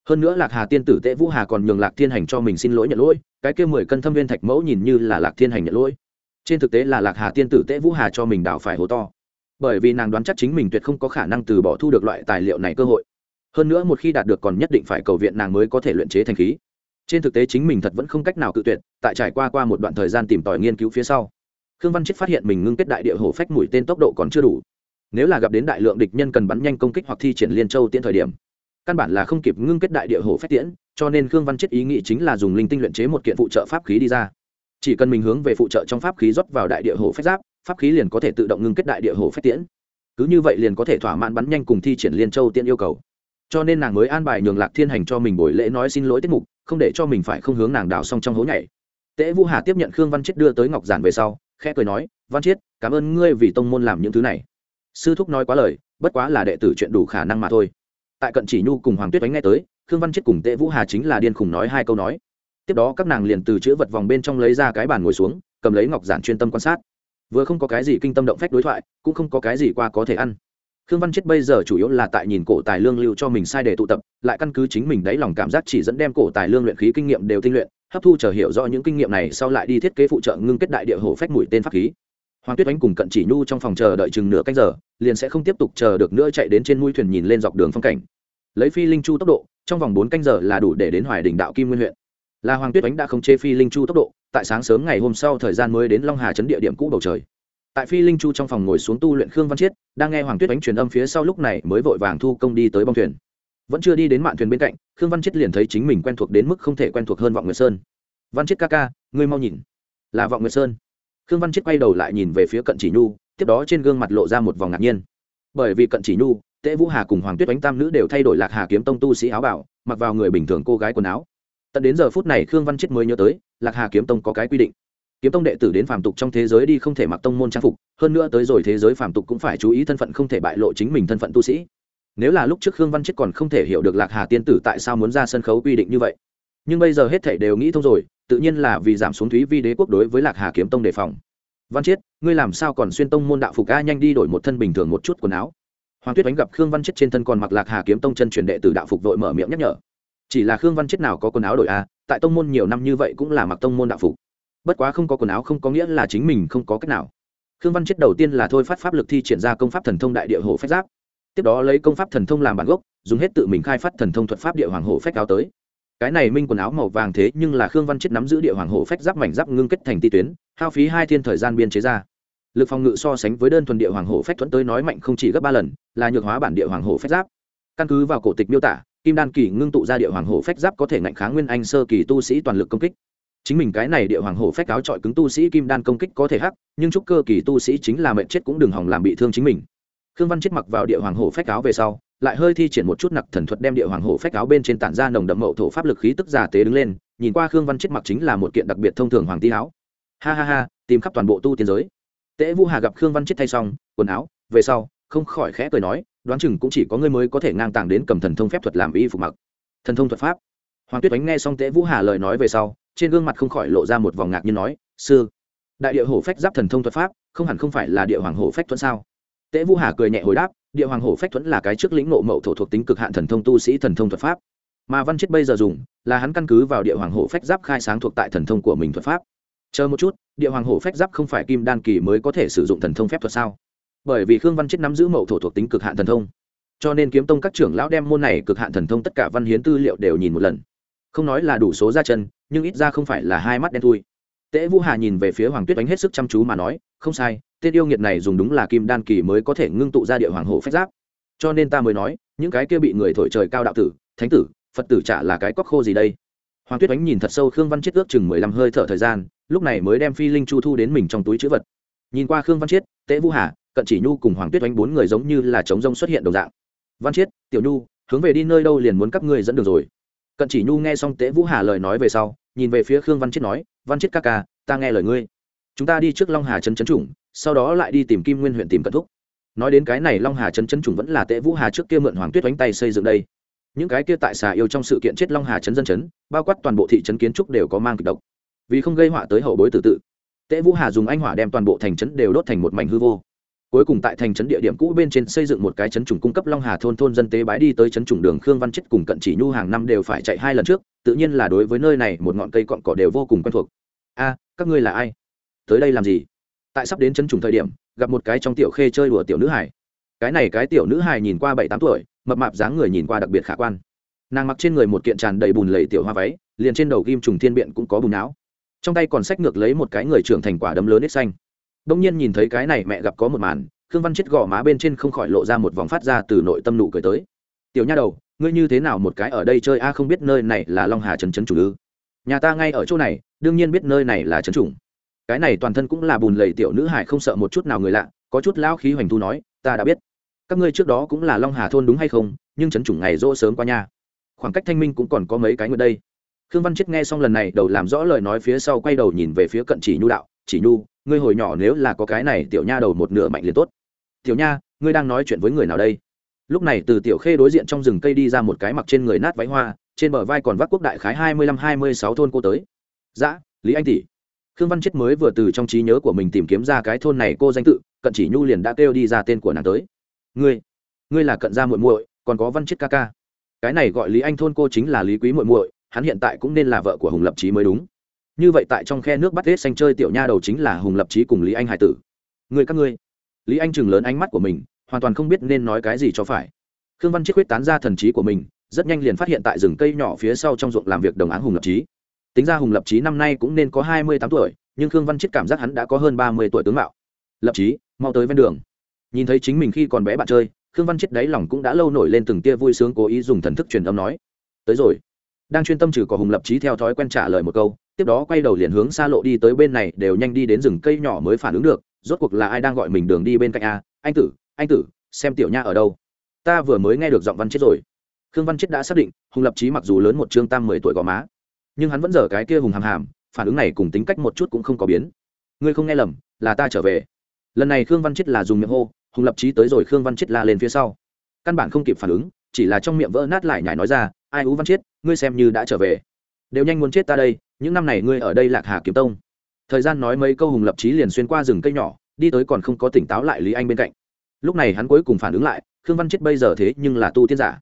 Hơn nữa lạc hà tiên tử tệ vũ hà còn nhường lạc thiên hành cho mình xin lỗi nhận lỗi, cái kia mười cân thâm viên thạch mẫu nhìn như là lạc thiên hành nhận lỗi. Trên thực tế là lạc hà tiên tử tệ vũ hà cho mình đào phải hố to. Bởi vì nàng đoán chắc chính mình tuyệt không có khả năng từ bỏ thu được loại tài liệu này cơ hội. Hơn nữa một khi đạt được còn nhất định phải cầu viện nàng mới có thể luyện chế thành khí. Trên thực tế chính mình thật vẫn không cách nào cự tuyệt, tại trải qua qua một đoạn thời gian tìm tòi nghiên cứu phía sau khương văn chết phát hiện mình ngưng kết đại địa hổ phách mũi tên tốc độ còn chưa đủ. Nếu là gặp đến đại lượng địch nhân cần bắn nhanh công kích hoặc thi triển liên châu tiễn thời điểm, căn bản là không kịp ngưng kết đại địa hổ phách tiễn, cho nên khương văn chết ý nghĩ chính là dùng linh tinh luyện chế một kiện phụ trợ pháp khí đi ra. Chỉ cần mình hướng về phụ trợ trong pháp khí rót vào đại địa hổ phách giáp, pháp khí liền có thể tự động ngưng kết đại địa hổ phách tiễn. Cứ như vậy liền có thể thỏa mãn bắn nhanh cùng thi triển liên châu tiễn yêu cầu. Cho nên nàng mới an bài nhường lạc thiên hành cho mình buổi lễ nói xin lỗi tiết mục, không để cho mình phải không hướng nàng đào xong trong hố nhảy. Tễ vũ hà tiếp nhận khương văn chết đưa tới ngọc giản về sau khẽ cười nói, văn chiết, cảm ơn ngươi vì tông môn làm những thứ này. Sư thúc nói quá lời, bất quá là đệ tử chuyện đủ khả năng mà thôi. Tại cận chỉ nhu cùng hoàng tuyết đánh nghe tới, khương văn chiết cùng tệ vũ hà chính là điên khùng nói hai câu nói. Tiếp đó các nàng liền từ chữ vật vòng bên trong lấy ra cái bàn ngồi xuống, cầm lấy ngọc giản chuyên tâm quan sát. Vừa không có cái gì kinh tâm động phách đối thoại, cũng không có cái gì qua có thể ăn. Khương văn chết bây giờ chủ yếu là tại nhìn cổ tài lương lưu cho mình sai để tụ tập, lại căn cứ chính mình đáy lòng cảm giác chỉ dẫn đem cổ tài lương luyện khí kinh nghiệm đều tinh luyện hấp thu chờ hiểu rõ những kinh nghiệm này sau lại đi thiết kế phụ trợ ngưng kết đại địa hổ phách mũi tên pháp khí. Hoàng tuyết oánh cùng cận chỉ nhu trong phòng chờ đợi chừng nửa canh giờ, liền sẽ không tiếp tục chờ được nữa chạy đến trên mũi thuyền nhìn lên dọc đường phong cảnh. Lấy phi linh chu tốc độ, trong vòng bốn canh giờ là đủ để đến hoài đình đạo kim nguyên huyện. Là hoàng tuyết oánh đã không chê phi linh chu tốc độ, tại sáng sớm ngày hôm sau thời gian mới đến long hà chấn địa điểm cũ bầu trời. Tại phi linh chu trong phòng ngồi xuống tu luyện khương văn chiết, đang nghe hoàng tuyết oánh truyền âm phía sau lúc này mới vội vàng thu công đi tới bong thuyền vẫn chưa đi đến mạn thuyền bên cạnh, khương văn chiết liền thấy chính mình quen thuộc đến mức không thể quen thuộc hơn vọng nguyệt sơn. Văn chiết ca ca, ngươi mau nhìn. Là vọng nguyệt sơn. Khương văn chiết quay đầu lại nhìn về phía cận chỉ nhu, tiếp đó trên gương mặt lộ ra một vòng ngạc nhiên. Bởi vì cận chỉ nhu, tễ vũ hà cùng hoàng tuyết Đánh tam nữ đều thay đổi lạc hà kiếm tông tu sĩ áo bảo, mặc vào người bình thường cô gái quần áo. Tận đến giờ phút này khương văn chiết mới nhớ tới, lạc hà kiếm tông có cái quy định. Kiếm tông đệ tử đến phàm tục trong thế giới đi không thể mặc tông môn trang phục, hơn nữa tới rồi thế giới phàm tục cũng phải chú ý thân phận không thể bại lộ chính mình thân phận tu sĩ nếu là lúc trước khương văn chết còn không thể hiểu được lạc hà tiên tử tại sao muốn ra sân khấu quy định như vậy. Nhưng bây giờ hết thảy đều nghĩ thông rồi, tự nhiên là vì giảm xuống thúy vi đế quốc đối với lạc hà kiếm tông đề phòng. Văn chiết ngươi làm sao còn xuyên tông môn đạo phục a nhanh đi đổi một thân bình thường một chút quần áo? Hoàng tuyết đánh gặp khương văn chết trên thân còn mặc lạc hà kiếm tông chân truyền đệ tử đạo phục vội mở miệng nhắc nhở. Chỉ là khương văn chết nào có quần áo đổi a, tại tông môn nhiều năm như vậy cũng là mặc tông môn đạo phục. Bất quá không có quần áo không có nghĩa là chính mình không có cách nào. Khương văn chết đầu tiên là thôi phát pháp lực thi triển ra công pháp thần thông đại địa hồ phép giáp tiếp đó lấy công pháp thần thông làm bản gốc, dùng hết tự mình khai phát thần thông thuật pháp địa hoàng hổ phách áo tới. Cái này minh quần áo màu vàng thế nhưng là khương văn chết nắm giữ địa hoàng hổ phách giáp mảnh giáp ngưng kết thành ti tuyến, hao phí hai thiên thời gian biên chế ra. Lực phòng ngự so sánh với đơn thuần địa hoàng hổ phách thuẫn tới nói mạnh không chỉ gấp ba lần, là nhược hóa bản địa hoàng hổ phách giáp. Căn cứ vào cổ tịch miêu tả, kim đan kỳ ngưng tụ ra địa hoàng hổ phách giáp có thể ngạnh kháng nguyên anh sơ kỳ tu sĩ toàn lực công kích. Chính mình cái này địa hoàng hổ phách áo trọi cứng tu sĩ kim đan công kích có thể hắc, nhưng trúc cơ kỳ tu sĩ chính là mệnh chết cũng đừng hỏng làm bị thương chính mình khương văn chết mặc vào địa hoàng hổ phách áo về sau, lại hơi thi triển một chút nặc thần thuật đem địa hoàng hổ phách áo bên trên tản ra nồng đậm mậu thổ pháp lực khí tức giả tế đứng lên, nhìn qua khương văn chết mặc chính là một kiện đặc biệt thông thường hoàng ti áo. Ha ha ha, tìm khắp toàn bộ tu tiên giới. Tễ vũ hà gặp khương văn chết thay xong, quần áo, về sau, không khỏi khẽ cười nói, đoán chừng cũng chỉ có ngươi mới có thể ngang tàng đến cầm thần thông phép thuật làm y phục mặc. Thần thông thuật pháp. Hoàng tuyết oánh nghe xong tễ vũ hà lời nói về sau, trên gương mặt không khỏi lộ ra một vòng ngạc như nói, sư, đại địa hổ phách giáp thần thông thuật pháp, không hẳn không phải là địa hoàng hổ phách thuẫn sao? Tế vũ hà cười nhẹ hồi đáp, địa hoàng hổ phách thuẫn là cái trước lĩnh nộ mậu thổ thuộc tính cực hạn thần thông tu sĩ thần thông thuật pháp. Mà văn chết bây giờ dùng, là hắn căn cứ vào địa hoàng hổ phách giáp khai sáng thuộc tại thần thông của mình thuật pháp. Chờ một chút, địa hoàng hổ phách giáp không phải kim đan kỳ mới có thể sử dụng thần thông phép thuật sao? Bởi vì khương văn chết nắm giữ mậu thổ thuộc tính cực hạn thần thông. Cho nên kiếm tông các trưởng lão đem môn này cực hạn thần thông tất cả văn hiến tư liệu đều nhìn một lần. Không nói là đủ số ra chân, nhưng ít ra không phải là hai mắt đen thui. Tế vũ hà nhìn về phía hoàng tuyết Ánh hết sức chăm chú mà nói, không sai tên yêu nghiệt này dùng đúng là kim đan kỳ mới có thể ngưng tụ ra địa hoàng hổ phách giáp. Cho nên ta mới nói, những cái kia bị người thổi trời cao đạo tử, thánh tử, phật tử chả là cái cóc khô gì đây. Hoàng tuyết ánh nhìn thật sâu khương văn chết ước chừng mười lăm hơi thở thời gian, lúc này mới đem phi linh chu thu đến mình trong túi chữ vật. Nhìn qua khương văn chiết, tễ vũ hà, cận chỉ nhu cùng hoàng tuyết oanh bốn người giống như là trống rông xuất hiện đồng dạng. Văn chiết, tiểu nhu, hướng về đi nơi đâu liền muốn các ngươi dẫn đường rồi? Cận chỉ nhu nghe xong tễ vũ hà lời nói về sau, nhìn về phía khương văn chiết nói, văn chiết ca ca, ta nghe lời ngươi chúng ta đi trước long hà trấn trấn chủng sau đó lại đi tìm kim nguyên huyện tìm cận thúc. Nói đến cái này long hà trấn trấn chủng vẫn là tệ vũ hà trước kia mượn hoàng tuyết đánh tay xây dựng đây. Những cái kia tại xà yêu trong sự kiện chết long hà trấn dân trấn bao quát toàn bộ thị trấn kiến trúc đều có mang kịch độc. Vì không gây họa tới hậu bối tự tự tệ vũ hà dùng anh hỏa đem toàn bộ thành trấn đều đốt thành một mảnh hư vô. Cuối cùng tại thành trấn địa điểm cũ bên trên xây dựng một cái trấn trùng cung cấp long hà thôn thôn dân tế bái đi tới trấn trùng đường khương văn chết cùng cận chỉ nhu hàng năm đều phải chạy hai lần trước, tự nhiên là đối với nơi này một ngọn cây cọn cỏ đều vô cùng quen thuộc. A, các ngươi là ai? Tới đây làm gì? Tại sắp đến chân trùng thời điểm, gặp một cái trong tiểu khê chơi đùa tiểu nữ hải cái này cái tiểu nữ hải nhìn qua bảy tám tuổi, mập mạp dáng người nhìn qua đặc biệt khả quan. Nàng mặc trên người một kiện tràn đầy bùn lầy tiểu hoa váy, liền trên đầu kim trùng thiên biện cũng có bùn não. Trong tay còn sách ngược lấy một cái người trưởng thành quả đấm lớn ít xanh. Đông nhiên nhìn thấy cái này mẹ gặp có một màn, khương văn chết gò má bên trên không khỏi lộ ra một vòng phát ra từ nội tâm nụ cười tới. Tiểu nha đầu, ngươi như thế nào một cái ở đây chơi a à không biết nơi này là long hà trấn trấn chủ ư? Nhà ta ngay ở chỗ này, đương nhiên biết nơi này là trấn chủng cái này toàn thân cũng là bùn lầy tiểu nữ hải không sợ một chút nào người lạ có chút lão khí hoành thu nói ta đã biết. Các ngươi trước đó cũng là long hà thôn đúng hay không nhưng trấn chủng ngày rỗ sớm qua nha. Khoảng cách thanh minh cũng còn có mấy cái người đây. Khương văn chết nghe xong lần này đầu làm rõ lời nói phía sau quay đầu nhìn về phía cận chỉ nhu đạo chỉ nhu ngươi hồi nhỏ nếu là có cái này tiểu nha đầu một nửa mạnh liền tốt. Tiểu nha ngươi đang nói chuyện với người nào đây? Lúc này từ tiểu khê đối diện trong rừng cây đi ra một cái mặc trên người nát váy hoa trên bờ vai còn vác quốc đại khái hai mươi lăm hai mươi sáu thôn cô tới. Dã dạ, lý anh tỷ khương văn chết mới vừa từ trong trí nhớ của mình tìm kiếm ra cái thôn này cô danh tự, cận chỉ nhu liền đã kêu đi ra tên của nàng tới. Ngươi ngươi là cận gia muội muội, còn có văn chết ca ca. Cái này gọi lý anh thôn cô chính là lý quý muội muội, hắn hiện tại cũng nên là vợ của hùng lập trí mới đúng. Như vậy tại trong khe nước bắt hết xanh chơi tiểu nha đầu chính là hùng lập trí cùng lý anh hải tử. Người các ngươi. Lý anh chừng lớn ánh mắt của mình, hoàn toàn không biết nên nói cái gì cho phải. Khương văn chiết quyết tán ra thần trí của mình, rất nhanh liền phát hiện tại rừng cây nhỏ phía sau trong ruộng làm việc đồng áng hùng lập trí tính ra hùng lập trí năm nay cũng nên có hai mươi tám tuổi, nhưng khương văn chiết cảm giác hắn đã có hơn ba mươi tuổi tướng mạo. Lập trí mau tới ven đường. Nhìn thấy chính mình khi còn bé bạn chơi, khương văn chiết đáy lòng cũng đã lâu nổi lên từng tia vui sướng cố ý dùng thần thức truyền âm nói, tới rồi. Đang chuyên tâm trừ có hùng lập trí theo thói quen trả lời một câu, tiếp đó quay đầu liền hướng xa lộ đi tới bên này, đều nhanh đi đến rừng cây nhỏ mới phản ứng được, rốt cuộc là ai đang gọi mình đường đi bên cạnh a, anh tử anh tử, xem tiểu nha ở đâu? Ta vừa mới nghe được giọng văn chết rồi. Khương văn chết đã xác định, hùng lập trí mặc dù lớn một chương tam mười tuổi gò má nhưng hắn vẫn giờ cái kia hùng hàm hàm, phản ứng này cùng tính cách một chút cũng không có biến. Ngươi không nghe lầm, là ta trở về. Lần này khương văn chết là dùng miệng hô, hùng lập trí tới rồi khương văn chết la lên phía sau. Căn bản không kịp phản ứng, chỉ là trong miệng vỡ nát lại nhải nói ra, ai ú văn chết, ngươi xem như đã trở về. Đều nhanh muốn chết ta đây, những năm này ngươi ở đây lạc hà kiếm tông. Thời gian nói mấy câu hùng lập trí liền xuyên qua rừng cây nhỏ, đi tới còn không có tỉnh táo lại lý anh bên cạnh. Lúc này hắn cuối cùng phản ứng lại, khương văn chết bây giờ thế nhưng là tu tiên giả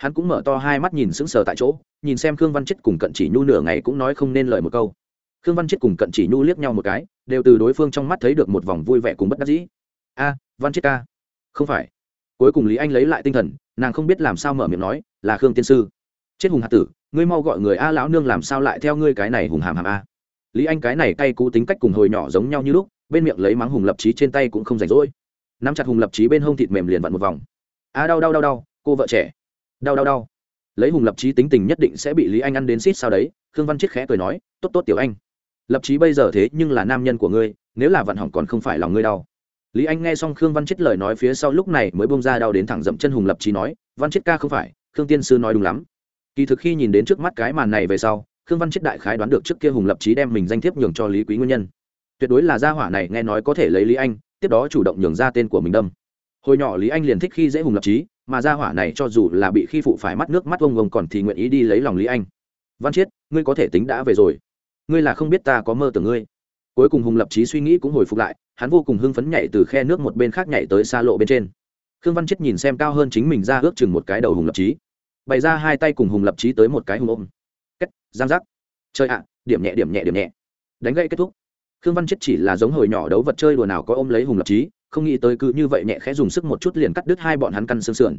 hắn cũng mở to hai mắt nhìn sững sờ tại chỗ, nhìn xem khương văn chết cùng cận chỉ nhu nửa ngày cũng nói không nên lời một câu. Khương văn chết cùng cận chỉ nhu liếc nhau một cái, đều từ đối phương trong mắt thấy được một vòng vui vẻ cùng bất đắc dĩ. A, văn chết ca. Không phải. Cuối cùng lý anh lấy lại tinh thần, nàng không biết làm sao mở miệng nói, là khương tiên sư. Chết hùng hạt tử, ngươi mau gọi người a lão nương làm sao lại theo ngươi cái này hùng hàm hàm a? Lý anh cái này cay cú tính cách cùng hồi nhỏ giống nhau như lúc, bên miệng lấy mắng hùng lập trí trên tay cũng không rảnh rỗi. Nắm chặt hùng lập trí bên hông thịt mềm liền vặn một vòng. A, đau đau đau đau, cô vợ trẻ đau đau đau. Lấy hùng lập trí tính tình nhất định sẽ bị lý anh ăn đến xít sao đấy, khương văn chiết khẽ cười nói, tốt tốt, tiểu anh. Lập trí bây giờ thế nhưng là nam nhân của ngươi, nếu là vạn hỏng còn không phải lòng ngươi đau. Lý anh nghe xong khương văn chiết lời nói phía sau lúc này mới bông ra đau đến thẳng dậm chân hùng lập trí nói, văn chiết ca không phải, khương tiên sư nói đúng lắm. Kỳ thực khi nhìn đến trước mắt cái màn này về sau, khương văn chiết đại khái đoán được trước kia hùng lập trí đem mình danh thiếp nhường cho lý quý nguyên nhân. Tuyệt đối là gia hỏa này nghe nói có thể lấy lý anh, tiếp đó chủ động nhường ra tên của mình đâm hồi nhỏ lý anh liền thích khi dễ hùng lập trí mà gia hỏa này cho dù là bị khi phụ phải mắt nước mắt vông vông còn thì nguyện ý đi lấy lòng lý anh. Văn chiết, ngươi có thể tính đã về rồi. Ngươi là không biết ta có mơ tưởng ngươi. Cuối cùng hùng lập trí suy nghĩ cũng hồi phục lại, hắn vô cùng hưng phấn nhảy từ khe nước một bên khác nhảy tới xa lộ bên trên. Khương văn chết nhìn xem cao hơn chính mình ra ước chừng một cái đầu hùng lập trí bày ra hai tay cùng hùng lập trí tới một cái hùng ôm. Cách giang giác. Chơi ạ, điểm nhẹ điểm nhẹ điểm nhẹ. Đánh gậy kết thúc. Khương văn chết chỉ là giống hồi nhỏ đấu vật chơi đùa nào có ôm lấy hùng lập trí không nghĩ tới cứ như vậy nhẹ khẽ dùng sức một chút liền cắt đứt hai bọn hắn căn xương sườn.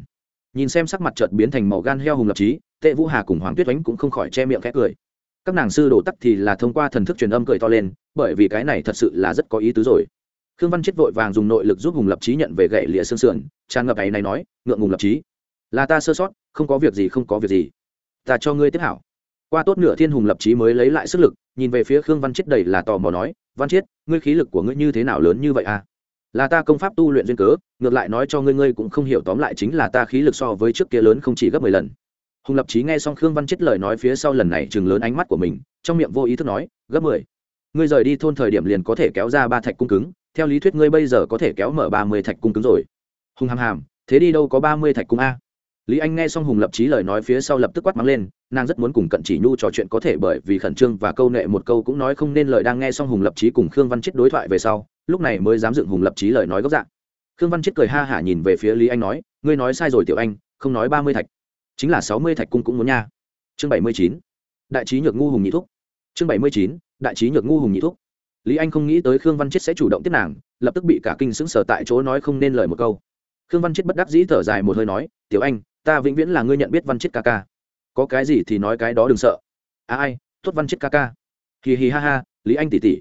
Nhìn xem sắc mặt chợt biến thành màu gan heo hùng lập trí tệ vũ hà cùng hoàng tuyết oánh cũng không khỏi che miệng khẽ cười. Các nàng sư đồ tắc thì là thông qua thần thức truyền âm cười to lên, bởi vì cái này thật sự là rất có ý tứ rồi. Khương văn chết vội vàng dùng nội lực giúp hùng lập trí nhận về gậy lịa xương sườn, tràn ngập ấy này nói, ngượng ngùng lập trí là ta sơ sót, không có việc gì, không có việc gì. Ta cho ngươi tiếp hảo. Qua tốt nửa thiên hùng lập trí mới lấy lại sức lực, nhìn về phía khương văn chết đầy là tò mò nói, văn chiết ngươi khí lực của ngươi như thế nào lớn như vậy à? Là ta công pháp tu luyện duyên cớ, ngược lại nói cho ngươi ngươi cũng không hiểu, tóm lại chính là ta khí lực so với trước kia lớn không chỉ gấp mười lần. Hùng lập trí nghe xong khương văn chết lời nói phía sau lần này chừng lớn ánh mắt của mình, trong miệng vô ý thức nói, gấp mười. Ngươi rời đi thôn thời điểm liền có thể kéo ra ba thạch cung cứng, theo lý thuyết ngươi bây giờ có thể kéo mở ba mươi thạch cung cứng rồi. Hùng hàm hàm, thế đi đâu có ba mươi thạch cung a? Lý anh nghe xong hùng lập trí lời nói phía sau lập tức quát mắng lên, nàng rất muốn cùng cận chỉ nhu trò chuyện có thể bởi vì khẩn trương và câu nệ một câu cũng nói không nên lời đang nghe xong hùng lập trí cùng khương văn chết đối thoại về sau lúc này mới dám dựng hùng lập trí lời nói gốc dạng. Khương văn chết cười ha hả nhìn về phía lý anh nói, ngươi nói sai rồi, tiểu anh, không nói ba mươi thạch. Chính là sáu mươi thạch cung cũng muốn nha. Chương bảy mươi chín, đại trí nhược ngu hùng nhị thúc. Chương bảy mươi chín, đại trí nhược ngu hùng nhị thúc. Lý anh không nghĩ tới khương văn chết sẽ chủ động tiếp nàng, lập tức bị cả kinh sững sờ tại chỗ nói không nên lời một câu. Khương văn chết bất đắc dĩ thở dài một hơi nói, tiểu anh, ta vĩnh viễn là ngươi nhận biết văn chết ca ca. Có cái gì thì nói cái đó đừng sợ. À ai, tốt văn chết ca ca. Hì hì ha ha, lý anh tỉ tỉ.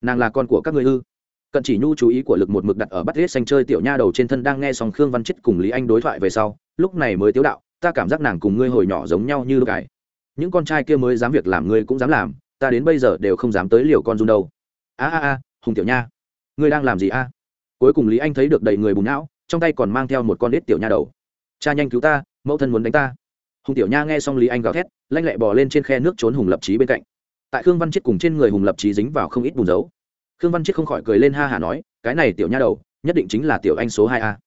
Nàng là con của các người ư? Cận chỉ nhu chú ý của lực một mực đặt ở bắt hết xanh chơi tiểu nha đầu trên thân đang nghe xong khương văn chết cùng lý anh đối thoại về sau, lúc này mới tiếu đạo, ta cảm giác nàng cùng ngươi hồi nhỏ giống nhau như lúc cải những con trai kia mới dám việc làm ngươi cũng dám làm, ta đến bây giờ đều không dám tới liều con run đâu. A a a, hùng tiểu nha, ngươi đang làm gì a? Cuối cùng lý anh thấy được đầy người bùn não, trong tay còn mang theo một con ếch tiểu nha đầu. Cha nhanh cứu ta, mẫu thân muốn đánh ta. Hùng tiểu nha nghe xong lý anh gào thét, lanh lẹ bò lên trên khe nước trốn hùng lập trí bên cạnh. Tại khương văn chết cùng trên người hùng lập trí dính vào không ít bùn dấu khương văn chết không khỏi cười lên ha hả nói, cái này tiểu nha đầu, nhất định chính là tiểu anh số hai a.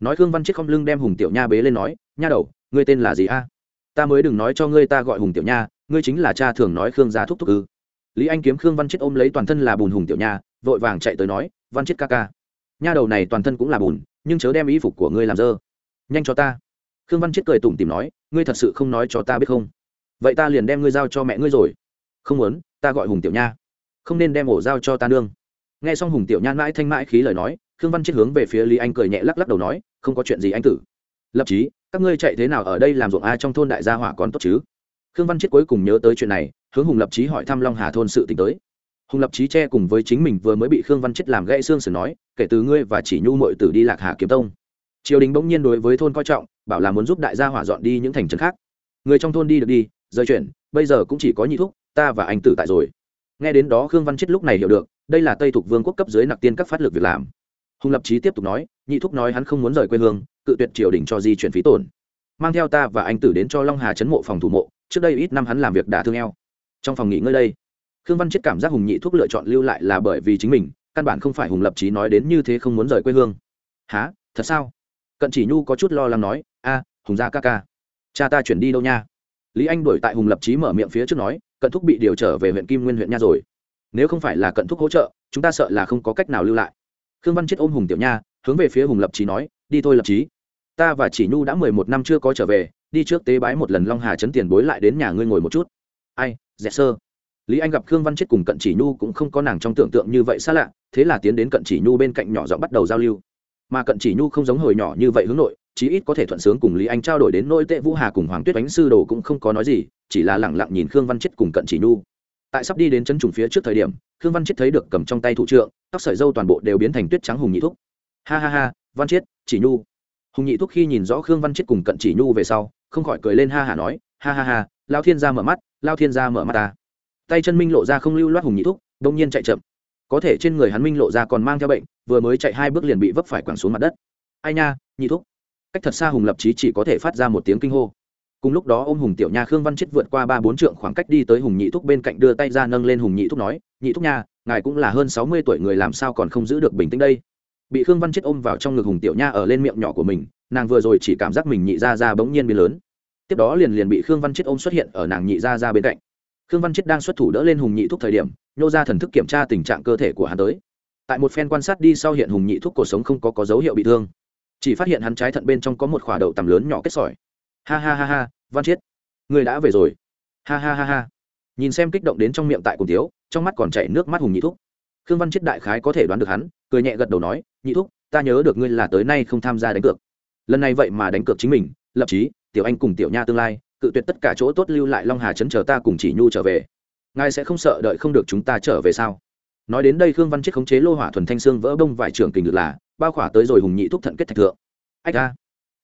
Nói khương văn chết không lưng đem hùng tiểu nha bế lên nói, nha đầu, ngươi tên là gì a? Ta mới đừng nói cho ngươi ta gọi hùng tiểu nha, ngươi chính là cha thường nói khương gia thúc thúc ư. Lý anh kiếm khương văn chết ôm lấy toàn thân là bùn hùng tiểu nha, vội vàng chạy tới nói, văn chết ca ca, nha đầu này toàn thân cũng là bùn, nhưng chớ đem y phục của ngươi làm dơ. Nhanh cho ta. Khương văn chết cười tủm tìm nói, ngươi thật sự không nói cho ta biết không? Vậy ta liền đem ngươi giao cho mẹ ngươi rồi. Không muốn, ta gọi hùng tiểu nha. Không nên đem ổ giao cho ta nương nghe xong hùng tiểu nhan mãi thanh mãi khí lời nói, khương văn chết hướng về phía lý anh cười nhẹ lắc lắc đầu nói, không có chuyện gì anh tử. Lập chí, các ngươi chạy thế nào ở đây làm ruộng a trong thôn đại gia hỏa còn tốt chứ? Khương văn chết cuối cùng nhớ tới chuyện này, hướng hùng lập chí hỏi thăm long hà thôn sự t tới. Hùng lập chí che cùng với chính mình vừa mới bị khương văn chết làm gãy xương sườn nói, kể từ ngươi và chỉ nhu mội tử đi lạc hà kiếm tông. Triều đình bỗng nhiên đối với thôn coi trọng, bảo là muốn giúp đại gia hỏa dọn đi những thành trấn khác. Người trong thôn đi được đi, rời chuyển bây giờ cũng chỉ có nhị thúc, ta và anh tử tại rồi. Nghe đến đó khương văn chết lúc này hiểu được đây là tây thục vương quốc cấp dưới nặc tiên các phát lực việc làm hùng lập trí tiếp tục nói nhị thúc nói hắn không muốn rời quê hương cự tuyệt triều đình cho di chuyển phí tổn mang theo ta và anh tử đến cho long hà chấn mộ phòng thủ mộ trước đây ít năm hắn làm việc đả thương eo trong phòng nghỉ ngơi đây khương văn chết cảm giác hùng nhị thúc lựa chọn lưu lại là bởi vì chính mình căn bản không phải hùng lập trí nói đến như thế không muốn rời quê hương há thật sao cận chỉ nhu có chút lo lắng nói a hùng gia ca ca cha ta chuyển đi đâu nha lý anh đuổi tại hùng lập trí mở miệng phía trước nói cận thúc bị điều trở về huyện kim nguyên huyện nha rồi nếu không phải là cận thúc hỗ trợ, chúng ta sợ là không có cách nào lưu lại. Khương văn chết ôm hùng tiểu nha, hướng về phía hùng lập trí nói, đi thôi lập trí ta và chỉ nhu đã mười một năm chưa có trở về, đi trước tế bái một lần long hà chấn tiền bối lại đến nhà ngươi ngồi một chút. Ai, dẹ sơ. Lý anh gặp khương văn chết cùng cận chỉ nhu cũng không có nàng trong tưởng tượng như vậy xa lạ, thế là tiến đến cận chỉ nhu bên cạnh nhỏ giọng bắt đầu giao lưu. Mà cận chỉ nhu không giống hồi nhỏ như vậy hướng nội, chí ít có thể thuận sướng cùng lý anh trao đổi đến nỗi tệ vũ hà cùng hoàng tuyết bánh sư đồ cũng không có nói gì, chỉ là lẳng lặng nhìn khương văn chết cùng cận chỉ nhu tại sắp đi đến chân trùng phía trước thời điểm, khương văn chết thấy được cầm trong tay thủ trượng, tóc sợi dâu toàn bộ đều biến thành tuyết trắng hùng nhị thúc. Ha ha ha, văn chết chỉ nhu. Hùng nhị thúc khi nhìn rõ khương văn chết cùng cận chỉ nhu về sau, không khỏi cười lên ha hả nói, ha ha ha, lao thiên gia mở mắt, lao thiên gia mở mắt ta. Tay chân minh lộ ra không lưu loát hùng nhị thúc, đông nhiên chạy chậm. Có thể trên người hắn minh lộ ra còn mang theo bệnh, vừa mới chạy hai bước liền bị vấp phải quẳng xuống mặt đất. Ai nha, nhị thúc. Cách thật xa hùng lập trí chỉ có thể phát ra một tiếng kinh hô cùng lúc đó ô m hùng tiểu nha khương văn chết vượt qua ba bốn trượng khoảng cách đi tới hùng nhị thúc bên cạnh đưa tay ra nâng lên hùng nhị thúc nói nhị thúc nha ngài cũng là hơn sáu mươi tuổi người làm sao còn không giữ được bình tĩnh đây? Bị khương văn chết ôm vào trong ngực hùng tiểu nha ở lên miệng nhỏ của mình nàng vừa rồi chỉ cảm giác mình nhị ra ra bỗng nhiên biến lớn. Tiếp đó liền liền bị khương văn chết ôm xuất hiện ở nàng nhị ra ra bên cạnh. Khương văn chết đang xuất thủ đỡ lên hùng nhị thúc thời điểm nhô ra thần thức kiểm tra tình trạng cơ thể của hắn tới. Tại một phen quan sát đi sau hiện hùng nhị thúc cuộc sống không có, có dấu hiệu bị thương. Chỉ phát hiện hắn trái thận bên trong có một khỏa đậu tầm lớn nhỏ kết sỏi ha ha ha ha, văn chiết, người đã về rồi. Ha ha ha ha. Nhìn xem kích động đến trong miệng tại cùng tiếu, trong mắt còn chảy nước mắt hùng nhị thúc. Khương văn chiết đại khái có thể đoán được hắn, cười nhẹ gật đầu nói, nhị thúc, ta nhớ được ngươi là tới nay không tham gia đánh cược. Lần này vậy mà đánh cược chính mình, lập chí, tiểu anh cùng tiểu nha tương lai, cự tuyệt tất cả chỗ tốt lưu lại long hà chấn chờ ta cùng chỉ nhu trở về. Ngài sẽ không sợ đợi không được chúng ta trở về sao? Nói đến đây khương văn chiết khống chế lô hỏa thuần thanh xương vỡ bông vải trưởng kình được là, bao khỏa tới rồi hùng nhị thúc thận kết thạch thượng. Ách ra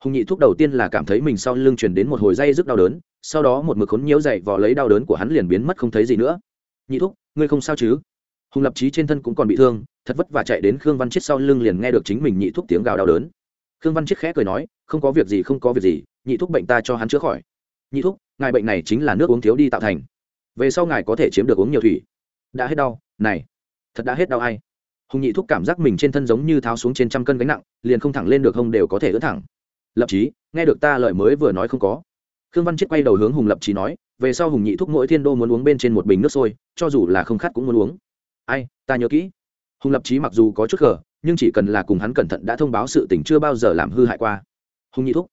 hùng nhị thúc đầu tiên là cảm thấy mình sau lưng truyền đến một hồi dây rất đau đớn, sau đó một mực khốn nhiễu dậy vò lấy đau đớn của hắn liền biến mất không thấy gì nữa. Nhị thúc, ngươi không sao chứ? Hùng lập trí trên thân cũng còn bị thương, thật vất và chạy đến khương văn chết sau lưng liền nghe được chính mình nhị thúc tiếng gào đau đớn. Khương văn chết khẽ cười nói, không có việc gì, không có việc gì, nhị thúc bệnh ta cho hắn chữa khỏi. Nhị thúc, ngài bệnh này chính là nước uống thiếu đi tạo thành. Về sau ngài có thể chiếm được uống nhiều thủy. Đã hết đau, này, thật đã hết đau ai? Hùng nhị thúc cảm giác mình trên thân giống như tháo xuống trên trăm cân gánh nặng, liền không thẳng lên được hông đều có thể ưỡn thẳng lập trí nghe được ta lời mới vừa nói không có. Khương văn chết quay đầu hướng hùng lập trí nói, về sau hùng nhị thúc mỗi thiên đô muốn uống bên trên một bình nước sôi, cho dù là không khát cũng muốn uống. Ai, ta nhớ kỹ. Hùng lập trí mặc dù có chút gờ nhưng chỉ cần là cùng hắn cẩn thận đã thông báo sự tình chưa bao giờ làm hư hại qua. Hùng nhị thúc,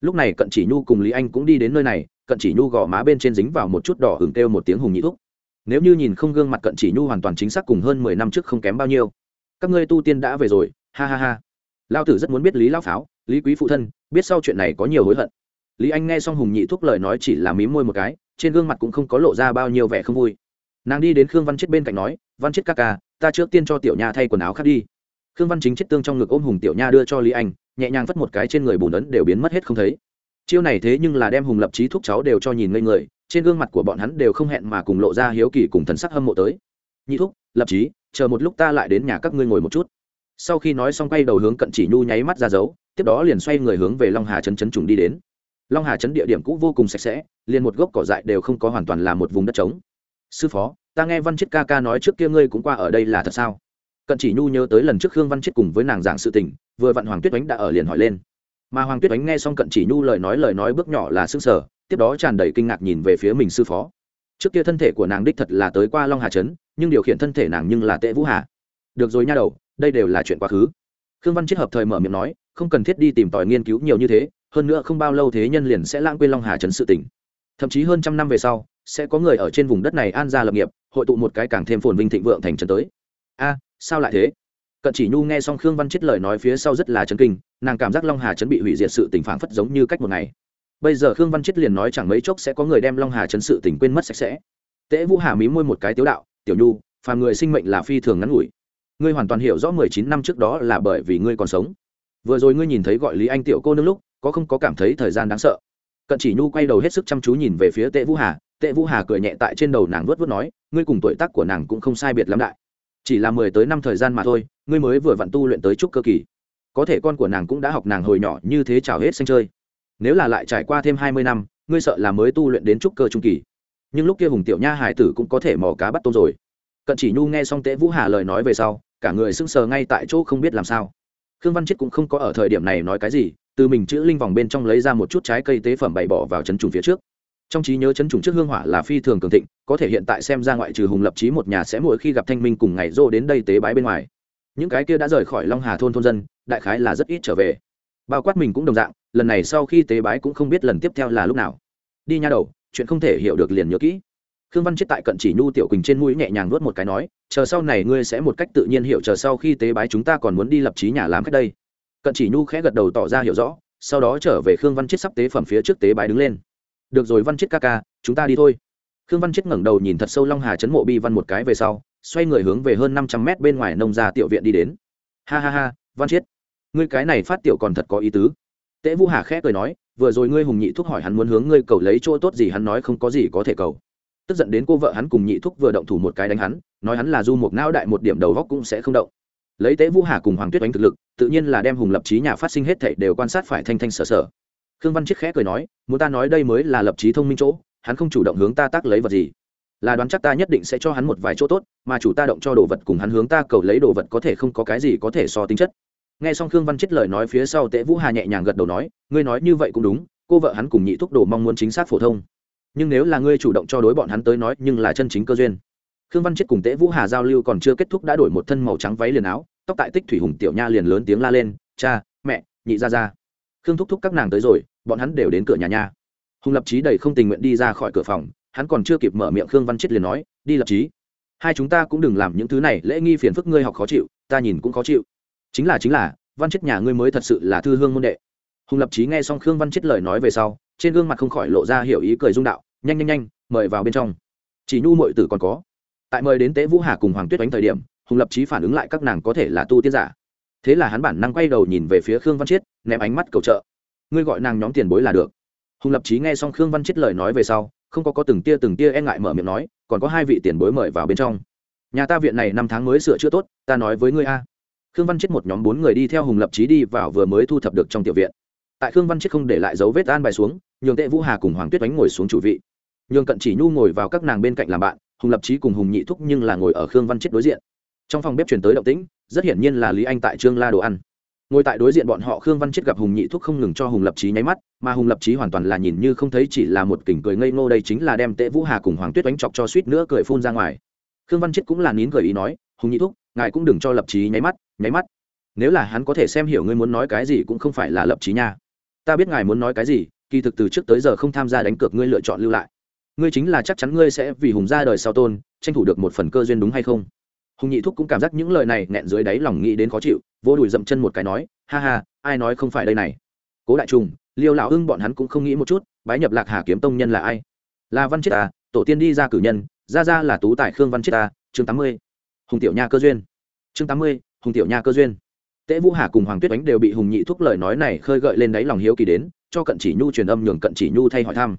lúc này cận chỉ nhu cùng lý anh cũng đi đến nơi này, cận chỉ nhu gò má bên trên dính vào một chút đỏ hưởng kêu một tiếng hùng nhị thúc. Nếu như nhìn không gương mặt cận chỉ nhu hoàn toàn chính xác cùng hơn mười năm trước không kém bao nhiêu. Các ngươi tu tiên đã về rồi, ha ha ha. Lao tử rất muốn biết lý lao pháo lý quý phụ thân, biết sau chuyện này có nhiều hối hận. Lý anh nghe xong hùng nhị thúc lời nói chỉ là mí môi một cái, trên gương mặt cũng không có lộ ra bao nhiêu vẻ không vui. Nàng đi đến khương văn chết bên cạnh nói, văn chết ca ca, ta trước tiên cho tiểu nha thay quần áo khác đi. Khương văn chính chết tương trong ngực ôm hùng tiểu nha đưa cho lý anh, nhẹ nhàng vất một cái trên người bùn ấn đều biến mất hết không thấy. Chiêu này thế nhưng là đem hùng lập trí thúc cháu đều cho nhìn ngây người, trên gương mặt của bọn hắn đều không hẹn mà cùng lộ ra hiếu kỳ cùng thần sắc hâm mộ tới. Nhị thúc, lập trí chờ một lúc ta lại đến nhà các ngươi ngồi một chút. Sau khi nói xong quay đầu hướng cận chỉ nhu nháy mắt ra dấu tiếp đó liền xoay người hướng về long hà trấn trấn trùng đi đến. Long hà trấn địa điểm cũ vô cùng sạch sẽ, liền một gốc cỏ dại đều không có hoàn toàn là một vùng đất trống. Sư phó, ta nghe văn chết ca ca nói trước kia ngươi cũng qua ở đây là thật sao? Cận chỉ nhu nhớ tới lần trước khương văn chết cùng với nàng giảng sự tình, vừa vặn hoàng tuyết oánh đã ở liền hỏi lên. Mà hoàng tuyết oánh nghe xong cận chỉ nhu lời nói lời nói bước nhỏ là s ư ơ n g sở tiếp đó tràn đầy kinh ngạc nhìn về phía mình sư phó. Trước kia thân thể của nàng đích thật là tới qua long hà trấn, nhưng điều khiển thân thể nàng nhưng là tệ vũ hà. Được rồi nha đầu, đây đều là chuyện quá khứ. Khương văn chết hợp thời mở miệng nói không cần thiết đi tìm tòi nghiên cứu nhiều như thế, hơn nữa không bao lâu thế nhân liền sẽ lãng quên long hà trấn sự tỉnh thậm chí hơn trăm năm về sau, sẽ có người ở trên vùng đất này an gia lập nghiệp, hội tụ một cái càng thêm phồn vinh thịnh vượng thành trấn tới. A, sao lại thế? Cận chỉ nhu nghe xong khương văn chết lời nói phía sau rất là chấn kinh, nàng cảm giác long hà trấn bị hủy diệt sự tình phảng phất giống như cách một ngày. Bây giờ khương văn chết liền nói chẳng mấy chốc sẽ có người đem long hà Trấn sự tình quên mất sạch sẽ. Tễ vũ hà mí môi một cái tiếu đạo, tiểu nhu, phàm người sinh mệnh là phi thường ngắn ngủi. Ngươi hoàn toàn hiểu rõ mười chín năm trước đó là bởi vì ngươi còn sống vừa rồi ngươi nhìn thấy gọi lý anh tiểu cô nương lúc, có không có cảm thấy thời gian đáng sợ? Cận chỉ nhu quay đầu hết sức chăm chú nhìn về phía tệ vũ hà. Tệ vũ hà cười nhẹ tại trên đầu nàng vớt vớt nói, ngươi cùng tuổi tác của nàng cũng không sai biệt lắm đại. Chỉ là mười tới năm thời gian mà thôi, ngươi mới vừa vặn tu luyện tới chút cơ kỳ. Có thể con của nàng cũng đã học nàng hồi nhỏ như thế chào hết xanh chơi. Nếu là lại trải qua thêm hai mươi năm, ngươi sợ là mới tu luyện đến trúc cơ trung kỳ. Nhưng lúc kia hùng tiểu nha hải tử cũng có thể mò cá bắt tôm rồi. Cận chỉ nhu nghe xong tế vũ hà lời nói về sau, cả người sững sờ ngay tại chỗ không biết làm sao khương văn chết cũng không có ở thời điểm này nói cái gì, từ mình chữ linh vòng bên trong lấy ra một chút trái cây tế phẩm bày bỏ vào chấn trùng phía trước. Trong trí nhớ chấn trùng trước hương hỏa là phi thường cường thịnh, có thể hiện tại xem ra ngoại trừ hùng lập trí một nhà sẽ mỗi khi gặp thanh minh cùng ngày rô đến đây tế bái bên ngoài. Những cái kia đã rời khỏi long hà thôn thôn dân, đại khái là rất ít trở về. Bao quát mình cũng đồng dạng, lần này sau khi tế bái cũng không biết lần tiếp theo là lúc nào. Đi nha đầu, chuyện không thể hiểu được liền nhớ kỹ khương văn chết tại cận chỉ nhu tiểu quỳnh trên mũi nhẹ nhàng nuốt một cái nói, chờ sau này ngươi sẽ một cách tự nhiên hiểu, chờ sau khi tế bái chúng ta còn muốn đi lập trí nhà làm cách đây. Cận chỉ nhu khẽ gật đầu tỏ ra hiểu rõ, sau đó trở về khương văn chết sắp tế phẩm phía trước tế bái đứng lên. Được rồi văn chết ca ca, chúng ta đi thôi. Khương văn chết ngẩng đầu nhìn thật sâu long hà chấn mộ bi văn một cái về sau, xoay người hướng về hơn năm trăm mét bên ngoài nông gia tiểu viện đi đến. Ha ha ha, văn chết, ngươi cái này phát tiểu còn thật có ý tứ. Tễ vũ hà khẽ cười nói, vừa rồi ngươi hùng nhị thúc hỏi hắn muốn hướng ngươi cầu lấy chỗ tốt gì hắn nói không có gì có thể cầu tức giận đến cô vợ hắn cùng nhị thúc vừa động thủ một cái đánh hắn, nói hắn là du một não đại một điểm đầu góc cũng sẽ không động. Lấy tế vũ hà cùng hoàng tuyết oanh thực lực, tự nhiên là đem hùng lập trí nhà phát sinh hết thảy đều quan sát phải thanh thanh sở sở. Khương văn chiết khẽ cười nói, muốn ta nói đây mới là lập trí thông minh chỗ, hắn không chủ động hướng ta tác lấy vật gì. Là đoán chắc ta nhất định sẽ cho hắn một vài chỗ tốt, mà chủ ta động cho đồ vật cùng hắn hướng ta cầu lấy đồ vật có thể không có cái gì có thể so tính chất. Nghe xong khương văn chết lời nói phía sau tễ vũ hà nhẹ nhàng gật đầu nói, ngươi nói như vậy cũng đúng, cô vợ hắn cùng nhị thúc đồ mong muốn chính xác phổ thông nhưng nếu là ngươi chủ động cho đối bọn hắn tới nói nhưng là chân chính cơ duyên. Khương văn chết cùng tễ vũ hà giao lưu còn chưa kết thúc đã đổi một thân màu trắng váy liền áo, tóc tại tích thủy hùng tiểu nha liền lớn tiếng la lên, cha, mẹ, nhị ra ra khương thúc thúc các nàng tới rồi, bọn hắn đều đến cửa nhà nha. Hùng lập trí đầy không tình nguyện đi ra khỏi cửa phòng, hắn còn chưa kịp mở miệng khương văn chết liền nói, đi lập trí hai chúng ta cũng đừng làm những thứ này, lễ nghi phiền phức ngươi học khó chịu, ta nhìn cũng khó chịu. Chính là chính là, văn chết nhà ngươi mới thật sự là thư hương môn đệ. Hùng lập trí nghe xong khương văn chết lời nói về sau trên gương mặt không khỏi lộ ra hiểu ý cười dung đạo, nhanh nhanh nhanh, mời vào bên trong. Chỉ nhu mội tử còn có. Tại mời đến tế vũ hà cùng hoàng tuyết đánh thời điểm, hùng lập trí phản ứng lại các nàng có thể là tu tiên giả. Thế là hắn bản năng quay đầu nhìn về phía khương văn chiết, ném ánh mắt cầu trợ. Ngươi gọi nàng nhóm tiền bối là được. Hùng lập trí nghe xong khương văn chiết lời nói về sau, không có có từng tia từng tia e ngại mở miệng nói, còn có hai vị tiền bối mời vào bên trong. Nhà ta viện này năm tháng mới sửa chữa tốt, ta nói với ngươi a. Khương văn chết một nhóm bốn người đi theo hùng lập trí đi vào vừa mới thu thập được trong tiểu viện tại khương văn chết không để lại dấu vết an bài xuống, nhường tệ vũ hà cùng hoàng tuyết đánh ngồi xuống chủ vị. Nhường cận chỉ nhu ngồi vào các nàng bên cạnh làm bạn, hùng lập trí cùng hùng nhị thúc nhưng là ngồi ở khương văn chết đối diện. Trong phòng bếp chuyển tới động tĩnh, rất hiển nhiên là lý anh tại trương la đồ ăn. Ngồi tại đối diện bọn họ, khương văn chết gặp hùng nhị thúc không ngừng cho hùng lập trí nháy mắt, mà hùng lập trí hoàn toàn là nhìn như không thấy chỉ là một kỉnh cười ngây ngô đây chính là đem tệ vũ hà cùng hoàng tuyết đánh chọc cho suýt nữa cười phun ra ngoài. Khương văn chết cũng là nín cười ý nói, hùng nhị thúc, ngài cũng đừng cho lập trí nháy mắt nháy mắt. Nếu là hắn có thể xem hiểu ngươi muốn nói cái gì cũng không phải là lập trí nha ta biết ngài muốn nói cái gì, kỳ thực từ trước tới giờ không tham gia đánh cược ngươi lựa chọn lưu lại. Ngươi chính là chắc chắn ngươi sẽ vì hùng ra đời sau tôn, tranh thủ được một phần cơ duyên đúng hay không? Hùng nhị thúc cũng cảm giác những lời này nghẹn dưới đáy lòng nghĩ đến khó chịu, vô đùi dậm chân một cái nói, ha ha, ai nói không phải đây này? Cố đại trùng, liêu lão hưng bọn hắn cũng không nghĩ một chút, bái nhập lạc hà kiếm tông nhân là ai? Là văn chết à tổ tiên đi ra cử nhân, ra ra là tú tài khương văn chết à chương tám mươi. Hùng tiểu nha cơ duyên. Chương tám mươi, hùng tiểu nha cơ duyên. Tế Vũ Hà cùng Hoàng Tuyết Oánh đều bị Hùng Nhị thúc lời nói này khơi gợi lên đáy lòng hiếu kỳ đến, cho Cận Chỉ Nhu truyền âm nhường Cận Chỉ Nhu thay hỏi thăm.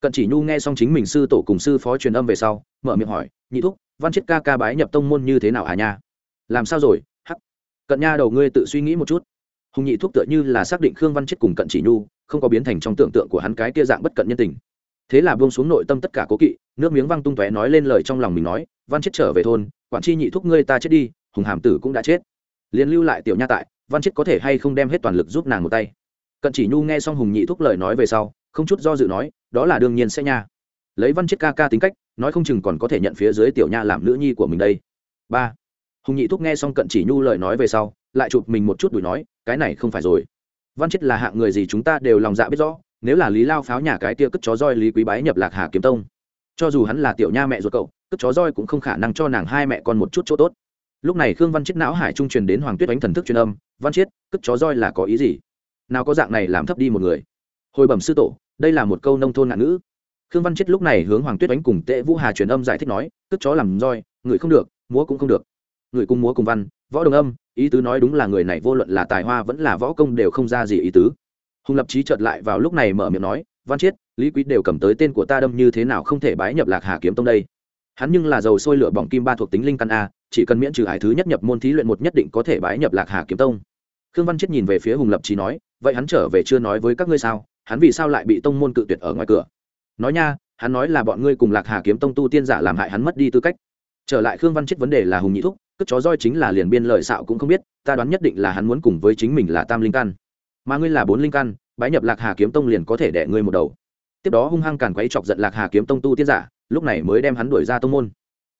Cận Chỉ Nhu nghe xong chính mình sư tổ cùng sư phó truyền âm về sau, mở miệng hỏi, "Nhị thúc, Văn Chiết ca ca bái nhập tông môn như thế nào à nha?" "Làm sao rồi?" "Hắc." Cận Nha đầu ngươi tự suy nghĩ một chút. Hùng Nhị thúc tựa như là xác định Khương Văn Chiết cùng Cận Chỉ Nhu, không có biến thành trong tưởng tượng của hắn cái kia dạng bất cận nhân tình. Thế là buông xuống nội tâm tất cả cố kỵ, nước miếng văng tung tóe nói lên lời trong lòng mình nói, "Văn Chiết trở về thôn, quản chi nhị thúc ngươi ta chết đi, Hùng Hàm tử cũng đã chết." Liền lưu lại tiểu nha tại, văn chết có thể hay không đem hết toàn lực giúp nàng một tay. Cận chỉ nhu nghe xong hùng nhị thúc lời nói về sau, không chút do dự nói, đó là đương nhiên sẽ nha. Lấy văn chết ca ca tính cách, nói không chừng còn có thể nhận phía dưới tiểu nha làm nữ nhi của mình đây. Ba. Hùng nhị thúc nghe xong cận chỉ nhu lời nói về sau, lại chụp mình một chút đùi nói, cái này không phải rồi. Văn chết là hạng người gì chúng ta đều lòng dạ biết rõ, nếu là lý lao pháo nhà cái tia cất chó roi lý quý bái nhập lạc hà kiếm tông. Cho dù hắn là tiểu nha mẹ ruột cậu, cất chó roi cũng không khả năng cho nàng hai mẹ con một chút chỗ tốt lúc này khương văn chết não hải trung truyền đến hoàng tuyết đánh thần thức truyền âm, văn chiết, cất chó roi là có ý gì? Nào có dạng này làm thấp đi một người. Hồi bẩm sư tổ, đây là một câu nông thôn ngạn ngữ. Khương văn chết lúc này hướng hoàng tuyết đánh cùng tệ vũ hà truyền âm giải thích nói, cất chó làm roi, người không được, múa cũng không được. Người cùng múa cùng văn, võ đồng âm, ý tứ nói đúng là người này vô luận là tài hoa vẫn là võ công đều không ra gì ý tứ. Hùng lập trí chợt lại vào lúc này mở miệng nói, văn chiết, lý quý đều cầm tới tên của ta đâm như thế nào không thể bái nhập lạc hà kiếm tông đây? Hắn nhưng là dầu sôi lửa bỏng kim ba thuộc tính linh căn a chỉ cần miễn trừ hải thứ nhất nhập môn thí luyện một nhất định có thể bái nhập lạc hà kiếm tông. Khương văn chết nhìn về phía hùng lập trí nói, vậy hắn trở về chưa nói với các ngươi sao? Hắn vì sao lại bị tông môn cự tuyệt ở ngoài cửa? Nói nha, hắn nói là bọn ngươi cùng lạc hà kiếm tông tu tiên giả làm hại hắn mất đi tư cách. Trở lại khương văn chết vấn đề là hùng nhị thúc, cất chó roi chính là liền biên lợi xạo cũng không biết, ta đoán nhất định là hắn muốn cùng với chính mình là tam linh căn. Mà ngươi là bốn linh căn, bái nhập lạc hà kiếm tông liền có thể đẻ ngươi một đầu. Tiếp đó hung hăng càn quấy chọc giận lạc hà kiếm tông tu tiên giả, lúc này mới đem hắn đuổi ra tông môn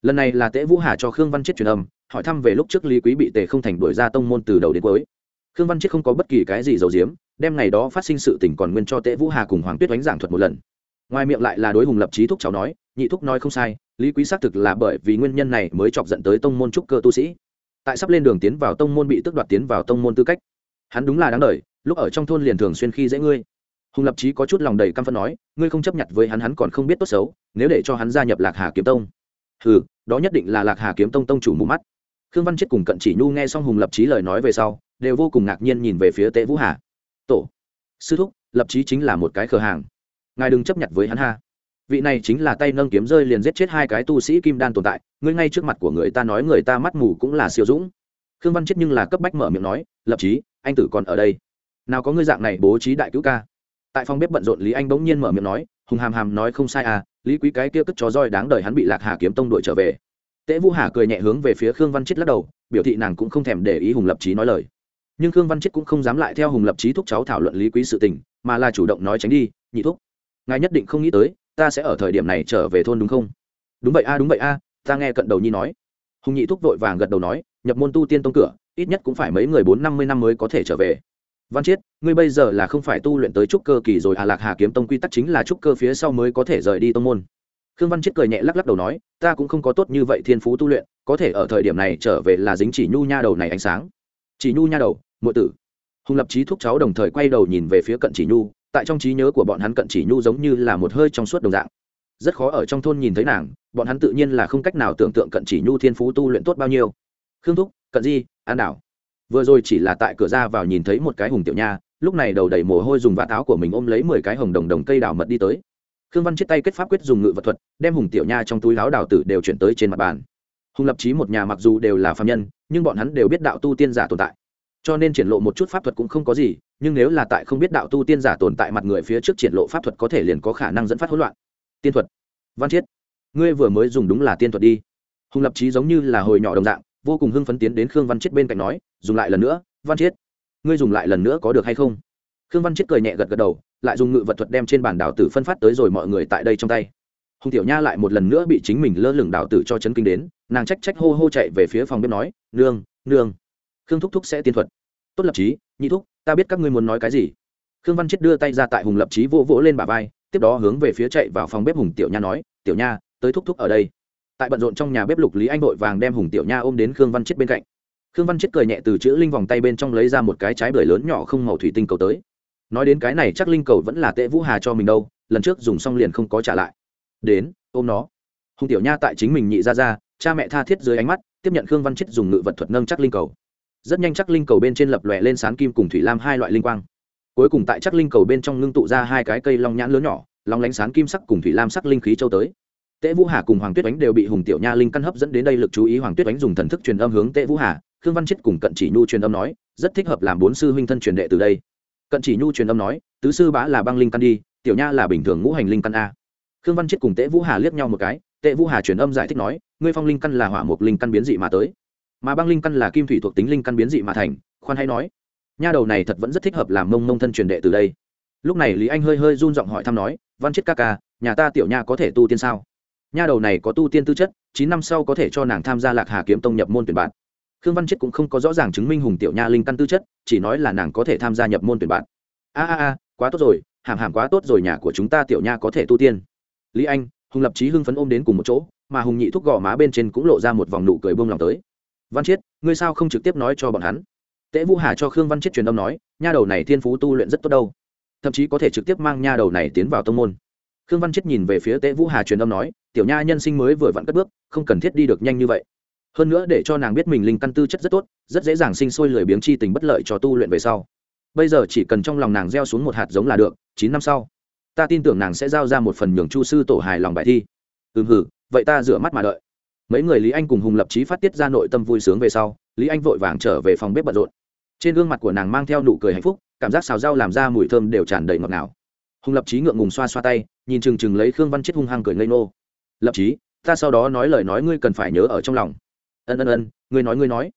lần này là tễ vũ hà cho khương văn chết truyền âm, hỏi thăm về lúc trước lý quý bị tề không thành đuổi ra tông môn từ đầu đến cuối. Khương văn chết không có bất kỳ cái gì giấu giếm, đem ngày đó phát sinh sự tình còn nguyên cho tễ vũ hà cùng hoàng tuyết đánh giảng thuật một lần. Ngoài miệng lại là đối hùng lập trí thúc cháu nói, nhị thúc nói không sai, lý quý xác thực là bởi vì nguyên nhân này mới chọc dẫn tới tông môn trúc cơ tu sĩ. Tại sắp lên đường tiến vào tông môn bị tước đoạt tiến vào tông môn tư cách. Hắn đúng là đáng đời, lúc ở trong thôn liền thường xuyên khi dễ ngươi. Hùng lập trí có chút lòng đầy căm phân nói, ngươi không chấp nhận với hắn hắn còn không biết tốt xấu, nếu để cho hắn gia nhập lạc hà kiếm tông ừ đó nhất định là lạc hà kiếm tông tông chủ mù mắt. Khương văn chết cùng cận chỉ nhu nghe xong hùng lập trí lời nói về sau, đều vô cùng ngạc nhiên nhìn về phía tế vũ hà. Tổ, sư thúc, lập trí chính là một cái cửa hàng. Ngài đừng chấp nhận với hắn ha. Vị này chính là tay nâng kiếm rơi liền giết chết hai cái tu sĩ kim đan tồn tại, ngươi ngay trước mặt của người ta nói người ta mắt mù cũng là siêu dũng. Khương văn chết nhưng là cấp bách mở miệng nói, lập trí anh tử còn ở đây. Nào có ngươi dạng này bố trí đại cứu ca. Tại phòng bếp bận rộn lý anh bỗng nhiên mở miệng nói hùng hàm hàm nói không sai à lý quý cái kia cất chó roi đáng đời hắn bị lạc hà kiếm tông đội trở về. Tễ vũ hà cười nhẹ hướng về phía khương văn chết lắc đầu, biểu thị nàng cũng không thèm để ý hùng lập trí nói lời. Nhưng khương văn chết cũng không dám lại theo hùng lập trí thúc cháu thảo luận lý quý sự tình, mà là chủ động nói tránh đi, nhị thúc, ngài nhất định không nghĩ tới, ta sẽ ở thời điểm này trở về thôn đúng không? Đúng vậy a, đúng vậy a, ta nghe cận đầu nhi nói. Hùng nhị thúc vội vàng gật đầu nói, nhập môn tu tiên tông cửa, ít nhất cũng phải mấy người bốn năm mươi năm mới có thể trở về văn chiết, ngươi bây giờ là không phải tu luyện tới trúc cơ kỳ rồi à lạc hà kiếm tông quy tắc chính là trúc cơ phía sau mới có thể rời đi tông môn. Khương văn chiết cười nhẹ lắc lắc đầu nói, ta cũng không có tốt như vậy thiên phú tu luyện, có thể ở thời điểm này trở về là dính chỉ nhu nha đầu này ánh sáng. Chỉ nhu nha đầu, muội tử. Hùng lập trí thúc cháu đồng thời quay đầu nhìn về phía cận chỉ nhu, tại trong trí nhớ của bọn hắn cận chỉ nhu giống như là một hơi trong suốt đồng dạng. Rất khó ở trong thôn nhìn thấy nàng, bọn hắn tự nhiên là không cách nào tưởng tượng cận chỉ nhu thiên phú tu luyện tốt bao nhiêu. Khương thúc, cận di, an đảo vừa rồi chỉ là tại cửa ra vào nhìn thấy một cái hùng tiểu nha, lúc này đầu đầy mồ hôi dùng vạt áo của mình ôm lấy mười cái hồng đồng đồng cây đào mật đi tới. Khương văn chết tay kết pháp quyết dùng ngự vật thuật, đem hùng tiểu nha trong túi áo đào tử đều chuyển tới trên mặt bàn. Hùng lập trí một nhà mặc dù đều là phạm nhân, nhưng bọn hắn đều biết đạo tu tiên giả tồn tại. Cho nên triển lộ một chút pháp thuật cũng không có gì, nhưng nếu là tại không biết đạo tu tiên giả tồn tại mặt người phía trước triển lộ pháp thuật có thể liền có khả năng dẫn phát hỗn loạn. Tiên thuật. Văn chiết ngươi vừa mới dùng đúng là tiên thuật đi. Hùng lập trí giống như là hồi nhỏ đồng dạng, vô cùng hưng phấn tiến đến khương văn chiết bên cạnh nói dùng lại lần nữa, văn chiết. Ngươi dùng lại lần nữa có được hay không? Khương văn chiết cười nhẹ gật gật đầu, lại dùng ngự vật thuật đem trên bàn đào tử phân phát tới rồi mọi người tại đây trong tay. Hùng tiểu nha lại một lần nữa bị chính mình lơ lửng đào tử cho chấn kinh đến, nàng trách trách hô hô chạy về phía phòng bếp nói, nương nương, khương thúc thúc sẽ tiên thuật. Tốt lập trí nhị thúc, ta biết các ngươi muốn nói cái gì. Khương văn chết đưa tay ra tại hùng lập trí vỗ vỗ lên bà vai, tiếp đó hướng về phía chạy vào phòng bếp hùng tiểu nha nói, tiểu nha, tới thúc thúc ở đây. Tại bận rộn trong nhà bếp lục lý anh vội vàng đem hùng tiểu nha ôm đến khương văn chết bên cạnh khương văn chết cười nhẹ từ chữ linh vòng tay bên trong lấy ra một cái trái bưởi lớn nhỏ không màu thủy tinh cầu tới. Nói đến cái này chắc linh cầu vẫn là tệ vũ hà cho mình đâu, lần trước dùng xong liền không có trả lại. Đến, ôm nó. Hùng tiểu nha tại chính mình nhị ra ra, cha mẹ tha thiết dưới ánh mắt, tiếp nhận khương văn chết dùng ngự vật thuật nâng chắc linh cầu. Rất nhanh chắc linh cầu bên trên lập lòe lên sán kim cùng thủy lam hai loại linh quang. Cuối cùng tại chắc linh cầu bên trong ngưng tụ ra hai cái cây long nhãn lớn nhỏ, long lánh sán kim sắc cùng thủy lam sắc linh khí châu tới. Tễ vũ hà cùng hoàng tuyết ánh đều bị hùng tiểu nha linh căn hấp dẫn đến đây lực chú ý, hoàng tuyết ánh dùng thần thức truyền âm hướng tễ vũ hà khương văn chết cùng cận chỉ nhu truyền âm nói, rất thích hợp làm bốn sư huynh thân truyền đệ từ đây. Cận chỉ nhu truyền âm nói, tứ sư bá là băng linh căn đi, tiểu nha là bình thường ngũ hành linh căn a. Khương văn chết cùng tễ vũ hà liếc nhau một cái, tệ vũ hà truyền âm giải thích nói, ngươi phong linh căn là hỏa mục linh căn biến dị mà tới. Mà băng linh căn là kim thủy thuộc tính linh căn biến dị mà thành, khoan hay nói, nha đầu này thật vẫn rất thích hợp làm mông mông thân truyền đệ từ đây. Lúc này lý anh hơi hơi run giọng hỏi thăm nói, văn chết ca ca, nhà ta tiểu nha có thể tu tiên sao? Nha đầu này có tu tiên tư chất, chín năm sau có thể cho nàng tham gia lạc hà kiếm tông nhập môn tuyển bạn khương văn chết cũng không có rõ ràng chứng minh hùng tiểu nha linh căn tư chất, chỉ nói là nàng có thể tham gia nhập môn tuyển bạn. A a a, quá tốt rồi, hàm hàm quá tốt rồi, nhà của chúng ta tiểu nha có thể tu tiên. Lý anh, hùng lập trí hưng phấn ôm đến cùng một chỗ, mà hùng nhị thúc gò má bên trên cũng lộ ra một vòng nụ cười buông lòng tới. Văn chiết ngươi sao không trực tiếp nói cho bọn hắn? Tễ vũ hà cho khương văn chiết truyền âm nói, nha đầu này thiên phú tu luyện rất tốt đâu. Thậm chí có thể trực tiếp mang nha đầu này tiến vào tông môn. Khương văn chiết nhìn về phía tễ vũ hà truyền âm nói, tiểu nha nhân sinh mới vừa vặn cất bước, không cần thiết đi được nhanh như vậy hơn nữa để cho nàng biết mình linh căn tư chất rất tốt, rất dễ dàng sinh sôi lười biếng chi tình bất lợi cho tu luyện về sau. Bây giờ chỉ cần trong lòng nàng gieo xuống một hạt giống là được, chín năm sau, ta tin tưởng nàng sẽ giao ra một phần nhường chu sư tổ hài lòng bài thi. Ừm hử vậy ta rửa mắt mà đợi. Mấy người lý anh cùng hùng lập trí phát tiết ra nội tâm vui sướng về sau, lý anh vội vàng trở về phòng bếp bận rộn. Trên gương mặt của nàng mang theo nụ cười hạnh phúc, cảm giác xào rau làm ra mùi thơm đều tràn đầy ngọt ngào. Hùng lập trí ngượng ngùng xoa xoa tay, nhìn chừng chừng lấy khương văn chết hung hăng cười ngây nô lập trí ta sau đó nói lời nói ngươi cần phải nhớ ở trong lòng ân ân ân, ngươi nói ngươi nói.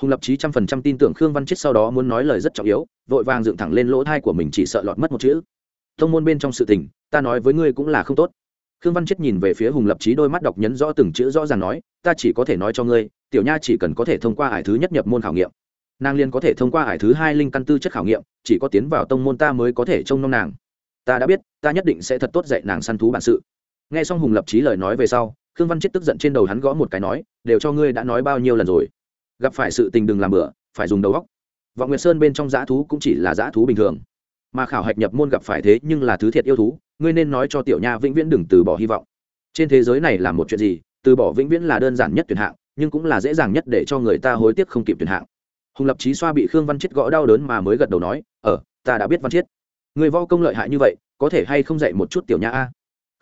Hùng lập trí trăm phần trăm tin tưởng khương văn chết sau đó muốn nói lời rất trọng yếu, vội vàng dựng thẳng lên lỗ thai của mình chỉ sợ lọt mất một chữ. Thông môn bên trong sự tình, ta nói với ngươi cũng là không tốt. Khương văn chết nhìn về phía hùng lập trí đôi mắt đọc nhấn rõ từng chữ rõ ràng nói, ta chỉ có thể nói cho ngươi, tiểu nha chỉ cần có thể thông qua hải thứ nhất nhập môn khảo nghiệm. Nàng liên có thể thông qua hải thứ hai linh căn tư chất khảo nghiệm, chỉ có tiến vào tông môn ta mới có thể trông nom nàng. Ta đã biết, ta nhất định sẽ thật tốt dạy nàng săn thú bản sự. Nghe xong hùng lập trí lời nói về sau khương văn chết tức giận trên đầu hắn gõ một cái nói, đều cho ngươi đã nói bao nhiêu lần rồi. Gặp phải sự tình đừng làm bừa, phải dùng đầu góc vọng nguyệt sơn bên trong dã thú cũng chỉ là dã thú bình thường. Mà khảo hạch nhập môn gặp phải thế nhưng là thứ thiệt yêu thú, ngươi nên nói cho tiểu nha vĩnh viễn đừng từ bỏ hy vọng. Trên thế giới này là một chuyện gì, từ bỏ vĩnh viễn là đơn giản nhất tuyển hạng, nhưng cũng là dễ dàng nhất để cho người ta hối tiếc không kịp tuyển hạng. Hùng lập trí xoa bị khương văn chết gõ đau đớn mà mới gật đầu nói ờ ta đã biết văn chết. Người vo công lợi hại như vậy, có thể hay không dạy một chút tiểu nha a?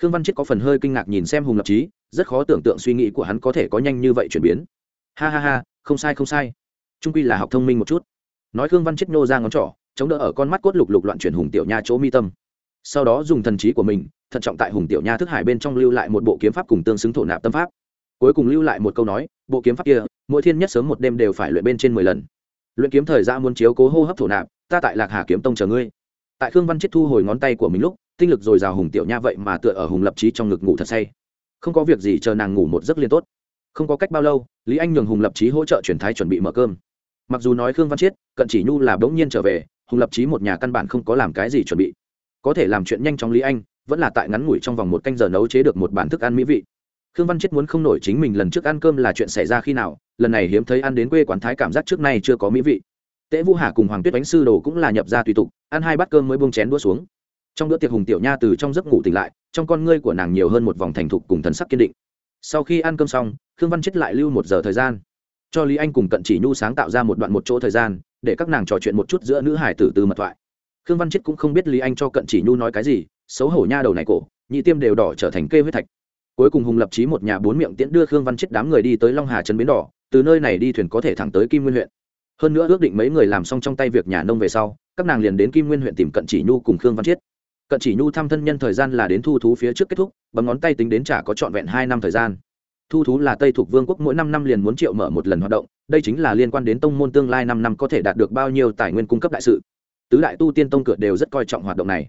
Khương văn chết có phần hơi kinh ngạc nhìn xem hùng lập trí rất khó tưởng tượng suy nghĩ của hắn có thể có nhanh như vậy chuyển biến. Ha ha ha, không sai không sai. Trung quy là học thông minh một chút. Nói khương văn chết nô ra ngón trỏ, chống đỡ ở con mắt cốt lục lục loạn chuyển hùng tiểu nha chỗ mi tâm. Sau đó dùng thần trí của mình, thận trọng tại hùng tiểu nha thức hải bên trong lưu lại một bộ kiếm pháp cùng tương xứng thổ nạp tâm pháp. Cuối cùng lưu lại một câu nói, bộ kiếm pháp kia, mỗi thiên nhất sớm một đêm đều phải luyện bên trên mười lần. Luyện kiếm thời gian muốn chiếu cố hô hấp thổ nạp, ta tại lạc hà kiếm tông chờ ngươi. Tại khương văn chết thu hồi ngón tay của mình lúc tinh lực dồi dào hùng tiểu nha vậy mà tựa ở hùng lập trí trong ngực ngủ thật say. Không có việc gì chờ nàng ngủ một giấc liên tốt. Không có cách bao lâu, lý anh nhường hùng lập trí hỗ trợ chuyển thái chuẩn bị mở cơm. Mặc dù nói khương văn chiết, cận chỉ nhu là bỗng nhiên trở về, hùng lập trí một nhà căn bản không có làm cái gì chuẩn bị. Có thể làm chuyện nhanh chóng lý anh, vẫn là tại ngắn ngủi trong vòng một canh giờ nấu chế được một bản thức ăn mỹ vị. Khương văn chiết muốn không nổi chính mình lần trước ăn cơm là chuyện xảy ra khi nào, lần này hiếm thấy ăn đến quê quán thái cảm giác trước nay chưa có mỹ vị. Tễ vũ hà cùng hoàng tuyết bánh sư đồ cũng là nhập ra tùy tục, ăn hai bát cơm mới buông chén đua xuống trong bữa tiệc hùng tiểu nha từ trong giấc ngủ tỉnh lại, trong con ngươi của nàng nhiều hơn một vòng thành thục cùng thần sắc kiên định. Sau khi ăn cơm xong, khương văn chết lại lưu một giờ thời gian. Cho lý anh cùng cận chỉ nhu sáng tạo ra một đoạn một chỗ thời gian, để các nàng trò chuyện một chút giữa nữ hải tử từ mật thoại. Khương văn chết cũng không biết lý anh cho cận chỉ nhu nói cái gì, xấu hổ nha đầu này cổ, nhị tiêm đều đỏ trở thành kê huyết thạch. Cuối cùng hùng lập trí một nhà bốn miệng tiễn đưa khương văn chết đám người đi tới long hà trấn bến đỏ, từ nơi này đi thuyền có thể thẳng tới kim nguyên huyện. Hơn nữa ước định mấy người làm xong trong tay việc nhà nông về sau, các nàng liền đến kim nguyên huyện tìm cận chỉ nhu cùng khương văn chiết cận chỉ nhu thăm thân nhân thời gian là đến thu thú phía trước kết thúc, bấm ngón tay tính đến trả có trọn vẹn hai năm thời gian. Thu thú là tây thuộc vương quốc, mỗi năm năm liền muốn triệu mở một lần hoạt động, đây chính là liên quan đến tông môn tương lai năm năm có thể đạt được bao nhiêu tài nguyên cung cấp đại sự. Tứ đại tu tiên tông cửa đều rất coi trọng hoạt động này.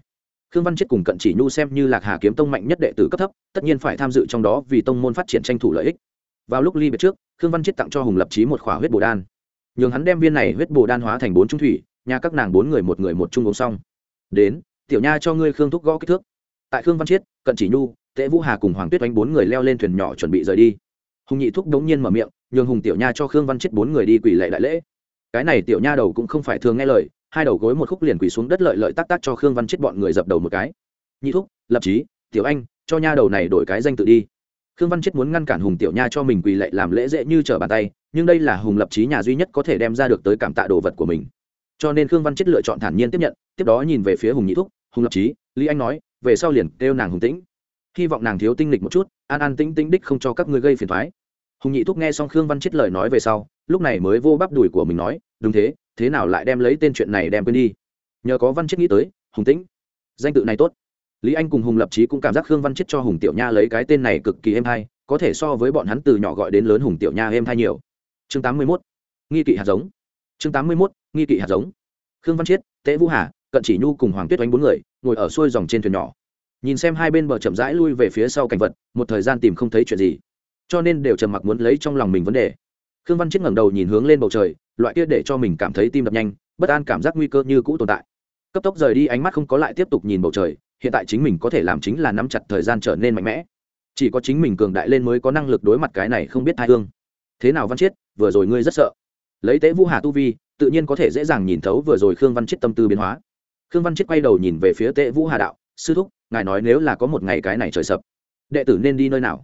Khương văn chết cùng cận chỉ nhu xem như lạc hà kiếm tông mạnh nhất đệ tử cấp thấp, tất nhiên phải tham dự trong đó vì tông môn phát triển tranh thủ lợi ích. Vào lúc ly biệt trước, khương văn chết tặng cho hùng lập trí một khỏa huyết bồ đan. Nhường hắn đem viên này huyết bồ đan hóa thành bốn trung thủy, nhà các nàng bốn người một người một chung uống xong. Đến tiểu nha cho ngươi khương thúc gõ kích thước. Tại khương văn chiết, cận chỉ nhu, tễ vũ hà cùng hoàng tuyết oanh bốn người leo lên thuyền nhỏ chuẩn bị rời đi. Hùng nhị thúc đống nhiên mở miệng, nhường hùng tiểu nha cho khương văn chiết bốn người đi quỷ lệ đại lễ. Cái này tiểu nha đầu cũng không phải thường nghe lời, hai đầu gối một khúc liền quỳ xuống đất lợi lợi tắc tắc cho khương văn chiết bọn người dập đầu một cái. Nhị thúc, lập trí tiểu anh, cho nha đầu này đổi cái danh tự đi. Khương văn chết muốn ngăn cản hùng tiểu nha cho mình quỳ lệ làm lễ dễ như trở bàn tay, nhưng đây là hùng lập trí nhà duy nhất có thể đem ra được tới cảm tạ đồ vật của mình cho nên khương văn chết lựa chọn thản nhiên tiếp nhận, tiếp đó nhìn về phía hùng nhị thúc, hùng lập trí lý anh nói, về sau liền kêu nàng hùng tĩnh. Hy vọng nàng thiếu tinh lịch một chút, an an tĩnh tĩnh đích không cho các ngươi gây phiền thoái hùng nhị thúc nghe xong khương văn chết lời nói về sau, lúc này mới vô bắp đùi của mình nói, đúng thế thế nào lại đem lấy tên chuyện này đem quên đi? Nhờ có văn chết nghĩ tới, hùng tĩnh, danh tự này tốt. Lý anh cùng hùng lập trí cũng cảm giác khương văn chết cho hùng tiểu nha lấy cái tên này cực kỳ êm hay, có thể so với bọn hắn từ nhỏ gọi đến lớn hùng tiểu nha êm hay nhiều. Chương tám mươi mốt, nghi kỵ hạt giống chương tám mươi mốt, nghi kỵ hạt giống. Khương văn chiết tế vũ hà, cận chỉ nhu cùng hoàng tuyết oanh bốn người ngồi ở xuôi dòng trên thuyền nhỏ. Nhìn xem hai bên bờ chậm rãi lui về phía sau cảnh vật, một thời gian tìm không thấy chuyện gì. Cho nên đều trầm mặc muốn lấy trong lòng mình vấn đề. Khương văn chiết ngẩng đầu nhìn hướng lên bầu trời, loại kia để cho mình cảm thấy tim đập nhanh, bất an cảm giác nguy cơ như cũ tồn tại. Cấp tốc rời đi ánh mắt không có lại tiếp tục nhìn bầu trời, hiện tại chính mình có thể làm chính là nắm chặt thời gian trở nên mạnh mẽ. Chỉ có chính mình cường đại lên mới có năng lực đối mặt cái này không biết thai hương. Thế nào văn chiết, vừa rồi ngươi rất sợ? Lấy tế vũ hà tu vi, tự nhiên có thể dễ dàng nhìn thấu vừa rồi khương văn chiết tâm tư biến hóa. Khương văn chiết quay đầu nhìn về phía tế vũ hà đạo, sư thúc, ngài nói nếu là có một ngày cái này trời sập, đệ tử nên đi nơi nào?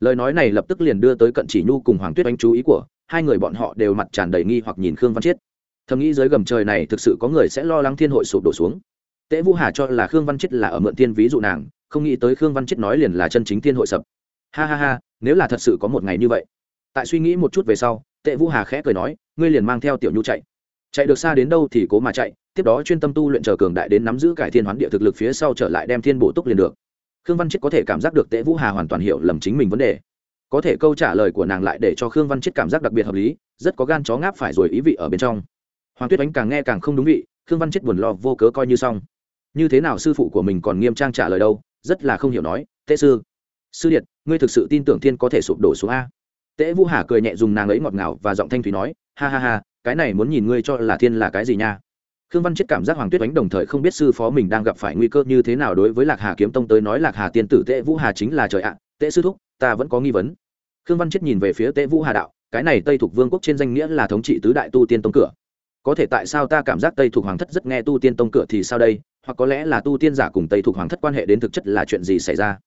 Lời nói này lập tức liền đưa tới cận chỉ nhu cùng hoàng tuyết anh chú ý của hai người bọn họ đều mặt tràn đầy nghi hoặc nhìn khương văn chiết thầm nghĩ dưới gầm trời này thực sự có người sẽ lo lắng thiên hội sụp đổ xuống. Tễ vũ hà cho là khương văn chết là ở mượn thiên ví dụ nàng, không nghĩ tới khương văn chết nói liền là chân chính thiên hội sập. Ha ha ha, nếu là thật sự có một ngày như vậy. Tại suy nghĩ một chút về sau tệ vũ hà khẽ cười nói ngươi liền mang theo tiểu nhu chạy. Chạy được xa đến đâu thì cố mà chạy, tiếp đó chuyên tâm tu luyện chờ cường đại đến nắm giữ cải thiên hoán địa thực lực phía sau trở lại đem thiên bổ túc liền được. Khương văn chết có thể cảm giác được tễ vũ hà hoàn toàn hiểu lầm chính mình vấn đề. Có thể câu trả lời của nàng lại để cho khương văn chết cảm giác đặc biệt hợp lý, rất có gan chó ngáp phải rồi ý vị ở bên trong. Hoàng tuyết ánh càng nghe càng không đúng vị, khương văn chết buồn lo vô cớ coi như xong. Như thế nào sư phụ của mình còn nghiêm trang trả lời đâu, rất là không hiểu nói tệ sư sư điện ngươi thực sự tin tưởng thiên có thể sụp đổ xuống a? Tễ vũ hà cười nhẹ dùng nàng ấy ngọt ngào và giọng thanh thúy nói ha ha ha cái này muốn nhìn ngươi cho là thiên là cái gì nha. Khương văn chết cảm giác hoàng tuyết đánh đồng thời không biết sư phó mình đang gặp phải nguy cơ như thế nào đối với lạc hà kiếm tông tới nói lạc hà tiên tử tệ vũ hà chính là trời ạ à, sư thúc ta vẫn có nghi vấn. Khương văn chết nhìn về phía tệ vũ hà đạo cái này tây thuộc vương quốc trên danh nghĩa là thống trị tứ đại tu tiên tông cửa. Có thể tại sao ta cảm giác tây thuộc hoàng thất rất nghe tu tiên tông cửa thì sao đây hoặc có lẽ là tu tiên giả cùng tây thuộc hoàng thất quan hệ đến thực chất là chuyện gì xảy ra?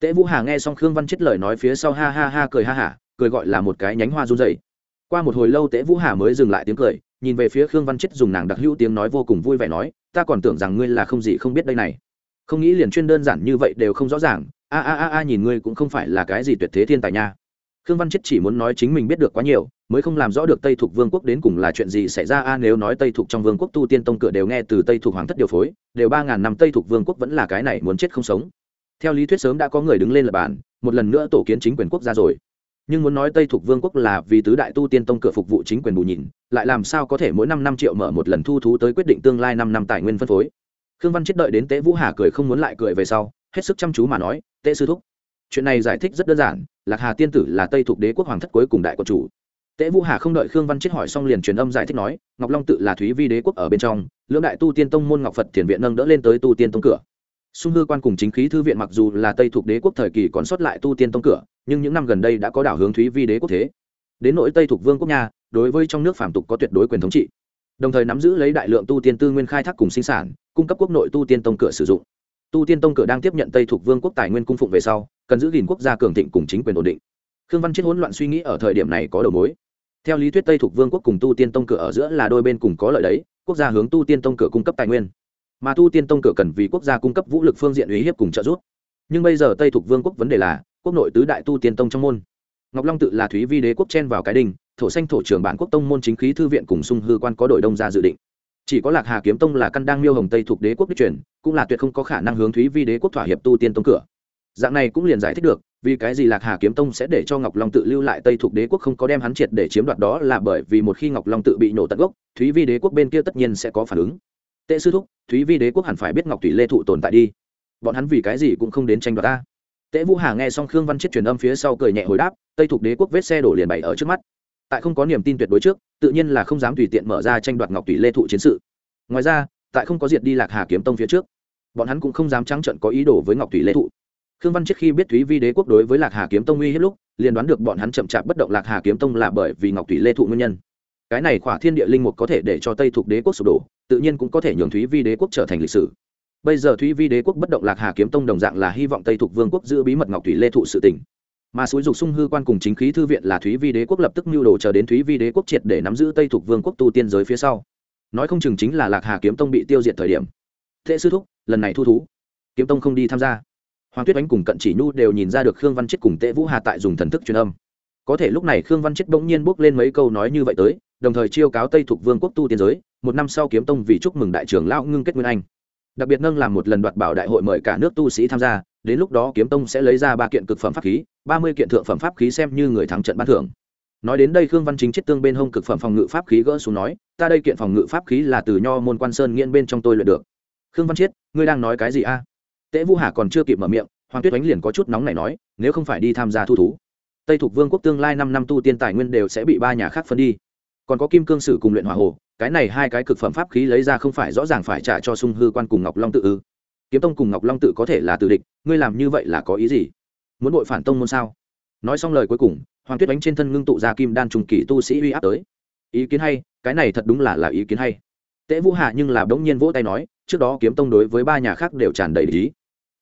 Tệ vũ hà nghe xong khương văn chết lời nói phía sau ha ha ha cười ha hả cười gọi là một cái nhánh hoa run dày qua một hồi lâu tễ vũ hà mới dừng lại tiếng cười, nhìn về phía khương văn chết dùng nàng đặc hữu tiếng nói vô cùng vui vẻ nói, ta còn tưởng rằng ngươi là không gì không biết đây này. Không nghĩ liền chuyên đơn giản như vậy đều không rõ ràng. A a a a, nhìn ngươi cũng không phải là cái gì tuyệt thế thiên tài nha. Khương văn chết chỉ muốn nói chính mình biết được quá nhiều, mới không làm rõ được tây thuộc vương quốc đến cùng là chuyện gì xảy ra. A, nếu nói tây thuộc trong vương quốc tu tiên tông cửa đều nghe từ tây thuộc hoàng thất điều phối, đều ba ngàn năm tây thuộc vương quốc vẫn là cái này muốn chết không sống. Theo lý thuyết sớm đã có người đứng lên lập bản một lần nữa tổ kiến chính quyền quốc gia rồi nhưng muốn nói tây thuộc vương quốc là vì tứ đại tu tiên tông cửa phục vụ chính quyền bù nhìn lại làm sao có thể mỗi năm năm triệu mở một lần thu thú tới quyết định tương lai năm năm tài nguyên phân phối. Khương văn chết đợi đến tế vũ hà cười không muốn lại cười về sau hết sức chăm chú mà nói tế sư thúc chuyện này giải thích rất đơn giản lạc hà tiên tử là tây thuộc đế quốc hoàng thất cuối cùng đại quân chủ. Tế vũ hà không đợi khương văn chết hỏi xong liền truyền âm giải thích nói ngọc long tự là thúy vi đế quốc ở bên trong lưỡng đại tu tiên tông môn ngọc phật thiền viện nâng đỡ lên tới tu tiên tông cửa. Xung hư quan cùng chính khí thư viện mặc dù là Tây thuộc đế quốc thời kỳ còn sót lại tu tiên tông cửa, nhưng những năm gần đây đã có đảo hướng Thúy Vi đế quốc thế. Đến nội Tây thuộc vương quốc nhà, đối với trong nước phản tục có tuyệt đối quyền thống trị. Đồng thời nắm giữ lấy đại lượng tu tiên tư nguyên khai thác cùng sinh sản, cung cấp quốc nội tu tiên tông cửa sử dụng. Tu tiên tông cửa đang tiếp nhận Tây thuộc vương quốc tài nguyên cung phụng về sau, cần giữ gìn quốc gia cường thịnh cùng chính quyền ổn định. Khương Văn Chết hỗn loạn suy nghĩ ở thời điểm này có đầu mối. Theo lý thuyết Tây thuộc vương quốc cùng tu tiên tông cửa ở giữa là đôi bên cùng có lợi đấy, quốc gia hướng tu tiên tông cửa cung cấp tài nguyên mà tu tiên tông cửa cần vì quốc gia cung cấp vũ lực phương diện uy hiếp cùng trợ giúp nhưng bây giờ tây thuộc vương quốc vấn đề là quốc nội tứ đại tu tiên tông trong môn. Ngọc long tự là thúy vi đế quốc chen vào cái đình thổ xanh thổ trưởng bản quốc tông môn chính khí thư viện cùng sung hư quan có đội đông ra dự định. Chỉ có lạc hà kiếm tông là căn đang miêu hồng tây thuộc đế quốc đích truyền, cũng là tuyệt không có khả năng hướng thúy vi đế quốc thỏa hiệp tu tiên tông cửa. Dạng này cũng liền giải thích được, vì cái gì lạc hà kiếm tông sẽ để cho ngọc long tự lưu lại tây thuộc đế quốc không có đem hắn triệt để chiếm đoạt đó là bởi vì một khi ngọc long tự bị nổ tận gốc, thúy vi đế quốc bên kia tất nhiên sẽ có phản ứng. Tệ sư thúc, thúy vi đế quốc hẳn phải biết ngọc thủy lê thụ tồn tại đi. Bọn hắn vì cái gì cũng không đến tranh đoạt ta. Tế vũ hà nghe xong khương văn chết truyền âm phía sau cười nhẹ hồi đáp, tây thuộc đế quốc vết xe đổ liền bày ở trước mắt. Tại không có niềm tin tuyệt đối trước, tự nhiên là không dám tùy tiện mở ra tranh đoạt ngọc thủy lê thụ chiến sự. Ngoài ra, tại không có diệt đi lạc hà kiếm tông phía trước, bọn hắn cũng không dám trắng trợn có ý đồ với ngọc thủy lê thụ. Khương văn chết khi biết thúy vi đế quốc đối với lạc hà kiếm tông uy hiếp lúc, liền đoán được bọn hắn chậm chạp bất động lạc hà kiếm tông là bởi vì ngọc thủy lê thụ nguyên nhân. Cái này khỏa thiên địa linh mục có thể để cho tây thuộc đế quốc sụp đổ, tự nhiên cũng có thể nhường thúy vi đế quốc trở thành lịch sử bây giờ thúy vi đế quốc bất động lạc hà kiếm tông đồng dạng là hy vọng tây thuộc vương quốc giữ bí mật ngọc thủy lê thụ sự tỉnh mà suối dục sung hư quan cùng chính khí thư viện là thúy vi đế quốc lập tức mưu đồ chờ đến thúy vi đế quốc triệt để nắm giữ tây thuộc vương quốc tu tiên giới phía sau. Nói không chừng chính là lạc hà kiếm tông bị tiêu diệt thời điểm. Thế sư thúc, lần này thu thú. Kiếm tông không đi tham gia. Hoàng tuyết ánh cùng cận chỉ nhu đều nhìn ra được khương văn chết cùng tệ vũ hà tại dùng thần thức truyền âm. Có thể lúc này khương văn chết bỗng nhiên bốc lên mấy câu nói như vậy tới, đồng thời chiêu cáo tây thuộc vương quốc tu tiên giới, một năm sau kiếm tông vì chúc mừng đại trưởng lão ngưng kết nguyên anh đặc biệt nâng làm một lần đoạt bảo đại hội mời cả nước tu sĩ tham gia, đến lúc đó kiếm tông sẽ lấy ra ba kiện cực phẩm pháp khí, ba mươi kiện thượng phẩm pháp khí xem như người thắng trận ban thưởng. Nói đến đây khương văn chính chết tương bên hông cực phẩm phòng ngự pháp khí gỡ xuống nói, ta đây kiện phòng ngự pháp khí là từ nho môn quan sơn nghiện bên trong tôi luyện được. Khương văn chiết, ngươi đang nói cái gì a? À? tễ vũ hà còn chưa kịp mở miệng, hoàng tuyết oánh liền có chút nóng này nói, nếu không phải đi tham gia thu thú, tây thuộc vương quốc tương lai năm năm tu tiên tài nguyên đều sẽ bị ba nhà khác phân đi. Còn có kim cương sử cùng luyện hỏa hồ cái này hai cái cực phẩm pháp khí lấy ra không phải rõ ràng phải trả cho sung hư quan cùng ngọc long tự ư? Kiếm tông cùng ngọc long tự có thể là tự địch, ngươi làm như vậy là có ý gì? Muốn bội phản tông môn sao? Nói xong lời cuối cùng, hoàng tuyết đánh trên thân ngưng tụ ra kim đan trùng kỳ tu sĩ uy áp tới. Ý kiến hay, cái này thật đúng là là ý kiến hay. Tễ vũ hạ nhưng là đống nhiên vỗ tay nói, trước đó kiếm tông đối với ba nhà khác đều tràn đầy ý.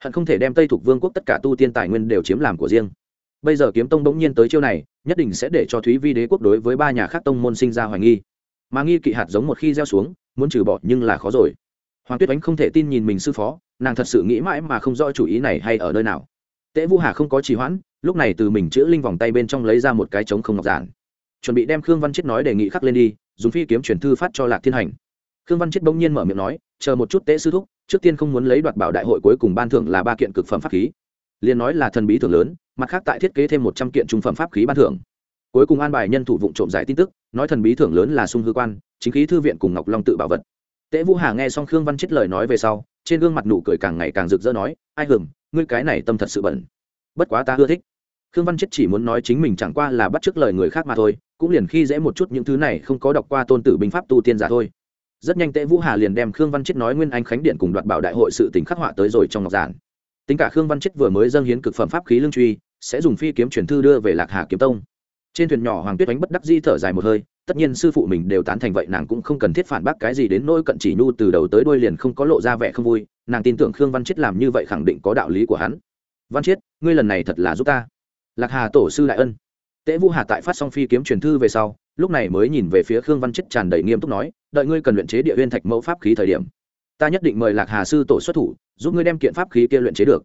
Hận không thể đem tây thuộc vương quốc tất cả tu tiên tài nguyên đều chiếm làm của riêng. Bây giờ kiếm tông bỗng nhiên tới chiêu này, nhất định sẽ để cho thúy vi đế quốc đối với ba nhà khác tông môn sinh ra hoài nghi mà nghi kỵ hạt giống một khi gieo xuống, muốn trừ bỏ nhưng là khó rồi. Hoàng tuyết ánh không thể tin nhìn mình sư phó, nàng thật sự nghĩ mãi mà không rõ chủ ý này hay ở nơi nào. Tễ vũ hà không có trì hoãn, lúc này từ mình chữ linh vòng tay bên trong lấy ra một cái trống không ngọc giản. Chuẩn bị đem khương văn chết nói đề nghị khắc lên đi, dùng phi kiếm truyền thư phát cho lạc thiên hành. Khương văn chết bỗng nhiên mở miệng nói, chờ một chút tễ sư thúc, trước tiên không muốn lấy đoạt bảo đại hội cuối cùng ban thưởng là ba kiện cực phẩm pháp khí. Liền nói là thần bí thưởng lớn, mặt khác tại thiết kế thêm một trăm kiện trung phẩm pháp khí ban thưởng cuối cùng an bài nhân thủ vụ trộm giải tin tức, nói thần bí thưởng lớn là sung hư quan, chính khí thư viện cùng ngọc long tự bảo vật. Tễ vũ hà nghe xong khương văn chết lời nói về sau, trên gương mặt nụ cười càng ngày càng rực rỡ nói, ai hưởng ngươi cái này tâm thật sự bẩn. Bất quá ta ưa thích. Khương văn chết chỉ muốn nói chính mình chẳng qua là bắt chước lời người khác mà thôi, cũng liền khi dễ một chút những thứ này không có đọc qua tôn tử binh pháp tu tiên giả thôi. Rất nhanh tễ vũ hà liền đem khương văn chết nói nguyên anh khánh điện cùng đoạt bảo đại hội sự tỉnh khắc họa tới rồi trong ngọc giản. Tính cả khương văn chết vừa mới dâng hiến cực phẩm pháp khí lương truy, sẽ dùng phi kiếm truyền thư đưa về lạc hà kiếm tông trên thuyền nhỏ hoàng tuyết đánh bất đắc di thở dài một hơi, tất nhiên sư phụ mình đều tán thành vậy, nàng cũng không cần thiết phản bác cái gì đến nỗi cận chỉ nhu từ đầu tới đuôi liền không có lộ ra vẻ không vui, nàng tin tưởng khương văn chết làm như vậy khẳng định có đạo lý của hắn. Văn chết ngươi lần này thật là giúp ta. Lạc hà tổ sư đại ân. Tễ vũ hà tại phát song phi kiếm truyền thư về sau, lúc này mới nhìn về phía khương văn chết tràn đầy nghiêm túc nói, đợi ngươi cần luyện chế địa huyên thạch mẫu pháp khí thời điểm, ta nhất định mời lạc hà sư tổ xuất thủ, giúp ngươi đem kiện pháp khí kia luyện chế được.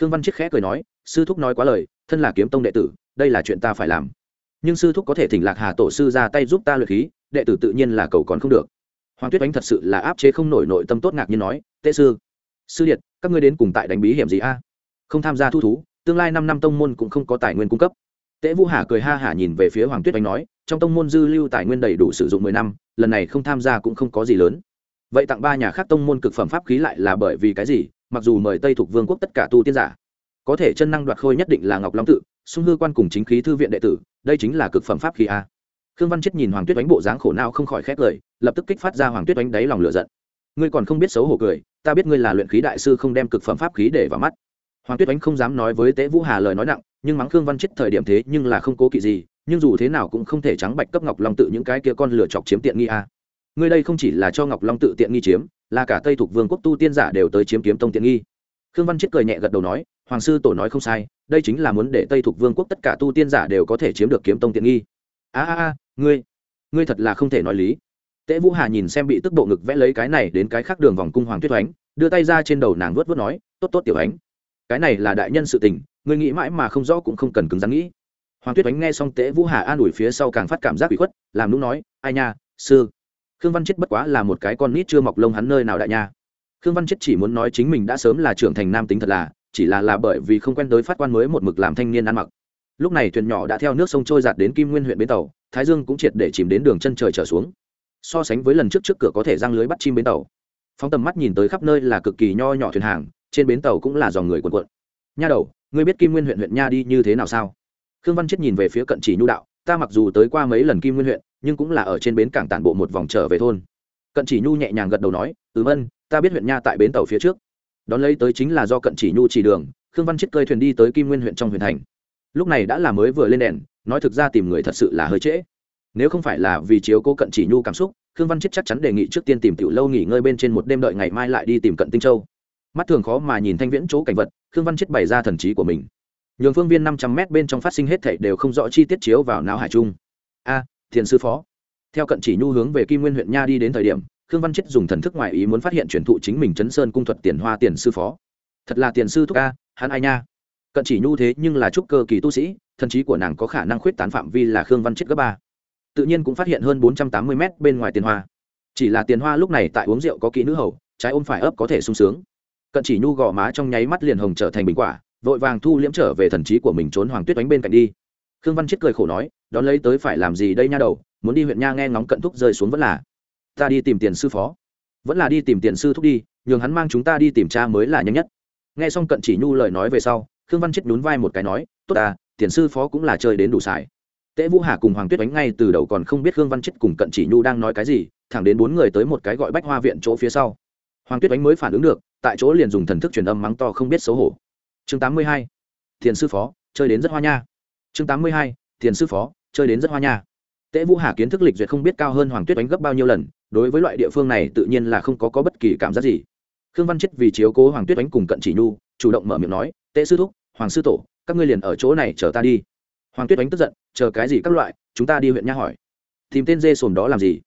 Khương văn chết khẽ cười nói, sư thúc nói quá lời, thân là kiếm tông đệ tử, đây là chuyện ta phải làm nhưng sư thúc có thể thỉnh lạc hà tổ sư ra tay giúp ta luyện khí, đệ tử tự nhiên là cầu còn không được. Hoàng tuyết ánh thật sự là áp chế không nổi nội tâm tốt ngạc nhiên nói tệ sư sư điệt, các ngươi đến cùng tại đánh bí hiểm gì a? Không tham gia thu thú, tương lai năm năm tông môn cũng không có tài nguyên cung cấp. Tễ vũ hà cười ha hả nhìn về phía hoàng tuyết ánh nói, trong tông môn dư lưu tài nguyên đầy đủ sử dụng mười năm, lần này không tham gia cũng không có gì lớn. Vậy tặng ba nhà khác tông môn cực phẩm pháp khí lại là bởi vì cái gì? Mặc dù mời tây thuộc vương quốc tất cả tu tiên giả, có thể chân năng đoạt khôi nhất định là ngọc long tự sung hư quan cùng chính khí thư viện đệ tử, đây chính là cực phẩm pháp khí a. Khương văn chết nhìn hoàng tuyết đánh bộ dáng khổ não không khỏi khét lời, lập tức kích phát ra hoàng tuyết đánh đáy lòng lửa giận. Ngươi còn không biết xấu hổ cười, ta biết ngươi là luyện khí đại sư không đem cực phẩm pháp khí để vào mắt. Hoàng tuyết đánh không dám nói với tế vũ hà lời nói nặng, nhưng mắng khương văn chết thời điểm thế nhưng là không cố kỵ gì, nhưng dù thế nào cũng không thể trắng bạch cấp ngọc long tự những cái kia con lửa chọc chiếm tiện nghi a. Ngươi đây không chỉ là cho ngọc long tự tiện nghi chiếm, là cả tây thuộc vương quốc tu tiên giả đều tới chiếm kiếm tông tiện nghi. Khương văn chết cười nhẹ gật đầu nói, hoàng sư tổ nói không sai đây chính là muốn để tây thuộc vương quốc tất cả tu tiên giả đều có thể chiếm được kiếm tông tiện nghi. A a a, ngươi ngươi thật là không thể nói lý. Tễ vũ hà nhìn xem bị tức bộ ngực vẽ lấy cái này đến cái khác đường vòng cung hoàng tuyết oánh đưa tay ra trên đầu nàng vớt vớt nói, tốt tốt tiểu ánh, cái này là đại nhân sự tình, ngươi nghĩ mãi mà không rõ cũng không cần cứng rắn nghĩ. Hoàng tuyết oánh nghe xong tễ vũ hà an ủi phía sau càng phát cảm giác bị khuất, làm lúc nói, ai nha, sư, khương văn chết bất quá là một cái con nít chưa mọc lông hắn nơi nào đại nha. Khương văn chết chỉ muốn nói chính mình đã sớm là trưởng thành nam tính thật là chỉ là là bởi vì không quen tới phát quan mới một mực làm thanh niên ăn mặc. Lúc này thuyền nhỏ đã theo nước sông trôi giạt đến kim nguyên huyện bến tàu, thái dương cũng triệt để chìm đến đường chân trời trở xuống. So sánh với lần trước trước cửa có thể răng lưới bắt chim bến tàu. Phóng tầm mắt nhìn tới khắp nơi là cực kỳ nho nhỏ thuyền hàng, trên bến tàu cũng là dòng người quần quận nha đầu, ngươi biết kim nguyên huyện huyện nha đi như thế nào sao? Khương văn chết nhìn về phía cận chỉ nhu đạo, ta mặc dù tới qua mấy lần kim nguyên huyện, nhưng cũng là ở trên bến cảng tản bộ một vòng trở về thôn. Cận chỉ nhu nhẹ nhàng gật đầu nói ừ vân ta biết huyện nha tại bến tàu phía trước đón lấy tới chính là do cận chỉ nhu chỉ đường, khương văn chết cơi thuyền đi tới kim nguyên huyện trong huyện thành. Lúc này đã là mới vừa lên đèn, nói thực ra tìm người thật sự là hơi trễ. Nếu không phải là vì chiếu cô cận chỉ nhu cảm xúc, khương văn chết chắc chắn đề nghị trước tiên tìm tiểu lâu nghỉ ngơi bên trên một đêm đợi ngày mai lại đi tìm cận tinh châu. Mắt thường khó mà nhìn thanh viễn chỗ cảnh vật, khương văn chết bày ra thần trí của mình. Nhường phương viên năm trăm mét bên trong phát sinh hết thảy đều không rõ chi tiết chiếu vào não hải trung. A, thiền sư phó. Theo cận chỉ nhu hướng về kim nguyên huyện nha đi đến thời điểm khương văn chết dùng thần thức ngoại ý muốn phát hiện truyền thụ chính mình chấn sơn cung thuật tiền hoa tiền sư phó. Thật là tiền sư thúc a, hắn ai nha? Cận chỉ nhu thế nhưng là trúc cơ kỳ tu sĩ, thần trí của nàng có khả năng khuyết tán phạm vi là khương văn chết gấp ba. Tự nhiên cũng phát hiện hơn bốn trăm tám mươi mét bên ngoài tiền hoa. Chỉ là tiền hoa lúc này tại uống rượu có kỹ nữ hầu, trái ôm phải ấp có thể sung sướng. Cận chỉ nhu gò má trong nháy mắt liền hồng trở thành bình quả, vội vàng thu liễm trở về thần trí của mình trốn hoàng tuyết đánh bên cạnh đi. Khương văn chết cười khổ nói, đón lấy tới phải làm gì đây nha đầu, muốn đi huyện nha nghe ngóng cận thúc rơi xuống vẫn là ta đi tìm tiền sư phó. Vẫn là đi tìm tiền sư thúc đi, nhường hắn mang chúng ta đi tìm cha mới là nhanh nhất. Nghe xong cận chỉ nhu lời nói về sau, khương văn chết nhún vai một cái nói, tốt ta, tiền sư phó cũng là chơi đến đủ xài. Tễ vũ hà cùng hoàng tuyết đánh ngay từ đầu còn không biết khương văn chết cùng cận chỉ nhu đang nói cái gì, thẳng đến bốn người tới một cái gọi bách hoa viện chỗ phía sau. Hoàng tuyết đánh mới phản ứng được, tại chỗ liền dùng thần thức truyền âm mắng to không biết xấu hổ. Chương tám mươi hai, tiền sư phó, chơi đến rất hoa nha. Chương tám mươi hai, tiền sư phó, chơi đến rất hoa nha. Tễ vũ hà kiến thức lịch duyệt không biết cao hơn hoàng tuyết đánh gấp bao nhiêu lần đối với loại địa phương này tự nhiên là không có, có bất kỳ cảm giác gì. Khương văn chết vì chiếu cố hoàng tuyết Ánh cùng cận chỉ nhu chủ động mở miệng nói Tế sư thúc hoàng sư tổ các ngươi liền ở chỗ này chờ ta đi. Hoàng tuyết Ánh tức giận chờ cái gì các loại chúng ta đi huyện nha hỏi. Tìm tên dê sồn đó làm gì?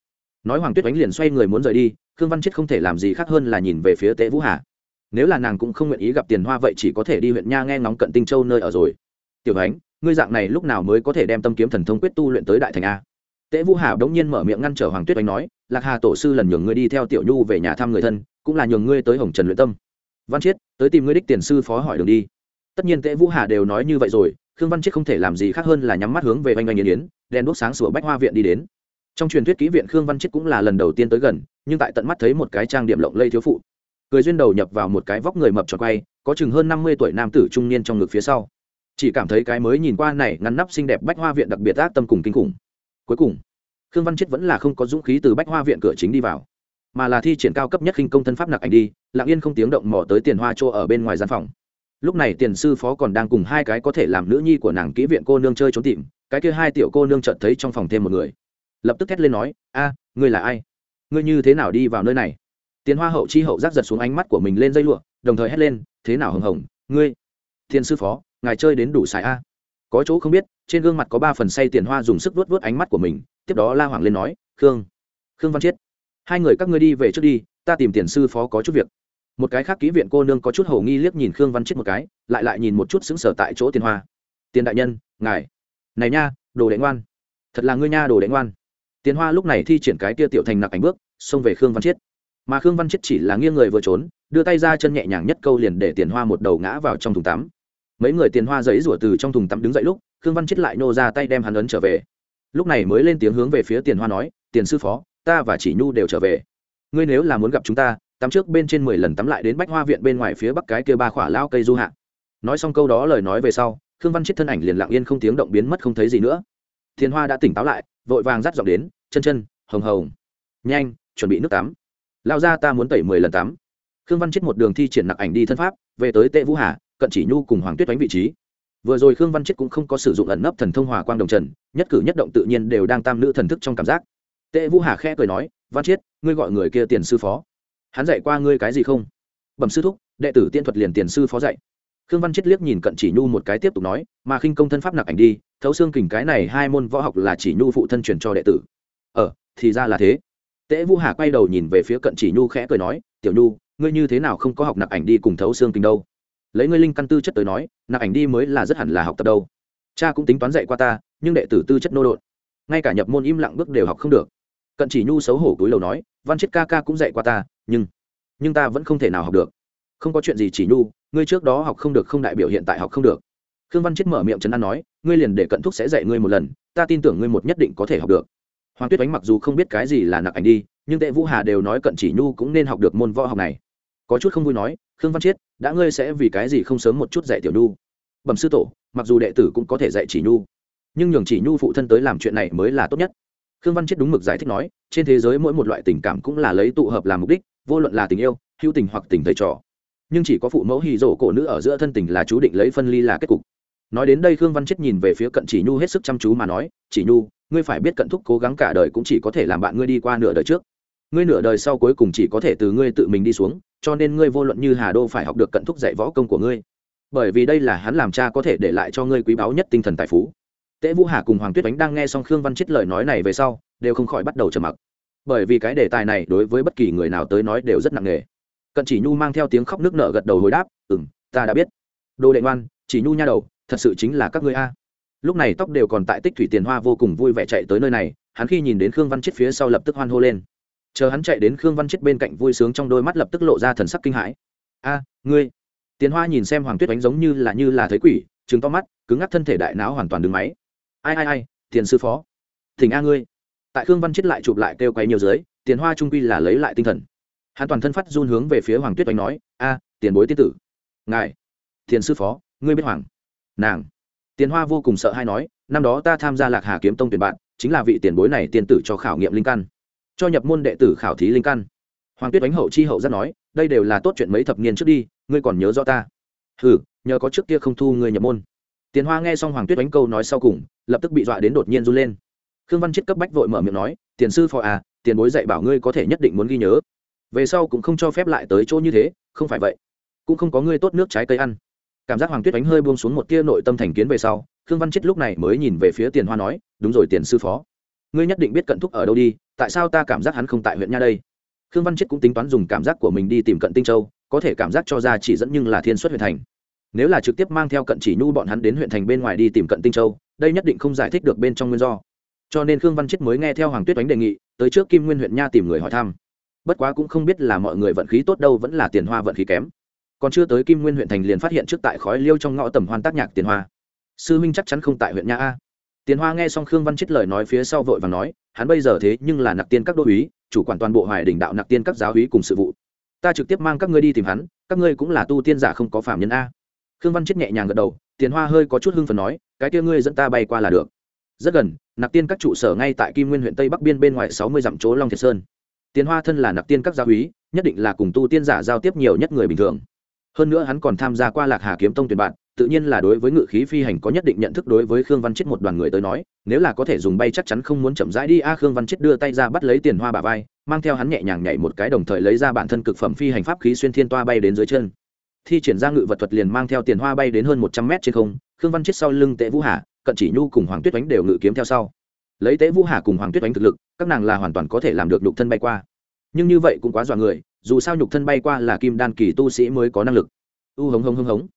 Nói hoàng tuyết Ánh liền xoay người muốn rời đi khương văn chết không thể làm gì khác hơn là nhìn về phía Tế vũ hà. Nếu là nàng cũng không nguyện ý gặp tiền hoa vậy chỉ có thể đi huyện nha nghe ngóng cận tinh châu nơi ở rồi. Tiểu ánh ngươi dạng này lúc nào mới có thể đem tâm kiếm thần thông quyết tu luyện tới đại thành a? Tế vũ hà đống nhiên mở miệng ngăn trở hoàng tuyết Oánh nói, lạc hà tổ sư lần nhường ngươi đi theo tiểu nhu về nhà thăm người thân, cũng là nhường ngươi tới hồng trần luyện tâm. Văn chiết, tới tìm ngươi đích tiền sư phó hỏi đường đi. Tất nhiên Tế vũ hà đều nói như vậy rồi, khương văn chiết không thể làm gì khác hơn là nhắm mắt hướng về Vành Vành yến yến, đèn đuốc sáng sủa bách hoa viện đi đến. Trong truyền thuyết kỹ viện khương văn chiết cũng là lần đầu tiên tới gần, nhưng tại tận mắt thấy một cái trang điểm lộng lây thiếu phụ. Cười duyên đầu nhập vào một cái vóc người mập tròn quay, có chừng hơn năm mươi tuổi nam tử trung niên trong ngực phía sau. Chỉ cảm thấy cái mới nhìn qua này ngăn nắp xinh đẹp bách hoa viện đặc biệt ác tâm cùng kinh khủng cuối cùng, khương văn chết vẫn là không có dũng khí từ bách hoa viện cửa chính đi vào, mà là thi triển cao cấp nhất khinh công thân pháp nặc ảnh đi lạng yên không tiếng động mò tới tiền hoa chỗ ở bên ngoài gian phòng. Lúc này tiền sư phó còn đang cùng hai cái có thể làm nữ nhi của nàng kỹ viện cô nương chơi trốn tìm, cái kia hai tiểu cô nương chợt thấy trong phòng thêm một người. Lập tức thét lên nói, a, ngươi là ai? Ngươi như thế nào đi vào nơi này? Tiền hoa hậu chi hậu giác giật xuống ánh mắt của mình lên dây lụa, đồng thời hét lên, thế nào hồng hồng, ngươi thiên sư phó, ngài chơi đến đủ xài a? Có chỗ không biết, trên gương mặt có ba phần say tiền hoa dùng sức vuốt vuốt ánh mắt của mình, tiếp đó la hoàng lên nói, khương khương văn chiết, hai người các ngươi đi về trước đi, ta tìm tiền sư phó có chút việc. Một cái khác ký viện cô nương có chút hầu nghi liếc nhìn khương văn chiết một cái, lại lại nhìn một chút xứng sở tại chỗ tiền hoa. Tiền đại nhân, ngài. Này nha, đồ đệ ngoan. Thật là ngươi nha, đồ đệ ngoan. Tiền hoa lúc này thi triển cái tia tiểu thành nặc ảnh bước, xông về khương văn chiết. Mà khương văn chiết chỉ là nghiêng người vừa trốn, đưa tay ra chân nhẹ nhàng nhất câu liền để tiền hoa một đầu ngã vào trong thùng tắm mấy người tiền hoa giấy rủa từ trong thùng tắm đứng dậy lúc, khương văn chiết lại nô ra tay đem hắn ấn trở về. Lúc này mới lên tiếng hướng về phía tiền hoa nói, tiền sư phó, ta và chỉ nhu đều trở về. Ngươi nếu là muốn gặp chúng ta, tắm trước bên trên mười lần tắm lại đến bách hoa viện bên ngoài phía bắc cái kia ba khỏa lao cây du hạ. Nói xong câu đó lời nói về sau, khương văn chết thân ảnh liền lặng yên không tiếng động biến mất không thấy gì nữa. Thiên hoa đã tỉnh táo lại, vội vàng dắt dọc đến, chân chân, hồng hồng, nhanh, chuẩn bị nước tắm. Lao ra ta muốn tẩy mười lần tắm. Khương văn chết một đường thi triển nặc ảnh đi thân pháp, về tới tệ vũ hà cận chỉ nhu cùng hoàng tuyết đánh vị trí. Vừa rồi khương văn chết cũng không có sử dụng ẩn nấp thần thông hòa quang đồng trần, nhất cử nhất động tự nhiên đều đang tam nữ thần thức trong cảm giác. Tệ vũ hà khẽ cười nói, văn chiết ngươi gọi người kia tiền sư phó. Hắn dạy qua ngươi cái gì không? Bẩm sư thúc, đệ tử tiên thuật liền tiền sư phó dạy. Khương văn chết liếc nhìn cận chỉ nhu một cái tiếp tục nói, mà khinh công thân pháp nặc ảnh đi, thấu xương kình cái này hai môn võ học là chỉ nhu phụ thân truyền cho đệ tử. Ờ thì ra là thế. Tễ vũ hà quay đầu nhìn về phía cận chỉ nhu khẽ cười nói, tiểu nhu, ngươi như thế nào không có học nặc ảnh đi cùng thấu xương kình đâu? Lấy ngươi linh căn tư chất tới nói, nạp ảnh đi mới là rất hẳn là học tập đâu. Cha cũng tính toán dạy qua ta, nhưng đệ tử tư chất nô đột ngay cả nhập môn im lặng bước đều học không được. Cận chỉ nhu xấu hổ túi lầu nói, văn chết ca ca cũng dạy qua ta, nhưng nhưng ta vẫn không thể nào học được. Không có chuyện gì chỉ nhu, ngươi trước đó học không được không đại biểu hiện tại học không được. Khương văn chết mở miệng trấn an nói, ngươi liền để cận thúc sẽ dạy ngươi một lần, ta tin tưởng ngươi một nhất định có thể học được. Hoàng tuyết bánh mặc dù không biết cái gì là nặc ảnh đi, nhưng tệ vũ hà đều nói cận chỉ nhu cũng nên học được môn võ học này có chút không vui nói, khương văn chiết, đã ngươi sẽ vì cái gì không sớm một chút dạy tiểu nhu? Bẩm sư tổ, mặc dù đệ tử cũng có thể dạy chỉ nhu, nhưng nhường chỉ nhu phụ thân tới làm chuyện này mới là tốt nhất. Khương văn chiết đúng mực giải thích nói, trên thế giới mỗi một loại tình cảm cũng là lấy tụ hợp làm mục đích, vô luận là tình yêu, hữu tình hoặc tình thầy trò. Nhưng chỉ có phụ mẫu hì rổ cổ nữ ở giữa thân tình là chú định lấy phân ly là kết cục. Nói đến đây khương văn chết nhìn về phía cận chỉ nhu hết sức chăm chú mà nói, chỉ nhu, ngươi phải biết cận thúc cố gắng cả đời cũng chỉ có thể làm bạn ngươi đi qua nửa đời trước ngươi nửa đời sau cuối cùng chỉ có thể từ ngươi tự mình đi xuống, cho nên ngươi vô luận như hà đô phải học được cận thúc dạy võ công của ngươi. Bởi vì đây là hắn làm cha có thể để lại cho ngươi quý báu nhất tinh thần tài phú. Tễ vũ hà cùng hoàng tuyết ánh đang nghe xong khương văn chết lời nói này về sau, đều không khỏi bắt đầu trầm mặc. Bởi vì cái đề tài này đối với bất kỳ người nào tới nói đều rất nặng nề. Cận chỉ nhu mang theo tiếng khóc nước nở gật đầu hồi đáp ừ m ta đã biết. Đồ đệ ngoan, chỉ nhu nha đầu, thật sự chính là các ngươi a. Lúc này tóc đều còn tại tích thủy tiền hoa vô cùng vui vẻ chạy tới nơi này, hắn khi nhìn đến khương văn chết phía sau lập tức hoan hô lên chờ hắn chạy đến khương văn chết bên cạnh vui sướng trong đôi mắt lập tức lộ ra thần sắc kinh hãi. A, ngươi. Tiền hoa nhìn xem hoàng tuyết đánh giống như là như là thấy quỷ chứng to mắt, cứng ngắc thân thể đại não hoàn toàn đứng máy. Ai ai ai, tiền sư phó. Thỉnh a ngươi. Tại khương văn chết lại chụp lại kêu quấy nhiều dưới, tiền hoa trung quy là lấy lại tinh thần. Hắn toàn thân phát run hướng về phía hoàng tuyết đánh nói, a, tiền bối tiên tử. Ngài. Tiền sư phó, ngươi biết hoàng. Nàng. Tiền hoa vô cùng sợ hay nói, năm đó ta tham gia lạc hà kiếm tông tuyển bạn, chính là vị tiền bối này tiên tử cho khảo nghiệm linh căn cho nhập môn đệ tử khảo thí linh căn. Hoàng tuyết Đánh hậu chi hậu rất nói, đây đều là tốt chuyện mấy thập niên trước đi, ngươi còn nhớ rõ ta? Ừ nhờ có trước kia không thu ngươi nhập môn. Tiền hoa nghe xong hoàng tuyết Đánh câu nói sau cùng, lập tức bị dọa đến đột nhiên run lên. Khương văn chết cấp bách vội mở miệng nói, tiền sư phò à tiền bối dạy bảo ngươi có thể nhất định muốn ghi nhớ. Về sau cũng không cho phép lại tới chỗ như thế, không phải vậy. Cũng không có ngươi tốt nước trái cây ăn. Cảm giác hoàng tuyết đánh hơi buông xuống một tia nội tâm thành kiến về sau, khương văn chết lúc này mới nhìn về phía tiền hoa nói, đúng rồi, tiền sư phó ngươi nhất định biết cận thúc ở đâu đi, tại sao ta cảm giác hắn không tại huyện nha đây? Khương văn chết cũng tính toán dùng cảm giác của mình đi tìm cận tinh châu, có thể cảm giác cho ra chỉ dẫn nhưng là thiên xuất huyện thành. Nếu là trực tiếp mang theo cận chỉ nhu bọn hắn đến huyện thành bên ngoài đi tìm cận tinh châu, đây nhất định không giải thích được bên trong nguyên do. Cho nên khương văn chết mới nghe theo hoàng tuyết oánh đề nghị, tới trước kim nguyên huyện nha tìm người hỏi thăm. Bất quá cũng không biết là mọi người vận khí tốt đâu vẫn là tiền hoa vận khí kém. Còn chưa tới kim nguyên huyện thành liền phát hiện trước tại khói liêu trong ngõ tầm hoan tác nhạc tiền hoa. Sư huynh chắc chắn không tại huyện nha a tiền hoa nghe xong khương văn chết lời nói phía sau vội vàng nói hắn bây giờ thế nhưng là nặc tiên các đô úy, chủ quản toàn bộ hoài đỉnh đạo nặc tiên các giáo úy cùng sự vụ. Ta trực tiếp mang các ngươi đi tìm hắn các ngươi cũng là tu tiên giả không có phạm nhân a. Khương văn chết nhẹ nhàng gật đầu tiền hoa hơi có chút hưng phấn nói cái kia ngươi dẫn ta bay qua là được. Rất gần nặc tiên các trụ sở ngay tại kim nguyên huyện tây bắc biên bên ngoài sáu mươi dặm chỗ long thiệt sơn. Tiền hoa thân là nặc tiên các giáo úy nhất định là cùng tu tiên giả giao tiếp nhiều nhất người bình thường. Hơn nữa hắn còn tham gia qua lạc hà kiếm tông tuyển bạn tự nhiên là đối với ngự khí phi hành có nhất định nhận thức đối với khương văn chết một đoàn người tới nói, nếu là có thể dùng bay chắc chắn không muốn chậm rãi đi, a khương văn chết đưa tay ra bắt lấy tiền hoa bà vai, mang theo hắn nhẹ nhàng nhảy một cái đồng thời lấy ra bản thân cực phẩm phi hành pháp khí xuyên thiên toa bay đến dưới chân. Thi triển ra ngự vật thuật liền mang theo tiền hoa bay đến hơn một trăm mét trên không, khương văn chết sau lưng tệ vũ hà, cận chỉ nhu cùng hoàng tuyết đánh đều ngự kiếm theo sau. Lấy tế vũ hà cùng hoàng tuyết đánh thực lực, các nàng là hoàn toàn có thể làm được nhục thân bay qua. Nhưng như vậy cũng quá dọa người, dù sao nhục thân bay qua là kim đan kỳ tu sĩ mới có năng lực. U hống hống hống hống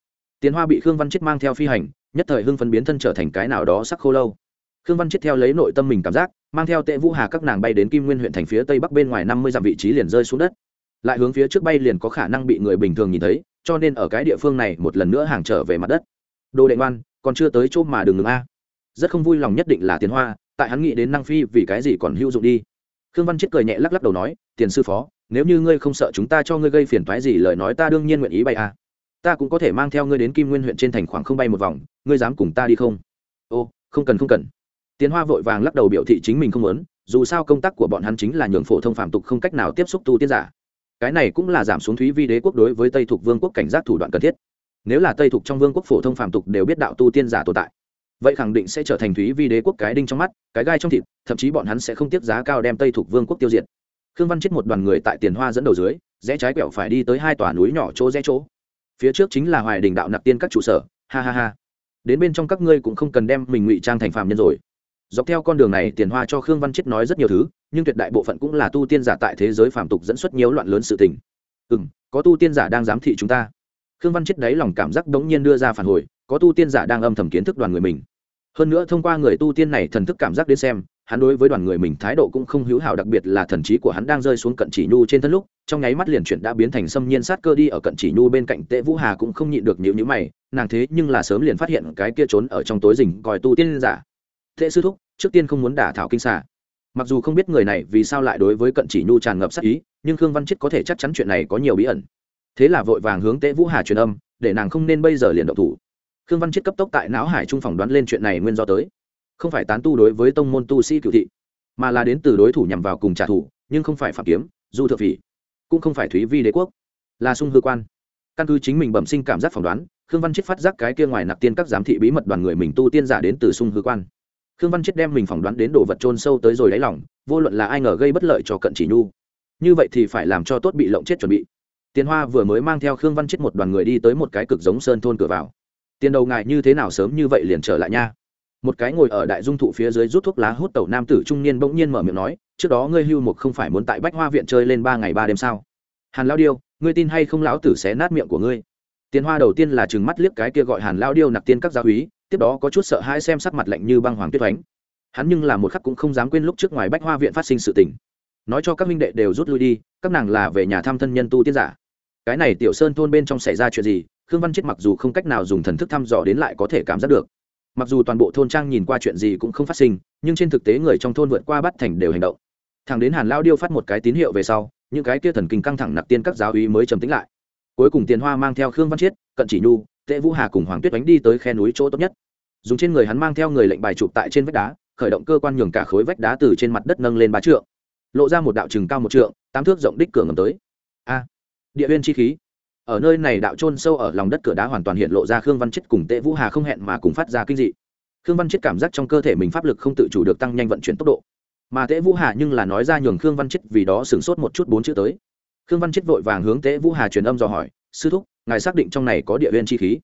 tiến hoa bị khương văn chết mang theo phi hành, nhất thời hưng phân biến thân trở thành cái nào đó sắc khô lâu. Khương văn chết theo lấy nội tâm mình cảm giác, mang theo tệ vũ hà các nàng bay đến kim nguyên huyện thành phía tây bắc bên ngoài năm mươi dặm vị trí liền rơi xuống đất. Lại hướng phía trước bay liền có khả năng bị người bình thường nhìn thấy, cho nên ở cái địa phương này một lần nữa hàng trở về mặt đất. Đồ đệ ngoan, còn chưa tới chỗ mà đừng ngừng a. Rất không vui lòng nhất định là tiến hoa, tại hắn nghĩ đến năng phi vì cái gì còn hữu dụng đi. Khương văn chết cười nhẹ lắc lắc đầu nói, tiền sư phó, nếu như ngươi không sợ chúng ta cho ngươi gây phiền toái gì lời nói ta đương nhiên nguyện ý bay a ta cũng có thể mang theo ngươi đến kim nguyên huyện trên thành khoảng không bay một vòng, ngươi dám cùng ta đi không? Ô, không cần không cần. Tiến hoa vội vàng lắc đầu biểu thị chính mình không muốn, dù sao công tác của bọn hắn chính là nhường phổ thông phạm tục không cách nào tiếp xúc tu tiên giả. Cái này cũng là giảm xuống thúy vi đế quốc đối với tây thuộc vương quốc cảnh giác thủ đoạn cần thiết. Nếu là tây thuộc trong vương quốc phổ thông phạm tục đều biết đạo tu tiên giả tồn tại, vậy khẳng định sẽ trở thành thúy vi đế quốc cái đinh trong mắt, cái gai trong thịt, thậm chí bọn hắn sẽ không tiếp giá cao đem tây thuộc vương quốc tiêu diệt. Khương văn chết một đoàn người tại tiền hoa dẫn đầu dưới, rẽ trái quẹo phải đi tới hai tòa núi nhỏ chỗ rẽ chỗ phía trước chính là hoài đình đạo nạp tiên các trụ sở, ha ha ha. Đến bên trong các ngươi cũng không cần đem mình ngụy trang thành phạm nhân rồi. Dọc theo con đường này, tiền hoa cho khương văn chết nói rất nhiều thứ, nhưng tuyệt đại bộ phận cũng là tu tiên giả tại thế giới phạm tục dẫn xuất nhiều loạn lớn sự tình. Ừ m có tu tiên giả đang giám thị chúng ta. Khương văn chết đấy lòng cảm giác đống nhiên đưa ra phản hồi, có tu tiên giả đang âm thầm kiến thức đoàn người mình. Hơn nữa thông qua người tu tiên này thần thức cảm giác đến xem hắn đối với đoàn người mình thái độ cũng không hữu hảo, đặc biệt là thần trí của hắn đang rơi xuống cận chỉ nhu trên thân lúc, trong nháy mắt liền chuyển đã biến thành xâm nhiên sát cơ đi ở cận chỉ nhu bên cạnh tệ vũ hà cũng không nhịn được nhịu nhữ mày, nàng thế nhưng là sớm liền phát hiện cái kia trốn ở trong tối rình còi tu tiên giả. Tệ sư thúc, trước tiên không muốn đả thảo kinh xà. Mặc dù không biết người này vì sao lại đối với cận chỉ nhu tràn ngập sát ý, nhưng khương văn chết có thể chắc chắn chuyện này có nhiều bí ẩn. Thế là vội vàng hướng tệ vũ hà truyền âm, để nàng không nên bây giờ liền động thủ. Khương văn chết cấp tốc tại não hải trung phỏng đoán lên chuyện này nguyên do tới không phải tán tu đối với tông môn tu sĩ cựu thị, mà là đến từ đối thủ nhằm vào cùng trả thù, nhưng không phải phạm kiếm, du thượng vị cũng không phải thúy vi đế quốc, là sung hư quan. Căn cứ chính mình bẩm sinh cảm giác phỏng đoán, khương văn chết phát giác cái kia ngoài nạp tiên các giám thị bí mật đoàn người mình tu tiên giả đến từ sung hư quan. Khương văn chết đem mình phỏng đoán đến đồ vật trôn sâu tới rồi đáy lỏng vô luận là ai ngờ gây bất lợi cho cận chỉ nhu. Như vậy thì phải làm cho tốt bị lộng chết chuẩn bị. Tiền hoa vừa mới mang theo khương văn chết một đoàn người đi tới một cái cực giống sơn thôn cửa vào. Tiền đầu ngài như thế nào sớm như vậy liền trở lại nha? Một cái ngồi ở đại dung thụ phía dưới rút thuốc lá hút tẩu nam tử trung niên bỗng nhiên mở miệng nói, trước đó ngươi hưu mục không phải muốn tại bách hoa viện chơi lên ba ngày ba đêm sao? Hàn lao điêu, ngươi tin hay không lão tử xé nát miệng của ngươi? Tiền hoa đầu tiên là chừng mắt liếc cái kia gọi hàn lao điêu nặc tiên các gia húy, tiếp đó có chút sợ hãi xem sắc mặt lạnh như băng hoàng tuyết oánh hắn nhưng là một khắc cũng không dám quên lúc trước ngoài bách hoa viện phát sinh sự tình. Nói cho các minh đệ đều rút lui đi, các nàng là về nhà thăm thân nhân tu tiên giả. Cái này tiểu sơn thôn bên trong xảy ra chuyện gì, khương văn chết mặc dù không cách nào dùng thần thức thăm dò đến lại có thể cảm giác được mặc dù toàn bộ thôn trang nhìn qua chuyện gì cũng không phát sinh, nhưng trên thực tế người trong thôn vượt qua bắt thành đều hành động. Thằng đến hàn lao điêu phát một cái tín hiệu về sau, những cái kia thần kinh căng thẳng nạp tiên các giáo uy mới trầm tính lại. Cuối cùng tiền hoa mang theo khương văn chiết, cận chỉ nhu, tệ vũ hà cùng hoàng tuyết đánh đi tới khe núi chỗ tốt nhất. Dùng trên người hắn mang theo người lệnh bài chụp tại trên vách đá, khởi động cơ quan nhường cả khối vách đá từ trên mặt đất nâng lên ba trượng. Lộ ra một đạo trừng cao một trượng, tám thước rộng đích cửa ngầm tới. A, địa viên chi khí ở nơi này đạo trôn sâu ở lòng đất cửa đá hoàn toàn hiện lộ ra khương văn chết cùng tệ vũ hà không hẹn mà cùng phát ra kinh dị. Khương văn chết cảm giác trong cơ thể mình pháp lực không tự chủ được tăng nhanh vận chuyển tốc độ. Mà tệ vũ hà nhưng là nói ra nhường khương văn chết vì đó sửng sốt một chút bốn chữ tới. Khương văn chết vội vàng hướng tệ vũ hà truyền âm dò hỏi, sư thúc, ngài xác định trong này có địa viên chi khí?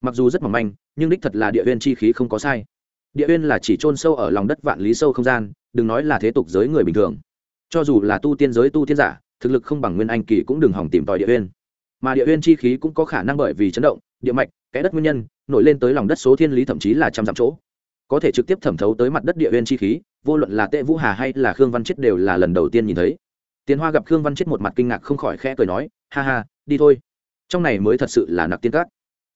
Mặc dù rất mỏng manh, nhưng đích thật là địa viên chi khí không có sai. Địa viên là chỉ trôn sâu ở lòng đất vạn lý sâu không gian, đừng nói là thế tục giới người bình thường. Cho dù là tu tiên giới tu tiên giả, thực lực không bằng nguyên anh kỳ cũng đừng hỏng tìm tòi địa viên mà địa nguyên chi khí cũng có khả năng bởi vì chấn động, địa mạch cái đất nguyên nhân, nổi lên tới lòng đất số thiên lý thậm chí là trăm dặm chỗ. Có thể trực tiếp thẩm thấu tới mặt đất địa nguyên chi khí, vô luận là tệ vũ hà hay là khương văn chết đều là lần đầu tiên nhìn thấy. Tiền hoa gặp khương văn chết một mặt kinh ngạc không khỏi khẽ cười nói, ha ha, đi thôi. Trong này mới thật sự là nặc tiên cát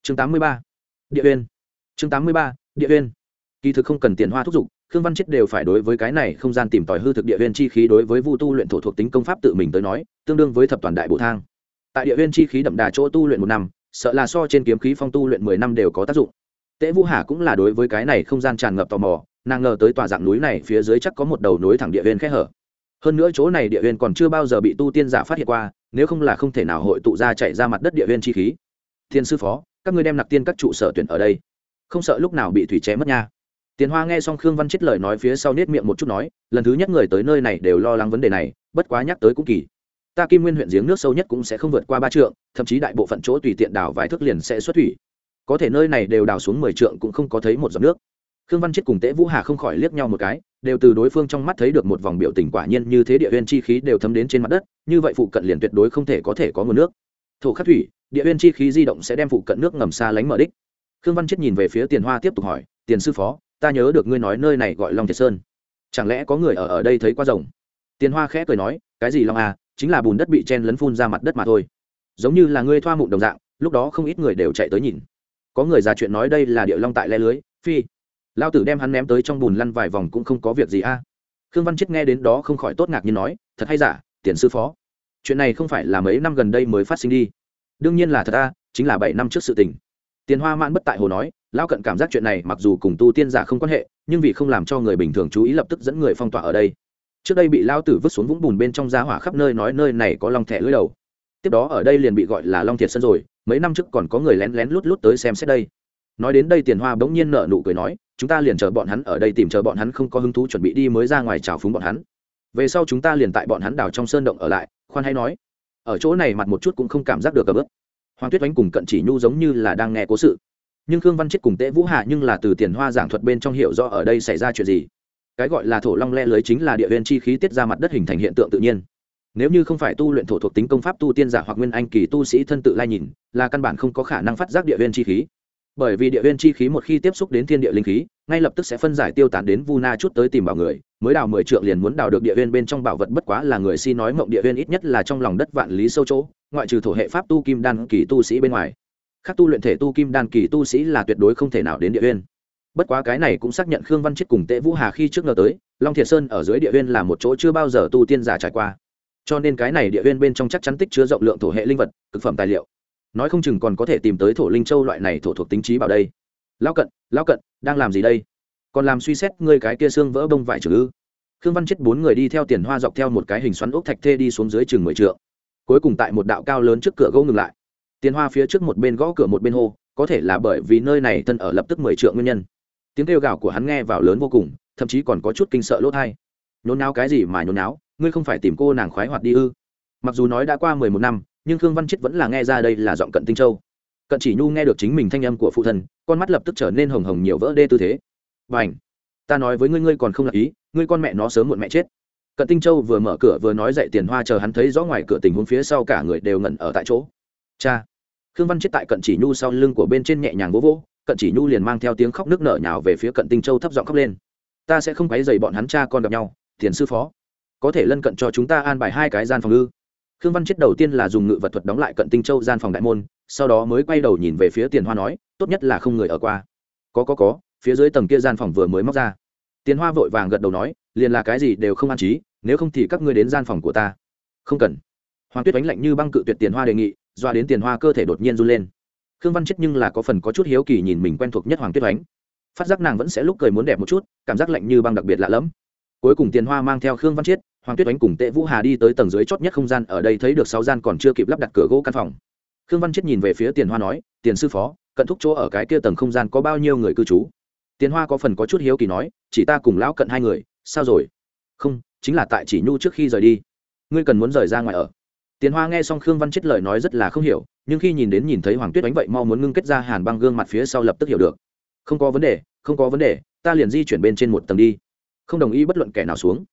chương tám mươi ba, địa nguyên chương tám mươi ba, địa nguyên kỳ thực không cần tiền hoa thúc giục, khương văn chết đều phải đối với cái này không gian tìm tòi hư thực địa nguyên chi khí đối với vu tu luyện thổ thuộc tính công pháp tự mình tới nói, tương đương với thập toàn đại bộ thang tại địa huyên chi khí đậm đà chỗ tu luyện một năm, sợ là so trên kiếm khí phong tu luyện mười năm đều có tác dụng. Tễ vũ hà cũng là đối với cái này không gian tràn ngập tò mò, nàng ngờ tới tòa dạng núi này phía dưới chắc có một đầu núi thẳng địa huyên khẽ hở. Hơn nữa chỗ này địa huyên còn chưa bao giờ bị tu tiên giả phát hiện qua, nếu không là không thể nào hội tụ ra chạy ra mặt đất địa huyên chi khí. Thiên sư phó, các ngươi đem nạp tiên các trụ sở tuyển ở đây. Không sợ lúc nào bị thủy ché mất nha. Tiền hoa nghe xong khương văn chết lời nói phía sau nết miệng một chút nói, lần thứ nhất người tới nơi này đều lo lắng vấn đề này, bất quá nhắc tới cũng kỳ ta kim nguyên huyện giếng nước sâu nhất cũng sẽ không vượt qua ba trượng, thậm chí đại bộ phận chỗ tùy tiện đào vài thước liền sẽ xuất thủy. Có thể nơi này đều đào xuống mười trượng cũng không có thấy một giọt nước. Khương văn chết cùng tễ vũ hà không khỏi liếc nhau một cái, đều từ đối phương trong mắt thấy được một vòng biểu tình quả nhiên như thế địa huyên chi khí đều thấm đến trên mặt đất, như vậy phụ cận liền tuyệt đối không thể có thể có nguồn nước. Thổ khắc thủy, địa huyên chi khí di động sẽ đem phụ cận nước ngầm xa lánh mở đích. Khương văn chết nhìn về phía tiền hoa tiếp tục hỏi, tiền sư phó, ta nhớ được ngươi nói nơi này gọi long thiệt sơn. Chẳng lẽ có người ở ở đây thấy qua rồng? Tiền hoa khẽ cười nói, cái gì long à chính là bùn đất bị chen lấn phun ra mặt đất mà thôi. Giống như là ngươi thoa mụn đồng dạng, lúc đó không ít người đều chạy tới nhìn. Có người ra chuyện nói đây là địa long tại le lưới, phi. Lao tử đem hắn ném tới trong bùn lăn vài vòng cũng không có việc gì a. Khương văn chết nghe đến đó không khỏi tốt ngạc như nói, thật hay giả, tiền sư phó. Chuyện này không phải là mấy năm gần đây mới phát sinh đi. Đương nhiên là thật a, chính là bảy năm trước sự tình. Tiền hoa mãn bất tại hồ nói lao cận cảm giác chuyện này mặc dù cùng tu tiên giả không quan hệ, nhưng vì không làm cho người bình thường chú ý lập tức dẫn người phong tỏa ở đây trước đây bị lao tử vứt xuống vũng bùn bên trong giá hỏa khắp nơi nói nơi này có long thẻ lưới đầu. Tiếp đó ở đây liền bị gọi là long thiệt sân rồi, mấy năm trước còn có người lén lén lút lút tới xem xét đây. Nói đến đây tiền hoa bỗng nhiên nợ nụ cười nói, chúng ta liền chờ bọn hắn ở đây tìm chờ bọn hắn không có hứng thú chuẩn bị đi mới ra ngoài trào phúng bọn hắn. Về sau chúng ta liền tại bọn hắn đào trong sơn động ở lại, khoan hay nói. Ở chỗ này mặt một chút cũng không cảm giác được cờ bước hoàng tuyết oánh cùng cận chỉ nhu giống như là đang nghe cố sự. Nhưng khương văn chết cùng tễ vũ hạ nhưng là từ tiền hoa giảng thuật bên trong hiểu rõ ở đây xảy ra chuyện gì cái gọi là thổ long le lưới chính là địa nguyên chi khí tiết ra mặt đất hình thành hiện tượng tự nhiên. Nếu như không phải tu luyện thổ thuộc tính công pháp tu tiên giả hoặc nguyên anh kỳ tu sĩ thân tự lai nhìn, là căn bản không có khả năng phát giác địa nguyên chi khí. Bởi vì địa nguyên chi khí một khi tiếp xúc đến thiên địa linh khí, ngay lập tức sẽ phân giải tiêu tán đến vu na chút tới tìm bảo người, mới đào mười trượng liền muốn đào được địa nguyên bên trong bảo vật bất quá là người si nói mộng địa nguyên ít nhất là trong lòng đất vạn lý sâu chỗ, ngoại trừ thổ hệ pháp tu kim đan kỳ tu sĩ bên ngoài. Khác tu luyện thể tu kim đan kỳ tu sĩ là tuyệt đối không thể nào đến địa nguyên bất quá cái này cũng xác nhận khương văn chết cùng tệ vũ hà khi trước ngờ tới, long thiệt sơn ở dưới địa Huyên là một chỗ chưa bao giờ tu tiên giả trải qua. Cho nên cái này địa Huyên bên trong chắc chắn tích chứa rộng lượng thổ hệ linh vật thực phẩm tài liệu. Nói không chừng còn có thể tìm tới thổ linh châu loại này thổ thuộc tính trí bảo đây. Lao cận lao cận, đang làm gì đây? Còn làm suy xét ngươi cái kia xương vỡ bông vải trừ ư? Khương văn chết bốn người đi theo tiền hoa dọc theo một cái hình xoắn ốc thạch thê đi xuống dưới chừng mười trượng. Cuối cùng tại một đạo cao lớn trước cửa gỗ ngừng lại. Tiền hoa phía trước một bên gõ cửa một bên hô, có thể là bởi vì nơi này thân ở lập tức mười trượng nguyên nhân tiếng kêu gào của hắn nghe vào lớn vô cùng, thậm chí còn có chút kinh sợ lỗ thai. Nhốn náo cái gì mà nhốn náo, ngươi không phải tìm cô nàng khoái hoạt đi ư? Mặc dù nói đã qua mười một năm, nhưng khương văn chết vẫn là nghe ra đây là giọng cận tinh châu. Cận chỉ nhu nghe được chính mình thanh âm của phụ thân, con mắt lập tức trở nên hồng hồng nhiều vỡ đê tư thế. Và ảnh ta nói với ngươi ngươi còn không lạc ý, ngươi con mẹ nó sớm muộn mẹ chết. Cận tinh châu vừa mở cửa vừa nói dậy tiền hoa chờ hắn thấy rõ ngoài cửa tình huống phía sau cả người đều ngẩn ở tại chỗ. Cha! Khương văn chết tại cận chỉ nhu sau lưng của bên trên nhẹ nhàng vỗ vỗ cận chỉ nhu liền mang theo tiếng khóc nước nở nhào về phía cận tinh châu thấp giọng khóc lên. Ta sẽ không quấy dày bọn hắn cha con gặp nhau, tiền sư phó. Có thể lân cận cho chúng ta an bài hai cái gian phòng ư? Khương văn chết đầu tiên là dùng ngự vật thuật đóng lại cận tinh châu gian phòng đại môn, sau đó mới quay đầu nhìn về phía tiền hoa nói, tốt nhất là không người ở qua. Có có có, phía dưới tầng kia gian phòng vừa mới móc ra. Tiền hoa vội vàng gật đầu nói, liền là cái gì đều không an trí, nếu không thì các ngươi đến gian phòng của ta. Không cần. Hoàng tuyết đánh lạnh như băng cự tuyệt tiền hoa đề nghị, doa đến tiền hoa cơ thể đột nhiên run lên khương văn chết nhưng là có phần có chút hiếu kỳ nhìn mình quen thuộc nhất hoàng tuyết oánh phát giác nàng vẫn sẽ lúc cười muốn đẹp một chút, cảm giác lạnh như băng đặc biệt lạ lẫm. Cuối cùng tiền hoa mang theo khương văn chiết hoàng tuyết oánh cùng tệ vũ hà đi tới tầng dưới chót nhất không gian, ở đây thấy được sáu gian còn chưa kịp lắp đặt cửa gỗ căn phòng. Khương văn chiết nhìn về phía tiền hoa nói, tiền sư phó, cận thúc chỗ ở cái kia tầng không gian có bao nhiêu người cư trú? Tiền hoa có phần có chút hiếu kỳ nói, chỉ ta cùng lão cận hai người, sao rồi? Không, chính là tại chỉ nhu trước khi rời đi. Ngươi cần muốn rời ra ngoài ở. Tiền hoa nghe xong khương văn chết lời nói rất là không hiểu nhưng khi nhìn đến nhìn thấy hoàng tuyết đánh vậy, mau muốn ngưng kết ra hàn băng gương mặt phía sau lập tức hiểu được. Không có vấn đề, không có vấn đề, ta liền di chuyển bên trên một tầng đi. Không đồng ý bất luận kẻ nào xuống.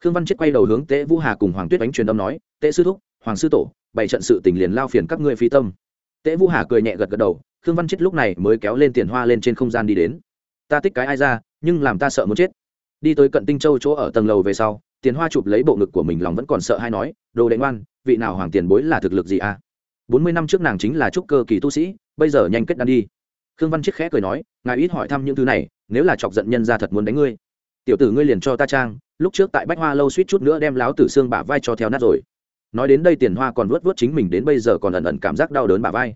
Khương văn chết quay đầu hướng tế vũ hà cùng hoàng tuyết đánh truyền âm nói tế sư thúc, hoàng sư tổ, bày trận sự tình liền lao phiền các ngươi phi tâm. Tế vũ hà cười nhẹ gật gật đầu, khương văn chết lúc này mới kéo lên tiền hoa lên trên không gian đi đến. Ta tích cái ai ra, nhưng làm ta sợ muốn chết. Đi tới cận tinh châu chỗ ở tầng lầu về sau, tiền hoa chụp lấy bộ ngực của mình, lòng vẫn còn sợ hay nói, đồ đánh oan vị nào hoàng tiền bối là thực lực gì à? Bốn mươi năm trước nàng chính là trúc cơ kỳ tu sĩ, bây giờ nhanh kết đan đi. Khương văn chiết khẽ cười nói, ngài ít hỏi thăm những thứ này, nếu là chọc giận nhân ra thật muốn đánh ngươi. Tiểu tử ngươi liền cho ta trang, lúc trước tại bách hoa lâu suýt chút nữa đem láo tử xương bả vai cho theo nát rồi. Nói đến đây tiền hoa còn vớt vớt chính mình đến bây giờ còn ẩn ẩn cảm giác đau đớn bả vai.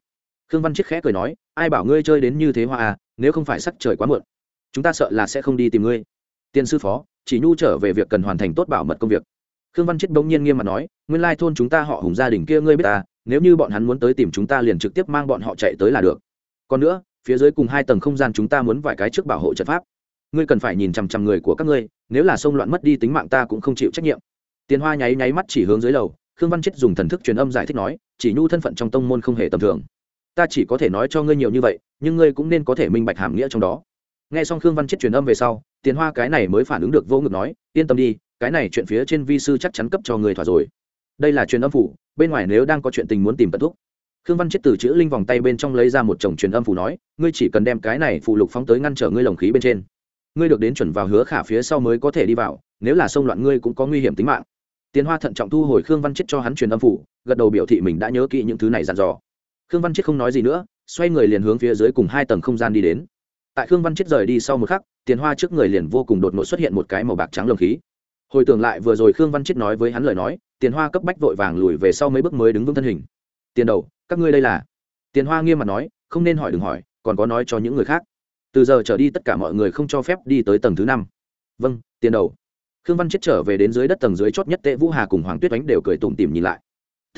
Khương văn chiết khẽ cười nói, ai bảo ngươi chơi đến như thế hoa à nếu không phải sắc trời quá muộn, chúng ta sợ là sẽ không đi tìm ngươi. Tiền sư phó, chỉ nhu trở về việc cần hoàn thành tốt bảo mật công việc khương văn chết bỗng nhiên nghiêm mặt nói, nguyên lai thôn chúng ta họ hùng gia đình kia ngươi biết ta, nếu như bọn hắn muốn tới tìm chúng ta liền trực tiếp mang bọn họ chạy tới là được. Còn nữa, phía dưới cùng hai tầng không gian chúng ta muốn vài cái trước bảo hộ trận pháp. Ngươi cần phải nhìn chằm chằm người của các ngươi, nếu là xông loạn mất đi tính mạng ta cũng không chịu trách nhiệm. Tiền hoa nháy nháy mắt chỉ hướng dưới lầu, khương văn chết dùng thần thức truyền âm giải thích nói, chỉ nhu thân phận trong tông môn không hề tầm thường. Ta chỉ có thể nói cho ngươi nhiều như vậy, nhưng ngươi cũng nên có thể minh bạch hàm nghĩa trong đó. Nghe xong khương văn chết truyền âm về sau, tiền hoa cái này mới phản ứng được vô ngực nói, yên tâm đi cái này chuyện phía trên vi sư chắc chắn cấp cho người thỏa rồi. Đây là truyền âm phủ, bên ngoài nếu đang có chuyện tình muốn tìm tận thúc. Khương văn chết từ chữ linh vòng tay bên trong lấy ra một chồng truyền âm phủ nói, ngươi chỉ cần đem cái này phụ lục phóng tới ngăn trở ngươi lồng khí bên trên. Ngươi được đến chuẩn vào hứa khả phía sau mới có thể đi vào, nếu là xông loạn ngươi cũng có nguy hiểm tính mạng. Tiến hoa thận trọng thu hồi khương văn chết cho hắn truyền âm phủ, gật đầu biểu thị mình đã nhớ kỹ những thứ này dặn dò. Khương văn chết không nói gì nữa, xoay người liền hướng phía dưới cùng hai tầng không gian đi đến. Tại khương văn chết rời đi sau một khắc, tiền hoa trước người liền vô cùng đột ngột xuất hiện một cái màu bạc trắng lồng khí hồi tưởng lại vừa rồi khương văn chết nói với hắn lời nói, tiền hoa cấp bách vội vàng lùi về sau mấy bước mới đứng vững thân hình. Tiền đầu, các ngươi đây là? Tiền hoa nghiêm mặt nói, không nên hỏi đừng hỏi, còn có nói cho những người khác. Từ giờ trở đi tất cả mọi người không cho phép đi tới tầng thứ năm. Vâng tiền đầu. Khương văn chết trở về đến dưới đất tầng dưới chót nhất tệ vũ hà cùng hoàng tuyết Ánh đều cười tủm tìm nhìn lại.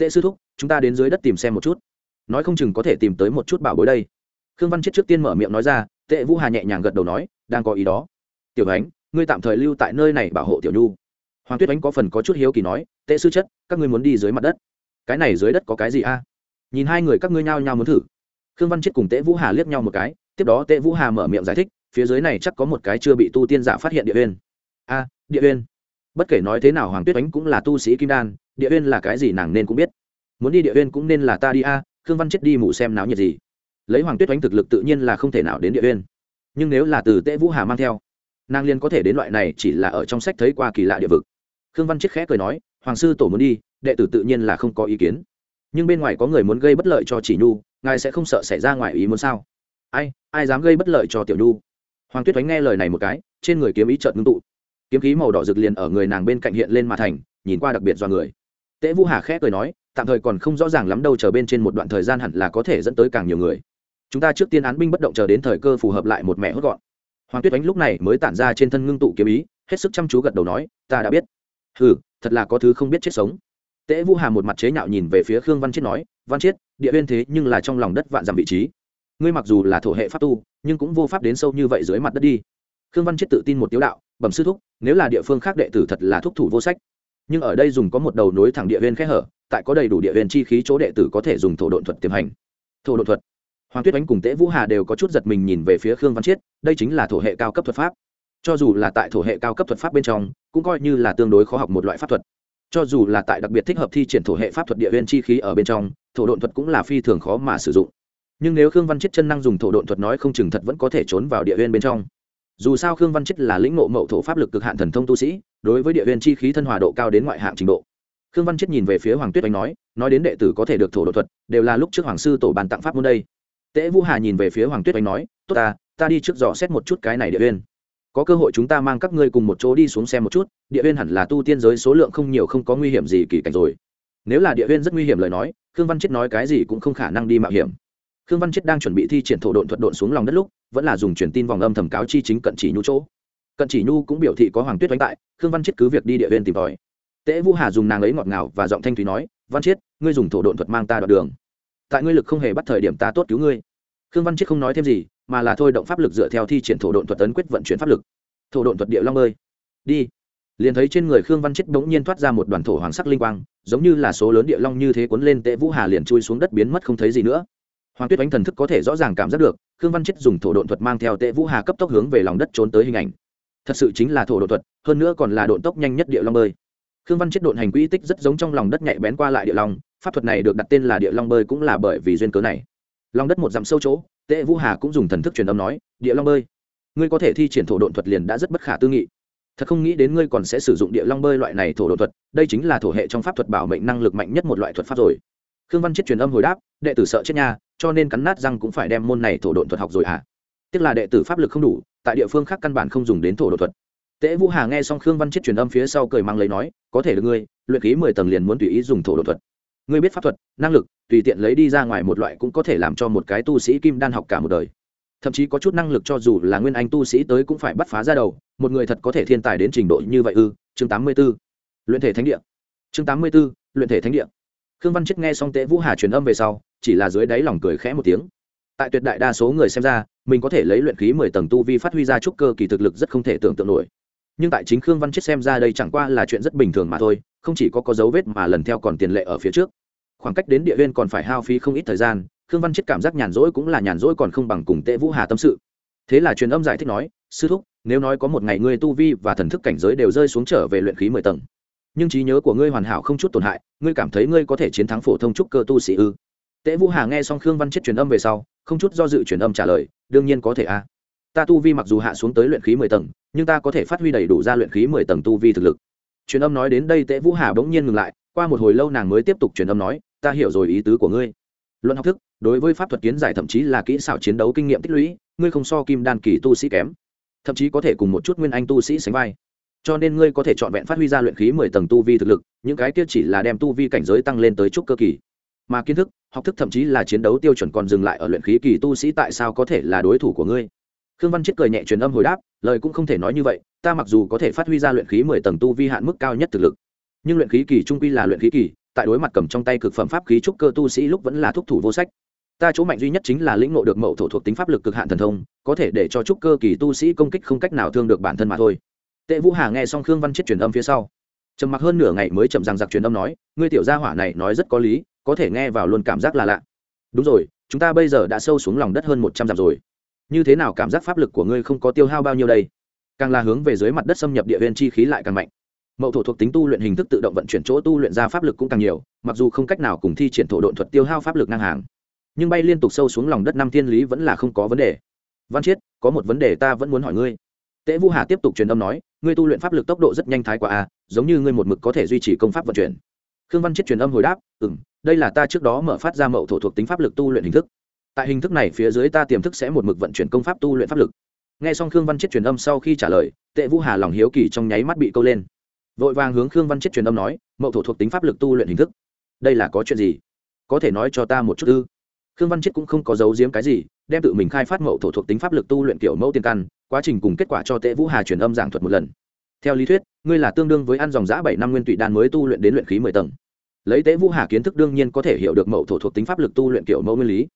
Tệ sư thúc, chúng ta đến dưới đất tìm xem một chút. Nói không chừng có thể tìm tới một chút bảo bối đây. Khương văn chết trước tiên mở miệng nói ra, tệ vũ hà nhẹ nhàng gật đầu nói, đang có ý đó. Tiểu ánh ngươi tạm thời lưu tại nơi này bảo hộ tiểu nhu. Hoàng tuyết ánh có phần có chút hiếu kỳ nói, tệ sư chất, các ngươi muốn đi dưới mặt đất. Cái này dưới đất có cái gì a? Nhìn hai người các ngươi nhao nhao muốn thử. Khương văn chết cùng tệ vũ hà liếc nhau một cái, tiếp đó tệ vũ hà mở miệng giải thích, phía dưới này chắc có một cái chưa bị tu tiên giả phát hiện địa uyên a, địa uyên bất kể nói thế nào, hoàng tuyết ánh cũng là tu sĩ kim đan, địa uyên là cái gì nàng nên cũng biết. Muốn đi địa uyên cũng nên là ta đi a, khương văn chết đi mù xem náo nhiệt gì. Lấy hoàng tuyết ánh thực lực tự nhiên là không thể nào đến địa uyên nhưng nếu là từ tệ vũ hà mang theo nàng liên có thể đến loại này chỉ là ở trong sách thấy qua kỳ lạ địa vực. Khương văn chiết khẽ cười nói, hoàng sư tổ muốn đi, đệ tử tự nhiên là không có ý kiến. Nhưng bên ngoài có người muốn gây bất lợi cho chỉ nhu, ngài sẽ không sợ xảy ra ngoài ý muốn sao? Ai ai dám gây bất lợi cho tiểu nhu? Hoàng tuyết thoánh nghe lời này một cái, trên người kiếm ý trợn ngưng tụ. Kiếm khí màu đỏ rực liền ở người nàng bên cạnh hiện lên mà thành, nhìn qua đặc biệt do người. Tễ vũ hà khẽ cười nói, tạm thời còn không rõ ràng lắm đâu, chờ bên trên một đoạn thời gian hẳn là có thể dẫn tới càng nhiều người. Chúng ta trước tiên án binh bất động chờ đến thời cơ phù hợp lại một mẹ hốt gọn hoàng tuyết ánh lúc này mới tản ra trên thân ngưng tụ kiếm ý, hết sức chăm chú gật đầu nói, ta đã biết. Ừ thật là có thứ không biết chết sống. Tễ vũ hà một mặt chế nhạo nhìn về phía khương văn chết nói, văn chết địa huyên thế nhưng là trong lòng đất vạn dặm vị trí. Ngươi mặc dù là thổ hệ pháp tu, nhưng cũng vô pháp đến sâu như vậy dưới mặt đất đi. Khương văn chết tự tin một tiếu đạo, bẩm sư thúc, nếu là địa phương khác đệ tử thật là thúc thủ vô sách, nhưng ở đây dùng có một đầu nối thẳng địa huyên khẽ hở, tại có đầy đủ địa huyên chi khí chỗ đệ tử có thể dùng thổ độn thuật tiềm hành. Thổ độn thuật? Hoàng tuyết oánh cùng tễ vũ hà đều có chút giật mình nhìn về phía khương văn chiết, đây chính là thổ hệ cao cấp thuật pháp. Cho dù là tại thổ hệ cao cấp thuật pháp bên trong, cũng coi như là tương đối khó học một loại pháp thuật. Cho dù là tại đặc biệt thích hợp thi triển thổ hệ pháp thuật địa viên chi khí ở bên trong, thổ độn thuật cũng là phi thường khó mà sử dụng. Nhưng nếu khương văn chiết chân năng dùng thổ độn thuật nói không chừng thật vẫn có thể trốn vào địa viên bên trong. Dù sao khương văn chết là lĩnh ngộ mậu thổ pháp lực cực hạn thần thông tu sĩ, đối với địa viên chi khí thân hòa độ cao đến ngoại hạng trình độ. Khương văn chết nhìn về phía hoàng tuyết oanh nói nói đến đệ tử có thể được thổ độn thuật, đều là lúc trước hoàng sư tổ bàn tặng pháp môn đây tễ vũ hà nhìn về phía hoàng tuyết oanh nói, tốt ta ta đi trước dò xét một chút cái này địa viên. Có cơ hội chúng ta mang các ngươi cùng một chỗ đi xuống xem một chút, địa viên hẳn là tu tiên giới số lượng không nhiều không có nguy hiểm gì kỳ cảnh rồi. Nếu là địa viên rất nguy hiểm lời nói, khương văn chết nói cái gì cũng không khả năng đi mạo hiểm. Khương văn chết đang chuẩn bị thi triển thổ độn thuật độn xuống lòng đất lúc, vẫn là dùng truyền tin vòng âm thầm cáo chi chính cận chỉ nhu chỗ. Cận chỉ nhu cũng biểu thị có hoàng tuyết đánh tại, khương văn chết cứ việc đi địa viên tìm tòi. Tễ vũ hà dùng nàng ấy ngọt ngào và giọng thanh thúy nói, văn chiết ngươi dùng thổ độn thuật mang ta đoạn đường tại ngươi lực không hề bắt thời điểm ta tốt cứu ngươi. Khương văn chiết không nói thêm gì, mà là thôi động pháp lực dựa theo thi triển thổ độn thuật tấn quyết vận chuyển pháp lực. Thổ độn thuật địa long ơi. Đi. Liền thấy trên người khương văn chết bỗng nhiên thoát ra một đoàn thổ hoàng sắc linh quang, giống như là số lớn địa long như thế cuốn lên tệ vũ hà liền chui xuống đất biến mất không thấy gì nữa. Hoàng tuyết đánh thần thức có thể rõ ràng cảm giác được, khương văn chết dùng thổ độn thuật mang theo tệ vũ hà cấp tốc hướng về lòng đất trốn tới hình ảnh. Thật sự chính là thổ độn thuật, hơn nữa còn là độn tốc nhanh nhất địa long ơi. khương văn chết độn hành quỹ tích rất giống trong lòng đất nhạy bén qua lại địa long pháp thuật này được đặt tên là địa long bơi cũng là bởi vì duyên cớ này. Lòng đất một dặm sâu chỗ tệ vũ hà cũng dùng thần thức truyền âm nói địa long bơi ngươi có thể thi triển thổ độn thuật liền đã rất bất khả tư nghị. Thật không nghĩ đến ngươi còn sẽ sử dụng địa long bơi loại này thổ độn thuật đây chính là thổ hệ trong pháp thuật bảo mệnh năng lực mạnh nhất một loại thuật pháp rồi. Khương văn chết truyền âm hồi đáp đệ tử sợ chết nha cho nên cắn nát răng cũng phải đem môn này thổ độn thuật học rồi à tức là đệ tử pháp lực không đủ tại địa phương khác căn bản không dùng đến thổ độn thuật. Tế Vũ Hà nghe xong Khương Văn Chết truyền âm phía sau cười mang lấy nói, có thể được ngươi, luyện khí mười tầng liền muốn tùy ý dùng thổ độn thuật. Ngươi biết pháp thuật, năng lực, tùy tiện lấy đi ra ngoài một loại cũng có thể làm cho một cái tu sĩ kim đan học cả một đời. Thậm chí có chút năng lực cho dù là nguyên anh tu sĩ tới cũng phải bắt phá ra đầu, một người thật có thể thiên tài đến trình độ như vậy ư? Chương tám mươi 84. Luyện thể thánh địa. Chương tám mươi 84. Luyện thể thánh địa. Khương Văn Chết nghe xong Tế Vũ Hà truyền âm về sau, chỉ là dưới đáy lòng cười khẽ một tiếng. tại tuyệt đại đa số người xem ra mình có thể lấy luyện khí mười tầng tu vi phát huy ra chút cơ kỳ thực lực rất không thể tưởng tượng nổi nhưng tại chính khương văn chết xem ra đây chẳng qua là chuyện rất bình thường mà thôi không chỉ có có dấu vết mà lần theo còn tiền lệ ở phía trước khoảng cách đến địa huyên còn phải hao phí không ít thời gian, khương văn chết cảm giác nhàn rỗi cũng là nhàn rỗi còn không bằng cùng tệ vũ hà tâm sự. Thế là truyền âm giải thích nói, sư thúc, nếu nói có một ngày ngươi tu vi và thần thức cảnh giới đều rơi xuống trở về luyện khí mười tầng, nhưng trí nhớ của ngươi hoàn hảo không chút tổn hại, ngươi cảm thấy ngươi có thể chiến thắng phổ thông trúc cơ tu sĩ ư? Tệ vũ hà nghe xong khương văn chết truyền âm về sau, không chút do dự truyền âm trả lời, đương nhiên có thể a. Ta tu vi mặc dù hạ xuống tới luyện khí mười tầng, nhưng ta có thể phát huy đầy đủ ra luyện khí mười tầng tu vi thực lực. Truyền âm nói đến đây, tệ vũ hà bỗng nhiên ngừng lại, qua một hồi lâu nàng mới tiếp tục truyền âm nói ta hiểu rồi ý tứ của ngươi. Luận học thức, đối với pháp thuật kiến giải thậm chí là kỹ xảo chiến đấu kinh nghiệm tích lũy, ngươi không so kim đan kỳ tu sĩ kém. Thậm chí có thể cùng một chút nguyên anh tu sĩ sánh vai. Cho nên ngươi có thể chọn vẹn phát huy ra luyện khí mười tầng tu vi thực lực, những cái kia chỉ là đem tu vi cảnh giới tăng lên tới trúc cơ kỳ. Mà kiến thức, học thức thậm chí là chiến đấu tiêu chuẩn còn dừng lại ở luyện khí kỳ tu sĩ tại sao có thể là đối thủ của ngươi? Khương văn chết cười nhẹ truyền âm hồi đáp, lời cũng không thể nói như vậy, ta mặc dù có thể phát huy ra luyện khí mười tầng tu vi hạn mức cao nhất thực lực, nhưng luyện khí kỳ trung quy là luyện khí kỳ tại đối mặt cầm trong tay cực phẩm pháp khí trúc cơ tu sĩ lúc vẫn là thúc thủ vô sách. Ta chỗ mạnh duy nhất chính là lĩnh ngộ được mậu thổ thuộc tính pháp lực cực hạn thần thông, có thể để cho trúc cơ kỳ tu sĩ công kích không cách nào thương được bản thân mà thôi. Tệ vũ hà nghe xong khương văn chết truyền âm phía sau, trầm mặc hơn nửa ngày mới chậm rằng giặc truyền âm nói, ngươi tiểu gia hỏa này nói rất có lý, có thể nghe vào luôn cảm giác là lạ. Đúng rồi, chúng ta bây giờ đã sâu xuống lòng đất hơn một trăm dặm rồi. Như thế nào cảm giác pháp lực của ngươi không có tiêu hao bao nhiêu đây? Càng là hướng về dưới mặt đất xâm nhập địa viên chi khí lại càng mạnh mậu thổ thuộc tính tu luyện hình thức tự động vận chuyển chỗ tu luyện ra pháp lực cũng càng nhiều, mặc dù không cách nào cùng thi triển thổ độn thuật tiêu hao pháp lực ngang hàng. Nhưng bay liên tục sâu xuống lòng đất năm thiên lý vẫn là không có vấn đề. Văn chiết, có một vấn đề ta vẫn muốn hỏi ngươi. Tễ vũ hà tiếp tục truyền âm nói, ngươi tu luyện pháp lực tốc độ rất nhanh thái quá a, giống như ngươi một mực có thể duy trì công pháp vận chuyển. Khương văn chiết truyền âm hồi đáp ừ m đây là ta trước đó mở phát ra mậu thổ thuộc tính pháp lực tu luyện hình thức. Tại hình thức này phía dưới ta tiềm thức sẽ một mực vận chuyển công pháp tu luyện pháp lực. N g h e xong khương văn chiết truyền âm sau khi trả lời tệ vũ hà lòng hiếu kỳ trong nháy mắt bị câu lên vội vàng hướng khương văn chiết truyền âm nói, mậu thổ thuộc tính pháp lực tu luyện hình thức. Đây là có chuyện gì? Có thể nói cho ta một chút ư? Khương văn chiết cũng không có giấu giếm cái gì, đem tự mình khai phát mậu thổ thuộc tính pháp lực tu luyện kiểu mẫu tiên căn, quá trình cùng kết quả cho tệ vũ hà truyền âm giảng thuật một lần. Theo lý thuyết, ngươi là tương đương với ăn dòng giã bảy năm nguyên tụy đan mới tu luyện đến luyện khí mười tầng. Lấy tế vũ hà kiến thức đương nhiên có thể hiểu được mẫu thổ thuộc tính pháp lực tu luyện kiểu mẫu nguyên lý.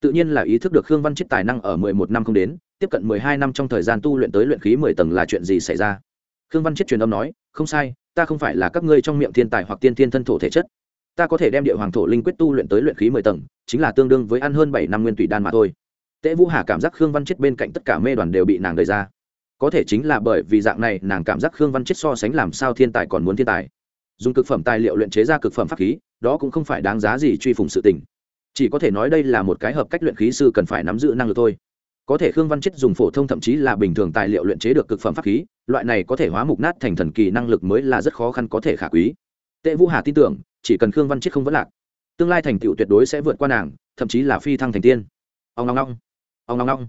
Tự nhiên là ý thức được khương văn chết tài năng ở mười một năm không đến, tiếp cận mười hai năm trong thời gian tu luyện tới luyện khí mười tầng là chuyện gì xảy ra khương văn chết truyền âm nói, không sai, ta không phải là các ngươi trong miệng thiên tài hoặc tiên thiên thân thổ thể chất. Ta có thể đem địa hoàng thổ linh quyết tu luyện tới luyện khí mười tầng, chính là tương đương với ăn hơn bảy năm nguyên tùy đan mà thôi. Tế vũ hà cảm giác khương văn chết bên cạnh tất cả mê đoàn đều bị nàng đời ra. Có thể chính là bởi vì dạng này, nàng cảm giác khương văn chết so sánh làm sao thiên tài còn muốn thiên tài. Dùng cực phẩm tài liệu luyện chế ra cực phẩm pháp khí, đó cũng không phải đáng giá gì truy phùng sự tình. Chỉ có thể nói đây là một cái hợp cách luyện khí sư cần phải nắm giữ năng lực thôi có thể khương văn chết dùng phổ thông thậm chí là bình thường tài liệu luyện chế được cực phẩm pháp khí, loại này có thể hóa mục nát thành thần kỳ năng lực mới là rất khó khăn có thể khả quý. Tệ vũ hà tin tưởng, chỉ cần khương văn chết không vấn lạc, tương lai thành tựu tuyệt đối sẽ vượt qua nàng, thậm chí là phi thăng thành tiên. Ông ngong ngong, ông ngong ngong.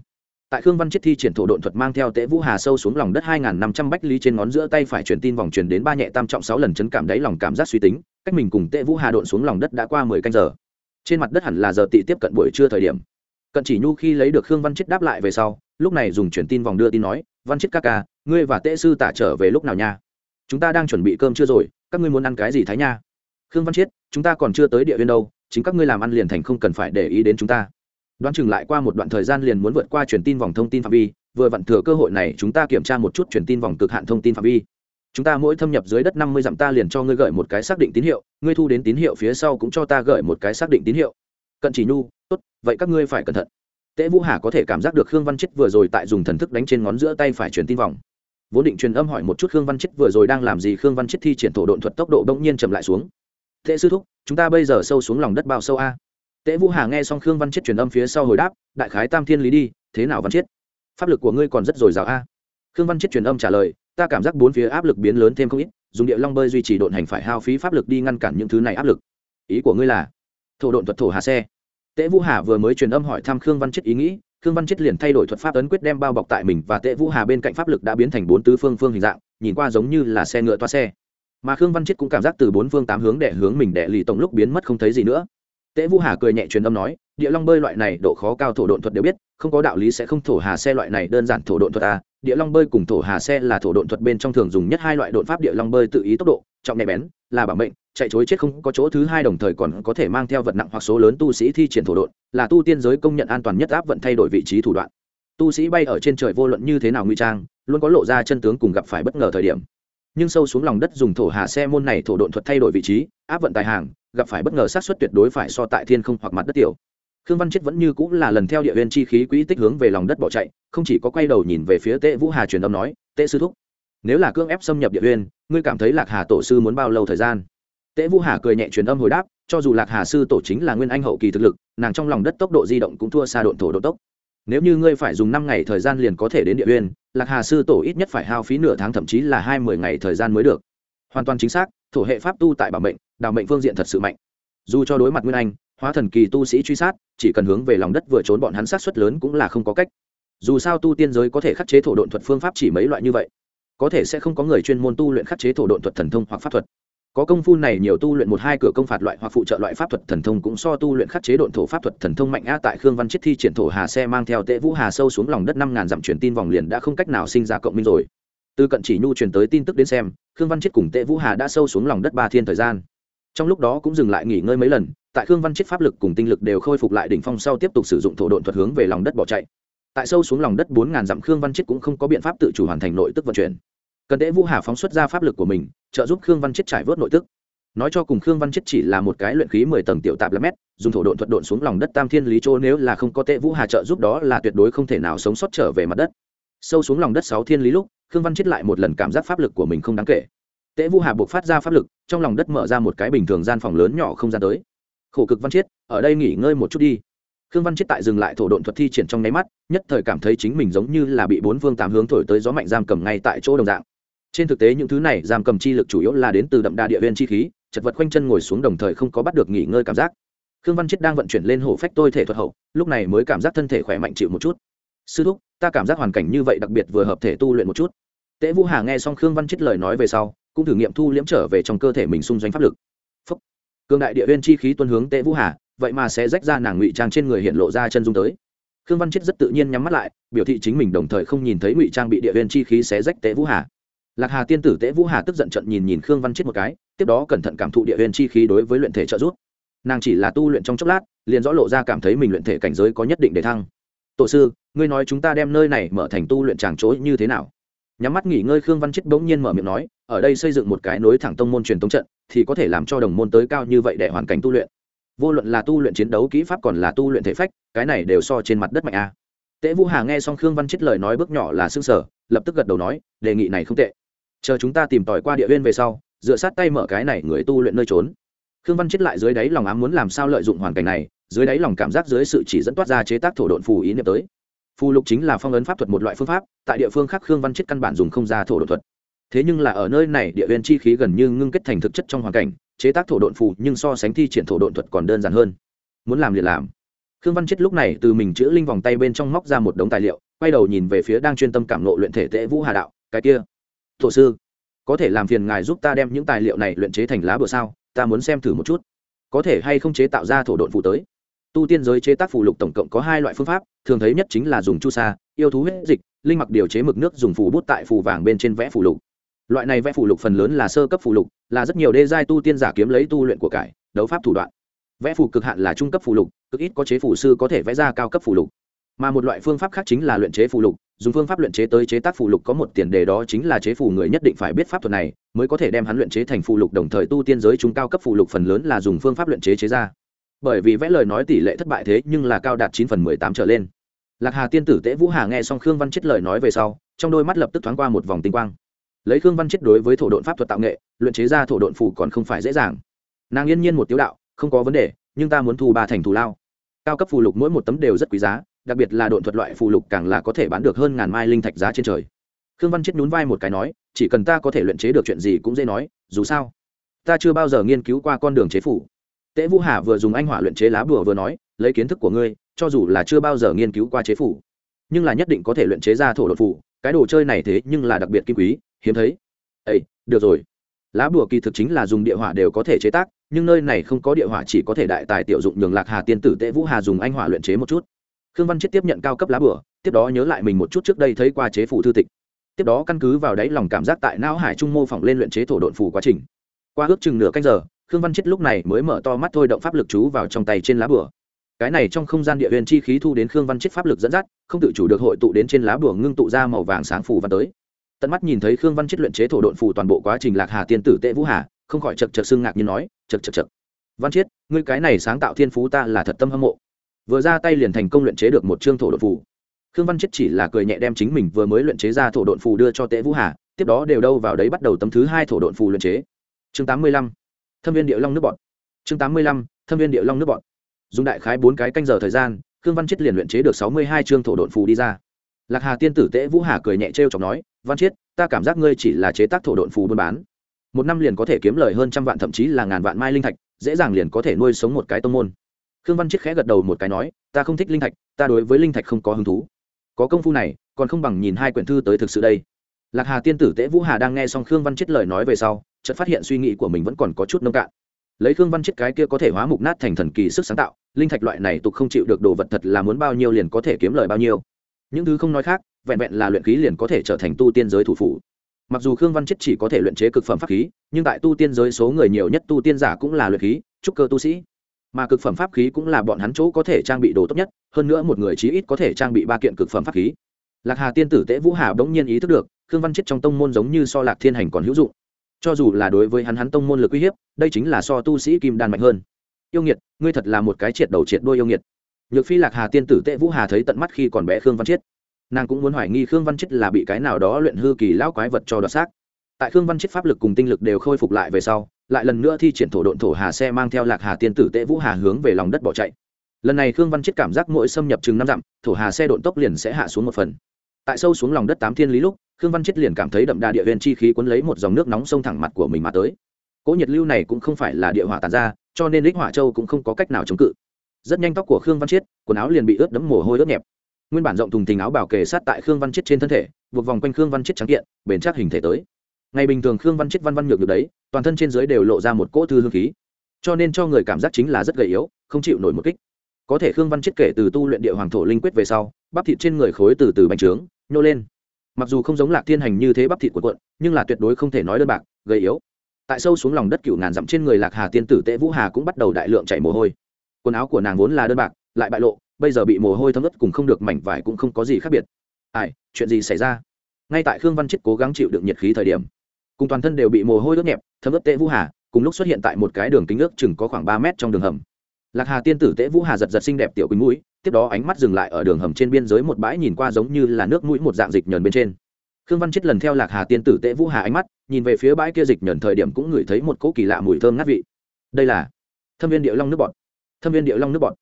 Tại khương văn chết thi triển thổ độn thuật mang theo tệ vũ hà sâu xuống lòng đất hai năm trăm bách lý trên ngón giữa tay phải truyền tin vòng truyền đến ba nhẹ tam trọng sáu lần chấn cảm đáy lòng cảm giác suy tính, cách mình cùng tệ vũ hà độn xuống lòng đất đã qua mười canh giờ. Trên mặt đất hẳn là giờ tị tiếp cận buổi trưa thời điểm cận chỉ nhu khi lấy được khương văn chết đáp lại về sau, lúc này dùng truyền tin vòng đưa tin nói, văn chết ca ca, ngươi và tệ sư tả trở về lúc nào nha? Chúng ta đang chuẩn bị cơm chưa rồi, các ngươi muốn ăn cái gì thái nha? Khương văn chết, chúng ta còn chưa tới địa viên đâu, chính các ngươi làm ăn liền thành không cần phải để ý đến chúng ta. Đoán chừng lại qua một đoạn thời gian liền muốn vượt qua truyền tin vòng thông tin phạm vi, vừa vặn thừa cơ hội này chúng ta kiểm tra một chút truyền tin vòng cực hạn thông tin phạm vi. Chúng ta mỗi thâm nhập dưới đất năm mươi dặm ta liền cho ngươi gửi một cái xác định tín hiệu, ngươi thu đến tín hiệu phía sau cũng cho ta gửi một cái xác định tín hiệu. Cận chỉ nhu, tốt vậy các ngươi phải cẩn thận. Tễ vũ hà có thể cảm giác được khương văn chết vừa rồi tại dùng thần thức đánh trên ngón giữa tay phải truyền tin vòng. Vốn định truyền âm hỏi một chút khương văn chết vừa rồi đang làm gì, khương văn chết thi triển thổ độn thuật tốc độ bỗng nhiên chậm lại xuống. Tệ sư thúc, chúng ta bây giờ sâu xuống lòng đất bao sâu a? Tễ vũ hà nghe xong khương văn chết truyền âm phía sau hồi đáp, đại khái tam thiên lý đi, thế nào văn chết pháp lực của ngươi còn rất dồi dào a. Khương văn chết truyền âm trả lời, ta cảm giác bốn phía áp lực biến lớn thêm không ít, dùng địa long bơi duy trì độn hành phải hao phí pháp lực đi ngăn cản những thứ này áp lực. Ý của ngươi là? Thổ độn thuật thổ hà xe. Tế vũ hà vừa mới truyền âm hỏi thăm khương văn chết ý nghĩ khương văn chết liền thay đổi thuật pháp ấn quyết đem bao bọc tại mình và Tế vũ hà bên cạnh pháp lực đã biến thành bốn tứ phương phương hình dạng nhìn qua giống như là xe ngựa toa xe mà khương văn chết cũng cảm giác từ bốn phương tám hướng để hướng mình đệ lì tổng lúc biến mất không thấy gì nữa Tế Vũ Hà cười nhẹ truyền âm nói, địa long bơi loại này độ khó cao thổ độn thuật đều biết, không có đạo lý sẽ không thổ hà xe loại này đơn giản thổ độn thuật à? Địa long bơi cùng thổ hà xe là thổ độn thuật bên trong thường dùng nhất hai loại độn pháp địa long bơi tự ý tốc độ, trọng nhẹ bén, là bảo mệnh, chạy chối chết không có chỗ thứ hai đồng thời còn có thể mang theo vật nặng hoặc số lớn tu sĩ thi triển thổ độn, là tu tiên giới công nhận an toàn nhất áp vận thay đổi vị trí thủ đoạn. Tu sĩ bay ở trên trời vô luận như thế nào nguy trang, luôn có lộ ra chân tướng cùng gặp phải bất ngờ thời điểm. Nhưng sâu xuống lòng đất dùng thổ hạ xe môn này thổ độn thuật thay đổi vị trí, áp vận tài hàng, gặp phải bất ngờ sát xuất tuyệt đối phải so tại thiên không hoặc mặt đất tiểu. Khương văn chết vẫn như cũng là lần theo địa huyên chi khí quỹ tích hướng về lòng đất bỏ chạy, không chỉ có quay đầu nhìn về phía tệ vũ hà truyền âm nói, tệ sư thúc, nếu là cương ép xâm nhập địa huyên ngươi cảm thấy lạc hà tổ sư muốn bao lâu thời gian? Tế vũ hà cười nhẹ truyền âm hồi đáp cho dù lạc hà sư tổ chính là nguyên anh hậu kỳ thực lực nàng trong lòng đất tốc độ di động cũng thua xa độn thổ độ tốc. Nếu như ngươi phải dùng năm ngày thời gian liền có thể đến địa uyên, lạc hà sư tổ ít nhất phải hao phí nửa tháng thậm chí là hai mươi ngày thời gian mới được. Hoàn toàn chính xác thổ hệ pháp tu tại bảo mệnh đào mệnh phương diện thật sự mạnh. Dù cho đối mặt nguyên anh hóa thần kỳ tu sĩ truy sát chỉ cần hướng về lòng đất vừa trốn bọn hắn sát suất lớn cũng là không có cách. Dù sao tu tiên giới có thể khắc chế thổ độn thuật phương pháp chỉ mấy loại như vậy có thể sẽ không có người chuyên môn tu luyện khắc chế thổ độn thuật thần thông hoặc pháp thuật có công phu này nhiều tu luyện một hai cửa công phạt loại hoặc phụ trợ loại pháp thuật thần thông cũng so tu luyện khắc chế độn thổ pháp thuật thần thông mạnh a tại khương văn chết thi triển thổ hà xe mang theo tệ vũ hà sâu xuống lòng đất năm ngàn dặm truyền tin vòng liền đã không cách nào sinh ra cộng minh rồi. Từ cận chỉ nhu truyền tới tin tức đến xem, khương văn chết cùng tệ vũ hà đã sâu xuống lòng đất ba thiên thời gian. Trong lúc đó cũng dừng lại nghỉ ngơi mấy lần, tại khương văn chết pháp lực cùng tinh lực đều khôi phục lại đỉnh phong sau tiếp tục sử dụng thổ độn thuật hướng về lòng đất bỏ chạy. Tại sâu xuống lòng đất bốn ngàn dặm khương văn chết cũng không có biện pháp tự chủ hoàn thành nội tức vận chuyển cần tễ vũ hà phóng xuất ra pháp lực của mình, trợ giúp khương văn chết trải vớt nội tức. Nói cho cùng khương văn chết chỉ là một cái luyện khí mười tầng tiểu tạp là mét, dùng thổ độn thuật độn xuống lòng đất tam thiên lý chỗ nếu là không có tệ vũ hà trợ giúp đó là tuyệt đối không thể nào sống sót trở về mặt đất. Sâu xuống lòng đất sáu thiên lý lúc, khương văn chết lại một lần cảm giác pháp lực của mình không đáng kể. Tệ vũ hà buộc phát ra pháp lực, trong lòng đất mở ra một cái bình thường gian phòng lớn nhỏ không gian tới. Khổ cực văn chết, ở đây nghỉ ngơi một chút đi. Khương văn chết tại dừng lại thổ độn thuật thi triển trong nháy mắt, nhất thời cảm thấy chính mình giống như là bị bốn phương tám hướng thổi tới gió mạnh giam cầm ngay tại chỗ đồng dạng trên thực tế những thứ này giam cầm chi lực chủ yếu là đến từ đậm đà địa viên chi khí, chật vật khoanh chân ngồi xuống đồng thời không có bắt được nghỉ ngơi cảm giác. Khương văn chết đang vận chuyển lên hổ phách tôi thể thuật hậu, lúc này mới cảm giác thân thể khỏe mạnh chịu một chút. Sư thúc, ta cảm giác hoàn cảnh như vậy đặc biệt vừa hợp thể tu luyện một chút. Tễ vũ hà nghe xong khương văn chết lời nói về sau, cũng thử nghiệm thu liễm trở về trong cơ thể mình xung doanh pháp lực. Phúc. cương đại địa viên chi khí tuân hướng tễ vũ hà, vậy mà sẽ rách ra nàng ngụy trang trên người hiện lộ ra chân dung tới. Khương văn chết rất tự nhiên nhắm mắt lại, biểu thị chính mình đồng thời không nhìn thấy ngụy trang bị địa viên chi khí xé rách tễ vũ hà lạc hà tiên tử tễ vũ hà tức giận trận nhìn nhìn khương văn chết một cái, tiếp đó cẩn thận cảm thụ địa huyền chi khí đối với luyện thể trợ giúp. Nàng chỉ là tu luyện trong chốc lát, liền rõ lộ ra cảm thấy mình luyện thể cảnh giới có nhất định để thăng. Tổ sư, ngươi nói chúng ta đem nơi này mở thành tu luyện tràng chối như thế nào? Nhắm mắt nghỉ ngơi, khương văn chết bỗng nhiên mở miệng nói, ở đây xây dựng một cái nối thẳng tông môn truyền tống trận, thì có thể làm cho đồng môn tới cao như vậy để hoàn cảnh tu luyện. Vô luận là tu luyện chiến đấu kỹ pháp còn là tu luyện thể phách, cái này đều so trên mặt đất mạnh a. Tễ vũ hà nghe xong khương văn chết lời nói bước nhỏ là xương sở lập tức gật đầu nói, đề nghị này không tệ chờ chúng ta tìm tòi qua địa viên về sau, dựa sát tay mở cái này người tu luyện nơi trốn. Khương văn chết lại dưới đáy lòng ám muốn làm sao lợi dụng hoàn cảnh này, dưới đáy lòng cảm giác dưới sự chỉ dẫn toát ra chế tác thổ độn phù ý niệm tới. Phù lục chính là phong ấn pháp thuật một loại phương pháp, tại địa phương khác khương văn chết căn bản dùng không ra thổ độn thuật. Thế nhưng là ở nơi này, địa viên chi khí gần như ngưng kết thành thực chất trong hoàn cảnh, chế tác thổ độn phù nhưng so sánh thi triển thổ độn thuật còn đơn giản hơn. Muốn làm liền làm. Khương văn chết lúc này từ mình chữ linh vòng tay bên trong móc ra một đống tài liệu, quay đầu nhìn về phía đang chuyên tâm cảm nộ luyện thể tệ vũ hà đạo, cái kia thổ sư, có thể làm phiền ngài giúp ta đem những tài liệu này luyện chế thành lá bừa sao? Ta muốn xem thử một chút. Có thể hay không chế tạo ra thổ độn phù tới? Tu tiên giới chế tác phù lục tổng cộng có hai loại phương pháp, thường thấy nhất chính là dùng chu sa, yêu thú huyết dịch, linh mặc điều chế mực nước dùng phù bút tại phù vàng bên trên vẽ phù lục. Loại này vẽ phù lục phần lớn là sơ cấp phù lục, là rất nhiều đê giai tu tiên giả kiếm lấy tu luyện của cải, đấu pháp thủ đoạn. Vẽ phù cực hạn là trung cấp phù lục, cực ít có chế phù sư có thể vẽ ra cao cấp phù lục. Mà một loại phương pháp khác chính là luyện chế phù lục dùng phương pháp luyện chế tới chế tác phụ lục có một tiền đề đó chính là chế phù người nhất định phải biết pháp thuật này, mới có thể đem hắn luyện chế thành phụ lục đồng thời tu tiên giới chúng cao cấp phụ lục phần lớn là dùng phương pháp luyện chế chế ra. Bởi vì vẽ lời nói tỷ lệ thất bại thế nhưng là cao đạt chín phần mười tám trở lên. Lạc hà tiên tử tễ vũ hà nghe xong khương văn chết lời nói về sau, trong đôi mắt lập tức thoáng qua một vòng tinh quang. Lấy khương văn chết đối với thổ độn pháp thuật tạo nghệ, luyện chế ra thổ độn phù còn không phải dễ dàng. Nàng yên nhiên một tiếu đạo, không có vấn đề, nhưng ta muốn thu ba thành thù lao. Cao cấp phù lục mỗi một tấm đều rất quý giá đặc biệt là độn thuật loại phụ lục càng là có thể bán được hơn ngàn mai linh thạch giá trên trời. Khương văn chết nhún vai một cái nói, chỉ cần ta có thể luyện chế được chuyện gì cũng dễ nói, dù sao, ta chưa bao giờ nghiên cứu qua con đường chế phủ. Tễ vũ hà vừa dùng anh hỏa luyện chế lá bùa vừa nói, lấy kiến thức của ngươi, cho dù là chưa bao giờ nghiên cứu qua chế phủ, nhưng là nhất định có thể luyện chế ra thổ đột phủ cái đồ chơi này thế nhưng là đặc biệt kim quý, hiếm thấy. Ây được rồi. Lá bùa kỳ thực chính là dùng địa hỏa đều có thể chế tác, nhưng nơi này không có địa hỏa chỉ có thể đại tài tiểu dụng nhường lạc hà tiên tử Tế vũ hà dùng anh hỏa luyện chế một chút khương văn chết tiếp nhận cao cấp lá bửa tiếp đó nhớ lại mình một chút trước đây thấy qua chế phủ thư tịch. Tiếp đó căn cứ vào đáy lòng cảm giác tại não hải trung mô phỏng lên luyện chế thổ độn phủ quá trình. Qua ước chừng nửa canh giờ, khương văn chết lúc này mới mở to mắt thôi động pháp lực chú vào trong tay trên lá bửa cái này trong không gian địa huyền chi khí thu đến khương văn chết pháp lực dẫn dắt, không tự chủ được hội tụ đến trên lá bửa ngưng tụ ra màu vàng sáng phủ văn tới. Tận mắt nhìn thấy khương văn chết luyện chế thổ độn phủ toàn bộ quá trình lạc hà tiên tử tệ vũ hà, không khỏi chật chật xương ngạc như nói chật chật chật văn chiết ngươi cái này sáng tạo thiên phú ta là thật tâm hâm mộ vừa ra tay liền thành công luyện chế được một chương thổ đột phù. Khương văn chết chỉ là cười nhẹ đem chính mình vừa mới luyện chế ra thổ đột phù đưa cho tễ vũ hà, tiếp đó đều đâu vào đấy bắt đầu tấm thứ hai thổ đột phù luyện chế. Chương tám mươi lăm, thâm viên địa long nước bọt. Chương tám mươi lăm, thâm viên địa long nước bọt. Dùng đại khái bốn cái canh giờ thời gian, khương văn chết liền luyện chế được sáu mươi hai chương thổ đột phù đi ra. Lạc hà tiên tử tễ vũ hà cười nhẹ trêu chọc nói, văn chiết ta cảm giác ngươi chỉ là chế tác thổ độn phù buôn bán. Một năm liền có thể kiếm lời hơn trăm vạn thậm chí là ngàn vạn mai linh thạch, dễ dàng liền có thể nuôi sống một cái tông môn khương văn chiết khẽ gật đầu một cái nói, ta không thích linh thạch, ta đối với linh thạch không có hứng thú. Có công phu này, còn không bằng nhìn hai quyển thư tới thực sự đây. Lạc hà tiên tử tễ vũ hà đang nghe xong khương văn chiết lời nói về sau, chợt phát hiện suy nghĩ của mình vẫn còn có chút nông cạn. Lấy khương văn chiết cái kia có thể hóa mục nát thành thần kỳ sức sáng tạo, linh thạch loại này tục không chịu được đồ vật thật là muốn bao nhiêu liền có thể kiếm lời bao nhiêu. Những thứ không nói khác, vẹn vẹn là luyện khí liền có thể trở thành tu tiên giới thủ phủ. Mặc dù khương văn chết chỉ có thể luyện chế cực phẩm pháp khí, nhưng tại tu tiên giới số người nhiều nhất tu tiên giả cũng là luyện khí, trúc cơ tu sĩ mà cực phẩm pháp khí cũng là bọn hắn chỗ có thể trang bị đồ tốt nhất, hơn nữa một người chí ít có thể trang bị ba kiện cực phẩm pháp khí. Lạc hà tiên tử tễ vũ hà bỗng nhiên ý thức được, khương văn chết trong tông môn giống như so lạc thiên hành còn hữu dụng. Cho dù là đối với hắn hắn tông môn lực uy hiếp, đây chính là so tu sĩ kim đan mạnh hơn. Yêu nghiệt, ngươi thật là một cái triệt đầu triệt đôi yêu nghiệt. Nhược phi lạc hà tiên tử tễ vũ hà thấy tận mắt khi còn bé khương văn chiết nàng cũng muốn hoài nghi khương văn chiết là bị cái nào đó luyện hư kỳ lão quái vật cho đoạt xác. Tại khương văn chiết pháp lực cùng tinh lực đều khôi phục lại về sau lại lần nữa thi triển thổ độn thổ hà xe mang theo lạc hà tiên tử tệ vũ hà hướng về lòng đất bỏ chạy. Lần này khương văn chiết cảm giác mỗi xâm nhập chừng năm dặm, thổ hà xe độn tốc liền sẽ hạ xuống một phần. Tại sâu xuống lòng đất tám thiên lý lúc, khương văn chiết liền cảm thấy đậm đà địa huyền chi khí cuốn lấy một dòng nước nóng sông thẳng mặt của mình mà tới. Cỗ nhiệt lưu này cũng không phải là địa hỏa tàn ra, cho nên đích hỏa châu cũng không có cách nào chống cự. Rất nhanh tóc của khương văn chiết quần áo liền bị ướt đẫm mồ hôi ướt nhẹp. Nguyên bản rộng thùng thình áo bảo kề sát tại khương văn chiết trên thân thể, buộc vòng quanh khương văn chiết trắng kiện, bền chắc hình thể tới. Ngày bình thường khương văn chiết văn văn nhược được đấy toàn thân trên dưới đều lộ ra một cỗ thư hương khí. Cho nên cho người cảm giác chính là rất gầy yếu, không chịu nổi một kích. Có thể khương văn chiết kể từ tu luyện địa hoàng thổ linh quyết về sau, bắp thịt trên người khối từ từ bành trướng, nhô lên. Mặc dù không giống lạc thiên hành như thế bắp thịt của quận nhưng là tuyệt đối không thể nói đơn bạc, gầy yếu. Tại sâu xuống lòng đất cựu ngàn dặm trên người lạc hà tiên tử tệ vũ hà cũng bắt đầu đại lượng chảy mồ hôi. Quần áo của nàng vốn là đơn bạc, lại bại lộ, bây giờ bị mồ hôi thấm ướt cùng không được mảnh vải cũng không có gì khác biệt. Ai, chuyện gì xảy ra? Ngay tại khương văn chết cố gắng chịu được nhiệt khí thời điểm cùng toàn thân đều bị mồ hôi ướt nhẹp, thấm ướt tễ vũ hà, cùng lúc xuất hiện tại một cái đường kính ước chừng có khoảng ba mét trong đường hầm. Lạc hà tiên tử tễ vũ hà giật giật xinh đẹp tiểu quỳnh mũi, tiếp đó ánh mắt dừng lại ở đường hầm trên biên giới một bãi nhìn qua giống như là nước mũi một dạng dịch nhờn bên trên. Khương văn chết lần theo lạc hà tiên tử tễ vũ hà ánh mắt, nhìn về phía bãi kia dịch nhờn thời điểm cũng ngửi thấy một cỗ kỳ lạ mùi thơm ngát vị. Đây là thâm viên địa long nước bọt. Thâm viên địa long nước bọt.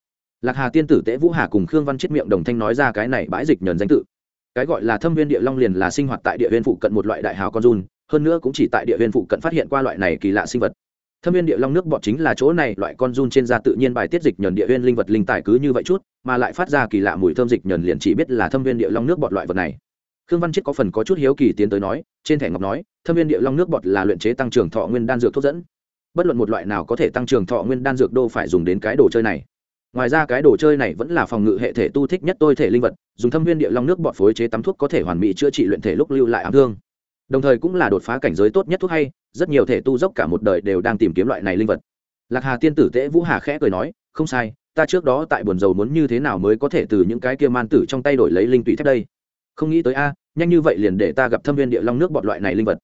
Lạc hà tiên tử tễ vũ hà cùng khương văn chết miệng đồng thanh nói ra cái này bãi dịch nhờn danh tự. Cái gọi là thâm viên địa long liền là sinh hoạt tại địa viên phụ cận một loại đại hào con run hơn nữa cũng chỉ tại địa huyền phụ cận phát hiện qua loại này kỳ lạ sinh vật. Thâm viên địa long nước bọt chính là chỗ này, loại con run trên da tự nhiên bài tiết dịch nhờn địa huyên linh vật linh tài cứ như vậy chút, mà lại phát ra kỳ lạ mùi thơm dịch nhờn liền chỉ biết là thâm viên địa long nước bọt loại vật này. Khương văn chết có phần có chút hiếu kỳ tiến tới nói, trên thẻ ngọc nói, thâm viên địa long nước bọt là luyện chế tăng trưởng thọ nguyên đan dược thuốc dẫn. Bất luận một loại nào có thể tăng trưởng thọ nguyên đan dược đô phải dùng đến cái đồ chơi này. Ngoài ra cái đồ chơi này vẫn là phòng ngự hệ thể tu thích nhất tôi thể linh vật, dùng thâm viên địa long nước bọt phối chế tắm thuốc có thể hoàn mỹ chữa trị luyện thể lúc lưu lại ám thương đồng thời cũng là đột phá cảnh giới tốt nhất thuốc hay, rất nhiều thể tu dốc cả một đời đều đang tìm kiếm loại này linh vật. Lạc hà tiên tử tễ vũ hà khẽ cười nói, không sai, ta trước đó tại buồn dầu muốn như thế nào mới có thể từ những cái kia man tử trong tay đổi lấy linh tụy thép đây? Không nghĩ tới a, nhanh như vậy liền để ta gặp thâm viên địa long nước bọt loại này linh vật.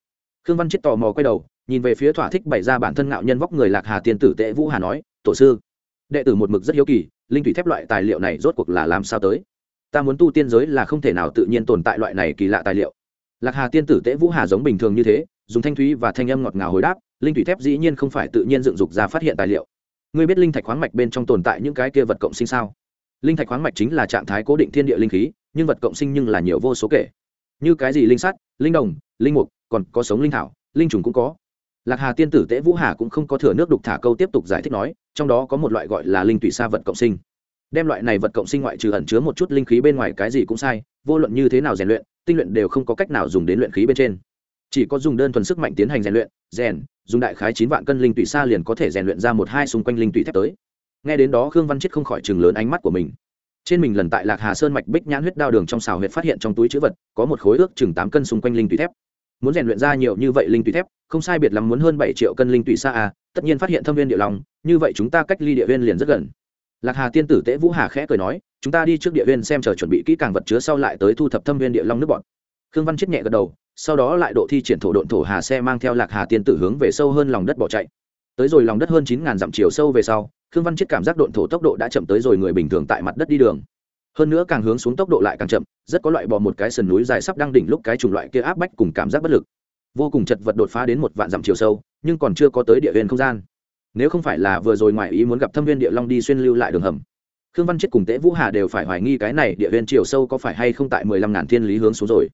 Khương văn chết tò mò quay đầu, nhìn về phía thỏa thích bày ra bản thân ngạo nhân vóc người lạc hà tiên tử tệ vũ hà nói, tổ sư, đệ tử một mực rất hiếu kỳ, linh thủy thép loại tài liệu này rốt cuộc là làm sao tới? Ta muốn tu tiên giới là không thể nào tự nhiên tồn tại loại này kỳ lạ tài liệu lạc hà tiên tử tễ vũ hà giống bình thường như thế, dùng thanh thúy và thanh âm ngọt ngào hồi đáp, linh thủy thép dĩ nhiên không phải tự nhiên dựng dục ra phát hiện tài liệu. Ngươi biết linh thạch khoáng mạch bên trong tồn tại những cái kia vật cộng sinh sao? Linh thạch khoáng mạch chính là trạng thái cố định thiên địa linh khí, nhưng vật cộng sinh nhưng là nhiều vô số kể. Như cái gì linh sắt, linh đồng, linh mục, còn có sống linh thảo, linh trùng cũng có. Lạc hà tiên tử tễ vũ hà cũng không có thừa nước đục thả câu tiếp tục giải thích nói, trong đó có một loại gọi là linh tùy sa vật cộng sinh đem loại này vật cộng sinh ngoại trừ ẩn chứa một chút linh khí bên ngoài cái gì cũng sai, vô luận như thế nào rèn luyện, tinh luyện đều không có cách nào dùng đến luyện khí bên trên. Chỉ có dùng đơn thuần sức mạnh tiến hành rèn luyện, rèn, dùng đại khái chín vạn cân linh tùy xa liền có thể rèn luyện ra một hai xung quanh linh tùy thép tới. Nghe đến đó khương văn chết không khỏi chừng lớn ánh mắt của mình. Trên mình lần tại lạc hà sơn mạch bích nhãn huyết đao đường trong xào huyệt phát hiện trong túi chữ vật, có một khối ước chừng tám cân xung quanh linh tùy thép. Muốn rèn luyện ra nhiều như vậy linh tùy thép, không sai biệt lắm muốn hơn bảy triệu cân linh tùy xa à tất nhiên phát hiện thâm viên địa long, như vậy chúng ta cách ly địa viên liền rất gần lạc hà tiên tử tễ vũ hà khẽ cười nói, chúng ta đi trước địa viên xem chờ chuẩn bị kỹ càng vật chứa sau lại tới thu thập thâm viên địa long nước bọn. Khương văn chết nhẹ gật đầu, sau đó lại độ thi triển thổ độn thổ hà xe mang theo lạc hà tiên tử hướng về sâu hơn lòng đất bỏ chạy. Tới rồi lòng đất hơn chín ngàn dặm chiều sâu về sau, khương văn chết cảm giác độn thổ tốc độ đã chậm tới rồi người bình thường tại mặt đất đi đường. Hơn nữa càng hướng xuống tốc độ lại càng chậm, rất có loại bò một cái sườn núi dài sắp đang đỉnh lúc cái chủng loại kia áp bách cùng cảm giác bất lực. Vô cùng chật vật đột phá đến một vạn dặm chiều sâu, nhưng còn chưa có tới địa huyền không gian nếu không phải là vừa rồi ngoài ý muốn gặp thâm viên địa long đi xuyên lưu lại đường hầm, khương văn chết cùng tễ vũ hà đều phải hoài nghi cái này địa viên chiều sâu có phải hay không tại mười lăm ngàn thiên lý hướng xuống rồi.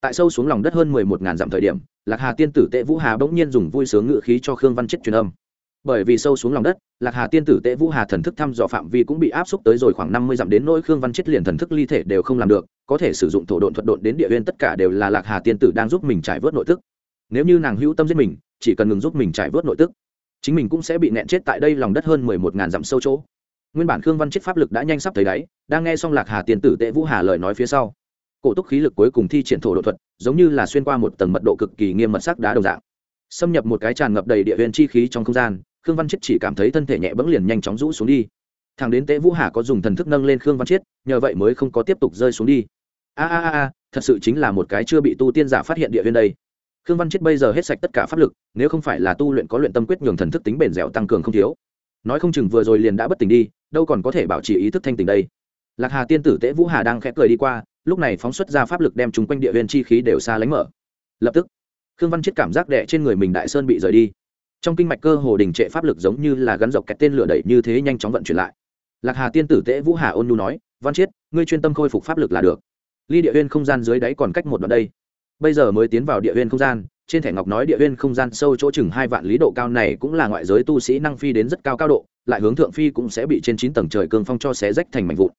Tại sâu xuống lòng đất hơn mười một ngàn dặm thời điểm, lạc hà tiên tử tễ vũ hà bỗng nhiên dùng vui sướng ngự khí cho khương văn chết truyền âm. Bởi vì sâu xuống lòng đất, lạc hà tiên tử tễ vũ hà thần thức thăm dò phạm vi cũng bị áp xúc tới rồi khoảng năm mươi dặm đến nỗi khương văn chết liền thần thức ly thể đều không làm được, có thể sử dụng thổ độn thuật độn đến địa viên tất cả đều là lạc hà tiên tử đang giúp mình trải vớt nội tức. Nếu như nàng hữu tâm giết mình, chỉ cần ngừng giúp mình trải vớt nội tức chính mình cũng sẽ bị nẹn chết tại đây lòng đất hơn mười một ngàn dặm sâu chỗ. Nguyên bản khương văn chết pháp lực đã nhanh sắp thấy đáy, đang nghe xong lạc hà tiền tử tệ vũ hà lời nói phía sau. Cổ túc khí lực cuối cùng thi triển thổ độ thuật, giống như là xuyên qua một tầng mật độ cực kỳ nghiêm mật sắc đá đồng dạng. Xâm nhập một cái tràn ngập đầy địa huyền chi khí trong không gian, khương văn chết chỉ cảm thấy thân thể nhẹ bẫng liền nhanh chóng rũ xuống đi. Thằng đến tệ vũ hà có dùng thần thức nâng lên khương văn chết, nhờ vậy mới không có tiếp tục rơi xuống đi. A a a thật sự chính là một cái chưa bị tu tiên giả phát hiện địa viên đây khương văn chết bây giờ hết sạch tất cả pháp lực, nếu không phải là tu luyện có luyện tâm quyết nhường thần thức tính bền dẻo tăng cường không thiếu. Nói không chừng vừa rồi liền đã bất tỉnh đi, đâu còn có thể bảo trì ý thức thanh tỉnh đây. Lạc hà tiên tử tễ vũ hà đang khẽ cười đi qua, lúc này phóng xuất ra pháp lực đem chúng quanh địa viên chi khí đều xa lánh mở. Lập tức, khương văn chết cảm giác đẻ trên người mình đại sơn bị rời đi. Trong kinh mạch cơ hồ đình trệ pháp lực giống như là gắn dọc kẹt tên lửa đẩy như thế nhanh chóng vận chuyển lại. Lạc hà tiên tử tễ vũ hà ôn nhu nói, văn chiết, ngươi chuyên tâm khôi phục pháp lực là được. Ly địa huyên không gian dưới đáy còn cách một đoạn đây bây giờ mới tiến vào địa huyên không gian, trên thẻ ngọc nói địa huyên không gian sâu chỗ chừng hai vạn lý độ cao này cũng là ngoại giới tu sĩ năng phi đến rất cao cao độ, lại hướng thượng phi cũng sẽ bị trên chín tầng trời cương phong cho xé rách thành mảnh vụn.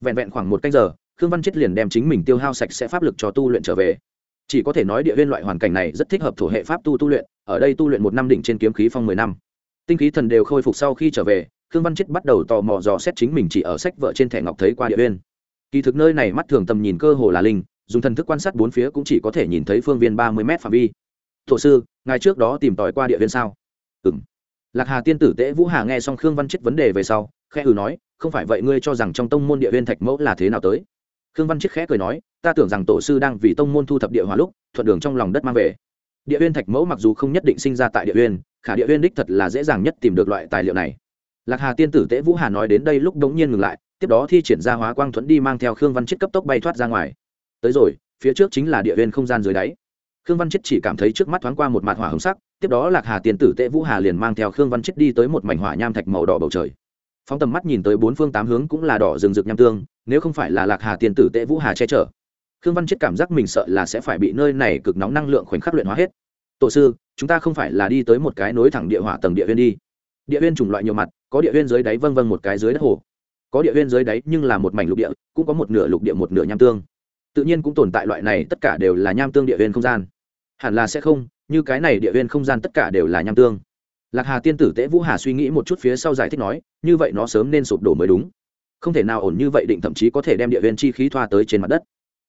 Vẹn vẹn khoảng một canh giờ, khương văn chết liền đem chính mình tiêu hao sạch sẽ pháp lực cho tu luyện trở về. Chỉ có thể nói địa huyên loại hoàn cảnh này rất thích hợp thổ hệ pháp tu tu luyện, ở đây tu luyện một năm đỉnh trên kiếm khí phong mười năm. Tinh khí thần đều khôi phục sau khi trở về, khương văn chết bắt đầu tò mò dò xét chính mình chỉ ở sách vợ trên thẻ ngọc thấy qua địa huyên. Kỳ thực nơi này mắt thường tầm nhìn cơ hồ là linh dùng thần thức quan sát bốn phía cũng chỉ có thể nhìn thấy phương viên ba mươi m phạm vi. Thổ sư, ngài trước đó tìm tòi qua địa viên sao? Ừ m lạc hà tiên tử tễ vũ hà nghe xong khương văn chết vấn đề về sau, khẽ ừ nói, không phải vậy ngươi cho rằng trong tông môn địa viên thạch mẫu là thế nào tới? Khương văn chết khẽ cười nói, ta tưởng rằng tổ sư đang vì tông môn thu thập địa hòa lúc, thuận đường trong lòng đất mang về. Địa viên thạch mẫu mặc dù không nhất định sinh ra tại địa viên, khả địa viên đích thật là dễ dàng nhất tìm được loại tài liệu này. Lạc hà tiên tử tễ vũ hà nói đến đây lúc đ ố n g nhiên ngừng lại, tiếp đó thi triển ra hóa quang thuẫn đi mang theo khương văn chết cấp tốc bay thoát ra ngoài tới rồi, phía trước chính là địa viên không gian dưới đáy. Khương văn chết chỉ cảm thấy trước mắt thoáng qua một mặt hỏa hồng sắc, tiếp đó lạc hà tiên tử tệ vũ hà liền mang theo khương văn chết đi tới một mảnh hỏa nham thạch màu đỏ bầu trời. Phóng tầm mắt nhìn tới bốn phương tám hướng cũng là đỏ rừng rực nham tương, nếu không phải là lạc hà tiên tử tệ vũ hà che chở, khương văn chết cảm giác mình sợ là sẽ phải bị nơi này cực nóng năng lượng khoảnh khắc luyện hóa hết. Tổ sư, chúng ta không phải là đi tới một cái nối thẳng địa hỏa tầng địa viên đi. Địa viên chủng loại nhiều mặt, có địa viên dưới đáy vân vân một cái dưới đất hồ, có địa viên dưới đáy nhưng là một mảnh lục địa, cũng có một nửa lục địa một nửa nham tương tự nhiên cũng tồn tại loại này, tất cả đều là nham tương địa viên không gian. Hẳn là sẽ không, như cái này địa viên không gian tất cả đều là nham tương. Lạc hà tiên tử tễ vũ hà suy nghĩ một chút phía sau giải thích nói, như vậy nó sớm nên sụp đổ mới đúng. Không thể nào ổn như vậy định thậm chí có thể đem địa viên chi khí thoa tới trên mặt đất.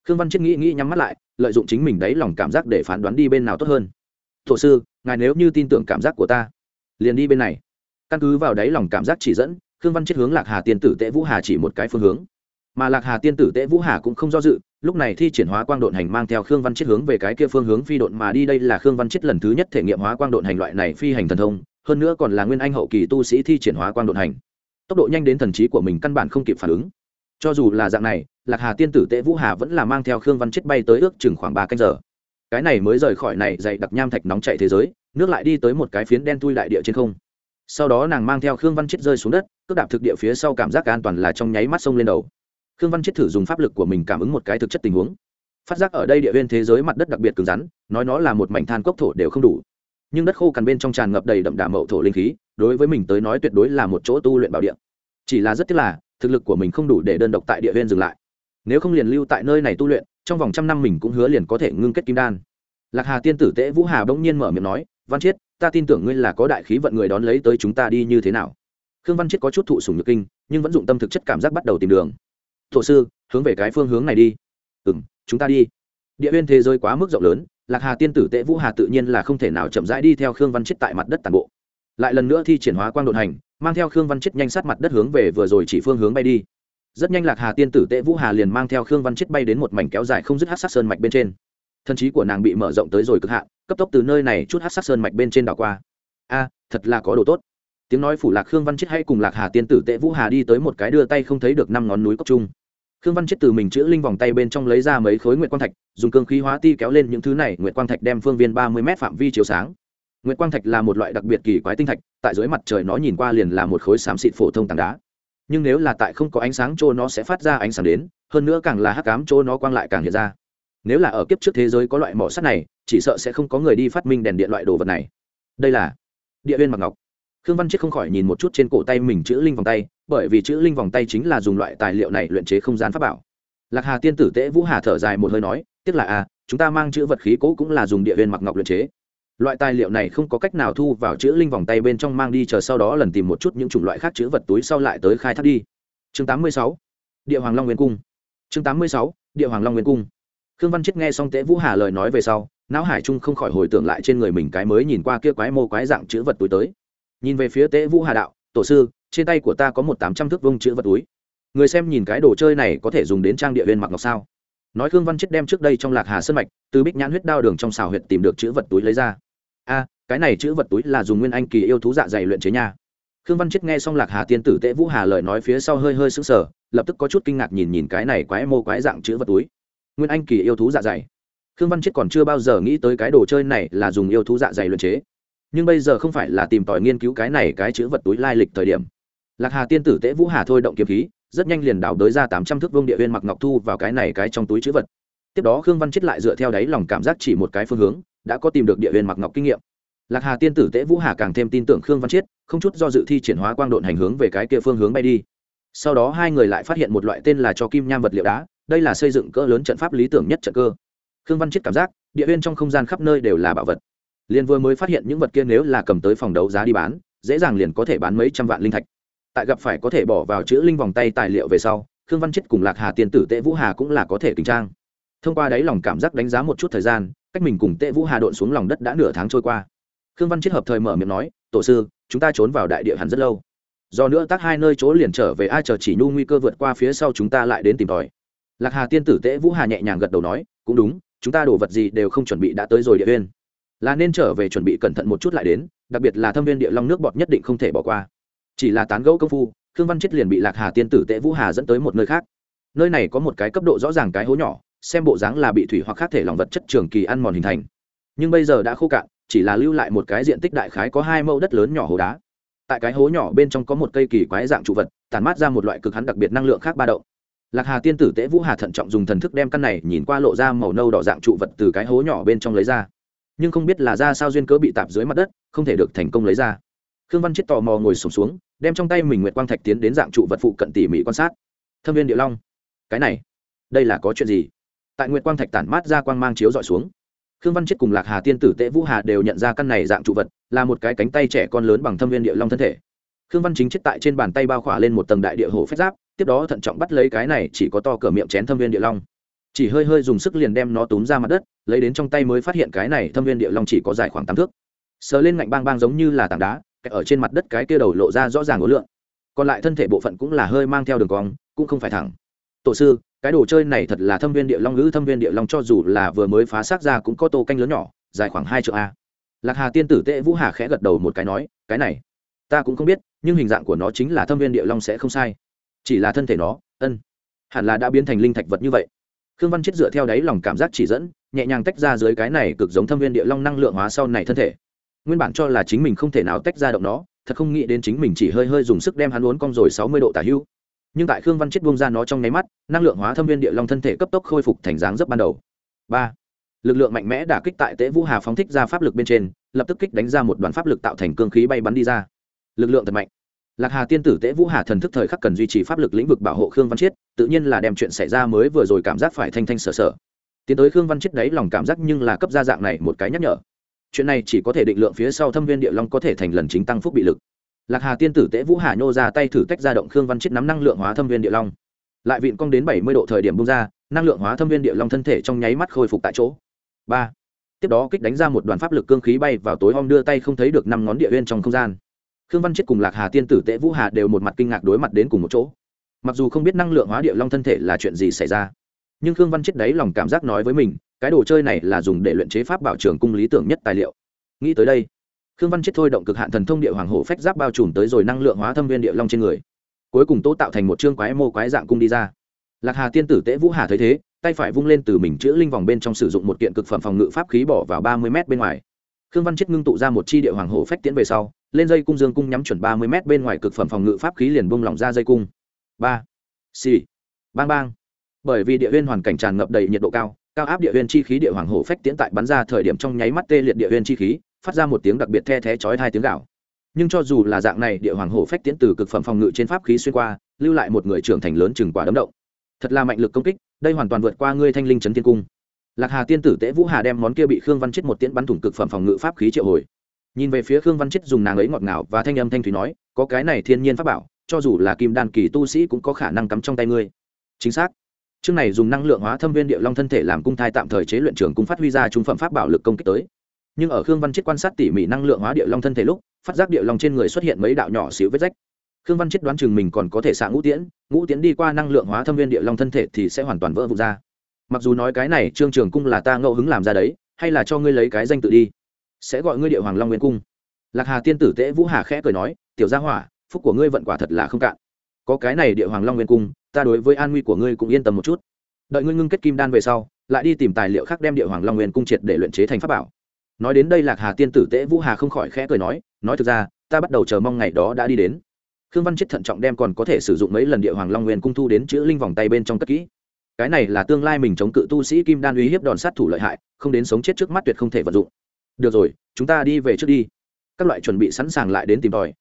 Khương văn chiết nghĩ nghĩ nhắm mắt lại, lợi dụng chính mình đấy lòng cảm giác để phán đoán đi bên nào tốt hơn. Thổ sư, ngài nếu như tin tưởng cảm giác của ta, liền đi bên này. Căn cứ vào đấy lòng cảm giác chỉ dẫn, khương văn chiết hướng lạc hà tiên tử tễ vũ hà chỉ một cái phương hướng. Mà lạc hà tiên tử tễ vũ hà cũng không do dự lúc này thi triển hóa quang độn hành mang theo khương văn chết hướng về cái kia phương hướng phi độn mà đi. Đây là khương văn chết lần thứ nhất thể nghiệm hóa quang độn hành loại này phi hành thần thông, hơn nữa còn là nguyên anh hậu kỳ tu sĩ thi triển hóa quang độn hành. Tốc độ nhanh đến thần trí của mình căn bản không kịp phản ứng. Cho dù là dạng này, lạc hà tiên tử tệ vũ hà vẫn là mang theo khương văn chết bay tới ước chừng khoảng ba canh giờ. Cái này mới rời khỏi này dày đặc nham thạch nóng chạy thế giới, nước lại đi tới một cái phiến đen tui đại địa trên không. Sau đó nàng mang theo khương văn chết rơi xuống đất cướp đạp thực địa phía sau cảm giác an toàn là trong nháy mắt sông lên đầu khương văn chết thử dùng pháp lực của mình cảm ứng một cái thực chất tình huống. Phát giác ở đây địa viên thế giới mặt đất đặc biệt cứng rắn, nói nó là một mảnh than cốc thổ đều không đủ. Nhưng đất khô cằn bên trong tràn ngập đầy đậm đà mậu thổ linh khí, đối với mình tới nói tuyệt đối là một chỗ tu luyện bảo địa. Chỉ là rất tiếc là, thực lực của mình không đủ để đơn độc tại địa viên dừng lại. Nếu không liền lưu tại nơi này tu luyện, trong vòng trăm năm mình cũng hứa liền có thể ngưng kết kim đan. Lạc hà tiên tử tễ vũ hà bỗng nhiên mở miệng nói, văn chiết ta tin tưởng ngươi là có đại khí vận người đón lấy tới chúng ta đi như thế nào? Khương văn chiết có chút thụ sùng nhược kinh, nhưng vẫn dụng tâm thực chất cảm giác bắt đầu tìm đường thổ sư, hướng về cái phương hướng này đi. Ừ m chúng ta đi. Địa huyên thế giới quá mức rộng lớn, lạc hà tiên tử tệ vũ hà tự nhiên là không thể nào chậm rãi đi theo khương văn chết tại mặt đất tàn bộ. Lại lần nữa thi triển hóa quang đột hành, mang theo khương văn chết nhanh sát mặt đất hướng về vừa rồi chỉ phương hướng bay đi. Rất nhanh lạc hà tiên tử tệ vũ hà liền mang theo khương văn chết bay đến một mảnh kéo dài không dứt hát sát sơn mạch bên trên. Thân trí của nàng bị mở rộng tới rồi cực hạn, cấp tốc từ nơi này chút hát sát sơn mạch bên trên đảo qua. A, thật là có đồ tốt. Tiếng nói phủ lạc khương văn chết hay cùng lạc hà tiên tử tệ vũ hà đi tới một cái đưa tay không thấy được năm ngón núi cốc trung khương văn chết từ mình chữ linh vòng tay bên trong lấy ra mấy khối nguyệt quang thạch, dùng cương khí hóa ti kéo lên những thứ này, nguyệt quang thạch đem phương viên ba mươi m phạm vi chiếu sáng. Nguyệt quang thạch là một loại đặc biệt kỳ quái tinh thạch, tại dưới mặt trời nó nhìn qua liền là một khối xám xịt phổ thông tảng đá. Nhưng nếu là tại không có ánh sáng chỗ nó sẽ phát ra ánh sáng đến, hơn nữa càng là hắc cám chỗ nó quang lại càng hiện ra. Nếu là ở kiếp trước thế giới có loại mỏ sắt này, chỉ sợ sẽ không có người đi phát minh đèn điện loại đồ vật này. Đây là địa viên mặc ngọc khương văn chết không khỏi nhìn một chút trên cổ tay mình chữ linh vòng tay bởi vì chữ linh vòng tay chính là dùng loại tài liệu này luyện chế không gian pháp bảo lạc hà tiên tử tễ vũ hà thở dài một hơi nói tức là a à, chúng ta mang chữ vật khí cố cũng là dùng địa viên mặc ngọc luyện chế loại tài liệu này không có cách nào thu vào chữ linh vòng tay bên trong mang đi chờ sau đó lần tìm một chút những chủng loại khác chữ vật túi sau lại tới khai thác đi chương 86. địa hoàng long nguyên cung chương 86. địa hoàng long nguyên cung khương văn chết nghe xong tễ vũ hà lời nói về sau não hải trung không khỏi hồi tưởng lại trên người mình cái mới nhìn qua kia quái mô quái dạng chữ vật túi tới nhìn về phía Tế vũ hà đạo, tổ sư, trên tay của ta có một tám trăm thước vông chữ vật túi. Người xem nhìn cái đồ chơi này có thể dùng đến trang địa viên mặc ngọc sao? Nói khương văn chết đem trước đây trong lạc hà sân mạch, từ bích nhãn huyết đao đường trong xào huyệt tìm được chữ vật túi lấy ra. A, cái này chữ vật túi là dùng nguyên anh kỳ yêu thú dạ dày luyện chế nha. Khương văn chết nghe xong lạc hà tiên tử tễ vũ hà lời nói phía sau hơi hơi sững sờ, lập tức có chút kinh ngạc nhìn nhìn cái này quái mô quái dạng chữ vật túi. Nguyên anh kỳ yêu thú dạ dày. Khương văn chết còn chưa bao giờ nghĩ tới cái đồ chơi này là dùng yêu thú dạ dày luyện chế nhưng bây giờ không phải là tìm tòi nghiên cứu cái này cái chữ vật túi lai lịch thời điểm. Lạc hà tiên tử tễ vũ hà thôi động kiếm khí, rất nhanh liền đào đới ra tám trăm thước vương địa viên mặc ngọc thu vào cái này cái trong túi chữ vật. Tiếp đó khương văn chết lại dựa theo đáy lòng cảm giác chỉ một cái phương hướng, đã có tìm được địa viên mặc ngọc kinh nghiệm. Lạc hà tiên tử tễ vũ hà càng thêm tin tưởng khương văn chiết không chút do dự thi triển hóa quang độn hành hướng về cái kia phương hướng bay đi. Sau đó hai người lại phát hiện một loại tên là cho kim nham vật liệu đá, đây là xây dựng cỡ lớn trận pháp lý tưởng nhất trận cơ. Khương văn chiết cảm giác, địa viên trong không gian khắp nơi đều là bảo vật liền vừa mới phát hiện những vật kia nếu là cầm tới phòng đấu giá đi bán, dễ dàng liền có thể bán mấy trăm vạn linh thạch. Tại gặp phải có thể bỏ vào chữ linh vòng tay tài liệu về sau, khương văn chết cùng lạc hà tiên tử tệ vũ hà cũng là có thể kinh trang. Thông qua đấy lòng cảm giác đánh giá một chút thời gian, cách mình cùng tệ vũ hà độn xuống lòng đất đã nửa tháng trôi qua. Khương văn chết hợp thời mở miệng nói, tổ sư, chúng ta trốn vào đại địa hẳn rất lâu. Do nữa tác hai nơi chỗ liền trở về ai chờ chỉ nhu nguy cơ vượt qua phía sau chúng ta lại đến tìm tòi. Lạc hà tiên tử tệ vũ hà nhẹ nhàng gật đầu nói, cũng đúng, chúng ta đổ vật gì đều không chuẩn bị đã tới rồi địa viên là nên trở về chuẩn bị cẩn thận một chút lại đến, đặc biệt là thâm viên địa long nước bọt nhất định không thể bỏ qua. Chỉ là tán gẫu công phu, khương văn chết liền bị lạc hà tiên tử tệ vũ hà dẫn tới một nơi khác. Nơi này có một cái cấp độ rõ ràng cái hố nhỏ, xem bộ dáng là bị thủy hoặc khác thể lòng vật chất trường kỳ ăn mòn hình thành. Nhưng bây giờ đã khô cạn, chỉ là lưu lại một cái diện tích đại khái có hai mẫu đất lớn nhỏ hố đá. Tại cái hố nhỏ bên trong có một cây kỳ quái dạng trụ vật tàn mát ra một loại cực hắn đặc biệt năng lượng khác ba động. Lạc hà tiên tử tễ vũ hà thận trọng dùng thần thức đem căn này nhìn qua lộ ra màu nâu đỏ dạng trụ vật từ cái hố nhỏ bên trong lấy ra nhưng không biết là ra sao duyên cớ bị tạp dưới mặt đất không thể được thành công lấy ra. Khương văn chết tò mò ngồi sùng xuống, xuống đem trong tay mình nguyệt quang thạch tiến đến dạng trụ vật phụ cận tỉ mỉ quan sát. Thâm viên địa long. Cái này đây là có chuyện gì? Tại nguyệt quang thạch tản mát ra quang mang chiếu dọi xuống. Khương văn chết cùng lạc hà tiên tử tệ vũ hà đều nhận ra căn này dạng trụ vật là một cái cánh tay trẻ con lớn bằng thâm viên địa long thân thể. Khương văn chính chết tại trên bàn tay bao khỏa lên một tầng đại địa hồ phép giáp tiếp đó thận trọng bắt lấy cái này chỉ có to cỡ miệng chén thâm viên địa long chỉ hơi hơi dùng sức liền đem nó túm ra mặt đất, lấy đến trong tay mới phát hiện cái này thâm viên địa long chỉ có dài khoảng tám thước. Sờ lên ngạnh bang bang giống như là tảng đá ở trên mặt đất cái kia đầu lộ ra rõ ràng ố lượng còn lại thân thể bộ phận cũng là hơi mang theo đường cong, cũng không phải thẳng. Tổ sư, cái đồ chơi này thật là thâm viên địa long ngữ, thâm viên địa long cho dù là vừa mới phá xác ra cũng có tô canh lớn nhỏ, dài khoảng hai triệu a. Lạc hà tiên tử tệ vũ hà khẽ gật đầu một cái nói, cái này, ta cũng không biết, nhưng hình dạng của nó chính là thâm viên địa long sẽ không sai. Chỉ là thân thể nó, ân, hẳn là đã biến thành linh thạch vật như vậy khương văn chết dựa theo đáy lòng cảm giác chỉ dẫn, nhẹ nhàng tách ra dưới cái này cực giống thâm viên địa long năng lượng hóa sau này thân thể. Nguyên bản cho là chính mình không thể nào tách ra động nó, thật không nghĩ đến chính mình chỉ hơi hơi dùng sức đem hắn uốn cong rồi sáu mươi độ tả hưu. Nhưng tại khương văn chết buông ra nó trong nháy mắt, năng lượng hóa thâm viên địa long thân thể cấp tốc khôi phục thành dáng dấp ban đầu. Ba. Lực lượng mạnh mẽ đả kích tại tế vũ hà phóng thích ra pháp lực bên trên, lập tức kích đánh ra một đoàn pháp lực tạo thành cương khí bay bắn đi ra. Lực lượng thật mạnh lạc hà tiên tử tế vũ hà thần thức thời khắc cần duy trì pháp lực lĩnh vực bảo hộ khương văn chiết, tự nhiên là đem chuyện xảy ra mới vừa rồi cảm giác phải thanh thanh sở sở. Tiến tới khương văn chiết đấy lòng cảm giác nhưng là cấp gia dạng này một cái nhắc nhở. Chuyện này chỉ có thể định lượng phía sau thâm viên địa long có thể thành lần chính tăng phúc bị lực. Lạc hà tiên tử tế vũ hà nhô ra tay thử tách ra động khương văn chiết nắm năng lượng hóa thâm viên địa long. Lại vịn cong đến bảy mươi độ thời điểm bung ra, năng lượng hóa thâm viên địa long thân thể trong nháy mắt khôi phục tại chỗ. Ba. Tiếp đó kích đánh ra một đoàn pháp lực cương khí bay vào tối om đưa tay không thấy được năm ngón địa nguyên trong không gian khương văn chết cùng lạc hà tiên tử tệ vũ hà đều một mặt kinh ngạc đối mặt đến cùng một chỗ. Mặc dù không biết năng lượng hóa địa long thân thể là chuyện gì xảy ra, nhưng khương văn chết đấy lòng cảm giác nói với mình, cái đồ chơi này là dùng để luyện chế pháp bảo trường cung lý tưởng nhất tài liệu. Nghĩ tới đây, khương văn chết thôi động cực hạn thần thông địa hoàng hổ phách giáp bao trùm tới rồi năng lượng hóa thâm viên địa long trên người. Cuối cùng tố tạo thành một chương quái mô quái dạng cung đi ra. Lạc hà tiên tử tễ vũ hà thấy thế, tay phải vung lên từ mình chữ linh vòng bên trong sử dụng một kiện cực phẩm phòng ngự pháp khí bỏ vào ba mươi m bên ngoài. Khương văn chết ngưng tụ ra một chi địa hoàng hổ phách tiễn về sau lên dây cung dương cung nhắm chuẩn ba mươi m bên ngoài cực phẩm phòng ngự pháp khí liền bung lỏng ra dây cung. Ba. Xì. Bang bang. Bởi vì địa huyên hoàn cảnh tràn ngập đầy nhiệt độ cao cao áp địa huyên chi khí địa hoàng hổ phách tiễn tại bắn ra thời điểm trong nháy mắt tê liệt địa huyên chi khí, phát ra một tiếng đặc biệt the thé chói hai tiếng gạo nhưng cho dù là dạng này, địa hoàng hổ phách tiễn từ cực phẩm phòng ngự trên pháp khí xuyên qua, lưu lại một người trưởng thành lớn chừng quả đấm động. Thật là mạnh lực công kích, đây hoàn toàn vượt qua ngươi thanh linh trấn thiên cung. Lạc hà tiên tử tễ vũ hà đem món kia bị khương văn chết một tiễn bắn thủng cực phẩm phòng ngự pháp khí triệu hồi nhìn về phía khương văn chết dùng nàng ấy ngọt ngào và thanh âm thanh thủy nói, có cái này thiên nhiên pháp bảo, cho dù là kim đan kỳ tu sĩ cũng có khả năng cắm trong tay ngươi. Chính xác. Chương này dùng năng lượng hóa thâm viên địa long thân thể làm cung thai tạm thời chế luyện trường cung phát huy ra trung phẩm pháp bảo lực công kích tới. Nhưng ở khương văn chết quan sát tỉ mỉ năng lượng hóa địa long thân thể lúc, phát giác địa long trên người xuất hiện mấy đạo nhỏ xíu vết rách. Khương văn chết đoán chừng mình còn có thể xạ ngũ tiễn ngũ tiễn đi qua năng lượng hóa thâm viên địa long thân thể thì sẽ hoàn toàn vỡ vụt ra. Mặc dù nói cái này trương trường cung là ta ngẫu hứng làm ra đấy, hay là cho ngươi lấy cái danh tự đi sẽ gọi ngươi địa hoàng long nguyên cung. Lạc hà tiên tử tễ vũ hà khẽ cười nói, tiểu gia hỏa, phúc của ngươi vận quả thật là không cạn. Có cái này địa hoàng long nguyên cung, ta đối với an nguy của ngươi cũng yên tâm một chút. Đợi ngươi ngưng kết kim đan về sau, lại đi tìm tài liệu khác đem địa hoàng long nguyên cung triệt để luyện chế thành pháp bảo. Nói đến đây lạc hà tiên tử tễ vũ hà không khỏi khẽ cười nói nói thực ra, ta bắt đầu chờ mong ngày đó đã đi đến. Khương văn chết thận trọng đem còn có thể sử dụng mấy lần địa hoàng long nguyên cung thu đến chữ linh vòng tay bên trong cất kỹ. Cái này là tương lai mình chống cự tu sĩ kim đan uy hiếp đòn sát thủ lợi hại, không đến sống chết trước mắt tuyệt không thể vận dụng được rồi, chúng ta đi về trước đi. Các loại chuẩn bị sẵn sàng lại đến tìm tòi.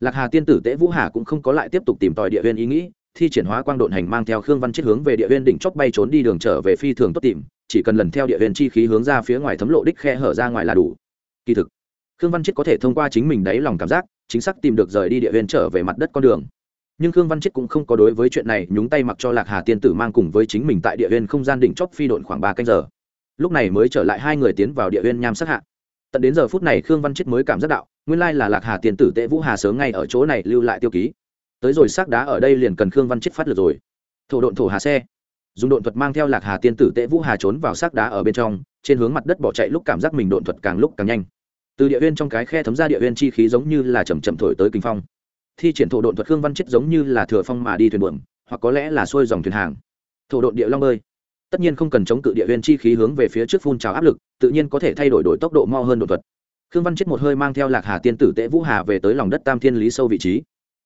Lạc hà tiên tử tễ vũ hà cũng không có lại tiếp tục tìm tòi địa viên ý nghĩ, thi triển hóa quang độn hành mang theo khương văn chết hướng về địa viên đỉnh chóp bay trốn đi đường trở về phi thường tốt tìm, chỉ cần lần theo địa viên chi khí hướng ra phía ngoài thấm lộ đích khe hở ra ngoài là đủ. Kỳ thực, khương văn chết có thể thông qua chính mình đáy lòng cảm giác, chính xác tìm được rời đi địa viên trở về mặt đất con đường. Nhưng khương văn chết cũng không có đối với chuyện này nhúng tay mặc cho lạc hà tiên tử mang cùng với chính mình tại địa viên không gian đỉnh chóp phi độn khoảng ba canh giờ. Lúc này mới trở lại hai người tiến vào địa viên nham sát hạ tận đến giờ phút này khương văn chết mới cảm giác đạo, nguyên lai là lạc hà tiên tử tệ vũ hà sớm ngay ở chỗ này lưu lại tiêu ký. Tới rồi xác đá ở đây liền cần khương văn chết phát lượt rồi. Thổ độn thổ hà xe. Dùng độn thuật mang theo lạc hà tiên tử tệ vũ hà trốn vào xác đá ở bên trong, trên hướng mặt đất bỏ chạy lúc cảm giác mình độn thuật càng lúc càng nhanh. Từ địa huyên trong cái khe thấm ra địa huyên chi khí giống như là chầm chậm thổi tới kinh phong. Thi triển thổ độn thuật khương văn chết giống như là thừa phong mà đi thuyền buồm, hoặc có lẽ là xuôi dòng thuyền hàng. Thổ độn địa long bơi tất nhiên không cần chống cự địa huyên chi khí hướng về phía trước phun trào áp lực, tự nhiên có thể thay đổi đổi tốc độ mo hơn đột thuật. Khương văn chết một hơi mang theo lạc hà tiên tử tễ vũ hà về tới lòng đất tam thiên lý sâu vị trí.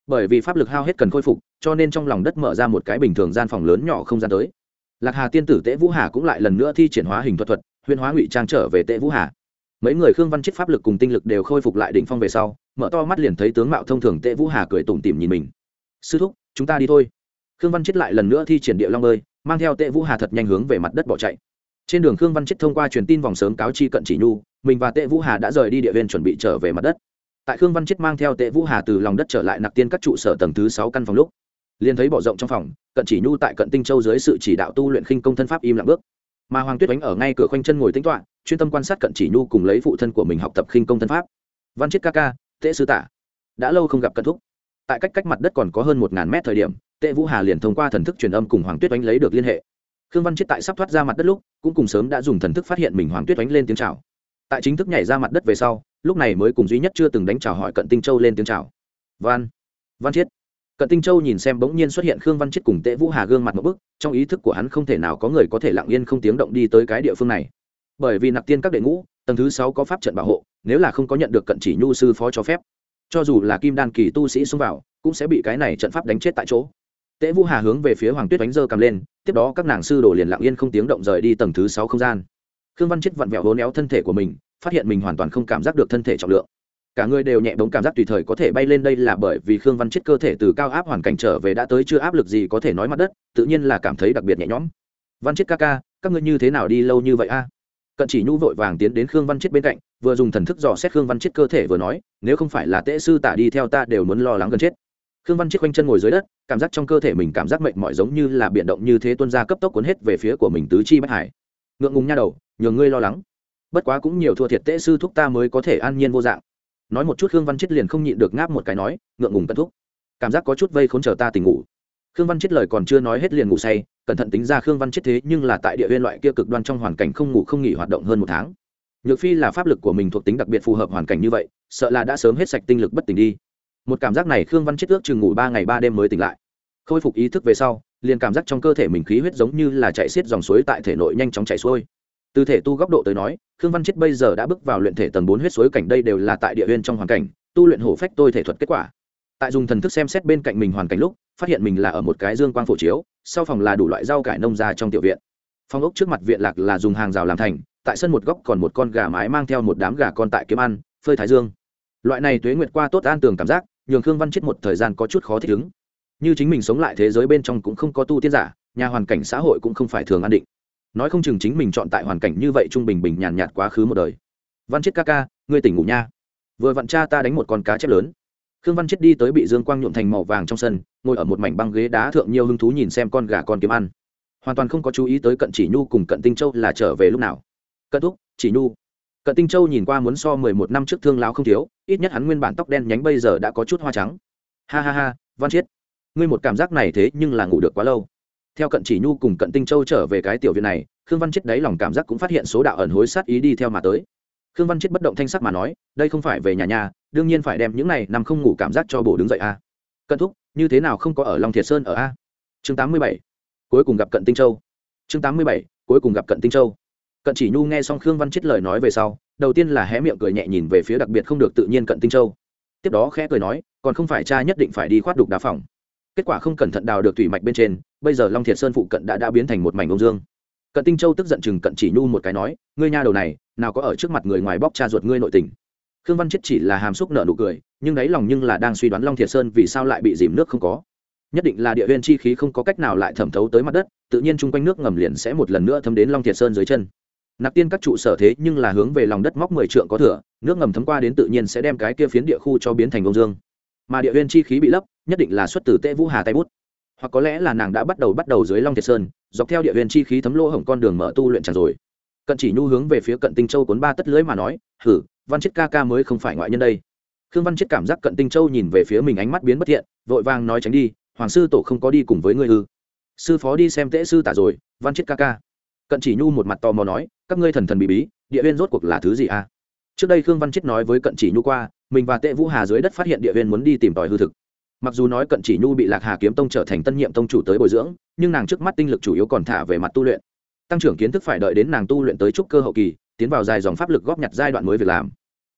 Bởi vì pháp lực hao hết cần khôi phục, cho nên trong lòng đất mở ra một cái bình thường gian phòng lớn nhỏ không gian tới. Lạc hà tiên tử tễ vũ hà cũng lại lần nữa thi triển hóa hình thuật thuật huyên hóa ngụy trang trở về tễ vũ hà. Mấy người khương văn chết pháp lực cùng tinh lực đều khôi phục lại đỉnh phong về sau, mở to mắt liền thấy tướng mạo thông thường tễ vũ hà cười tủm tỉm nhìn mình. Sư thúc, chúng ta đi thôi. Khương văn chết lại lần nữa thi triển địa long bơi mang theo tệ vũ hà thật nhanh hướng về mặt đất bỏ chạy. Trên đường khương văn chết thông qua truyền tin vòng sớm cáo chi cận chỉ nhu, mình và tệ vũ hà đã rời đi địa viên chuẩn bị trở về mặt đất. Tại khương văn chết mang theo tệ vũ hà từ lòng đất trở lại nạp tiên các trụ sở tầng thứ sáu căn phòng lúc, liền thấy bỏ rộng trong phòng, cận chỉ nhu tại cận tinh châu dưới sự chỉ đạo tu luyện khinh công thân pháp im lặng bước. Mà hoàng tuyết đánh ở ngay cửa khoanh chân ngồi tính toạ chuyên tâm quan sát cận chỉ nhu cùng lấy phụ thân của mình học tập khinh công thân pháp. Văn chết ca ca, tệ sư tả, đã lâu không gặp cận thúc. Tại cách cách mặt đất còn có hơn một ngàn mét thời điểm tệ vũ hà liền thông qua thần thức truyền âm cùng hoàng tuyết oánh lấy được liên hệ khương văn chết tại sắp thoát ra mặt đất lúc cũng cùng sớm đã dùng thần thức phát hiện mình hoàng tuyết oánh lên tiếng chào tại chính thức nhảy ra mặt đất về sau lúc này mới cùng duy nhất chưa từng đánh chào hỏi cận tinh châu lên tiếng chào văn văn chiết cận tinh châu nhìn xem bỗng nhiên xuất hiện khương văn chiết cùng tệ vũ hà gương mặt một bức trong ý thức của hắn không thể nào có người có thể lặng yên không tiếng động đi tới cái địa phương này bởi vì nạp tiên các đệ ngũ tầng thứ sáu có pháp trận bảo hộ nếu là không có nhận được cận chỉ nhu sư phó cho phép cho dù là kim đan kỳ tu sĩ xông vào cũng sẽ bị cái này trận pháp đánh chết tại chỗ Tế vũ hà hướng về phía hoàng tuyết đánh dơ cầm lên, tiếp đó các nàng sư đổ liền lặng yên không tiếng động rời đi tầng thứ sáu không gian. Khương văn chết vặn vẹo hố néo thân thể của mình, phát hiện mình hoàn toàn không cảm giác được thân thể trọng lượng. Cả người đều nhẹ bỗng cảm giác tùy thời có thể bay lên đây là bởi vì khương văn chết cơ thể từ cao áp hoàn cảnh trở về đã tới chưa áp lực gì có thể nói mặt đất, tự nhiên là cảm thấy đặc biệt nhẹ nhõm. Văn chết ca ca, các ngươi như thế nào đi lâu như vậy a? Cận chỉ nhu vội vàng tiến đến khương văn chết bên cạnh, vừa dùng thần thức dò xét khương văn chết cơ thể vừa nói, nếu không phải là Tế sư tả đi theo ta đều muốn lo lắng gần chết khương văn chiết quanh chân ngồi dưới đất, cảm giác trong cơ thể mình cảm giác mệnh mỏi giống như là biện động như thế tuân ra cấp tốc cuốn hết về phía của mình tứ chi bách hải. Ngượng ngùng nha đầu, nhường ngươi lo lắng. Bất quá cũng nhiều thua thiệt tễ sư thúc ta mới có thể an nhiên vô dạng. Nói một chút khương văn chết liền không nhịn được ngáp một cái nói, ngượng ngùng cận thúc. Cảm giác có chút vây khốn chờ ta tỉnh ngủ. Khương văn chết lời còn chưa nói hết liền ngủ say, cẩn thận tính ra khương văn chết thế nhưng là tại địa huyên loại kia cực đoan trong hoàn cảnh không ngủ không nghỉ hoạt động hơn một tháng. Nhược phi là pháp lực của mình thuộc tính đặc biệt phù hợp hoàn cảnh như vậy, sợ là đã sớm hết sạch tinh lực bất tỉnh đi một cảm giác này khương văn chết ước chừng ngủ ba ngày ba đêm mới tỉnh lại. Khôi phục ý thức về sau, liền cảm giác trong cơ thể mình khí huyết giống như là chạy xiết dòng suối tại thể nội nhanh chóng chạy xuôi. Từ thể tu góc độ tới nói, khương văn chết bây giờ đã bước vào luyện thể tầng bốn huyết suối cảnh, đây đều là tại địa huyên trong hoàn cảnh, tu luyện hổ phách tôi thể thuật kết quả. Tại dùng thần thức xem xét bên cạnh mình hoàn cảnh lúc, phát hiện mình là ở một cái dương quang phổ chiếu, sau phòng là đủ loại rau cải nông ra trong tiểu viện. Phòng ốc trước mặt viện lạc là dùng hàng rào làm thành, tại sân một góc còn một con gà mái mang theo một đám gà con tại kiếm ăn, phơi thái dương. Loại này tuế nguyệt qua tốt an tường cảm giác nhường khương văn chết một thời gian có chút khó thích ứng. Như chính mình sống lại thế giới bên trong cũng không có tu tiên giả, nhà hoàn cảnh xã hội cũng không phải thường an định. Nói không chừng chính mình chọn tại hoàn cảnh như vậy trung bình bình nhàn nhạt quá khứ một đời. Văn chết ca ca, ngươi tỉnh ngủ nha. Vừa vặn cha ta đánh một con cá chép lớn. Khương văn chết đi tới bị dương quang nhuộm thành màu vàng trong sân, ngồi ở một mảnh băng ghế đá thượng nhiều hứng thú nhìn xem con gà con kiếm ăn. Hoàn toàn không có chú ý tới cận chỉ nhu cùng cận tinh châu là trở về lúc nào. Cận thúc, chỉ nhu cận tinh châu nhìn qua muốn so mười một năm trước thương láo không thiếu, ít nhất hắn nguyên bản tóc đen nhánh bây giờ đã có chút hoa trắng. Ha ha ha, văn chiết, ngươi một cảm giác này thế nhưng là ngủ được quá lâu. Theo cận chỉ nhu cùng cận tinh châu trở về cái tiểu viện này, khương văn chết đáy lòng cảm giác cũng phát hiện số đạo ẩn hối sát ý đi theo mà tới. Khương văn chết bất động thanh sắc mà nói, đây không phải về nhà nhà, đương nhiên phải đem những này nằm không ngủ cảm giác cho bổ đứng dậy a. Cận thúc, như thế nào không có ở long thiệt sơn ở a? Chương tám mươi bảy, cuối cùng gặp cận tinh châu. Chương tám mươi bảy, cuối cùng gặp cận tinh châu cận chỉ nhu nghe xong khương văn chết lời nói về sau, đầu tiên là hé miệng cười nhẹ nhìn về phía đặc biệt không được tự nhiên cận tinh châu. Tiếp đó khẽ cười nói, còn không phải cha nhất định phải đi khoát đục đá phòng. Kết quả không cẩn thận đào được thủy mạch bên trên, bây giờ long thiệt sơn phụ cận đã đã biến thành một mảnh ông dương. Cận tinh châu tức giận chừng cận chỉ nhu một cái nói, ngươi nha đầu này, nào có ở trước mặt người ngoài bóc cha ruột ngươi nội tình. Khương văn chết chỉ là hàm xúc nợ nụ cười, nhưng đáy lòng nhưng là đang suy đoán long thiệt sơn vì sao lại bị dìm nước không có. Nhất định là địa viên chi khí không có cách nào lại thẩm thấu tới mặt đất, tự nhiên chung quanh nước ngầm liền sẽ một lần nữa thấm đến long thiệt sơn dưới chân nạp tiên các trụ sở thế nhưng là hướng về lòng đất móc mười trượng có thừa, nước ngầm thấm qua đến tự nhiên sẽ đem cái kia phiến địa khu cho biến thành công dương. Mà địa huyên chi khí bị lấp, nhất định là xuất từ tệ vũ hà tay bút. Hoặc có lẽ là nàng đã bắt đầu bắt đầu dưới long thiệt sơn, dọc theo địa huyên chi khí thấm lỗ hổng con đường mở tu luyện chẳng rồi. Cận chỉ nhu hướng về phía cận tinh châu cuốn ba tất lưới mà nói, hử, văn chết ca ca mới không phải ngoại nhân đây. Khương văn chết cảm giác cận tinh châu nhìn về phía mình ánh mắt biến bất thiện, vội vàng nói tránh đi, hoàng sư tổ không có đi cùng với ngươi ư. Sư phó đi xem tễ sư tả rồi, văn chết ca ca. Cận chỉ nhu một mặt tò mò nói các ngươi thần thần bị bí, địa viên rốt cuộc là thứ gì à? Trước đây khương văn chết nói với cận chỉ nhu qua, mình và tệ vũ hà dưới đất phát hiện địa viên muốn đi tìm tòi hư thực. Mặc dù nói cận chỉ nhu bị lạc hà kiếm tông trở thành tân nhiệm tông chủ tới bồi dưỡng, nhưng nàng trước mắt tinh lực chủ yếu còn thả về mặt tu luyện. Tăng trưởng kiến thức phải đợi đến nàng tu luyện tới trúc cơ hậu kỳ, tiến vào dài dòng pháp lực góp nhặt giai đoạn mới việc làm.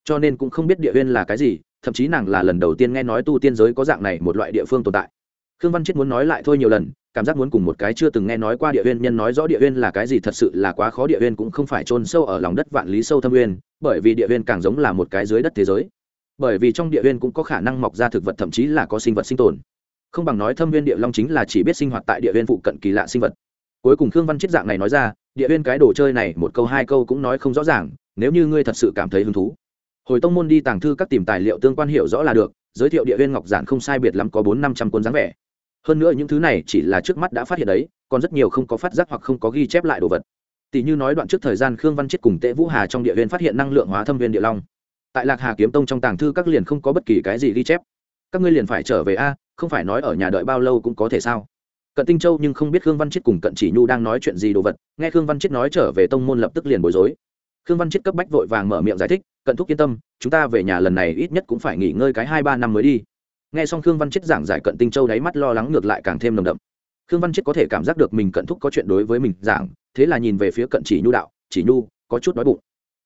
Cho nên cũng không biết địa viên là cái gì, thậm chí nàng là lần đầu tiên nghe nói tu tiên giới có dạng này một loại địa phương tồn tại. Khương văn chết muốn nói lại thôi nhiều lần cảm giác muốn cùng một cái chưa từng nghe nói qua địa huyên nhân nói rõ địa huyên là cái gì thật sự là quá khó, địa huyên cũng không phải chôn sâu ở lòng đất vạn lý sâu thâm huyên bởi vì địa huyên càng giống là một cái dưới đất thế giới. Bởi vì trong địa huyên cũng có khả năng mọc ra thực vật, thậm chí là có sinh vật sinh tồn. Không bằng nói thâm viên địa long chính là chỉ biết sinh hoạt tại địa huyên phụ cận kỳ lạ sinh vật. Cuối cùng khương văn chết dạng này nói ra, địa huyên cái đồ chơi này, một câu hai câu cũng nói không rõ ràng, nếu như ngươi thật sự cảm thấy hứng thú. Hồi tông môn đi tàng thư các tìm tài liệu tương quan hiểu rõ là được, giới thiệu địa huyên ngọc giản không sai biệt lắm có bốn năm trăm cuốn dáng vẻ hơn nữa những thứ này chỉ là trước mắt đã phát hiện đấy, còn rất nhiều không có phát giác hoặc không có ghi chép lại đồ vật. Tỷ như nói đoạn trước thời gian khương văn chết cùng tệ vũ hà trong địa viên phát hiện năng lượng hóa thâm viên địa long. Tại lạc hà kiếm tông trong tàng thư các liền không có bất kỳ cái gì ghi chép. Các ngươi liền phải trở về a, không phải nói ở nhà đợi bao lâu cũng có thể sao? Cận tinh châu nhưng không biết khương văn chết cùng cận chỉ nhu đang nói chuyện gì đồ vật, nghe khương văn chết nói trở về tông môn lập tức liền bối rối. Khương văn chết cấp bách vội vàng mở miệng giải thích, cận thúc yên tâm, chúng ta về nhà lần này ít nhất cũng phải nghỉ ngơi cái hai ba năm mới đi nghe xong khương văn chết giảng giải cận tinh châu đáy mắt lo lắng ngược lại càng thêm nồng đậm. Khương văn chết có thể cảm giác được mình cận thúc có chuyện đối với mình giảng, thế là nhìn về phía cận chỉ nhu đạo, chỉ nhu, có chút đói bụng.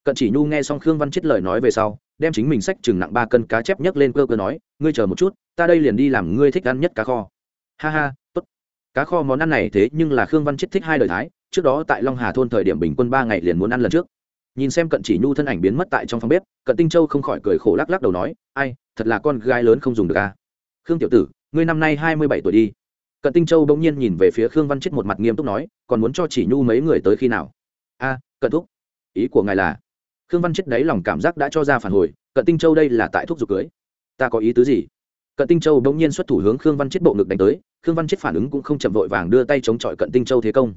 Cận chỉ nhu nghe xong khương văn chết lời nói về sau, đem chính mình sách chừng nặng ba cân cá chép nhấc lên cơ cơ nói, ngươi chờ một chút, ta đây liền đi làm ngươi thích ăn nhất cá kho. Ha ha, tốt. Cá kho món ăn này thế nhưng là khương văn chết thích hai đời thái, trước đó tại long hà thôn thời điểm bình quân ba ngày liền muốn ăn lần trước. Nhìn xem cận chỉ nhu thân ảnh biến mất tại trong phòng bếp, cận tinh châu không khỏi cười khổ lắc lắc đầu nói, ai, thật là con gái lớn không dùng được à khương tiểu tử, ngươi năm nay hai mươi bảy tuổi đi. Cận tinh châu bỗng nhiên nhìn về phía khương văn chết một mặt nghiêm túc nói, còn muốn cho chỉ nhu mấy người tới khi nào? A, cận thúc, ý của ngài là? Khương văn chết đấy lòng cảm giác đã cho ra phản hồi, cận tinh châu đây là tại thuốc dục cưới. Ta có ý tứ gì? Cận tinh châu bỗng nhiên xuất thủ hướng khương văn chết bộ ngực đánh tới, khương văn chết phản ứng cũng không chậm vội vàng đưa tay chống chọi cận tinh châu thế công.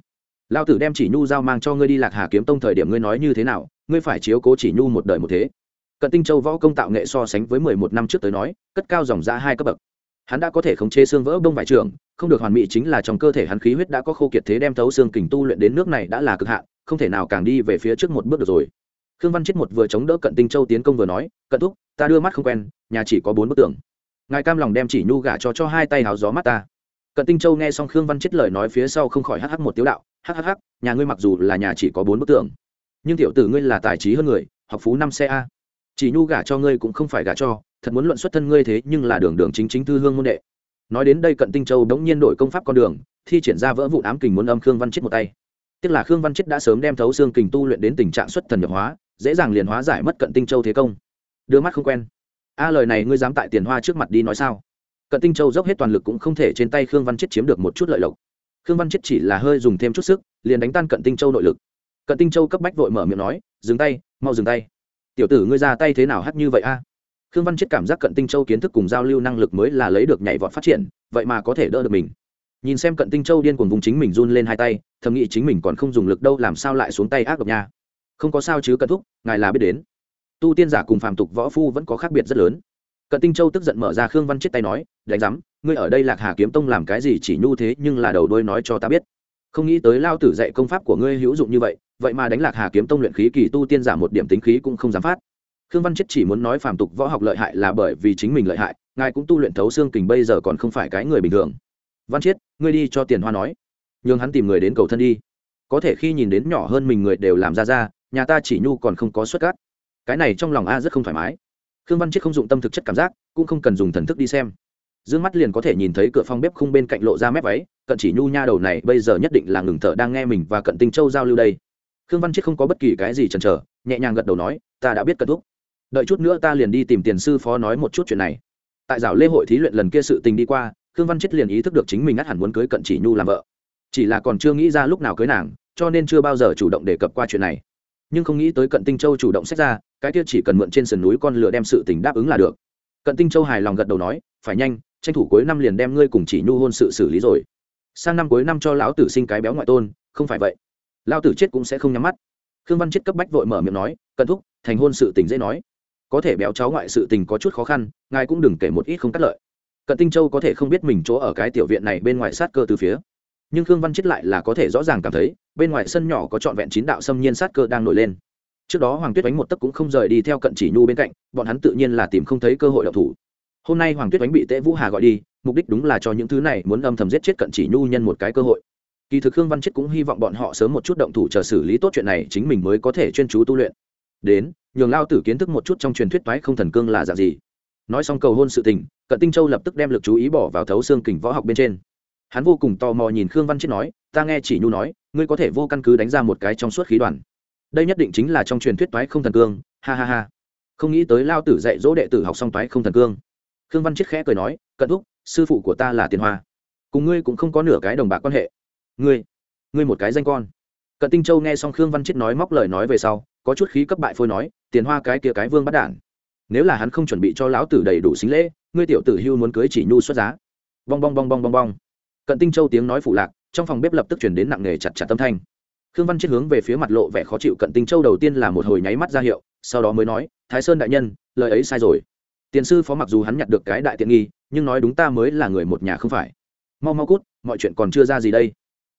Lao tử đem chỉ nhu giao mang cho ngươi đi lạc hà kiếm tông thời điểm ngươi nói như thế nào, ngươi phải chiếu cố chỉ nhu một đời một thế. Cận tinh châu võ công tạo nghệ so sánh với mười một năm trước tới nói, cất cao dòng ra hai cấp bậc hắn đã có thể khống chế xương vỡ bông vải trường, không được hoàn mỹ chính là trong cơ thể hắn khí huyết đã có khô kiệt thế đem thấu xương kình tu luyện đến nước này đã là cực hạn, không thể nào càng đi về phía trước một bước được rồi. Khương văn chết một vừa chống đỡ cận tinh châu tiến công vừa nói, cận thúc, ta đưa mắt không quen, nhà chỉ có bốn bức tường. Ngài cam lòng đem chỉ nhu gả cho cho hai tay hào gió mắt ta. Cận tinh châu nghe xong khương văn chết lời nói phía sau không khỏi hh một tiếu đạo hhh nhà ngươi mặc dù là nhà chỉ có bốn bức tường, nhưng tiểu tử ngươi là tài trí hơn người, học phú năm xe a chỉ nhu gả cho ngươi cũng không phải gả cho, thật muốn luận xuất thân ngươi thế nhưng là đường đường chính chính thư hương môn đệ. Nói đến đây cận tinh châu đống nhiên đổi công pháp con đường, thi triển ra vỡ vụn ám kình muốn âm khương văn chết một tay. Tức là khương văn chết đã sớm đem thấu xương kình tu luyện đến tình trạng xuất thần nhập hóa, dễ dàng liền hóa giải mất cận tinh châu thế công. Đưa mắt không quen. A, lời này ngươi dám tại tiền hoa trước mặt đi nói sao? Cận tinh châu dốc hết toàn lực cũng không thể trên tay khương văn chết chiếm được một chút lợi lộc. Khương văn chết chỉ là hơi dùng thêm chút sức, liền đánh tan cận tinh châu nội lực. Cận tinh châu cấp bách vội mở miệng nói, dừng tay, mau dừng tay tiểu tử ngươi ra tay thế nào hát như vậy a? Khương văn chết cảm giác cận tinh châu kiến thức cùng giao lưu năng lực mới là lấy được nhảy vọt phát triển, vậy mà có thể đỡ được mình. Nhìn xem cận tinh châu điên cuồng vùng chính mình run lên hai tay, thầm nghĩ chính mình còn không dùng lực đâu làm sao lại xuống tay ác độc nha. Không có sao chứ cận thúc, ngài là biết đến. Tu tiên giả cùng phàm tục võ phu vẫn có khác biệt rất lớn. Cận tinh châu tức giận mở ra khương văn chết tay nói, đánh giám, ngươi ở đây lạc hà kiếm tông làm cái gì chỉ nhu thế nhưng là đầu đôi nói cho ta biết không nghĩ tới lao tử dạy công pháp của ngươi hữu dụng như vậy vậy mà đánh lạc hà kiếm tông luyện khí kỳ tu tiên giả một điểm tính khí cũng không dám phát. Khương văn chết chỉ muốn nói phàm tục võ học lợi hại là bởi vì chính mình lợi hại, ngài cũng tu luyện thấu xương kình bây giờ còn không phải cái người bình thường. Văn chết, ngươi đi cho tiền hoa nói. Nhường hắn tìm người đến cầu thân đi. Có thể khi nhìn đến nhỏ hơn mình người đều làm ra ra, nhà ta chỉ nhu còn không có xuất cát. Cái này trong lòng a rất không thoải mái. Khương văn chết không dụng tâm thực chất cảm giác, cũng không cần dùng thần thức đi xem. D ư ơ n g mắt liền có thể nhìn thấy cửa phòng bếp khung bên cạnh lộ ra mép váy cận chỉ nhu nha đầu này bây giờ nhất định là ngừng thở đang nghe mình và cận tinh châu giao lưu đây. Khương văn chết không có bất kỳ cái gì chần chờ, nhẹ nhàng gật đầu nói, ta đã biết cận thúc. Đợi chút nữa ta liền đi tìm tiền sư phó nói một chút chuyện này. Tại rào lễ hội thí luyện lần kia sự tình đi qua, khương văn chết liền ý thức được chính mình ngắt hẳn muốn cưới cận chỉ nhu làm vợ. Chỉ là còn chưa nghĩ ra lúc nào cưới nàng, cho nên chưa bao giờ chủ động đề cập qua chuyện này. Nhưng không nghĩ tới cận tinh châu chủ động xét ra, cái kia chỉ cần mượn trên sườn núi con lửa đem sự tình đáp ứng là được. Cận tinh châu hài lòng gật đầu nói, phải nhanh, tranh thủ cuối năm liền đem ngươi cùng chỉ nhu hôn sự xử lý rồi sang năm cuối năm cho lão tử sinh cái béo ngoại tôn, không phải vậy. Lão tử chết cũng sẽ không nhắm mắt. Khương văn chết cấp bách vội mở miệng nói, cận thúc, thành hôn sự tình dễ nói. Có thể béo cháu ngoại sự tình có chút khó khăn, ngài cũng đừng kể một ít không cắt lợi. Cận tinh châu có thể không biết mình chỗ ở cái tiểu viện này bên ngoài sát cơ từ phía. Nhưng khương văn chết lại là có thể rõ ràng cảm thấy, bên ngoài sân nhỏ có trọn vẹn chín đạo xâm nhiên sát cơ đang nổi lên. Trước đó hoàng tuyết đánh một tấc cũng không rời đi theo cận chỉ nhu bên cạnh, bọn hắn tự nhiên là tìm không thấy cơ hội đọc thủ. Hôm nay hoàng tuyết đánh bị tễ vũ hà gọi đi mục đích đúng là cho những thứ này muốn âm thầm giết chết cận chỉ nhu nhân một cái cơ hội. Kỳ thực khương văn chết cũng hy vọng bọn họ sớm một chút động thủ chờ xử lý tốt chuyện này, chính mình mới có thể chuyên chú tu luyện. Đến, nhường lao tử kiến thức một chút trong truyền thuyết toái không thần cương là dạng gì. Nói xong cầu hôn sự tình, cận tinh châu lập tức đem lực chú ý bỏ vào thấu xương kình võ học bên trên. Hắn vô cùng tò mò nhìn khương văn chết nói, ta nghe chỉ nhu nói, ngươi có thể vô căn cứ đánh ra một cái trong suốt khí đoàn. Đây nhất định chính là trong truyền thuyết toái không thần cương. Ha ha ha. Không nghĩ tới lao tử dạy dỗ đệ tử học xong toái không thần cương. Khương văn chết khẽ cười nói, cận thúc sư phụ của ta là tiền hoa. Cùng ngươi cũng không có nửa cái đồng bạc quan hệ. Ngươi ngươi một cái danh con. Cận tinh châu nghe xong khương văn chết nói móc lời nói về sau, có chút khí cấp bại phôi nói, tiền hoa cái kia cái vương bắt đản. Nếu là hắn không chuẩn bị cho lão tử đầy đủ xính lễ, ngươi tiểu tử hưu muốn cưới chỉ nhu xuất giá. Bong bong bong bong bong bong. Cận tinh châu tiếng nói phụ lạc, trong phòng bếp lập tức chuyển đến nặng nghề chặt chặt tâm thanh. Khương văn chết hướng về phía mặt lộ vẻ khó chịu cận tinh châu đầu tiên là một hồi nháy mắt ra hiệu, sau đó mới nói, thái sơn đại nhân, lời ấy sai rồi. Tiền sư phó mặc dù hắn nhặt được cái đại tiện nghi nhưng nói đúng ta mới là người một nhà không phải. Mau mau cút, mọi chuyện còn chưa ra gì đây.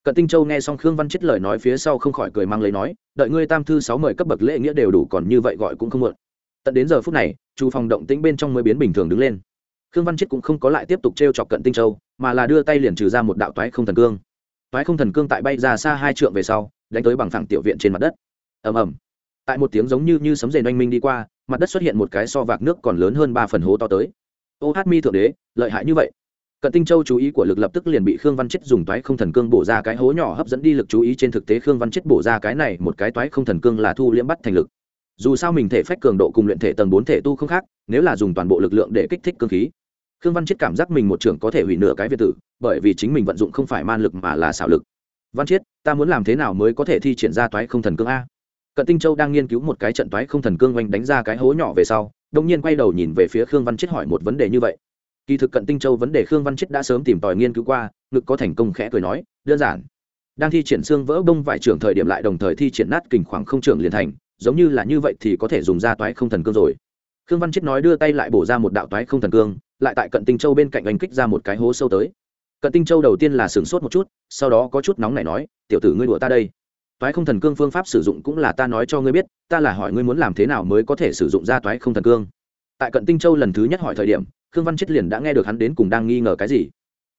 Cận tinh châu nghe xong khương văn chết lời nói phía sau không khỏi cười mang lấy nói, đợi ngươi tam thư sáu mời cấp bậc lễ nghĩa đều đủ còn như vậy gọi cũng không muộn. Tận đến giờ phút này, chu phòng động tĩnh bên trong mới biến bình thường đứng lên. Khương văn chết cũng không có lại tiếp tục t r e o chọc cận tinh châu, mà là đưa tay liền trừ ra một đạo toái không thần cương. Toái không thần cương tại bay ra xa hai trượng về sau, đánh tới bằng thẳng tiểu viện trên mặt đất. Ầm ầm. Tại một tiếng giống như như sấm rền oanh minh đi qua, mặt đất xuất hiện một cái so vạc nước còn lớn hơn ba phần hố to tới ô hát mi thượng đế, lợi hại như vậy. Cận tinh châu chú ý của lực lập tức liền bị khương văn chết dùng toái không thần cương bổ ra cái hố nhỏ hấp dẫn đi lực chú ý trên thực tế khương văn chết bổ ra cái này một cái toái không thần cương là thu liễm bắt thành lực. Dù sao mình thể phách cường độ cùng luyện thể tầng bốn thể tu không khác, nếu là dùng toàn bộ lực lượng để kích thích cương khí. Khương văn chết cảm giác mình một trưởng có thể hủy nửa cái việt tử, bởi vì chính mình vận dụng không phải man lực mà là xảo lực. Văn chiết ta muốn làm thế nào mới có thể thi triển ra toái không thần cương a? Cận tinh châu đang nghiên cứu một cái trận toái không thần cương oanh đánh ra cái hố nhỏ về sau đông nhiên quay đầu nhìn về phía khương văn chết hỏi một vấn đề như vậy. Kỳ thực cận tinh châu vấn đề khương văn chết đã sớm tìm tòi nghiên cứu qua, ngực có thành công khẽ cười nói, đơn giản. Đang thi triển xương vỡ bông vải trưởng thời điểm lại đồng thời thi triển nát kình khoảng không trưởng liền thành, giống như là như vậy thì có thể dùng ra toái không thần cương rồi. Khương văn chết nói đưa tay lại bổ ra một đạo toái không thần cương, lại tại cận tinh châu bên cạnh đánh kích ra một cái hố sâu tới. Cận tinh châu đầu tiên là sửng sốt một chút, sau đó có chút nóng này nói, tiểu tử ngươi đùa ta đây toái không thần cương phương pháp sử dụng cũng là ta nói cho ngươi biết, ta là hỏi ngươi muốn làm thế nào mới có thể sử dụng ra toái không thần cương. Tại cận tinh châu lần thứ nhất hỏi thời điểm, khương văn chết liền đã nghe được hắn đến cùng đang nghi ngờ cái gì.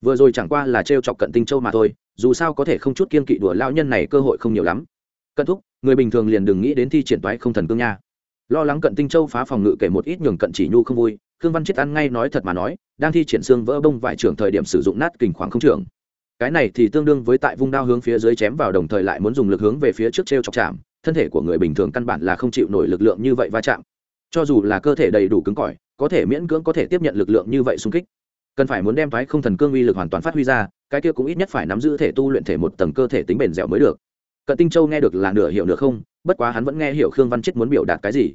Vừa rồi chẳng qua là t chọc cận tinh châu mà thôi, dù sao có thể không chút kiên kỵ đùa lao nhân này cơ hội không nhiều lắm. Cận thúc, người bình thường liền đừng nghĩ đến thi triển toái không thần cương nha. Lo lắng cận tinh châu phá phòng ngự kể một ít nhường cận chỉ nhu không vui, khương văn chết ăn ngay nói thật mà nói, đang thi triển xương vỡ bông vải trưởng thời điểm sử dụng nát kình khoảng không trưởng cái này thì tương đương với tại vung đao hướng phía dưới chém vào đồng thời lại muốn dùng lực hướng về phía trước t r e o chọc chạm, thân thể của người bình thường căn bản là không chịu nổi lực lượng như vậy va chạm. Cho dù là cơ thể đầy đủ cứng cỏi, có thể miễn cưỡng có thể tiếp nhận lực lượng như vậy xung kích. Cần phải muốn đem thoái không thần cương uy lực hoàn toàn phát huy ra, cái kia cũng ít nhất phải nắm giữ thể tu luyện thể một tầng cơ thể tính bền dẻo mới được. Cận tinh châu nghe được là nửa hiểu nửa không, bất quá hắn vẫn nghe hiểu khương văn chết muốn biểu đạt cái gì.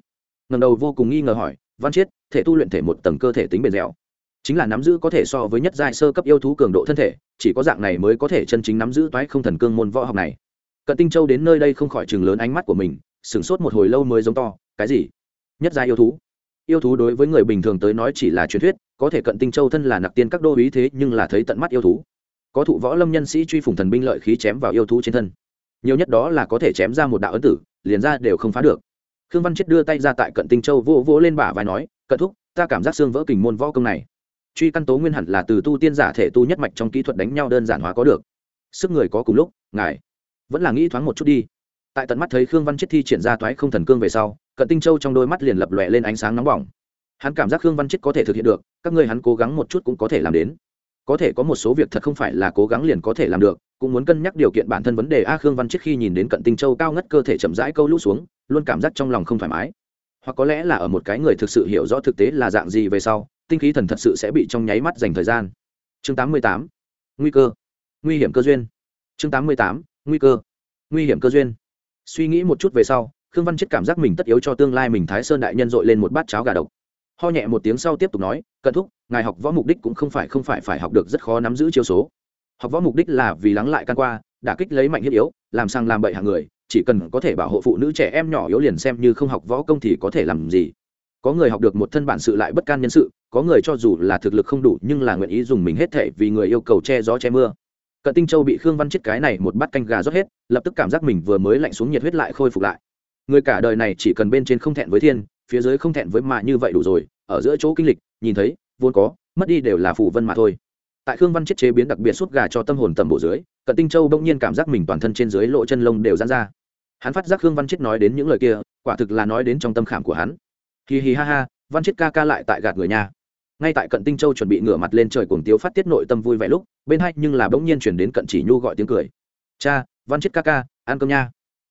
Ngần đầu vô cùng nghi ngờ hỏi, văn chiết, thể tu luyện thể một tầng cơ thể tính bền dẻo chính là nắm giữ có thể so với nhất giai sơ cấp yêu thú cường độ thân thể, chỉ có dạng này mới có thể chân chính nắm giữ toái không thần cương môn võ học này. Cận tinh châu đến nơi đây không khỏi chừng lớn ánh mắt của mình, sửng sốt một hồi lâu mới giống to, cái gì? Nhất giai yêu thú? Yêu thú đối với người bình thường tới nói chỉ là truyền thuyết, có thể cận tinh châu thân là nặc tiên các đô ý thế nhưng là thấy tận mắt yêu thú. Có thụ võ lâm nhân sĩ truy phủng thần binh lợi khí chém vào yêu thú trên thân. Nhiều nhất đó là có thể chém ra một đạo ấn tử, liền ra đều không phá được. Khương văn chết đưa tay ra tại cận tinh châu vỗ vỗ lên bả vai nói, cận thúc, ta cảm giác xương vỡ kình môn võ công này truy căn tố nguyên hẳn là từ tu tiên giả thể tu nhất mạch trong kỹ thuật đánh nhau đơn giản hóa có được. Sức người có cùng lúc, ngài vẫn là nghĩ thoáng một chút đi. Tại tận mắt thấy khương văn chết thi triển ra toái không thần cương về sau, cận tinh châu trong đôi mắt liền lập lòe lên ánh sáng nóng bỏng. Hắn cảm giác khương văn chết có thể thực hiện được, các ngươi hắn cố gắng một chút cũng có thể làm đến. Có thể có một số việc thật không phải là cố gắng liền có thể làm được, cũng muốn cân nhắc điều kiện bản thân vấn đề. A, khương văn chết khi nhìn đến cận tinh châu cao ngất cơ thể chậm rãi câu lũ xuống, luôn cảm giác trong lòng không thoải mái. Hoặc có lẽ là ở một cái người thực sự hiểu rõ thực tế là dạng gì về sau tinh khí thần thật sự sẽ bị trong nháy mắt dành thời gian. Chương 88. nguy cơ. Nguy hiểm cơ duyên. Chương 88. nguy cơ. Nguy hiểm cơ duyên. Suy nghĩ một chút về sau, khương văn chết cảm giác mình tất yếu cho tương lai mình thái sơn đại nhân dội lên một bát cháo gà độc. Ho nhẹ một tiếng sau tiếp tục nói, cận thúc, ngài học võ mục đích cũng không phải không phải phải học được rất khó nắm giữ chiêu số. Học võ mục đích là vì lắng lại căn qua, đả kích lấy mạnh thiết yếu, làm sang làm bậy hàng người, chỉ cần có thể bảo hộ phụ nữ trẻ em nhỏ yếu liền xem như không học võ công thì có thể làm gì có người học được một thân bản sự lại bất can nhân sự, có người cho dù là thực lực không đủ nhưng là nguyện ý dùng mình hết thể vì người yêu cầu che gió che mưa. Cận tinh châu bị khương văn chết cái này một bát canh gà rót hết, lập tức cảm giác mình vừa mới lạnh xuống nhiệt huyết lại khôi phục lại. Người cả đời này chỉ cần bên trên không thẹn với thiên, phía dưới không thẹn với mạ như vậy đủ rồi, ở giữa chỗ kinh lịch, nhìn thấy, vốn có, mất đi đều là phủ vân mà thôi. Tại khương văn chết chế biến đặc biệt suốt gà cho tâm hồn tầm bộ dưới, cận tinh châu bỗng nhiên cảm giác mình toàn thân trên dưới lộ chân lông đều dán ra. Hắn phát giác khương văn chết nói đến những lời kia, quả thực là nói đến trong tâm khảm của hắn hì hì ha ha, văn chết ca ca lại tại gạt người nhà ngay tại cận tinh châu chuẩn bị ngửa mặt lên trời cuồng tiếu phát tiết nội tâm vui vẻ lúc, bên hai nhưng là bỗng nhiên chuyển đến cận chỉ nhu gọi tiếng cười. Cha, văn chết ca ca, ăn cơm nha.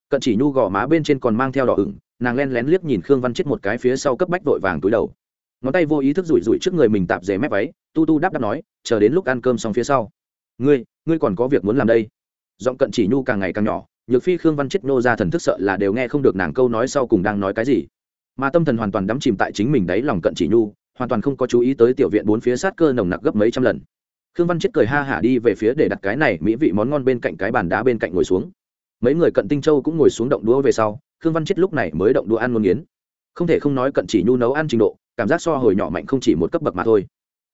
Cận chỉ nhu gò má bên trên còn mang theo đỏ ửng, nàng len lén liếc nhìn khương văn chết một cái phía sau cấp bách vội vàng túi đầu. Ngón tay vô ý thức rủi rủi trước người mình tạp dề mép váy, tu tu đáp đáp nói, chờ đến lúc ăn cơm xong phía sau. Ngươi ngươi còn có việc muốn làm đây. Giọng cận chỉ nhu càng ngày càng nhỏ, nhược phi khương văn chết nô ra thần thức sợ là đều nghe không được nàng câu nói sau cùng đang nói cái gì mà tâm thần hoàn toàn đắm chìm tại chính mình đấy lòng cận chỉ nhu, hoàn toàn không có chú ý tới tiểu viện bốn phía sát cơ nồng nặc gấp mấy trăm lần. Khương văn chết cười ha hả đi về phía để đặt cái này mỹ vị món ngon bên cạnh cái bàn đá bên cạnh ngồi xuống. Mấy người cận tinh châu cũng ngồi xuống động đũa về sau, khương văn chết lúc này mới động đũa ăn ngon nghiến. Không thể không nói cận chỉ nhu nấu ăn trình độ, cảm giác so hồi nhỏ mạnh không chỉ một cấp bậc mà thôi.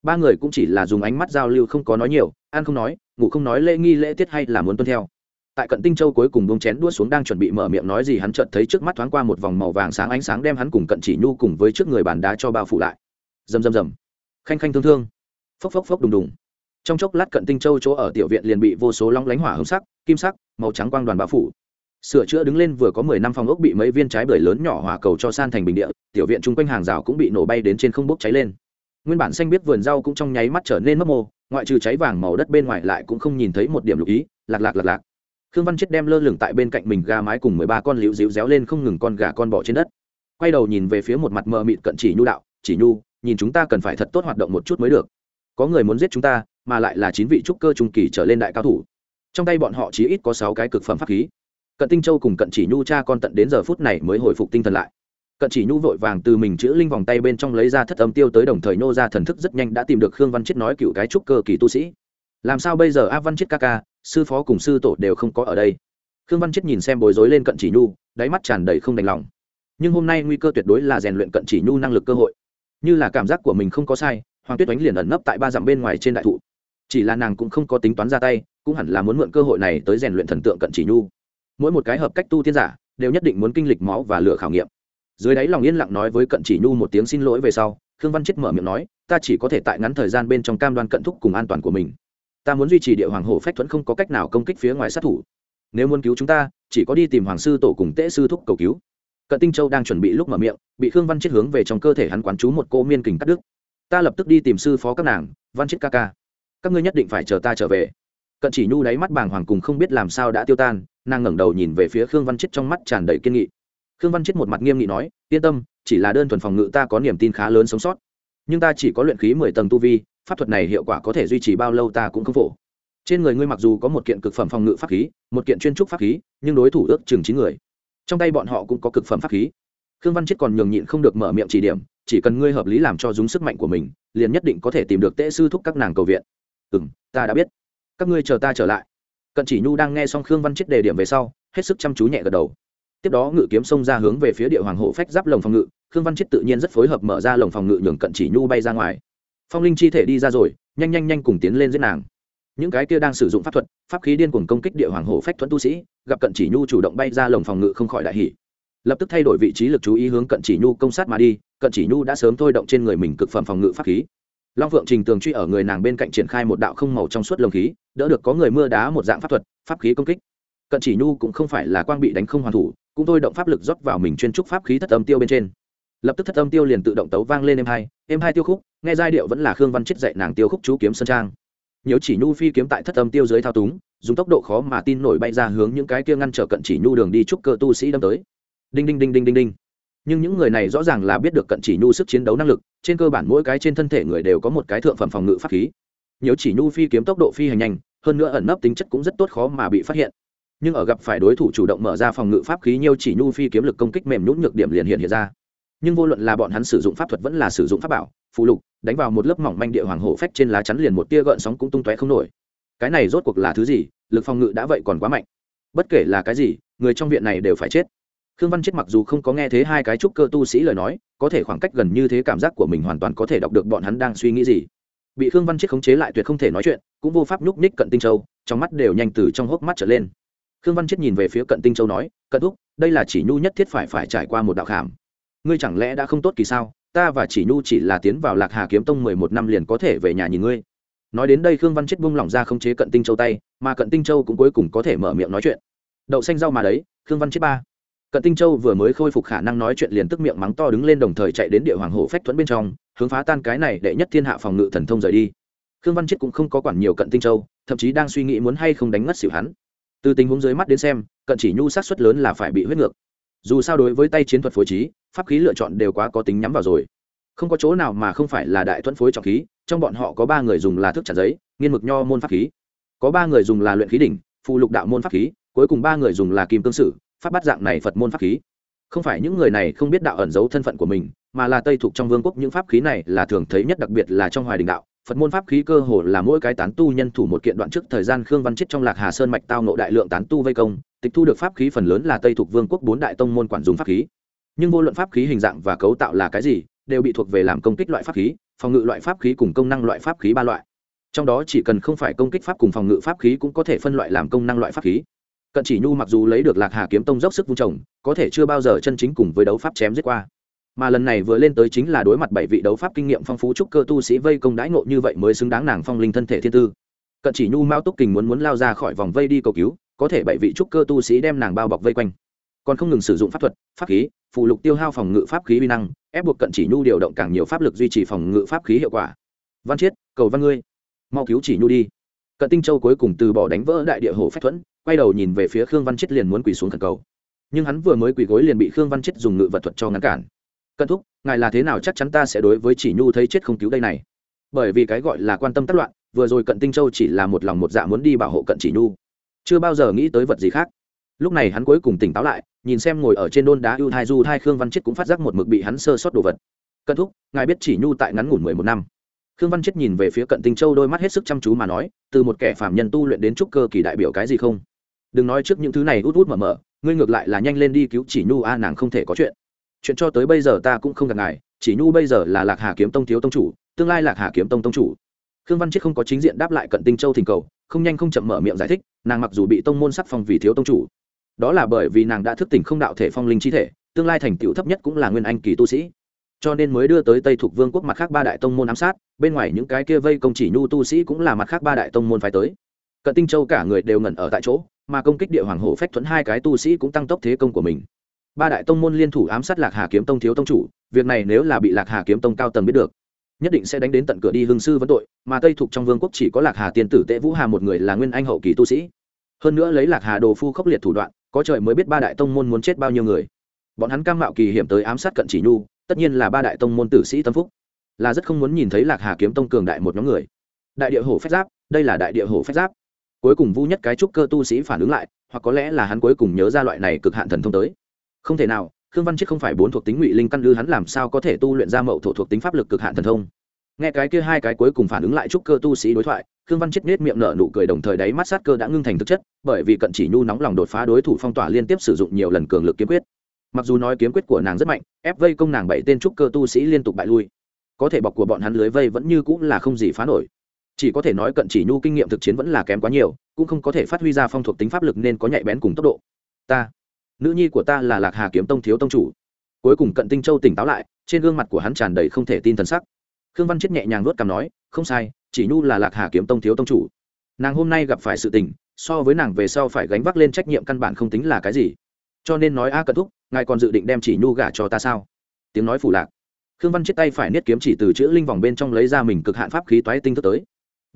Ba người cũng chỉ là dùng ánh mắt giao lưu không có nói nhiều, ăn không nói, ngủ không nói, lễ nghi lễ tiết hay là muốn tuân theo tại cận tinh châu cuối cùng bông chén đua xuống đang chuẩn bị mở miệng nói gì hắn chợt thấy trước mắt thoáng qua một vòng màu vàng sáng ánh sáng đem hắn cùng cận chỉ nhu cùng với trước người bàn đá cho bao phủ lại. Rầm rầm rầm. Khanh khanh thương thương. Phốc phốc phốc đùng đùng. Trong chốc lát cận tinh châu chỗ ở tiểu viện liền bị vô số long lánh hỏa hồng sắc, kim sắc, màu trắng quang đoàn bao phủ. Sửa chữa đứng lên vừa có mười năm phòng ốc bị mấy viên trái bưởi lớn nhỏ hỏa cầu cho san thành bình địa, tiểu viện chung quanh hàng rào cũng bị nổ bay đến trên không bốc cháy lên. Nguyên bản xanh biết vườn rau cũng trong nháy mắt trở nên mất mô, ngoại trừ cháy vàng màu đất bên ngoài lại cũng không nhìn thấy một điểm lục ý, lạc lạc lạc lạc khương văn chết đem lơ lửng tại bên cạnh mình gà mái cùng mười ba con liễu díu réo lên không ngừng con gà con bỏ trên đất. Quay đầu nhìn về phía một mặt mờ mịt cận chỉ nhu đạo, chỉ nhu, nhìn chúng ta cần phải thật tốt hoạt động một chút mới được. Có người muốn giết chúng ta, mà lại là chín vị trúc cơ trung kỳ trở lên đại cao thủ. Trong tay bọn họ chỉ ít có sáu cái cực phẩm pháp khí. Cận tinh châu cùng cận chỉ nhu cha con tận đến giờ phút này mới hồi phục tinh thần lại. Cận chỉ nhu vội vàng từ mình chữ linh vòng tay bên trong lấy ra thất âm tiêu tới đồng thời nô ra thần thức rất nhanh đã tìm được khương văn chết nói cựu cái trúc cơ kỳ tu sĩ. Làm sao bây giờ, a văn chết ca ca sư phó cùng sư tổ đều không có ở đây. Khương văn chết nhìn xem bối rối lên cận chỉ nhu, đáy mắt tràn đầy không đành lòng. Nhưng hôm nay nguy cơ tuyệt đối là rèn luyện cận chỉ nhu năng lực cơ hội. Như là cảm giác của mình không có sai, hoàng tuyết oánh liền ẩn nấp tại ba dặm bên ngoài trên đại thụ. Chỉ là nàng cũng không có tính toán ra tay, cũng hẳn là muốn mượn cơ hội này tới rèn luyện thần tượng cận chỉ nhu. Mỗi một cái hợp cách tu tiên giả, đều nhất định muốn kinh lịch máu và lửa khảo nghiệm. Dưới đáy lòng yên lặng nói với cận chỉ nhu một tiếng xin lỗi về sau, khương văn chết mở miệng nói, ta chỉ có thể tại ngắn thời gian bên trong cam đoan cận thúc cùng an toàn của mình ta muốn duy trì địa hoàng hổ phách thuẫn không có cách nào công kích phía ngoài sát thủ. Nếu muốn cứu chúng ta, chỉ có đi tìm hoàng sư tổ cùng tễ sư thúc cầu cứu. Cận tinh châu đang chuẩn bị lúc mở miệng, bị khương văn chết hướng về trong cơ thể hắn quán chú một cô miên kình cắt đứt. Ta lập tức đi tìm sư phó các nàng, văn chết ca ca. Các ngươi nhất định phải chờ ta trở về. Cận chỉ nhu đáy mắt bàng hoàng cùng không biết làm sao đã tiêu tan, nàng ngẩng đầu nhìn về phía khương văn chết trong mắt tràn đầy kiên nghị. Khương văn chết một mặt nghiêm nghị nói, yên tâm, chỉ là đơn thuần phòng ngự ta có niềm tin khá lớn sống sót. Nhưng ta chỉ có luyện khí mười tầng tu vi pháp thuật này hiệu quả có thể duy trì bao lâu ta cũng không phổ. Trên người ngươi mặc dù có một kiện cực phẩm phòng ngự pháp khí, một kiện chuyên trúc pháp khí, nhưng đối thủ ước chừng chín người. Trong tay bọn họ cũng có cực phẩm pháp khí. Khương văn chết còn nhường nhịn không được mở miệng chỉ điểm, chỉ cần ngươi hợp lý làm cho dùng sức mạnh của mình, liền nhất định có thể tìm được tễ sư thúc các nàng cầu viện. Ừ m ta đã biết. Các ngươi chờ ta trở lại. Cận chỉ nhu đang nghe xong khương văn chết đề điểm về sau, hết sức chăm chú nhẹ gật đầu. Tiếp đó ngự kiếm xông ra hướng về phía địa hoàng hộ phách giáp lồng phòng ngự, khương văn chết tự nhiên rất phối hợp mở ra lồng phòng ngự nhường cận chỉ nhu bay ra ngoài phong linh chi thể đi ra rồi, nhanh nhanh nhanh cùng tiến lên giết nàng. Những cái kia đang sử dụng pháp thuật, pháp khí điên cuồng công kích địa hoàng hổ phách thuẫn tu sĩ, gặp cận chỉ nhu chủ động bay ra lồng phòng ngự không khỏi đại hỷ lập tức thay đổi vị trí lực chú ý hướng cận chỉ nhu công sát mà đi, cận chỉ nhu đã sớm thôi động trên người mình cực phẩm phòng ngự pháp khí. Long phượng trình tường truy ở người nàng bên cạnh triển khai một đạo không màu trong suốt lồng khí, đỡ được có người mưa đá một dạng pháp thuật, pháp khí công kích. Cận chỉ nhu cũng không phải là quang bị đánh không hoàn thủ, cũng thôi động pháp lực rót vào mình chuyên trúc pháp khí thất âm tiêu bên trên. Lập tức thất âm tiêu liền tự động tấu vang lên em hai em hai tiêu khúc nghe giai điệu vẫn là khương văn chết dạy nàng tiêu khúc chú kiếm sơn trang. Nếu chỉ nhu phi kiếm tại thất âm tiêu dưới thao túng, dùng tốc độ khó mà tin nổi bay ra hướng những cái kia ngăn trở cận chỉ nhu đường đi chúc cơ tu sĩ đâm tới. Đinh đinh đinh đinh đinh đinh. Nhưng những người này rõ ràng là biết được cận chỉ nhu sức chiến đấu năng lực, trên cơ bản mỗi cái trên thân thể người đều có một cái thượng phẩm phòng ngự pháp khí. Nếu chỉ nhu phi kiếm tốc độ phi hành nhanh, hơn nữa ẩn nấp tính chất cũng rất tốt khó mà bị phát hiện. Nhưng ở gặp phải đối thủ chủ động mở ra phòng ngự pháp khí, nhiều chỉ nhu phi kiếm lực công kích mềm nhũn nhược điểm liền hiện hiện ra. Nhưng vô luận là bọn hắn sử dụng pháp thuật vẫn là sử dụng pháp bảo phụ lục, đánh vào một lớp mỏng manh địa hoàng hổ phách trên lá chắn liền một tia gợn sóng cũng tung tóe không nổi. Cái này rốt cuộc là thứ gì? Lực phòng ngự đã vậy còn quá mạnh. Bất kể là cái gì, người trong viện này đều phải chết. Khương văn chết mặc dù không có nghe thấy hai cái trúc cơ tu sĩ lời nói, có thể khoảng cách gần như thế cảm giác của mình hoàn toàn có thể đọc được bọn hắn đang suy nghĩ gì. Bị khương văn chết khống chế lại tuyệt không thể nói chuyện, cũng vô pháp nhúc ních cận tinh châu, trong mắt đều nhanh từ trong hốc mắt trở lên. Khương văn chết nhìn về phía cận tinh châu nói, cận thúc, đây là chỉ nhu nhất thiết phải phải trải qua một đạo khảm. Ngươi chẳng lẽ đã không tốt kỳ sao? Ta và chỉ nhu chỉ là tiến vào lạc hà kiếm tông mười một năm liền có thể về nhà nhìn ngươi. Nói đến đây khương văn chết buông lỏng ra không chế cận tinh châu tay, mà cận tinh châu cũng cuối cùng có thể mở miệng nói chuyện. Đậu xanh rau mà đấy, khương văn chết ba. Cận tinh châu vừa mới khôi phục khả năng nói chuyện liền tức miệng mắng to đứng lên đồng thời chạy đến địa hoàng hổ phách thuẫn bên trong, hướng phá tan cái này đệ nhất thiên hạ phòng ngự thần thông rời đi. Khương văn chết cũng không có quản nhiều cận tinh châu, thậm chí đang suy nghĩ muốn hay không đánh ngất xỉu hắn. Từ tình huống dưới mắt đến xem, cận chỉ nhu sát suất lớn là phải bị huyết ngược dù sao đối với tay chiến thuật phối trí, pháp khí lựa chọn đều quá có tính nhắm vào rồi. Không có chỗ nào mà không phải là đại thuẫn phối trọng khí, trong bọn họ có ba người dùng là thức chặt giấy, nghiên mực nho môn pháp khí. Có ba người dùng là luyện khí đỉnh phụ lục đạo môn pháp khí, cuối cùng ba người dùng là kim cương sử, pháp bắt dạng này phật môn pháp khí. Không phải những người này không biết đạo ẩn giấu thân phận của mình, mà là tây thuộc trong vương quốc những pháp khí này là thường thấy nhất đặc biệt là trong hoài đình đạo. Phật môn pháp khí cơ hồ là mỗi cái tán tu nhân thủ một kiện đoạn trước thời gian khương văn chết trong lạc hà sơn mạch tao nộ đại lượng tán tu vây công tịch thu được pháp khí phần lớn là tây thuộc vương quốc bốn đại tông môn quản dùng pháp khí. Nhưng vô luận pháp khí hình dạng và cấu tạo là cái gì, đều bị thuộc về làm công kích loại pháp khí, phòng ngự loại pháp khí cùng công năng loại pháp khí ba loại. Trong đó chỉ cần không phải công kích pháp cùng phòng ngự pháp khí cũng có thể phân loại làm công năng loại pháp khí. Cận chỉ nhu mặc dù lấy được lạc hà kiếm tông dốc sức vung trồng, có thể chưa bao giờ chân chính cùng với đấu pháp chém giết qua. Mà lần này vừa lên tới chính là đối mặt bảy vị đấu pháp kinh nghiệm phong phú trúc cơ tu sĩ vây công đãi ngộ như vậy mới xứng đáng nàng phong linh thân thể thiên tư. Cận chỉ nhu mao túc kình muốn muốn lao ra khỏi vòng vây đi cầu cứu có thể bảy vị trúc cơ tu sĩ đem nàng bao bọc vây quanh. Còn không ngừng sử dụng pháp thuật, pháp khí, phụ lục tiêu hao phòng ngự pháp khí vi năng, ép buộc cận chỉ nhu điều động càng nhiều pháp lực duy trì phòng ngự pháp khí hiệu quả. Văn chiết, cầu văn ngươi. Mau cứu chỉ nhu đi. Cận tinh châu cuối cùng từ bỏ đánh vỡ đại địa hồ phách thuẫn, quay đầu nhìn về phía khương văn chiết liền muốn quỳ xuống thần cầu. Nhưng hắn vừa mới quỳ gối liền bị khương văn chiết dùng ngự vật thuật cho ngăn cản. Cận thúc, ngài là thế nào chắc chắn ta sẽ đối với chỉ nhu thấy chết không cứu đây này? Bởi vì cái gọi là quan tâm tác loạn, vừa rồi cận tinh châu chỉ là một lòng một dạ muốn đi bảo hộ cận chỉ nhu chưa bao giờ nghĩ tới vật gì khác. Lúc này hắn cuối cùng tỉnh táo lại, nhìn xem ngồi ở trên đôn đá ưu thai du, thai khương văn chết cũng phát giác một mực bị hắn sơ sót đồ vật. Cận thúc, ngài biết chỉ nhu tại ngắn ngủn mười một năm. Khương văn chết nhìn về phía cận tinh châu đôi mắt hết sức chăm chú mà nói, từ một kẻ phạm nhân tu luyện đến trúc cơ kỳ đại biểu cái gì không? Đừng nói trước những thứ này út út mở mở, ngươi ngược lại là nhanh lên đi cứu chỉ nhu a, nàng không thể có chuyện. Chuyện cho tới bây giờ ta cũng không gặp ngài, chỉ nhu bây giờ là lạc hà kiếm tông thiếu tông chủ, tương lai lạc hà kiếm tông tông chủ khương văn chiết không có chính diện đáp lại cận tinh châu thỉnh cầu, không nhanh không chậm mở miệng giải thích, nàng mặc dù bị tông môn sắc phong vì thiếu tông chủ. Đó là bởi vì nàng đã thức tỉnh không đạo thể phong linh chi thể, tương lai thành tựu thấp nhất cũng là nguyên anh kỳ tu sĩ. Cho nên mới đưa tới tây thuộc vương quốc mặt khác ba đại tông môn ám sát, bên ngoài những cái kia vây công chỉ nhu tu sĩ cũng là mặt khác ba đại tông môn phải tới. Cận tinh châu cả người đều ngẩn ở tại chỗ, mà công kích địa hoàng hổ phách thuẫn hai cái tu sĩ cũng tăng tốc thế công của mình. Ba đại tông môn liên thủ ám sát lạc hà kiếm tông thiếu tông chủ, việc này nếu là bị lạc hà kiếm tông cao tầng biết được nhất định sẽ đánh đến tận cửa đi hương sư vấn tội, mà tây thuộc trong vương quốc chỉ có lạc hà tiên tử tệ vũ hà một người là nguyên anh hậu kỳ tu sĩ. Hơn nữa lấy lạc hà đồ phu khốc liệt thủ đoạn, có trời mới biết ba đại tông môn muốn chết bao nhiêu người. Bọn hắn cam mạo kỳ hiểm tới ám sát cận chỉ nhu, tất nhiên là ba đại tông môn tử sĩ tâm phúc. Là rất không muốn nhìn thấy lạc hà kiếm tông cường đại một nhóm người. Đại địa hổ phép giáp, đây là đại địa hổ phép giáp. Cuối cùng vu nhất cái trúc cơ tu sĩ phản ứng lại, hoặc có lẽ là hắn cuối cùng nhớ ra loại này cực hạn thần thông tới. Không thể nào khương văn chết không phải bốn thuộc tính ngụy linh căn lư hắn làm sao có thể tu luyện ra mậu thổ thuộc tính pháp lực cực hạn thần thông? Nghe cái kia hai cái cuối cùng phản ứng lại trúc cơ tu sĩ đối thoại, khương văn chết nết miệng nở nụ cười đồng thời đáy mắt sát cơ đã ngưng thành thực chất, bởi vì cận chỉ nhu nóng lòng đột phá đối thủ phong tỏa liên tiếp sử dụng nhiều lần cường lực kiếm quyết. Mặc dù nói kiếm quyết của nàng rất mạnh, ép vây công nàng bảy tên trúc cơ tu sĩ liên tục bại lui. Có thể bọc của bọn hắn lưới vây vẫn như cũng là không gì phá nổi. Chỉ có thể nói cận chỉ nhu kinh nghiệm thực chiến vẫn là kém quá nhiều, cũng không có thể phát huy ra phong thuộc tính pháp lực nên có nhạy bén cùng tốc độ. Ta nữ nhi của ta là lạc hà kiếm tông thiếu tông chủ cuối cùng cận tinh châu tỉnh táo lại trên gương mặt của hắn tràn đầy không thể tin thần sắc khương văn chết nhẹ nhàng nuốt cằm nói không sai chỉ nhu là lạc hà kiếm tông thiếu tông chủ nàng hôm nay gặp phải sự tình so với nàng về sau phải gánh vác lên trách nhiệm căn bản không tính là cái gì cho nên nói a cận thúc ngài còn dự định đem chỉ nhu gả cho ta sao tiếng nói phủ lạc khương văn chết tay phải niết kiếm chỉ từ chữ linh vòng bên trong lấy ra mình cực hạn pháp khí toái tinh thức tới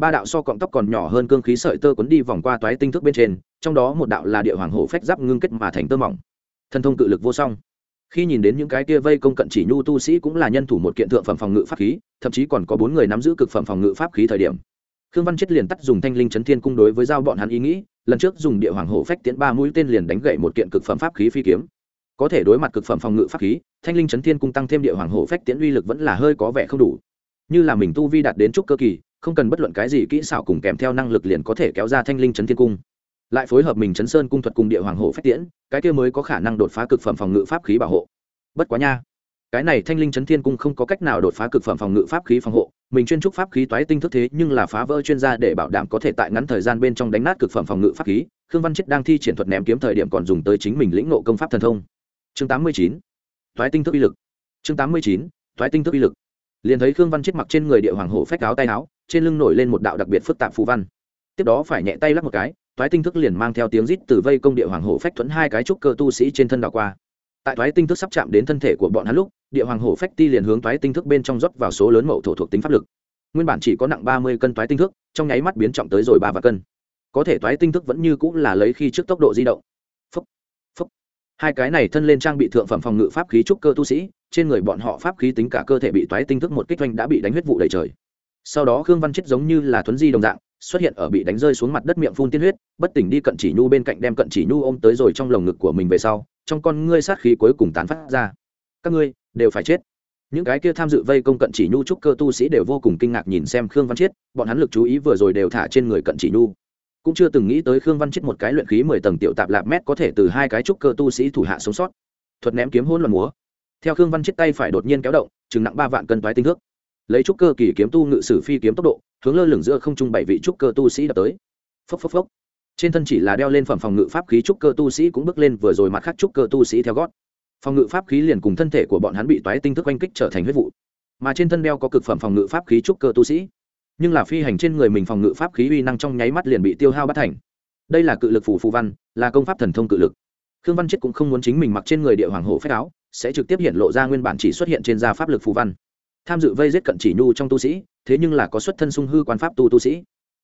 ba đạo so cọng tóc còn nhỏ hơn cương khí sợi tơ cuốn đi vòng qua toái tinh thức bên trên, trong đó một đạo là địa hoàng hổ phách giáp ngưng kết mà thành tơ mỏng. Thân thông cự lực vô song. Khi nhìn đến những cái kia vây công cận chỉ nhu tu sĩ cũng là nhân thủ một kiện thượng phẩm phòng ngự pháp khí, thậm chí còn có bốn người nắm giữ cực phẩm phòng ngự pháp khí thời điểm. Khương văn chết liền tắt dùng thanh linh chấn thiên cung đối với giao bọn hắn ý nghĩ, lần trước dùng địa hoàng hổ phách tiến ba mũi tên liền đánh gậy một kiện cực phẩm pháp khí phi kiếm. Có thể đối mặt cực phẩm phòng ngự pháp khí, thanh linh chấn thiên cung tăng thêm địa hoàng hổ phách tiến uy lực vẫn là hơi có vẻ không đủ. Như là mình tu vi đạt đến trúc cơ kỳ không cần bất luận cái gì kỹ xảo cùng kèm theo năng lực liền có thể kéo ra thanh linh chấn thiên cung. Lại phối hợp mình chấn sơn cung thuật cùng địa hoàng hộ phách tiễn, cái kia mới có khả năng đột phá cực phẩm phòng ngự pháp khí bảo hộ. Bất quá nha, cái này thanh linh chấn thiên cung không có cách nào đột phá cực phẩm phòng ngự pháp khí phòng hộ, mình chuyên trúc pháp khí toái tinh thức thế nhưng là phá vỡ chuyên gia để bảo đảm có thể tại ngắn thời gian bên trong đánh nát cực phẩm phòng ngự pháp khí, khương văn chết đang thi triển thuật ném kiếm thời điểm còn dùng tới chính mình lĩnh nộ công pháp thần thông. Chương tám mươi chín, toái tinh thức uy lực. Chương tám mươi chín, toái tinh thức uy lực. Liền thấy khương văn chết mặc trên người địa hoàng hổ phách áo tay áo trên lưng nổi lên một đạo đặc biệt phức tạp phù văn. Tiếp đó phải nhẹ tay lắc một cái toái tinh thức liền mang theo tiếng rít từ vây công địa hoàng hổ phách thuẫn hai cái trúc cơ tu sĩ trên thân đảo qua. Tại toái tinh thức sắp chạm đến thân thể của bọn hắn lúc địa hoàng hổ phách ti liền hướng toái tinh thức bên trong rót vào số lớn mậu thổ thuộc tính pháp lực. Nguyên bản chỉ có nặng ba mươi cân toái tinh thức trong nháy mắt biến trọng tới rồi ba vạn cân. Có thể toái tinh thức vẫn như cũng là lấy khi trước tốc độ di động. Phúc, phúc. hai cái này thân lên trang bị thượng phẩm phòng ngự pháp khí trúc cơ tu sĩ trên người bọn họ pháp khí tính cả cơ thể bị toái tinh thức một kích oanh đã bị đánh huyết vụ đầy trời sau đó khương văn chết giống như là thuấn di đồng dạng, xuất hiện ở bị đánh rơi xuống mặt đất miệng phun tiên huyết, bất tỉnh đi cận chỉ nhu bên cạnh đem cận chỉ nhu ôm tới rồi trong lồng ngực của mình về sau, trong con ngươi sát khí cuối cùng tán phát ra. Các ngươi đều phải chết. Những cái kia tham dự vây công cận chỉ nhu trúc cơ tu sĩ đều vô cùng kinh ngạc nhìn xem khương văn chiết bọn hắn lực chú ý vừa rồi đều thả trên người cận chỉ nhu. Cũng chưa từng nghĩ tới khương văn chiết một cái luyện khí mười tầng tiểu tạp lạp mét có thể từ hai cái trúc cơ tu sĩ thủ hạ sống sót. Thuật ném kiếm hôn loạn múa. Theo khương văn chiết tay phải đột nhiên kéo động, chừng nặng ba vạn cân toái tinh thước lấy trúc cơ kỳ kiếm tu ngự sử phi kiếm tốc độ, hướng lơ lửng giữa không trung bảy vị trúc cơ tu sĩ đập tới. Phốc phốc phốc. Trên thân chỉ là đeo lên phẩm phòng ngự pháp khí trúc cơ tu sĩ cũng bước lên vừa rồi mặt khác trúc cơ tu sĩ theo gót. Phòng ngự pháp khí liền cùng thân thể của bọn hắn bị toái tinh thức oanh kích trở thành huyết vụ. Mà trên thân đeo có cực phẩm phòng ngự pháp khí trúc cơ tu sĩ. Nhưng là phi hành trên người mình phòng ngự pháp khí uy năng trong nháy mắt liền bị tiêu hao bất thành. Đây là cự lực phủ phù văn, là công pháp thần thông cự lực. Khương văn chết cũng không muốn chính mình mặc trên người địa hoàng hổ phép áo, sẽ trực tiếp hiện lộ ra nguyên bản chỉ xuất hiện trên da pháp lực phù văn tham dự vây giết cận chỉ nhu trong tu sĩ, thế nhưng là có xuất thân sung hư quan pháp tu tu sĩ.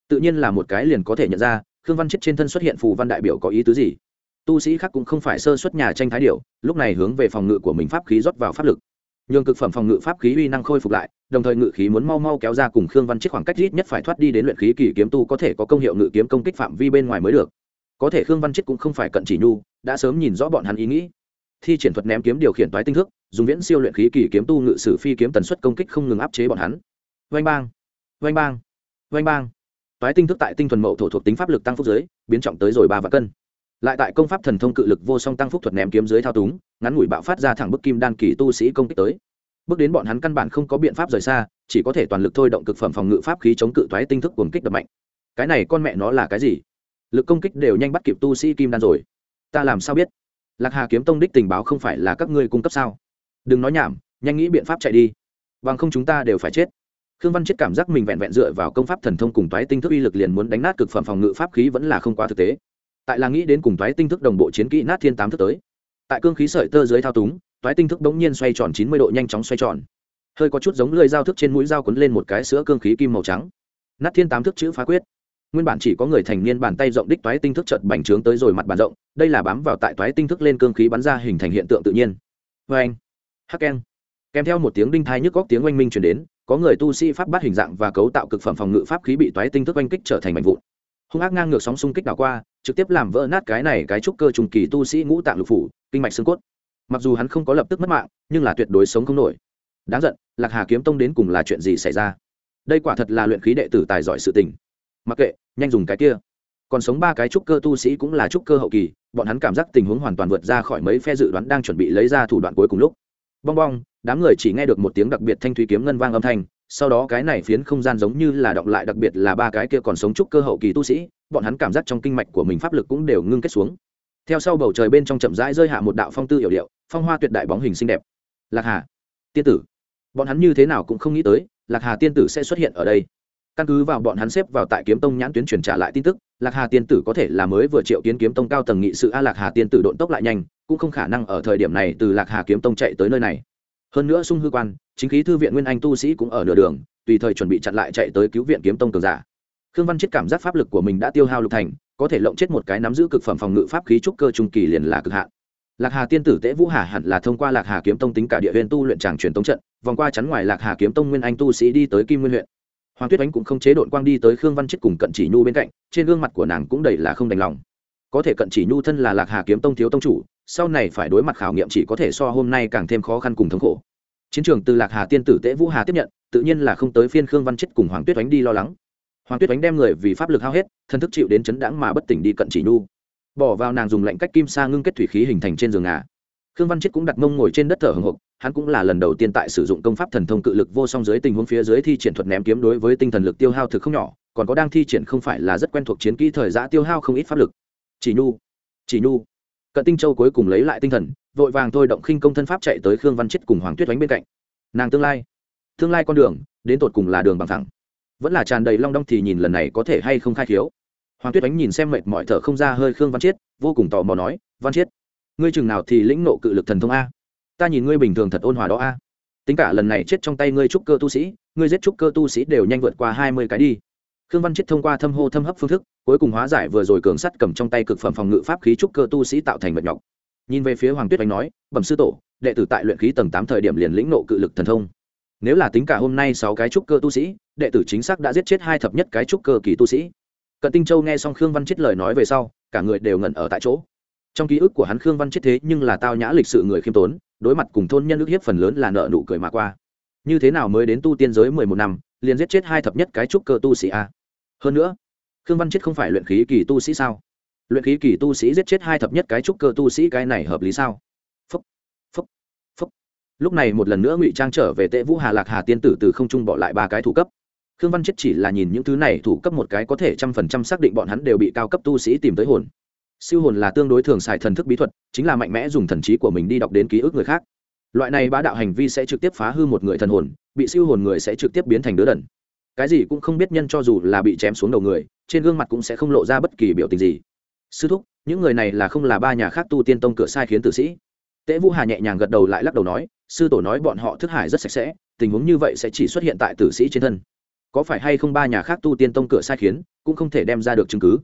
Tự nhiên là một cái liền có thể nhận ra, khương văn chết trên thân xuất hiện phù văn đại biểu có ý tứ gì. Tu sĩ khác cũng không phải sơ xuất nhà tranh thái điệu lúc này hướng về phòng ngự của mình pháp khí rót vào pháp lực. Nhường cực phẩm phòng ngự pháp khí uy năng khôi phục lại, đồng thời ngự khí muốn mau mau kéo ra cùng khương văn chết khoảng cách ít nhất phải thoát đi đến luyện khí kỳ kiếm tu có thể có công hiệu ngự kiếm công kích phạm vi bên ngoài mới được. Có thể khương văn chết cũng không phải cận chỉ nhu, đã sớm nhìn rõ bọn hắn ý nghĩ thi triển thuật ném kiếm điều khiển toái tinh thức dùng viễn siêu luyện khí kỳ kiếm tu ngự sử phi kiếm tần suất công kích không ngừng áp chế bọn hắn. Vanh bang vanh bang vanh bang. Toái tinh thức tại tinh thuần mậu thổ thuộc tính pháp lực tăng phúc giới biến trọng tới rồi ba vạn cân. Lại tại công pháp thần thông cự lực vô song tăng phúc thuật ném kiếm dưới thao túng, ngắn ngủi bạo phát ra thẳng bức kim đan kỳ tu sĩ công kích tới. Bước đến bọn hắn căn bản không có biện pháp rời xa, chỉ có thể toàn lực thôi động cực phẩm phòng ngự pháp khí chống cự thoái tinh thức cuồng kích đập mạnh. Cái này con mẹ nó là cái gì? Lực công kích đều nhanh bắt kịp tu sĩ kim đan rồi. Ta làm sao biết? Lạc hà kiếm tông đích tình báo không phải là các ngươi cung cấp sao? Đừng nói nhảm, nhanh nghĩ biện pháp chạy đi. Bằng không chúng ta đều phải chết. Khương văn chết cảm giác mình vẹn vẹn dựa vào công pháp thần thông cùng toái tinh thức uy lực liền muốn đánh nát cực phẩm phòng ngự pháp khí vẫn là không quá thực tế. Tại là nghĩ đến cùng toái tinh thức đồng bộ chiến kỹ nát thiên tám thức tới. Tại cương khí sợi tơ dưới thao túng, toái tinh thức bỗng nhiên xoay tròn chín mươi độ nhanh chóng xoay tròn. Hơi có chút giống lưỡi dao thức trên mũi dao quấn lên một cái sữa cương khí kim màu trắng. Nát thiên tám thức chữ phá quyết nguyên bản chỉ có người thành niên bàn tay rộng đích toái tinh thức chợt bành trướng tới rồi mặt bàn rộng, đây là bám vào tại toái tinh thức lên cương khí bắn ra hình thành hiện tượng tự nhiên. Vê anh, hắc keng kèm theo một tiếng đinh thai nhức góc tiếng oanh minh chuyển đến, có người tu sĩ pháp bắt hình dạng và cấu tạo cực phẩm phòng ngự pháp khí bị toái tinh thức oanh kích trở thành mảnh vụn. Hung ác ngang ngược sóng xung kích đảo qua, trực tiếp làm vỡ nát cái này cái trúc cơ trùng kỳ tu sĩ ngũ tạng lục phủ, kinh mạch xương cốt. Mặc dù hắn không có lập tức mất mạng, nhưng là tuyệt đối sống không nổi. Đáng giận, lạc hà kiếm tông đến cùng là chuyện gì xảy ra? Đây quả thật là luyện khí đệ tử tài giỏi sự tình mặc kệ, nhanh dùng cái kia. Còn sống ba cái trúc cơ tu sĩ cũng là trúc cơ hậu kỳ, bọn hắn cảm giác tình huống hoàn toàn vượt ra khỏi mấy phe dự đoán đang chuẩn bị lấy ra thủ đoạn cuối cùng lúc. Bong bong, đám người chỉ nghe được một tiếng đặc biệt thanh thúy kiếm ngân vang âm thanh, sau đó cái này phiến không gian giống như là động lại đặc biệt là ba cái kia còn sống trúc cơ hậu kỳ tu sĩ, bọn hắn cảm giác trong kinh mạch của mình pháp lực cũng đều ngưng kết xuống. Theo sau bầu trời bên trong chậm rãi rơi hạ một đạo phong tư hiệu điệu, phong hoa tuyệt đại bóng hình xinh đẹp. Lạc hà, tiên tử. Bọn hắn như thế nào cũng không nghĩ tới, lạc hà tiên tử sẽ xuất hiện ở đây căn cứ vào bọn hắn xếp vào tại kiếm tông nhãn tuyến truyền trả lại tin tức, lạc hà tiên tử có thể là mới vừa triệu kiến kiếm tông cao tầng nghị sự a lạc hà tiên tử độn tốc lại nhanh, cũng không khả năng ở thời điểm này từ lạc hà kiếm tông chạy tới nơi này. Hơn nữa sung hư quan, chính khí thư viện nguyên anh tu sĩ cũng ở nửa đường, tùy thời chuẩn bị chặn lại chạy tới cứu viện kiếm tông cường giả. Khương văn chết cảm giác pháp lực của mình đã tiêu hao lục thành, có thể lộng chết một cái nắm giữ cực phẩm phòng ngự pháp khí trúc cơ trung kỳ liền là cực hạn. Lạc hà tiên tử tễ vũ hà hẳn là thông qua lạc hà kiếm tông tính cả địa huyện tu luyện tràng truyền tống trận, vòng qua chắn ngoài lạc hà kiếm tông nguyên anh tu sĩ đi tới kim nguyên huyện hoàng tuyết ánh cũng không chế đội quang đi tới khương văn chết cùng cận chỉ nhu bên cạnh, trên gương mặt của nàng cũng đầy là không đành lòng. Có thể cận chỉ nhu thân là lạc hà kiếm tông thiếu tông chủ, sau này phải đối mặt khảo nghiệm chỉ có thể so hôm nay càng thêm khó khăn cùng thống khổ. Chiến trường từ lạc hà tiên tử tễ vũ hà tiếp nhận, tự nhiên là không tới phiên khương văn chết cùng hoàng tuyết ánh đi lo lắng. Hoàng tuyết ánh đem người vì pháp lực hao hết, thân thức chịu đến chấn đãng mà bất tỉnh đi cận chỉ nhu. Bỏ vào nàng dùng lệnh cách kim sa ngưng kết thủy khí hình thành trên giường ngà khương văn chết cũng đặt mông ngồi trên đất thở hồng hộc hắn cũng là lần đầu tiên tại sử dụng công pháp thần thông cự lực vô song dưới tình huống phía dưới thi triển thuật ném kiếm đối với tinh thần lực tiêu hao thực không nhỏ, còn có đang thi triển không phải là rất quen thuộc chiến kỹ thời giã tiêu hao không ít pháp lực. Chỉ nhu chỉ nhu. Cận tinh châu cuối cùng lấy lại tinh thần, vội vàng thôi động khinh công thân pháp chạy tới khương văn chết cùng hoàng tuyết đánh bên cạnh. Nàng tương lai tương lai con đường, đến tột cùng là đường bằng thẳng. Vẫn là tràn đầy long đong thì nhìn lần này có thể hay không khai khiếu. Hoàng tuyết đánh nhìn xem mệt mỏi thở không ra hơi khương văn chiết vô cùng tò mò nói, văn chiết ngươi chừng nào thì lĩnh nộ cự lực thần thông a? Ta nhìn ngươi bình thường thật ôn hòa đó a. Tính cả lần này chết trong tay ngươi trúc cơ tu sĩ, ngươi giết trúc cơ tu sĩ đều nhanh vượt qua hai mươi cái đi. Khương văn chiết thông qua thâm hô thâm hấp phương thức, cuối cùng hóa giải vừa rồi cường sắt cầm trong tay cực phẩm phòng ngự pháp khí trúc cơ tu sĩ tạo thành mệt nhọc. Nhìn về phía hoàng tuyết Anh nói, bẩm sư tổ, đệ tử tại luyện khí tầng tám thời điểm liền lĩnh nộ cự lực thần thông. Nếu là tính cả hôm nay sáu cái trúc cơ tu sĩ, đệ tử chính xác đã giết chết hai thập nhất cái trúc cơ kỳ tu sĩ. Cận tinh châu nghe xong khương văn chết lời nói về sau, cả người đều ngẩn ở tại chỗ trong ký ức của hắn khương văn chết thế nhưng là tao nhã lịch sự người khiêm tốn đối mặt cùng thôn nhân ức hiếp phần lớn là nợ nụ cười mà qua. Như thế nào mới đến tu tiên giới mười một năm liền giết chết hai thập nhất cái trúc cơ tu sĩ a? Hơn nữa khương văn chết không phải luyện khí kỳ tu sĩ sao? Luyện khí kỳ tu sĩ giết chết hai thập nhất cái trúc cơ tu sĩ cái này hợp lý sao? Phúc, phúc, phúc. lúc này một lần nữa ngụy trang trở về tệ vũ hà lạc hà tiên tử từ không trung bỏ lại ba cái thủ cấp. Khương văn chết chỉ là nhìn những thứ này thủ cấp một cái có thể trăm phần trăm xác định bọn hắn đều bị cao cấp tu sĩ tìm tới hồn siêu hồn là tương đối thường xài thần thức bí thuật, chính là mạnh mẽ dùng thần trí của mình đi đọc đến ký ức người khác. Loại này bá đạo hành vi sẽ trực tiếp phá hư một người thần hồn, bị siêu hồn người sẽ trực tiếp biến thành đứa đần. Cái gì cũng không biết nhân cho dù là bị chém xuống đầu người, trên gương mặt cũng sẽ không lộ ra bất kỳ biểu tình gì. Sư thúc, những người này là không là ba nhà khác tu tiên tông cửa sai khiến tử sĩ. Tễ vũ hà nhẹ nhàng gật đầu lại lắc đầu nói, sư tổ nói bọn họ thức hải rất sạch sẽ, tình huống như vậy sẽ chỉ xuất hiện tại tử sĩ trên thân. Có phải hay không ba nhà khác tu tiên tông cửa sai khiến, cũng không thể đem ra được chứng cứ.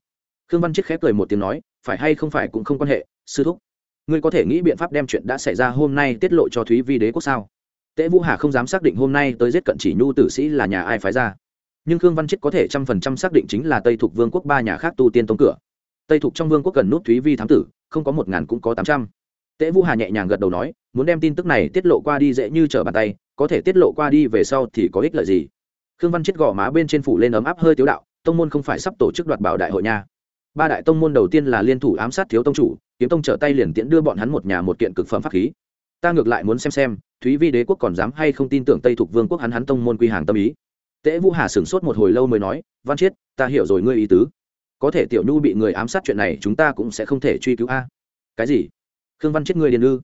Khương văn chiết khép cười một tiếng nói phải hay không phải cũng không quan hệ, sư thúc. Ngươi có thể nghĩ biện pháp đem chuyện đã xảy ra hôm nay tiết lộ cho thúy vi đế quốc sao? Tễ vũ hà không dám xác định hôm nay tới giết cận chỉ nhu tử sĩ là nhà ai phái ra. Nhưng khương văn chết có thể trăm phần trăm xác định chính là tây Thuộc vương quốc ba nhà khác tu tiên tông cửa. Tây Thuộc trong vương quốc cần nút thúy vi thám tử, không có một ngàn cũng có tám trăm. Tễ vũ hà nhẹ nhàng gật đầu nói, muốn đem tin tức này tiết lộ qua đi dễ như trở bàn tay, có thể tiết lộ qua đi về sau thì có ích lợi gì? Khương văn chết gò má bên trên phủ lên ấm áp hơi tiếu đạo, tông môn không phải sắp tổ chức đoạt bảo đại hội nha ba đại tông môn đầu tiên là liên thủ ám sát thiếu tông chủ, kiếm tông trở tay liền tiễn đưa bọn hắn một nhà một kiện cực phẩm pháp khí. Ta ngược lại muốn xem xem, thúy vi đế quốc còn dám hay không tin tưởng tây thuộc vương quốc hắn hắn tông môn quy hàng tâm ý. Tễ vũ hà sửng sốt một hồi lâu mới nói, văn chiết, ta hiểu rồi ngươi ý tứ. Có thể tiểu nhu bị người ám sát chuyện này, chúng ta cũng sẽ không thể truy cứu a. Cái gì? Khương văn chết ngươi điền ư?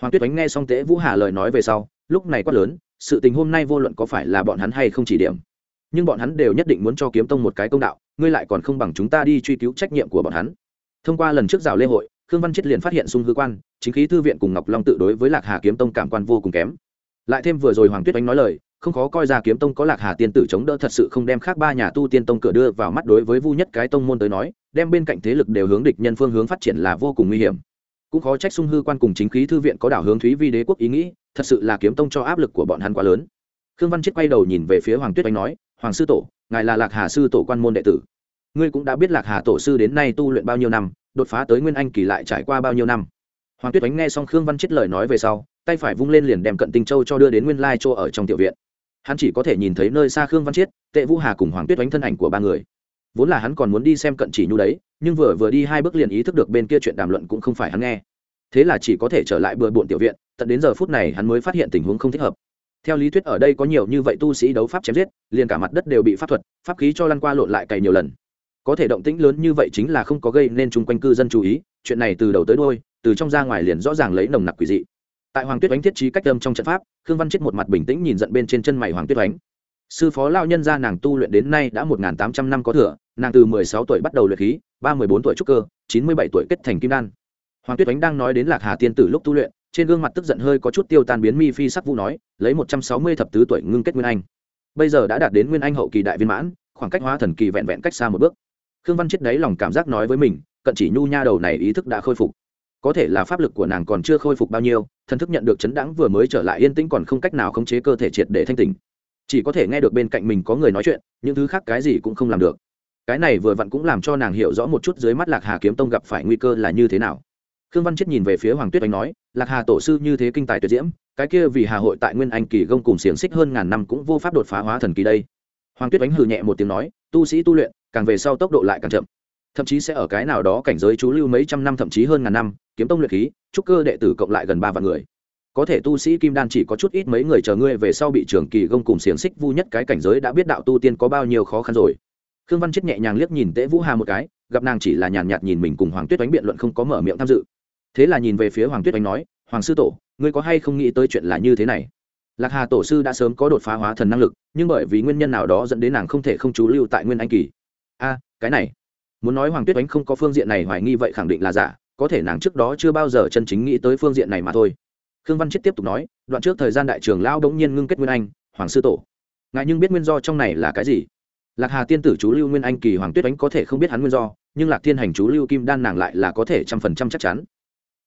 Hoàng tuyết oánh nghe xong tễ vũ hà lời nói về sau, lúc này quát lớn, sự tình hôm nay vô luận có phải là bọn hắn hay không chỉ điểm nhưng bọn hắn đều nhất định muốn cho kiếm tông một cái công đạo, ngươi lại còn không bằng chúng ta đi truy cứu trách nhiệm của bọn hắn. Thông qua lần trước rào lễ hội, khương văn chết liền phát hiện sung hư quan, chính khí thư viện cùng ngọc long tự đối với lạc hà kiếm tông cảm quan vô cùng kém. Lại thêm vừa rồi hoàng tuyết oánh nói lời, không khó coi ra kiếm tông có lạc hà tiên tử chống đỡ thật sự không đem khác ba nhà tu tiên tông cửa đưa vào mắt đối với vu nhất cái tông môn tới nói, đem bên cạnh thế lực đều hướng địch nhân phương hướng phát triển là vô cùng nguy hiểm. Cũng khó trách sung hư quan cùng chính khí thư viện có đảo hướng thúy vi đế quốc ý nghĩ, thật sự là kiếm tông cho áp lực của bọn hắn quá lớn. Khương văn chết quay đầu nhìn về phía hoàng tuyết oanh nói hoàng sư tổ, ngài là lạc hà sư tổ quan môn đệ tử. Ngươi cũng đã biết lạc hà tổ sư đến nay tu luyện bao nhiêu năm, đột phá tới nguyên anh kỳ lại trải qua bao nhiêu năm. Hoàng tuyết oánh nghe xong khương văn chết lời nói về sau, tay phải vung lên liền đem cận tinh châu cho đưa đến nguyên lai chỗ ở trong tiểu viện. Hắn chỉ có thể nhìn thấy nơi xa khương văn chiết tệ vũ hà cùng hoàng tuyết oánh thân ảnh của ba người. Vốn là hắn còn muốn đi xem cận chỉ nhu đấy, nhưng vừa vừa đi hai bước liền ý thức được bên kia chuyện đàm luận cũng không phải hắn nghe. Thế là chỉ có thể trở lại bừa bộn tiểu viện, tận đến giờ phút này hắn mới phát hiện tình huống không thích hợp theo lý thuyết ở đây có nhiều như vậy tu sĩ đấu pháp chém giết, liền cả mặt đất đều bị pháp thuật, pháp khí cho lăn qua lộn lại cày nhiều lần. Có thể động tĩnh lớn như vậy chính là không có gây nên chung quanh cư dân chú ý, chuyện này từ đầu tới đôi từ trong ra ngoài liền rõ ràng lấy nồng nặc quỷ dị. Tại hoàng tuyết oánh thiết trí cách âm trong trận pháp, khương văn chết một mặt bình tĩnh nhìn giận bên trên chân mày hoàng tuyết oánh. Sư phó lao nhân gia nàng tu luyện đến nay đã một tám trăm năm có thừa, nàng từ mười sáu tuổi bắt đầu luyện khí, ba mươi bốn tuổi trúc cơ, chín mươi bảy tuổi kết thành kim đan. Hoàng tuyết oánh đang nói đến lạc hà tiên tử lúc tu luyện trên gương mặt tức giận hơi có chút tiêu tan biến mi phi sắc vũ nói, lấy một trăm sáu mươi thập tứ tuổi ngưng kết nguyên anh. Bây giờ đã đạt đến nguyên anh hậu kỳ đại viên mãn, khoảng cách hóa thần kỳ vẹn vẹn cách xa một bước. Khương văn chết đấy lòng cảm giác nói với mình, cận chỉ nhu nha đầu này ý thức đã khôi phục. Có thể là pháp lực của nàng còn chưa khôi phục bao nhiêu, thần thức nhận được chấn đáng vừa mới trở lại yên tĩnh còn không cách nào khống chế cơ thể triệt để thanh tình chỉ có thể nghe được bên cạnh mình có người nói chuyện, những thứ khác cái gì cũng không làm được. Cái này vừa vặn cũng làm cho nàng hiểu rõ một chút dưới mắt lạc hà kiếm tông gặp phải nguy cơ là như thế nào khương văn chết nhìn về phía hoàng tuyết anh nói, lạc hà tổ sư như thế kinh tài tuyệt diễm, cái kia vì hà hội tại nguyên anh kỳ gông cùng xiềng xích hơn ngàn năm cũng vô pháp đột phá hóa thần kỳ đây. Hoàng tuyết ánh hừ nhẹ một tiếng nói, tu sĩ tu luyện, càng về sau tốc độ lại càng chậm. Thậm chí sẽ ở cái nào đó cảnh giới chú lưu mấy trăm năm thậm chí hơn ngàn năm, kiếm tông luyện khí, trúc cơ đệ tử cộng lại gần ba vạn người. Có thể tu sĩ kim đan chỉ có chút ít mấy người chờ ngươi về sau bị trường kỳ gông cùng xiềng xích vu nhất cái cảnh giới đã biết đạo tu tiên có bao nhiêu khó khăn rồi. Khương văn chết nhẹ nhàng liếc nhìn tễ vũ hà một cái, gặp nàng chỉ là nhàn nhạt nhìn mình cùng hoàng tuyết đánh biện luận không có mở miệng tham dự thế là nhìn về phía hoàng tuyết oanh nói, hoàng sư tổ, ngươi có hay không nghĩ tới chuyện là như thế này? Lạc hà tổ sư đã sớm có đột phá hóa thần năng lực, nhưng bởi vì nguyên nhân nào đó dẫn đến nàng không thể không chú lưu tại nguyên anh kỳ. A, cái này. Muốn nói hoàng tuyết đánh không có phương diện này hoài nghi vậy khẳng định là giả, có thể nàng trước đó chưa bao giờ chân chính nghĩ tới phương diện này mà thôi. Khương văn chết tiếp tục nói, đoạn trước thời gian đại trường lao đống nhiên ngưng kết nguyên anh, hoàng sư tổ. Ngại nhưng biết nguyên do trong này là cái gì? Lạc hà tiên tử chú lưu nguyên anh kỳ hoàng tuyết oánh có thể không biết hắn nguyên do, nhưng lạc thiên hành chú lưu kim đan nàng lại là có thể trăm phần trăm chắc chắn.